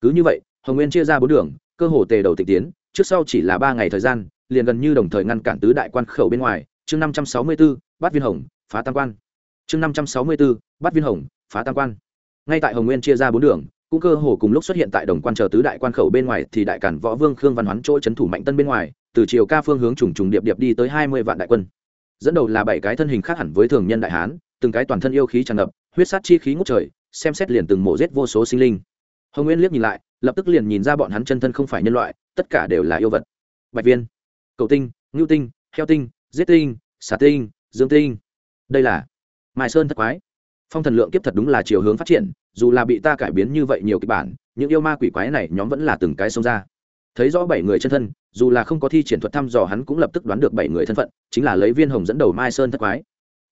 Cứ như vậy, hồng nguyên chia ra bốn đường cơ hồ tề đầu tịch tiến, trước sau chỉ là ba ngày thời gian, liền gần như đồng thời ngăn cản tứ đại quan khẩu bên ngoài. Chương năm trăm sáu mươi b ố bắt viên hồng, phá tam quan. Chương năm trăm sáu mươi b ố bắt viên hồng, phá tam quan. Ngay tại hồng nguyên chia ra bốn đường, cũng cơ hồ cùng lúc xuất hiện tại đồng quan chờ tứ đại quan khẩu bên ngoài thì đại cản võ vương khương văn hoán chỗ trấn thủ mạnh tân bên ngoài, từ chiều ca phương hướng trùng trùng điệp điệp đi tới hai mươi vạn đại quân. Dẫn đầu là bảy cái thân hình khác hẳn với thường nhân đại hán, từng cái toàn thân yêu khí tràn ngập, huyết sát chi khí ngút trời, xem xét liền từng mổ giết vô số sinh linh. Hồng nguyên liếc nhìn lại lập tức liền nhìn ra bọn hắn chân thân không phải nhân loại, tất cả đều là yêu vật. Bạch viên, cầu tinh, ngưu tinh, heo tinh, giết tinh, xà tinh dương tinh. Đây là mai sơn thất quái. Phong thần lượng kiếp thật đúng là chiều hướng phát triển, dù là bị ta cải biến như vậy nhiều kịch bản, những yêu ma quỷ quái này nhóm vẫn là từng cái xông ra. Thấy rõ bảy người chân thân, dù là không có thi triển thuật thăm dò hắn cũng lập tức đoán được bảy người thân phận, chính là lấy viên hồng dẫn đầu mai sơn thất quái.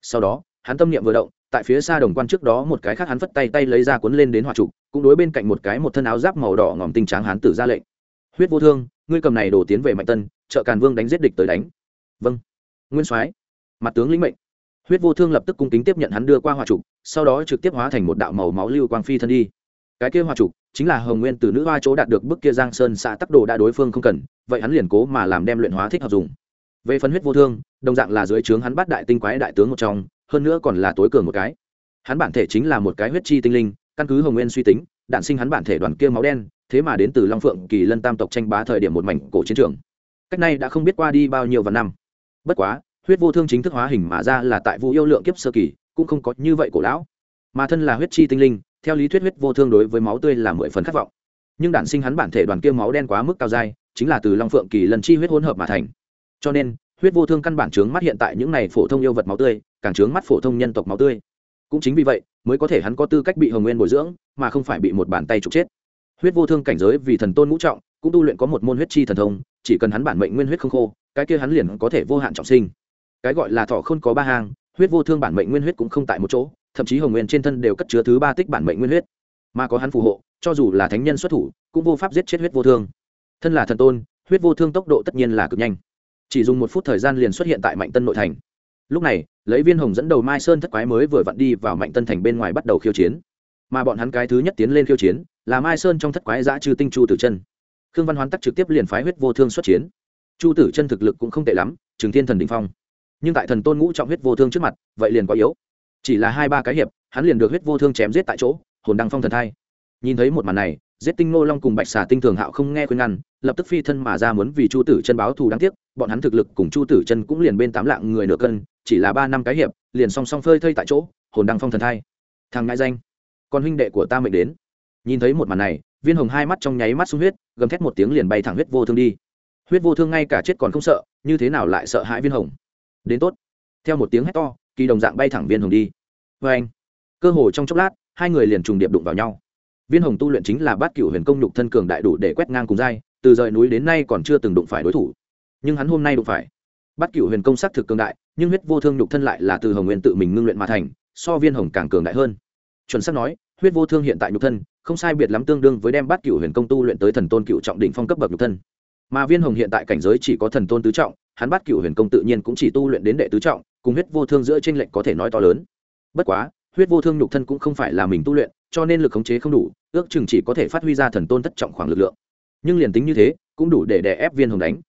Sau đó hắn tâm niệm vừa động, tại phía xa đồng quan trước đó một cái khác hắn phất tay tay lấy ra cuốn lên đến hỏa trụ cũng đối bên cạnh một cái một thân áo giáp màu đỏ ngòm tinh tráng hắn tử ra lệnh. Huyết vô thương, ngươi cầm này đổ tiến về mạnh tân, trợ càn vương đánh giết địch tới đánh. Vâng. Nguyên soái, mặt tướng lĩnh mệnh. Huyết vô thương lập tức cung kính tiếp nhận hắn đưa qua hỏa trụ sau đó trực tiếp hóa thành một đạo màu máu lưu quang phi thân đi. Cái kia hỏa trụ chính là hồng nguyên từ nữ hoa chỗ đạt được bức kia giang sơn xã tắc đồ đã đối phương không cần, vậy hắn liền cố mà làm đem luyện hóa thích hợp dùng. Về phân huyết vô thương, đồng dạng là dưới trướng hắn bắt đại tinh quái đại tướng một trong hơn nữa còn là tối cường một cái. Hắn bản thể chính là một cái huyết chi tinh linh, căn cứ hồng nguyên suy tính, đạn sinh hắn bản thể đoàn kia máu đen, thế mà đến từ long phượng kỳ lân tam tộc tranh bá thời điểm một mảnh cổ chiến trường. Cách này đã không biết qua đi bao nhiêu vạn năm. Bất quá, huyết vô thương chính thức hóa hình mà ra là tại vụ yêu lượng kiếp sơ kỳ, cũng không có như vậy cổ lão. Mà thân là huyết chi tinh linh, theo lý thuyết huyết vô thương đối với máu tươi là mười phần khát vọng. Nhưng đản sinh hắn bản thể đoàn kia máu đen quá mức cao dai, chính là từ long phượng kỳ lần chi huyết hỗn hợp mà thành. Cho nên huyết vô thương căn bản trướng mắt hiện tại những này phổ thông yêu vật máu tươi, càng trướng mắt phổ thông nhân tộc máu tươi. Cũng chính vì vậy, mới có thể hắn có tư cách bị hồng nguyên bồi dưỡng, mà không phải bị một bàn tay trục chết. Huyết vô thương cảnh giới vì thần tôn ngũ trọng, cũng tu luyện có một môn huyết chi thần thông, chỉ cần hắn bản mệnh nguyên huyết không khô, cái kia hắn liền có thể vô hạn trọng sinh. Cái gọi là thọ khôn có ba hang, huyết vô thương bản mệnh nguyên huyết cũng không tại một chỗ, thậm chí hồng nguyên trên thân đều cất chứa thứ ba tích bản mệnh nguyên huyết. Mà có hắn phù hộ, cho dù là thánh nhân xuất thủ, cũng vô pháp giết chết huyết vô thương. Thân là thần tôn, huyết vô thương tốc độ tất nhiên là cực nhanh chỉ dùng một phút thời gian liền xuất hiện tại mạnh tân nội thành. Lúc này, lấy viên hồng dẫn đầu mai sơn thất quái mới vừa vặn đi vào mạnh tân thành bên ngoài bắt đầu khiêu chiến. Mà bọn hắn cái thứ nhất tiến lên khiêu chiến, là mai sơn trong thất quái giã trừ tinh chu tử chân. Khương văn hoán tắc trực tiếp liền phái huyết vô thương xuất chiến. Chu tử chân thực lực cũng không tệ lắm, trường thiên thần đình phong. Nhưng tại thần tôn ngũ trọng huyết vô thương trước mặt, vậy liền quá yếu. Chỉ là hai ba cái hiệp, hắn liền được huyết vô thương chém giết tại chỗ, hồn đăng phong thần thai. Nhìn thấy một màn này giết tinh ngô long cùng bạch xà tinh thường hạo không nghe khuyên ngăn, lập tức phi thân mà ra muốn vì chu tử chân báo thù đáng tiếc, bọn hắn thực lực cùng chu tử chân cũng liền bên tám lạng người nửa cân, chỉ là ba năm cái hiệp, liền song song phơi thây tại chỗ, hồn đăng phong thần thai. Thằng ngại danh, con huynh đệ của ta mệnh đến. Nhìn thấy một màn này, viên hồng hai mắt trong nháy mắt sung huyết, gầm thét một tiếng liền bay thẳng huyết vô thương đi. Huyết vô thương ngay cả chết còn không sợ, như thế nào lại sợ hãi viên hồng? Đến tốt. Theo một tiếng hét to, kỳ đồng dạng bay thẳng viên hồng đi. Vê anh cơ hồ trong chốc lát, hai người liền trùng điệp đụng vào nhau viên hồng tu luyện chính là bát cửu huyền công nhục thân cường đại đủ để quét ngang cùng dai từ rời núi đến nay còn chưa từng đụng phải đối thủ. Nhưng hắn hôm nay đụng phải. Bát cửu huyền công xác thực cường đại, nhưng huyết vô thương nhục thân lại là từ hồng nguyên tự mình ngưng luyện mà thành, so viên hồng càng cường đại hơn. Chuẩn xác nói, huyết vô thương hiện tại nhục thân, không sai biệt lắm tương đương với đem bát cửu huyền công tu luyện tới thần tôn cựu trọng đỉnh phong cấp bậc nhục thân. Mà viên hồng hiện tại cảnh giới chỉ có thần tôn tứ trọng, hắn bát cửu huyền công tự nhiên cũng chỉ tu luyện đến đệ tứ trọng, cùng huyết vô thương giữa tranh lệnh có thể nói to lớn. Bất quá huyết vô thương nhục thân cũng không phải là mình tu luyện, cho nên lực khống chế không đủ, ước chừng chỉ có thể phát huy ra thần tôn thất trọng khoảng lực lượng. Nhưng liền tính như thế, cũng đủ để đè ép viên hồng đánh.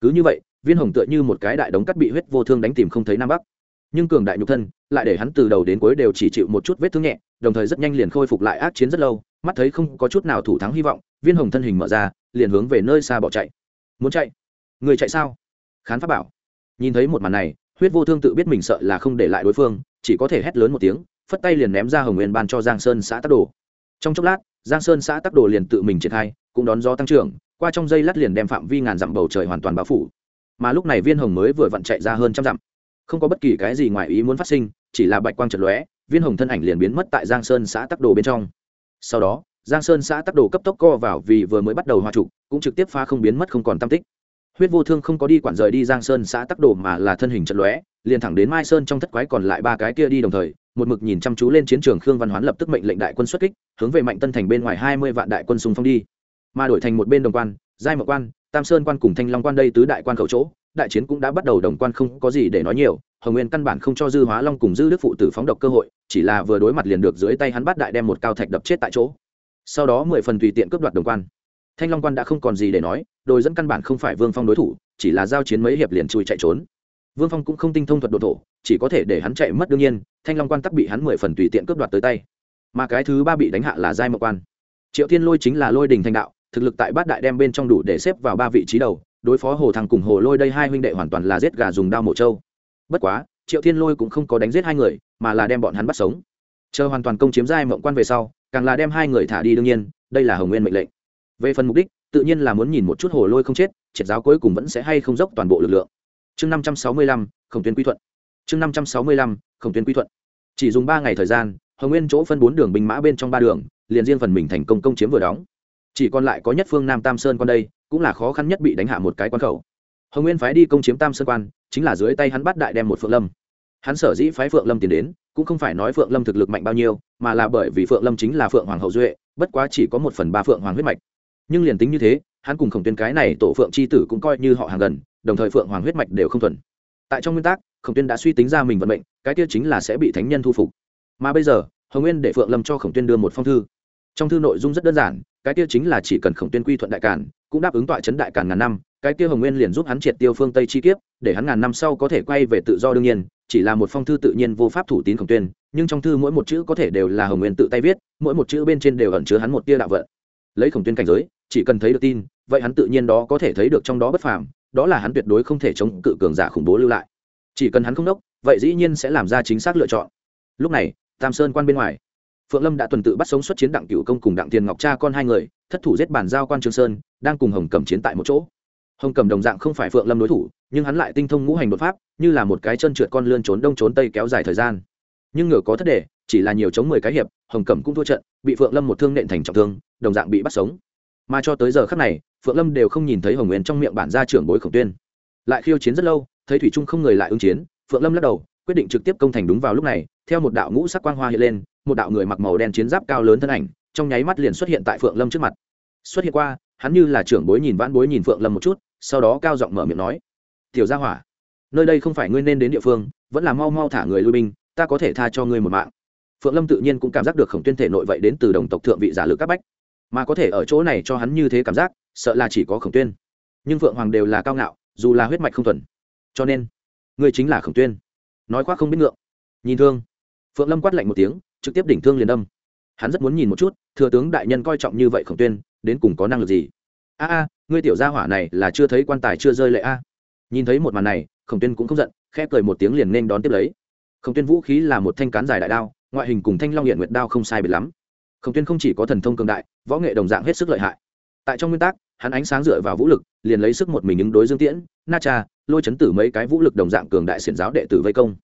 Cứ như vậy, viên hồng tựa như một cái đại đống cắt bị huyết vô thương đánh tìm không thấy nam bắc. Nhưng cường đại nhục thân, lại để hắn từ đầu đến cuối đều chỉ chịu một chút vết thương nhẹ, đồng thời rất nhanh liền khôi phục lại ác chiến rất lâu, mắt thấy không có chút nào thủ thắng hy vọng, viên hồng thân hình mở ra, liền hướng về nơi xa bỏ chạy. Muốn chạy? Người chạy sao? Khán pháp bảo. Nhìn thấy một màn này, huyết vô thương tự biết mình sợ là không để lại đối phương, chỉ có thể hét lớn một tiếng phất tay liền ném ra hồng nguyên ban cho giang sơn xã tắc đồ. Trong chốc lát, giang sơn xã tắc đồ liền tự mình triển khai, cũng đón gió tăng trưởng, qua trong dây lát liền đem phạm vi ngàn dặm bầu trời hoàn toàn bao phủ. Mà lúc này viên hồng mới vừa vặn chạy ra hơn trăm dặm. Không có bất kỳ cái gì ngoài ý muốn phát sinh, chỉ là bạch quang trật lóe, viên hồng thân ảnh liền biến mất tại giang sơn xã tắc đồ bên trong. Sau đó, giang sơn xã tắc đồ cấp tốc co vào vì vừa mới bắt đầu hoa trục, cũng trực tiếp phá không biến mất không còn tam tích. Huyết vô thương không có đi quản rời đi giang sơn xã tắc đồ mà là thân hình chật lóe, liền thẳng đến mai sơn trong thất quái còn lại ba cái kia đi đồng thời một mực nhìn chăm chú lên chiến trường khương văn hoán lập tức mệnh lệnh đại quân xuất kích, hướng về mạnh tân thành bên ngoài hai mươi vạn đại quân xung phong đi. Mà đổi thành một bên đồng quan, giai mậu quan, tam sơn quan cùng thanh long quan đây tứ đại quan khẩu chỗ, đại chiến cũng đã bắt đầu đồng quan không có gì để nói nhiều, hồng nguyên căn bản không cho dư hóa long cùng dư đức phụ tử phóng độc cơ hội, chỉ là vừa đối mặt liền được dưới tay hắn bắt đại đem một cao thạch đập chết tại chỗ. Sau đó mười phần tùy tiện cướp đoạt đồng quan. Thanh long quan đã không còn gì để nói, đồi dẫn căn bản không phải vương phong đối thủ, chỉ là giao chiến mấy hiệp liền chui chạy trốn vương phong cũng không tinh thông thuật độ thổ, chỉ có thể để hắn chạy mất đương nhiên, thanh long quan tắc bị hắn mười phần tùy tiện cướp đoạt tới tay. Mà cái thứ ba bị đánh hạ là giai mộc quan. Triệu thiên lôi chính là lôi đình thanh đạo, thực lực tại bát đại đem bên trong đủ để xếp vào ba vị trí đầu, đối phó hồ thằng cùng hồ lôi đây hai huynh đệ hoàn toàn là giết gà dùng đao mổ trâu. Bất quá, triệu thiên lôi cũng không có đánh giết hai người, mà là đem bọn hắn bắt sống. Chờ hoàn toàn công chiếm giai mộng quan về sau, càng là đem hai người thả đi đương nhiên, đây là hồng nguyên mệnh lệnh. Về phần mục đích, tự nhiên là muốn nhìn một chút hồ lôi không chết, triệt giáo cuối cùng vẫn sẽ hay không dốc toàn bộ lực lượng chương năm trăm sáu mươi lăm, khổng tuyến quy thuận. Chương năm trăm sáu mươi lăm, khổng tuyến quy thuận. Chỉ dùng ba ngày thời gian, hồng nguyên chỗ phân bốn đường binh mã bên trong ba đường, liền riêng phần mình thành công công chiếm vừa đóng. Chỉ còn lại có nhất phương nam tam sơn quan đây, cũng là khó khăn nhất bị đánh hạ một cái quan khẩu. Hồng nguyên phái đi công chiếm tam sơn quan, chính là dưới tay hắn bắt đại đem một phượng lâm. Hắn sở dĩ phái phượng lâm tiến đến, cũng không phải nói phượng lâm thực lực mạnh bao nhiêu, mà là bởi vì phượng lâm chính là phượng hoàng hậu duệ, bất quá chỉ có một phần ba phượng hoàng huyết mạch. Nhưng liền tính như thế, hắn cùng khổng tuyên cái này tổ phượng c h i tử cũng coi như họ hàng gần đồng thời phượng hoàng huyết mạch đều không thuần. Tại trong nguyên tắc, khổng tuyên đã suy tính ra mình vận mệnh, cái kia chính là sẽ bị thánh nhân thu phục. Mà bây giờ, hồng nguyên để phượng lâm cho khổng tuyên đưa một phong thư. Trong thư nội dung rất đơn giản, cái kia chính là chỉ cần khổng tuyên quy thuận đại cản cũng đáp ứng tọa chấn đại cản ngàn năm, cái kia hồng nguyên liền giúp hắn triệt tiêu phương tây chi kiếp, để hắn ngàn năm sau có thể quay về tự do đương nhiên, chỉ là một phong thư tự nhiên vô pháp thủ tín khổng tuyên, nhưng trong thư mỗi một chữ có thể đều là hồng nguyên tự tay viết, mỗi một chữ bên trên đều ẩn chứa hắn một tia đạo vận. Lấy khổng tuyên cảnh giới, chỉ cần thấy được tin, vậy hắn tự nhiên đó có thể thấy được trong đó bất phàm đó là hắn tuyệt đối không thể chống cự cường giả khủng bố lưu lại. Chỉ cần hắn không đốc, vậy dĩ nhiên sẽ làm ra chính xác lựa chọn. Lúc này, tam sơn quan bên ngoài, phượng lâm đã tuần tự bắt sống xuất chiến đặng cựu công cùng đặng tiền ngọc cha con hai người, thất thủ giết bàn giao quan trường sơn, đang cùng hồng cầm chiến tại một chỗ. Hồng cầm đồng dạng không phải phượng lâm đối thủ, nhưng hắn lại tinh thông ngũ hành đột pháp, như là một cái chân trượt con lươn trốn đông trốn tây kéo dài thời gian. Nhưng ngựa có thất đề, chỉ là nhiều chống mười cái hiệp, hồng cẩm cũng thua trận, bị phượng lâm một thương nện thành trọng thương, đồng dạng bị bắt sống. Mà cho tới giờ khắc này phượng lâm đều không nhìn thấy hồng nguyên trong miệng bản gia trưởng bối khổng tuyên. Lại khiêu chiến rất lâu, thấy thủy trung không người lại ứng chiến, phượng lâm lắc đầu, quyết định trực tiếp công thành đúng vào lúc này, theo một đạo ngũ sắc quang hoa hiện lên, một đạo người mặc màu đen chiến giáp cao lớn thân ảnh, trong nháy mắt liền xuất hiện tại phượng lâm trước mặt. Xuất hiện qua, hắn như là trưởng bối nhìn vãn bối nhìn phượng lâm một chút, sau đó cao giọng mở miệng nói, tiểu gia hỏa, nơi đây không phải ngươi nên đến địa phương, vẫn là mau mau thả người lui binh, ta có thể tha cho ngươi một mạng. Phượng lâm tự nhiên cũng cảm giác được khổng tuyên thể nội vậy đến từ đồng tộc thượng vị giả lực các bách mà có thể ở chỗ này cho hắn như thế cảm giác, sợ là chỉ có khổng tuyên. Nhưng phượng hoàng đều là cao ngạo, dù là huyết mạch không thuần. Cho nên ngươi chính là khổng tuyên. Nói khoác không biết ngượng. Nhìn thương. Phượng lâm quát lạnh một tiếng, trực tiếp đỉnh thương liền đâm. Hắn rất muốn nhìn một chút, thừa tướng đại nhân coi trọng như vậy khổng tuyên, đến cùng có năng lực gì? A a, ngươi tiểu gia hỏa này là chưa thấy quan tài chưa rơi lệ a. Nhìn thấy một màn này, khổng tuyên cũng không giận, khẽ cười một tiếng liền nên đón tiếp lấy. Khổng tuyên vũ khí là một thanh cán dài đại đao, ngoại hình cùng thanh long hiện nguyệt đao không sai biệt lắm khổng tuyên không chỉ có thần thông cường đại, võ nghệ đồng dạng hết sức lợi hại. Tại trong nguyên tắc, hắn ánh sáng dựa vào vũ lực, liền lấy sức một mình ứng đối dương tiễn, na cha, lôi chấn tử mấy cái vũ lực đồng dạng cường đại xiển giáo đệ tử vây công.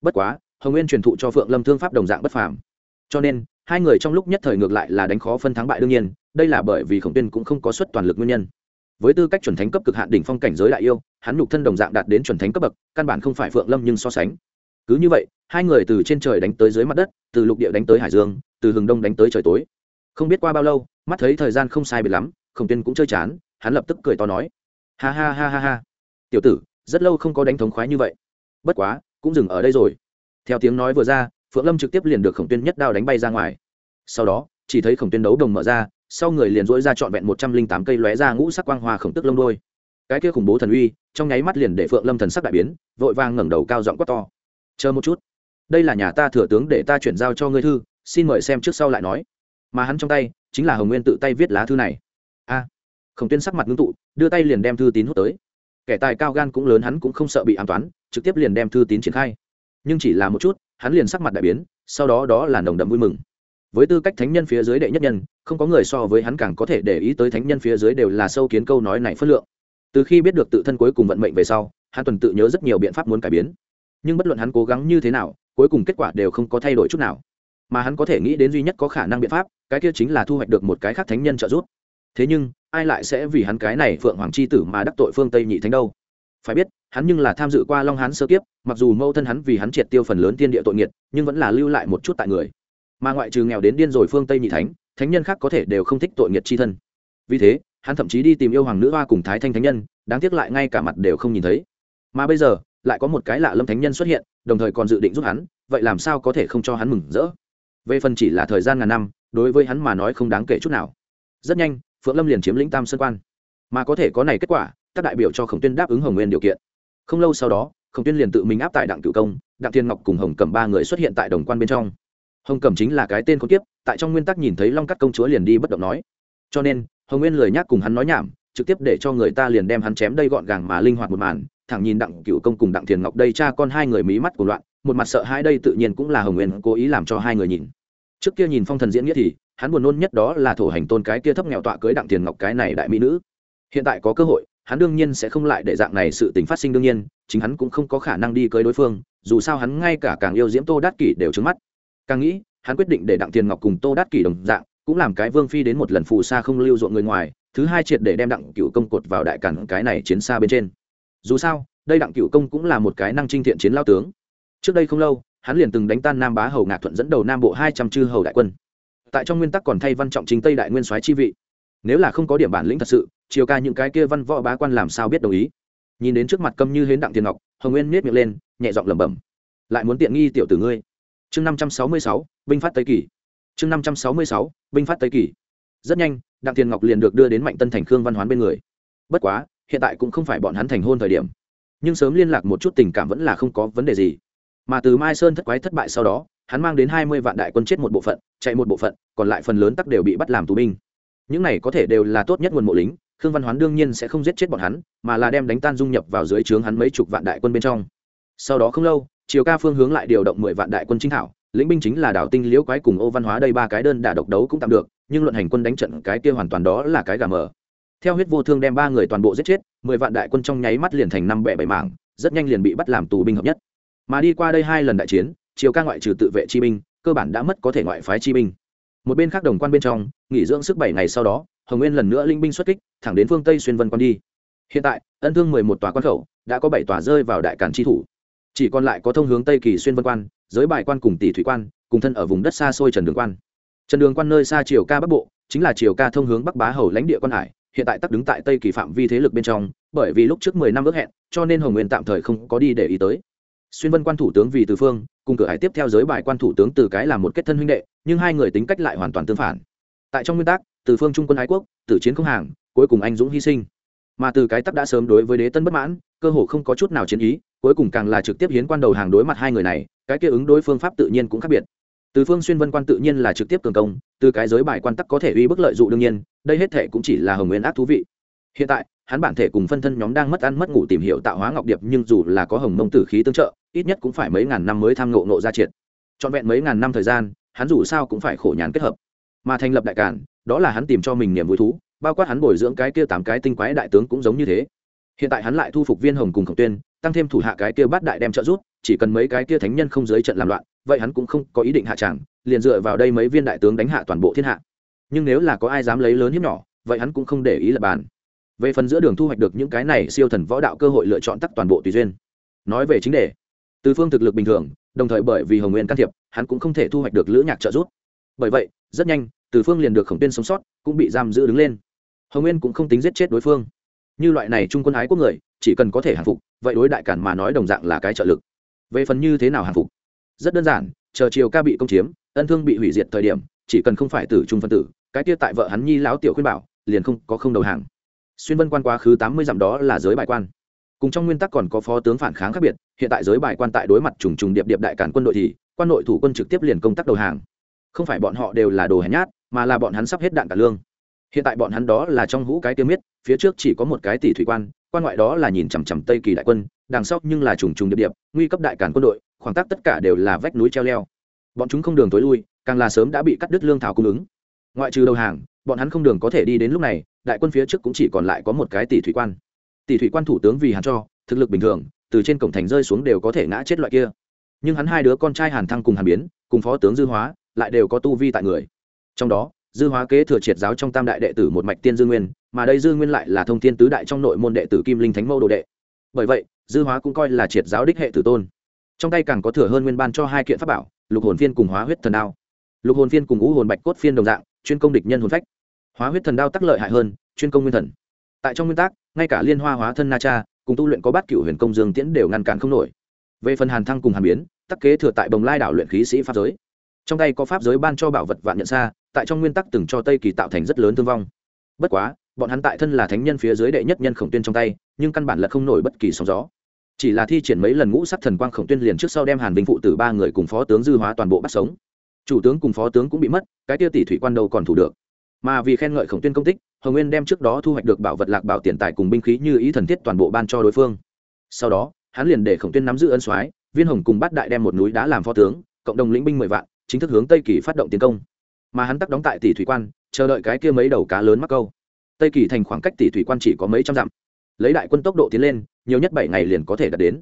Bất quá, hồng nguyên truyền thụ cho phượng lâm thương pháp đồng dạng bất phàm. Cho nên, hai người trong lúc nhất thời ngược lại là đánh khó phân thắng bại đương nhiên, đây là bởi vì khổng tuyên cũng không có suất toàn lực nguyên nhân. Với tư cách chuẩn thánh cấp cực hạn đỉnh phong cảnh giới đại yêu, hắn nhục thân đồng dạng đạt đến chuẩn thánh cấp bậc, căn bản không phải phượng lâm nhưng so sánh cứ như vậy, hai người từ trên trời đánh tới dưới mặt đất, từ lục địa đánh tới hải dương, từ hừng đông đánh tới trời tối. Không biết qua bao lâu, mắt thấy thời gian không sai biệt lắm, khổng tiên cũng chơi chán, hắn lập tức cười to nói. Ha ha ha ha ha. Tiểu tử, rất lâu không có đánh thống khoái như vậy. Bất quá, cũng dừng ở đây rồi. Theo tiếng nói vừa ra, phượng lâm trực tiếp liền được khổng tiên nhất đao đánh bay ra ngoài. Sau đó, chỉ thấy khổng tiên đấu đồng mở ra, sau người liền dỗi ra trọn vẹn một trăm linh tám cây lóe ra ngũ sắc quang hoa khổng tức lông đôi. Cái kia khủng bố thần uy, trong nháy mắt liền để phượng lâm thần sắc đại biến, vội vàng ngẩng đầu cao giọng quát to chờ một chút. Đây là nhà ta thừa tướng để ta chuyển giao cho ngươi thư, xin mời xem trước sau lại nói. Mà hắn trong tay, chính là hồng nguyên tự tay viết lá thư này. A. Khổng tuyên sắc mặt ngưng tụ, đưa tay liền đem thư tín hút tới. Kẻ tài cao gan cũng lớn hắn cũng không sợ bị an toán, trực tiếp liền đem thư tín triển khai. Nhưng chỉ là một chút, hắn liền sắc mặt đại biến, sau đó đó là nồng đậm vui mừng. Với tư cách thánh nhân phía dưới đệ nhất nhân, không có người so với hắn càng có thể để ý tới thánh nhân phía dưới đều là sâu kiến câu nói này phất lượng. Từ khi biết được tự thân cuối cùng vận mệnh về sau, hắn tuần tự nhớ rất nhiều biện pháp muốn cải biến nhưng bất luận hắn cố gắng như thế nào, cuối cùng kết quả đều không có thay đổi chút nào. Mà hắn có thể nghĩ đến duy nhất có khả năng biện pháp, cái kia chính là thu hoạch được một cái khác thánh nhân trợ giúp. Thế nhưng, ai lại sẽ vì hắn cái này phượng hoàng c h i tử mà đắc tội phương tây nhị thánh đâu? Phải biết, hắn nhưng là tham dự qua long hán sơ kiếp, mặc dù mâu thân hắn vì hắn triệt tiêu phần lớn tiên địa tội nghiệt, nhưng vẫn là lưu lại một chút tại người. Mà ngoại trừ nghèo đến điên rồi phương tây nhị thánh thánh nhân khác có thể đều không thích tội nghiệt c h i thân. Vì thế, hắn thậm chí đi tìm yêu hoàng nữ hoa cùng thái thanh thánh nhân, đáng tiếc lại ngay cả mặt đều không nhìn thấy. Mà bây giờ lại có một cái lạ lâm thánh nhân xuất hiện, đồng thời còn dự định giúp hắn, vậy làm sao có thể không cho hắn mừng rỡ? Về phần chỉ là thời gian ngàn năm, đối với hắn mà nói không đáng kể chút nào. Rất nhanh, phượng lâm liền chiếm lĩnh tam sơn quan. Mà có thể có này kết quả, các đại biểu cho khổng tuyên đáp ứng hồng nguyên điều kiện. Không lâu sau đó, khổng tuyên liền tự mình áp tại đặng cửu công, đặng thiên ngọc cùng hồng cẩm ba người xuất hiện tại đồng quan bên trong. Hồng cẩm chính là cái tên khốn kiếp, tại trong nguyên tắc nhìn thấy long cắt công chúa liền đi bất động nói. Cho nên, hồng nguyên lời nhắc cùng hắn nói nhảm, trực tiếp để cho người ta liền đem hắn chém đây gọn gàng mà linh hoạt một màn thẳng nhìn đặng cửu công cùng đặng thiền ngọc đây cha con hai người mí mắt của loạn, một mặt sợ hai đây tự nhiên cũng là hồng nguyên cố ý làm cho hai người nhìn. Trước kia nhìn phong thần diễn nghĩa thì, hắn buồn nôn nhất đó là thổ hành tôn cái kia thấp nghèo tọa cưới đặng thiền ngọc cái này đại mỹ nữ. Hiện tại có cơ hội, hắn đương nhiên sẽ không lại để dạng này sự tình phát sinh đương nhiên, chính hắn cũng không có khả năng đi cưới đối phương, dù sao hắn ngay cả càng yêu diễm tô đát kỷ đều trứng mắt. Càng nghĩ, hắn quyết định để đặng thiền ngọc cùng tô đát kỷ đồng dạng, cũng làm cái vương phi đến một lần phù sa không lưu ruộng người ngoài, thứ hai triệt để đem đặng cựu công cột vào đại cản cái này chiến xa bên trên dù sao, đây đặng cựu công cũng là một cái năng trinh thiện chiến lao tướng. Trước đây không lâu, hắn liền từng đánh tan nam bá hầu ngạc thuận dẫn đầu nam bộ hai trăm chư hầu đại quân. Tại trong nguyên tắc còn thay văn trọng chính tây đại nguyên soái chi vị. Nếu là không có điểm bản lĩnh thật sự chiều ca những cái kia văn võ bá quan làm sao biết đồng ý? Nhìn đến trước mặt câm như hến đặng tiền ngọc, hồng nguyên miết miệng lên, nhẹ giọng lẩm bẩm. Lại muốn tiện nghi tiểu tử ngươi. Chương năm trăm sáu mươi sáu, binh phát tây kỳ. Chương năm trăm sáu mươi sáu, binh phát tây kỳ. Rất nhanh, đặng tiền ngọc liền được đưa đến mạnh tân thành khương văn hoán bên người. Bất quá hiện tại cũng không phải bọn hắn thành hôn thời điểm. Nhưng sớm liên lạc một chút tình cảm vẫn là không có vấn đề gì. Mà từ mai sơn thất quái thất bại sau đó, hắn mang đến hai mươi vạn đại quân chết một bộ phận, chạy một bộ phận, còn lại phần lớn tắc đều bị bắt làm tù binh. Những này có thể đều là tốt nhất nguồn mộ lính, khương văn hoán đương nhiên sẽ không giết chết bọn hắn, mà là đem đánh tan dung nhập vào dưới trướng hắn mấy chục vạn đại quân bên trong. Sau đó không lâu, triều ca phương hướng lại điều động mười vạn đại quân chính thảo, lĩnh binh chính là đảo tinh, liễu quái cùng ô văn hóa đây ba cái đơn đả độc đấu cũng tạm được, nhưng luận hành quân đánh trận cái kia hoàn toàn đó là cái gà mờ theo huyết vô thương đem ba người toàn bộ giết chết, mười vạn đại quân trong nháy mắt liền thành năm bẻ bảy mảng, rất nhanh liền bị bắt làm tù binh hợp nhất. Mà đi qua đây hai lần đại chiến, triều ca ngoại trừ tự vệ chi binh, cơ bản đã mất có thể ngoại phái chi binh. Một bên khác đồng quan bên trong, nghỉ dưỡng sức bảy ngày sau đó, hồng nguyên lần nữa linh binh xuất kích, thẳng đến phương tây xuyên vân quan đi. Hiện tại, ân thương mười một tòa quan khẩu, đã có bảy tòa rơi vào đại cản tri thủ. Chỉ còn lại có thông hướng tây kỳ xuyên vân quan, giới bài quan cùng tỷ thủy quan, cùng thân ở vùng đất xa xôi trần đường quan. Trần đường quan nơi xa triều ca bắc bộ, chính là triều ca thông hướng bắc bá hầu lãnh địa quan hải hiện tại tắc đứng tại tây kỳ phạm vi thế lực bên trong, bởi vì lúc trước mười năm ước hẹn, cho nên hồng nguyên tạm thời không có đi để ý tới. Xuyên vân quan thủ tướng vì từ phương, cùng cửa hải tiếp theo giới bài quan thủ tướng từ cái là một kết thân huynh đệ, nhưng hai người tính cách lại hoàn toàn tương phản. Tại trong nguyên tắc, từ phương trung quân ái quốc tử chiến không hàng, cuối cùng anh dũng hy sinh. Mà từ cái tắc đã sớm đối với đế tân bất mãn, cơ hồ không có chút nào chiến ý, cuối cùng càng là trực tiếp hiến quan đầu hàng đối mặt hai người này, cái kia ứng đối phương pháp tự nhiên cũng khác biệt từ phương xuyên vân quan tự nhiên là trực tiếp cường công, từ cái giới bài quan tắc có thể uy bức lợi dụ đương nhiên, đây hết thể cũng chỉ là hồng nguyên ác thú vị. Hiện tại, hắn bản thể cùng phân thân nhóm đang mất ăn mất ngủ tìm hiểu tạo hóa ngọc điệp nhưng dù là có hồng mông tử khí tương trợ, ít nhất cũng phải mấy ngàn năm mới tham ngộ nộ ra triệt. Trọn vẹn mấy ngàn năm thời gian, hắn dù sao cũng phải khổ nhàn kết hợp. Mà thành lập đại cản đó là hắn tìm cho mình niềm vui thú, bao quát hắn bồi dưỡng cái kia tám cái tinh quái đại tướng cũng giống như thế. Hiện tại hắn lại thu phục viên hồng cùng khổng tuyên, tăng thêm thủ hạ cái kia bát đại đem trợ rút chỉ cần mấy cái kia thánh nhân không dưới trận làm loạn, vậy hắn cũng không có ý định hạ tràng liền dựa vào đây mấy viên đại tướng đánh hạ toàn bộ thiên hạ. Nhưng nếu là có ai dám lấy lớn hiếp nhỏ, vậy hắn cũng không để ý là bàn. Về phần giữa đường thu hoạch được những cái này, siêu thần võ đạo cơ hội lựa chọn tắt toàn bộ tùy duyên. Nói về chính đề, từ phương thực lực bình thường, đồng thời bởi vì hồng nguyên can thiệp, hắn cũng không thể thu hoạch được lữ nhạc trợ giúp. Bởi vậy, rất nhanh, từ phương liền được khổng tiên sống sót, cũng bị giam giữ đứng lên. Hồng nguyên cũng không tính giết chết đối phương. Như loại này trung quân ái quốc người, chỉ cần có thể hàng phục, vậy đối đại cản mà nói đồng dạng là cái trợ lực về phần như thế nào hàng phục? Rất đơn giản, chờ chiều ca bị công chiếm, ân thương bị hủy diệt thời điểm, chỉ cần không phải tử trung phân tử, cái kia tại vợ hắn nhi lão tiểu khuyên bảo, liền không có không đầu hàng. Xuyên vân quan quá khứ tám mươi dặm đó là giới bài quan. Cùng trong nguyên tắc còn có phó tướng phản kháng khác biệt, hiện tại giới bài quan tại đối mặt trùng trùng điệp điệp đại cản quân đội thì, quan nội thủ quân trực tiếp liền công tác đầu hàng. Không phải bọn họ đều là đồ hèn nhát, mà là bọn hắn sắp hết đạn cả lương. Hiện tại bọn hắn đó là trong hũ cái tiêu miết, phía trước chỉ có một cái tỷ thủy quan quan ngoại đó là nhìn chằm chằm tây kỳ đại quân đằng sau nhưng là trùng trùng điệp điệp, nguy cấp đại cản quân đội, khoảng tác tất cả đều là vách núi treo leo. Bọn chúng không đường tối lui, càng là sớm đã bị cắt đứt lương thảo cung ứng. Ngoại trừ đầu hàng, bọn hắn không đường có thể đi đến lúc này, đại quân phía trước cũng chỉ còn lại có một cái tỷ thủy quan. Tỷ thủy quan thủ tướng vì hắn cho, thực lực bình thường, từ trên cổng thành rơi xuống đều có thể ngã chết loại kia. Nhưng hắn hai đứa con trai hàn thăng cùng hàn biến, cùng phó tướng dư hóa, lại đều có tu vi tại người. Trong đó, dư hóa kế thừa triệt giáo trong tam đại đệ tử một mạch tiên dư nguyên, mà đây dư nguyên lại là thông thiên tứ đại trong nội môn đệ tử kim linh thánh mâu đồ đệ. Bởi vậy dư hóa cũng coi là triệt giáo đích hệ tử tôn. Trong tay càng có thừa hơn nguyên ban cho hai kiện pháp bảo, lục hồn phiên cùng hóa huyết thần đao. Lục hồn phiên cùng ngũ hồn bạch cốt phiên đồng dạng, chuyên công địch nhân hồn phách. Hóa huyết thần đao tắc lợi hại hơn, chuyên công nguyên thần. Tại trong nguyên tắc ngay cả liên hoa hóa thân na cha, cùng tu luyện có bát cựu huyền công dương tiễn đều ngăn cản không nổi. Về phần hàn thăng cùng hàn biến tắc kế thừa tại bồng lai đảo luyện khí sĩ pháp giới. Trong tay có pháp giới ban cho bảo vật vạn nhận xa, tại trong nguyên tắc từng cho tây kỳ tạo thành rất lớn thương vong. Bất quá, bọn hắn tại thân là thánh nhân phía dưới đệ nhất nhân khổng tuyên trong tay, nhưng căn bản là không nổi bất kỳ sóng gió chỉ là thi triển mấy lần ngũ sắc thần quang khổng tuyên liền trước sau đem hàn vinh phụ tử ba người cùng phó tướng dư hóa toàn bộ bắt sống. Chủ tướng cùng phó tướng cũng bị mất, cái tiêu tỷ thủy quan đâu còn thủ được. Mà vì khen ngợi khổng tuyên công tích, hồng nguyên đem trước đó thu hoạch được bảo vật lạc bảo tiền tài cùng binh khí như ý thần thiết toàn bộ ban cho đối phương. Sau đó, hắn liền để khổng tuyên nắm giữ ân soái, viên hồng cùng bắt đại đem một núi đá làm phó tướng, cộng đồng lĩnh binh mười vạn, chính thức hướng tây kỳ phát động tiến công. Mà hắn tắc đóng tại tỷ thủy quan, chờ đợi cái kia mấy đầu cá lớn mắc câu. Tây kỳ thành khoảng cách tỷ thủy quan chỉ có mấy trăm dặm. Lấy đại quân tốc độ tiến lên nhiều nhất bảy ngày liền có thể đạt đến.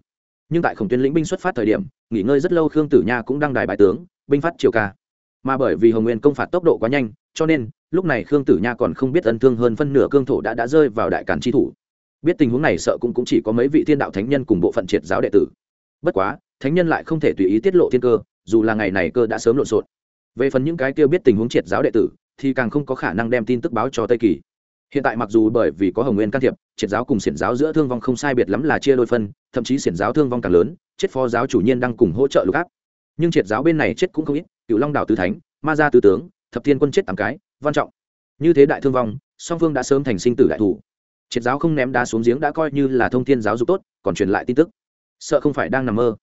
Nhưng tại khổng tuyên lĩnh binh xuất phát thời điểm nghỉ ngơi rất lâu khương tử nha cũng đang đài bài tướng binh phát triều ca. Mà bởi vì hồng nguyên công phạt tốc độ quá nhanh cho nên lúc này khương tử nha còn không biết ân thương hơn phân nửa cương thổ đã đã rơi vào đại cản tri thủ. Biết tình huống này sợ cũng, cũng chỉ có mấy vị thiên đạo thánh nhân cùng bộ phận triệt giáo đệ tử. Bất quá thánh nhân lại không thể tùy ý tiết lộ thiên cơ dù là ngày này cơ đã sớm lộn xộn. Về phần những cái kia biết tình huống triệt giáo đệ tử thì càng không có khả năng đem tin tức báo cho tây kỳ hiện tại mặc dù bởi vì có hồng nguyên can thiệp, triệt giáo cùng xiển giáo giữa thương vong không sai biệt lắm là chia đôi phân, thậm chí xiển giáo thương vong càng lớn, chết phó giáo chủ nhiên đang cùng hỗ trợ lục áp. Nhưng triệt giáo bên này chết cũng không ít cựu long đảo tứ thánh, ma gia tứ tướng, thập thiên quân chết tám cái, văn trọng. Như thế đại thương vong, song phương đã sớm thành sinh tử đại thủ. Triệt giáo không ném đá xuống giếng đã coi như là thông tin giáo dục tốt, còn truyền lại tin tức. Sợ không phải đang nằm mơ.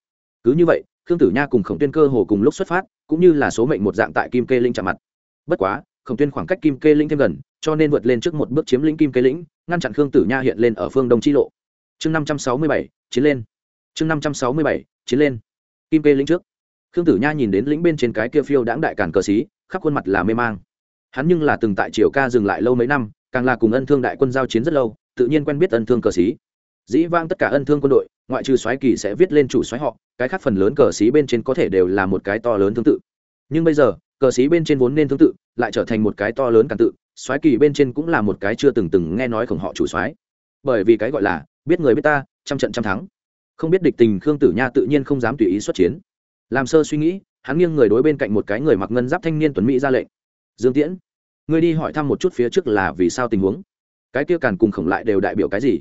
Cứ như vậy, khương tử nha cùng khổng tuyên cơ hồ cùng lúc xuất phát, cũng như là số mệnh một dạng tại kim kê linh chạm mặt. Bất quá khổng tuyên khoảng cách kim kê lĩnh thêm gần, cho nên vượt lên trước một bước chiếm lĩnh kim kê lĩnh, ngăn chặn khương tử nha hiện lên ở phương đông chi lộ. Chương năm trăm sáu mươi bảy, chiến lên. Chương năm trăm sáu mươi bảy, chiến lên. Kim kê lĩnh trước. Khương tử nha nhìn đến lĩnh bên trên cái kia phiêu đãng đại cản cờ xí, khắp khuôn mặt là mê mang. Hắn nhưng là từng tại triều ca dừng lại lâu mấy năm, càng là cùng ân thương đại quân giao chiến rất lâu, tự nhiên quen biết ân thương cờ xí. Dĩ vang tất cả ân thương quân đội, ngoại trừ soái kỳ sẽ viết lên chủ soái họ, cái khác phần lớn cờ xí bên trên có thể đều là một cái to lớn tương tự. Nhưng bây giờ cờ xí bên trên vốn nên tương tự, lại trở thành một cái to lớn càng tự, soái kỳ bên trên cũng là một cái chưa từng từng nghe nói khổng họ chủ soái. Bởi vì cái gọi là, biết người biết ta, trăm trận trăm thắng. Không biết địch tình khương tử nha tự nhiên không dám tùy ý xuất chiến. Làm sơ suy nghĩ, hắn nghiêng người đối bên cạnh một cái người mặc ngân giáp thanh niên tuấn mỹ ra lệnh. Dương tiễn, ngươi đi hỏi thăm một chút phía trước là vì sao tình huống. Cái kia càn cùng khổng lại đều đại biểu cái gì?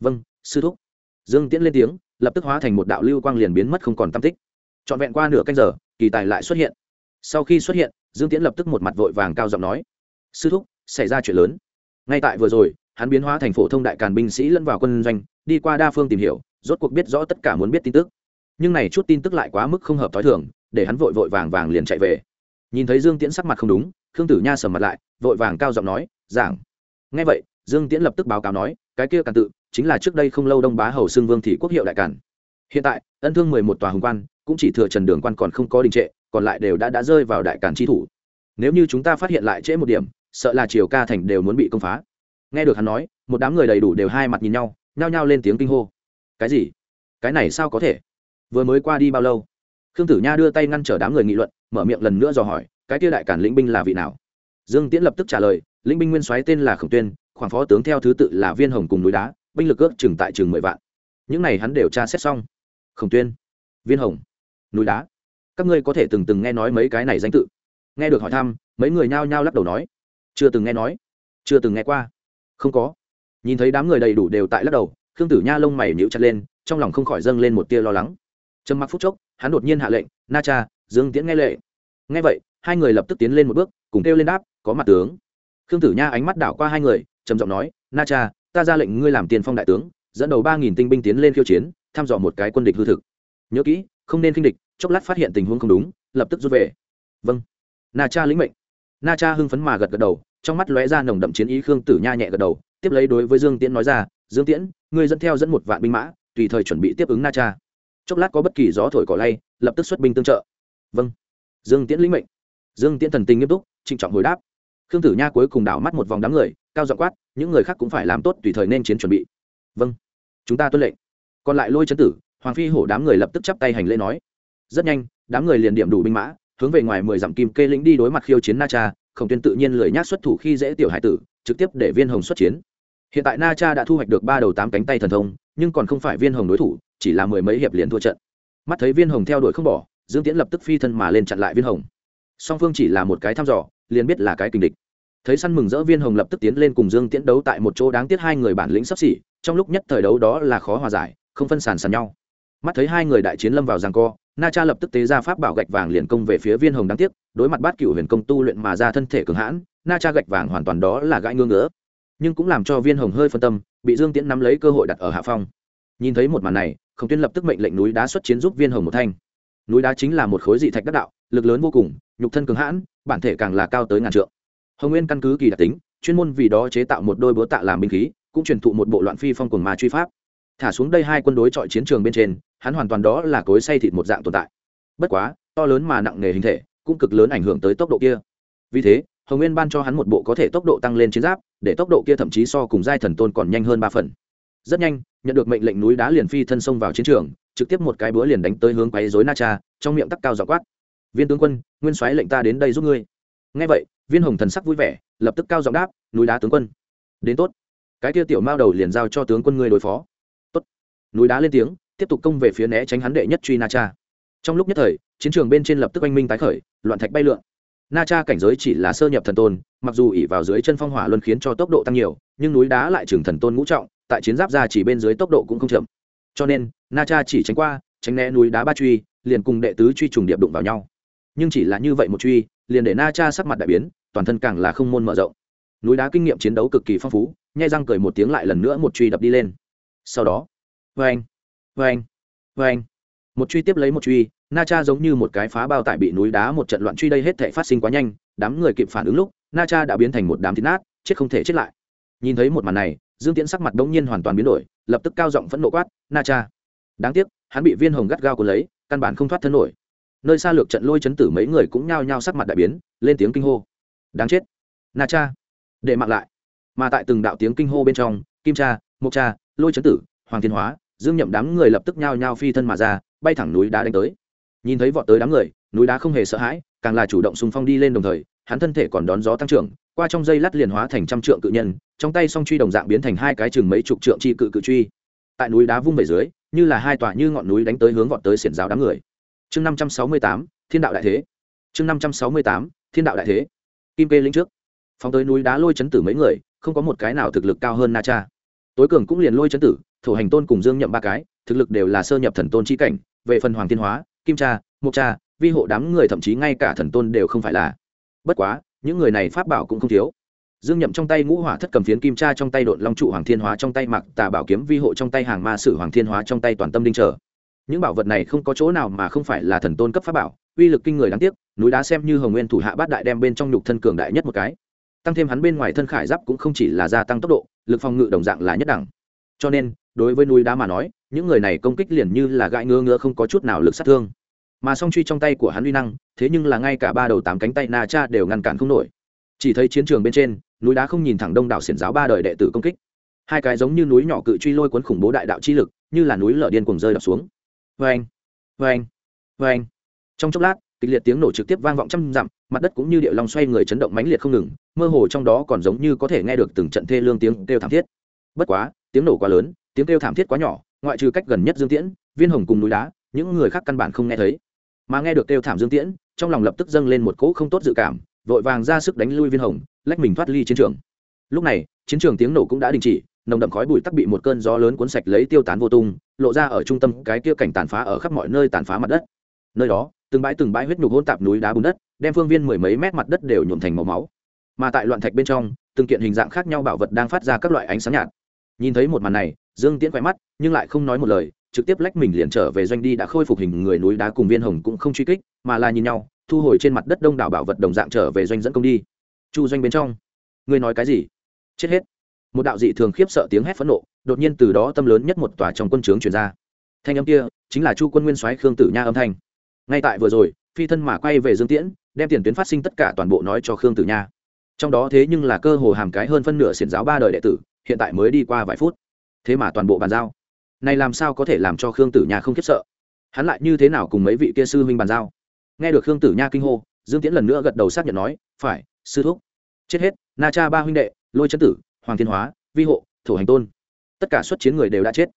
Vâng sư thúc. Dương tiễn lên tiếng, lập tức hóa thành một đạo lưu quang liền biến mất không còn tam tích. Trọn vẹn qua nửa canh giờ, kỳ tài lại xuất hiện sau khi xuất hiện, dương tiễn lập tức một mặt vội vàng cao giọng nói, sư thúc, xảy ra chuyện lớn. Ngay tại vừa rồi, hắn biến hóa thành phổ thông đại càn binh sĩ lẫn vào quân doanh, đi qua đa phương tìm hiểu, rốt cuộc biết rõ tất cả muốn biết tin tức. Nhưng này chút tin tức lại quá mức không hợp t h o i thường, để hắn vội vội vàng vàng liền chạy về. Nhìn thấy dương tiễn sắc mặt không đúng, khương tử nha sầm mặt lại, vội vàng cao giọng nói, giảng. Ngay vậy, dương tiễn lập tức báo cáo nói, cái kia càn tự chính là trước đây không lâu đông bá hầu xưng vương thị quốc hiệu đại càn. Hiện tại, ân thương mười một tòa hồng quan cũng chỉ thừa trần đường quan còn không có đình trệ, còn lại đều đã đã rơi vào đại càn tri thủ. Nếu như chúng ta phát hiện lại trễ một điểm, sợ là triều ca thành đều muốn bị công phá. Nghe được hắn nói, một đám người đầy đủ đều hai mặt nhìn nhau, nhao nhao lên tiếng kinh hô. Cái gì? Cái này sao có thể? Vừa mới qua đi bao lâu? Khương tử nha đưa tay ngăn trở đám người nghị luận, mở miệng lần nữa dò hỏi, cái kia đại cản lĩnh binh là vị nào? Dương tiễn lập tức trả lời, lĩnh binh nguyên soái tên là khổng tuyên, khoảng phó tướng theo thứ tự là viên hồng cùng núi đá, binh lực ước chừng tại chừng mười vạn. Những này hắn đều tra xét xong. Khổng tuyên, viên hồng núi đá. Các ngươi có thể từng từng nghe nói mấy cái này danh tự. Nghe được hỏi thăm, mấy người nhao nhao lắc đầu nói. Chưa từng nghe nói. Chưa từng nghe qua. Không có. Nhìn thấy đám người đầy đủ đều tại lắc đầu, khương tử nha lông mày nhíu chặt lên, trong lòng không khỏi dâng lên một tia lo lắng. Trầm mặc phút chốc, hắn đột nhiên hạ lệnh, na cha, dương tiễn nghe lệ. Nghe vậy, hai người lập tức tiến lên một bước, cùng kêu lên đáp, có mặt tướng. Khương tử nha ánh mắt đảo qua hai người, trầm giọng nói, na cha, ta ra lệnh ngươi làm tiền phong đại tướng, dẫn đầu ba nghìn tinh binh tiến lên khiêu chiến, thăm dò một cái quân địch hư thực. Nhớ kỹ không nên kinh địch, chốc lát phát hiện tình huống không đúng, lập tức rút về. Vâng. Na cha lĩnh mệnh. Na cha hưng phấn mà gật gật đầu, trong mắt lóe ra nồng đậm chiến ý khương tử nha nhẹ gật đầu, tiếp lấy đối với dương tiễn nói ra, dương tiễn, ngươi dẫn theo dẫn một vạn binh mã, tùy thời chuẩn bị tiếp ứng na cha. Chốc lát có bất kỳ gió thổi cỏ lay, lập tức xuất binh tương trợ. Vâng. Dương tiễn lĩnh mệnh. Dương tiễn thần tình nghiêm túc, trịnh trọng hồi đáp. Khương tử nha cuối cùng đảo mắt một vòng đám người, cao dọ quát, những người khác cũng phải làm tốt tùy thời nên chiến chuẩn bị. Vâng. Chúng ta tuân lệnh. Còn lại lôi chấn tử hoàng phi hổ đám người lập tức chắp tay hành lễ nói, rất nhanh, đám người liền điểm đủ binh mã, hướng về ngoài mười dặm kim kê lĩnh đi đối mặt khiêu chiến na cha, khổng tuyên tự nhiên lười nhác xuất thủ khi dễ tiểu hải tử, trực tiếp để viên hồng xuất chiến. Hiện tại na cha đã thu hoạch được ba đầu tám cánh tay thần thông, nhưng còn không phải viên hồng đối thủ, chỉ là mười mấy hiệp liền thua trận. Mắt thấy viên hồng theo đuổi không bỏ, dương tiễn lập tức phi thân mà lên chặn lại viên hồng. Song phương chỉ là một cái thăm dò, liền biết là cái kình địch. Thấy săn mừng rỡ viên hồng lập tức tiến lên cùng dương tiễn đấu tại một chỗ đáng tiếc hai người bản lĩnh sắp xỉ, trong lúc nhất thời đấu đó là khó hòa giải, không phân sàn sàn nhau mắt thấy hai người đại chiến lâm vào giằng co, na cha lập tức tế ra pháp bảo gạch vàng liền công về phía viên hồng đáng tiếc, đối mặt bát cựu huyền công tu luyện mà ra thân thể cường hãn, na cha gạch vàng hoàn toàn đó là gãi ngưỡng ngỡ nhưng cũng làm cho viên hồng hơi phân tâm, bị dương tiễn nắm lấy cơ hội đặt ở hạ phong. Nhìn thấy một màn này, khổng tuyên lập tức mệnh lệnh núi đá xuất chiến giúp viên hồng một thanh. Núi đá chính là một khối dị thạch đắc đạo, lực lớn vô cùng, nhục thân cường hãn, bản thể càng là cao tới ngàn trượng. Hồng nguyên căn cứ kỳ đặc tính, chuyên môn vì đó chế tạo một đôi búa tạ làm binh khí, cũng truyền thụ một bộ loạn phi phong cùng mà truy pháp. Thả xuống đây hai quân đối chọi chiến trường bên trên hắn hoàn toàn đó là cối say thịt một dạng tồn tại. Bất quá, to lớn mà nặng nề hình thể, cũng cực lớn ảnh hưởng tới tốc độ kia. Vì thế, hồng nguyên ban cho hắn một bộ có thể tốc độ tăng lên chiến giáp, để tốc độ kia thậm chí so cùng giai thần tôn còn nhanh hơn ba phần. Rất nhanh, nhận được mệnh lệnh núi đá liền phi thân sông vào chiến trường, trực tiếp một cái búa liền đánh tới hướng quấy rối na cha, trong miệng tắc cao dọ quát. Viên tướng quân, nguyên soái lệnh ta đến đây giúp ngươi. Nghe vậy, viên hồng thần sắc vui vẻ, lập tức cao giọng đáp, núi đá tướng quân. Đến tốt. Cái kia tiểu mao đầu liền giao cho tướng quân ngươi đối phó. Tốt. Núi đá lên tiếng tiếp tục công về phía né tránh hắn đệ nhất truy na cha. Trong lúc nhất thời, chiến trường bên trên lập tức oanh minh tái khởi, loạn thạch bay lượn. Na cha cảnh giới chỉ là sơ nhập thần tôn, mặc dù ỉ vào dưới chân phong hỏa luân khiến cho tốc độ tăng nhiều, nhưng núi đá lại trường thần tôn ngũ trọng, tại chiến giáp ra chỉ bên dưới tốc độ cũng không chậm. Cho nên, na cha chỉ tránh qua, tránh né núi đá ba truy, liền cùng đệ tứ truy trùng điệp đụng vào nhau. Nhưng chỉ là như vậy một truy, liền để na cha sắc mặt đại biến, toàn thân càng là không môn mở rộng. Núi đá kinh nghiệm chiến đấu cực kỳ phong phú, nhai răng cười một tiếng lại lần nữa một truy đập đi lên. Sau đó vê anh vê anh. Vê anh. Một truy tiếp lấy một truy, na cha giống như một cái phá bao tải bị núi đá một trận loạn truy đây hết thể phát sinh quá nhanh, đám người kịp phản ứng lúc, na cha đã biến thành một đám thịt nát, chết không thể chết lại. Nhìn thấy một màn này, dương tiễn sắc mặt đống nhiên hoàn toàn biến đổi, lập tức cao giọng phẫn nộ quát, na cha. Đáng tiếc, hắn bị viên hồng gắt gao cuốn lấy, căn bản không thoát thân nổi. Nơi xa lược trận lôi chấn tử mấy người cũng nhao nhao sắc mặt đại biến, lên tiếng kinh hô. Đáng chết. Na cha. Để mặc lại. Mà tại từng đạo tiếng kinh hô bên trong, kim cha, mộc cha, lôi chấn tử, hoàng thiên hóa dương nhậm đám người lập tức nhao nhao phi thân mà ra, bay thẳng núi đá đánh tới. Nhìn thấy vọt tới đám người, núi đá không hề sợ hãi, càng là chủ động xung phong đi lên đồng thời, hắn thân thể còn đón gió tăng trưởng, qua trong dây lát liền hóa thành trăm trượng cự nhân, trong tay song truy đồng dạng biến thành hai cái chừng mấy chục trượng chi cự cự truy. Tại núi đá vung về dưới, như là hai tòa như ngọn núi đánh tới hướng vọt tới xiển giáo đám người. Chương năm trăm sáu mươi tám, thiên đạo đại thế. Chương năm trăm sáu mươi tám, thiên đạo đại thế. Kim kê linh trước. Phóng tới núi đá lôi chấn tử mấy người, không có một cái nào thực lực cao hơn na cha tối cường cũng liền lôi chấn tử thủ hành tôn cùng dương nhậm ba cái, thực lực đều là sơ nhập thần tôn chi cảnh, về phần hoàng thiên hóa, kim cha mục cha, vi hộ đám người thậm chí ngay cả thần tôn đều không phải là. Bất quá, những người này pháp bảo cũng không thiếu. Dương nhậm trong tay ngũ hỏa thất cầm phiến kim cha trong tay đột long trụ hoàng thiên hóa trong tay mặc tà bảo kiếm, vi hộ trong tay hàng ma sử hoàng thiên hóa trong tay toàn tâm đinh trở. Những bảo vật này không có chỗ nào mà không phải là thần tôn cấp pháp bảo, uy lực kinh người đáng tiếc, núi đá xem như hồng nguyên thủ hạ bát đại đem bên trong nhục thân cường đại nhất một cái. Tăng thêm hắn bên ngoài thân khải giáp cũng không chỉ là gia tăng tốc độ lực phòng ngự đồng dạng là nhất đẳng. Cho nên, đối với núi đá mà nói, những người này công kích liền như là gãi ngứa ngứa không có chút nào lực sát thương. Mà song truy trong tay của hắn uy năng, thế nhưng là ngay cả ba đầu tám cánh tay na cha đều ngăn cản không nổi. Chỉ thấy chiến trường bên trên, núi đá không nhìn thẳng đông đảo xiển giáo ba đời đệ tử công kích. Hai cái giống như núi nhỏ cự truy lôi cuốn khủng bố đại đạo chi lực, như là núi lở điên cuồng rơi đập xuống. Vê anh vê anh vê anh trong chốc lát kịch liệt tiếng nổ trực tiếp vang vọng trăm dặm, mặt đất cũng như điệu lòng xoay người chấn động mãnh liệt không ngừng, mơ hồ trong đó còn giống như có thể nghe được từng trận thê lương tiếng kêu thảm thiết. Bất quá, tiếng nổ quá lớn, tiếng kêu thảm thiết quá nhỏ, ngoại trừ cách gần nhất dương tiễn, viên hồng cùng núi đá, những người khác căn bản không nghe thấy. Mà nghe được kêu thảm dương tiễn, trong lòng lập tức dâng lên một cỗ không tốt dự cảm, vội vàng ra sức đánh lui viên hồng, lách mình thoát ly chiến trường. Lúc này, chiến trường tiếng nổ cũng đã đình chỉ, nồng đậm khói bụi tắc bị một cơn gió lớn cuốn sạch lấy tiêu tán vô tung, lộ ra ở trung tâm cái kia cảnh tàn phá ở khắp mọi nơi tàn phá mặt đất. Nơi đó từng bãi từng bãi huyết nhục hỗn tạp núi đá bùn đất, đem phương viên mười mấy mét mặt đất đều nhuộm thành màu máu. Mà tại loạn thạch bên trong, từng kiện hình dạng khác nhau bảo vật đang phát ra các loại ánh sáng nhạt. Nhìn thấy một màn này, dương tiễn quay mắt, nhưng lại không nói một lời, trực tiếp lách mình liền trở về doanh đi đã khôi phục hình người núi đá cùng viên hồng cũng không truy kích, mà là nhìn nhau, thu hồi trên mặt đất đông đảo bảo vật đồng dạng trở về doanh dẫn công đi. Chu doanh bên trong, ngươi nói cái gì? Chết hết. Một đạo dị thường khiếp sợ tiếng hét phẫn nộ, đột nhiên từ đó tâm lớn nhất một tòa trong quân trướng truyền ra. Thanh âm kia chính là chu quân nguyên soái khương tử nha âm thanh ngay tại vừa rồi, phi thân mà quay về dương tiễn, đem tiền tuyến phát sinh tất cả toàn bộ nói cho khương tử nha. Trong đó thế nhưng là cơ hồ hàm cái hơn phân nửa xiển giáo ba đời đệ tử, hiện tại mới đi qua vài phút. Thế mà toàn bộ bàn giao. Này làm sao có thể làm cho khương tử nha không khiếp sợ? Hắn lại như thế nào cùng mấy vị kia sư huynh bàn giao? Nghe được khương tử nha kinh hô, dương tiễn lần nữa gật đầu xác nhận nói, phải, sư thúc. Chết hết, na cha ba huynh đệ, lôi chân tử, hoàng thiên hóa, vi hộ thủ hành tôn. Tất cả xuất chiến người đều đã chết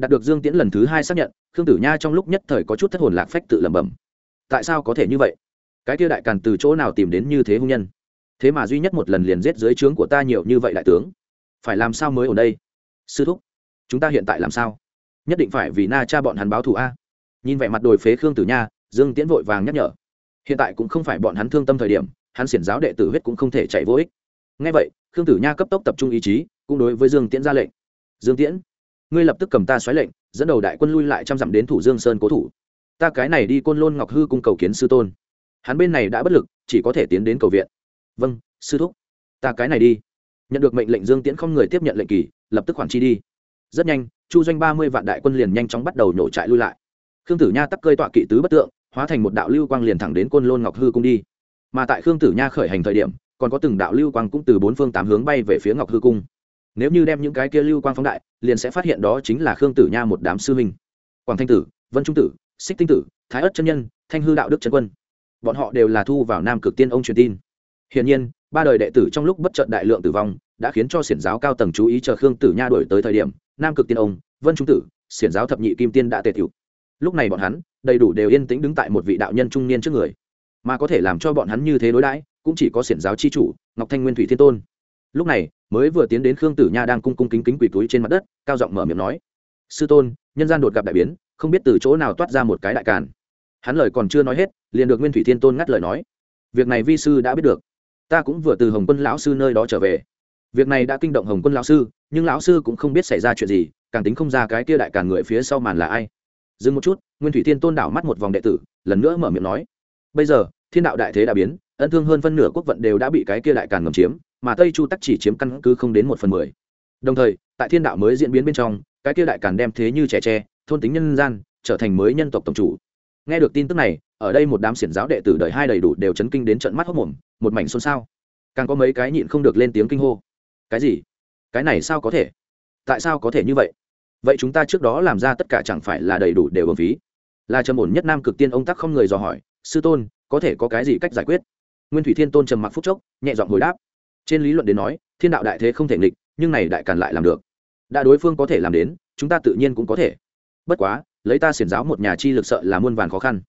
đạt được dương tiễn lần thứ hai xác nhận, khương tử nha trong lúc nhất thời có chút thất hồn lạc phách tự lẩm bẩm. Tại sao có thể như vậy? Cái kia đại càn từ chỗ nào tìm đến như thế hung nhân? Thế mà duy nhất một lần liền giết dưới trướng của ta nhiều như vậy đại tướng. Phải làm sao mới ở đây? Sư thúc, chúng ta hiện tại làm sao? Nhất định phải vì na cha bọn hắn báo thù a. Nhìn vẻ mặt đồi phế khương tử nha, dương tiễn vội vàng nhắc nhở. Hiện tại cũng không phải bọn hắn thương tâm thời điểm, hắn xiển giáo đệ tử huyết cũng không thể chạy vô ích. Ngay vậy, khương tử nha cấp tốc tập trung ý chí, cũng đối với dương tiễn ra lệnh. Dương tiễn ngươi lập tức cầm ta xoáy lệnh, dẫn đầu đại quân lui lại trăm dặm đến thủ dương sơn cố thủ. Ta cái này đi côn lôn ngọc hư cung cầu kiến sư tôn. Hắn bên này đã bất lực, chỉ có thể tiến đến cầu viện. Vâng sư thúc. Ta cái này đi. Nhận được mệnh lệnh dương tiễn không người tiếp nhận lệnh kỳ, lập tức khoản chi đi. Rất nhanh, chu doanh ba mươi vạn đại quân liền nhanh chóng bắt đầu nhổ trại lui lại. Khương tử nha tắc cơi tọa kỵ tứ bất tượng, hóa thành một đạo lưu quang liền thẳng đến côn lôn ngọc hư cung đi. Mà tại khương tử nha khởi hành thời điểm, còn có từng đạo lưu quang cũng từ bốn phương tám hướng bay về phía ngọc hư cung nếu như đem những cái kia lưu quang phóng đại, liền sẽ phát hiện đó chính là khương tử nha một đám sư huynh. Quảng thanh tử, vân trung tử, xích tinh tử, thái ất chân nhân, thanh hư đạo đức trần quân. Bọn họ đều là thu vào nam cực tiên ông truyền tin. Hiển nhiên, ba đời đệ tử trong lúc bất chợt đại lượng tử vong, đã khiến cho xiển giáo cao tầng chú ý chờ khương tử nha đổi tới thời điểm, nam cực tiên ông, vân trung tử, xiển giáo thập nhị kim tiên đã tề tiểu lúc này bọn hắn, đầy đủ đều yên tĩnh đứng tại một vị đạo nhân trung niên trước người. Mà có thể làm cho bọn hắn như thế đối đãi, cũng chỉ có xiển giáo chi chủ, ngọc thanh nguyên thủy thiên tôn. Lúc này mới vừa tiến đến khương tử nha đang cung cung kính kính quỳ túi trên mặt đất, cao giọng mở miệng nói, sư tôn, nhân gian đột gặp đại biến, không biết từ chỗ nào toát ra một cái đại càn. Hắn lời còn chưa nói hết, liền được nguyên thủy thiên tôn ngắt lời nói, việc này vi sư đã biết được. Ta cũng vừa từ hồng quân lão sư nơi đó trở về. Việc này đã kinh động hồng quân lão sư, nhưng lão sư cũng không biết xảy ra chuyện gì, càng tính không ra cái kia đại càn người phía sau màn là ai. Dừng một chút, nguyên thủy thiên tôn đảo mắt một vòng đệ tử, lần nữa mở miệng nói, bây giờ, thiên đạo đại thế đã biến ân thương hơn phân nửa quốc vận đều đã bị cái kia đại càn ngầm chiếm mà tây chu tắc chỉ chiếm căn cứ không đến một phần mười. Đồng thời, tại thiên đạo mới diễn biến bên trong, cái kia đại càn đem thế như trẻ tre, thôn tính nhân gian, trở thành mới nhân tộc tổng chủ. Nghe được tin tức này, ở đây một đám xiển giáo đệ tử đời hai đầy đủ đều chấn kinh đến trận mắt hốc mồm, một mảnh xôn xao. Càng có mấy cái nhịn không được lên tiếng kinh hô. Cái gì? Cái này sao có thể? Tại sao có thể như vậy? Vậy chúng ta trước đó làm ra tất cả chẳng phải là đầy đủ đều bổng phí? Là trầm ổn nhất nam cực tiên ông tắc không người dò hỏi, sư tôn, có thể có cái gì cách giải quyết? Nguyên thủy thiên tôn trầm mặc phúc chốc, nhẹ giọng hồi đáp trên lý luận đến nói, thiên đạo đại thế không thể nghịch, nhưng này đại càn lại làm được. Đã đối phương có thể làm đến, chúng ta tự nhiên cũng có thể. Bất quá, lấy ta xiển giáo một nhà chi lực sợ là muôn vàn khó khăn.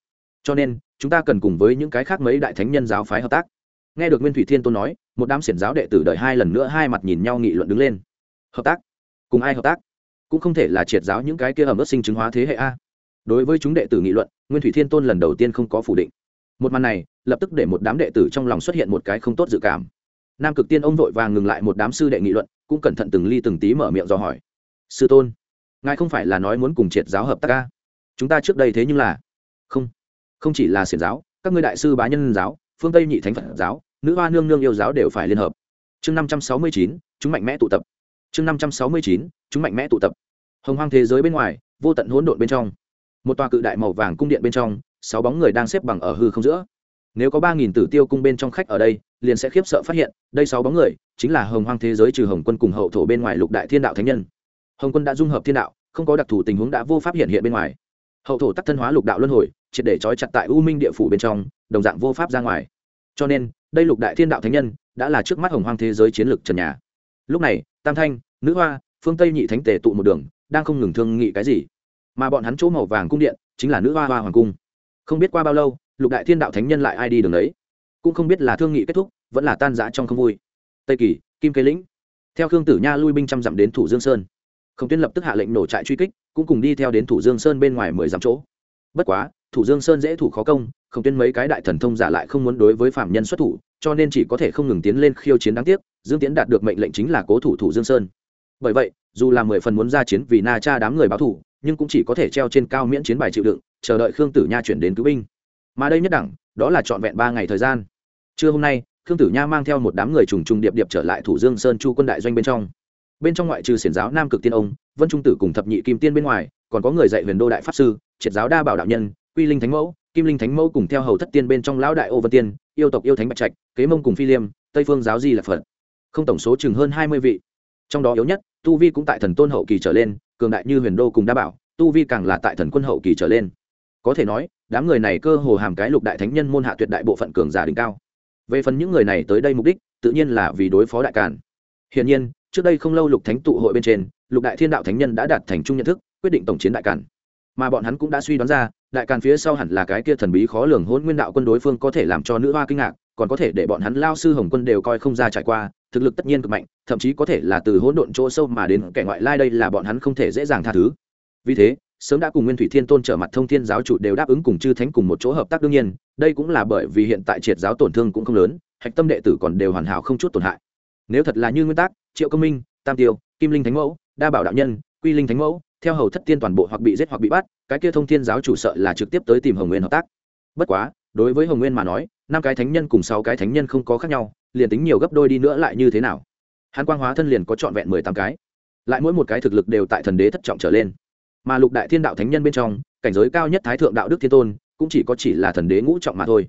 Cho nên, chúng ta cần cùng với những cái khác mấy đại thánh nhân giáo phái hợp tác. Nghe được nguyên thủy thiên tôn nói, một đám xiển giáo đệ tử đợi hai lần nữa hai mặt nhìn nhau nghị luận đứng lên. Hợp tác? Cùng ai hợp tác? Cũng không thể là triệt giáo những cái kia ẩm ớt sinh chứng hóa thế hệ a. Đối với chúng đệ tử nghị luận, nguyên thủy thiên tôn lần đầu tiên không có phủ định. Một màn này, lập tức để một đám đệ tử trong lòng xuất hiện một cái không tốt dự cảm nam cực tiên ông vội vàng ngừng lại một đám sư đệ nghị luận, cũng cẩn thận từng ly từng tí mở miệng do hỏi. Sư tôn, ngài không phải là nói muốn cùng triệt giáo hợp tác ca chúng ta trước đây thế nhưng là không không chỉ là xiển giáo, các ngươi đại sư bá nhân giáo, phương tây nhị thánh phật giáo, nữ hoa nương nương yêu giáo đều phải liên hợp. Chương năm trăm sáu mươi chín, chúng mạnh mẽ tụ tập. Chương năm trăm sáu mươi chín, chúng mạnh mẽ tụ tập. Hồng hoang thế giới bên ngoài, vô tận hỗn độn bên trong. Một tòa cự đại màu vàng cung điện bên trong, sáu bóng người đang xếp bằng ở hư không giữa. Nếu có ba nghìn tử tiêu cung bên trong khách ở đây liền sẽ khiếp sợ phát hiện, đây sáu bóng người, chính là hồng hoang thế giới trừ hồng quân cùng hậu thổ bên ngoài lục đại thiên đạo thánh nhân. Hồng quân đã dung hợp thiên đạo, không có đặc thù tình huống đã vô pháp hiện hiện bên ngoài. Hậu thổ tắc thân hóa lục đạo luân hồi, triệt để trói chặt tại u minh địa phủ bên trong, đồng dạng vô pháp ra ngoài. Cho nên, đây lục đại thiên đạo thánh nhân đã là trước mắt hồng hoang thế giới chiến lược trần nhà. Lúc này, tam thanh, nữ hoa, phương tây nhị thánh tề tụ một đường, đang không ngừng thương nghị cái gì. Mà bọn hắn chỗ màu vàng cung điện chính là nữ hoa hoa hoàng cung. Không biết qua bao lâu, lục đại thiên đạo thánh nhân lại ai đi đường ấy? Cũng không biết là thương nghị kết thúc, vẫn là tan giã trong không vui. Tây kỳ, kim kế lĩnh. Theo khương tử nha lui binh trăm dặm đến thủ dương sơn. Khổng tuyên lập tức hạ lệnh nổ trại truy kích, cũng cùng đi theo đến thủ dương sơn bên ngoài mười dặm chỗ. Bất quá, thủ dương sơn dễ thủ khó công, khổng tuyên mấy cái đại thần thông giả lại không muốn đối với phạm nhân xuất thủ, cho nên chỉ có thể không ngừng tiến lên khiêu chiến đáng tiếc, dương tiến đạt được mệnh lệnh chính là cố thủ thủ dương sơn. Bởi vậy, dù là mười phần muốn ra chiến vì na cha đám người báo thủ, nhưng cũng chỉ có thể treo trên cao miễn chiến bài chịu đựng, chờ đợi khương tử nha chuyển đến cứu binh. Mà đây nhất đẳng, đó là trọn vẹn ba ngày thời gian trưa hôm nay, khương tử nha mang theo một đám người trùng trùng điệp điệp trở lại thủ dương sơn chu quân đại doanh bên trong. Bên trong ngoại trừ xiển giáo nam cực tiên ông, vân trung tử cùng thập nhị kim tiên bên ngoài, còn có người dạy huyền đô đại pháp sư, triệt giáo đa bảo đạo nhân, quy linh thánh mẫu, kim linh thánh mẫu cùng theo hầu thất tiên bên trong lão đại ô vân tiên, yêu tộc yêu thánh bạch trạch, kế mông cùng phi liêm, tây phương giáo di là phật. Không tổng số chừng hơn hai mươi vị. Trong đó yếu nhất, tu vi cũng tại thần tôn hậu kỳ trở lên, cường đại như huyền đô cùng đa bảo, tu vi càng là tại thần quân hậu kỳ trở lên. Có thể nói, đám người này cơ hồ hàm cái lục đại thánh nhân môn hạ tuyệt đại bộ phận cường giả đỉnh cao về phần những người này tới đây mục đích, tự nhiên là vì đối phó đại càn. Hiển nhiên, trước đây không lâu lục thánh tụ hội bên trên, lục đại thiên đạo thánh nhân đã đạt thành chung nhận thức, quyết định tổng chiến đại càn. Mà bọn hắn cũng đã suy đoán ra, đại càn phía sau hẳn là cái kia thần bí khó lường hôn nguyên đạo quân đối phương có thể làm cho nữ hoa kinh ngạc, còn có thể để bọn hắn lao sư hồng quân đều coi không ra trải qua, thực lực tất nhiên cực mạnh, thậm chí có thể là từ hỗn độn chỗ sâu mà đến, kẻ ngoại lai đây là bọn hắn không thể dễ dàng tha thứ. Vì thế sớm đã cùng nguyên thủy thiên tôn trở mặt thông thiên giáo chủ đều đáp ứng cùng chư thánh cùng một chỗ hợp tác đương nhiên, đây cũng là bởi vì hiện tại triệt giáo tổn thương cũng không lớn, hạch tâm đệ tử còn đều hoàn hảo không chút tổn hại. Nếu thật là như nguyên tắc, triệu công minh, tam tiêu, kim linh thánh mẫu, đa bảo đạo nhân, quy linh thánh mẫu, theo hầu thất tiên toàn bộ hoặc bị giết hoặc bị bắt, cái kia thông thiên giáo chủ sợ là trực tiếp tới tìm hồng nguyên hợp tác. Bất quá, đối với hồng nguyên mà nói, năm cái thánh nhân cùng sáu cái thánh nhân không có khác nhau, liền tính nhiều gấp đôi đi nữa lại như thế nào? Hàn quang hóa thân liền có trọn vẹn mười tám cái. Lại mỗi một cái thực lực đều tại thần đế thất trọng trở lên mà lục đại thiên đạo thánh nhân bên trong, cảnh giới cao nhất thái thượng đạo đức thiên tôn, cũng chỉ có chỉ là thần đế ngũ trọng mà thôi.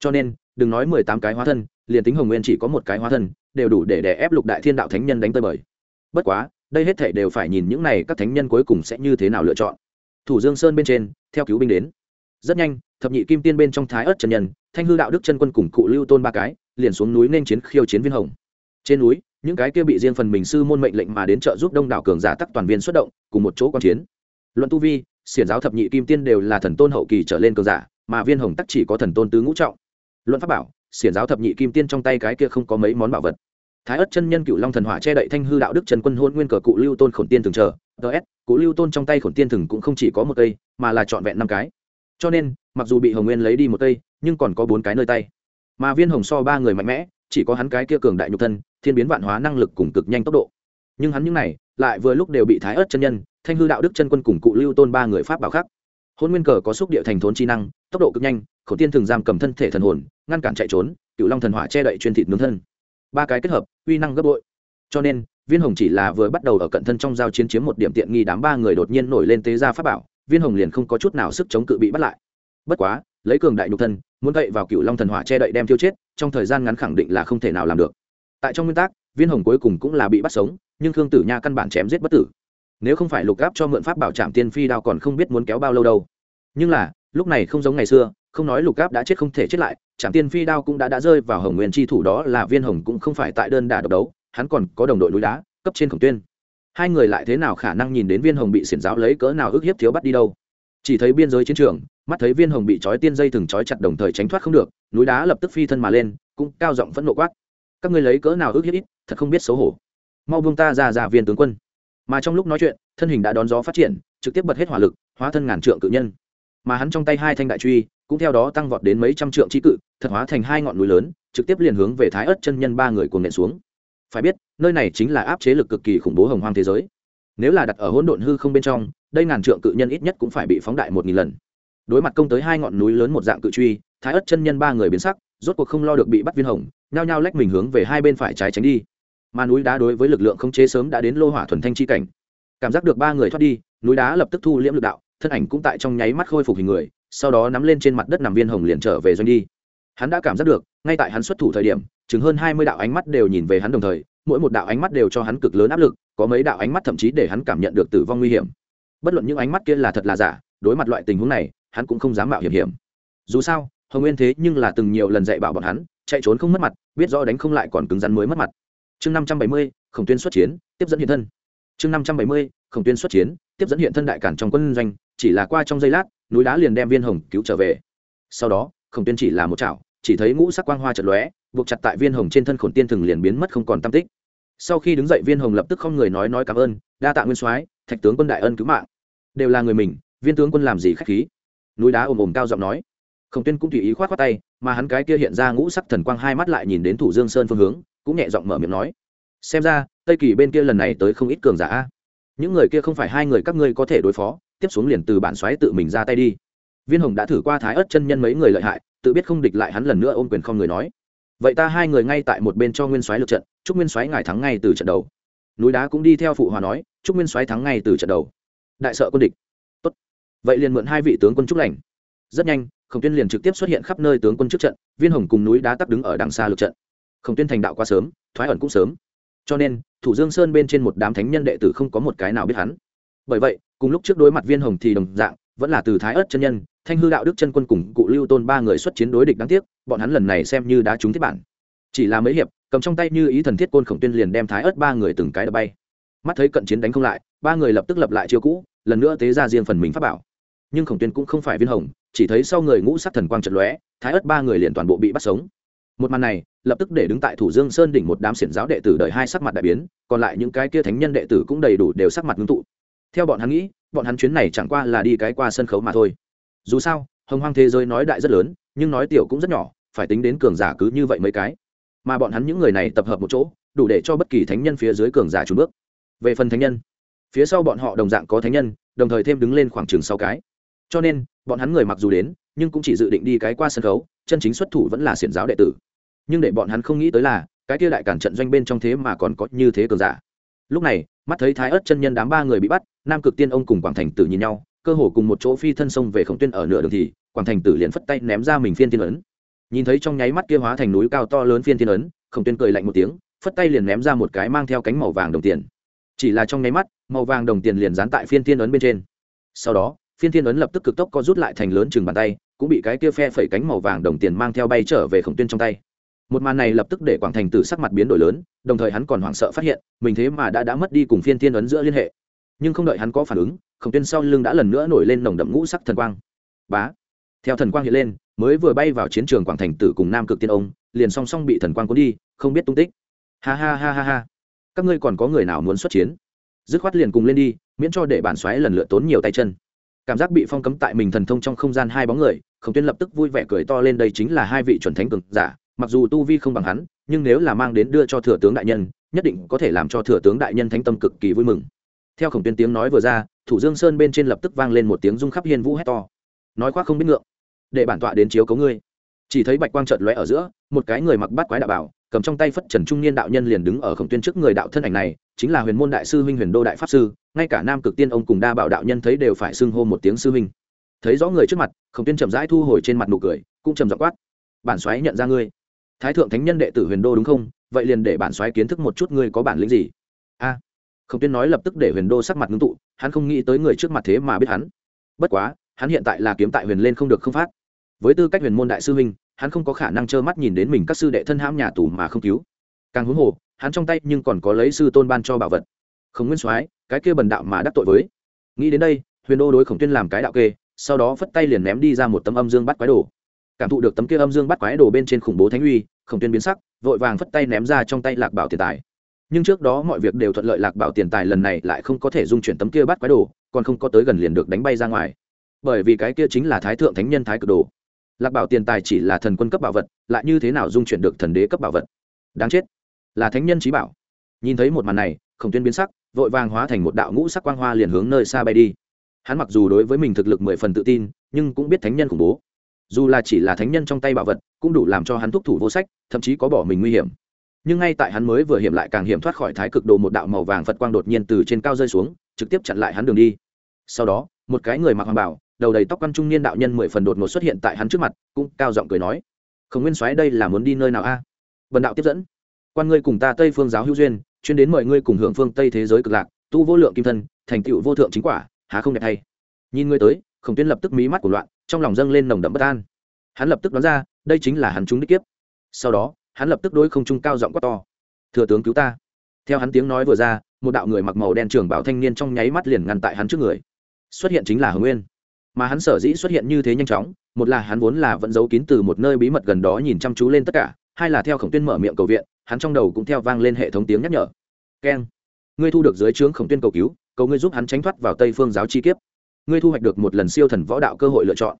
Cho nên, đừng nói mười tám cái hóa thân, liền tính hồng nguyên chỉ có một cái hóa thân, đều đủ để đè ép lục đại thiên đạo thánh nhân đánh tơi bời. Bất quá, đây hết thể đều phải nhìn những này các thánh nhân cuối cùng sẽ như thế nào lựa chọn. Thủ dương sơn bên trên, theo cứu binh đến. Rất nhanh, thập nhị kim tiên bên trong thái ớt chân nhân, thanh hư đạo đức chân quân cùng cụ lưu tôn ba cái, liền xuống núi nên chiến khiêu chiến viên hồng. Trên núi, những cái kia bị riêng phần mình sư môn mệnh lệnh mà đến trợ giúp đông đảo cường giả tắc toàn viên xuất động, cùng một chỗ quan chiến luận tu vi, xiển giáo thập nhị kim tiên đều là thần tôn hậu kỳ trở lên cường giả, mà viên hồng tắc chỉ có thần tôn tứ ngũ trọng. Luận pháp bảo, xiển giáo thập nhị kim tiên trong tay cái kia không có mấy món bảo vật. Thái ất chân nhân cựu long thần hỏa che đậy thanh hư đạo đức trần quân hôn nguyên cờ cụ lưu tôn khổn tiên thường chờ. Ts cụ lưu tôn trong tay khổn tiên thường cũng không chỉ có một cây, mà là trọn vẹn năm cái. Cho nên, mặc dù bị hồng nguyên lấy đi một cây, nhưng còn có bốn cái nơi tay. Mà viên hồng so ba người mạnh mẽ, chỉ có hắn cái kia cường đại nhục thân, thiên biến vạn hóa năng lực cùng cực nhanh tốc độ nhưng hắn những này lại vừa lúc đều bị thái ớt chân nhân, thanh hư đạo đức chân quân cùng cụ lưu tôn ba người pháp bảo khắc hôn nguyên cờ có xúc địa thành thốn chi năng, tốc độ cực nhanh khẩu tiên thường giam cầm thân thể thần hồn, ngăn cản chạy trốn, cựu long thần hỏa che đậy chuyên thịt nướng thân. Ba cái kết hợp, uy năng gấp bội. Cho nên, viên hồng chỉ là vừa bắt đầu ở cận thân trong giao chiến chiếm một điểm tiện nghi đám ba người đột nhiên nổi lên tế ra pháp bảo, viên hồng liền không có chút nào sức chống cự bị bắt lại. Bất quá, lấy cường đại nhục thân, muốn gậy vào cựu long thần hỏa che đậy đem tiêu chết, trong thời gian ngắn khẳng định là không thể nào làm được. Tại trong nguyên tắc, viên hồng cuối cùng cũng là bị bắt sống nhưng khương tử nha căn bản chém giết bất tử. Nếu không phải lục gáp cho mượn pháp bảo trạm tiên phi đao còn không biết muốn kéo bao lâu đâu. Nhưng là, lúc này không giống ngày xưa, không nói lục gáp đã chết không thể chết lại trạm tiên phi đao cũng đã đã rơi vào hồng nguyên chi thủ đó là viên hồng cũng không phải tại đơn đà độc đấu, hắn còn có đồng đội núi đá, cấp trên khổng tuyên. Hai người lại thế nào khả năng nhìn đến viên hồng bị xiển giáo lấy cỡ nào ức hiếp thiếu bắt đi đâu? Chỉ thấy biên giới chiến trường, mắt thấy viên hồng bị trói tiên dây thừng trói chặt đồng thời tránh thoát không được, núi đá lập tức phi thân mà lên, cũng cao giọng phẫn nộ quát. Các ngươi lấy cỡ nào ức hiếp ít, thật không biết xấu hổ mau buông ta ra ra viên tướng quân. Mà trong lúc nói chuyện, thân hình đã đón gió phát triển, trực tiếp bật hết hỏa lực, hóa thân ngàn trượng cự nhân. Mà hắn trong tay hai thanh đại truy, cũng theo đó tăng vọt đến mấy trăm trượng trí cự, thật hóa thành hai ngọn núi lớn, trực tiếp liền hướng về thái ớt chân nhân ba người cùng nện xuống. Phải biết, nơi này chính là áp chế lực cực kỳ khủng bố hồng hoang thế giới. Nếu là đặt ở hỗn độn hư không bên trong, đây ngàn trượng cự nhân ít nhất cũng phải bị phóng đại một nghìn lần. Đối mặt công tới hai ngọn núi lớn một dạng cự truy, thái ớt chân nhân ba người biến sắc, rốt cuộc không lo được bị bắt viên hồng, nhao nhao lách mình hướng về hai bên phải trái tránh đi mà núi đá đối với lực lượng không chế sớm đã đến lô hỏa thuần thanh chi cảnh. Cảm giác được ba người thoát đi, núi đá lập tức thu liễm lực đạo, thân ảnh cũng tại trong nháy mắt khôi phục hình người, sau đó nắm lên trên mặt đất nằm viên hồng liền trở về doanh đi. Hắn đã cảm giác được, ngay tại hắn xuất thủ thời điểm, chừng hơn hai mươi đạo ánh mắt đều nhìn về hắn đồng thời, mỗi một đạo ánh mắt đều cho hắn cực lớn áp lực, có mấy đạo ánh mắt thậm chí để hắn cảm nhận được tử vong nguy hiểm. Bất luận những ánh mắt kia là thật là giả, đối mặt loại tình huống này, hắn cũng không dám mạo hiểm hiểm. Dù sao, hồng nguyên thế nhưng là từng nhiều lần dạy bảo bọn hắn, chạy trốn không mất mặt, biết rõ đánh không lại còn cứng rắn mới mất mặt chương năm trăm bảy mươi, khổng tuyên xuất chiến, tiếp dẫn hiện thân. Chương năm trăm bảy mươi, khổng tuyên xuất chiến, tiếp dẫn hiện thân đại cản trong quân doanh, chỉ là qua trong giây lát, núi đá liền đem viên hồng cứu trở về. Sau đó, khổng tuyên chỉ là một chảo, chỉ thấy ngũ sắc quang hoa chật lóe, buộc chặt tại viên hồng trên thân khổn tiên thừng liền biến mất không còn tam tích. Sau khi đứng dậy, viên hồng lập tức không người nói nói cảm ơn, đa tạ nguyên soái, thạch tướng quân đại ân cứu mạng. Đều là người mình, viên tướng quân làm gì khách khí? Núi đá ồm ồm cao giọng nói. Khổng tuyên cũng tùy ý khoát khoát tay, mà hắn cái kia hiện ra ngũ sắc thần quang hai mắt lại nhìn đến thủ dương sơn phương hướng cũng nhẹ giọng mở miệng nói, xem ra, tây kỳ bên kia lần này tới không ít cường giả những người kia không phải hai người các ngươi có thể đối phó, tiếp xuống liền từ bản xoáy tự mình ra tay đi. Viên hồng đã thử qua thái ớt chân nhân mấy người lợi hại, tự biết không địch lại hắn lần nữa ôm quyền không người nói, vậy ta hai người ngay tại một bên cho nguyên soái lượt trận, chúc nguyên soái ngài thắng ngay từ trận đầu. Núi đá cũng đi theo phụ hòa nói, chúc nguyên soái thắng ngay từ trận đầu. Đại sợ quân địch. Tốt. Vậy liền mượn hai vị tướng quân chúc lành. Rất nhanh, khổng tuyên liền trực tiếp xuất hiện khắp nơi tướng quân trước trận, viên hồng cùng núi đá tắc đứng ở đằng xa lượt trận khổng tuyên thành đạo quá sớm, thoái ẩn cũng sớm. Cho nên, thủ dương sơn bên trên một đám thánh nhân đệ tử không có một cái nào biết hắn. Bởi vậy, cùng lúc trước đối mặt viên hồng thì đồng dạng, vẫn là từ thái ớt chân nhân, thanh hư đạo đức chân quân cùng cụ lưu tôn ba người xuất chiến đối địch đáng tiếc, bọn hắn lần này xem như đã trúng thiết bản. Chỉ là mấy hiệp, cầm trong tay như ý thần thiết côn khổng tuyên liền đem thái ớt ba người từng cái đập bay. Mắt thấy cận chiến đánh không lại, ba người lập tức lập lại chiêu cũ, lần nữa tế ra riêng phần mình pháp bảo. Nhưng khổng tuyên cũng không phải viên hồng, chỉ thấy sau người ngũ sắc thần quang trận lóe, thái ớt ba người liền toàn bộ bị bắt sống một màn này, lập tức để đứng tại thủ dương sơn đỉnh một đám xiển giáo đệ tử đời hai sắc mặt đại biến, còn lại những cái kia thánh nhân đệ tử cũng đầy đủ đều sắc mặt ngưng tụ. Theo bọn hắn nghĩ, bọn hắn chuyến này chẳng qua là đi cái qua sân khấu mà thôi. Dù sao, hồng hoang thế giới nói đại rất lớn, nhưng nói tiểu cũng rất nhỏ, phải tính đến cường giả cứ như vậy mấy cái. Mà bọn hắn những người này tập hợp một chỗ, đủ để cho bất kỳ thánh nhân phía dưới cường giả trùn bước. Về phần thánh nhân, phía sau bọn họ đồng dạng có thánh nhân, đồng thời thêm đứng lên khoảng chừng sáu cái. Cho nên, bọn hắn người mặc dù đến, nhưng cũng chỉ dự định đi cái qua sân khấu chân chính xuất thủ vẫn là xiển giáo đệ tử. Nhưng để bọn hắn không nghĩ tới là, cái kia đại cản trận doanh bên trong thế mà còn có như thế cường giả. Lúc này, mắt thấy thái ớt chân nhân đám ba người bị bắt, nam cực tiên ông cùng quảng thành tử nhìn nhau, cơ hồ cùng một chỗ phi thân sông về khổng tuyên ở nửa đường thì, quảng thành tử liền phất tay ném ra mình phiên thiên ấn. Nhìn thấy trong nháy mắt kia hóa thành núi cao to lớn phiên thiên ấn, khổng tuyên cười lạnh một tiếng, phất tay liền ném ra một cái mang theo cánh màu vàng đồng tiền. Chỉ là trong nháy mắt, màu vàng đồng tiền liền dán tại phiên thiên ấn bên trên. Sau đó, phiên thiên ấn lập tức cực tốc co rút lại thành lớn chừng bàn tay cũng bị cái kia phe phẩy cánh màu vàng đồng tiền mang theo bay trở về khổng tuyên trong tay. Một màn này lập tức để quảng thành tử sắc mặt biến đổi lớn, đồng thời hắn còn hoảng sợ phát hiện, mình thế mà đã đã mất đi cùng phiên thiên ấn giữa liên hệ. Nhưng không đợi hắn có phản ứng, khổng tuyên sau lưng đã lần nữa nổi lên nồng đậm ngũ sắc thần quang. Bá! Theo thần quang hiện lên, mới vừa bay vào chiến trường quảng thành tử cùng nam cực tiên ông, liền song song bị thần quang cuốn đi, không biết tung tích. Ha ha ha ha ha! Các ngươi còn có người nào muốn xuất chiến? Dứt khoát liền cùng lên đi, miễn cho để bản xoáy lần lượt tốn nhiều tay chân cảm giác bị phong cấm tại mình thần thông trong không gian hai bóng người, khổng tuyên lập tức vui vẻ cười to lên đây chính là hai vị chuẩn thánh cường giả, mặc dù tu vi không bằng hắn, nhưng nếu là mang đến đưa cho thừa tướng đại nhân, nhất định có thể làm cho thừa tướng đại nhân thánh tâm cực kỳ vui mừng. Theo khổng tuyên tiếng nói vừa ra, thủ dương sơn bên trên lập tức vang lên một tiếng rung khắp hiên vũ hét to. Nói khoác không biết ngượng, để bản tọa đến chiếu cấu ngươi. Chỉ thấy bạch quang trợt lóe ở giữa, một cái người mặc bát quái đạo bảo cầm trong tay phất trần trung niên đạo nhân liền đứng ở khổng tuyên trước người đạo thân ảnh này, chính là huyền môn đại sư huynh huyền đô đại pháp sư, ngay cả nam cực tiên ông cùng đa bảo đạo nhân thấy đều phải xưng hô một tiếng sư huynh. Thấy rõ người trước mặt, khổng tuyên chậm rãi thu hồi trên mặt nụ cười, cũng trầm dọ quát, bản xoáy nhận ra ngươi. Thái thượng thánh nhân đệ tử huyền đô đúng không? Vậy liền để bản xoáy kiến thức một chút ngươi có bản lĩnh gì. A. Khổng tuyên nói lập tức để huyền đô sắc mặt ngưng tụ, hắn không nghĩ tới người trước mặt thế mà biết hắn. Bất quá, hắn hiện tại là kiếm tại huyền lên không được không phát với tư cách huyền môn đại sư huynh, hắn không có khả năng trơ mắt nhìn đến mình các sư đệ thân hãm nhà tù mà không cứu. Càng huống hồ, hắn trong tay nhưng còn có lấy sư tôn ban cho bảo vật. Không nguyên soái, cái kia bần đạo mà đắc tội với. Nghĩ đến đây, huyền đô đối khổng tuyên làm cái đạo kê, sau đó phất tay liền ném đi ra một tấm âm dương bắt quái đồ. Cảm thụ được tấm kia âm dương bắt quái đồ bên trên khủng bố thánh uy, khổng tuyên biến sắc, vội vàng phất tay ném ra trong tay lạc bảo tiền tài. Nhưng trước đó mọi việc đều thuận lợi lạc bảo tiền tài lần này lại không có thể dung chuyển tấm kia bắt quái đồ, còn không có tới gần liền được đánh bay ra ngoài. Bởi vì cái kia chính là thái thượng thánh nhân thái cực đồ lạc bảo tiền tài chỉ là thần quân cấp bảo vật, lại như thế nào dung chuyển được thần đế cấp bảo vật? Đáng chết. Là thánh nhân trí bảo. Nhìn thấy một màn này, khổng tuyên biến sắc, vội vàng hóa thành một đạo ngũ sắc quang hoa liền hướng nơi xa bay đi. Hắn mặc dù đối với mình thực lực mười phần tự tin, nhưng cũng biết thánh nhân khủng bố. Dù là chỉ là thánh nhân trong tay bảo vật, cũng đủ làm cho hắn thúc thủ vô sách, thậm chí có bỏ mình nguy hiểm. Nhưng ngay tại hắn mới vừa hiểm lại càng hiểm thoát khỏi thái cực đồ một đạo màu vàng phật quang đột nhiên từ trên cao rơi xuống, trực tiếp chặn lại hắn đường đi. Sau đó, một cái người mặc hoàng bảo đầu đầy tóc căn trung niên đạo nhân mười phần đột ngột xuất hiện tại hắn trước mặt, cũng cao giọng cười nói không nguyên soái đây là muốn đi nơi nào a? À? vần đạo tiếp dẫn, quan ngươi cùng ta tây phương giáo hữu duyên, chuyên đến mời ngươi cùng hưởng phương tây thế giới cực lạc, tu vô lượng kim thân, thành tựu vô thượng chính quả, há không đẹp thay? nhìn ngươi tới, khổng tuyên lập tức mí mắt của loạn, trong lòng dâng lên nồng đậm bất an. Hắn lập tức đoán ra, đây chính là hắn chúng đích kiếp. Sau đó, hắn lập tức đối không trung cao giọng quát to, thừa tướng cứu ta. Theo hắn tiếng nói vừa ra, một đạo người mặc màu đen trưởng bảo thanh niên trong nháy mắt liền ngăn tại hắn trước người. Xuất hiện chính là hồng nguyên mà hắn sở dĩ xuất hiện như thế nhanh chóng, một là hắn vốn là vẫn giấu kín từ một nơi bí mật gần đó nhìn chăm chú lên tất cả, hai là theo khổng tuyên mở miệng cầu viện, hắn trong đầu cũng theo vang lên hệ thống tiếng nhắc nhở. Keng ngươi thu được dưới trướng khổng tuyên cầu cứu, cầu ngươi giúp hắn tránh thoát vào tây phương giáo chi kiếp. Ngươi thu hoạch được một lần siêu thần võ đạo cơ hội lựa chọn.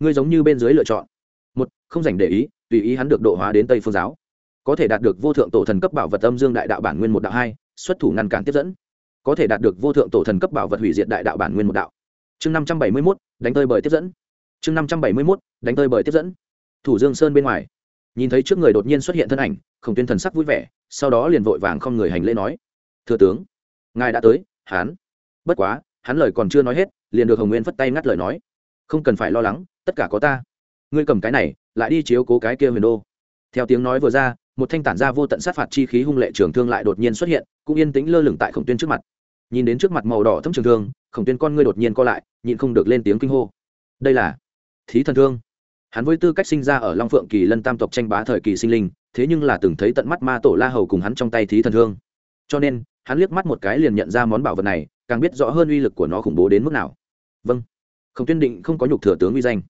Ngươi giống như bên dưới lựa chọn. Một, không dành để ý, tùy ý hắn được độ hóa đến tây phương giáo. Có thể đạt được vô thượng tổ thần cấp bảo vật âm dương đại đạo bản nguyên một đạo hai, xuất thủ ngăn cản tiếp dẫn. Có thể đạt được vô thượng tổ thần cấp bảo vật hủy diệt đại đạo bản nguyên một đạo chương năm trăm bảy mươi mốt, đánh tơi bởi tiếp dẫn. Chương năm trăm bảy mươi mốt, đánh tơi bởi tiếp dẫn. Thủ dương sơn bên ngoài. Nhìn thấy trước người đột nhiên xuất hiện thân ảnh, khổng tuyên thần sắc vui vẻ, sau đó liền vội vàng không người hành lễ nói. Thừa tướng, ngài đã tới, hán. Bất quá, hắn lời còn chưa nói hết, liền được hồng nguyên phất tay ngắt lời nói. Không cần phải lo lắng, tất cả có ta. Ngươi cầm cái này, lại đi chiếu cố cái kia huyền đô. Theo tiếng nói vừa ra, một thanh tản ra vô tận sát phạt chi khí hung lệ trường thương lại đột nhiên xuất hiện, cũng yên tĩnh lơ lửng tại khổng tuyên trước mặt. Nhìn đến trước mặt màu đỏ thâm trường thương khổng tuyên con ngươi đột nhiên co lại, nhịn không được lên tiếng kinh hô. Đây là thí thần thương. Hắn với tư cách sinh ra ở long phượng kỳ lân tam tộc tranh bá thời kỳ sinh linh, thế nhưng là từng thấy tận mắt ma tổ la hầu cùng hắn trong tay thí thần thương. Cho nên, hắn liếc mắt một cái liền nhận ra món bảo vật này, càng biết rõ hơn uy lực của nó khủng bố đến mức nào. Vâng. Không tuyên định không có nhục thừa tướng uy danh.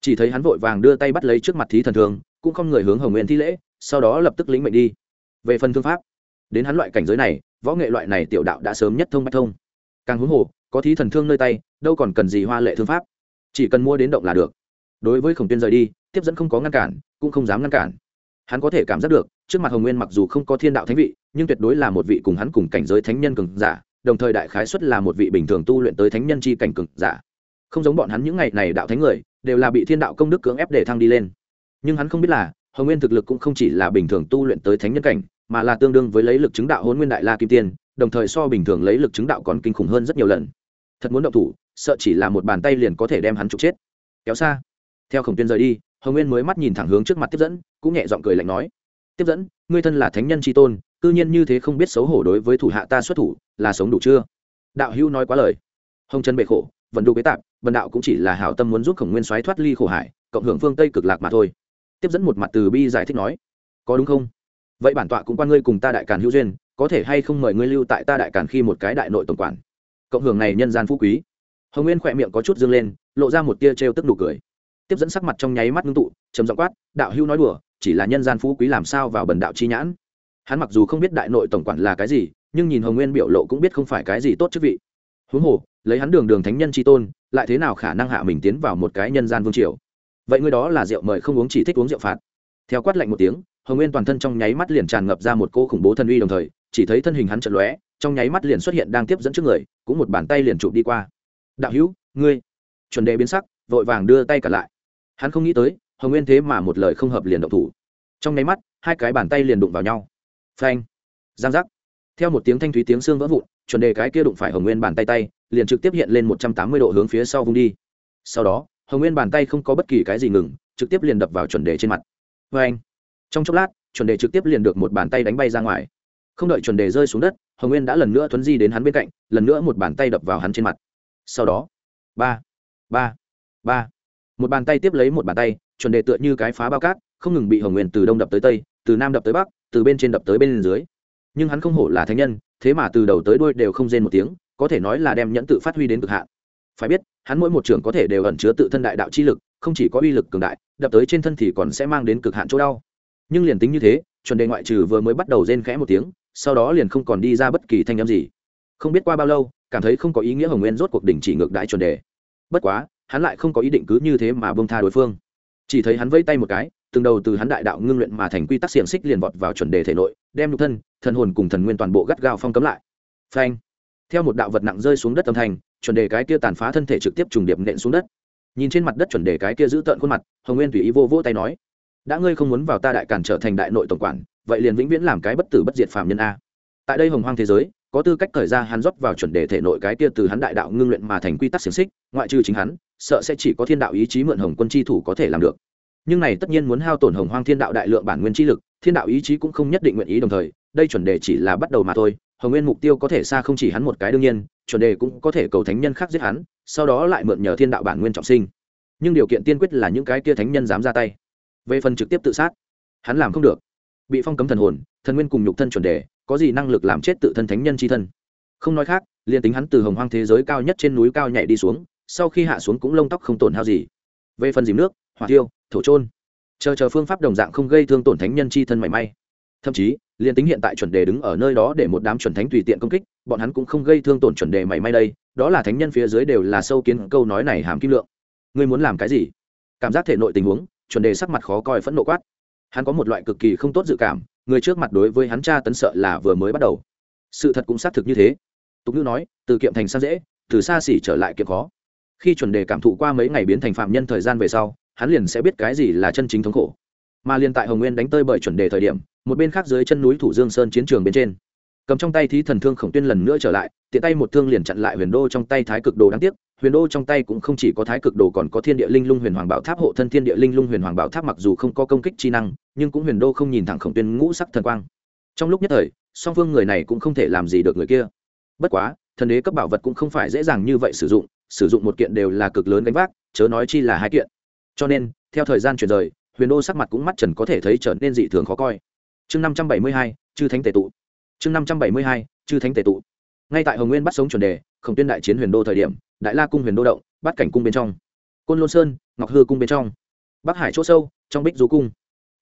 Chỉ thấy hắn vội vàng đưa tay bắt lấy trước mặt thí thần thương, cũng không người hướng hồng nguyên thi lễ, sau đó lập tức lĩnh mệnh đi. Về phần thương pháp, đến hắn loại cảnh giới này, võ nghệ loại này tiểu đạo đã sớm nhất thông bách thông. Càng huống hồ có thí thần thương nơi tay, đâu còn cần gì hoa lệ thương pháp. Chỉ cần mua đến động là được. Đối với khổng tuyên rời đi, tiếp dẫn không có ngăn cản, cũng không dám ngăn cản. Hắn có thể cảm giác được, trước mặt hồng nguyên mặc dù không có thiên đạo thánh vị, nhưng tuyệt đối là một vị cùng hắn cùng cảnh giới thánh nhân cường giả, đồng thời đại khái xuất là một vị bình thường tu luyện tới thánh nhân chi cảnh cường giả. Không giống bọn hắn những ngày này đạo thánh người, đều là bị thiên đạo công đức cưỡng ép để thăng đi lên. Nhưng hắn không biết là, hồng nguyên thực lực cũng không chỉ là bình thường tu luyện tới thánh nhân cảnh, mà là tương đương với lấy lực chứng đạo hôn nguyên đại la kim tiên, đồng thời so bình thường lấy lực chứng đạo còn kinh khủng hơn rất nhiều lần thật muốn động thủ, sợ chỉ là một bàn tay liền có thể đem hắn trục chết. Kéo xa. Theo khổng tuyên rời đi, hồng nguyên mới mắt nhìn thẳng hướng trước mặt tiếp dẫn, cũng nhẹ giọng cười lạnh nói, tiếp dẫn, ngươi thân là thánh nhân tri tôn, cư nhiên như thế không biết xấu hổ đối với thủ hạ ta xuất thủ, là sống đủ chưa? Đạo hữu nói quá lời. Hồng chân bệ khổ, vận đu bế tạp vần đạo cũng chỉ là hảo tâm muốn giúp khổng nguyên xoáy thoát ly khổ hải, cộng hưởng phương tây cực lạc mà thôi. Tiếp dẫn một mặt từ bi giải thích nói, có đúng không? Vậy bản tọa cũng quan ngươi cùng ta đại càn hữu duyên, có thể hay không mời ngươi lưu tại ta đại càn khi một cái đại nội tổng quản? Cộng hưởng này nhân gian phú quý. Hồng nguyên khỏe miệng có chút dương lên, lộ ra một tia trêu tức nụ cười. Tiếp dẫn sắc mặt trong nháy mắt ngưng tụ, trầm giọng quát, đạo hưu nói đùa, chỉ là nhân gian phú quý làm sao vào bần đạo chi nhãn? Hắn mặc dù không biết đại nội tổng quản là cái gì, nhưng nhìn hồng nguyên biểu lộ cũng biết không phải cái gì tốt chức vị. Huống hồ, lấy hắn đường đường thánh nhân tri tôn, lại thế nào khả năng hạ mình tiến vào một cái nhân gian vương triều? Vậy ngươi đó là rượu mời không uống chỉ thích uống rượu phạt. Theo quát lạnh một tiếng, hồng nguyên toàn thân trong nháy mắt liền tràn ngập ra một cô khủng bố thân uy đồng thời, chỉ thấy thân hình hắn chật lóe trong nháy mắt liền xuất hiện đang tiếp dẫn trước người, cũng một bàn tay liền chụp đi qua. Đạo hữu, ngươi. Chuẩn đề biến sắc, vội vàng đưa tay cả lại. Hắn không nghĩ tới, hồng nguyên thế mà một lời không hợp liền động thủ. Trong nháy mắt, hai cái bàn tay liền đụng vào nhau. Phanh! Giang giác. Theo một tiếng thanh thúy tiếng xương vỡ vụn, chuẩn đề cái kia đụng phải hồng nguyên bàn tay tay, liền trực tiếp hiện lên một trăm tám mươi độ hướng phía sau vung đi. Sau đó, hồng nguyên bàn tay không có bất kỳ cái gì ngừng, trực tiếp liền đập vào chuẩn đề trên mặt. Vê anh trong chốc lát, chuẩn đề trực tiếp liền được một bàn tay đánh bay ra ngoài. Không đợi chuẩn đề rơi xuống đất hồng nguyên đã lần nữa thuấn di đến hắn bên cạnh, lần nữa một bàn tay đập vào hắn trên mặt. Sau đó, ba ba ba. Một bàn tay tiếp lấy một bàn tay, chuẩn đề tựa như cái phá bao cát, không ngừng bị hồng nguyên từ đông đập tới tây, từ nam đập tới bắc, từ bên trên đập tới bên dưới. Nhưng hắn không hổ là thánh nhân, thế mà từ đầu tới đuôi đều không rên một tiếng, có thể nói là đem nhẫn tự phát huy đến cực hạn. Phải biết, hắn mỗi một trường có thể đều ẩn chứa tự thân đại đạo chi lực, không chỉ có uy lực cường đại, đập tới trên thân thì còn sẽ mang đến cực hạn chỗ đau. Nhưng liền tính như thế, chuẩn đề ngoại trừ vừa mới bắt đầu rên khẽ một tiếng sau đó liền không còn đi ra bất kỳ thanh âm gì. Không biết qua bao lâu, cảm thấy không có ý nghĩa hồng nguyên rốt cuộc đình chỉ ngược đãi chuẩn đề. Bất quá, hắn lại không có ý định cứ như thế mà bông tha đối phương. Chỉ thấy hắn vẫy tay một cái, từng đầu từ hắn đại đạo ngưng luyện mà thành quy tắc xiềng xích liền vọt vào chuẩn đề thể nội, đem nhục thân, thần hồn cùng thần nguyên toàn bộ gắt gao phong cấm lại. Phanh! Theo một đạo vật nặng rơi xuống đất âm thanh, chuẩn đề cái kia tàn phá thân thể trực tiếp trùng điệp nện xuống đất. Nhìn trên mặt đất chuẩn đề cái kia giữ tợn khuôn mặt, hồng nguyên tùy ý vô vỗ tay nói, đã ngươi không muốn vào ta đại cản trở thành đại nội tổng quản vậy liền vĩnh viễn làm cái bất tử bất diệt phàm nhân a. Tại đây hồng hoang thế giới, có tư cách thời ra hắn rót vào chuẩn đề thể nội cái kia từ hắn đại đạo ngưng luyện mà thành quy tắc xiềng xích, ngoại trừ chính hắn, sợ sẽ chỉ có thiên đạo ý chí mượn hồng quân chi thủ có thể làm được. Nhưng này tất nhiên muốn hao tổn hồng hoang thiên đạo đại lượng bản nguyên chi lực, thiên đạo ý chí cũng không nhất định nguyện ý đồng thời, đây chuẩn đề chỉ là bắt đầu mà thôi, hồng nguyên mục tiêu có thể xa không chỉ hắn một cái đương nhiên, chuẩn đề cũng có thể cầu thánh nhân khác giết hắn, sau đó lại mượn nhờ thiên đạo bản nguyên trọng sinh. Nhưng điều kiện tiên quyết là những cái kia thánh nhân dám ra tay. Về phần trực tiếp tự sát, hắn làm không được bị phong cấm thần hồn, thần nguyên cùng nhục thân chuẩn đề, có gì năng lực làm chết tự thân thánh nhân c h i thân? Không nói khác, liền tính hắn từ hồng hoang thế giới cao nhất trên núi cao nhảy đi xuống, sau khi hạ xuống cũng lông tóc không tổn hao gì. Về phần dìm nước, hỏa tiêu thổ trôn chờ chờ phương pháp đồng dạng không gây thương tổn thánh nhân c h i thân mảy may. Thậm chí, liền tính hiện tại chuẩn đề đứng ở nơi đó để một đám chuẩn thánh tùy tiện công kích, bọn hắn cũng không gây thương tổn chuẩn đề mảy may đây, đó là thánh nhân phía dưới đều là sâu kiến câu nói này hàm kim lượng. Ngươi muốn làm cái gì? Cảm giác thể nội tình huống, chuẩn đề sắc mặt khó coi phẫn nộ quát hắn có một loại cực kỳ không tốt dự cảm, người trước mặt đối với hắn cha tấn sợ là vừa mới bắt đầu. Sự thật cũng xác thực như thế. Tục ngữ nói, từ kiệm thành sang dễ, từ xa xỉ trở lại kiệm khó. Khi chuẩn đề cảm thụ qua mấy ngày biến thành phạm nhân thời gian về sau, hắn liền sẽ biết cái gì là chân chính thống khổ. Mà liền tại hồng nguyên đánh tơi bởi chuẩn đề thời điểm, một bên khác dưới chân núi thủ dương sơn chiến trường bên trên, cầm trong tay thí thần thương khổng tuyên lần nữa trở lại, tiện tay một thương liền chặn lại huyền đô trong tay thái cực đồ đáng tiếc huyền đô trong tay cũng không chỉ có thái cực đồ còn có thiên địa linh lung huyền hoàng bảo tháp hộ thân thiên địa linh lung huyền hoàng bảo tháp mặc dù không có công kích chi năng, nhưng cũng huyền đô không nhìn thẳng khổng tuyên ngũ sắc thần quang. Trong lúc nhất thời, song phương người này cũng không thể làm gì được người kia. Bất quá, thần đế cấp bảo vật cũng không phải dễ dàng như vậy sử dụng sử dụng một kiện đều là cực lớn gánh vác, chớ nói chi là hai kiện. Cho nên, theo thời gian chuyển rời, huyền đô sắc mặt cũng mắt trần có thể thấy trở nên dị thường khó coi. Chương năm trăm bảy mươi hai, chư thánh tề tụ. Chương năm trăm bảy mươi hai, chư thánh tề tụ. Ngay tại hồng nguyên bắt sống chuẩn đề, khổng tuyên đại chiến huyền đô thời điểm đại la cung huyền đô động, Bát cảnh cung bên trong. Côn lôn sơn, ngọc hư cung bên trong. Bắc hải chỗ sâu, trong bích du cung.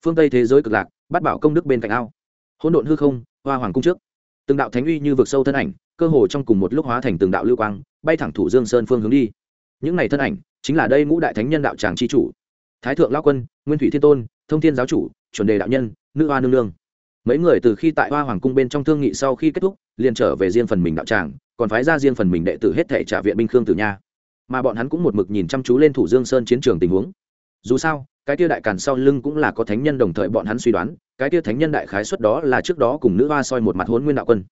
Phương tây thế giới cực lạc, Bát bảo công đức bên cạnh ao. Hỗn độn hư không, hoa hoàng cung trước. Từng đạo thánh uy như vực sâu thân ảnh, cơ hồ trong cùng một lúc hóa thành từng đạo lưu quang, bay thẳng thủ dương sơn phương hướng đi. Những này thân ảnh, chính là đây ngũ đại thánh nhân đạo tràng chi chủ. Thái thượng lao quân, nguyên thủy thiên tôn, thông thiên giáo chủ, chuẩn đề đạo nhân, nữ hoa nương nương. Mấy người từ khi tại hoa hoàng cung bên trong thương nghị sau khi kết thúc, liền trở về riêng phần mình đạo tràng còn phái ra riêng phần mình đệ tử hết thể trả viện binh khương tử nha. Mà bọn hắn cũng một mực nhìn chăm chú lên thủ dương sơn chiến trường tình huống. Dù sao, cái tia đại càn sau lưng cũng là có thánh nhân đồng thời bọn hắn suy đoán, cái tia thánh nhân đại khái xuất đó là trước đó cùng nữ hoa soi một mặt hôn nguyên đạo quân.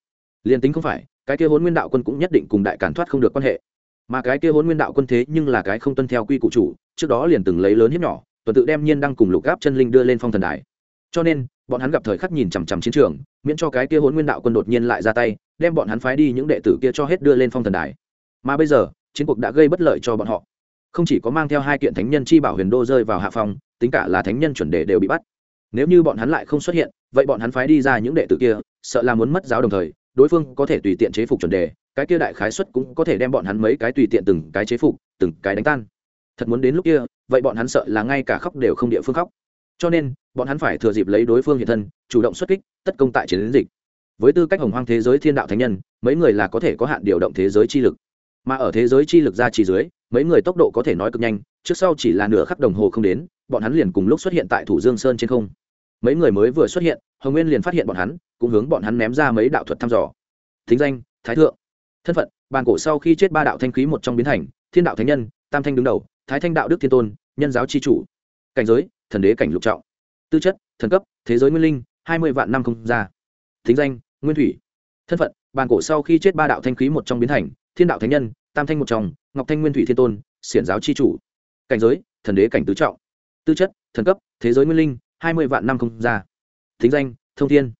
Liền tính không phải, cái kia hôn nguyên đạo quân cũng nhất định cùng đại cản thoát không được quan hệ. Mà cái kia hôn nguyên đạo quân thế nhưng là cái không tuân theo quy củ chủ, trước đó liền từng lấy lớn hiếp nhỏ, tuần tự đem nhiên đang cùng lục gáp chân linh đưa lên phong thần đài. Cho nên, bọn hắn gặp thời khắc nhìn chằm chằm chiến trường, miễn cho cái kia hôn nguyên đạo quân đột nhiên lại ra tay đem bọn hắn phái đi những đệ tử kia cho hết đưa lên phong thần đài. Mà bây giờ, chiến cuộc đã gây bất lợi cho bọn họ. Không chỉ có mang theo hai kiện thánh nhân chi bảo huyền đô rơi vào hạ phòng tính cả là thánh nhân chuẩn đề đều bị bắt. Nếu như bọn hắn lại không xuất hiện, vậy bọn hắn phái đi ra những đệ tử kia, sợ là muốn mất giáo đồng thời, đối phương có thể tùy tiện chế phục chuẩn đề, cái kia đại khái xuất cũng có thể đem bọn hắn mấy cái tùy tiện từng cái chế phục, từng cái đánh tan. Thật muốn đến lúc kia, vậy bọn hắn sợ là ngay cả khóc đều không địa phương khóc. Cho nên, bọn hắn phải thừa dịp lấy đối phương hiện thân, chủ động xuất kích, tất công tại chiến dịch với tư cách hồng hoang thế giới thiên đạo thánh nhân, mấy người là có thể có hạn điều động thế giới chi lực. Mà ở thế giới chi lực ra chỉ dưới, mấy người tốc độ có thể nói cực nhanh, trước sau chỉ là nửa khắc đồng hồ không đến, bọn hắn liền cùng lúc xuất hiện tại thủ dương sơn trên không. Mấy người mới vừa xuất hiện, hồng nguyên liền phát hiện bọn hắn, cũng hướng bọn hắn ném ra mấy đạo thuật thăm dò. Thính danh, thái thượng. Thân phận, bàn cổ sau khi chết ba đạo thanh khí một trong biến thành, thiên đạo thánh nhân, tam thanh đứng đầu, thái thanh đạo đức thiên tôn, nhân giáo c h i chủ. Cảnh giới, thần đế cảnh lục trọng. Tư chất, thần cấp, thế giới nguyên linh, hai mươi vạn năm không ra. Thính danh nguyên thủy. Thân phận, bàn cổ sau khi chết ba đạo thanh khí một trong biến thành, thiên đạo thánh nhân, tam thanh một trong, ngọc thanh nguyên thủy thiên tôn, xiển giáo c h i chủ. Cảnh giới, thần đế cảnh tứ trọng. Tư chất, thần cấp, thế giới nguyên linh, hai mươi vạn năm không ra. Thính danh, thông thiên.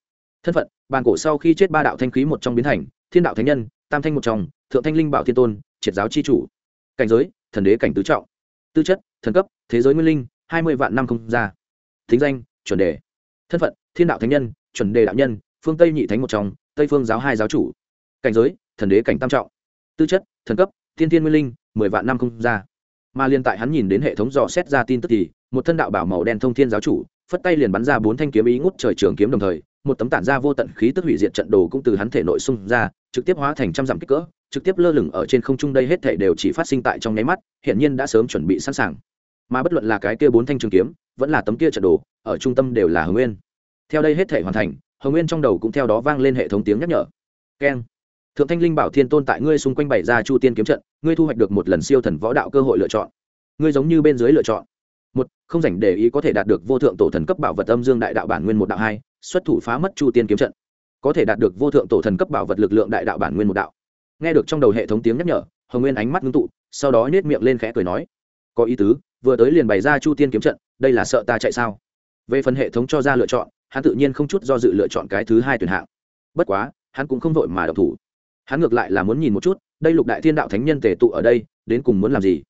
Thân phận, bàn cổ sau khi chết ba đạo thanh khí một trong biến thành, thiên đạo thánh nhân, tam thanh một trong, thượng thanh linh bảo thiên tôn, triệt giáo c h i chủ. Cảnh giới, thần đế cảnh tứ trọng. Tư chất, thần cấp, thế giới nguyên linh, hai mươi vạn năm không ra. Thính danh, chuẩn đề. Thân phận, thiên đạo thánh nhân, chuẩn đề đạo nhân phương tây nhị thánh một trong tây phương giáo hai giáo chủ cảnh giới thần đế cảnh tam trọng tư chất thần cấp thiên thiên nguyên linh mười vạn năm không ra mà liên tại hắn nhìn đến hệ thống dò xét ra tin tức thì một thân đạo bảo màu đen thông thiên giáo chủ phất tay liền bắn ra bốn thanh kiếm ý ngút trời trường kiếm đồng thời một tấm tản ra vô tận khí tức hủy diệt trận đồ cũng từ hắn thể nội xung ra trực tiếp hóa thành trăm dặm kích cỡ trực tiếp lơ lửng ở trên không trung đây hết thể đều chỉ phát sinh tại trong nháy mắt hiện nhiên đã sớm chuẩn bị sẵn sàng mà bất luận là cái kia bốn thanh trường kiếm vẫn là tấm kia trận đồ ở trung tâm đều là hưng nguyên theo đây hết thể hoàn thành hồng nguyên trong đầu cũng theo đó vang lên hệ thống tiếng nhắc nhở. Keng. Thượng thanh linh bảo thiên tôn tại ngươi xung quanh bày ra chu tiên kiếm trận, ngươi thu hoạch được một lần siêu thần võ đạo cơ hội lựa chọn. Ngươi giống như bên dưới lựa chọn. Một, không dành để ý có thể đạt được vô thượng tổ thần cấp bảo vật âm dương đại đạo bản nguyên một đạo. Hai, xuất thủ phá mất chu tiên kiếm trận. Có thể đạt được vô thượng tổ thần cấp bảo vật lực lượng đại đạo bản nguyên một đạo. Nghe được trong đầu hệ thống tiếng nhắc nhở, hồng nguyên ánh mắt ngưng tụ, sau đó nhét miệng lên khẽ cười nói, có ý tứ, vừa tới liền bày ra chu tiên kiếm trận, đây là sợ ta chạy sao? Về phần hệ thống cho ra lựa chọn hắn tự nhiên không chút do dự lựa chọn cái thứ hai tuyển hạng. Bất quá, hắn cũng không vội mà độc thủ. Hắn ngược lại là muốn nhìn một chút, đây lục đại thiên đạo thánh nhân tề tụ ở đây, đến cùng muốn làm gì?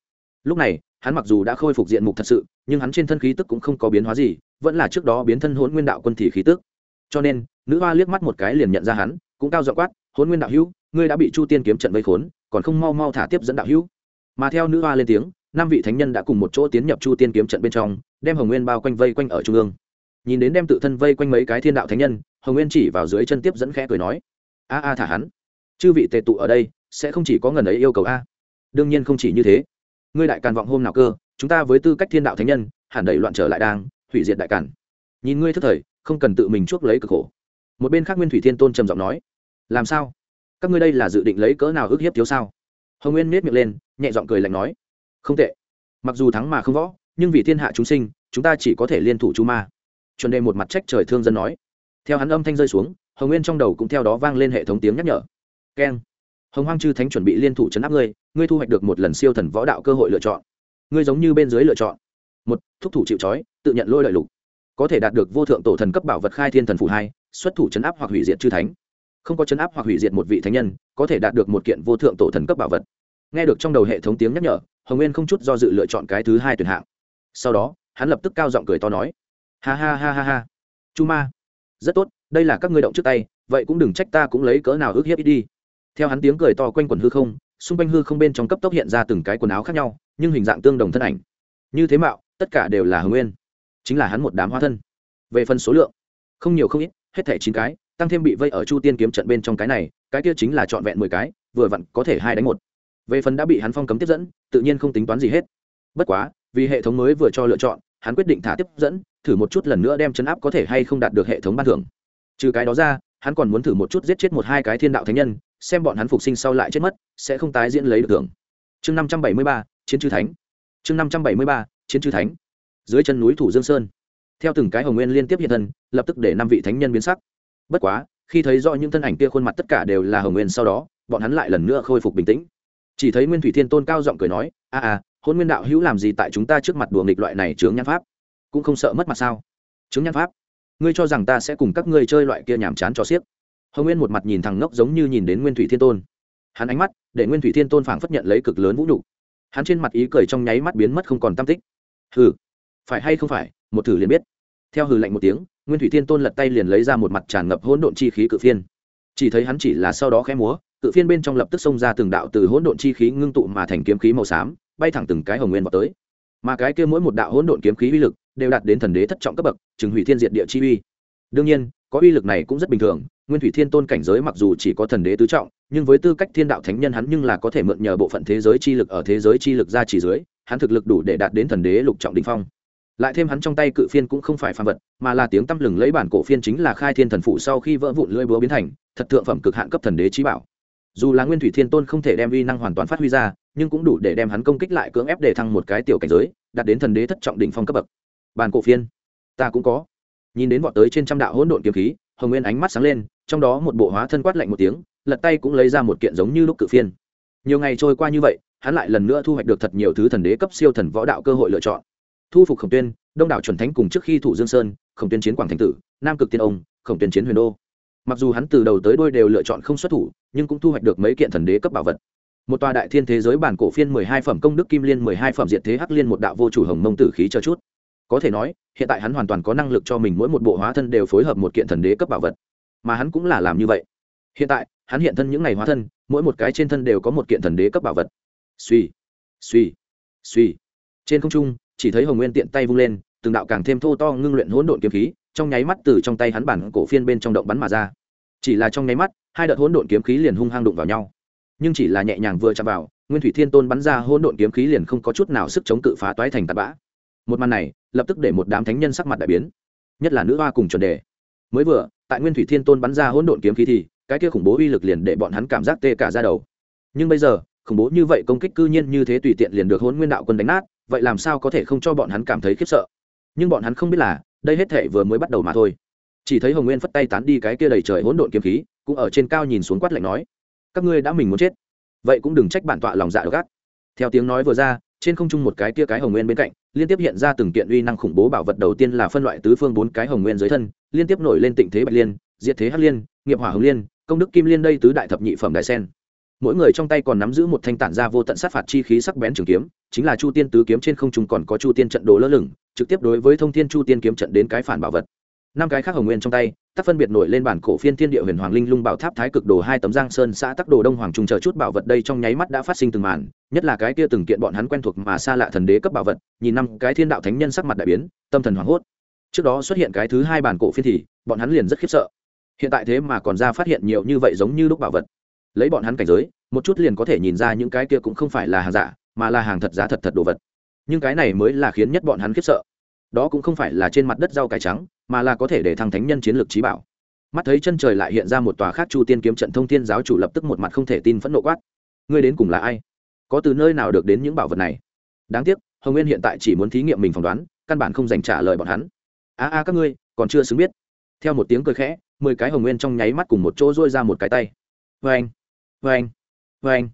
Lúc này, hắn mặc dù đã khôi phục diện mục thật sự, nhưng hắn trên thân khí tức cũng không có biến hóa gì, vẫn là trước đó biến thân hôn nguyên đạo quân thì khí tức. Cho nên, nữ hoa liếc mắt một cái liền nhận ra hắn, cũng cao dọ quát hôn nguyên đạo hữu, ngươi đã bị chu tiên kiếm trận vây khốn, còn không mau mau thả tiếp dẫn đạo hữu. Mà theo nữ hoa lên tiếng, năm vị thánh nhân đã cùng một chỗ tiến nhập chu tiên kiếm trận bên trong, đem hồng nguyên bao quanh vây quanh ở trung ương nhìn đến đem tự thân vây quanh mấy cái thiên đạo thánh nhân, hồng nguyên chỉ vào dưới chân tiếp dẫn khẽ cười nói, a a, thả hắn. Chư vị tề tụ ở đây, sẽ không chỉ có ngần ấy yêu cầu a. Đương nhiên không chỉ như thế. Ngươi đại càn vọng hôm nào cơ, chúng ta với tư cách thiên đạo thánh nhân, hẳn đẩy loạn trở lại đang, hủy diệt đại càn. Nhìn ngươi thức thời, không cần tự mình chuốc lấy cực khổ. Một bên khác nguyên thủy thiên tôn trầm giọng nói, làm sao? Các ngươi đây là dự định lấy cỡ nào ước hiếp thiếu sao? Hồng nguyên miết miệng lên, nhẹ giọng cười lạnh nói, không tệ. Mặc dù thắng mà không võ, nhưng vì thiên hạ chúng sinh, chúng ta chỉ có thể liên thủ chu ma chuẩn đề một mặt trách trời thương dân nói. Theo hắn âm thanh rơi xuống, hồng nguyên trong đầu cũng theo đó vang lên hệ thống tiếng nhắc nhở. Keng. Hồng hoang chư thánh chuẩn bị liên thủ chấn áp ngươi ngươi thu hoạch được một lần siêu thần võ đạo cơ hội lựa chọn. Ngươi giống như bên dưới lựa chọn. Một, thúc thủ chịu trói, tự nhận lôi lợi lục. Có thể đạt được vô thượng tổ thần cấp bảo vật khai thiên thần phủ hai, xuất thủ chấn áp hoặc hủy diệt chư thánh. Không có chấn áp hoặc hủy diệt một vị thánh nhân, có thể đạt được một kiện vô thượng tổ thần cấp bảo vật. Nghe được trong đầu hệ thống tiếng nhắc nhở, hồng nguyên không chút do dự lựa chọn cái thứ hai tuyển hạng. Sau đó, hắn lập tức cao giọng cười to nói ha ha ha ha ha. Chu ma rất tốt, đây là các ngươi động trước tay, vậy cũng đừng trách ta cũng lấy cỡ nào ước hiếp ít đi. Theo hắn tiếng cười to quanh quần hư không, xung quanh hư không bên trong cấp tốc hiện ra từng cái quần áo khác nhau, nhưng hình dạng tương đồng thân ảnh. Như thế mạo, tất cả đều là hồng nguyên. Chính là hắn một đám hoa thân. Về phần số lượng, không nhiều không ít, hết thẻ chín cái, tăng thêm bị vây ở chu tiên kiếm trận bên trong cái này, cái kia chính là trọn vẹn mười cái, vừa vặn có thể hai đánh một. Về phần đã bị hắn phong cấm tiếp dẫn, tự nhiên không tính toán gì hết. Bất quá, vì hệ thống mới vừa cho lựa chọn hắn quyết định thả tiếp dẫn, thử một chút lần nữa đem chấn áp có thể hay không đạt được hệ thống ban thưởng. Trừ cái đó ra, hắn còn muốn thử một chút giết chết một hai cái thiên đạo thánh nhân, xem bọn hắn phục sinh sau lại chết mất, sẽ không tái diễn lấy được thưởng. Chương năm trăm bảy mươi ba, chiến chư thánh. Chương năm trăm bảy mươi ba, chiến chư thánh. Dưới chân núi thủ dương sơn. Theo từng cái hồng nguyên liên tiếp hiện thân, lập tức để năm vị thánh nhân biến sắc. Bất quá, khi thấy rõ những thân ảnh kia khuôn mặt tất cả đều là hồng nguyên sau đó, bọn hắn lại lần nữa khôi phục bình tĩnh. Chỉ thấy nguyên thủy thiên tôn cao giọng cười nói, a a hôn nguyên đạo hữu làm gì tại chúng ta trước mặt đùa nghịch loại này chướng nhan pháp? Cũng không sợ mất mặt sao? Chướng nhan pháp? Ngươi cho rằng ta sẽ cùng các ngươi chơi loại kia nhàm chán cho xiếc? Hồng nguyên một mặt nhìn thằng ngốc giống như nhìn đến nguyên thủy thiên tôn. Hắn ánh mắt để nguyên thủy thiên tôn phảng phất nhận lấy cực lớn vũ nhục. Hắn trên mặt ý cười trong nháy mắt biến mất không còn tam tích. Hừ, phải hay không phải? Một thử liền biết. Theo hừ lạnh một tiếng, nguyên thủy thiên tôn lật tay liền lấy ra một mặt tràn ngập hỗn độn chi khí cự phiên. Chỉ thấy hắn chỉ là sau đó khẽ múa, cự phiên bên trong lập tức xông ra từng đạo từ hỗn độn chi khí ngưng tụ mà thành kiếm khí màu xám bay thẳng từng cái hồng nguyên vào tới. Mà cái kia mỗi một đạo hỗn độn kiếm khí uy lực đều đạt đến thần đế thất trọng cấp bậc chừng hủy thiên diệt địa chi uy. Đương nhiên, có uy lực này cũng rất bình thường, nguyên thủy thiên tôn cảnh giới mặc dù chỉ có thần đế tứ trọng, nhưng với tư cách thiên đạo thánh nhân hắn nhưng là có thể mượn nhờ bộ phận thế giới chi lực ở thế giới chi lực ra chỉ dưới, hắn thực lực đủ để đạt đến thần đế lục trọng đình phong. Lại thêm hắn trong tay cự phiên cũng không phải phàm vật, mà là tiếng tăm lừng lấy bản cổ phiên chính là khai thiên thần phụ sau khi vỡ vụn lưỡi búa biến thành, thật thượng phẩm cực hạn cấp thần đế trí bảo dù là nguyên thủy thiên tôn không thể đem uy năng hoàn toàn phát huy ra, nhưng cũng đủ để đem hắn công kích lại cưỡng ép để thăng một cái tiểu cảnh giới, đạt đến thần đế thất trọng đỉnh phong cấp bậc. Bàn cổ phiên, ta cũng có. Nhìn đến vọt tới trên trăm đạo hỗn độn kiếm khí, hồng nguyên ánh mắt sáng lên, trong đó một bộ hóa thân quát lạnh một tiếng, lật tay cũng lấy ra một kiện giống như lúc cự phiên. Nhiều ngày trôi qua như vậy, hắn lại lần nữa thu hoạch được thật nhiều thứ thần đế cấp siêu thần võ đạo cơ hội lựa chọn. Thu phục khổng tuyên, đông đảo chuẩn thánh cùng trước khi thủ dương sơn, khổng tuyên chiến quảng thành tử, nam cực tiên ông, khổng tuyên chiến huyền đô. Mặc dù hắn từ đầu tới đôi đều lựa chọn không xuất thủ nhưng cũng thu hoạch được mấy kiện thần đế cấp bảo vật. Một tòa đại thiên thế giới bản cổ phiên mười hai phẩm công đức kim liên mười hai phẩm diệt thế hắc liên một đạo vô chủ hồng mông tử khí cho chút. Có thể nói, hiện tại hắn hoàn toàn có năng lực cho mình mỗi một bộ hóa thân đều phối hợp một kiện thần đế cấp bảo vật. Mà hắn cũng là làm như vậy. Hiện tại, hắn hiện thân những ngày hóa thân, mỗi một cái trên thân đều có một kiện thần đế cấp bảo vật. Suy suy suy trên không trung, chỉ thấy hồng nguyên tiện tay vung lên, từng đạo càng thêm thô to ngưng luyện hỗn độn kiếm khí, trong nháy mắt từ trong tay hắn bản cổ phiên bên trong động bắn mà ra. Chỉ là trong nháy mắt hai đợt hỗn độn kiếm khí liền hung hăng đụng vào nhau. Nhưng chỉ là nhẹ nhàng vừa chạm vào, nguyên thủy thiên tôn bắn ra hỗn độn kiếm khí liền không có chút nào sức chống cự phá toái thành tạt bã. Một màn này, lập tức để một đám thánh nhân sắc mặt đại biến. Nhất là nữ hoa cùng chuẩn đề. Mới vừa, tại nguyên thủy thiên tôn bắn ra hỗn độn kiếm khí thì, cái kia khủng bố uy lực liền để bọn hắn cảm giác tê cả ra đầu. Nhưng bây giờ, khủng bố như vậy công kích cư nhiên như thế tùy tiện liền được hỗn nguyên đạo quân đánh nát, vậy làm sao có thể không cho bọn hắn cảm thấy khiếp sợ? Nhưng bọn hắn không biết là, đây hết thể vừa mới bắt đầu mà thôi. Chỉ thấy hồng nguyên phất tay tán đi cái kia đầy trời hỗn độn kiếm khí cũng ở trên cao nhìn xuống quát lạnh nói, các ngươi đã mình muốn chết, vậy cũng đừng trách bản tọa lòng dạ gác theo tiếng nói vừa ra, trên không trung một cái kia cái hồng nguyên bên cạnh, liên tiếp hiện ra từng kiện uy năng khủng bố bảo vật đầu tiên là phân loại tứ phương bốn cái hồng nguyên dưới thân, liên tiếp nổi lên tịnh thế bạch liên, diệt thế hắc liên, nghiệp hỏa hồng liên, công đức kim liên đây tứ đại thập nhị phẩm đại sen. Mỗi người trong tay còn nắm giữ một thanh tản ra vô tận sát phạt chi khí sắc bén trường kiếm, chính là chu tiên tứ kiếm trên không trung còn có chu tiên trận đồ lơ lửng, trực tiếp đối với thông thiên chu tiên kiếm trận đến cái phản bảo vật. Năm cái khác hồng nguyên trong tay tác phân biệt nổi lên bản cổ phiên thiên địa huyền hoàng linh lung bảo tháp thái cực đồ hai tấm giang sơn xã tắc đồ đông hoàng trung chờ chút bảo vật đây trong nháy mắt đã phát sinh từng màn, nhất là cái kia từng kiện bọn hắn quen thuộc mà xa lạ thần đế cấp bảo vật, nhìn năm cái thiên đạo thánh nhân sắc mặt đại biến, tâm thần hoảng hốt. Trước đó xuất hiện cái thứ hai bản cổ phiên thì, bọn hắn liền rất khiếp sợ. Hiện tại thế mà còn ra phát hiện nhiều như vậy giống như lúc bảo vật. Lấy bọn hắn cảnh giới, một chút liền có thể nhìn ra những cái kia cũng không phải là hàng giả, mà là hàng thật giá thật thật đồ vật. Nhưng cái này mới là khiến nhất bọn hắn khiếp sợ đó cũng không phải là trên mặt đất rau cải trắng, mà là có thể để thăng thánh nhân chiến lược trí bảo. Mắt thấy chân trời lại hiện ra một tòa khác chu tiên kiếm trận thông thiên giáo chủ lập tức một mặt không thể tin phẫn nộ quát. Ngươi đến cùng là ai? Có từ nơi nào được đến những bảo vật này? Đáng tiếc, hồng nguyên hiện tại chỉ muốn thí nghiệm mình phỏng đoán, căn bản không dành trả lời bọn hắn. A a, các ngươi, còn chưa xứng biết. Theo một tiếng cười khẽ, mười cái hồng nguyên trong nháy mắt cùng một chỗ dôi ra một cái tay. Vê anh vê anh vê anh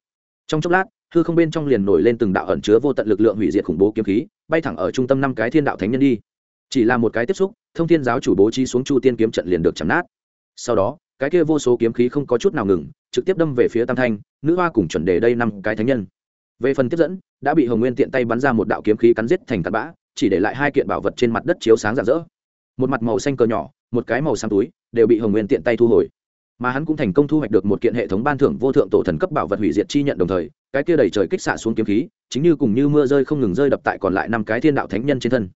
trong chốc lát hư không bên trong liền nổi lên từng đạo ẩn chứa vô tận lực lượng hủy diệt khủng bố kiếm khí, bay thẳng ở trung tâm năm cái thiên đạo thánh nhân đi. Chỉ là một cái tiếp xúc, thông thiên giáo chủ bố trí xuống chu tiên kiếm trận liền được chấm nát. Sau đó, cái kia vô số kiếm khí không có chút nào ngừng, trực tiếp đâm về phía tam thanh, nữ hoa cùng chuẩn đề đây năm cái thánh nhân. Về phần tiếp dẫn, đã bị hồng nguyên tiện tay bắn ra một đạo kiếm khí cắn giết thành tạt bã, chỉ để lại hai kiện bảo vật trên mặt đất chiếu sáng rạng rỡ. Một mặt màu xanh cờ nhỏ, một cái màu xám túi, đều bị hồng nguyên tiện tay thu hồi. Mà hắn cũng thành công thu hoạch được một kiện hệ thống ban thưởng vô thượng tổ thần cấp bảo vật hủy diệt chi nhận đồng thời cái kia đầy trời kích xạ xuống kiếm khí, chính như cùng như mưa rơi không ngừng rơi đập tại còn lại năm cái thiên đạo thánh nhân trên thân.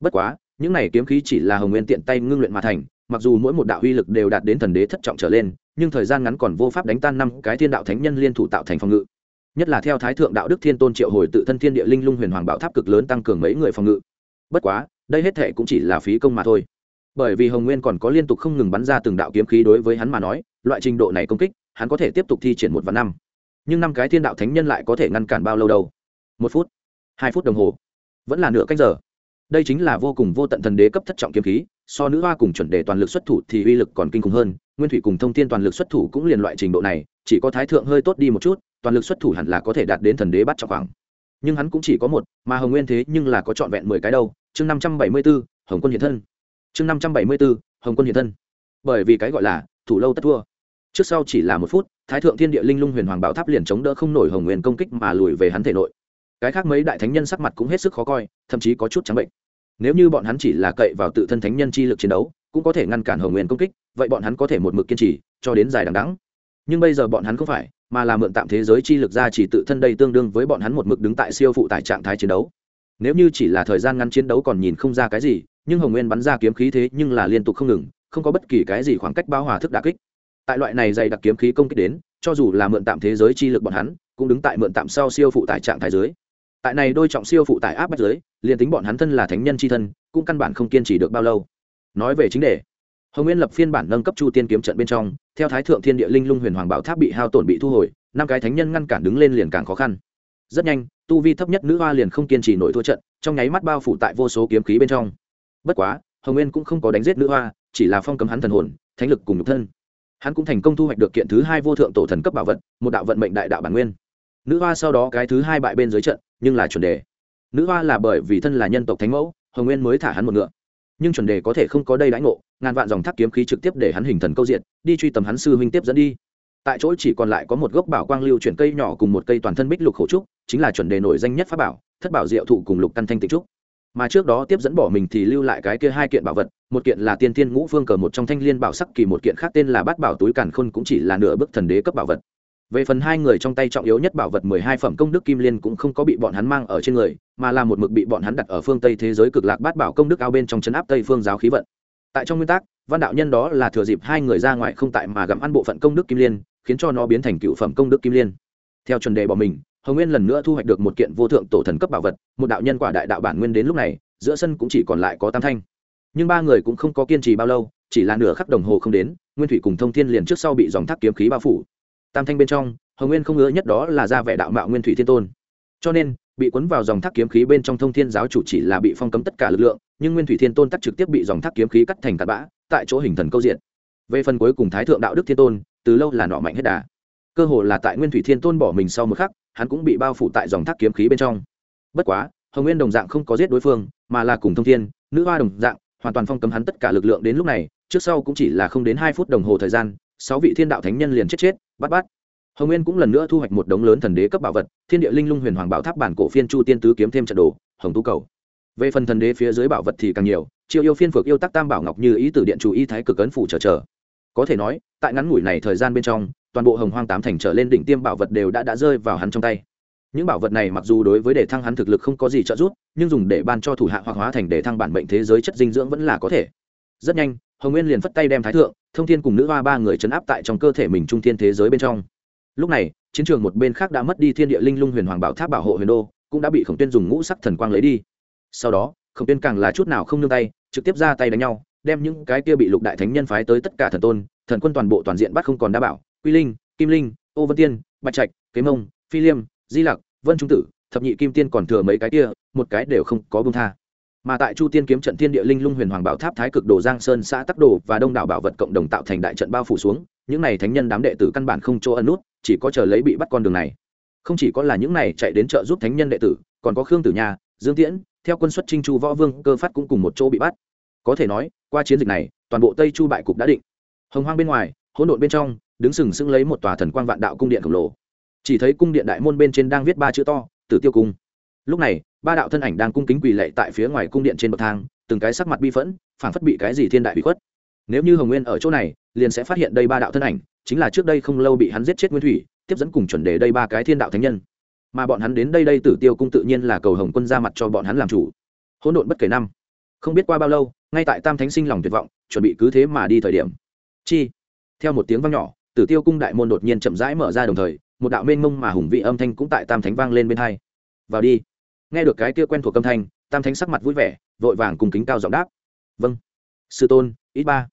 Bất quá, những này kiếm khí chỉ là hồng nguyên tiện tay ngưng luyện mà thành, mặc dù mỗi một đạo uy lực đều đạt đến thần đế thất trọng trở lên, nhưng thời gian ngắn còn vô pháp đánh tan năm cái thiên đạo thánh nhân liên thủ tạo thành phòng ngự. Nhất là theo thái thượng đạo đức thiên tôn triệu hồi tự thân thiên địa linh lung huyền hoàng bảo tháp cực lớn tăng cường mấy người phòng ngự. Bất quá, đây hết thệ cũng chỉ là phí công mà thôi. Bởi vì hồng nguyên còn có liên tục không ngừng bắn ra từng đạo kiếm khí đối với hắn mà nói, loại trình độ này công kích, hắn có thể tiếp tục thi triển một và năm nhưng năm cái thiên đạo thánh nhân lại có thể ngăn cản bao lâu đâu? Một phút, hai phút đồng hồ, vẫn là nửa cách giờ. Đây chính là vô cùng vô tận thần đế cấp thất trọng kiếm khí, so nữ hoa cùng chuẩn đề toàn lực xuất thủ thì uy lực còn kinh khủng hơn, nguyên thủy cùng thông tin toàn lực xuất thủ cũng liền loại trình độ này, chỉ có thái thượng hơi tốt đi một chút, toàn lực xuất thủ hẳn là có thể đạt đến thần đế bắt trọng khoảng. Nhưng hắn cũng chỉ có một, mà hồng nguyên thế nhưng là có trọn vẹn mười cái đâu. Chương năm trăm bảy mươi b ố hồng quân hiện thân. Chương năm trăm bảy mươi b ố hồng quân hiện thân. Bởi vì cái gọi là thủ lâu tất thua. Trước sau chỉ là một phút thái thượng thiên địa linh lung huyền hoàng bảo tháp liền chống đỡ không nổi hồng nguyên công kích mà lùi về hắn thể nội. Cái khác mấy đại thánh nhân sắc mặt cũng hết sức khó coi, thậm chí có chút trắng bệnh. Nếu như bọn hắn chỉ là cậy vào tự thân thánh nhân chi lực chiến đấu, cũng có thể ngăn cản hồng nguyên công kích, vậy bọn hắn có thể một mực kiên trì cho đến dài đằng đắng nhưng bây giờ bọn hắn không phải, mà là mượn tạm thế giới chi lực ra chỉ tự thân đây tương đương với bọn hắn một mực đứng tại siêu phụ tại trạng thái chiến đấu. Nếu như chỉ là thời gian ngắn chiến đấu còn nhìn không ra cái gì, nhưng hồng nguyên bắn ra kiếm khí thế nhưng là liên tục không ngừng, không có bất kỳ cái gì khoảng cách bao hòa thức đà kích tại loại này dày đặc kiếm khí công kích đến, cho dù là mượn tạm thế giới chi lực bọn hắn, cũng đứng tại mượn tạm sau siêu phụ tải trạng thái giới tại này đôi trọng siêu phụ tải áp bách giới liền tính bọn hắn thân là thánh nhân c h i thân, cũng căn bản không kiên trì được bao lâu. Nói về chính đề, hồng nguyên lập phiên bản nâng cấp chu tiên kiếm trận bên trong, theo thái thượng thiên địa linh lung huyền hoàng bảo tháp bị hao tổn bị thu hồi, năm cái thánh nhân ngăn cản đứng lên liền càng khó khăn. Rất nhanh, tu vi thấp nhất nữ hoa liền không kiên trì nổi thua trận, trong nháy mắt bao phủ tại vô số kiếm khí bên trong. Bất quá, hồng nguyên cũng không có đánh giết nữ hoa, chỉ là phong cấm hắn thần hồn, thánh lực cùng nhục thân hắn cũng thành công thu hoạch được kiện thứ hai vô thượng tổ thần cấp bảo vật, một đạo vận mệnh đại đạo bản nguyên. Nữ hoa sau đó cái thứ hai bại bên dưới trận, nhưng là chuẩn đề. Nữ hoa là bởi vì thân là nhân tộc thánh mẫu, hồng nguyên mới thả hắn một ngựa. Nhưng chuẩn đề có thể không có đây đãi ngộ, ngàn vạn dòng thác kiếm khí trực tiếp để hắn hình thần câu diện, đi truy tầm hắn sư huynh tiếp dẫn đi. Tại chỗ chỉ còn lại có một gốc bảo quang lưu chuyển cây nhỏ cùng một cây toàn thân bích lục khổ trúc, chính là chuẩn đề nổi danh nhất pháp bảo, thất bảo diệu thụ cùng lục căn thanh tịnh trúc mà trước đó tiếp dẫn bỏ mình thì lưu lại cái kia hai kiện bảo vật, một kiện là tiên thiên ngũ phương cờ một trong thanh liên bảo sắc kỳ, một kiện khác tên là bát bảo túi càn khôn cũng chỉ là nửa bức thần đế cấp bảo vật. Về phần hai người trong tay trọng yếu nhất bảo vật mười hai phẩm công đức kim liên cũng không có bị bọn hắn mang ở trên người, mà là một mực bị bọn hắn đặt ở phương tây thế giới cực lạc bát bảo công đức ao bên trong chấn áp tây phương giáo khí vận. Tại trong nguyên tắc, văn đạo nhân đó là thừa dịp hai người ra ngoài không tại mà gặm ăn bộ phận công đức kim liên, khiến cho nó biến thành cựu phẩm công đức kim liên. Theo chuẩn đề bỏ mình hồng nguyên lần nữa thu hoạch được một kiện vô thượng tổ thần cấp bảo vật một đạo nhân quả đại đạo bản nguyên đến lúc này giữa sân cũng chỉ còn lại có tam thanh nhưng ba người cũng không có kiên trì bao lâu chỉ là nửa khắc đồng hồ không đến nguyên thủy cùng thông thiên liền trước sau bị dòng thác kiếm khí bao phủ tam thanh bên trong hồng nguyên không ngứa nhất đó là ra vẻ đạo mạo nguyên thủy thiên tôn cho nên bị cuốn vào dòng thác kiếm khí bên trong thông thiên giáo chủ chỉ là bị phong cấm tất cả lực lượng nhưng nguyên thủy thiên tôn tắc trực tiếp bị dòng thác kiếm khí cắt thành tạt bã tại chỗ hình thần câu diện về phần cuối cùng thái thượng đạo đức thiên tôn từ lâu là nọ mạnh hết đà cơ hồ là tại nguyên thủy thiên tôn bỏ mình sau một khắc hắn cũng bị bao phủ tại dòng thác kiếm khí bên trong. Bất quá, hồng nguyên đồng dạng không có giết đối phương, mà là cùng thông thiên, nữ hoa đồng dạng, hoàn toàn phong cấm hắn tất cả lực lượng đến lúc này, trước sau cũng chỉ là không đến hai phút đồng hồ thời gian, sáu vị thiên đạo thánh nhân liền chết chết, bắt bắt. Hồng nguyên cũng lần nữa thu hoạch một đống lớn thần đế cấp bảo vật, thiên địa linh lung huyền hoàng bảo tháp bản cổ phiên chu tiên tứ kiếm thêm trận đồ, hồng tú cầu. Về phần thần đế phía dưới bảo vật thì càng nhiều, chiêu yêu phiên phược yêu tắc tam bảo ngọc như ý tử điện chủ y thái cực ấn phủ chờ chờ. Có thể nói, tại ngắn ngủi này thời gian bên trong toàn bộ hồng hoang tám thành trở lên đỉnh tiêm bảo vật đều đã đã rơi vào hắn trong tay. Những bảo vật này mặc dù đối với đề thăng hắn thực lực không có gì trợ giúp, nhưng dùng để ban cho thủ hạ hoặc hóa thành đề thăng bản bệnh thế giới chất dinh dưỡng vẫn là có thể. Rất nhanh, hồng nguyên liền phất tay đem thái thượng, thông thiên cùng nữ hoa ba người chấn áp tại trong cơ thể mình trung thiên thế giới bên trong. Lúc này, chiến trường một bên khác đã mất đi thiên địa linh lung huyền hoàng bảo tháp bảo hộ huyền đô, cũng đã bị khổng tuyên dùng ngũ sắc thần quang lấy đi. Sau đó, khổng tuyên càng là chút nào không nương tay, trực tiếp ra tay đánh nhau, đem những cái kia bị lục đại thánh nhân phái tới tất cả thần tôn, thần quân toàn bộ toàn diện bắt không còn đa bảo quy linh, kim linh, ô vân tiên, bạch trạch, kế mông, phi liêm, di lặc, vân trung tử, thập nhị kim tiên còn thừa mấy cái kia, một cái đều không có bông tha. Mà tại chu tiên kiếm trận thiên địa linh lung huyền hoàng bảo tháp thái cực đồ giang sơn xã tắc đồ và đông đảo bảo vật cộng đồng tạo thành đại trận bao phủ xuống, những này thánh nhân đám đệ tử căn bản không chỗ ẩn nút, chỉ có chờ lấy bị bắt con đường này. Không chỉ có là những này chạy đến chợ giúp thánh nhân đệ tử, còn có khương tử nha, dương tiễn, theo quân xuất trinh chu võ vương, cơ phát cũng cùng một chỗ bị bắt. Có thể nói, qua chiến dịch này, toàn bộ tây chu bại cục đã định. Hồng hoang bên ngoài, hỗn độn bên trong đứng sừng sững lấy một tòa thần quang vạn đạo cung điện khổng lồ. Chỉ thấy cung điện đại môn bên trên đang viết ba chữ to, tử tiêu cung. Lúc này, ba đạo thân ảnh đang cung kính quỳ lệ tại phía ngoài cung điện trên bậc thang, từng cái sắc mặt bi phẫn, phảng phất bị cái gì thiên đại bị khuất. Nếu như hồng nguyên ở chỗ này, liền sẽ phát hiện đây ba đạo thân ảnh, chính là trước đây không lâu bị hắn giết chết nguyên thủy, tiếp dẫn cùng chuẩn đề đây ba cái thiên đạo thánh nhân. Mà bọn hắn đến đây đây tử tiêu cung tự nhiên là cầu hồng quân ra mặt cho bọn hắn làm chủ. Hỗn độn bất kể năm. Không biết qua bao lâu, ngay tại tam thánh sinh lòng tuyệt vọng, chuẩn bị cứ thế mà đi thời điểm. Chi. Theo một tiếng vang nhỏ tử tiêu cung đại môn đột nhiên chậm rãi mở ra đồng thời, một đạo mênh mông mà hùng vị âm thanh cũng tại tam thánh vang lên bên hai. Vào đi. Nghe được cái kia quen thuộc âm thanh, tam thánh sắc mặt vui vẻ, vội vàng cùng kính cao giọng đáp. Vâng. Sư tôn, ít ba.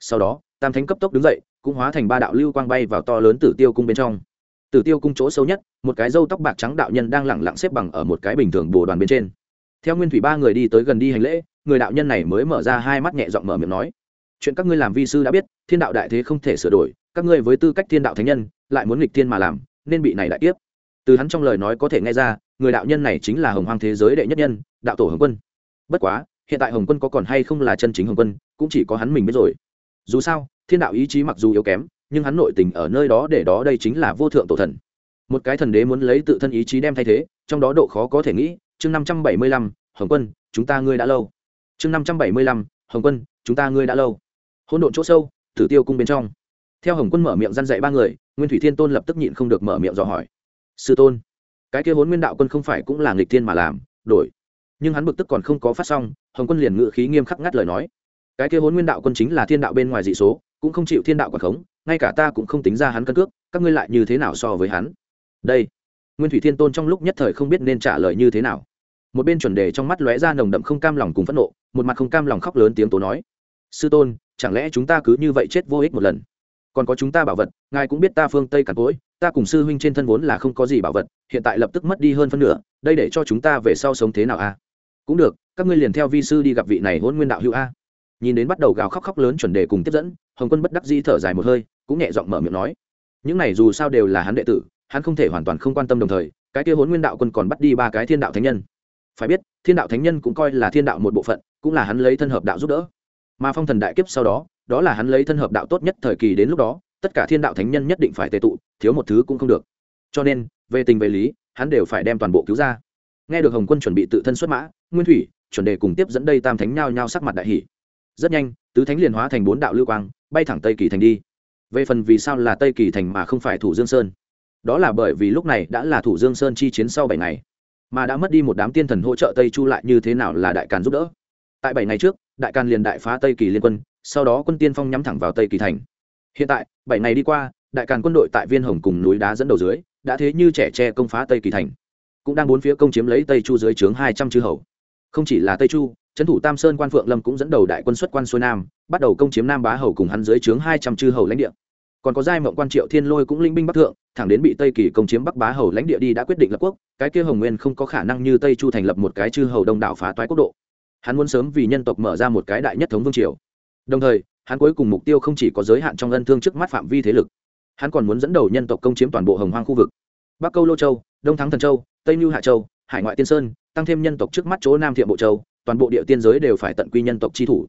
Sau đó, tam thánh cấp tốc đứng dậy, cũng hóa thành ba đạo lưu quang bay vào to lớn tử tiêu cung bên trong. Tử tiêu cung chỗ sâu nhất, một cái râu tóc bạc trắng đạo nhân đang lẳng lặng xếp bằng ở một cái bình thường bồ đoàn bên trên. Theo nguyên thủy ba người đi tới gần đi hành lễ, người đạo nhân này mới mở ra hai mắt nhẹ giọng mở miệng nói, chuyện các ngươi làm vi sư đã biết, thiên đạo đại thế không thể sửa đổi các ngươi với tư cách thiên đạo thánh nhân, lại muốn nghịch thiên mà làm, nên bị này đại tiếp từ hắn trong lời nói có thể nghe ra, người đạo nhân này chính là hồng hoang thế giới đệ nhất nhân, đạo tổ hồng quân. Bất quá, hiện tại hồng quân có còn hay không là chân chính hồng quân, cũng chỉ có hắn mình biết rồi. Dù sao, thiên đạo ý chí mặc dù yếu kém, nhưng hắn nội tình ở nơi đó để đó đây chính là vô thượng tổ thần. Một cái thần đế muốn lấy tự thân ý chí đem thay thế, trong đó độ khó có thể nghĩ, chương năm trăm bảy mươi lăm, hồng quân, chúng ta ngươi đã lâu. Chương năm trăm bảy mươi lăm, hồng quân, chúng ta ngươi đã lâu. Hỗn độn chỗ sâu, tử tiêu cung bên trong theo hồng quân mở miệng răn dạy ba người, nguyên thủy thiên tôn lập tức nhịn không được mở miệng dò hỏi. Sư tôn, cái kia hốn nguyên đạo quân không phải cũng là nghịch thiên mà làm, đổi. Nhưng hắn bực tức còn không có phát xong, hồng quân liền ngự khí nghiêm khắc ngắt lời nói. Cái kia hốn nguyên đạo quân chính là thiên đạo bên ngoài dị số, cũng không chịu thiên đạo quản khống, ngay cả ta cũng không tính ra hắn căn cước, các ngươi lại như thế nào so với hắn? Đây. Nguyên thủy thiên tôn trong lúc nhất thời không biết nên trả lời như thế nào. Một bên chuẩn đề trong mắt lóe ra nồng đậm không cam lòng cùng phẫn nộ, một mặt không cam lòng khóc lớn tiếng tố nói. Sư tôn, chẳng lẽ chúng ta cứ như vậy chết vô ích một lần? Còn có chúng ta bảo vật, ngài cũng biết ta phương tây cản cối ta cùng sư huynh trên thân vốn là không có gì bảo vật, hiện tại lập tức mất đi hơn phân nửa, đây để cho chúng ta về sau sống thế nào a? Cũng được, các ngươi liền theo vi sư đi gặp vị này hôn nguyên đạo hữu a. Nhìn đến bắt đầu gào khóc khóc lớn chuẩn đề cùng tiếp dẫn, hồng quân bất đắc dĩ thở dài một hơi, cũng nhẹ giọng mở miệng nói. Những này dù sao đều là hắn đệ tử, hắn không thể hoàn toàn không quan tâm đồng thời, cái kia hôn nguyên đạo quân còn bắt đi ba cái thiên đạo thánh nhân. Phải biết, thiên đạo thánh nhân cũng coi là thiên đạo một bộ phận, cũng là hắn lấy thân hợp đạo giúp đỡ mà phong thần đại kiếp sau đó đó là hắn lấy thân hợp đạo tốt nhất thời kỳ đến lúc đó, tất cả thiên đạo thánh nhân nhất định phải tề tụ, thiếu một thứ cũng không được. Cho nên, về tình về lý, hắn đều phải đem toàn bộ cứu ra. Nghe được hồng quân chuẩn bị tự thân xuất mã, nguyên thủy chuẩn đề cùng tiếp dẫn đây tam thánh nhao nhao sắc mặt đại hỷ rất nhanh, tứ thánh liền hóa thành bốn đạo lưu quang, bay thẳng tây kỳ thành đi. Về phần vì sao là tây kỳ thành mà không phải thủ dương sơn? Đó là bởi vì lúc này đã là thủ dương sơn chi chiến sau bảy ngày, mà đã mất đi một đám tiên thần hỗ trợ tây chu lại như thế nào là đại càn giúp đỡ? Tại bảy ngày trước đại càn liền đại phá tây kỳ liên quân, sau đó quân tiên phong nhắm thẳng vào tây kỳ thành. Hiện tại, bảy ngày đi qua, đại càn quân đội tại viên hồng cùng núi đá dẫn đầu dưới, đã thế như trẻ tre công phá tây kỳ thành. Cũng đang bốn phía công chiếm lấy tây chu dưới trướng hai trăm chư hầu. Không chỉ là tây chu, trấn thủ tam sơn quan phượng lâm cũng dẫn đầu đại quân xuất quan xuôi nam, bắt đầu công chiếm nam bá hầu cùng hắn dưới trướng hai trăm chư hầu lãnh địa. Còn có giai mộng quan triệu thiên lôi cũng linh binh bắc thượng, thẳng đến bị tây kỳ công chiếm bắc bá hầu lãnh địa đi đã quyết định lập quốc. Cái kia hồng nguyên không có khả năng như tây chu thành lập một cái chư hầu đông đảo phá toái quốc độ hắn muốn sớm vì nhân tộc mở ra một cái đại nhất thống vương triều. Đồng thời, hắn cuối cùng mục tiêu không chỉ có giới hạn trong ân thương trước mắt phạm vi thế lực, hắn còn muốn dẫn đầu nhân tộc công chiếm toàn bộ hồng hoang khu vực. Bắc câu lô châu, đông thắng thần châu, tây mưu hạ châu, hải ngoại tiên sơn, tăng thêm nhân tộc trước mắt chỗ nam thiện bộ châu, toàn bộ địa tiên giới đều phải tận quy nhân tộc chi thủ.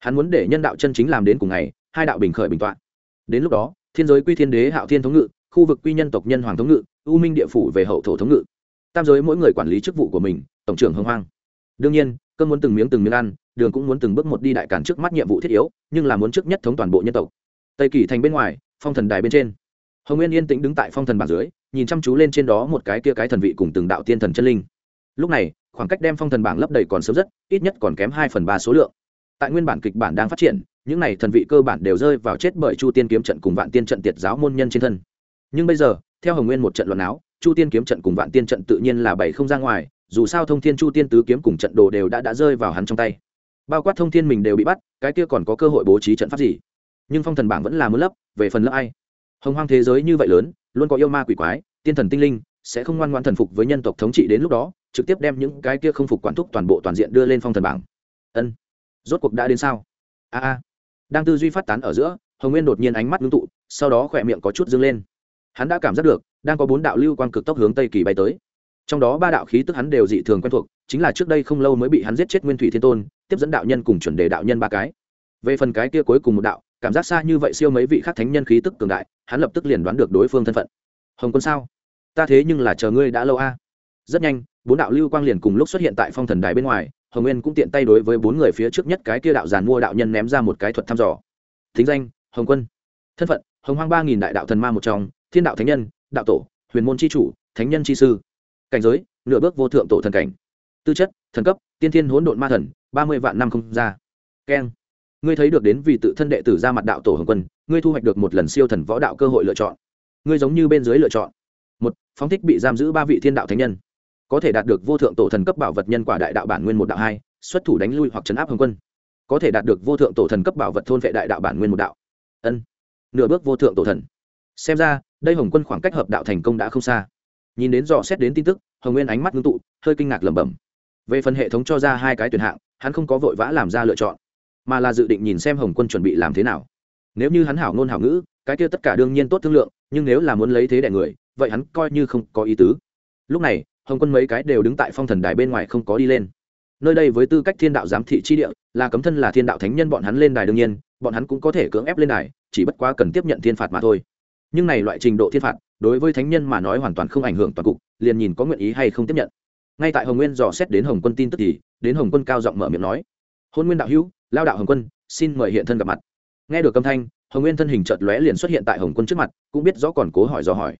Hắn muốn để nhân đạo chân chính làm đến cùng ngày, hai đạo bình khởi bình toạn. đến lúc đó, thiên giới quy thiên đế hạo thiên thống ngự, khu vực quy nhân tộc nhân hoàng thống ngự, u minh địa phủ về hậu thổ thống ngự. Tam giới mỗi người quản lý chức vụ của mình, tổng trưởng hưng hoang. Đương nhiên cơm muốn từng miếng từng miếng ăn, đường cũng muốn từng bước một đi đại cản trước mắt nhiệm vụ thiết yếu, nhưng là muốn trước nhất thống toàn bộ nhân tộc. Tây kỳ thành bên ngoài, phong thần đài bên trên. Hồng nguyên yên tĩnh đứng tại phong thần bảng dưới, nhìn chăm chú lên trên đó một cái kia cái thần vị cùng từng đạo tiên thần chân linh. Lúc này, khoảng cách đem phong thần bảng lấp đầy còn sớm rất, ít nhất còn kém hai phần ba số lượng. Tại nguyên bản kịch bản đang phát triển, những này thần vị cơ bản đều rơi vào chết bởi chu tiên kiếm trận cùng vạn tiên trận tiệt giáo môn nhân trên thân. Nhưng bây giờ, theo hồng nguyên một trận luận áo, chu tiên kiếm trận cùng vạn tiên trận tự nhiên là bảy không ra ngoài dù sao thông thiên chu tiên tứ kiếm cùng trận đồ đều đã đã rơi vào hắn trong tay. Bao quát thông thiên mình đều bị bắt, cái kia còn có cơ hội bố trí trận pháp gì? Nhưng phong thần bảng vẫn là muốn lấp, về phần lấp ai? Hồng hoang thế giới như vậy lớn, luôn có yêu ma quỷ quái, tiên thần tinh linh, sẽ không ngoan ngoan thần phục với nhân tộc thống trị đến lúc đó, trực tiếp đem những cái kia không phục quản thúc toàn bộ toàn diện đưa lên phong thần bảng. Ân, rốt cuộc đã đến sao? A a. Đang tư duy phát tán ở giữa, hồng nguyên đột nhiên ánh mắt ngưng tụ, sau đó khỏe miệng có chút dâng lên. Hắn đã cảm giác được, đang có bốn đạo lưu quang cực tốc hướng tây kỳ bay tới trong đó ba đạo khí tức hắn đều dị thường quen thuộc, chính là trước đây không lâu mới bị hắn giết chết nguyên thủy thiên tôn, tiếp dẫn đạo nhân cùng chuẩn đề đạo nhân ba cái. Về phần cái kia cuối cùng một đạo, cảm giác xa như vậy siêu mấy vị khác thánh nhân khí tức cường đại, hắn lập tức liền đoán được đối phương thân phận. Hồng quân sao? Ta thế nhưng là chờ ngươi đã lâu a. Rất nhanh, bốn đạo lưu quang liền cùng lúc xuất hiện tại phong thần đài bên ngoài, hồng nguyên cũng tiện tay đối với bốn người phía trước nhất cái kia đạo giàn mua đạo nhân ném ra một cái thuật thăm dò. Thính danh, hồng quân. Thân phận, hồng hoang ba nghìn đại đạo thần ma một trong, thiên đạo thánh nhân, đạo tổ, huyền môn c h i chủ, thánh nhân c h i sư cảnh giới, nửa bước vô thượng tổ thần cảnh. Tư chất, thần cấp, tiên thiên hỗn độn ma thần, ba mươi vạn năm không ra. Keng. Ngươi thấy được đến vì tự thân đệ tử ra mặt đạo tổ hồng quân, ngươi thu hoạch được một lần siêu thần võ đạo cơ hội lựa chọn. Ngươi giống như bên dưới lựa chọn. Một, phóng thích bị giam giữ ba vị thiên đạo thánh nhân. Có thể đạt được vô thượng tổ thần cấp bảo vật nhân quả đại đạo bản nguyên một đạo hai, xuất thủ đánh lui hoặc chấn áp hồng quân. Có thể đạt được vô thượng tổ thần cấp bảo vật thôn vệ đại đạo bản nguyên một đạo. Ân. Nửa bước vô thượng tổ thần. Xem ra, đây hồng quân khoảng cách hợp đạo thành công đã không xa nhìn đến dò xét đến tin tức, hồng nguyên ánh mắt ngưng tụ, hơi kinh ngạc lẩm bẩm. Về phần hệ thống cho ra hai cái tuyển hạng, hắn không có vội vã làm ra lựa chọn, mà là dự định nhìn xem hồng quân chuẩn bị làm thế nào. Nếu như hắn hảo ngôn hảo ngữ, cái kia tất cả đương nhiên tốt thương lượng, nhưng nếu là muốn lấy thế đẻ người, vậy hắn coi như không có ý tứ. Lúc này, hồng quân mấy cái đều đứng tại phong thần đài bên ngoài không có đi lên. Nơi đây với tư cách thiên đạo giám thị chi địa, là cấm thân là thiên đạo thánh nhân bọn hắn lên đài đương nhiên, bọn hắn cũng có thể cưỡng ép lên đài, chỉ bất quá cần tiếp nhận thiên phạt mà thôi. Nhưng này loại trình độ thiên phạt đối với thánh nhân mà nói hoàn toàn không ảnh hưởng toàn cục, liền nhìn có nguyện ý hay không tiếp nhận. Ngay tại hồng nguyên dò xét đến hồng quân tin tức thì, đến hồng quân cao giọng mở miệng nói, hôn nguyên đạo hữu, lao đạo hồng quân, xin mời hiện thân gặp mặt. Nghe được âm thanh, hồng nguyên thân hình chợt lóe liền xuất hiện tại hồng quân trước mặt, cũng biết rõ còn cố hỏi dò hỏi.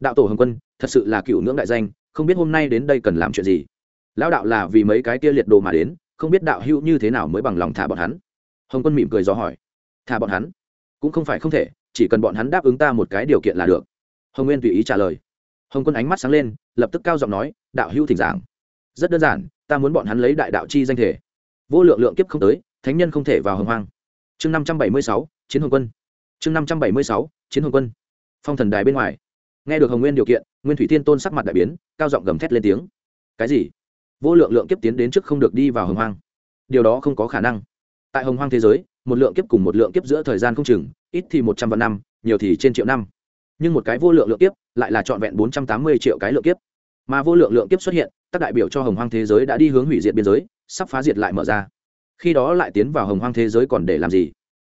Đạo tổ hồng quân, thật sự là cựu ngưỡng đại danh, không biết hôm nay đến đây cần làm chuyện gì? Lao đạo là vì mấy cái kia liệt đồ mà đến, không biết đạo hữu như thế nào mới bằng lòng thả bọn hắn. Hồng quân mỉm cười dò hỏi, thả bọn hắn? Cũng không phải không thể, chỉ cần bọn hắn đáp ứng ta một cái điều kiện là được hồng nguyên tùy ý trả lời. Hồng quân ánh mắt sáng lên, lập tức cao giọng nói, đạo hữu thỉnh giảng. Rất đơn giản, ta muốn bọn hắn lấy đại đạo chi danh thể. Vô lượng lượng kiếp không tới, thánh nhân không thể vào hồng hoang. Chương năm trăm bảy mươi sáu, chiến hồng quân. Chương năm trăm bảy mươi sáu, chiến hồng quân. Phong thần đài bên ngoài. Nghe được hồng nguyên điều kiện, nguyên thủy tiên tôn sắc mặt đại biến, cao giọng gầm thét lên tiếng. Cái gì? Vô lượng lượng kiếp tiến đến trước không được đi vào hồng hoang. Điều đó không có khả năng. Tại hồng hoang thế giới, một lượng kiếp cùng một lượng kiếp giữa thời gian không chừng, ít thì một trăm vạn năm, nhiều thì trên triệu năm nhưng một cái vô lượng lượng kiếp lại là trọn vẹn bốn trăm tám mươi triệu cái lượng kiếp. Mà vô lượng lượng kiếp xuất hiện tác đại biểu cho hồng hoang thế giới đã đi hướng hủy diệt biên giới, sắp phá diệt lại mở ra. Khi đó lại tiến vào hồng hoang thế giới còn để làm gì?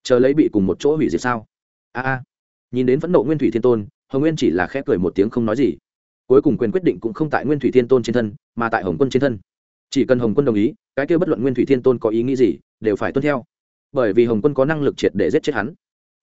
Chờ lấy bị cùng một chỗ hủy diệt sao? A a. Nhìn đến phẫn nộ nguyên thủy thiên tôn, hồng nguyên chỉ là khẽ cười một tiếng không nói gì. Cuối cùng quyền quyết định cũng không tại nguyên thủy thiên tôn trên thân, mà tại hồng quân trên thân. Chỉ cần hồng quân đồng ý, cái kia bất luận nguyên thủy thiên tôn có ý nghĩ gì, đều phải tuân theo. Bởi vì hồng quân có năng lực triệt để giết chết hắn.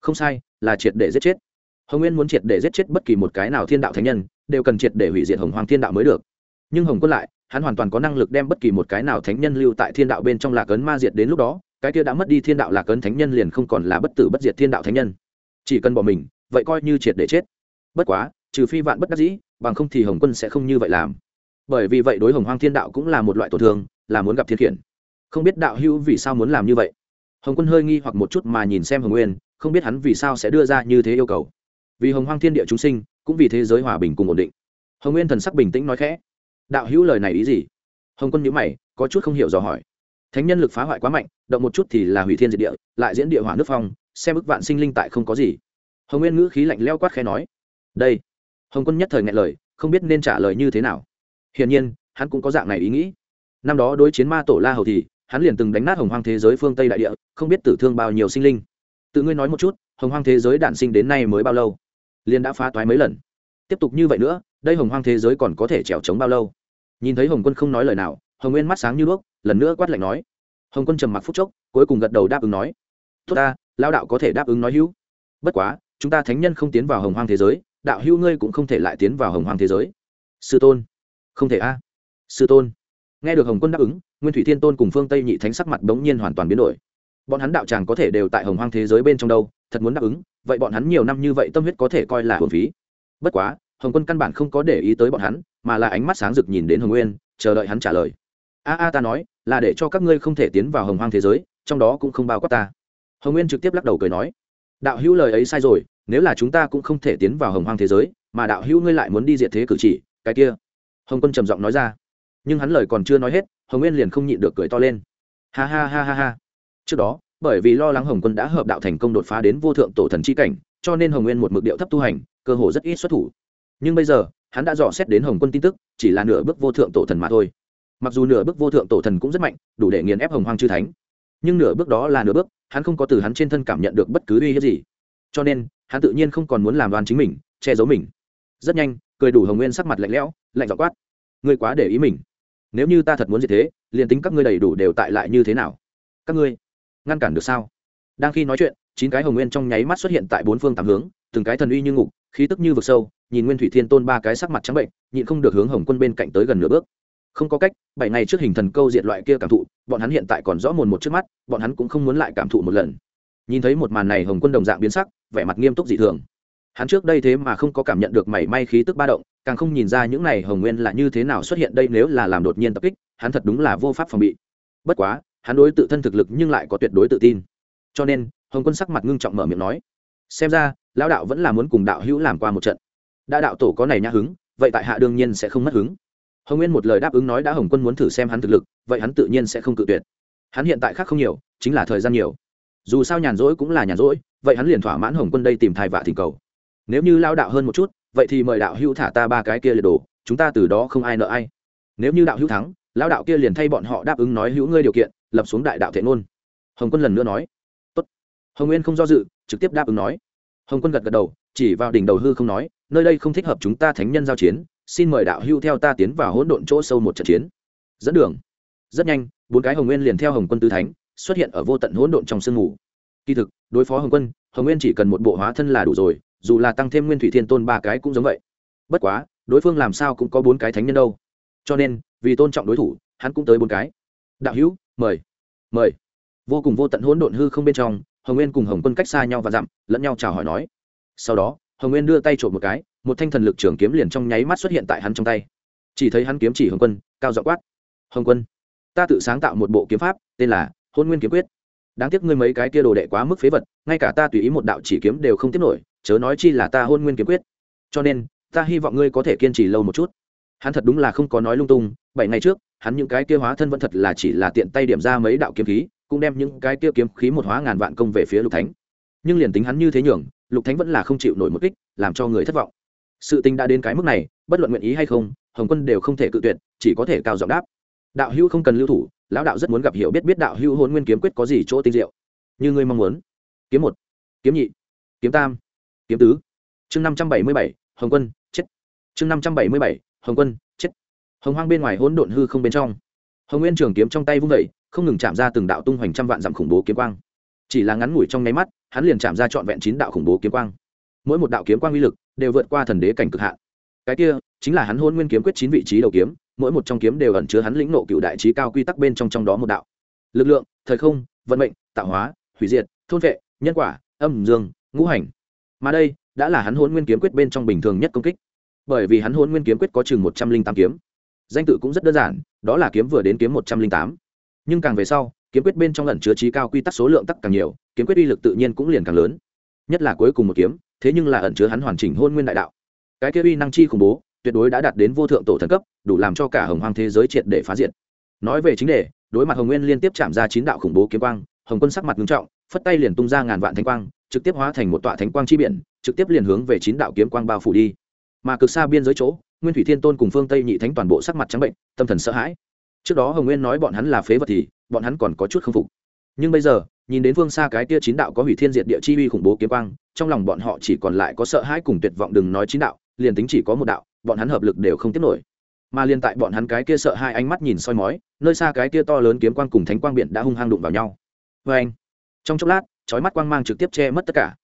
Không sai, là triệt để giết chết hồng nguyên muốn triệt để giết chết bất kỳ một cái nào thiên đạo thánh nhân, đều cần triệt để hủy diệt hồng hoàng thiên đạo mới được. Nhưng hồng quân lại, hắn hoàn toàn có năng lực đem bất kỳ một cái nào thánh nhân lưu tại thiên đạo bên trong lạc ấn ma diệt đến lúc đó, cái kia đã mất đi thiên đạo lạc ấn thánh nhân liền không còn là bất tử bất diệt thiên đạo thánh nhân. Chỉ cần bỏ mình, vậy coi như triệt để chết. Bất quá, trừ phi vạn bất đắc dĩ, bằng không thì hồng quân sẽ không như vậy làm. Bởi vì vậy đối hồng hoang thiên đạo cũng là một loại tổn thương, là muốn gặp thiên khiển. Không biết đạo hữu vì sao muốn làm như vậy? Hồng quân hơi nghi hoặc một chút mà nhìn xem hồng nguyên, không biết hắn vì sao sẽ đưa ra như thế yêu cầu vì hồng hoang thiên địa chúng sinh, cũng vì thế giới hòa bình cùng ổn định. Hồng nguyên thần sắc bình tĩnh nói khẽ, đạo hữu lời này ý gì? Hồng quân nhữ mày, có chút không hiểu dò hỏi. Thánh nhân lực phá hoại quá mạnh, động một chút thì là hủy thiên diệt địa, lại diễn địa hỏa nước phong, xem ức vạn sinh linh tại không có gì. Hồng nguyên ngữ khí lạnh leo quát khẽ nói, đây. Hồng quân nhất thời ngại lời, không biết nên trả lời như thế nào. Hiển nhiên, hắn cũng có dạng này ý nghĩ. Năm đó đối chiến ma tổ la hầu thì, hắn liền từng đánh nát hồng hoang thế giới phương tây đại địa, không biết tử thương bao nhiêu sinh linh. Tự ngươi nói một chút, hồng hoang thế giới đản sinh đến nay mới bao lâu? Liền đã phá toái mấy lần. Tiếp tục như vậy nữa, đây hồng hoang thế giới còn có thể trèo trống bao lâu? Nhìn thấy hồng quân không nói lời nào, hồng nguyên mắt sáng như đuốc, lần nữa quát lạnh nói. Hồng quân trầm mặc phút chốc, cuối cùng gật đầu đáp ứng nói. Tốt ta lao đạo có thể đáp ứng nói hữu. Bất quá, chúng ta thánh nhân không tiến vào hồng hoang thế giới, đạo hữu ngươi cũng không thể lại tiến vào hồng hoang thế giới. Sư tôn. Không thể a. Sư tôn. Nghe được hồng quân đáp ứng, nguyên thủy thiên tôn cùng phương tây nhị thánh sắc mặt bỗng nhiên hoàn toàn biến đổi bọn hắn đạo tràng có thể đều tại hồng hoang thế giới bên trong đâu, thật muốn đáp ứng, vậy bọn hắn nhiều năm như vậy tâm huyết có thể coi là hồn phí. Bất quá, hồng quân căn bản không có để ý tới bọn hắn, mà là ánh mắt sáng rực nhìn đến hồng nguyên, chờ đợi hắn trả lời. A a, ta nói, là để cho các ngươi không thể tiến vào hồng hoang thế giới, trong đó cũng không bao quát ta. Hồng nguyên trực tiếp lắc đầu cười nói, đạo hữu lời ấy sai rồi, nếu là chúng ta cũng không thể tiến vào hồng hoang thế giới, mà đạo hữu ngươi lại muốn đi diệt thế cử chỉ, cái kia. Hồng quân trầm giọng nói ra. Nhưng hắn lời còn chưa nói hết, hồng nguyên liền không nhịn được cười to lên. Ha ha ha ha ha trước đó, bởi vì lo lắng hồng quân đã hợp đạo thành công đột phá đến vô thượng tổ thần c h i cảnh, cho nên hồng nguyên một mực điệu thấp tu hành, cơ hồ rất ít xuất thủ. Nhưng bây giờ, hắn đã dò xét đến hồng quân tin tức, chỉ là nửa bước vô thượng tổ thần mà thôi. Mặc dù nửa bước vô thượng tổ thần cũng rất mạnh, đủ để nghiền ép hồng hoang chư thánh. Nhưng nửa bước đó là nửa bước, hắn không có từ hắn trên thân cảm nhận được bất cứ uy hiếp gì. Cho nên, hắn tự nhiên không còn muốn làm đoan chính mình, che giấu mình. Rất nhanh, cười đủ hồng nguyên sắc mặt lạnh lẽo, lạnh dọ quát, ngươi quá để ý mình. Nếu như ta thật muốn gì thế, liền tính các ngươi đầy đủ đều tại lại như thế nào? Các ngươi ngăn cản được sao? Đang khi nói chuyện, chín cái hồng nguyên trong nháy mắt xuất hiện tại bốn phương tám hướng, từng cái thần uy như ngục, khí tức như vực sâu, nhìn nguyên thủy thiên tôn ba cái sắc mặt trắng bệnh, nhịn không được hướng hồng quân bên cạnh tới gần nửa bước. Không có cách, bảy ngày trước hình thần câu diệt loại kia cảm thụ, bọn hắn hiện tại còn rõ mồn một trước mắt, bọn hắn cũng không muốn lại cảm thụ một lần. Nhìn thấy một màn này hồng quân đồng dạng biến sắc, vẻ mặt nghiêm túc dị thường. Hắn trước đây thế mà không có cảm nhận được mảy may khí tức ba động, càng không nhìn ra những này hồng nguyên là như thế nào xuất hiện đây nếu là làm đột nhiên tập kích, hắn thật đúng là vô pháp phòng bị. Bất quá hắn đối tự thân thực lực nhưng lại có tuyệt đối tự tin. Cho nên, hồng quân sắc mặt ngưng trọng mở miệng nói, xem ra, lão đạo vẫn là muốn cùng đạo hữu làm qua một trận. Đã đạo tổ có này nhã hứng, vậy tại hạ đương nhiên sẽ không mất hứng. Hồng nguyên một lời đáp ứng nói đã hồng quân muốn thử xem hắn thực lực, vậy hắn tự nhiên sẽ không cự tuyệt. Hắn hiện tại khác không nhiều, chính là thời gian nhiều. Dù sao nhàn rỗi cũng là nhàn rỗi, vậy hắn liền thỏa mãn hồng quân đây tìm thai vạ thỉnh cầu. Nếu như lao đạo hơn một chút, vậy thì mời đạo hữu thả ta ba cái kia liệt đồ, chúng ta từ đó không ai nợ ai. Nếu như đạo hữu thắng lão đạo kia liền thay bọn họ đáp ứng nói hữu ngươi điều kiện, lập xuống đại đạo thể ngôn. Hồng quân lần nữa nói, Tốt. hồng nguyên không do dự, trực tiếp đáp ứng nói. Hồng quân gật gật đầu, chỉ vào đỉnh đầu hư không nói, nơi đây không thích hợp chúng ta thánh nhân giao chiến, xin mời đạo hưu theo ta tiến vào hỗn độn chỗ sâu một trận chiến. Dẫn đường. Rất nhanh, bốn cái hồng nguyên liền theo hồng quân tứ thánh, xuất hiện ở vô tận hỗn độn trong sương mù. Kỳ thực, đối phó hồng quân, hồng nguyên chỉ cần một bộ hóa thân là đủ rồi, dù là tăng thêm nguyên thủy thiên tôn ba cái cũng giống vậy. Bất quá, đối phương làm sao cũng có bốn cái thánh nhân đâu. Cho nên vì tôn trọng đối thủ, hắn cũng tới bốn cái. Đạo hữu, mời mời. Vô cùng vô tận hỗn độn hư không bên trong, hồng nguyên cùng hồng quân cách xa nhau và dặm, lẫn nhau chào hỏi nói. Sau đó, hồng nguyên đưa tay trộm một cái, một thanh thần lực trường kiếm liền trong nháy mắt xuất hiện tại hắn trong tay. Chỉ thấy hắn kiếm chỉ hồng quân, cao dọ quát. Hồng quân, ta tự sáng tạo một bộ kiếm pháp, tên là hôn nguyên kiếm quyết. Đáng tiếc ngươi mấy cái kia đồ đệ quá mức phế vật, ngay cả ta tùy ý một đạo chỉ kiếm đều không tiếp nổi, chớ nói chi là ta hôn nguyên kiếm quyết. Cho nên, ta hy vọng ngươi có thể kiên trì lâu một chút hắn thật đúng là không có nói lung tung, bảy ngày trước, hắn những cái kia hóa thân vẫn thật là chỉ là tiện tay điểm ra mấy đạo kiếm khí, cũng đem những cái kia kiếm khí một hóa ngàn vạn công về phía lục thánh. Nhưng liền tính hắn như thế nhường, lục thánh vẫn là không chịu nổi một kích, làm cho người thất vọng. Sự tình đã đến cái mức này, bất luận nguyện ý hay không, hồng quân đều không thể cự tuyệt, chỉ có thể cao giọng đáp. Đạo hữu không cần lưu thủ, lão đạo rất muốn gặp hiểu biết biết đạo hữu hôn nguyên kiếm quyết có gì chỗ tinh diệu. Như ngươi mong muốn. Kiếm một, kiếm nhị, kiếm tam, kiếm tứ. Chương năm trăm bảy mươi bảy, hồng quân, chết. Chương năm trăm bảy mươi bảy hồng quân, chết. Hồng hoang bên ngoài hỗn độn hư không bên trong. Hồng nguyên trường kiếm trong tay vung vẩy không ngừng chạm ra từng đạo tung hoành trăm vạn dặm khủng bố kiếm quang. Chỉ là ngắn ngủi trong nháy mắt, hắn liền chạm ra trọn vẹn chín đạo khủng bố kiếm quang. Mỗi một đạo kiếm quang uy lực đều vượt qua thần đế cảnh cực hạn. Cái kia, chính là hắn hôn nguyên kiếm quyết chín vị trí đầu kiếm, mỗi một trong kiếm đều ẩn chứa hắn lĩnh nộ cựu đại trí cao quy tắc bên trong trong đó một đạo. Lực lượng, thời không, vận mệnh, tạo hóa, hủy diệt, thôn vệ, nhân quả, âm dương, ngũ hành. Mà đây, đã là hắn hôn nguyên kiếm quyết bên trong bình thường nhất công kích bởi vì hắn hôn nguyên kiếm quyết có chừng một trăm linh tám kiếm. Danh tự cũng rất đơn giản, đó là kiếm vừa đến kiếm một trăm linh tám. Nhưng càng về sau, kiếm quyết bên trong lần chứa trí cao quy tắc số lượng tắc càng nhiều, kiếm quyết uy lực tự nhiên cũng liền càng lớn. Nhất là cuối cùng một kiếm, thế nhưng là ẩn chứa hắn hoàn chỉnh hôn nguyên đại đạo. Cái kia uy năng chi khủng bố, tuyệt đối đã đạt đến vô thượng tổ thần cấp, đủ làm cho cả hồng hoang thế giới triệt để phá diệt. Nói về chính đề, đối mặt hồng nguyên liên tiếp chạm ra chín đạo khủng bố kiếm quang, hồng quân sắc mặt nghiêm trọng, phất tay liền tung ra ngàn vạn thánh quang, trực tiếp hóa thành một tọa thánh quang chi biển, trực tiếp liền hướng về chín đạo kiếm quang bao phủ đi mà cực xa biên giới chỗ, nguyên thủy thiên tôn cùng phương tây nhị thánh toàn bộ sắc mặt trắng bệnh, tâm thần sợ hãi. Trước đó hồng nguyên nói bọn hắn là phế vật thì, bọn hắn còn có chút k phục. Nhưng bây giờ, nhìn đến phương xa cái tia chín đạo có hủy thiên diệt địa chi uy khủng bố kiếm quang, trong lòng bọn họ chỉ còn lại có sợ hãi cùng tuyệt vọng đừng nói chín đạo, liền tính chỉ có một đạo, bọn hắn hợp lực đều không tiếp nổi. Mà liên tại bọn hắn cái kia sợ hai ánh mắt nhìn soi mói, nơi xa cái kia to lớn kiếm quang cùng thánh quang biển đã hung hăng đụng vào nhau. Vê anh trong chốc lát trói mắt quang mang trực tiếp che mất tất cả.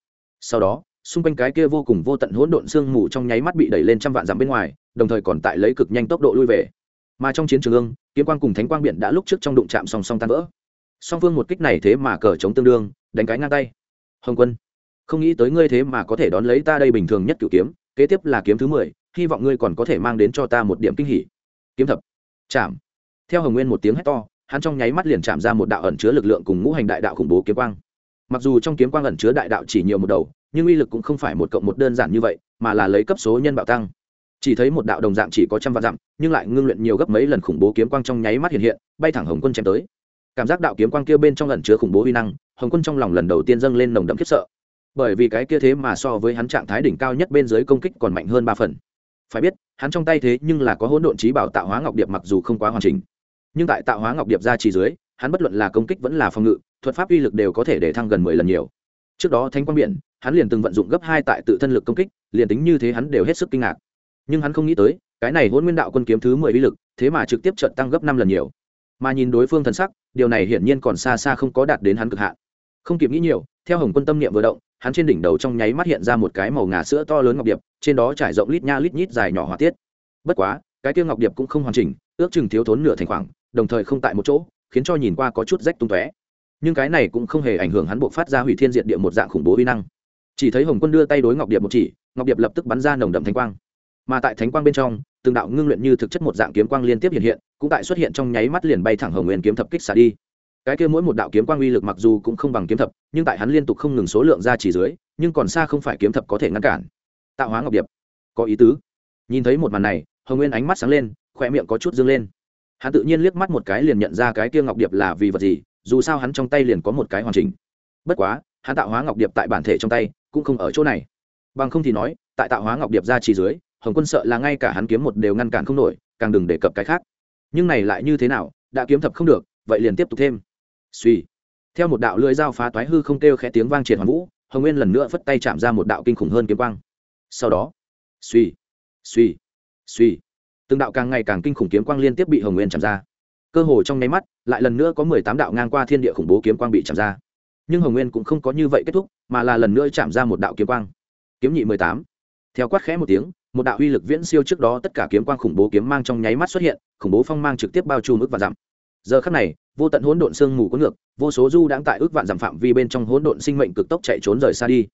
Sau đó xung quanh cái kia vô cùng vô tận hỗn độn sương mù trong nháy mắt bị đẩy lên trăm vạn dặm bên ngoài, đồng thời còn tại lấy cực nhanh tốc độ lui về. Mà trong chiến trường ương, kiếm quang cùng thánh quang biển đã lúc trước trong đụng chạm song song tan vỡ. Song phương một kích này thế mà cờ chống tương đương, đánh cái ngang tay. Hồng quân, không nghĩ tới ngươi thế mà có thể đón lấy ta đây bình thường nhất cửu kiếm, kế tiếp là kiếm thứ mười, hy vọng ngươi còn có thể mang đến cho ta một điểm kinh hỉ. Kiếm thập, chạm. Theo hồng nguyên một tiếng hét to, hắn trong nháy mắt liền chạm ra một đạo ẩn chứa lực lượng cùng ngũ hành đại đạo khủng bố kiếm quang. Mặc dù trong kiếm quang ẩn chứa đại đạo chỉ nhiều một đầu nhưng uy lực cũng không phải một cộng một đơn giản như vậy, mà là lấy cấp số nhân bạo tăng. Chỉ thấy một đạo đồng dạng chỉ có trăm vạn dặm, nhưng lại ngưng luyện nhiều gấp mấy lần khủng bố kiếm quang trong nháy mắt hiện hiện, bay thẳng hồng quân chém tới. Cảm giác đạo kiếm quang kia bên trong ẩn chứa khủng bố uy năng, hồng quân trong lòng lần đầu tiên dâng lên nồng đậm khiếp sợ. Bởi vì cái kia thế mà so với hắn trạng thái đỉnh cao nhất bên dưới công kích còn mạnh hơn ba phần. Phải biết, hắn trong tay thế nhưng là có hỗn độn trí bảo tạo hóa ngọc điệp mặc dù không quá hoàn chỉnh. Nhưng tại tạo hóa ngọc điệp ra chỉ dưới, hắn bất luận là công kích vẫn là phòng ngự, thuật pháp uy lực đều có thể để thăng gần mười lần nhiều. Trước đó thanh quang biển hắn liền từng vận dụng gấp hai tại tự thân lực công kích, liền tính như thế hắn đều hết sức kinh ngạc. Nhưng hắn không nghĩ tới, cái này hôn nguyên đạo quân kiếm thứ mười uy lực, thế mà trực tiếp trận tăng gấp năm lần nhiều. Mà nhìn đối phương thần sắc, điều này hiển nhiên còn xa xa không có đạt đến hắn cực hạn. Không kịp nghĩ nhiều, theo hồng quân tâm niệm vừa động, hắn trên đỉnh đầu trong nháy mắt hiện ra một cái màu ngà sữa to lớn ngọc điệp, trên đó trải rộng lít nha lít nhít dài nhỏ hỏa tiết. Bất quá, cái tiêu ngọc điệp cũng không hoàn chỉnh, ước chừng thiếu thốn nửa thành khoảng, đồng thời không tại một chỗ, khiến cho nhìn qua có chút rách tung tóe. Nhưng cái này cũng không hề ảnh hưởng hắn buộc phát ra hủy thiên diệt địa một dạng khủng bố uy năng chỉ thấy hồng quân đưa tay đối ngọc điệp một chỉ, ngọc điệp lập tức bắn ra nồng đậm thánh quang. Mà tại thánh quang bên trong, từng đạo ngưng luyện như thực chất một dạng kiếm quang liên tiếp hiện hiện, cũng tại xuất hiện trong nháy mắt liền bay thẳng hồng nguyên kiếm thập kích xả đi. Cái kia mỗi một đạo kiếm quang uy lực mặc dù cũng không bằng kiếm thập, nhưng tại hắn liên tục không ngừng số lượng ra chỉ dưới, nhưng còn xa không phải kiếm thập có thể ngăn cản. Tạo hóa ngọc điệp. Có ý tứ. Nhìn thấy một màn này, hồng nguyên ánh mắt sáng lên khoe miệng có chút dâng lên. Hắn tự nhiên liếc mắt một cái liền nhận ra cái kia ngọc điệp là vì vật gì, dù sao hắn trong tay liền có một cái hoàn chỉnh. Bất quá, hắn tạo hóa ngọc điệp tại bản thể trong tay cũng không ở chỗ này. Bằng không thì nói, tại tạo hóa ngọc điệp ra chỉ dưới, hồng quân sợ là ngay cả hắn kiếm một đều ngăn cản không nổi, càng đừng đề cập cái khác. Nhưng này lại như thế nào, đã kiếm thập không được, vậy liền tiếp tục thêm. Suy theo một đạo lưỡi dao phá toái hư không kêu khẽ tiếng vang triệt hoàn vũ, hồng nguyên lần nữa phất tay chạm ra một đạo kinh khủng hơn kiếm quang. Sau đó suy suy suy từng đạo càng ngày càng kinh khủng kiếm quang liên tiếp bị hồng nguyên chạm ra. Cơ hồ trong nháy mắt, lại lần nữa có mười tám đạo ngang qua thiên địa khủng bố kiếm quang bị chạm ra nhưng hồng nguyên cũng không có như vậy kết thúc, mà là lần nữa chạm ra một đạo kiếm quang. Kiếm nhị mười tám. Theo quát khẽ một tiếng, một đạo uy lực viễn siêu trước đó tất cả kiếm quang khủng bố kiếm mang trong nháy mắt xuất hiện, khủng bố phong mang trực tiếp bao trùm ức và dặm. Giờ khắc này, vô tận hỗn độn sương mù có ngược, vô số du đang tại ước vạn dặm phạm vi bên trong hỗn độn sinh mệnh cực tốc chạy trốn rời xa đi.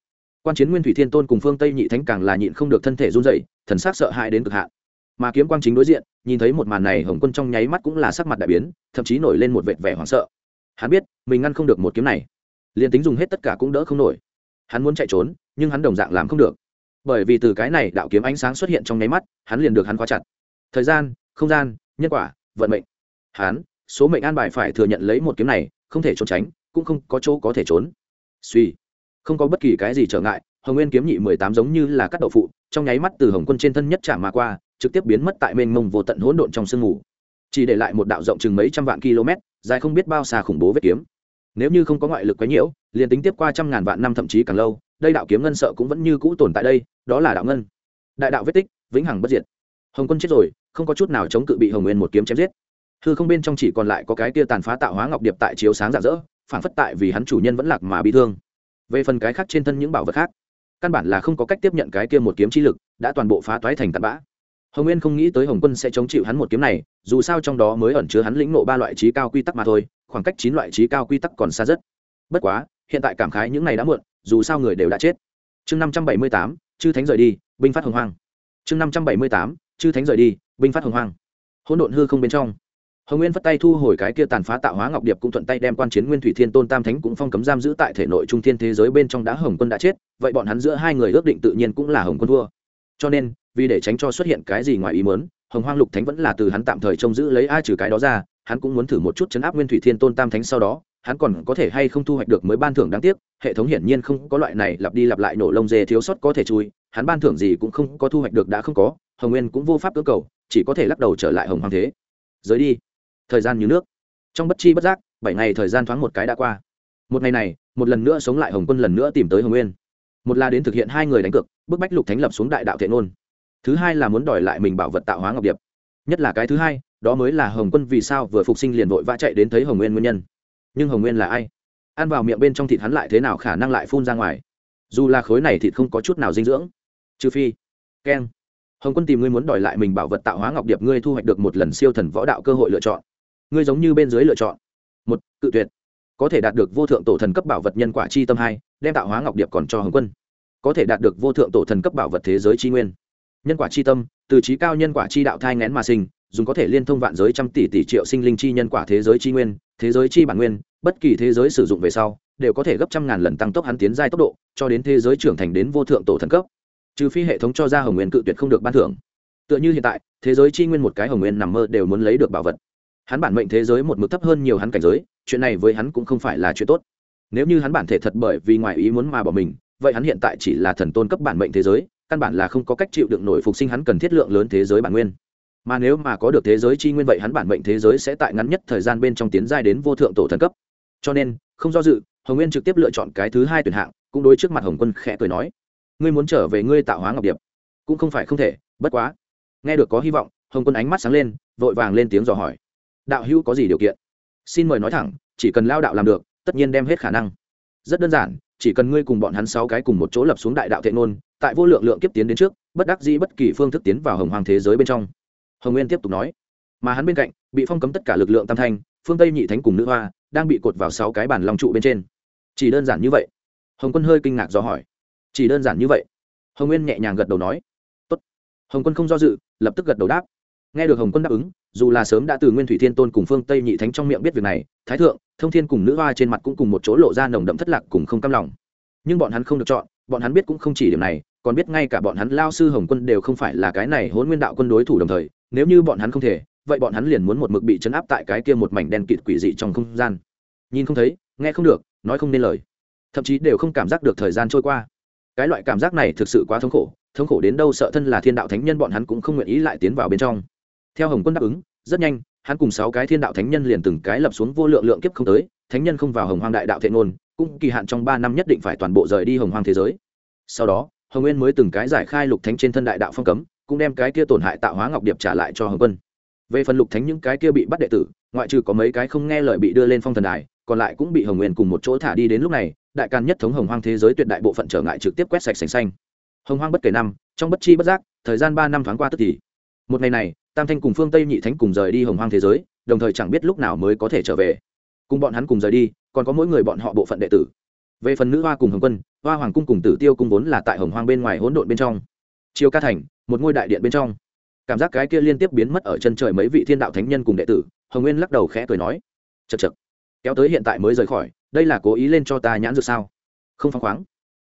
Quan chiến nguyên thủy thiên tôn cùng phương tây nhị thánh càng là nhịn không được thân thể run dậy thần sắc sợ hãi đến cực hạn. Mà kiếm quang chính đối diện, nhìn thấy một màn này, hồng quân trong nháy mắt cũng là sắc mặt đại biến, thậm chí nổi lên một vệt vẻ hoảng sợ. Hắn biết, mình ngăn không được một kiếm này liền tính dùng hết tất cả cũng đỡ không nổi. Hắn muốn chạy trốn, nhưng hắn đồng dạng làm không được. Bởi vì từ cái này đạo kiếm ánh sáng xuất hiện trong nháy mắt, hắn liền được hắn khóa chặt. Thời gian, không gian, nhân quả, vận mệnh. Hắn, số mệnh an bài phải thừa nhận lấy một kiếm này, không thể trốn tránh, cũng không có chỗ có thể trốn. Suy, không có bất kỳ cái gì trở ngại, hồng nguyên kiếm nhị mười tám giống như là cắt đậu phụ, trong nháy mắt từ hồng quân trên thân nhất trả mà qua, trực tiếp biến mất tại mênh mông vô tận hỗn độn trong sương mù. Chỉ để lại một đạo rộng chừng mấy trăm vạn km, dài không biết bao xa khủng bố vết kiếm nếu như không có ngoại lực quấy nhiễu, liền tính tiếp qua trăm ngàn vạn năm thậm chí càng lâu, đây đạo kiếm ngân sợ cũng vẫn như cũ tồn tại đây, đó là đạo ngân. Đại đạo vết tích, vĩnh hằng bất diệt. Hồng quân chết rồi, không có chút nào chống cự bị hồng nguyên một kiếm chém giết. Hư không bên trong chỉ còn lại có cái tia tàn phá tạo hóa ngọc điệp tại chiếu sáng rạng rỡ, phản phất tại vì hắn chủ nhân vẫn lạc mà bị thương. Về phần cái khác trên thân những bảo vật khác, căn bản là không có cách tiếp nhận cái kia một kiếm chi lực, đã toàn bộ phá toái thành tạt bã. Hồng nguyên không nghĩ tới hồng quân sẽ chống chịu hắn một kiếm này, dù sao trong đó mới ẩn chứa hắn lĩnh nộ ba loại trí cao quy tắc mà thôi khoảng cách chín loại trí cao quy tắc còn xa rất. Bất quá, hiện tại cảm khái những này đã muộn, dù sao người đều đã chết. Chương năm trăm bảy mươi tám, chư thánh rời đi, binh phát hồng hoang. Chương năm trăm bảy mươi tám, chư thánh rời đi, binh phát hồng hoang. Hỗn độn hư không bên trong. Hồng nguyên phất tay thu hồi cái kia tàn phá tạo hóa ngọc điệp cũng thuận tay đem quan chiến nguyên thủy thiên tôn tam thánh cũng phong cấm giam giữ tại thể nội trung thiên thế giới bên trong đá hồng quân đã chết, vậy bọn hắn giữa hai người ước định tự nhiên cũng là hồng quân thua. Cho nên, vì để tránh cho xuất hiện cái gì ngoài ý mớn hồng hoang lục thánh vẫn là từ hắn tạm thời trông giữ lấy ai trừ cái đó ra hắn cũng muốn thử một chút chấn áp nguyên thủy thiên tôn tam thánh sau đó, hắn còn có thể hay không thu hoạch được mới ban thưởng đáng tiếc, hệ thống hiển nhiên không có loại này, lặp đi lặp lại nổ lông dê thiếu sót có thể chui, hắn ban thưởng gì cũng không có thu hoạch được đã không có, hồng nguyên cũng vô pháp cơ cầu, chỉ có thể lắc đầu trở lại hồng hoàng thế. Giới đi. Thời gian như nước. Trong bất chi bất giác, bảy ngày thời gian thoáng một cái đã qua. Một ngày này, một lần nữa sống lại hồng quân lần nữa tìm tới hồng nguyên. Một là đến thực hiện hai người đánh cược, bức bách lục thánh lập xuống đại đạo thiện Nôn. thứ hai là muốn đòi lại mình bảo vật tạo hóa ngọc điệp. Nhất là cái thứ hai đó mới là hồng quân vì sao vừa phục sinh liền vội vã chạy đến thấy hồng nguyên nguyên nhân. Nhưng hồng nguyên là ai? Ăn vào miệng bên trong thịt hắn lại thế nào khả năng lại phun ra ngoài? Dù là khối này thịt không có chút nào dinh dưỡng. Trừ phi, keng. Hồng quân tìm ngươi muốn đòi lại mình bảo vật tạo hóa ngọc điệp ngươi thu hoạch được một lần siêu thần võ đạo cơ hội lựa chọn. Ngươi giống như bên dưới lựa chọn. Một, cự tuyệt. Có thể đạt được vô thượng tổ thần cấp bảo vật nhân quả chi tâm hai, đem tạo hóa ngọc điệp còn cho hồng quân. Có thể đạt được vô thượng tổ thần cấp bảo vật thế giới chi nguyên. Nhân quả chi tâm, từ trí cao nhân quả chi đạo thai ngén mà sinh dùng có thể liên thông vạn giới trăm tỷ tỷ triệu sinh linh chi nhân quả thế giới chi nguyên, thế giới chi bản nguyên, bất kỳ thế giới sử dụng về sau, đều có thể gấp trăm ngàn lần tăng tốc hắn tiến giai tốc độ, cho đến thế giới trưởng thành đến vô thượng tổ thần cấp. Trừ phi hệ thống cho ra hồng nguyên cự tuyệt không được ban thưởng. Tựa như hiện tại, thế giới chi nguyên một cái hồng nguyên nằm mơ đều muốn lấy được bảo vật. Hắn bản mệnh thế giới một mức thấp hơn nhiều hắn cảnh giới, chuyện này với hắn cũng không phải là chuyện tốt. Nếu như hắn bản thể thật bởi vì ngoài ý muốn mà bỏ mình, vậy hắn hiện tại chỉ là thần tôn cấp bản mệnh thế giới, căn bản là không có cách chịu đựng nổi phục sinh hắn cần thiết lượng lớn thế giới bản nguyên mà nếu mà có được thế giới chi nguyên vậy hắn bản mệnh thế giới sẽ tại ngắn nhất thời gian bên trong tiến giai đến vô thượng tổ thần cấp. Cho nên, không do dự, hồng nguyên trực tiếp lựa chọn cái thứ hai tuyển hạng, cũng đối trước mặt hồng quân khẽ cười nói, ngươi muốn trở về ngươi tạo hóa ngọc điệp, cũng không phải không thể, bất quá. Nghe được có hy vọng, hồng quân ánh mắt sáng lên, vội vàng lên tiếng dò hỏi, đạo hữu có gì điều kiện? Xin mời nói thẳng, chỉ cần lao đạo làm được, tất nhiên đem hết khả năng. Rất đơn giản, chỉ cần ngươi cùng bọn hắn sáu cái cùng một chỗ lập xuống đại đạo thệ ngôn, tại vô lượng lượng kiếp tiến đến trước, bất đắc dĩ bất kỳ phương thức tiến vào hồng hoàng thế giới bên trong hồng nguyên tiếp tục nói, mà hắn bên cạnh, bị phong cấm tất cả lực lượng tam thanh, phương tây nhị thánh cùng nữ hoa, đang bị cột vào sáu cái bản lòng trụ bên trên. Chỉ đơn giản như vậy? Hồng quân hơi kinh ngạc do hỏi. Chỉ đơn giản như vậy? Hồng nguyên nhẹ nhàng gật đầu nói. Tốt. hồng quân không do dự, lập tức gật đầu đáp. Nghe được hồng quân đáp ứng, dù là sớm đã từ nguyên thủy thiên tôn cùng phương tây nhị thánh trong miệng biết việc này, thái thượng, thông thiên cùng nữ hoa trên mặt cũng cùng một chỗ lộ ra nồng đậm thất lạc cùng không cam lòng. Nhưng bọn hắn không được chọn, bọn hắn biết cũng không chỉ điểm này còn biết ngay cả bọn hắn lao sư hồng quân đều không phải là cái này hôn nguyên đạo quân đối thủ đồng thời, nếu như bọn hắn không thể, vậy bọn hắn liền muốn một mực bị chấn áp tại cái kia một mảnh đen kịt quỷ dị trong không gian. Nhìn không thấy, nghe không được, nói không nên lời. Thậm chí đều không cảm giác được thời gian trôi qua. Cái loại cảm giác này thực sự quá thống khổ thống khổ đến đâu sợ thân là thiên đạo thánh nhân bọn hắn cũng không nguyện ý lại tiến vào bên trong. Theo hồng quân đáp ứng, rất nhanh, hắn cùng sáu cái thiên đạo thánh nhân liền từng cái lập xuống vô lượng lượng kiếp không tới, thánh nhân không vào hồng hoang đại đạo thệ ngôn, cũng kỳ hạn trong ba năm nhất định phải toàn bộ rời đi hồng hoang thế giới. Sau đó hồng nguyên mới từng cái giải khai lục thánh trên thân đại đạo phong cấm, cũng đem cái kia tổn hại tạo hóa ngọc điệp trả lại cho hồng quân. Về phần lục thánh những cái kia bị bắt đệ tử, ngoại trừ có mấy cái không nghe lời bị đưa lên phong thần đài, còn lại cũng bị hồng nguyên cùng một chỗ thả đi đến lúc này, đại càn nhất thống hồng hoang thế giới tuyệt đại bộ phận trở ngại trực tiếp quét sạch sành xanh. Hồng hoang bất kể năm, trong bất chi bất giác, thời gian ba năm thoáng qua tức thì. Một ngày này, tam thanh cùng phương tây nhị thánh cùng rời đi hồng hoang thế giới, đồng thời chẳng biết lúc nào mới có thể trở về. Cùng bọn hắn cùng rời đi, còn có mỗi người bọn họ bộ phận đệ tử về phần nữ hoa cùng hồng quân, hoa hoàng cung cùng tử tiêu cung vốn là tại hồng hoang bên ngoài hỗn độn bên trong. Chiều ca thành, một ngôi đại điện bên trong. Cảm giác cái kia liên tiếp biến mất ở chân trời mấy vị thiên đạo thánh nhân cùng đệ tử, hồng nguyên lắc đầu khẽ cười nói chật chật kéo tới hiện tại mới rời khỏi, đây là cố ý lên cho ta nhãn dược sao? Không phăng khoáng.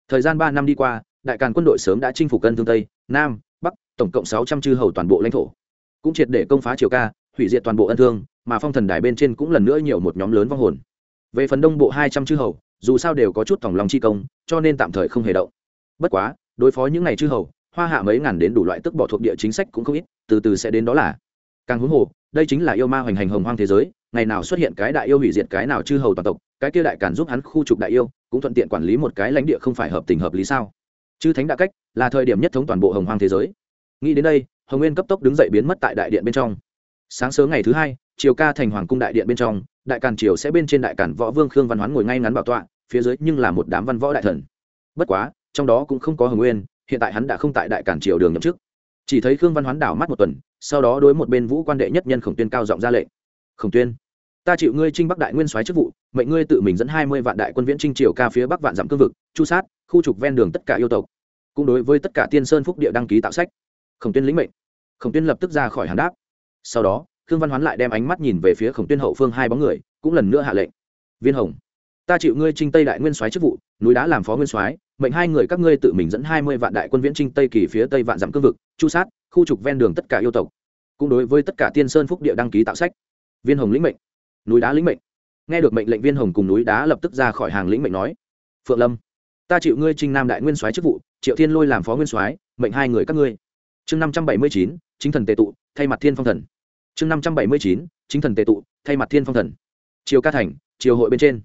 Thời gian ba năm đi qua, đại càn quân đội sớm đã chinh phục cân thương tây, nam, bắc, tổng cộng sáu trăm chư hầu toàn bộ lãnh thổ. Cũng triệt để công phá triều ca, hủy diệt toàn bộ ân thương, mà phong thần đài bên trên cũng lần nữa nhiều một nhóm lớn vong hồn. Về phần đông bộ hai trăm chư hầu dù sao đều có chút thòng lòng chi công, cho nên tạm thời không hề động. Bất quá, đối phó những ngày chư hầu, hoa hạ mấy ngàn đến đủ loại tức bỏ thuộc địa chính sách cũng không ít, từ từ sẽ đến đó là. Càng huống hồ, đây chính là yêu ma hoành hành hồng hoang thế giới, ngày nào xuất hiện cái đại yêu hủy diệt cái nào chư hầu toàn tộc, cái kia đại càn giúp hắn khu trục đại yêu, cũng thuận tiện quản lý một cái lãnh địa không phải hợp tình hợp lý sao? Chư thánh đã cách, là thời điểm nhất thống toàn bộ hồng hoang thế giới. Nghĩ đến đây, hồng nguyên cấp tốc đứng dậy biến mất tại đại điện bên trong. Sáng sớm ngày thứ hai triều ca thành hoàng cung đại điện bên trong, đại càn triều sẽ bên trên đại càn võ vương khương văn hoán ngồi ngay ngắn bảo tọa, phía dưới nhưng là một đám văn võ đại thần. Bất quá, trong đó cũng không có hồng nguyên, hiện tại hắn đã không tại đại càn triều đường nhậm chức. Chỉ thấy khương văn hoán đảo mắt một tuần, sau đó đối một bên vũ quan đệ nhất nhân khổng tuyên cao giọng ra lệnh. Khổng tuyên, ta chịu ngươi trinh bắc đại nguyên soái chức vụ, mệnh ngươi tự mình dẫn hai mươi vạn đại quân viễn trinh triều ca phía bắc vạn dặm cương vực, chu sát, khu trục ven đường tất cả yêu tộc. Cũng đối với tất cả tiên sơn phúc địa đăng ký tạo sách. Khổng tuyên lĩnh mệnh. Khổng tuyên lập tức ra khỏi hàn đáp. Sau đó khương văn hoán lại đem ánh mắt nhìn về phía khổng tuyên hậu phương hai bóng người, cũng lần nữa hạ lệnh. Viên hồng, ta chịu ngươi trinh tây đại nguyên soái chức vụ, núi đá làm phó nguyên soái, mệnh hai người các ngươi tự mình dẫn hai mươi vạn đại quân viễn trinh tây kỳ phía tây vạn dặm cương vực, chu sát, khu trục ven đường tất cả yêu tộc, cũng đối với tất cả tiên sơn phúc địa đăng ký tạo sách. Viên hồng lĩnh mệnh, núi đá lĩnh mệnh. Nghe được mệnh lệnh viên hồng cùng núi đá lập tức ra khỏi hàng lĩnh mệnh nói, phượng lâm, ta chịu ngươi trinh nam đại nguyên soái chức vụ, triệu thiên lôi làm phó nguyên soái, mệnh hai người các ngươi. Chương năm trăm bảy mươi chín, chính thần tệ tụ, thay mặt thiên phong thần chương năm trăm bảy mươi chín, chính thần tề tụ, thay mặt thiên phong thần. Triều ca thành, triều hội bên trên.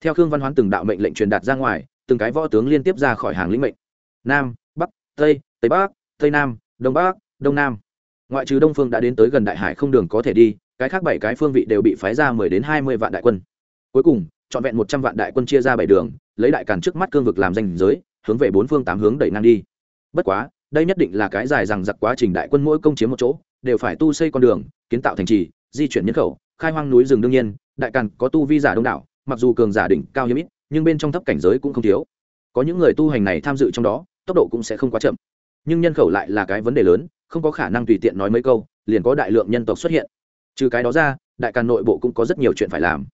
Theo khương văn hoán từng đạo mệnh lệnh truyền đạt ra ngoài, từng cái võ tướng liên tiếp ra khỏi hàng lĩnh mệnh. Nam, bắc, tây tây bắc, tây nam, đông bắc, đông nam. Ngoại trừ đông phương đã đến tới gần đại hải không đường có thể đi, cái khác bảy cái phương vị đều bị phái ra mười đến hai mươi vạn đại quân. Cuối cùng, trọn vẹn một trăm vạn đại quân chia ra bảy đường, lấy đại càn trước mắt cương vực làm danh giới, hướng về bốn phương tám hướng đẩy ngang đi. Bất quá, đây nhất định là cái dài rằng giặc quá trình đại quân mỗi công chiếm một chỗ đều phải tu xây con đường, kiến tạo thành trì, di chuyển nhân khẩu, khai hoang núi rừng đương nhiên, đại càn có tu vi giả đông đảo, mặc dù cường giả đỉnh cao hiếm ít, nhưng bên trong thấp cảnh giới cũng không thiếu. Có những người tu hành này tham dự trong đó, tốc độ cũng sẽ không quá chậm. Nhưng nhân khẩu lại là cái vấn đề lớn, không có khả năng tùy tiện nói mấy câu, liền có đại lượng nhân tộc xuất hiện. Trừ cái đó ra, đại càn nội bộ cũng có rất nhiều chuyện phải làm.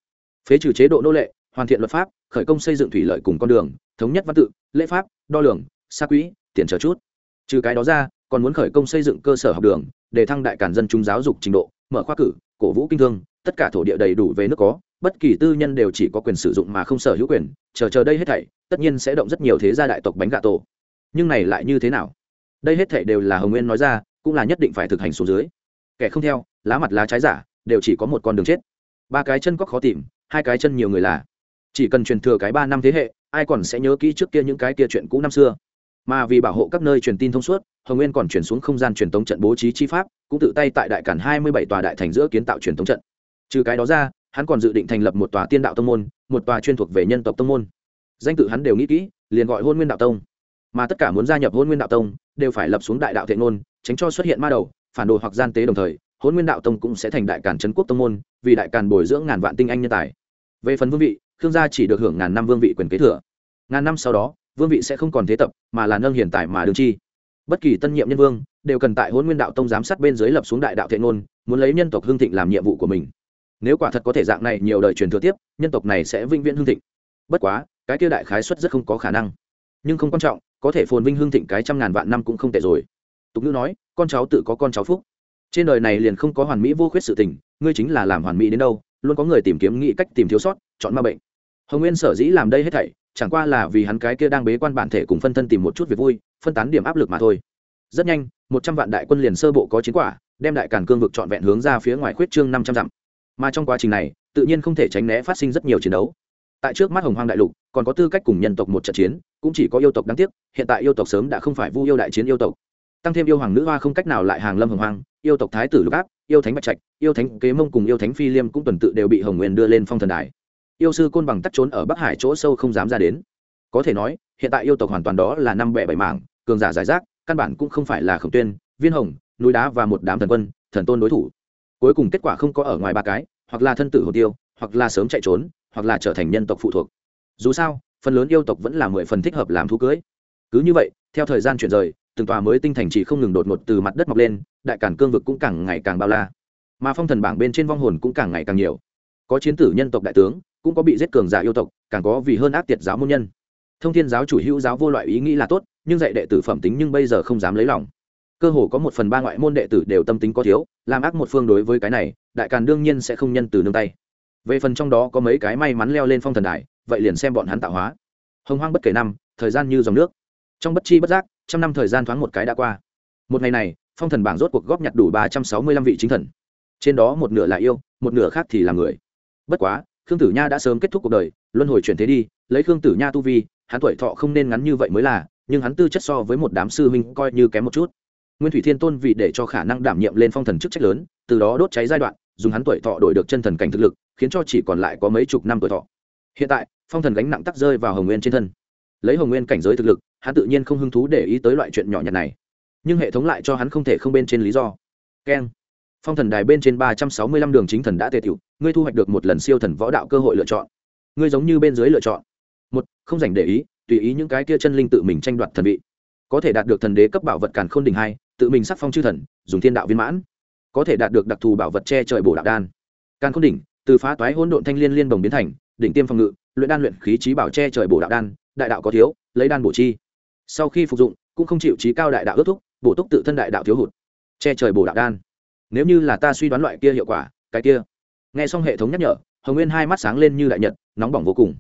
Phế trừ chế độ nô lệ, hoàn thiện luật pháp, khởi công xây dựng thủy lợi cùng con đường, thống nhất văn tự, lễ pháp, đo lường xa quỹ, tiền chờ chút. Trừ cái đó ra còn muốn khởi công xây dựng cơ sở học đường, để thăng đại cản dân chúng giáo dục trình độ, mở khoa cử, cổ vũ kinh thương, tất cả thổ địa đầy đủ về nước có, bất kỳ tư nhân đều chỉ có quyền sử dụng mà không sở hữu quyền, chờ chờ đây hết thảy, tất nhiên sẽ động rất nhiều thế gia đại tộc bánh gà tổ. Nhưng này lại như thế nào? Đây hết thảy đều là hồng nguyên nói ra, cũng là nhất định phải thực hành xuống dưới. Kẻ không theo, lá mặt lá trái giả, đều chỉ có một con đường chết. Ba cái chân có khó tìm, hai cái chân nhiều người là. Chỉ cần truyền thừa cái ba năm thế hệ, ai còn sẽ nhớ kỹ trước kia những cái kia chuyện cũ năm xưa? Mà vì bảo hộ các nơi truyền tin thông suốt, hồng nguyên còn chuyển xuống không gian truyền tống trận bố trí chi pháp, cũng tự tay tại đại cản hai mươi bảy tòa đại thành giữa kiến tạo truyền tống trận. Trừ cái đó ra, hắn còn dự định thành lập một tòa tiên đạo tông môn, một tòa chuyên thuộc về nhân tộc tông môn. Danh tự hắn đều nghĩ kỹ, liền gọi hôn nguyên đạo tông. Mà tất cả muốn gia nhập hôn nguyên đạo tông, đều phải lập xuống đại đạo thệ ngôn, tránh cho xuất hiện ma đầu, phản đồ hoặc gian tế đồng thời, hôn nguyên đạo tông cũng sẽ thành đại cản trấn quốc tông môn, vì đại cản bồi dưỡng ngàn vạn tinh anh nhân tài. Về phần vương vị, khương gia chỉ được hưởng ngàn năm vương vị quyền kế thừa. Ngàn năm sau đó vương vị sẽ không còn thế tập, mà là nâng hiện tại mà đương chi. Bất kỳ tân nhiệm nhân vương, đều cần tại hôn nguyên đạo tông giám sát bên dưới lập xuống đại đạo thệ ngôn, muốn lấy nhân tộc hương thịnh làm nhiệm vụ của mình. Nếu quả thật có thể dạng này nhiều đời truyền thừa tiếp, nhân tộc này sẽ vinh viễn hương thịnh. Bất quá, cái kia đại khái xuất rất không có khả năng. Nhưng không quan trọng, có thể phồn vinh hương thịnh cái trăm ngàn vạn năm cũng không tệ rồi. Tục ngữ nói, con cháu tự có con cháu phúc. Trên đời này liền không có hoàn mỹ vô khuyết sự tình, ngươi chính là làm hoàn mỹ đến đâu, luôn có người tìm kiếm nghĩ cách tìm thiếu sót, chọn ma bệnh hồng nguyên sở dĩ làm đây hết thảy, chẳng qua là vì hắn cái kia đang bế quan bản thể cùng phân thân tìm một chút việc vui, phân tán điểm áp lực mà thôi. Rất nhanh, một trăm vạn đại quân liền sơ bộ có chiến quả, đem đại cản cương vực trọn vẹn hướng ra phía ngoài khuyết trương năm trăm dặm. Mà trong quá trình này, tự nhiên không thể tránh né phát sinh rất nhiều chiến đấu. Tại trước mắt hồng hoang đại lục, còn có tư cách cùng nhân tộc một trận chiến, cũng chỉ có yêu tộc đáng tiếc, hiện tại yêu tộc sớm đã không phải vu yêu đại chiến yêu tộc. Tăng thêm yêu hoàng nữ hoa không cách nào lại hàng lâm hồng hoang, yêu tộc thái tử lục áp, yêu thánh bạch trạch, yêu thánh kế mông cùng yêu thánh phi liêm cũng tuần tự đều bị hồng nguyên đưa lên phong thần đài yêu sư côn bằng tắt trốn ở bắc hải chỗ sâu không dám ra đến. Có thể nói, hiện tại yêu tộc hoàn toàn đó là năm bẻ bảy mảng, cường giả giải rác, căn bản cũng không phải là khổng tuyên, viên hồng, núi đá và một đám thần quân, thần tôn đối thủ. Cuối cùng kết quả không có ở ngoài ba cái, hoặc là thân tử hồ tiêu, hoặc là sớm chạy trốn, hoặc là trở thành nhân tộc phụ thuộc. Dù sao, phần lớn yêu tộc vẫn là mười phần thích hợp làm thú cưới. Cứ như vậy, theo thời gian chuyển rời, từng tòa mới tinh thành chỉ không ngừng đột ngột từ mặt đất mọc lên, đại cản cương vực cũng càng ngày càng bao la. Mà phong thần bảng bên trên vong hồn cũng càng ngày càng nhiều. Có chiến tử nhân tộc đại tướng cũng có bị giết cường giả yêu tộc, càng có vì hơn ác tiệt giáo môn nhân. Thông thiên giáo chủ hữu giáo vô loại ý nghĩ là tốt, nhưng dạy đệ tử phẩm tính nhưng bây giờ không dám lấy lòng. Cơ hồ có một phần ba ngoại môn đệ tử đều tâm tính có thiếu, làm ác một phương đối với cái này, đại càn đương nhiên sẽ không nhân từ nương tay. Về phần trong đó có mấy cái may mắn leo lên phong thần đài, vậy liền xem bọn hắn tạo hóa. Hồng hoang bất kể năm, thời gian như dòng nước. Trong bất chi bất giác, trăm năm thời gian thoáng một cái đã qua. Một ngày này, phong thần bảng rốt cuộc góp nhặt đủ ba trăm sáu mươi lăm vị chính thần. Trên đó một nửa là yêu, một nửa khác thì là người. Bất quá khương tử nha đã sớm kết thúc cuộc đời, luân hồi chuyển thế đi, lấy khương tử nha tu vi, hắn tuổi thọ không nên ngắn như vậy mới là, nhưng hắn tư chất so với một đám sư huynh coi như kém một chút. Nguyên thủy thiên tôn vì để cho khả năng đảm nhiệm lên phong thần chức trách lớn, từ đó đốt cháy giai đoạn, dùng hắn tuổi thọ đổi được chân thần cảnh thực lực, khiến cho chỉ còn lại có mấy chục năm tuổi thọ. Hiện tại, phong thần gánh nặng tắc rơi vào hồng nguyên trên thân. Lấy hồng nguyên cảnh giới thực lực, hắn tự nhiên không hứng thú để ý tới loại chuyện nhỏ nhặt này. Nhưng hệ thống lại cho hắn không thể không bên trên lý do. Keng. Phong thần đài bên trên ba trăm sáu mươi lăm đường chính thần đã tề tiểu ngươi thu hoạch được một lần siêu thần võ đạo cơ hội lựa chọn. Ngươi giống như bên dưới lựa chọn. Một, không dành để ý, tùy ý những cái kia chân linh tự mình tranh đoạt thần vị. Có thể đạt được thần đế cấp bảo vật càn khôn đỉnh hai, tự mình sắc phong chư thần, dùng thiên đạo viên mãn. Có thể đạt được đặc thù bảo vật che trời bổ đạo đan. Càn khôn đỉnh từ phá toái hỗn độn thanh liên liên đồng biến thành, đỉnh tiêm phòng ngự, luyện đan luyện khí trí bảo che trời bổ đạo đan, đại đạo có thiếu, lấy đan bổ chi. Sau khi phục dụng, cũng không chịu trí cao đại đạo ước thúc, bổ túc tự thân đại đạo thiếu hụt, che trời bổ đạo đan. Nếu như là ta suy đoán loại kia hiệu quả, cái kia nghe xong hệ thống nhắc nhở, hồng nguyên hai mắt sáng lên như đại nhật, nóng bỏng vô cùng.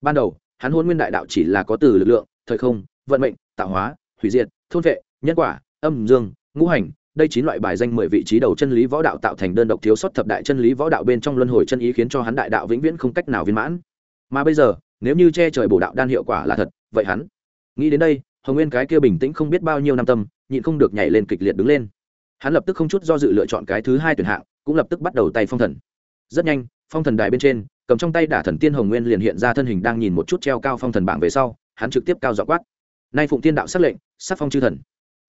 Ban đầu, hắn hôn nguyên đại đạo chỉ là có từ lực lượng, thời không, vận mệnh, tạo hóa, hủy diệt, thôn vệ, nhân quả, âm dương, ngũ hành, đây chín loại bài danh mười vị trí đầu chân lý võ đạo tạo thành đơn độc thiếu sót thập đại chân lý võ đạo bên trong luân hồi chân ý khiến cho hắn đại đạo vĩnh viễn không cách nào viên mãn. Mà bây giờ, nếu như che trời bổ đạo đan hiệu quả là thật, vậy hắn, nghĩ đến đây, hồng nguyên cái kia bình tĩnh không biết bao nhiêu năm tâm, nhịn không được nhảy lên kịch liệt đứng lên. Hắn lập tức không chút do dự lựa chọn cái thứ hai tuyển hạng, cũng lập tức bắt đầu tay phong thần rất nhanh, phong thần đài bên trên, cầm trong tay đả thần tiên hồng nguyên liền hiện ra thân hình đang nhìn một chút treo cao phong thần bảng về sau, hắn trực tiếp cao dọ quát. Nay phụng tiên đạo xác lệnh sắc phong chư thần.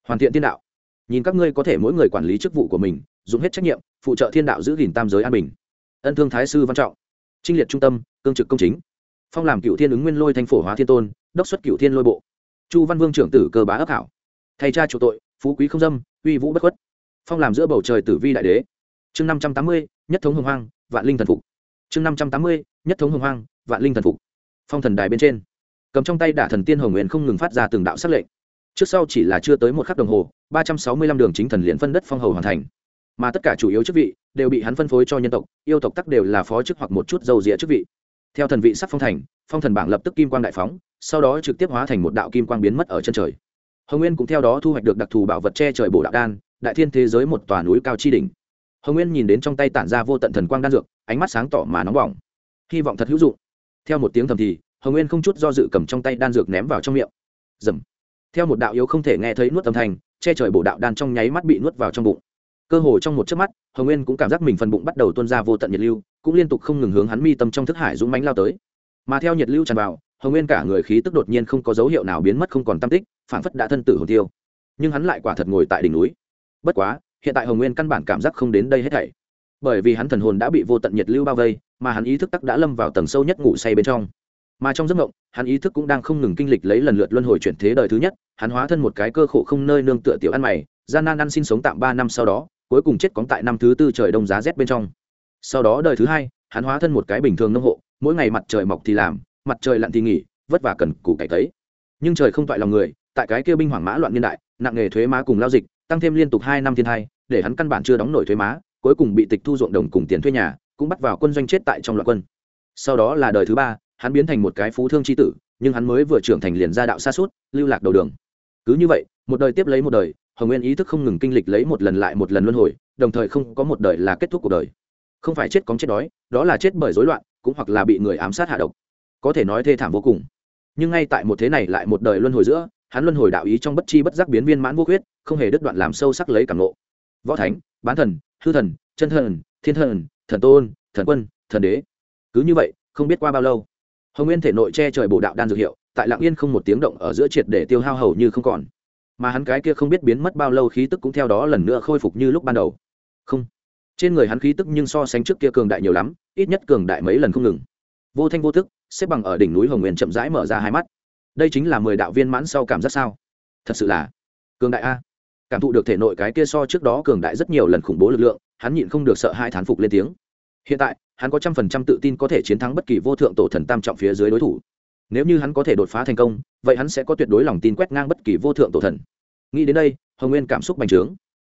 Hoàn thiện tiên đạo. Nhìn các ngươi có thể mỗi người quản lý chức vụ của mình, dùng hết trách nhiệm, phụ trợ thiên đạo giữ gìn tam giới an bình. Ân thương thái sư văn trọng. Trinh liệt trung tâm, cương trực công chính. Phong làm cựu thiên ứng nguyên lôi thanh phổ hóa thiên tôn, đốc xuất cựu thiên lôi bộ. Chu văn vương trưởng tử cơ bá ấp hảo. Thay cha chủ tội, phú quý không dâm, uy vũ bất khuất. Phong làm giữa bầu trời tử vi đại đế. Chương năm trăm tám mươi, nhất thống hồng hoang vạn linh thần phục. Chương năm trăm tám mươi, nhất thống hồng hoang, vạn linh thần phục. Phong thần đài bên trên. Cầm trong tay đả thần tiên hồng nguyện không ngừng phát ra từng đạo sắc lệnh. Trước sau chỉ là chưa tới một khắc đồng hồ, ba trăm sáu mươi lăm đường chính thần liền phân đất phong hầu hoàn thành. Mà tất cả chủ yếu chức vị đều bị hắn phân phối cho nhân tộc, yêu tộc tắc đều là phó chức hoặc một chút dầu rĩa chức vị. Theo thần vị sắc phong thành, phong thần bảng lập tức kim quang đại phóng, sau đó trực tiếp hóa thành một đạo kim quang biến mất ở chân trời. Hồng nguyên cũng theo đó thu hoạch được đặc thù bảo vật che trời bổ đạo đan, đại thiên thế giới một tòa núi cao chi đỉnh hồng nguyên nhìn đến trong tay tản ra vô tận thần quang đan dược, ánh mắt sáng tỏ mà nóng bỏng. Hy vọng thật hữu dụng. Theo một tiếng thầm thì, hồng nguyên không chút do dự cầm trong tay đan dược ném vào trong miệng. Dầm theo một đạo yếu không thể nghe thấy nuốt âm thanh, che trời bổ đạo đan trong nháy mắt bị nuốt vào trong bụng. Cơ hồ trong một chớp mắt, hồng nguyên cũng cảm giác mình phần bụng bắt đầu tuôn ra vô tận nhiệt lưu, cũng liên tục không ngừng hướng hắn mi tâm trong thức hải dũng mánh lao tới. Mà theo nhiệt lưu tràn vào, hồng nguyên cả người khí tức đột nhiên không có dấu hiệu nào biến mất không còn tam tích phản phất đã thân tử hồn tiêu. Nhưng hắn lại quả thật ngồi tại đỉnh núi. Bất quá hiện tại hồng nguyên căn bản cảm giác không đến đây hết thảy. Bởi vì hắn thần hồn đã bị vô tận nhiệt lưu bao vây, mà hắn ý thức tắc đã lâm vào tầng sâu nhất ngủ say bên trong. Mà trong giấc mộng, hắn ý thức cũng đang không ngừng kinh lịch lấy lần lượt luân hồi chuyển thế đời thứ nhất, hắn hóa thân một cái cơ khổ không nơi nương tựa tiểu ăn mày, gian nan ăn sinh sống tạm ba năm sau đó, cuối cùng chết cóng tại năm thứ tư trời đông giá rét bên trong. Sau đó đời thứ hai, hắn hóa thân một cái bình thường nông hộ, mỗi ngày mặt trời mọc thì làm, mặt trời lặn thì nghỉ, vất vả cần củ cải tấy nhưng trời không toại lòng người, tại cái kia binh hoàng mã loạn niên đại, nặng nghề thuế má cùng lao dịch tăng thêm liên tục hai năm thiên hai để hắn căn bản chưa đóng nổi thuế má, cuối cùng bị tịch thu ruộng đồng cùng tiền thuê nhà, cũng bắt vào quân doanh chết tại trong loạn quân. Sau đó là đời thứ ba, hắn biến thành một cái phú thương c h i tử, nhưng hắn mới vừa trưởng thành liền ra đạo xa suốt, lưu lạc đầu đường. Cứ như vậy, một đời tiếp lấy một đời, hồng nguyên ý thức không ngừng kinh lịch lấy một lần lại một lần luân hồi, đồng thời không có một đời là kết thúc cuộc đời. Không phải chết cóng chết đói, đó là chết bởi dối loạn, cũng hoặc là bị người ám sát hạ độc. Có thể nói thê thảm vô cùng. Nhưng ngay tại một thế này lại một đời luân hồi giữa hắn luân hồi đạo ý trong bất chi bất giác biến viên mãn vô khuyết, không hề đứt đoạn làm sâu sắc lấy cảm ngộ. Võ thánh, bán thần, hư thần, chân thần, thiên thần thần tôn, thần quân, thần đế. Cứ như vậy, không biết qua bao lâu, hồng nguyên thể nội che trời bổ đạo đan dược hiệu, tại lạng yên không một tiếng động ở giữa triệt để tiêu hao hầu như không còn. Mà hắn cái kia không biết biến mất bao lâu khí tức cũng theo đó lần nữa khôi phục như lúc ban đầu. Không. Trên người hắn khí tức nhưng so sánh trước kia cường đại nhiều lắm, ít nhất cường đại mấy lần không ngừng. Vô thanh vô thức xếp bằng ở đỉnh núi hồng nguyên chậm rãi mở ra hai mắt đây chính là mười đạo viên mãn sau cảm giác sao? Thật sự là cường đại a. Cảm thụ được thể nội cái kia so trước đó cường đại rất nhiều lần khủng bố lực lượng, hắn nhịn không được sợ hai thán phục lên tiếng. Hiện tại, hắn có trăm phần trăm tự tin có thể chiến thắng bất kỳ vô thượng tổ thần tam trọng phía dưới đối thủ. Nếu như hắn có thể đột phá thành công, vậy hắn sẽ có tuyệt đối lòng tin quét ngang bất kỳ vô thượng tổ thần. Nghĩ đến đây, hồng nguyên cảm xúc bành trướng.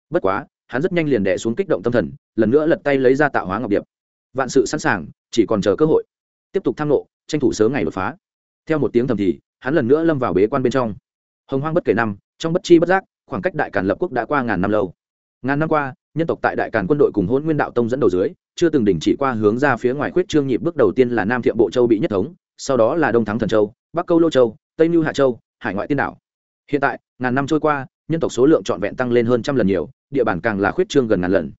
Bất quá, hắn rất nhanh liền đẻ xuống kích động tâm thần, lần nữa lật tay lấy ra tạo hóa ngọc điệp. Vạn sự sẵn sàng, chỉ còn chờ cơ hội. Tiếp tục tham lộ, tranh thủ sớm ngày đột phá theo một tiếng thầm thì, hắn lần nữa lâm vào bế quan bên trong. Hồng hoang bất kể năm, trong bất chi bất giác, khoảng cách đại càn lập quốc đã qua ngàn năm lâu. Ngàn năm qua, nhân tộc tại đại càn quân đội cùng hôn nguyên đạo tông dẫn đầu dưới, chưa từng đình chỉ qua hướng ra phía ngoài khuyết trương nhịp bước đầu tiên là nam thiệm bộ châu bị nhất thống, sau đó là đông thắng thần châu, bắc câu lô châu, tây mưu hạ châu, hải ngoại tiên đảo. Hiện tại, ngàn năm trôi qua, nhân tộc số lượng trọn vẹn tăng lên hơn trăm lần nhiều, địa bàn càng là khuyết trương gần ngàn lần.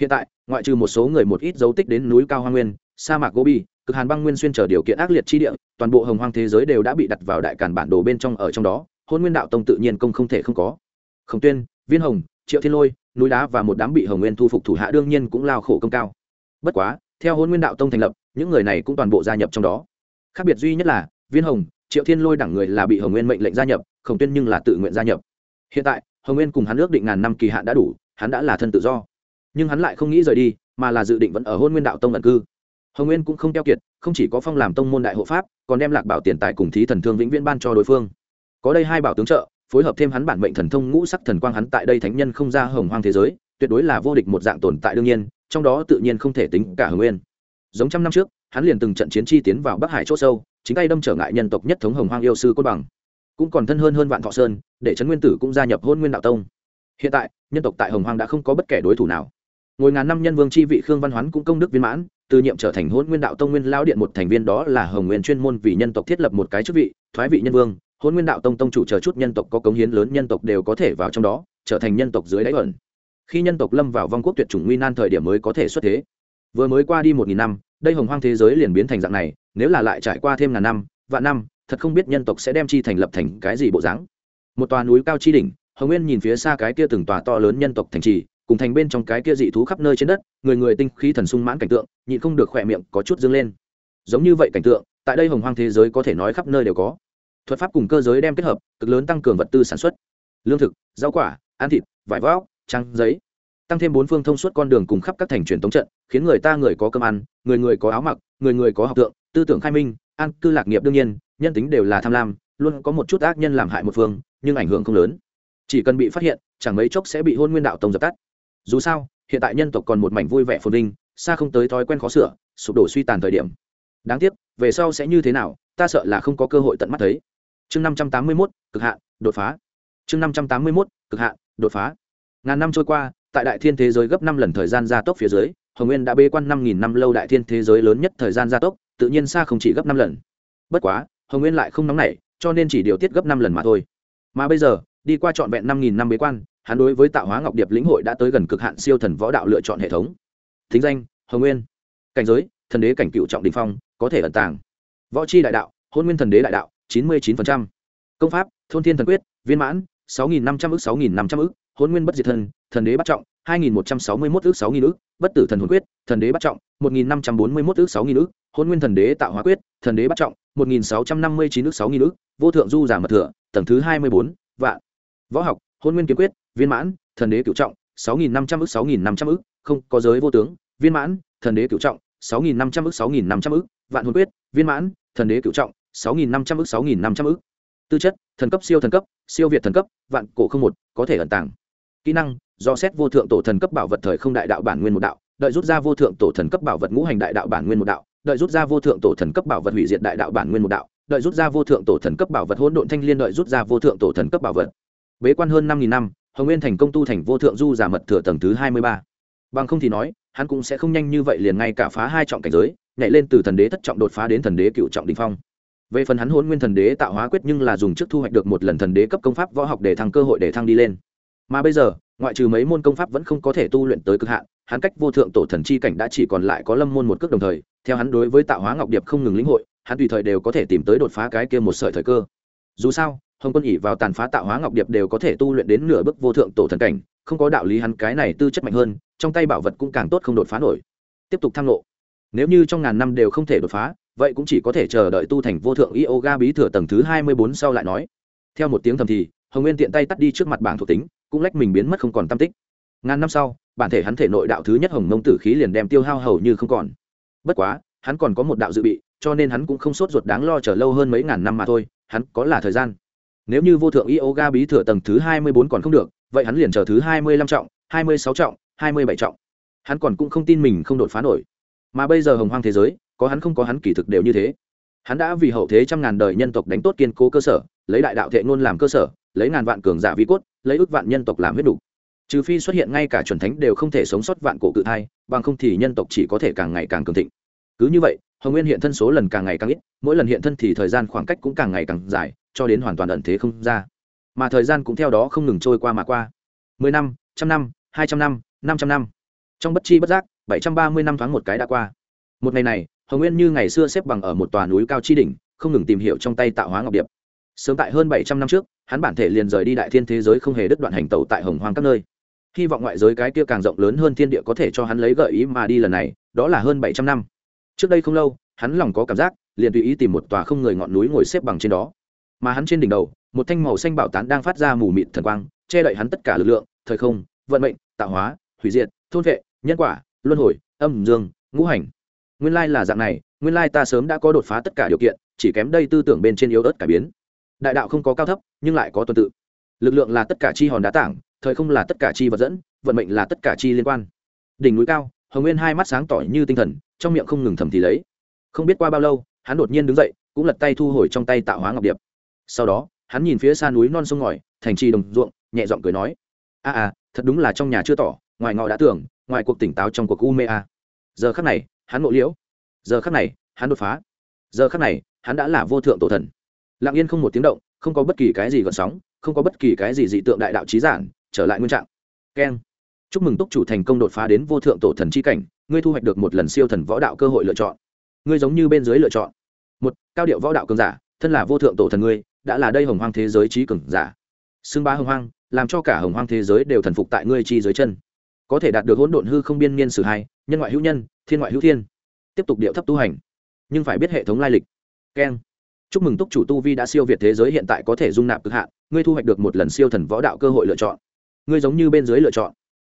Hiện tại, ngoại trừ một số người một ít dấu tích đến núi cao hoa nguyên, sa mạc gobi cực hàn băng nguyên xuyên trở điều kiện ác liệt chi địa, toàn bộ hồng hoang thế giới đều đã bị đặt vào đại càn bản đồ bên trong ở trong đó, hôn nguyên đạo tông tự nhiên công không thể không có. Khổng tuyên, viên hồng, triệu thiên lôi, núi đá và một đám bị hồng nguyên thu phục thủ hạ đương nhiên cũng lao khổ công cao. Bất quá, theo hôn nguyên đạo tông thành lập, những người này cũng toàn bộ gia nhập trong đó. Khác biệt duy nhất là, viên hồng, triệu thiên lôi đẳng người là bị hồng nguyên mệnh lệnh gia nhập, khổng tuyên nhưng là tự nguyện gia nhập. Hiện tại, hồng nguyên cùng hắn ước định ngàn năm kỳ hạn đã đủ, hắn đã là thân tự do. Nhưng hắn lại không nghĩ rời đi, mà là dự định vẫn ở hôn nguyên đạo tông ẩn cư hồng nguyên cũng không keo kiệt, không chỉ có phong làm tông môn đại hộ pháp, còn đem lạc bảo tiền tài cùng thí thần thương vĩnh viễn ban cho đối phương. Có đây hai bảo tướng trợ, phối hợp thêm hắn bản mệnh thần thông ngũ sắc thần quang hắn tại đây thánh nhân không ra hồng hoang thế giới, tuyệt đối là vô địch một dạng tồn tại đương nhiên, trong đó tự nhiên không thể tính cả hồng nguyên. Giống trăm năm trước, hắn liền từng trận chiến chi tiến vào bắc hải c h ỗ sâu, chính tay đâm trở ngại nhân tộc nhất thống hồng hoang yêu sư côn bằng. Cũng còn thân hơn hơn vạn thọ sơn, để trấn nguyên tử cũng gia nhập hôn nguyên đạo tông. Hiện tại, nhân tộc tại hồng hoang đã không có bất kể đối thủ nào ngồi ngàn năm nhân vương chi vị khương văn hoán cũng công đức viên mãn, từ nhiệm trở thành hôn nguyên đạo tông nguyên lao điện một thành viên đó là hồng nguyên chuyên môn vì nhân tộc thiết lập một cái chức vị, thoái vị nhân vương. Hôn nguyên đạo tông tông chủ chờ chút nhân tộc có cống hiến lớn nhân tộc đều có thể vào trong đó, trở thành nhân tộc dưới đáy ẩn. Khi nhân tộc lâm vào vong quốc tuyệt chủng nguy nan thời điểm mới có thể xuất thế. Vừa mới qua đi một nghìn năm, đây hồng hoang thế giới liền biến thành dạng này, nếu là lại trải qua thêm ngàn năm, vạn năm, thật không biết nhân tộc sẽ đem chi thành lập thành cái gì bộ dáng. Một tòa núi cao chi đỉnh, hồng nguyên nhìn phía xa cái kia từng tòa to lớn nhân tộc thành trì cùng thành bên trong cái kia dị thú khắp nơi trên đất, người người tinh khí thần sung mãn cảnh tượng, nhịn không được khỏe miệng có chút dâng lên. Giống như vậy cảnh tượng, tại đây hồng hoang thế giới có thể nói khắp nơi đều có. Thuật pháp cùng cơ giới đem kết hợp, cực lớn tăng cường vật tư sản xuất. Lương thực, rau quả, ăn thịt, vải vóc, trăng giấy. Tăng thêm bốn phương thông suốt con đường cùng khắp các thành truyền thống trận, khiến người ta người có cơm ăn, người người có áo mặc, người người có học tượng, tư tưởng khai minh, an cư lạc nghiệp đương nhiên, nhân tính đều là tham lam, luôn có một chút ác nhân làm hại một phương, nhưng ảnh hưởng không lớn. Chỉ cần bị phát hiện, chẳng mấy chốc sẽ bị hôn nguyên đạo tông dập tắt dù sao, hiện tại nhân tộc còn một mảnh vui vẻ phồn vinh, xa không tới thói quen khó sửa, sụp đổ suy tàn thời điểm. Đáng tiếc, về sau sẽ như thế nào, ta sợ là không có cơ hội tận mắt thấy. Chương năm trăm tám mươi mốt, cực hạn, đột phá. Chương năm trăm tám mươi mốt, cực hạn, đột phá. Ngàn năm trôi qua, tại đại thiên thế giới gấp năm lần thời gian gia tốc phía dưới, hồng nguyên đã bê quan năm nghìn năm lâu đại thiên thế giới lớn nhất thời gian gia tốc, tự nhiên xa không chỉ gấp năm lần. Bất quá, hồng nguyên lại không nóng nảy, cho nên chỉ điều tiết gấp năm lần mà thôi. Mà bây giờ, đi qua trọn vẹn năm nghìn năm bế quan hắn đối với tạo hóa ngọc điệp lĩnh hội đã tới gần cực hạn siêu thần võ đạo lựa chọn hệ thống. Thính danh, hồng nguyên. Cảnh giới, thần đế cảnh cựu trọng đình phong, có thể ẩn tàng. Võ c đại đạo, hôn nguyên thần đế đại đạo, chín mươi chín công pháp, thôn thiên thần quyết, viên mãn, sáu nghìn năm trăm ước sáu nghìn năm trăm ước hôn nguyên bất diệt thân thần đế bắt trọng, hai nghìn một trăm sáu mươi mốt ước sáu nghìn ước bất tử thần hồn quyết, thần đế bắt trọng, một nghìn năm trăm bốn mươi mốt ước sáu nghìn ước hôn nguyên thần đế tạo hóa quyết, thần đế bắt trọng, một nghìn sáu trăm năm mươi chín ước sáu nghìn ước vô thượng du giả mật thừa, tầng thứ hai mươi bốn, vạn. Võ học, hôn nguyên kiếm quyết viên mãn, thần đế cựu trọng, sáu nghìn năm trăm ước sáu nghìn năm trăm ước không, có giới vô tướng. Viên mãn, thần đế cựu trọng, sáu nghìn năm trăm ước sáu nghìn năm trăm ước vạn hồn quyết, viên mãn, thần đế cựu trọng, sáu nghìn năm trăm ước sáu nghìn năm trăm ước tư chất, thần cấp, siêu thần cấp, siêu việt thần cấp, vạn cổ không một, có thể ẩn tàng. Kỹ năng, do xét vô thượng tổ thần cấp bảo vật thời không đại đạo bản nguyên một đạo, đợi rút ra vô thượng tổ thần cấp bảo vật ngũ hành đại đạo bản nguyên một đạo, đợi rút ra vô thượng tổ thần cấp bảo vật hủy diệt đại đạo bản nguyên một đạo, đợi rút ra vô thượng tổ thần cấp bảo vật hỗn độn thanh liên đợi rút ra vô thượng tổ thần cấp bảo vật. Bế quan hơn năm nghìn năm hồng nguyên thành công tu thành vô thượng du giả mật thừa tầng thứ hai mươi ba. Bằng không thì nói, hắn cũng sẽ không nhanh như vậy liền ngay cả phá hai trọng cảnh giới, nhảy lên từ thần đế thất trọng đột phá đến thần đế cựu trọng đình phong. Về phần hắn hôn nguyên thần đế tạo hóa quyết nhưng là dùng trước thu hoạch được một lần thần đế cấp công pháp võ học để thăng cơ hội để thăng đi lên. Mà bây giờ, ngoại trừ mấy môn công pháp vẫn không có thể tu luyện tới cực hạn, hắn cách vô thượng tổ thần chi cảnh đã chỉ còn lại có lâm môn một cước đồng thời, theo hắn đối với tạo hóa ngọc điệp không ngừng lĩnh hội, hắn tùy thời đều có thể tìm tới đột phá cái kia một sợi thời cơ. Dù sao hồng quân ỉ vào tàn phá tạo hóa ngọc điệp đều có thể tu luyện đến nửa bước vô thượng tổ thần cảnh, không có đạo lý hắn cái này tư chất mạnh hơn, trong tay bảo vật cũng càng tốt không đột phá nổi. Tiếp tục tham lộ nếu như trong ngàn năm đều không thể đột phá, vậy cũng chỉ có thể chờ đợi tu thành vô thượng yoga bí thừa tầng thứ hai mươi bốn sau lại nói. Theo một tiếng thầm thì, hồng nguyên tiện tay tắt đi trước mặt bảng thuộc tính, cũng lách mình biến mất không còn tam tích. Ngàn năm sau, bản thể hắn thể nội đạo thứ nhất hồng mông tử khí liền đem tiêu hao hầu như không còn. Bất quá, hắn còn có một đạo dự bị, cho nên hắn cũng không sốt ruột đáng lo chờ lâu hơn mấy ngàn năm mà thôi, hắn có là thời gian nếu như vô thượng yoga bí thừa tầng thứ hai mươi bốn còn không được, vậy hắn liền chờ thứ hai mươi lăm trọng, hai mươi sáu trọng, hai mươi bảy trọng. Hắn còn cũng không tin mình không đột phá nổi. Mà bây giờ hồng hoang thế giới, có hắn không có hắn kỳ thực đều như thế. Hắn đã vì hậu thế trăm ngàn đời nhân tộc đánh tốt kiên cố cơ sở, lấy đại đạo thệ ngôn làm cơ sở, lấy ngàn vạn cường giả vi cốt, lấy ước vạn nhân tộc làm huyết đủ. Trừ phi xuất hiện ngay cả chuẩn thánh đều không thể sống sót vạn cổ cự thai, bằng không thì nhân tộc chỉ có thể càng ngày càng cường thịnh. Cứ như vậy, hồng nguyên hiện thân số lần càng ngày càng ít, mỗi lần hiện thân thì thời gian khoảng cách cũng càng ngày càng dài cho đến hoàn toàn ẩn thế không ra. Mà thời gian cũng theo đó không ngừng trôi qua mà qua. Mười năm, trăm năm, hai trăm năm năm trăm năm. Trong bất chi bất giác, bảy trăm ba mươi năm thoáng một cái đã qua. Một ngày này, hồng nguyên như ngày xưa xếp bằng ở một tòa núi cao chi đỉnh, không ngừng tìm hiểu trong tay tạo hóa ngọc điệp. Sớm tại hơn bảy trăm năm trước, hắn bản thể liền rời đi đại thiên thế giới không hề đứt đoạn hành tẩu tại hồng hoang các nơi. Hy vọng ngoại giới cái kia càng rộng lớn hơn thiên địa có thể cho hắn lấy gợi ý mà đi lần này, đó là hơn bảy trăm năm. Trước đây không lâu, hắn lòng có cảm giác, liền tùy ý tìm một tòa không người ngọn núi ngồi xếp bằng trên đó mà hắn trên đỉnh đầu, một thanh màu xanh bảo tán đang phát ra mù mịt thần quang, che đậy hắn tất cả lực lượng, thời không, vận mệnh, tạo hóa, hủy diệt, thôn vệ, nhân quả, luân hồi, âm dương, ngũ hành. Nguyên lai là dạng này, nguyên lai ta sớm đã có đột phá tất cả điều kiện, chỉ kém đây tư tưởng bên trên yếu ớt cải biến. Đại đạo không có cao thấp, nhưng lại có tuần tự. Lực lượng là tất cả chi hòn đá tảng, thời không là tất cả chi vật dẫn, vận mệnh là tất cả chi liên quan. Đỉnh núi cao, hồng nguyên hai mắt sáng tỏ như tinh thần, trong miệng không ngừng thầm thì lấy. Không biết qua bao lâu, hắn đột nhiên đứng dậy, cũng lật tay thu hồi trong tay tạo hóa ngọc điệp sau đó hắn nhìn phía xa núi non sông ngòi thành trì đồng ruộng nhẹ giọng cười nói a à, à thật đúng là trong nhà chưa tỏ ngoài ngọ đã tưởng ngoài cuộc tỉnh táo trong cuộc u mê a. Giờ khắc này hắn ngộ liễu. Giờ khắc này hắn đột phá. Giờ khắc này hắn đã là vô thượng tổ thần. Lặng yên không một tiếng động không có bất kỳ cái gì gợn sóng không có bất kỳ cái gì dị tượng đại đạo trí giản trở lại nguyên trạng. Keng. Chúc mừng túc chủ thành công đột phá đến vô thượng tổ thần c h i cảnh ngươi thu hoạch được một lần siêu thần võ đạo cơ hội lựa chọn. Ngươi giống như bên dưới lựa chọn. Một cao điệu võ đạo cường giả thân là vô thượng tổ thần ngươi đã là đây hồng hoang thế giới trí cường giả. Xưng bá hồng hoang, làm cho cả hồng hoang thế giới đều thần phục tại ngươi chi dưới chân. Có thể đạt được hỗn độn hư không biên niên sử hai, nhân ngoại hữu nhân, thiên ngoại hữu thiên. Tiếp tục điệu thấp tu hành. Nhưng phải biết hệ thống lai lịch. Keng. Chúc mừng túc chủ tu vi đã siêu việt thế giới hiện tại có thể dung nạp cực hạn, ngươi thu hoạch được một lần siêu thần võ đạo cơ hội lựa chọn. Ngươi giống như bên dưới lựa chọn.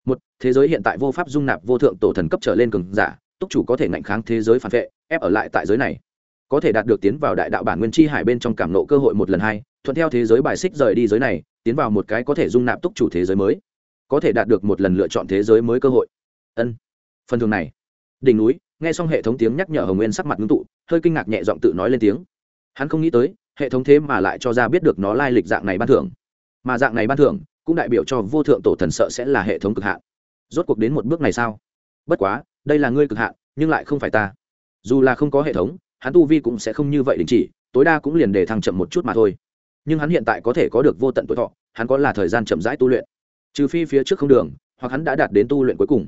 Một, thế giới hiện tại vô pháp dung nạp vô thượng tổ thần cấp trở lên cường giả, túc chủ có thể ngạnh kháng thế giới phản vệ, ép ở lại tại giới này có thể đạt được tiến vào đại đạo bản nguyên chi hải bên trong cảm nộ cơ hội một lần hai, thuận theo thế giới bài xích rời đi giới này, tiến vào một cái có thể dung nạp túc chủ thế giới mới, có thể đạt được một lần lựa chọn thế giới mới cơ hội. Ân. Phần thường này. Đỉnh núi, nghe xong hệ thống tiếng nhắc nhở hồng nguyên sắc mặt ngưng tụ, hơi kinh ngạc nhẹ giọng tự nói lên tiếng. Hắn không nghĩ tới, hệ thống thế mà lại cho ra biết được nó lai lịch dạng này ban thưởng. Mà dạng này ban thưởng, cũng đại biểu cho vô thượng tổ thần sợ sẽ là hệ thống cực hạn. Rốt cuộc đến một bước này sao? Bất quá, đây là ngươi cực hạn, nhưng lại không phải ta. Dù là không có hệ thống hắn tu vi cũng sẽ không như vậy đình chỉ, tối đa cũng liền để thăng chậm một chút mà thôi. Nhưng hắn hiện tại có thể có được vô tận tuổi thọ, hắn có là thời gian chậm rãi tu luyện. Trừ phi phía trước không đường, hoặc hắn đã đạt đến tu luyện cuối cùng.